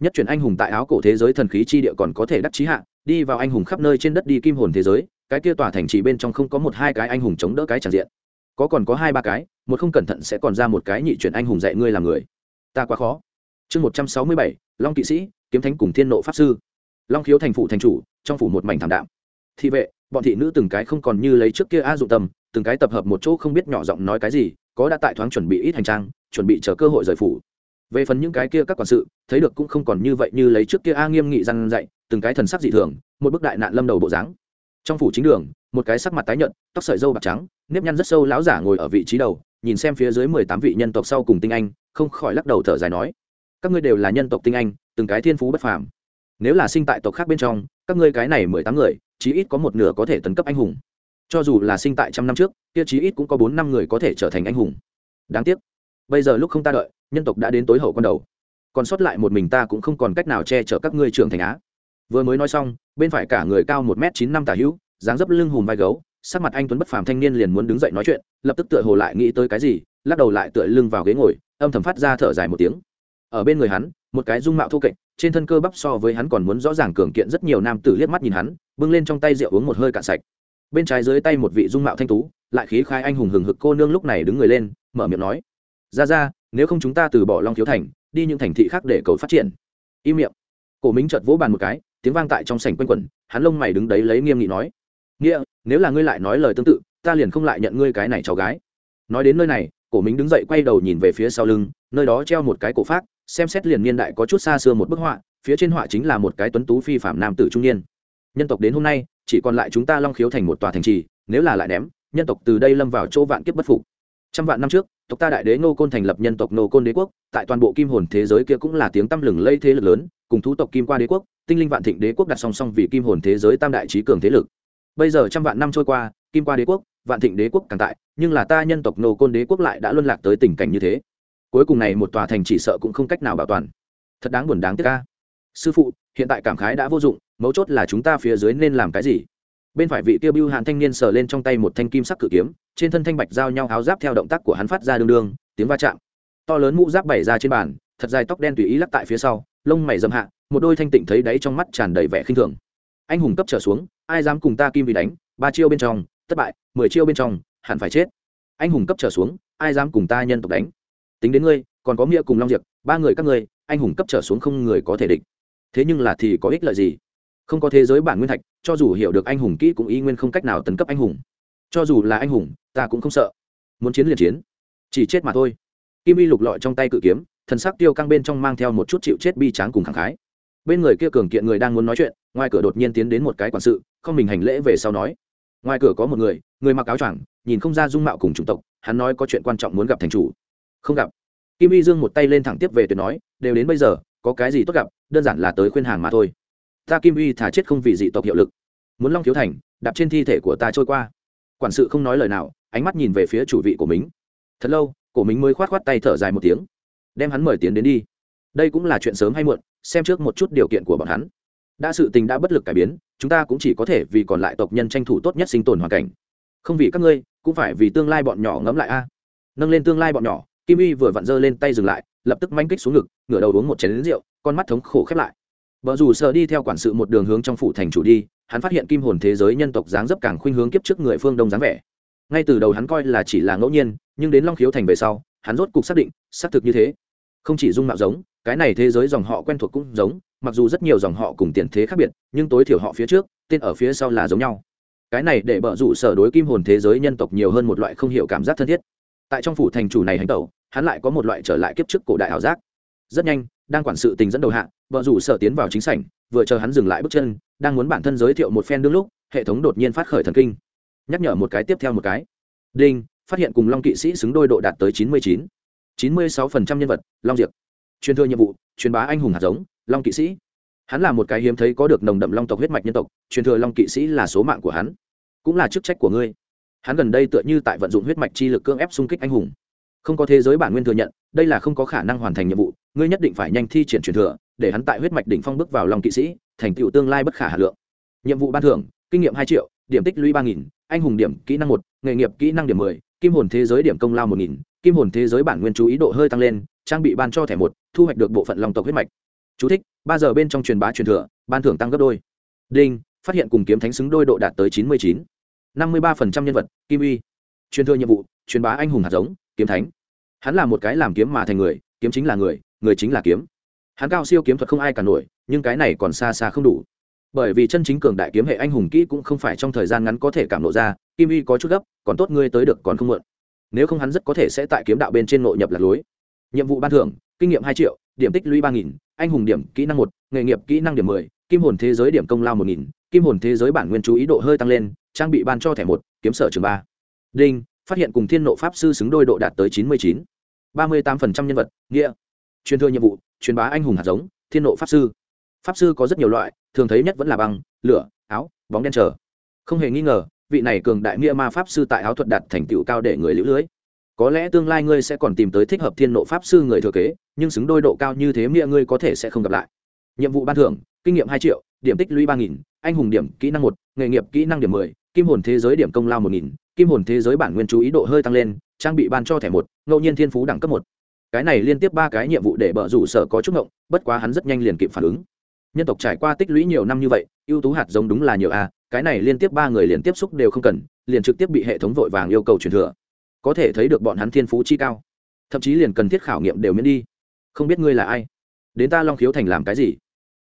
Nhất chuyển anh hùng tại áo cổ thế giới thần khí chi địa còn có thể đắc chí hạ, đi vào anh hùng khắp nơi trên đất đi kim hồn thế giới, cái kia tỏa thành chỉ bên trong không có một hai cái anh hùng chống đỡ cái tràn diện. Có còn có hai ba cái, một không cẩn thận sẽ còn ra một cái nhị chuyển anh hùng dạy ngươi làm người. Ta quá khó. Chương một trăm sáu mươi bảy, long kỵ sĩ, kiếm thánh cùng thiên nộ pháp sư. Long khiếu thành phủ thành chủ, trong phủ một mảnh thảm đạm. Thị vệ, bọn thị nữ từng cái không còn như lấy trước kia a dụng tâm từng cái tập hợp một chỗ không biết nhỏ giọng nói cái gì, có đã tại thoáng chuẩn bị ít hành trang, chuẩn bị chờ cơ hội rời phủ. Về phần những cái kia các quản sự, thấy được cũng không còn như vậy như lấy trước kia a nghiêm nghị răn dạy, từng cái thần sắc dị thường, một bức đại nạn lâm đầu bộ dáng. Trong phủ chính đường, một cái sắc mặt tái nhợt, tóc sợi dâu bạc trắng, nếp nhăn rất sâu lão giả ngồi ở vị trí đầu, nhìn xem phía dưới mười tám vị nhân tộc sau cùng tinh anh, không khỏi lắc đầu thở dài nói, các ngươi đều là nhân tộc tinh anh, từng cái thiên phú bất phàm. Nếu là sinh tại tộc khác bên trong, các ngươi cái này mười tám người, chí ít có một nửa có thể tấn cấp anh hùng cho dù là sinh tại trăm năm trước, kia chí ít cũng có bốn năm người có thể trở thành anh hùng. Đáng tiếc, bây giờ lúc không ta đợi, nhân tộc đã đến tối hậu con đầu. Còn sót lại một mình ta cũng không còn cách nào che chở các ngươi trưởng thành á. Vừa mới nói xong, bên phải cả người cao một m chín năm tả hữu, dáng dấp lưng hùm vai gấu, sắc mặt anh tuấn bất phàm thanh niên liền muốn đứng dậy nói chuyện, lập tức tựa hồ lại nghĩ tới cái gì, lắc đầu lại tựa lưng vào ghế ngồi, âm thầm phát ra thở dài một tiếng. Ở bên người hắn, một cái dung mạo thô kệch, trên thân cơ bắp so với hắn còn muốn rõ ràng cường kiện rất nhiều nam tử liếc mắt nhìn hắn, bưng lên trong tay rượu uống một hơi cạn sạch bên trái dưới tay một vị dung mạo thanh tú, lại khí khai anh hùng hừng hực cô nương lúc này đứng người lên, mở miệng nói, ra ra, nếu không chúng ta từ bỏ long thiếu thành, đi những thành thị khác để cầu phát triển. Im miệng. Cổ minh chợt vỗ bàn một cái, tiếng vang tại trong sảnh quanh quẩn, hắn lông mày đứng đấy lấy nghiêm nghị nói, nghĩa, nếu là ngươi lại nói lời tương tự, ta liền không lại nhận ngươi cái này cháu gái. Nói đến nơi này, cổ minh đứng dậy quay đầu nhìn về phía sau lưng, nơi đó treo một cái cổ phát xem xét liền niên đại có chút xa xưa một bức họa, phía trên họa chính là một cái tuấn tú phi phạm nam tử trung niên. Nhân tộc đến hôm nay chỉ còn lại chúng ta long khiếu thành một tòa thành trì, nếu là lại ném, nhân tộc từ đây lâm vào chỗ vạn kiếp bất phục. Trăm vạn năm trước, tộc ta đại đế nô côn thành lập nhân tộc nô côn đế quốc, tại toàn bộ kim hồn thế giới kia cũng là tiếng tăm lừng lây thế lực lớn, cùng thú tộc kim qua đế quốc, tinh linh vạn thịnh đế quốc đặt song song vì kim hồn thế giới tam đại trí cường thế lực. Bây giờ trăm vạn năm trôi qua, kim qua đế quốc, vạn thịnh đế quốc càng tại, nhưng là ta nhân tộc nô côn đế quốc lại đã luân lạc tới tình cảnh như thế. Cuối cùng này một tòa thành chỉ sợ cũng không cách nào bảo toàn. Thật đáng buồn đáng tiếc ca sư phụ, hiện tại cảm khái đã vô dụng, mấu chốt là chúng ta phía dưới nên làm cái gì? Bên phải vị tiêu bưu hàn thanh niên sờ lên trong tay một thanh kim sắc cự kiếm, trên thân thanh bạch giao nhau áo giáp theo động tác của hắn phát ra đương đương, tiếng va chạm. To lớn mũ giáp bày ra trên bàn, thật dài tóc đen tùy ý lắc tại phía sau, lông mày dâm hạ, một đôi thanh tịnh thấy đáy trong mắt tràn đầy vẻ khinh thường. Anh hùng cấp trở xuống, ai dám cùng ta kim vì đánh, ba chiêu bên trong, thất bại, mười chiêu bên trong, hẳn phải chết. Anh hùng cấp trở xuống, ai dám cùng ta nhân tộc đánh? Tính đến ngươi, còn có nghĩa cùng long diệp, ba người các ngươi, anh hùng cấp trở xuống không người có thể địch thế nhưng là thì có ích lợi gì? Không có thế giới bản nguyên thạch, cho dù hiểu được anh hùng kỹ cũng y nguyên không cách nào tấn cấp anh hùng. Cho dù là anh hùng, ta cũng không sợ. Muốn chiến liền chiến. Chỉ chết mà thôi. Kim y lục lọi trong tay cự kiếm, thần sắc tiêu căng bên trong mang theo một chút chịu chết bi tráng cùng khẳng khái. Bên người kia cường kiện người đang muốn nói chuyện, ngoài cửa đột nhiên tiến đến một cái quản sự, không mình hành lễ về sau nói. Ngoài cửa có một người người mặc áo choàng, nhìn không ra dung mạo cùng chủng tộc, hắn nói có chuyện quan trọng muốn gặp thành chủ. Không gặp. Kim y dương một tay lên thẳng tiếp về tuyệt nói, đều đến bây giờ, có cái gì tốt gặp? Đơn giản là tới khuyên hàng mà thôi. Ta kim uy thả chết không vì dị tộc hiệu lực. Muốn long thiếu thành, đạp trên thi thể của ta trôi qua. Quản sự không nói lời nào, ánh mắt nhìn về phía chủ vị của mình. Thật lâu, cổ mình mới khoát khoát tay thở dài một tiếng. Đem hắn mời tiến đến đi. Đây cũng là chuyện sớm hay muộn, xem trước một chút điều kiện của bọn hắn. Đã sự tình đã bất lực cải biến, chúng ta cũng chỉ có thể vì còn lại tộc nhân tranh thủ tốt nhất sinh tồn hoàn cảnh. Không vì các ngươi, cũng phải vì tương lai bọn nhỏ ngẫm lại a. Nâng lên tương lai bọn nhỏ, kim y vừa vặn giơ lên tay dừng lại, lập tức manh kích xuống ngực, ngửa đầu uống một chén lính rượu con mắt thống khổ khép lại. Vợ dù sợ đi theo quản sự một đường hướng trong phủ thành chủ đi, hắn phát hiện kim hồn thế giới nhân tộc dáng dấp càng khuynh hướng kiếp trước người phương đông dáng vẻ. Ngay từ đầu hắn coi là chỉ là ngẫu nhiên, nhưng đến long khiếu thành về sau, hắn rốt cục xác định, xác thực như thế. Không chỉ dung mạo giống, cái này thế giới dòng họ quen thuộc cũng giống, mặc dù rất nhiều dòng họ cùng tiền thế khác biệt, nhưng tối thiểu họ phía trước, tên ở phía sau là giống nhau. Cái này để bợ rủ sở đối kim hồn thế giới nhân tộc nhiều hơn một loại không hiểu cảm giác thân thiết. Tại trong phủ thành chủ này hành tẩu, hắn lại có một loại trở lại kiếp trước cổ đại ảo giác. Rất nhanh đang quản sự tình dẫn đầu hạ, vợ rủ sở tiến vào chính sảnh, vừa chờ hắn dừng lại bước chân, đang muốn bản thân giới thiệu một phen đương lúc, hệ thống đột nhiên phát khởi thần kinh. Nhắc nhở một cái tiếp theo một cái. Đinh, phát hiện cùng long kỵ sĩ xứng đôi độ đạt tới chín mươi chín. chín mươi sáu phần trăm nhân vật, long diệp. Truyền thừa nhiệm vụ, truyền bá anh hùng hạt giống, long kỵ sĩ. Hắn là một cái hiếm thấy có được nồng đậm long tộc huyết mạch nhân tộc, truyền thừa long kỵ sĩ là số mạng của hắn, cũng là chức trách của ngươi. Hắn gần đây tựa như tại vận dụng huyết mạch chi lực cưỡng ép xung kích anh hùng. Không có thế giới bản nguyên thừa nhận, đây là không có khả năng hoàn thành nhiệm vụ ngươi nhất định phải nhanh thi triển truyền thừa để hắn tại huyết mạch đỉnh phong bước vào lòng kỵ sĩ thành tựu tương lai bất khả hà lượng. Nhiệm vụ ban thưởng kinh nghiệm hai triệu điểm tích lũy ba nghìn anh hùng điểm kỹ năng một nghề nghiệp kỹ năng điểm mười kim hồn thế giới điểm công lao một nghìn kim hồn thế giới bản nguyên chú ý độ hơi tăng lên trang bị ban cho thẻ một thu hoạch được bộ phận lòng tộc huyết mạch. Chú thích, ba giờ bên trong truyền bá truyền thừa ban thưởng tăng gấp đôi. Đinh phát hiện cùng kiếm thánh xứng đôi độ đạt tới chín mươi chín. năm mươi ba phần trăm nhân vật kim uy. Truyền thừa nhiệm vụ truyền bá anh hùng hạt giống kiếm thánh. Hắn là một cái làm kiếm mà thành người kiếm chính là người người chính là kiếm. Hắn cao siêu kiếm thuật không ai cả nổi, nhưng cái này còn xa xa không đủ. Bởi vì chân chính cường đại kiếm hệ anh hùng kỹ cũng không phải trong thời gian ngắn có thể cảm lộ ra, kim uy có chút gấp, còn tốt ngươi tới được còn không mượn nếu không hắn rất có thể sẽ tại kiếm đạo bên trên nội nhập lạc lối. Nhiệm vụ ban thưởng, kinh nghiệm hai triệu, điểm tích lũy ba nghìn, anh hùng điểm, kỹ năng một, nghề nghiệp kỹ năng điểm mười, kim hồn thế giới điểm công lao một nghìn, kim hồn thế giới bản nguyên chú ý độ hơi tăng lên, trang bị ban cho thẻ một, kiếm sở trường ba. Đinh, phát hiện cùng thiên nộ pháp sư xứng đôi độ đạt tới chín mươi chín. ba mươi tám phần trăm nhân vật, nghĩa truyền thừa nhiệm vụ, truyền bá anh hùng hạt giống, thiên nộ pháp sư. Pháp sư có rất nhiều loại, thường thấy nhất vẫn là băng, lửa, áo, bóng đen trở không hề nghi ngờ, vị này cường đại nghĩa ma pháp sư tại áo thuật đạt thành tựu cao để người lũ lưới. Có lẽ tương lai ngươi sẽ còn tìm tới thích hợp thiên nộ pháp sư người thừa kế, nhưng xứng đôi độ cao như thế nghĩa ngươi có thể sẽ không gặp lại. Nhiệm vụ ban thưởng, kinh nghiệm hai triệu, điểm tích lũy ba nghìn, anh hùng điểm, kỹ năng một, nghề nghiệp kỹ năng điểm mười, kim hồn thế giới điểm công lao một nghìn, kim hồn thế giới bản nguyên chú ý độ hơi tăng lên, trang bị ban cho thẻ một, ngẫu nhiên thiên phú đẳng cấp một cái này liên tiếp ba cái nhiệm vụ để bờ rủ sở có chút ngộng, bất quá hắn rất nhanh liền kịp phản ứng. Nhân tộc trải qua tích lũy nhiều năm như vậy, ưu tú hạt giống đúng là nhiều a, cái này liên tiếp ba người liền tiếp xúc đều không cần, liền trực tiếp bị hệ thống vội vàng yêu cầu truyền thừa. Có thể thấy được bọn hắn thiên phú chi cao, thậm chí liền cần thiết khảo nghiệm đều miễn đi. Không biết ngươi là ai? Đến ta long khiếu thành làm cái gì?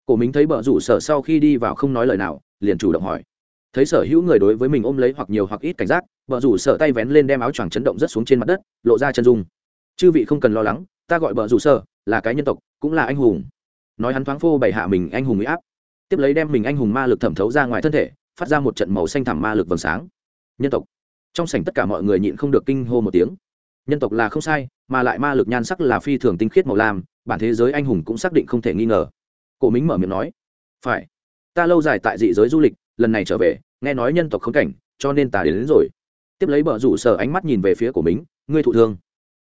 Cổ minh thấy bờ rủ sở sau khi đi vào không nói lời nào, liền chủ động hỏi. Thấy sở hữu người đối với mình ôm lấy hoặc nhiều hoặc ít cảnh giác bợ rủ sở tay vén lên đem áo choàng chấn động rất xuống trên mặt đất, lộ ra chân dung chư vị không cần lo lắng ta gọi bờ rủ sở là cái nhân tộc cũng là anh hùng. Nói hắn thoáng phô bày hạ mình anh hùng huy áp. Tiếp lấy đem mình anh hùng ma lực thẩm thấu ra ngoài thân thể phát ra một trận màu xanh thẳm ma lực vầng sáng. Nhân tộc. Trong sảnh tất cả mọi người nhịn không được kinh hô một tiếng. Nhân tộc là không sai mà lại ma lực nhan sắc là phi thường tinh khiết màu lam bản thế giới anh hùng cũng xác định không thể nghi ngờ. Cổ mính mở miệng nói phải ta lâu dài tại dị giới du lịch lần này trở về nghe nói nhân tộc khống cảnh cho nên ta đến, đến rồi. Tiếp lấy bờ rủ sở ánh mắt nhìn về phía của mình ngươi thụ thương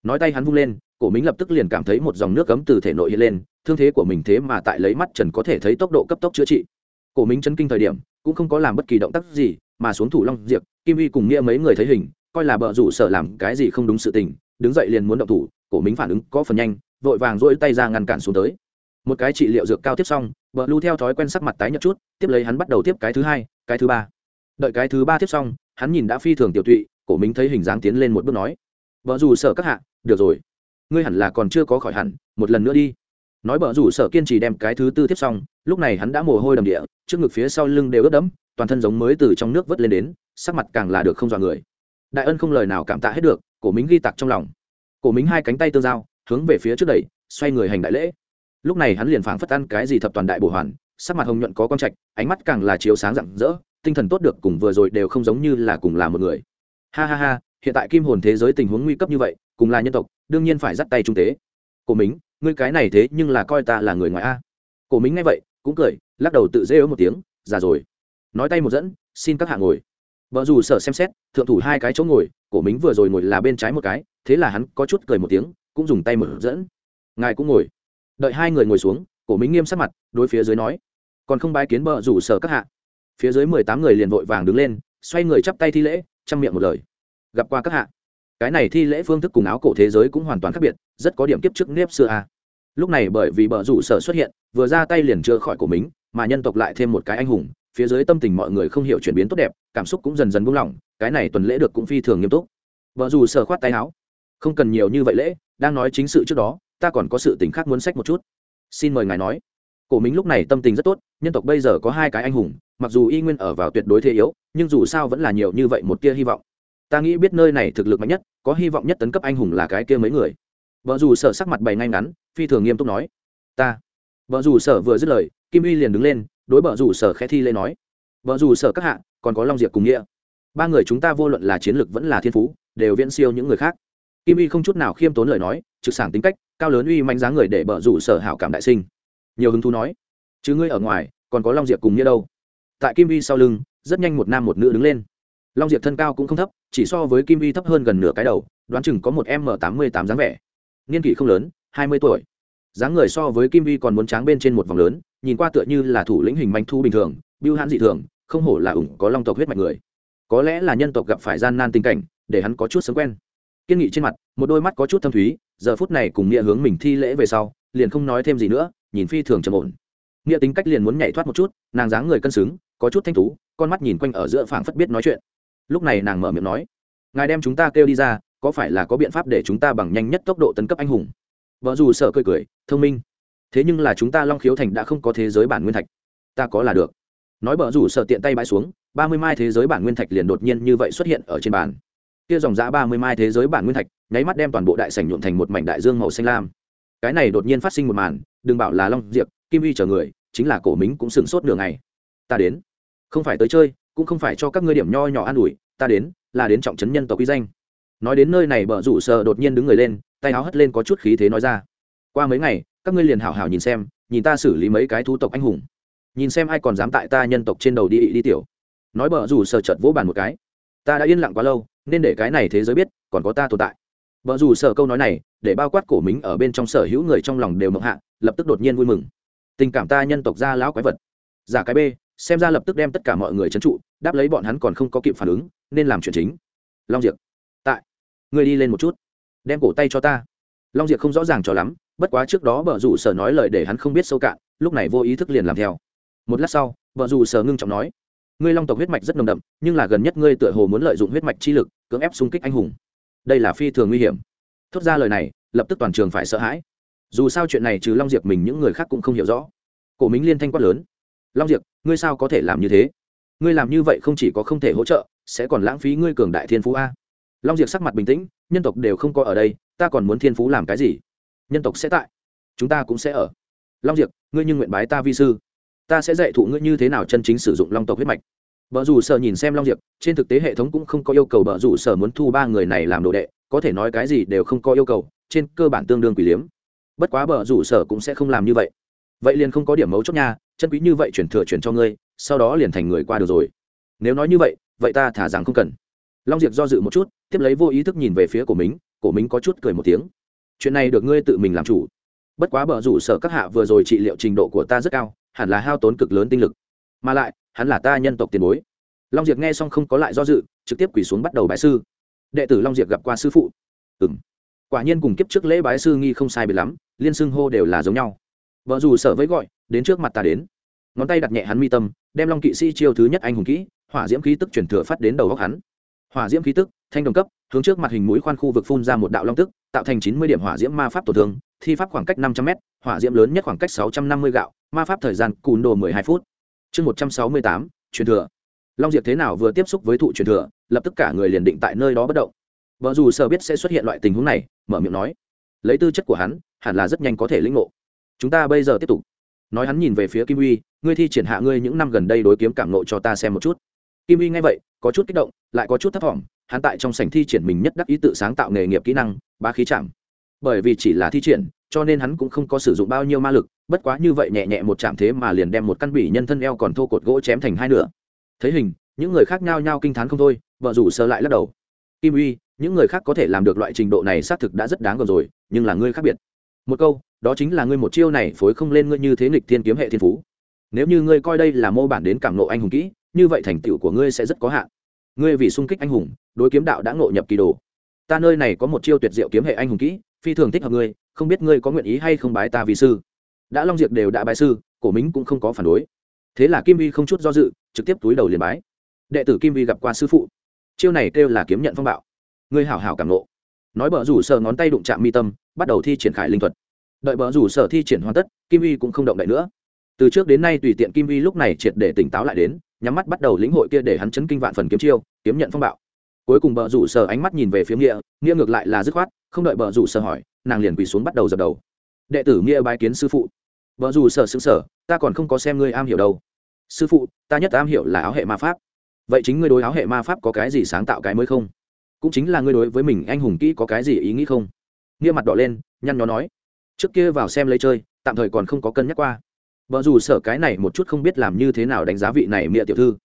nói tay hắn vung lên, cổ mính lập tức liền cảm thấy một dòng nước cấm từ thể nội hiện lên, thương thế của mình thế mà tại lấy mắt trần có thể thấy tốc độ cấp tốc chữa trị. Cổ mính chấn kinh thời điểm, cũng không có làm bất kỳ động tác gì, mà xuống thủ long diệp, kim vi cùng nghĩa mấy người thấy hình, coi là bợ rủ sợ làm cái gì không đúng sự tình, đứng dậy liền muốn động thủ, cổ mính phản ứng có phần nhanh, vội vàng rỗi tay ra ngăn cản xuống tới. Một cái trị liệu dược cao tiếp xong bờ lưu theo thói quen sắc mặt tái nhợt chút, tiếp lấy hắn bắt đầu tiếp cái thứ hai, cái thứ ba. Đợi cái thứ ba tiếp xong, hắn nhìn đã phi thường tiểu tụy, cổ minh thấy hình dáng tiến lên một bước nói vợ dù sợ các hạ, được rồi. Ngươi hẳn là còn chưa có khỏi hẳn, một lần nữa đi. Nói vợ dù sợ kiên trì đem cái thứ tư tiếp xong, lúc này hắn đã mồ hôi đầm địa, trước ngực phía sau lưng đều ướt đẫm, toàn thân giống mới từ trong nước vớt lên đến, sắc mặt càng là được không dọa người. Đại ân không lời nào cảm tạ hết được, cổ minh ghi tặc trong lòng. Cổ minh hai cánh tay tương giao, hướng về phía trước đẩy, xoay người hành đại lễ. Lúc này hắn liền phảng phất ăn cái gì thập toàn đại bổ hoàn, sắc mặt hồng nhuận có con trạch, ánh mắt càng là chiếu sáng rạng rỡ, tinh thần tốt được cùng vừa rồi đều không giống như là cùng là một người. Ha ha ha hiện tại kim hồn thế giới tình huống nguy cấp như vậy, cùng là nhân tộc, đương nhiên phải dắt tay trung tế. Cổ mính, ngươi cái này thế nhưng là coi ta là người ngoài a. Cổ mính nghe vậy, cũng cười, lắc đầu tự dễ ớ một tiếng, già rồi. Nói tay một dẫn, xin các hạ ngồi. Vợ dù sợ xem xét, thượng thủ hai cái chỗ ngồi, cổ mính vừa rồi ngồi là bên trái một cái, thế là hắn có chút cười một tiếng, cũng dùng tay mở dẫn. Ngài cũng ngồi. Đợi hai người ngồi xuống, cổ minh nghiêm sắc mặt, đối phía dưới nói, còn không bái kiến bờ rủ sở các hạ. Phía dưới mười tám người liền vội vàng đứng lên, xoay người chắp tay thi lễ, chăm miệng một lời gặp qua các hạ. Cái này thi lễ phương thức cùng áo cổ thế giới cũng hoàn toàn khác biệt, rất có điểm kiếp trước nếp xưa a. Lúc này bởi vì bờ rủ sở xuất hiện, vừa ra tay liền chữa khỏi của mình, mà nhân tộc lại thêm một cái anh hùng, phía dưới tâm tình mọi người không hiểu chuyển biến tốt đẹp, cảm xúc cũng dần dần buông lỏng, cái này tuần lễ được cũng phi thường nghiêm túc. Vợ dù sở khoát tay áo. Không cần nhiều như vậy lễ, đang nói chính sự trước đó, ta còn có sự tình khác muốn sách một chút. Xin mời ngài nói. Cổ minh lúc này tâm tình rất tốt, nhân tộc bây giờ có hai cái anh hùng, mặc dù y nguyên ở vào tuyệt đối thế yếu, nhưng dù sao vẫn là nhiều như vậy một tia hy vọng ta nghĩ biết nơi này thực lực mạnh nhất, có hy vọng nhất tấn cấp anh hùng là cái kia mấy người. Vợ dù sở sắc mặt bày ngay ngắn, phi thường nghiêm túc nói. Ta. Vợ dù sở vừa dứt lời, kim uy liền đứng lên, đối vợ dù sở khẽ thi lên nói. Vợ dù sở các hạ, còn có long diệp cùng nghĩa. Ba người chúng ta vô luận là chiến lược vẫn là thiên phú, đều viễn siêu những người khác. Kim uy không chút nào khiêm tốn lời nói, trực sảng tính cách, cao lớn uy mạnh dáng người để bờ rủ sở hảo cảm đại sinh. Nhiều hứng thú nói. Chứ ngươi ở ngoài, còn có long diệp cùng nghĩa đâu? Tại kim uy sau lưng, rất nhanh một nam một nữ đứng lên long diệp thân cao cũng không thấp, chỉ so với kim vi thấp hơn gần nửa cái đầu, đoán chừng có một m tám mươi tám dáng vẻ. Niên kỷ không lớn, hai mươi tuổi. Dáng người so với kim vi còn muốn tráng bên trên một vòng lớn, nhìn qua tựa như là thủ lĩnh hình manh thu bình thường biêu hãn dị thường, không hổ là ủng có long tộc huyết mạch người. Có lẽ là nhân tộc gặp phải gian nan tình cảnh, để hắn có chút sớm quen. Kiên nghị trên mặt, một đôi mắt có chút thâm thúy, giờ phút này cùng nghĩa hướng mình thi lễ về sau, liền không nói thêm gì nữa, nhìn phi thường trầm ổn. Nghĩa tính cách liền muốn nhảy thoát một chút, nàng dáng người cân xứng, có chút thanh tú, con mắt nhìn quanh ở giữa phảng phất biết nói chuyện lúc này nàng mở miệng nói, ngài đem chúng ta kêu đi ra, có phải là có biện pháp để chúng ta bằng nhanh nhất tốc độ tấn cấp anh hùng? Vợ dù sợ cười cười, thông minh. Thế nhưng là chúng ta long khiếu thành đã không có thế giới bản nguyên thạch. Ta có là được. Nói bờ rủ sợ tiện tay bãi xuống, ba mươi mai thế giới bản nguyên thạch liền đột nhiên như vậy xuất hiện ở trên bàn. Kia dòng giã ba mươi mai thế giới bản nguyên thạch, nháy mắt đem toàn bộ đại sảnh nhuộn thành một mảnh đại dương màu xanh lam. Cái này đột nhiên phát sinh một màn, đừng bảo là long diệp, kim uy chờ người, chính là cổ mính cũng sửng sốt nửa ngày. Ta đến. Không phải tới chơi cũng không phải cho các ngươi điểm nho nhỏ an ủi, ta đến, là đến trọng trấn nhân tộc quy danh. Nói đến nơi này bờ rủ sợ đột nhiên đứng người lên, tay áo hất lên có chút khí thế nói ra. Qua mấy ngày, các ngươi liền hảo hảo nhìn xem, nhìn ta xử lý mấy cái thú tộc anh hùng. Nhìn xem ai còn dám tại ta nhân tộc trên đầu đi đi tiểu. Nói bờ rủ sợ chợt vỗ bàn một cái. Ta đã yên lặng quá lâu, nên để cái này thế giới biết, còn có ta tồn tại. Bờ rủ sợ câu nói này, để bao quát cổ mính ở bên trong sở hữu người trong lòng đều mộng hạ, lập tức đột nhiên vui mừng. Tình cảm ta nhân tộc ra lão quái vật. Giả cái b xem ra lập tức đem tất cả mọi người trấn trụ, đáp lấy bọn hắn còn không có kịp phản ứng, nên làm chuyện chính. Long diệp, tại người đi lên một chút, đem cổ tay cho ta. Long diệp không rõ ràng cho lắm, bất quá trước đó vợ rủ sở nói lời để hắn không biết sâu cạn, lúc này vô ý thức liền làm theo. Một lát sau vợ rủ sở ngưng trọng nói, ngươi long tộc huyết mạch rất nồng đậm, nhưng là gần nhất ngươi tựa hồ muốn lợi dụng huyết mạch chi lực, cưỡng ép xung kích anh hùng. Đây là phi thường nguy hiểm. Thốt ra lời này, lập tức toàn trường phải sợ hãi. Dù sao chuyện này trừ long diệp mình những người khác cũng không hiểu rõ. Cổ mính liên thanh quát lớn long diệp ngươi sao có thể làm như thế? Ngươi làm như vậy không chỉ có không thể hỗ trợ sẽ còn lãng phí ngươi cường đại thiên phú a. Long diệp sắc mặt bình tĩnh nhân tộc đều không có ở đây ta còn muốn thiên phú làm cái gì? Nhân tộc sẽ tại chúng ta cũng sẽ ở. Long diệp ngươi như nguyện bái ta vi sư. Ta sẽ dạy thụ ngươi như thế nào chân chính sử dụng long tộc huyết mạch. Bờ rủ sở nhìn xem Long Diệp, trên thực tế hệ thống cũng không có yêu cầu bờ rủ sở muốn thu ba người này làm đồ đệ, có thể nói cái gì đều không có yêu cầu, trên cơ bản tương đương quỷ liếm. Bất quá bờ rủ sở cũng sẽ không làm như vậy. Vậy liền không có điểm mấu chốt nha, chân quý như vậy chuyển thừa chuyển cho ngươi, sau đó liền thành người qua được rồi. Nếu nói như vậy, vậy ta thả rằng không cần. Long Diệp do dự một chút, tiếp lấy vô ý thức nhìn về phía của mình, cổ mình có chút cười một tiếng. Chuyện này được ngươi tự mình làm chủ. Bất quá bờ rủ sở các hạ vừa rồi trị liệu trình độ của ta rất cao, hẳn là hao tốn cực lớn tinh lực. Mà lại, hắn là ta nhân tộc tiền bối long diệp nghe xong không có lại do dự trực tiếp quỳ xuống bắt đầu bái sư đệ tử long diệp gặp qua sư phụ ừ m quả nhiên cùng kiếp trước lễ bái sư nghi không sai biệt lắm liên xưng hô đều là giống nhau vợ dù sở với gọi đến trước mặt ta đến. Ngón tay đặt nhẹ hắn mi tâm, đem long kỵ sĩ chiêu thứ nhất anh hùng kỹ, hỏa diễm khí tức chuyển thừa phát đến đầu góc hắn. Hỏa diễm khí tức, thanh đồng cấp, hướng trước mặt hình mũi khoan khu vực phun ra một đạo long tức, tạo thành chín mươi điểm hỏa diễm ma pháp tổn thương, thi pháp khoảng cách năm trăm m hỏa diễm lớn nhất khoảng cách sáu trăm năm mươi gạo, ma pháp thời gian cùn đồ mười hai phút. Chương một trăm sáu mươi tám, truyền thừa. Long diệp thế nào vừa tiếp xúc với thụ truyền thừa, lập tức cả người liền định tại nơi đó bất động. Vợ dù sợ biết sẽ xuất hiện loại tình huống này, mở miệng nói. Lấy tư chất của hắn, hẳn là rất nhanh có thể lĩnh ngộ. Chúng ta bây giờ tiếp tục nói hắn nhìn về phía kim uy, ngươi thi triển hạ ngươi những năm gần đây đối kiếm cảm nộ cho ta xem một chút. Kim uy nghe vậy, có chút kích động, lại có chút thất vọng hắn tại trong sảnh thi triển mình nhất đắc ý tự sáng tạo nghề nghiệp kỹ năng ba khí chạm. Bởi vì chỉ là thi triển, cho nên hắn cũng không có sử dụng bao nhiêu ma lực, bất quá như vậy nhẹ nhẹ một chạm thế mà liền đem một căn bỉ nhân thân eo còn thô cột gỗ chém thành hai nửa. Thấy hình, những người khác nhao nhao kinh t h á n không thôi, vợ rủ sơ lại lắc đầu. Kim uy, những người khác có thể làm được loại trình độ này xác thực đã rất đáng gờm rồi, nhưng là ngươi khác biệt một câu, đó chính là ngươi một chiêu này phối không lên ngươi như thế nghịch thiên kiếm hệ thiên phú. Nếu như ngươi coi đây là mô bản đến cảm nộ anh hùng kỹ, như vậy thành tựu của ngươi sẽ rất có hạn. Ngươi vì sung kích anh hùng, đối kiếm đạo đã ngộ nhập kỳ đồ. Ta nơi này có một chiêu tuyệt diệu kiếm hệ anh hùng kỹ, phi thường thích hợp ngươi, không biết ngươi có nguyện ý hay không bái ta vì sư. Đã long diệt đều đã bái sư, cổ mính cũng không có phản đối. Thế là kim vi không chút do dự, trực tiếp túi đầu liền bái. Đệ tử kim vi gặp qua sư phụ. Chiêu này kêu là kiếm nhận phong bạo. Ngươi hảo hảo cảm nộ nói bờ rủ sở ngón tay đụng chạm mi tâm, bắt đầu thi triển khải linh thuật. Đợi bờ rủ sở thi triển hoàn tất, kim vi cũng không động đậy nữa. Từ trước đến nay tùy tiện kim vi lúc này triệt để tỉnh táo lại đến, nhắm mắt bắt đầu lĩnh hội kia để hắn chấn kinh vạn phần kiếm chiêu, kiếm nhận phong bạo. Cuối cùng bờ rủ sở ánh mắt nhìn về phía nghĩa nghĩa ngược lại là dứt khoát, không đợi bờ rủ sở hỏi, nàng liền quỳ xuống bắt đầu dập đầu. Đệ tử nghĩa bái kiến sư phụ. Bờ rủ sở xứng sở ta còn không có xem ngươi am hiểu đâu. Sư phụ, ta nhất am hiểu là áo hệ ma pháp. Vậy chính ngươi đối áo hệ ma pháp có cái gì sáng tạo cái mới không? Cũng chính là ngươi đối với mình anh hùng kỹ có cái gì ý nghĩ không? Nghĩa mặt đỏ lên, nhăn nhó nói, trước kia vào xem lấy chơi, tạm thời còn không có cân nhắc qua. Vợ dù sở cái này một chút không biết làm như thế nào đánh giá vị này mịa tiểu thư.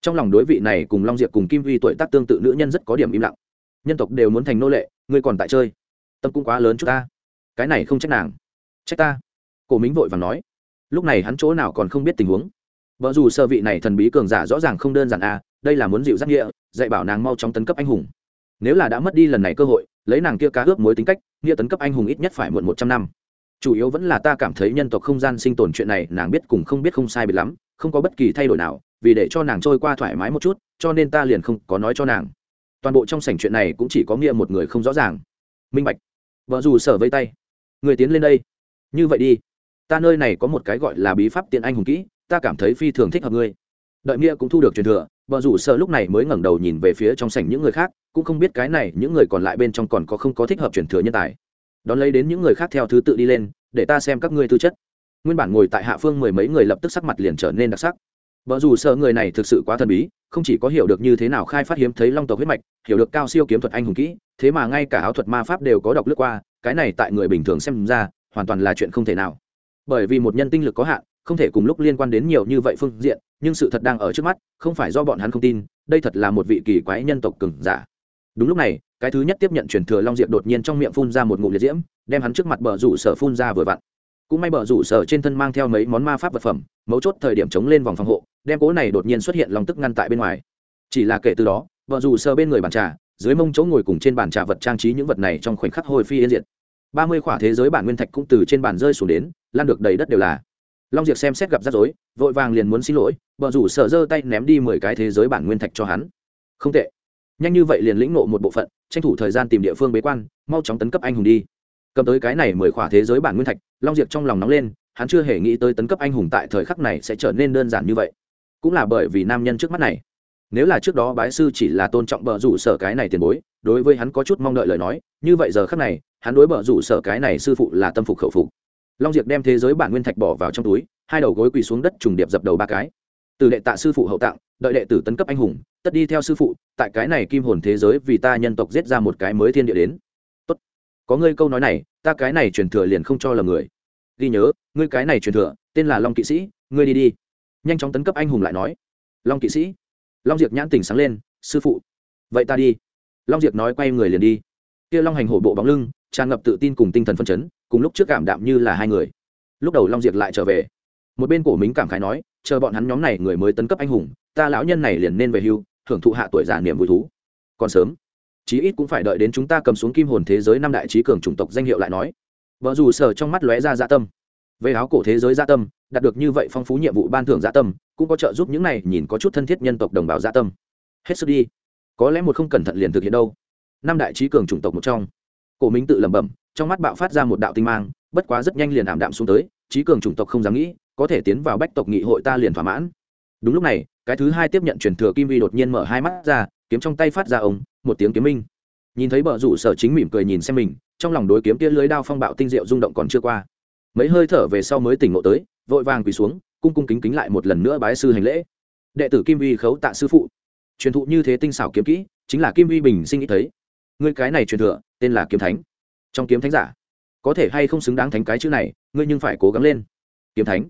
Trong lòng đối vị này cùng long diệp cùng kim vi tuổi tác tương tự nữ nhân rất có điểm im lặng. Nhân tộc đều muốn thành nô lệ, ngươi còn tại chơi. Tâm cũng quá lớn chút ta. Cái này không trách nàng. Trách ta. Cổ mính vội vàng nói. Lúc này hắn chỗ nào còn không biết tình huống. Vợ dù sơ vị này thần bí cường giả rõ ràng không đơn giản à đây là muốn dịu giác nghĩa, dạy bảo nàng mau chóng tấn cấp anh hùng nếu là đã mất đi lần này cơ hội, lấy nàng kia cá ướp mối tính cách, nghĩa tấn cấp anh hùng ít nhất phải muộn một trăm năm. Chủ yếu vẫn là ta cảm thấy nhân tộc không gian sinh tồn chuyện này nàng biết cùng không biết không sai biệt lắm, không có bất kỳ thay đổi nào, vì để cho nàng trôi qua thoải mái một chút, cho nên ta liền không có nói cho nàng. Toàn bộ trong sảnh chuyện này cũng chỉ có nghĩa một người không rõ ràng. Minh bạch. Vợ dù sở vây tay. Người tiến lên đây. Như vậy đi. Ta nơi này có một cái gọi là bí pháp tiện anh hùng kỹ, ta cảm thấy phi thường thích hợp ngươi. Đợi nghĩa cũng thu được truyền thừa Bờ rủ sợ lúc này mới ngẩng đầu nhìn về phía trong sảnh những người khác, cũng không biết cái này những người còn lại bên trong còn có không có thích hợp chuyển thừa nhân tài. Đón lấy đến những người khác theo thứ tự đi lên, để ta xem các ngươi tư chất. Nguyên bản ngồi tại hạ phương mười mấy người lập tức sắc mặt liền trở nên đặc sắc. Bờ rủ sợ người này thực sự quá thần bí, không chỉ có hiểu được như thế nào khai phát hiếm thấy long tộc huyết mạch, hiểu được cao siêu kiếm thuật anh hùng kỹ, thế mà ngay cả áo thuật ma pháp đều có đọc lướt qua, cái này tại người bình thường xem ra, hoàn toàn là chuyện không thể nào. Bởi vì một nhân tinh lực có hạn không thể cùng lúc liên quan đến nhiều như vậy phương diện, nhưng sự thật đang ở trước mắt, không phải do bọn hắn không tin, đây thật là một vị kỳ quái nhân tộc cừng giả. Đúng lúc này, cái thứ nhất tiếp nhận truyền thừa long diệp đột nhiên trong miệng phun ra một ngụm liệt diễm, đem hắn trước mặt bờ rủ sở phun ra vừa vặn. Cũng may bờ rủ sở trên thân mang theo mấy món ma pháp vật phẩm, mấu chốt thời điểm chống lên vòng phòng hộ, đem cố này đột nhiên xuất hiện lòng tức ngăn tại bên ngoài. Chỉ là kể từ đó, bờ rủ sở bên người bàn trà, dưới mông chỗ ngồi cùng trên bàn trà vật trang trí những vật này trong khoảnh khắc hồi phi yên diệt. Ba mươi khỏa thế giới bản nguyên thạch cũng từ trên bàn rơi xuống đến, lan được đầy đất đều là long diệp xem xét gặp rắc rối, vội vàng liền muốn xin lỗi bờ rủ sở giơ tay ném đi mười cái thế giới bản nguyên thạch cho hắn. Không tệ. Nhanh như vậy liền lĩnh nộ một bộ phận, tranh thủ thời gian tìm địa phương bế quan, mau chóng tấn cấp anh hùng đi. Cầm tới cái này mười khỏa thế giới bản nguyên thạch, long diệp trong lòng nóng lên, hắn chưa hề nghĩ tới tấn cấp anh hùng tại thời khắc này sẽ trở nên đơn giản như vậy. Cũng là bởi vì nam nhân trước mắt này. Nếu là trước đó bái sư chỉ là tôn trọng bờ rủ sở cái này tiền bối, đối với hắn có chút mong đợi lời nói, như vậy giờ khắc này, hắn đối bờ rủ sở cái này sư phụ là tâm phục khẩu phục long diệp đem thế giới bản nguyên thạch bỏ vào trong túi, hai đầu gối quỳ xuống đất trùng điệp dập đầu ba cái. Từ đệ tạ sư phụ hậu tặng, đợi đệ tử tấn cấp anh hùng, tất đi theo sư phụ, tại cái này kim hồn thế giới vì ta nhân tộc giết ra một cái mới thiên địa đến. Tốt. có ngươi câu nói này, ta cái này truyền thừa liền không cho là người. Ghi nhớ, ngươi cái này truyền thừa, tên là long kỵ sĩ, ngươi đi đi. Nhanh chóng tấn cấp anh hùng lại nói. Long kỵ sĩ. Long diệp nhãn tỉnh sáng lên, sư phụ. Vậy ta đi. Long diệp nói quay người liền đi. Kia long hành hổ bộ bóng lưng, tràn ngập tự tin cùng tinh thần phân chấn cùng lúc trước cảm đạm như là hai người. Lúc đầu long Diệt lại trở về. Một bên cổ mính cảm khái nói, chờ bọn hắn nhóm này người mới tấn cấp anh hùng, ta lão nhân này liền nên về hưu hưởng thụ hạ tuổi già niềm vui thú. Còn sớm, chí ít cũng phải đợi đến chúng ta cầm xuống kim hồn thế giới năm đại trí cường chủng tộc danh hiệu lại nói. Vợ dù sở trong mắt lóe ra dạ tâm. Về áo cổ thế giới dạ tâm, đạt được như vậy phong phú nhiệm vụ ban thưởng dạ tâm, cũng có trợ giúp những này nhìn có chút thân thiết nhân tộc đồng bào dạ tâm. Hết sức đi. Có lẽ một không cẩn thận liền thực hiện đâu. Năm đại trí cường chủng tộc một trong. Cổ minh tự lẩm bẩm trong mắt bạo phát ra một đạo tinh mang, bất quá rất nhanh liền ảm đạm xuống tới, trí cường chủng tộc không dám nghĩ, có thể tiến vào bách tộc nghị hội ta liền thỏa mãn. Đúng lúc này, cái thứ hai tiếp nhận truyền thừa kim vi đột nhiên mở hai mắt ra, kiếm trong tay phát ra ống một tiếng kiếm minh. Nhìn thấy bờ rủ sở chính mỉm cười nhìn xem mình, trong lòng đối kiếm tia lưới đao phong bạo tinh diệu rung động còn chưa qua. Mấy hơi thở về sau mới tỉnh ngộ tới, vội vàng quỳ xuống, cung cung kính kính lại một lần nữa bái sư hành lễ. Đệ tử kim vi khấu tạ sư phụ. Truyền thụ như thế tinh xảo kiếm kỹ, chính là kim vi bình sinh nghĩ thấy. Người cái này truyền thừa, tên là kiếm thánh trong kiếm thánh giả. Có thể hay không xứng đáng thánh cái chữ này, ngươi nhưng phải cố gắng lên. Kiếm thánh.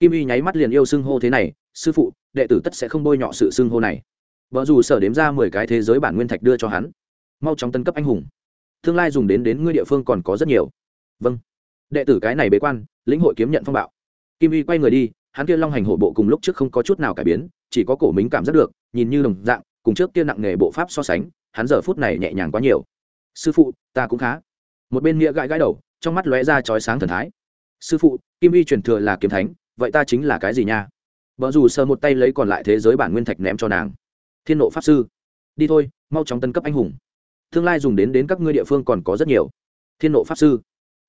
Kim y nháy mắt liền yêu xưng hô thế này, sư phụ, đệ tử tất sẽ không bôi nhọ sự xưng hô này. Vợ dù sở đếm ra mười cái thế giới bản nguyên thạch đưa cho hắn. Mau chóng tân cấp anh hùng. Tương lai dùng đến đến ngươi địa phương còn có rất nhiều. Vâng. Đệ tử cái này bế quan, lĩnh hội kiếm nhận phong bạo. Kim y quay người đi, hắn kia long hành hổ bộ cùng lúc trước không có chút nào cải biến, chỉ có cổ mính cảm giác được, nhìn như đồng dạng, cùng trước kia nặng nghề bộ pháp so sánh, hắn giờ phút này nhẹ nhàng quá nhiều. Sư phụ, ta cũng khá một bên nghĩa gãi gãi đầu, trong mắt lóe ra chói sáng thần thái. Sư phụ, kim vi truyền thừa là kiếm thánh, vậy ta chính là cái gì nha? Vợ dù sờ một tay lấy còn lại thế giới bản nguyên thạch ném cho nàng. Thiên nộ pháp sư, đi thôi, mau chóng tân cấp anh hùng. Tương lai dùng đến đến các ngươi địa phương còn có rất nhiều. Thiên nộ pháp sư.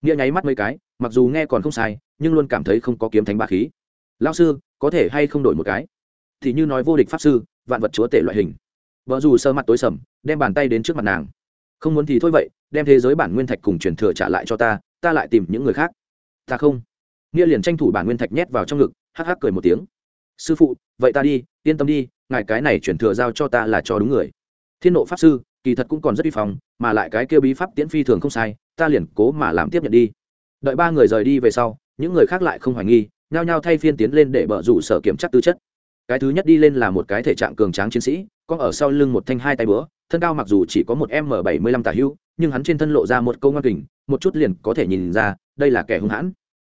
Nghĩa nháy mắt mấy cái, mặc dù nghe còn không sai, nhưng luôn cảm thấy không có kiếm thánh ba khí. Lao sư, có thể hay không đổi một cái? Thì như nói vô địch pháp sư, vạn vật chúa tể loại hình. Vợ dù sơ mặt tối sầm, đem bàn tay đến trước mặt nàng không muốn thì thôi vậy, đem thế giới bản nguyên thạch cùng truyền thừa trả lại cho ta ta lại tìm những người khác. Ta không. Nghĩa liền tranh thủ bản nguyên thạch nhét vào trong ngực, hắc hắc cười một tiếng. Sư phụ, vậy ta đi, yên tâm đi, ngài cái này chuyển thừa giao cho ta là cho đúng người. Thiên nộ pháp sư, kỳ thật cũng còn rất vi phòng mà lại cái kêu bí pháp tiễn phi thường không sai, ta liền cố mà làm tiếp nhận đi. Đợi ba người rời đi về sau, những người khác lại không hoài nghi, nhao nhao thay phiên tiến lên để bợ rủ sở kiểm chắc tư chất. Cái thứ nhất đi lên là một cái thể trạng cường tráng chiến sĩ, có ở sau lưng một thanh hai tay bữa thân cao mặc dù chỉ có một m bảy mươi lăm tả hữu, nhưng hắn trên thân lộ ra một câu ngoan kình, một chút liền có thể nhìn ra, đây là kẻ hung hãn.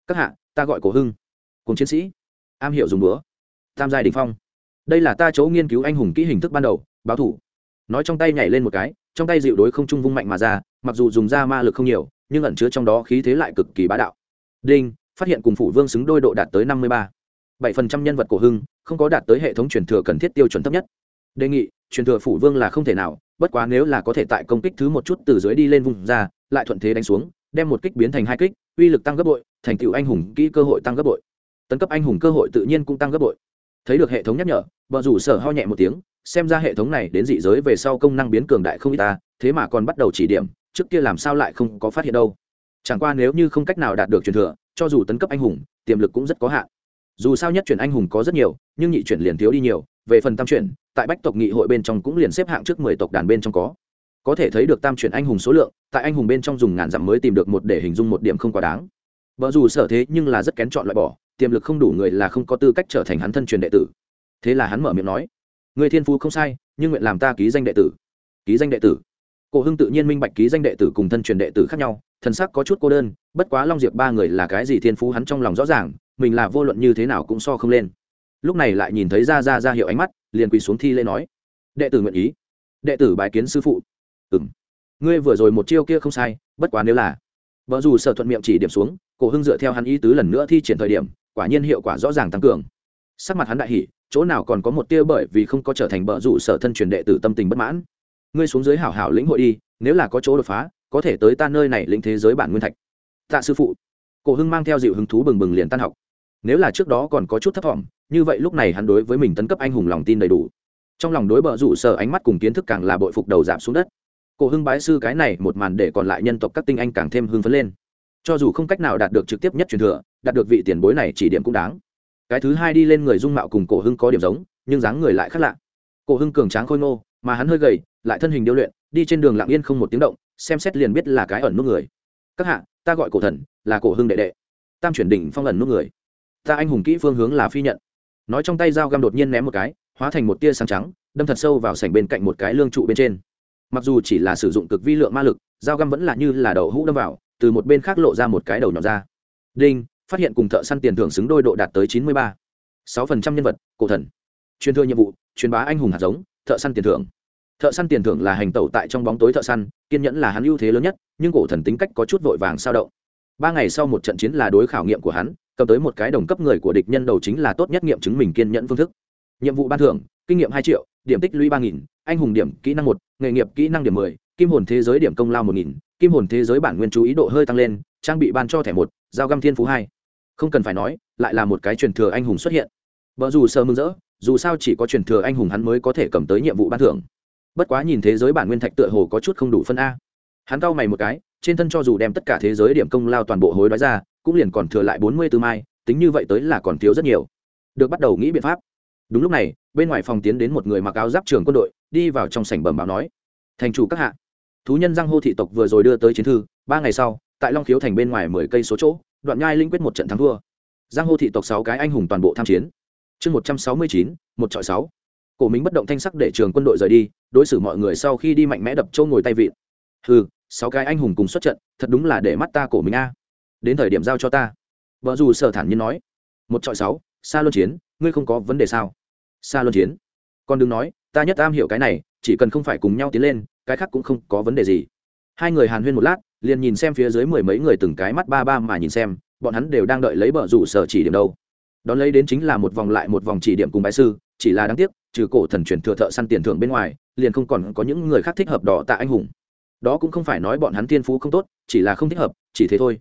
Các hạ, ta gọi cổ hưng. Cùng chiến sĩ. Am hiểu dùng bữa tam giai đình phong. Đây là ta chỗ nghiên cứu anh hùng kỹ hình thức ban đầu, báo thủ. Nói trong tay nhảy lên một cái, trong tay dịu đối không trung vung mạnh mà ra, mặc dù dùng ra ma lực không nhiều, nhưng ẩn chứa trong đó khí thế lại cực kỳ bá đạo. Đinh, phát hiện cùng phủ vương xứng đôi độ đạt tới năm mươi ba. Bảy phần trăm nhân vật cổ hưng, không có đạt tới hệ thống truyền thừa cần thiết tiêu chuẩn thấp nhất đề nghị, truyền thừa phủ vương là không thể nào, bất quá nếu là có thể tại công kích thứ một chút từ dưới đi lên vùng ra, lại thuận thế đánh xuống, đem một kích biến thành hai kích, uy lực tăng gấp bội, thành tựu anh hùng kỹ cơ hội tăng gấp bội. Tấn cấp anh hùng cơ hội tự nhiên cũng tăng gấp bội. Thấy được hệ thống nhắc nhở, vợ rủ sở ho nhẹ một tiếng, xem ra hệ thống này đến dị giới về sau công năng biến cường đại không ít ta, thế mà còn bắt đầu chỉ điểm, trước kia làm sao lại không có phát hiện đâu. Chẳng qua nếu như không cách nào đạt được truyền thừa, cho dù tấn cấp anh hùng, tiềm lực cũng rất có hạn dù sao nhất chuyển anh hùng có rất nhiều, nhưng nhị chuyển liền thiếu đi nhiều, về phần tam chuyển, tại bách tộc nghị hội bên trong cũng liền xếp hạng trước mười tộc đàn bên trong có. Có thể thấy được tam chuyển anh hùng số lượng, tại anh hùng bên trong dùng ngàn dặm mới tìm được một để hình dung một điểm không quá đáng. Vợ dù sở thế nhưng là rất kén chọn loại bỏ, tiềm lực không đủ người là không có tư cách trở thành hắn thân truyền đệ tử. Thế là hắn mở miệng nói người thiên phú không sai, nhưng nguyện làm ta ký danh đệ tử. Ký danh đệ tử? Cổ hưng tự nhiên minh bạch ký danh đệ tử cùng thân truyền đệ tử khác nhau, thần sắc có chút cô đơn, bất quá long diệp ba người là cái gì thiên phú hắn trong lòng rõ ràng mình là vô luận như thế nào cũng so không lên. Lúc này lại nhìn thấy ra ra ra hiệu ánh mắt, liền quỳ xuống thi lễ nói, đệ tử nguyện ý. Đệ tử bài kiến sư phụ. Ừ m ngươi vừa rồi một chiêu kia không sai, bất quá nếu là vợ dù sở thuận miệng chỉ điểm xuống, cổ hưng dựa theo hắn ý tứ lần nữa thi triển thời điểm, quả nhiên hiệu quả rõ ràng tăng cường. Sắc mặt hắn đại hỉ, chỗ nào còn có một tia bởi vì không có trở thành vợ dù sở thân truyền đệ tử tâm tình bất mãn. Ngươi xuống dưới hảo hảo lĩnh hội đi, nếu là có chỗ đột phá, có thể tới ta nơi này lĩnh thế giới bản nguyên thạch. Tạ sư phụ. Cổ hưng mang theo dịu hứng thú bừng bừng liền tan học nếu là trước đó còn có chút thất vọng như vậy lúc này hắn đối với mình tấn cấp anh hùng lòng tin đầy đủ. Trong lòng đối bờ rủ sở ánh mắt cùng kiến thức càng là bội phục đầu giảm xuống đất. Cổ hưng bái sư cái này một màn để còn lại nhân tộc các tinh anh càng thêm hưng phấn lên. Cho dù không cách nào đạt được trực tiếp nhất truyền thừa, đạt được vị tiền bối này chỉ điểm cũng đáng. Cái thứ hai đi lên người dung mạo cùng cổ hưng có điểm giống, nhưng dáng người lại khác lạ. Cổ hưng cường tráng khôi ngô, mà hắn hơi gầy, lại thân hình điêu luyện, đi trên đường lặng yên không một tiếng động, xem xét liền biết là cái ẩn nút người. Các hạ, ta gọi cổ thần, là cổ hưng đệ đệ. Tam chuyển đỉnh phong ẩn nút người ta anh hùng kỹ phương hướng là phi nhận. Nói trong tay dao găm đột nhiên ném một cái, hóa thành một tia sáng trắng, đâm thật sâu vào sảnh bên cạnh một cái lương trụ bên trên. Mặc dù chỉ là sử dụng cực vi lượng ma lực, dao găm vẫn là như là đầu hũ đâm vào, từ một bên khác lộ ra một cái đầu nhỏ ra. Đinh, phát hiện cùng thợ săn tiền thưởng xứng đôi độ đạt tới chín mươi ba. sáu phần trăm nhân vật, cổ thần. Truyền thừa nhiệm vụ, truyền bá anh hùng hạt giống, thợ săn tiền thưởng. Thợ săn tiền thưởng là hành tẩu tại trong bóng tối thợ săn, kiên nhẫn là hắn ưu thế lớn nhất, nhưng cổ thần tính cách có chút vội vàng sao động. Ba ngày sau một trận chiến là đối khảo nghiệm của hắn cầm tới một cái đồng cấp người của địch nhân đầu chính là tốt nhất nghiệm chứng mình kiên nhẫn phương thức. Nhiệm vụ ban thưởng, kinh nghiệm hai triệu, điểm tích lũy ba nghìn, anh hùng điểm, kỹ năng một, nghề nghiệp kỹ năng điểm mười, kim hồn thế giới điểm công lao một nghìn, kim hồn thế giới bản nguyên chú ý độ hơi tăng lên, trang bị ban cho thẻ một, giao găm thiên phú hai. Không cần phải nói, lại là một cái truyền thừa anh hùng xuất hiện. Vợ dù sơ mừng rỡ, dù sao chỉ có truyền thừa anh hùng hắn mới có thể cầm tới nhiệm vụ ban thưởng. Bất quá nhìn thế giới bản nguyên thạch tựa hồ có chút không đủ phân a. Hắn cau mày một cái, trên thân cho dù đem tất cả thế giới điểm công lao toàn bộ hối đoái ra cũng liền còn thừa lại bốn mươi tư mai, tính như vậy tới là còn thiếu rất nhiều. Được bắt đầu nghĩ biện pháp. Đúng lúc này, bên ngoài phòng tiến đến một người mặc áo giáp trường quân đội, đi vào trong sảnh bẩm báo nói, thành chủ các hạ. Thú nhân giang hô thị tộc vừa rồi đưa tới chiến thư, ba ngày sau, tại long khiếu thành bên ngoài mười cây số chỗ, đoạn nhai linh quyết một trận thắng thua. Giang hô thị tộc sáu cái anh hùng toàn bộ tham chiến. Chương một trăm sáu mươi chín, một trọi sáu. Cổ minh bất động thanh sắc để trường quân đội rời đi, đối xử mọi người sau khi đi mạnh mẽ đập châu ngồi tay vịn. Hừ, sáu cái anh hùng cùng xuất trận, thật đúng là để mắt ta cổ minh a đến thời điểm giao cho ta. Vợ dù sở thản nhiên nói, một trọi sáu xa luân chiến, ngươi không có vấn đề sao? Xa luân chiến. Con đừng nói, ta nhất am hiểu cái này, chỉ cần không phải cùng nhau tiến lên, cái khác cũng không có vấn đề gì. Hai người hàn huyên một lát, liền nhìn xem phía dưới mười mấy người từng cái mắt ba ba mà nhìn xem, bọn hắn đều đang đợi lấy bờ rủ sở chỉ điểm đâu. Đón lấy đến chính là một vòng lại một vòng chỉ điểm cùng bái sư, chỉ là đáng tiếc, trừ cổ thần truyền thừa thợ săn tiền thưởng bên ngoài, liền không còn có những người khác thích hợp đỏ tạ anh hùng. Đó cũng không phải nói bọn hắn tiên phú không tốt, chỉ là không thích hợp, chỉ thế thôi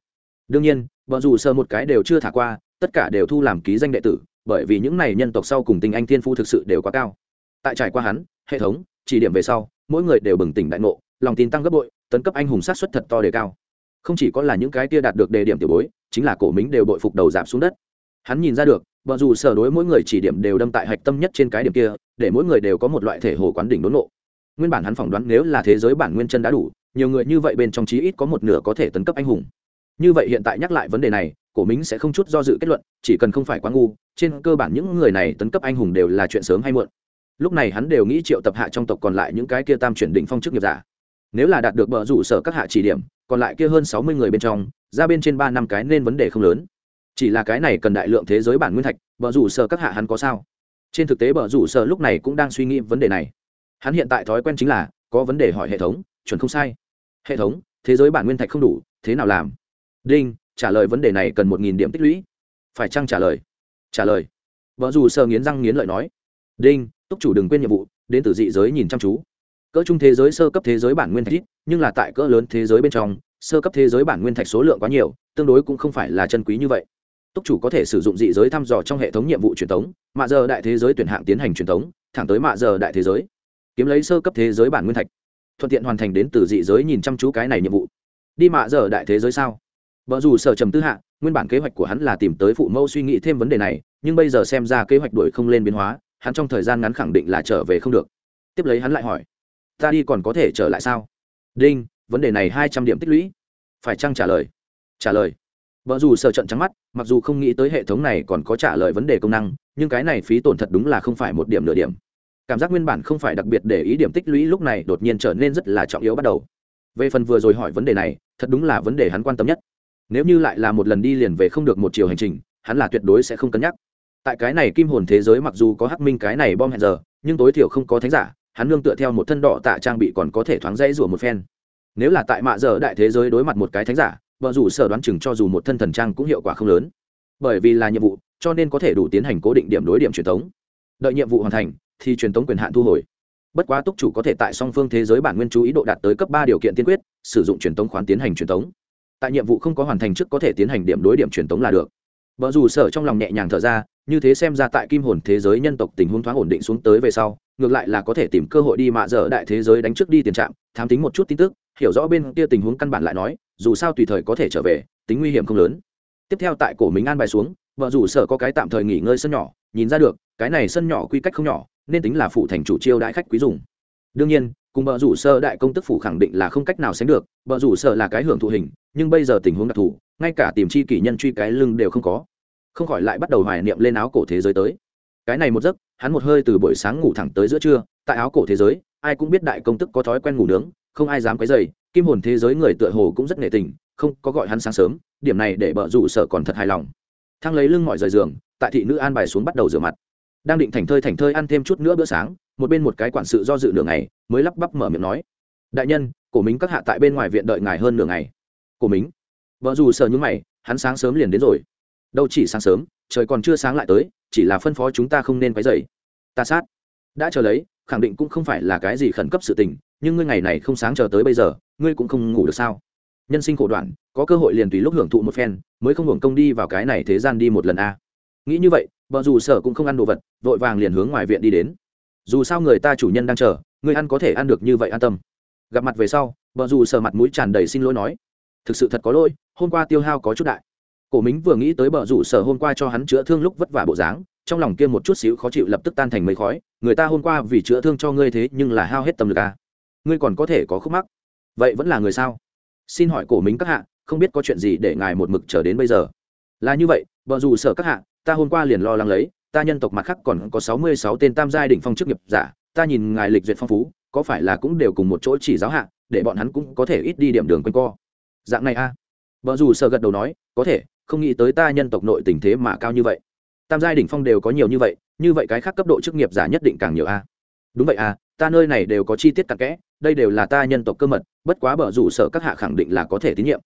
đương nhiên, bọn dù sơ một cái đều chưa thả qua, tất cả đều thu làm ký danh đệ tử, bởi vì những này nhân tộc sau cùng tình anh thiên phú thực sự đều quá cao. Tại trải qua hắn, hệ thống, chỉ điểm về sau, mỗi người đều bừng tỉnh đại ngộ, lòng tin tăng gấp bội, tấn cấp anh hùng sát xuất thật to đề cao. Không chỉ có là những cái kia đạt được đề điểm tiểu bối, chính là cổ mính đều bội phục đầu giảm xuống đất. Hắn nhìn ra được, bọn dù sở đối mỗi người chỉ điểm đều đâm tại hạch tâm nhất trên cái điểm kia, để mỗi người đều có một loại thể hồ quán đỉnh đốn ngộ. Nguyên bản hắn phỏng đoán nếu là thế giới bản nguyên chân đã đủ, nhiều người như vậy bên trong chí ít có một nửa có thể tấn cấp anh hùng như vậy hiện tại nhắc lại vấn đề này, cổ mính sẽ không chút do dự kết luận, chỉ cần không phải quá ngu, trên cơ bản những người này tấn cấp anh hùng đều là chuyện sớm hay muộn. Lúc này hắn đều nghĩ triệu tập hạ trong tộc còn lại những cái kia tam chuyển định phong chức nghiệp giả. Nếu là đạt được bờ rủ sở các hạ chỉ điểm, còn lại kia hơn sáu mươi người bên trong, ra bên trên ba năm cái nên vấn đề không lớn. Chỉ là cái này cần đại lượng thế giới bản nguyên thạch, bờ rủ sở các hạ hắn có sao? Trên thực tế bờ rủ sở lúc này cũng đang suy nghĩ vấn đề này. Hắn hiện tại thói quen chính là, có vấn đề hỏi hệ thống, chuẩn không sai. Hệ thống, thế giới bản nguyên thạch không đủ, thế nào làm? Đinh, trả lời vấn đề này cần một nghìn điểm tích lũy. Phải chăng trả lời? Trả lời. Vợ dù sơ nghiến răng nghiến lợi nói. Đinh, túc chủ đừng quên nhiệm vụ, đến từ dị giới nhìn chăm chú. Cỡ trung thế giới, sơ cấp thế giới bản nguyên thạch ít, nhưng là tại cỡ lớn thế giới bên trong, sơ cấp thế giới bản nguyên thạch số lượng quá nhiều, tương đối cũng không phải là chân quý như vậy. Túc chủ có thể sử dụng dị giới thăm dò trong hệ thống nhiệm vụ truyền thống mạ giờ đại thế giới tuyển hạng tiến hành truyền thống, thẳng tới mạ giờ đại thế giới. Kiếm lấy sơ cấp thế giới bản nguyên thạch. Thuận tiện hoàn thành đến từ dị giới nhìn chăm chú cái này nhiệm vụ. Đi mạ giờ đại thế giới sao? Vợ dù sở trầm tư hạ, nguyên bản kế hoạch của hắn là tìm tới phụ mẫu suy nghĩ thêm vấn đề này, nhưng bây giờ xem ra kế hoạch đổi không lên biến hóa, hắn trong thời gian ngắn khẳng định là trở về không được. Tiếp lấy hắn lại hỏi, ta đi còn có thể trở lại sao? Đinh, vấn đề này hai trăm điểm tích lũy. Phải chăng trả lời? Trả lời. Vợ dù sợ trận trắng mắt, mặc dù không nghĩ tới hệ thống này còn có trả lời vấn đề công năng, nhưng cái này phí tổn thật đúng là không phải một điểm nửa điểm. Cảm giác nguyên bản không phải đặc biệt để ý điểm tích lũy lúc này đột nhiên trở nên rất là trọng yếu bắt đầu. Về phần vừa rồi hỏi vấn đề này, thật đúng là vấn đề hắn quan tâm nhất nếu như lại là một lần đi liền về không được một chiều hành trình, hắn là tuyệt đối sẽ không cân nhắc. Tại cái này kim hồn thế giới mặc dù có hắc minh cái này bom hẹn giờ, nhưng tối thiểu không có thánh giả, hắn nương tựa theo một thân đỏ tạ trang bị còn có thể thoáng dãy rủa một phen. Nếu là tại mạ giờ đại thế giới đối mặt một cái thánh giả, vợ rủ sở đoán chừng cho dù một thân thần trang cũng hiệu quả không lớn. Bởi vì là nhiệm vụ, cho nên có thể đủ tiến hành cố định điểm đối điểm truyền thống đợi nhiệm vụ hoàn thành, thì truyền thống quyền hạn thu hồi. Bất quá túc chủ có thể tại song phương thế giới bản nguyên chú ý độ đạt tới cấp ba điều kiện tiên quyết, sử dụng truyền thống khoán tiến hành truyền thống tại nhiệm vụ không có hoàn thành trước có thể tiến hành điểm đối điểm truyền thống là được. Vợ dù sở trong lòng nhẹ nhàng thở ra, như thế xem ra tại kim hồn thế giới nhân tộc tình huống thoáng ổn định xuống tới về sau, ngược lại là có thể tìm cơ hội đi mạ dở đại thế giới đánh trước đi tiền trạng thám tính một chút tin tức, hiểu rõ bên kia tình huống căn bản lại nói, dù sao tùy thời có thể trở về, tính nguy hiểm không lớn. Tiếp theo tại cổ mình an bài xuống vợ rủ sở có cái tạm thời nghỉ ngơi sân nhỏ, nhìn ra được, cái này sân nhỏ quy cách không nhỏ, nên tính là phụ thành chủ chiêu đại khách quý dùng. Đương nhiên cùng bờ rủ sơ đại công tức phủ khẳng định là không cách nào sánh được, bờ rủ sở là cái hưởng thụ hình, nhưng bây giờ tình huống đặc thù, ngay cả tìm chi kỷ nhân truy cái lưng đều không có. Không khỏi lại bắt đầu hoài niệm lên áo cổ thế giới tới. Cái này một giấc, hắn một hơi từ buổi sáng ngủ thẳng tới giữa trưa, tại áo cổ thế giới, ai cũng biết đại công tức có thói quen ngủ nướng, không ai dám quấy dày kim hồn thế giới người tựa hồ cũng rất nghệ tình, không có gọi hắn sáng sớm, điểm này để bợ rủ sở còn thật hài lòng. Thang lấy lưng mọi rời giường, tại thị nữ an bài xuống bắt đầu rửa mặt. Đang định thành thơi thành thơi ăn thêm chút nữa bữa sáng một bên một cái quản sự do dự nửa ngày, mới lắp bắp mở miệng nói. Đại nhân, cổ mính các hạ tại bên ngoài viện đợi ngài hơn nửa ngày. Cổ mính? Vợ dù sợ những mày, hắn sáng sớm liền đến rồi. Đâu chỉ sáng sớm, trời còn chưa sáng lại tới, chỉ là phân phó chúng ta không nên quấy dày ta sát. Đã chờ lấy, khẳng định cũng không phải là cái gì khẩn cấp sự tình, nhưng ngươi ngày này không sáng chờ tới bây giờ, ngươi cũng không ngủ được sao? Nhân sinh khổ đoạn, có cơ hội liền tùy lúc hưởng thụ một phen, mới không hưởng công đi vào cái này thế gian đi một lần a. Nghĩ như vậy, vợ dù sở cũng không ăn đồ vật, vội vàng liền hướng ngoài viện đi đến dù sao người ta chủ nhân đang chờ, người ăn có thể ăn được như vậy an tâm. Gặp mặt về sau vợ dù sở mặt mũi tràn đầy xin lỗi nói, thực sự thật có lỗi, hôm qua tiêu hao có chút đại. Cổ mính vừa nghĩ tới bờ rủ sở hôm qua cho hắn chữa thương lúc vất vả bộ dáng, trong lòng kia một chút xíu khó chịu lập tức tan thành mây khói, người ta hôm qua vì chữa thương cho ngươi thế nhưng là hao hết tâm lực à. ngươi còn có thể có khúc mắc. Vậy vẫn là người sao? Xin hỏi cổ mính các hạ, không biết có chuyện gì để ngài một mực chờ đến bây giờ? Là như vậy vợ dù sở các hạ, ta hôm qua liền lo lắng lấy ta nhân tộc mặt khác còn có sáu mươi sáu tên tam giai đỉnh phong chức nghiệp giả, ta nhìn ngài lịch duyệt phong phú, có phải là cũng đều cùng một chỗ chỉ giáo hạ, để bọn hắn cũng có thể ít đi điểm đường quanh co? Dạng này a. Vợ dù sợ gật đầu nói, có thể, không nghĩ tới ta nhân tộc nội tình thế mà cao như vậy. Tam giai đỉnh phong đều có nhiều như vậy như vậy cái khác cấp độ chức nghiệp giả nhất định càng nhiều a. Đúng vậy à ta nơi này đều có chi tiết cặn kẽ, đây đều là ta nhân tộc cơ mật, bất quá bở rủ sở các hạ khẳng định là có thể tín nhiệm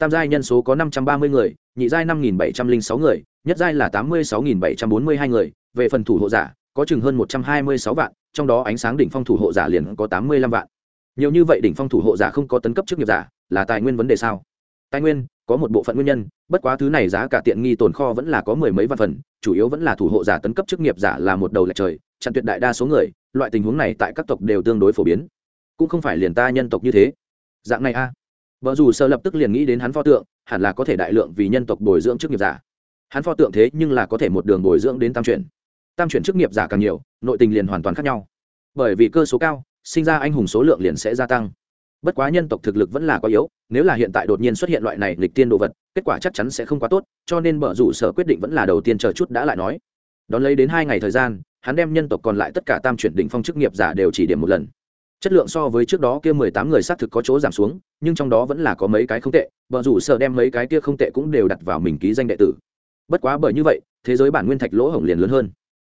tam giai nhân số có năm trăm ba mươi người, nhị giai năm nghìn bảy trăm linh sáu người, nhất giai là tám mươi sáu nghìn bảy trăm bốn mươi hai người. Về phần thủ hộ giả, có chừng hơn một trăm hai mươi sáu vạn, trong đó ánh sáng đỉnh phong thủ hộ giả liền có tám mươi lăm vạn. Nhiều như vậy đỉnh phong thủ hộ giả không có tấn cấp chức nghiệp giả, là tài nguyên vấn đề sao? Tài nguyên, có một bộ phận nguyên nhân, bất quá thứ này giá cả tiện nghi tồn kho vẫn là có mười mấy vạn phần, chủ yếu vẫn là thủ hộ giả tấn cấp chức nghiệp giả là một đầu lệch trời, chặn tuyệt đại đa số người, loại tình huống này tại các tộc đều tương đối phổ biến. Cũng không phải liền ta nhân tộc như thế. Dạng này a. à vợ dù sơ lập tức liền nghĩ đến hắn pho tượng, hẳn là có thể đại lượng vì nhân tộc bồi dưỡng chức nghiệp giả. Hắn pho tượng thế nhưng là có thể một đường bồi dưỡng đến tam chuyển. Tam chuyển chức nghiệp giả càng nhiều, nội tình liền hoàn toàn khác nhau. Bởi vì cơ số cao, sinh ra anh hùng số lượng liền sẽ gia tăng. Bất quá nhân tộc thực lực vẫn là quá yếu, nếu là hiện tại đột nhiên xuất hiện loại này lịch tiên đồ vật, kết quả chắc chắn sẽ không quá tốt, cho nên bở rủ sở quyết định vẫn là đầu tiên chờ chút đã lại nói. Đón lấy đến hai ngày thời gian, hắn đem nhân tộc còn lại tất cả tam chuyển đỉnh phong chức nghiệp giả đều chỉ điểm một lần chất lượng so với trước đó kia mười tám người xác thực có chỗ giảm xuống, nhưng trong đó vẫn là có mấy cái không tệ bở rủ sở đem mấy cái kia không tệ cũng đều đặt vào mình ký danh đệ tử. Bất quá bởi như vậy, thế giới bản nguyên thạch lỗ hổng liền lớn hơn.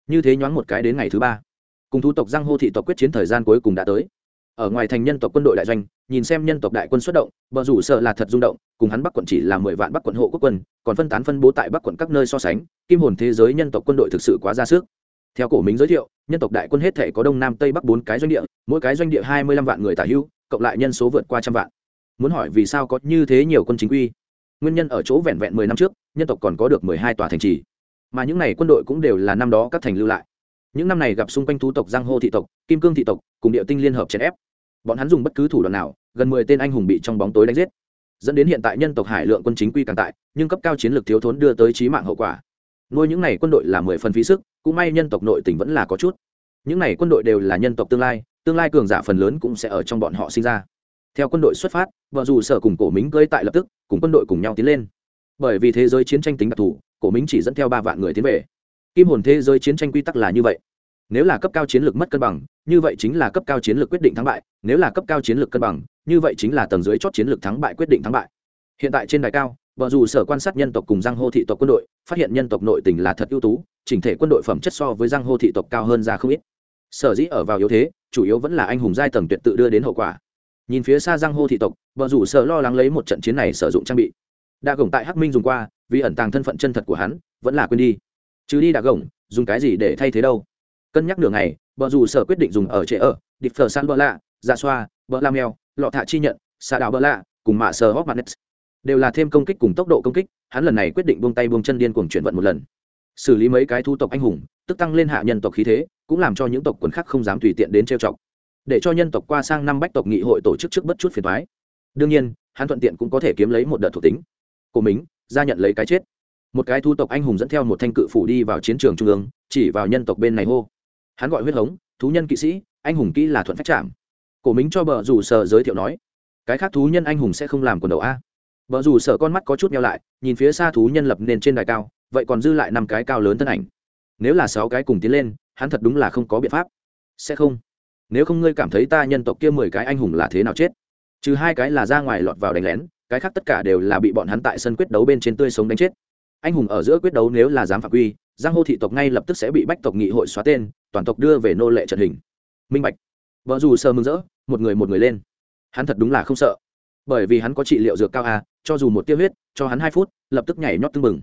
Như thế nhoáng một cái đến ngày thứ ba, cùng thu tộc giang hô thị tộc quyết chiến thời gian cuối cùng đã tới. Ở ngoài thành nhân tộc quân đội đại doanh, nhìn xem nhân tộc đại quân xuất động bờ rủ sợ là thật rung động, cùng hắn bắc quận chỉ là mười vạn bắc quận hộ quốc quân, còn phân tán phân bố tại bắc quận các nơi so sánh, kim hồn thế giới nhân tộc quân đội thực sự quá ra sức theo cổ minh giới thiệu, nhân tộc đại quân hết thể có đông nam tây bắc bốn cái doanh địa, mỗi cái doanh địa hai mươi lăm vạn người tả hữu cộng lại nhân số vượt qua trăm vạn. Muốn hỏi vì sao có như thế nhiều quân chính quy? Nguyên nhân ở chỗ vẹn vẹn mười năm trước, nhân tộc còn có được mười hai tòa thành trì. Mà những n à y quân đội cũng đều là năm đó các thành lưu lại. Những năm này gặp xung quanh thú tộc giang hô thị tộc, kim cương thị tộc, cùng địa tinh liên hợp chèn ép. Bọn hắn dùng bất cứ thủ đoạn nào, gần mười tên anh hùng bị trong bóng tối đánh giết. Dẫn đến hiện tại nhân tộc hải lượng quân chính quy càng tại, nhưng cấp cao chiến lược thiếu thốn đưa tới trí mạng hậu quả nuôi những n à y quân đội là mười phần phí sức, cũng may nhân tộc nội tỉnh vẫn là có chút. Những n à y quân đội đều là nhân tộc tương lai tương lai cường giả phần lớn cũng sẽ ở trong bọn họ sinh ra. Theo quân đội xuất phát, vợ dù sở cùng cổ mính cơi tại lập tức, cùng quân đội cùng nhau tiến lên. Bởi vì thế giới chiến tranh tính đặc thù, cổ mính chỉ dẫn theo ba vạn người tiến về. Kim hồn thế giới chiến tranh quy tắc là như vậy. Nếu là cấp cao chiến lược mất cân bằng, như vậy chính là cấp cao chiến lược quyết định thắng bại. Nếu là cấp cao chiến lược cân bằng, như vậy chính là tầng dưới chót chiến lược thắng bại quyết định thắng bại. Hiện tại trên đài cao vợ dù sở quan sát nhân tộc cùng giang hô thị tộc quân đội, phát hiện nhân tộc nội tình là thật ưu tú, chỉnh thể quân đội phẩm chất so với giang hô thị tộc cao hơn ra không ít. Sở dĩ ở vào yếu thế, chủ yếu vẫn là anh hùng giai tầng tuyệt tự đưa đến hậu quả. Nhìn phía xa giang hô thị tộc vợ rủ sở lo lắng lấy một trận chiến này sử dụng trang bị. Đa gồng tại hắc minh dùng qua, vì ẩn tàng thân phận chân thật của hắn, vẫn là quên đi. Chứ đi đa gồng dùng cái gì để thay thế đâu? Cân nhắc nửa ngày vợ rủ sở quyết định dùng ở trẻ ở, địch phở san lạ dạ xoa, bờ la mèo, lọ thạ chi nhận xạ đảo bờ lạ, cùng mạ sờ hóc mặt đều là thêm công kích cùng tốc độ công kích, hắn lần này quyết định buông tay buông chân điên cuồng chuyển vận một lần. Xử lý mấy cái thu tộc anh hùng, tức tăng lên hạ nhân tộc khí thế, cũng làm cho những tộc quần khác không dám tùy tiện đến trêu chọc. Để cho nhân tộc qua sang năm bách tộc nghị hội tổ chức trước bất chút phiền thoái đương nhiên, hắn thuận tiện cũng có thể kiếm lấy một đợt thuộc tính. Cổ mính ra nhận lấy cái chết. Một cái thu tộc anh hùng dẫn theo một thanh cự phủ đi vào chiến trường trung ương, chỉ vào nhân tộc bên này hô. Hắn gọi huyết hống, thú nhân kỵ sĩ, anh hùng kỹ là thuận phách trạm cổ mính cho bờ rủ sờ giới thiệu nói, cái khác thú nhân anh hùng sẽ không làm quần đầu a vợ dù sở con mắt có chút nhau lại, nhìn phía xa thú nhân lập nền trên đài cao, vậy còn dư lại năm cái cao lớn thân ảnh. Nếu là sáu cái cùng tiến lên, hắn thật đúng là không có biện pháp. Sẽ không. Nếu không ngươi cảm thấy ta nhân tộc kia mười cái anh hùng là thế nào chết? Trừ hai cái là ra ngoài lọt vào đánh lén, cái khác tất cả đều là bị bọn hắn tại sân quyết đấu bên trên tươi sống đánh chết. Anh hùng ở giữa quyết đấu nếu là dám phạm quy, giang hô thị tộc ngay lập tức sẽ bị bách tộc nghị hội xóa tên, toàn tộc đưa về nô lệ trận hình. Minh bạch. Vợ dù sơ mừng rỡ, một người một người lên. Hắn thật đúng là không sợ. Bởi vì hắn có trị liệu dược cao a cho dù một tiêu huyết, cho hắn hai phút, lập tức nhảy nhót tưng bừng.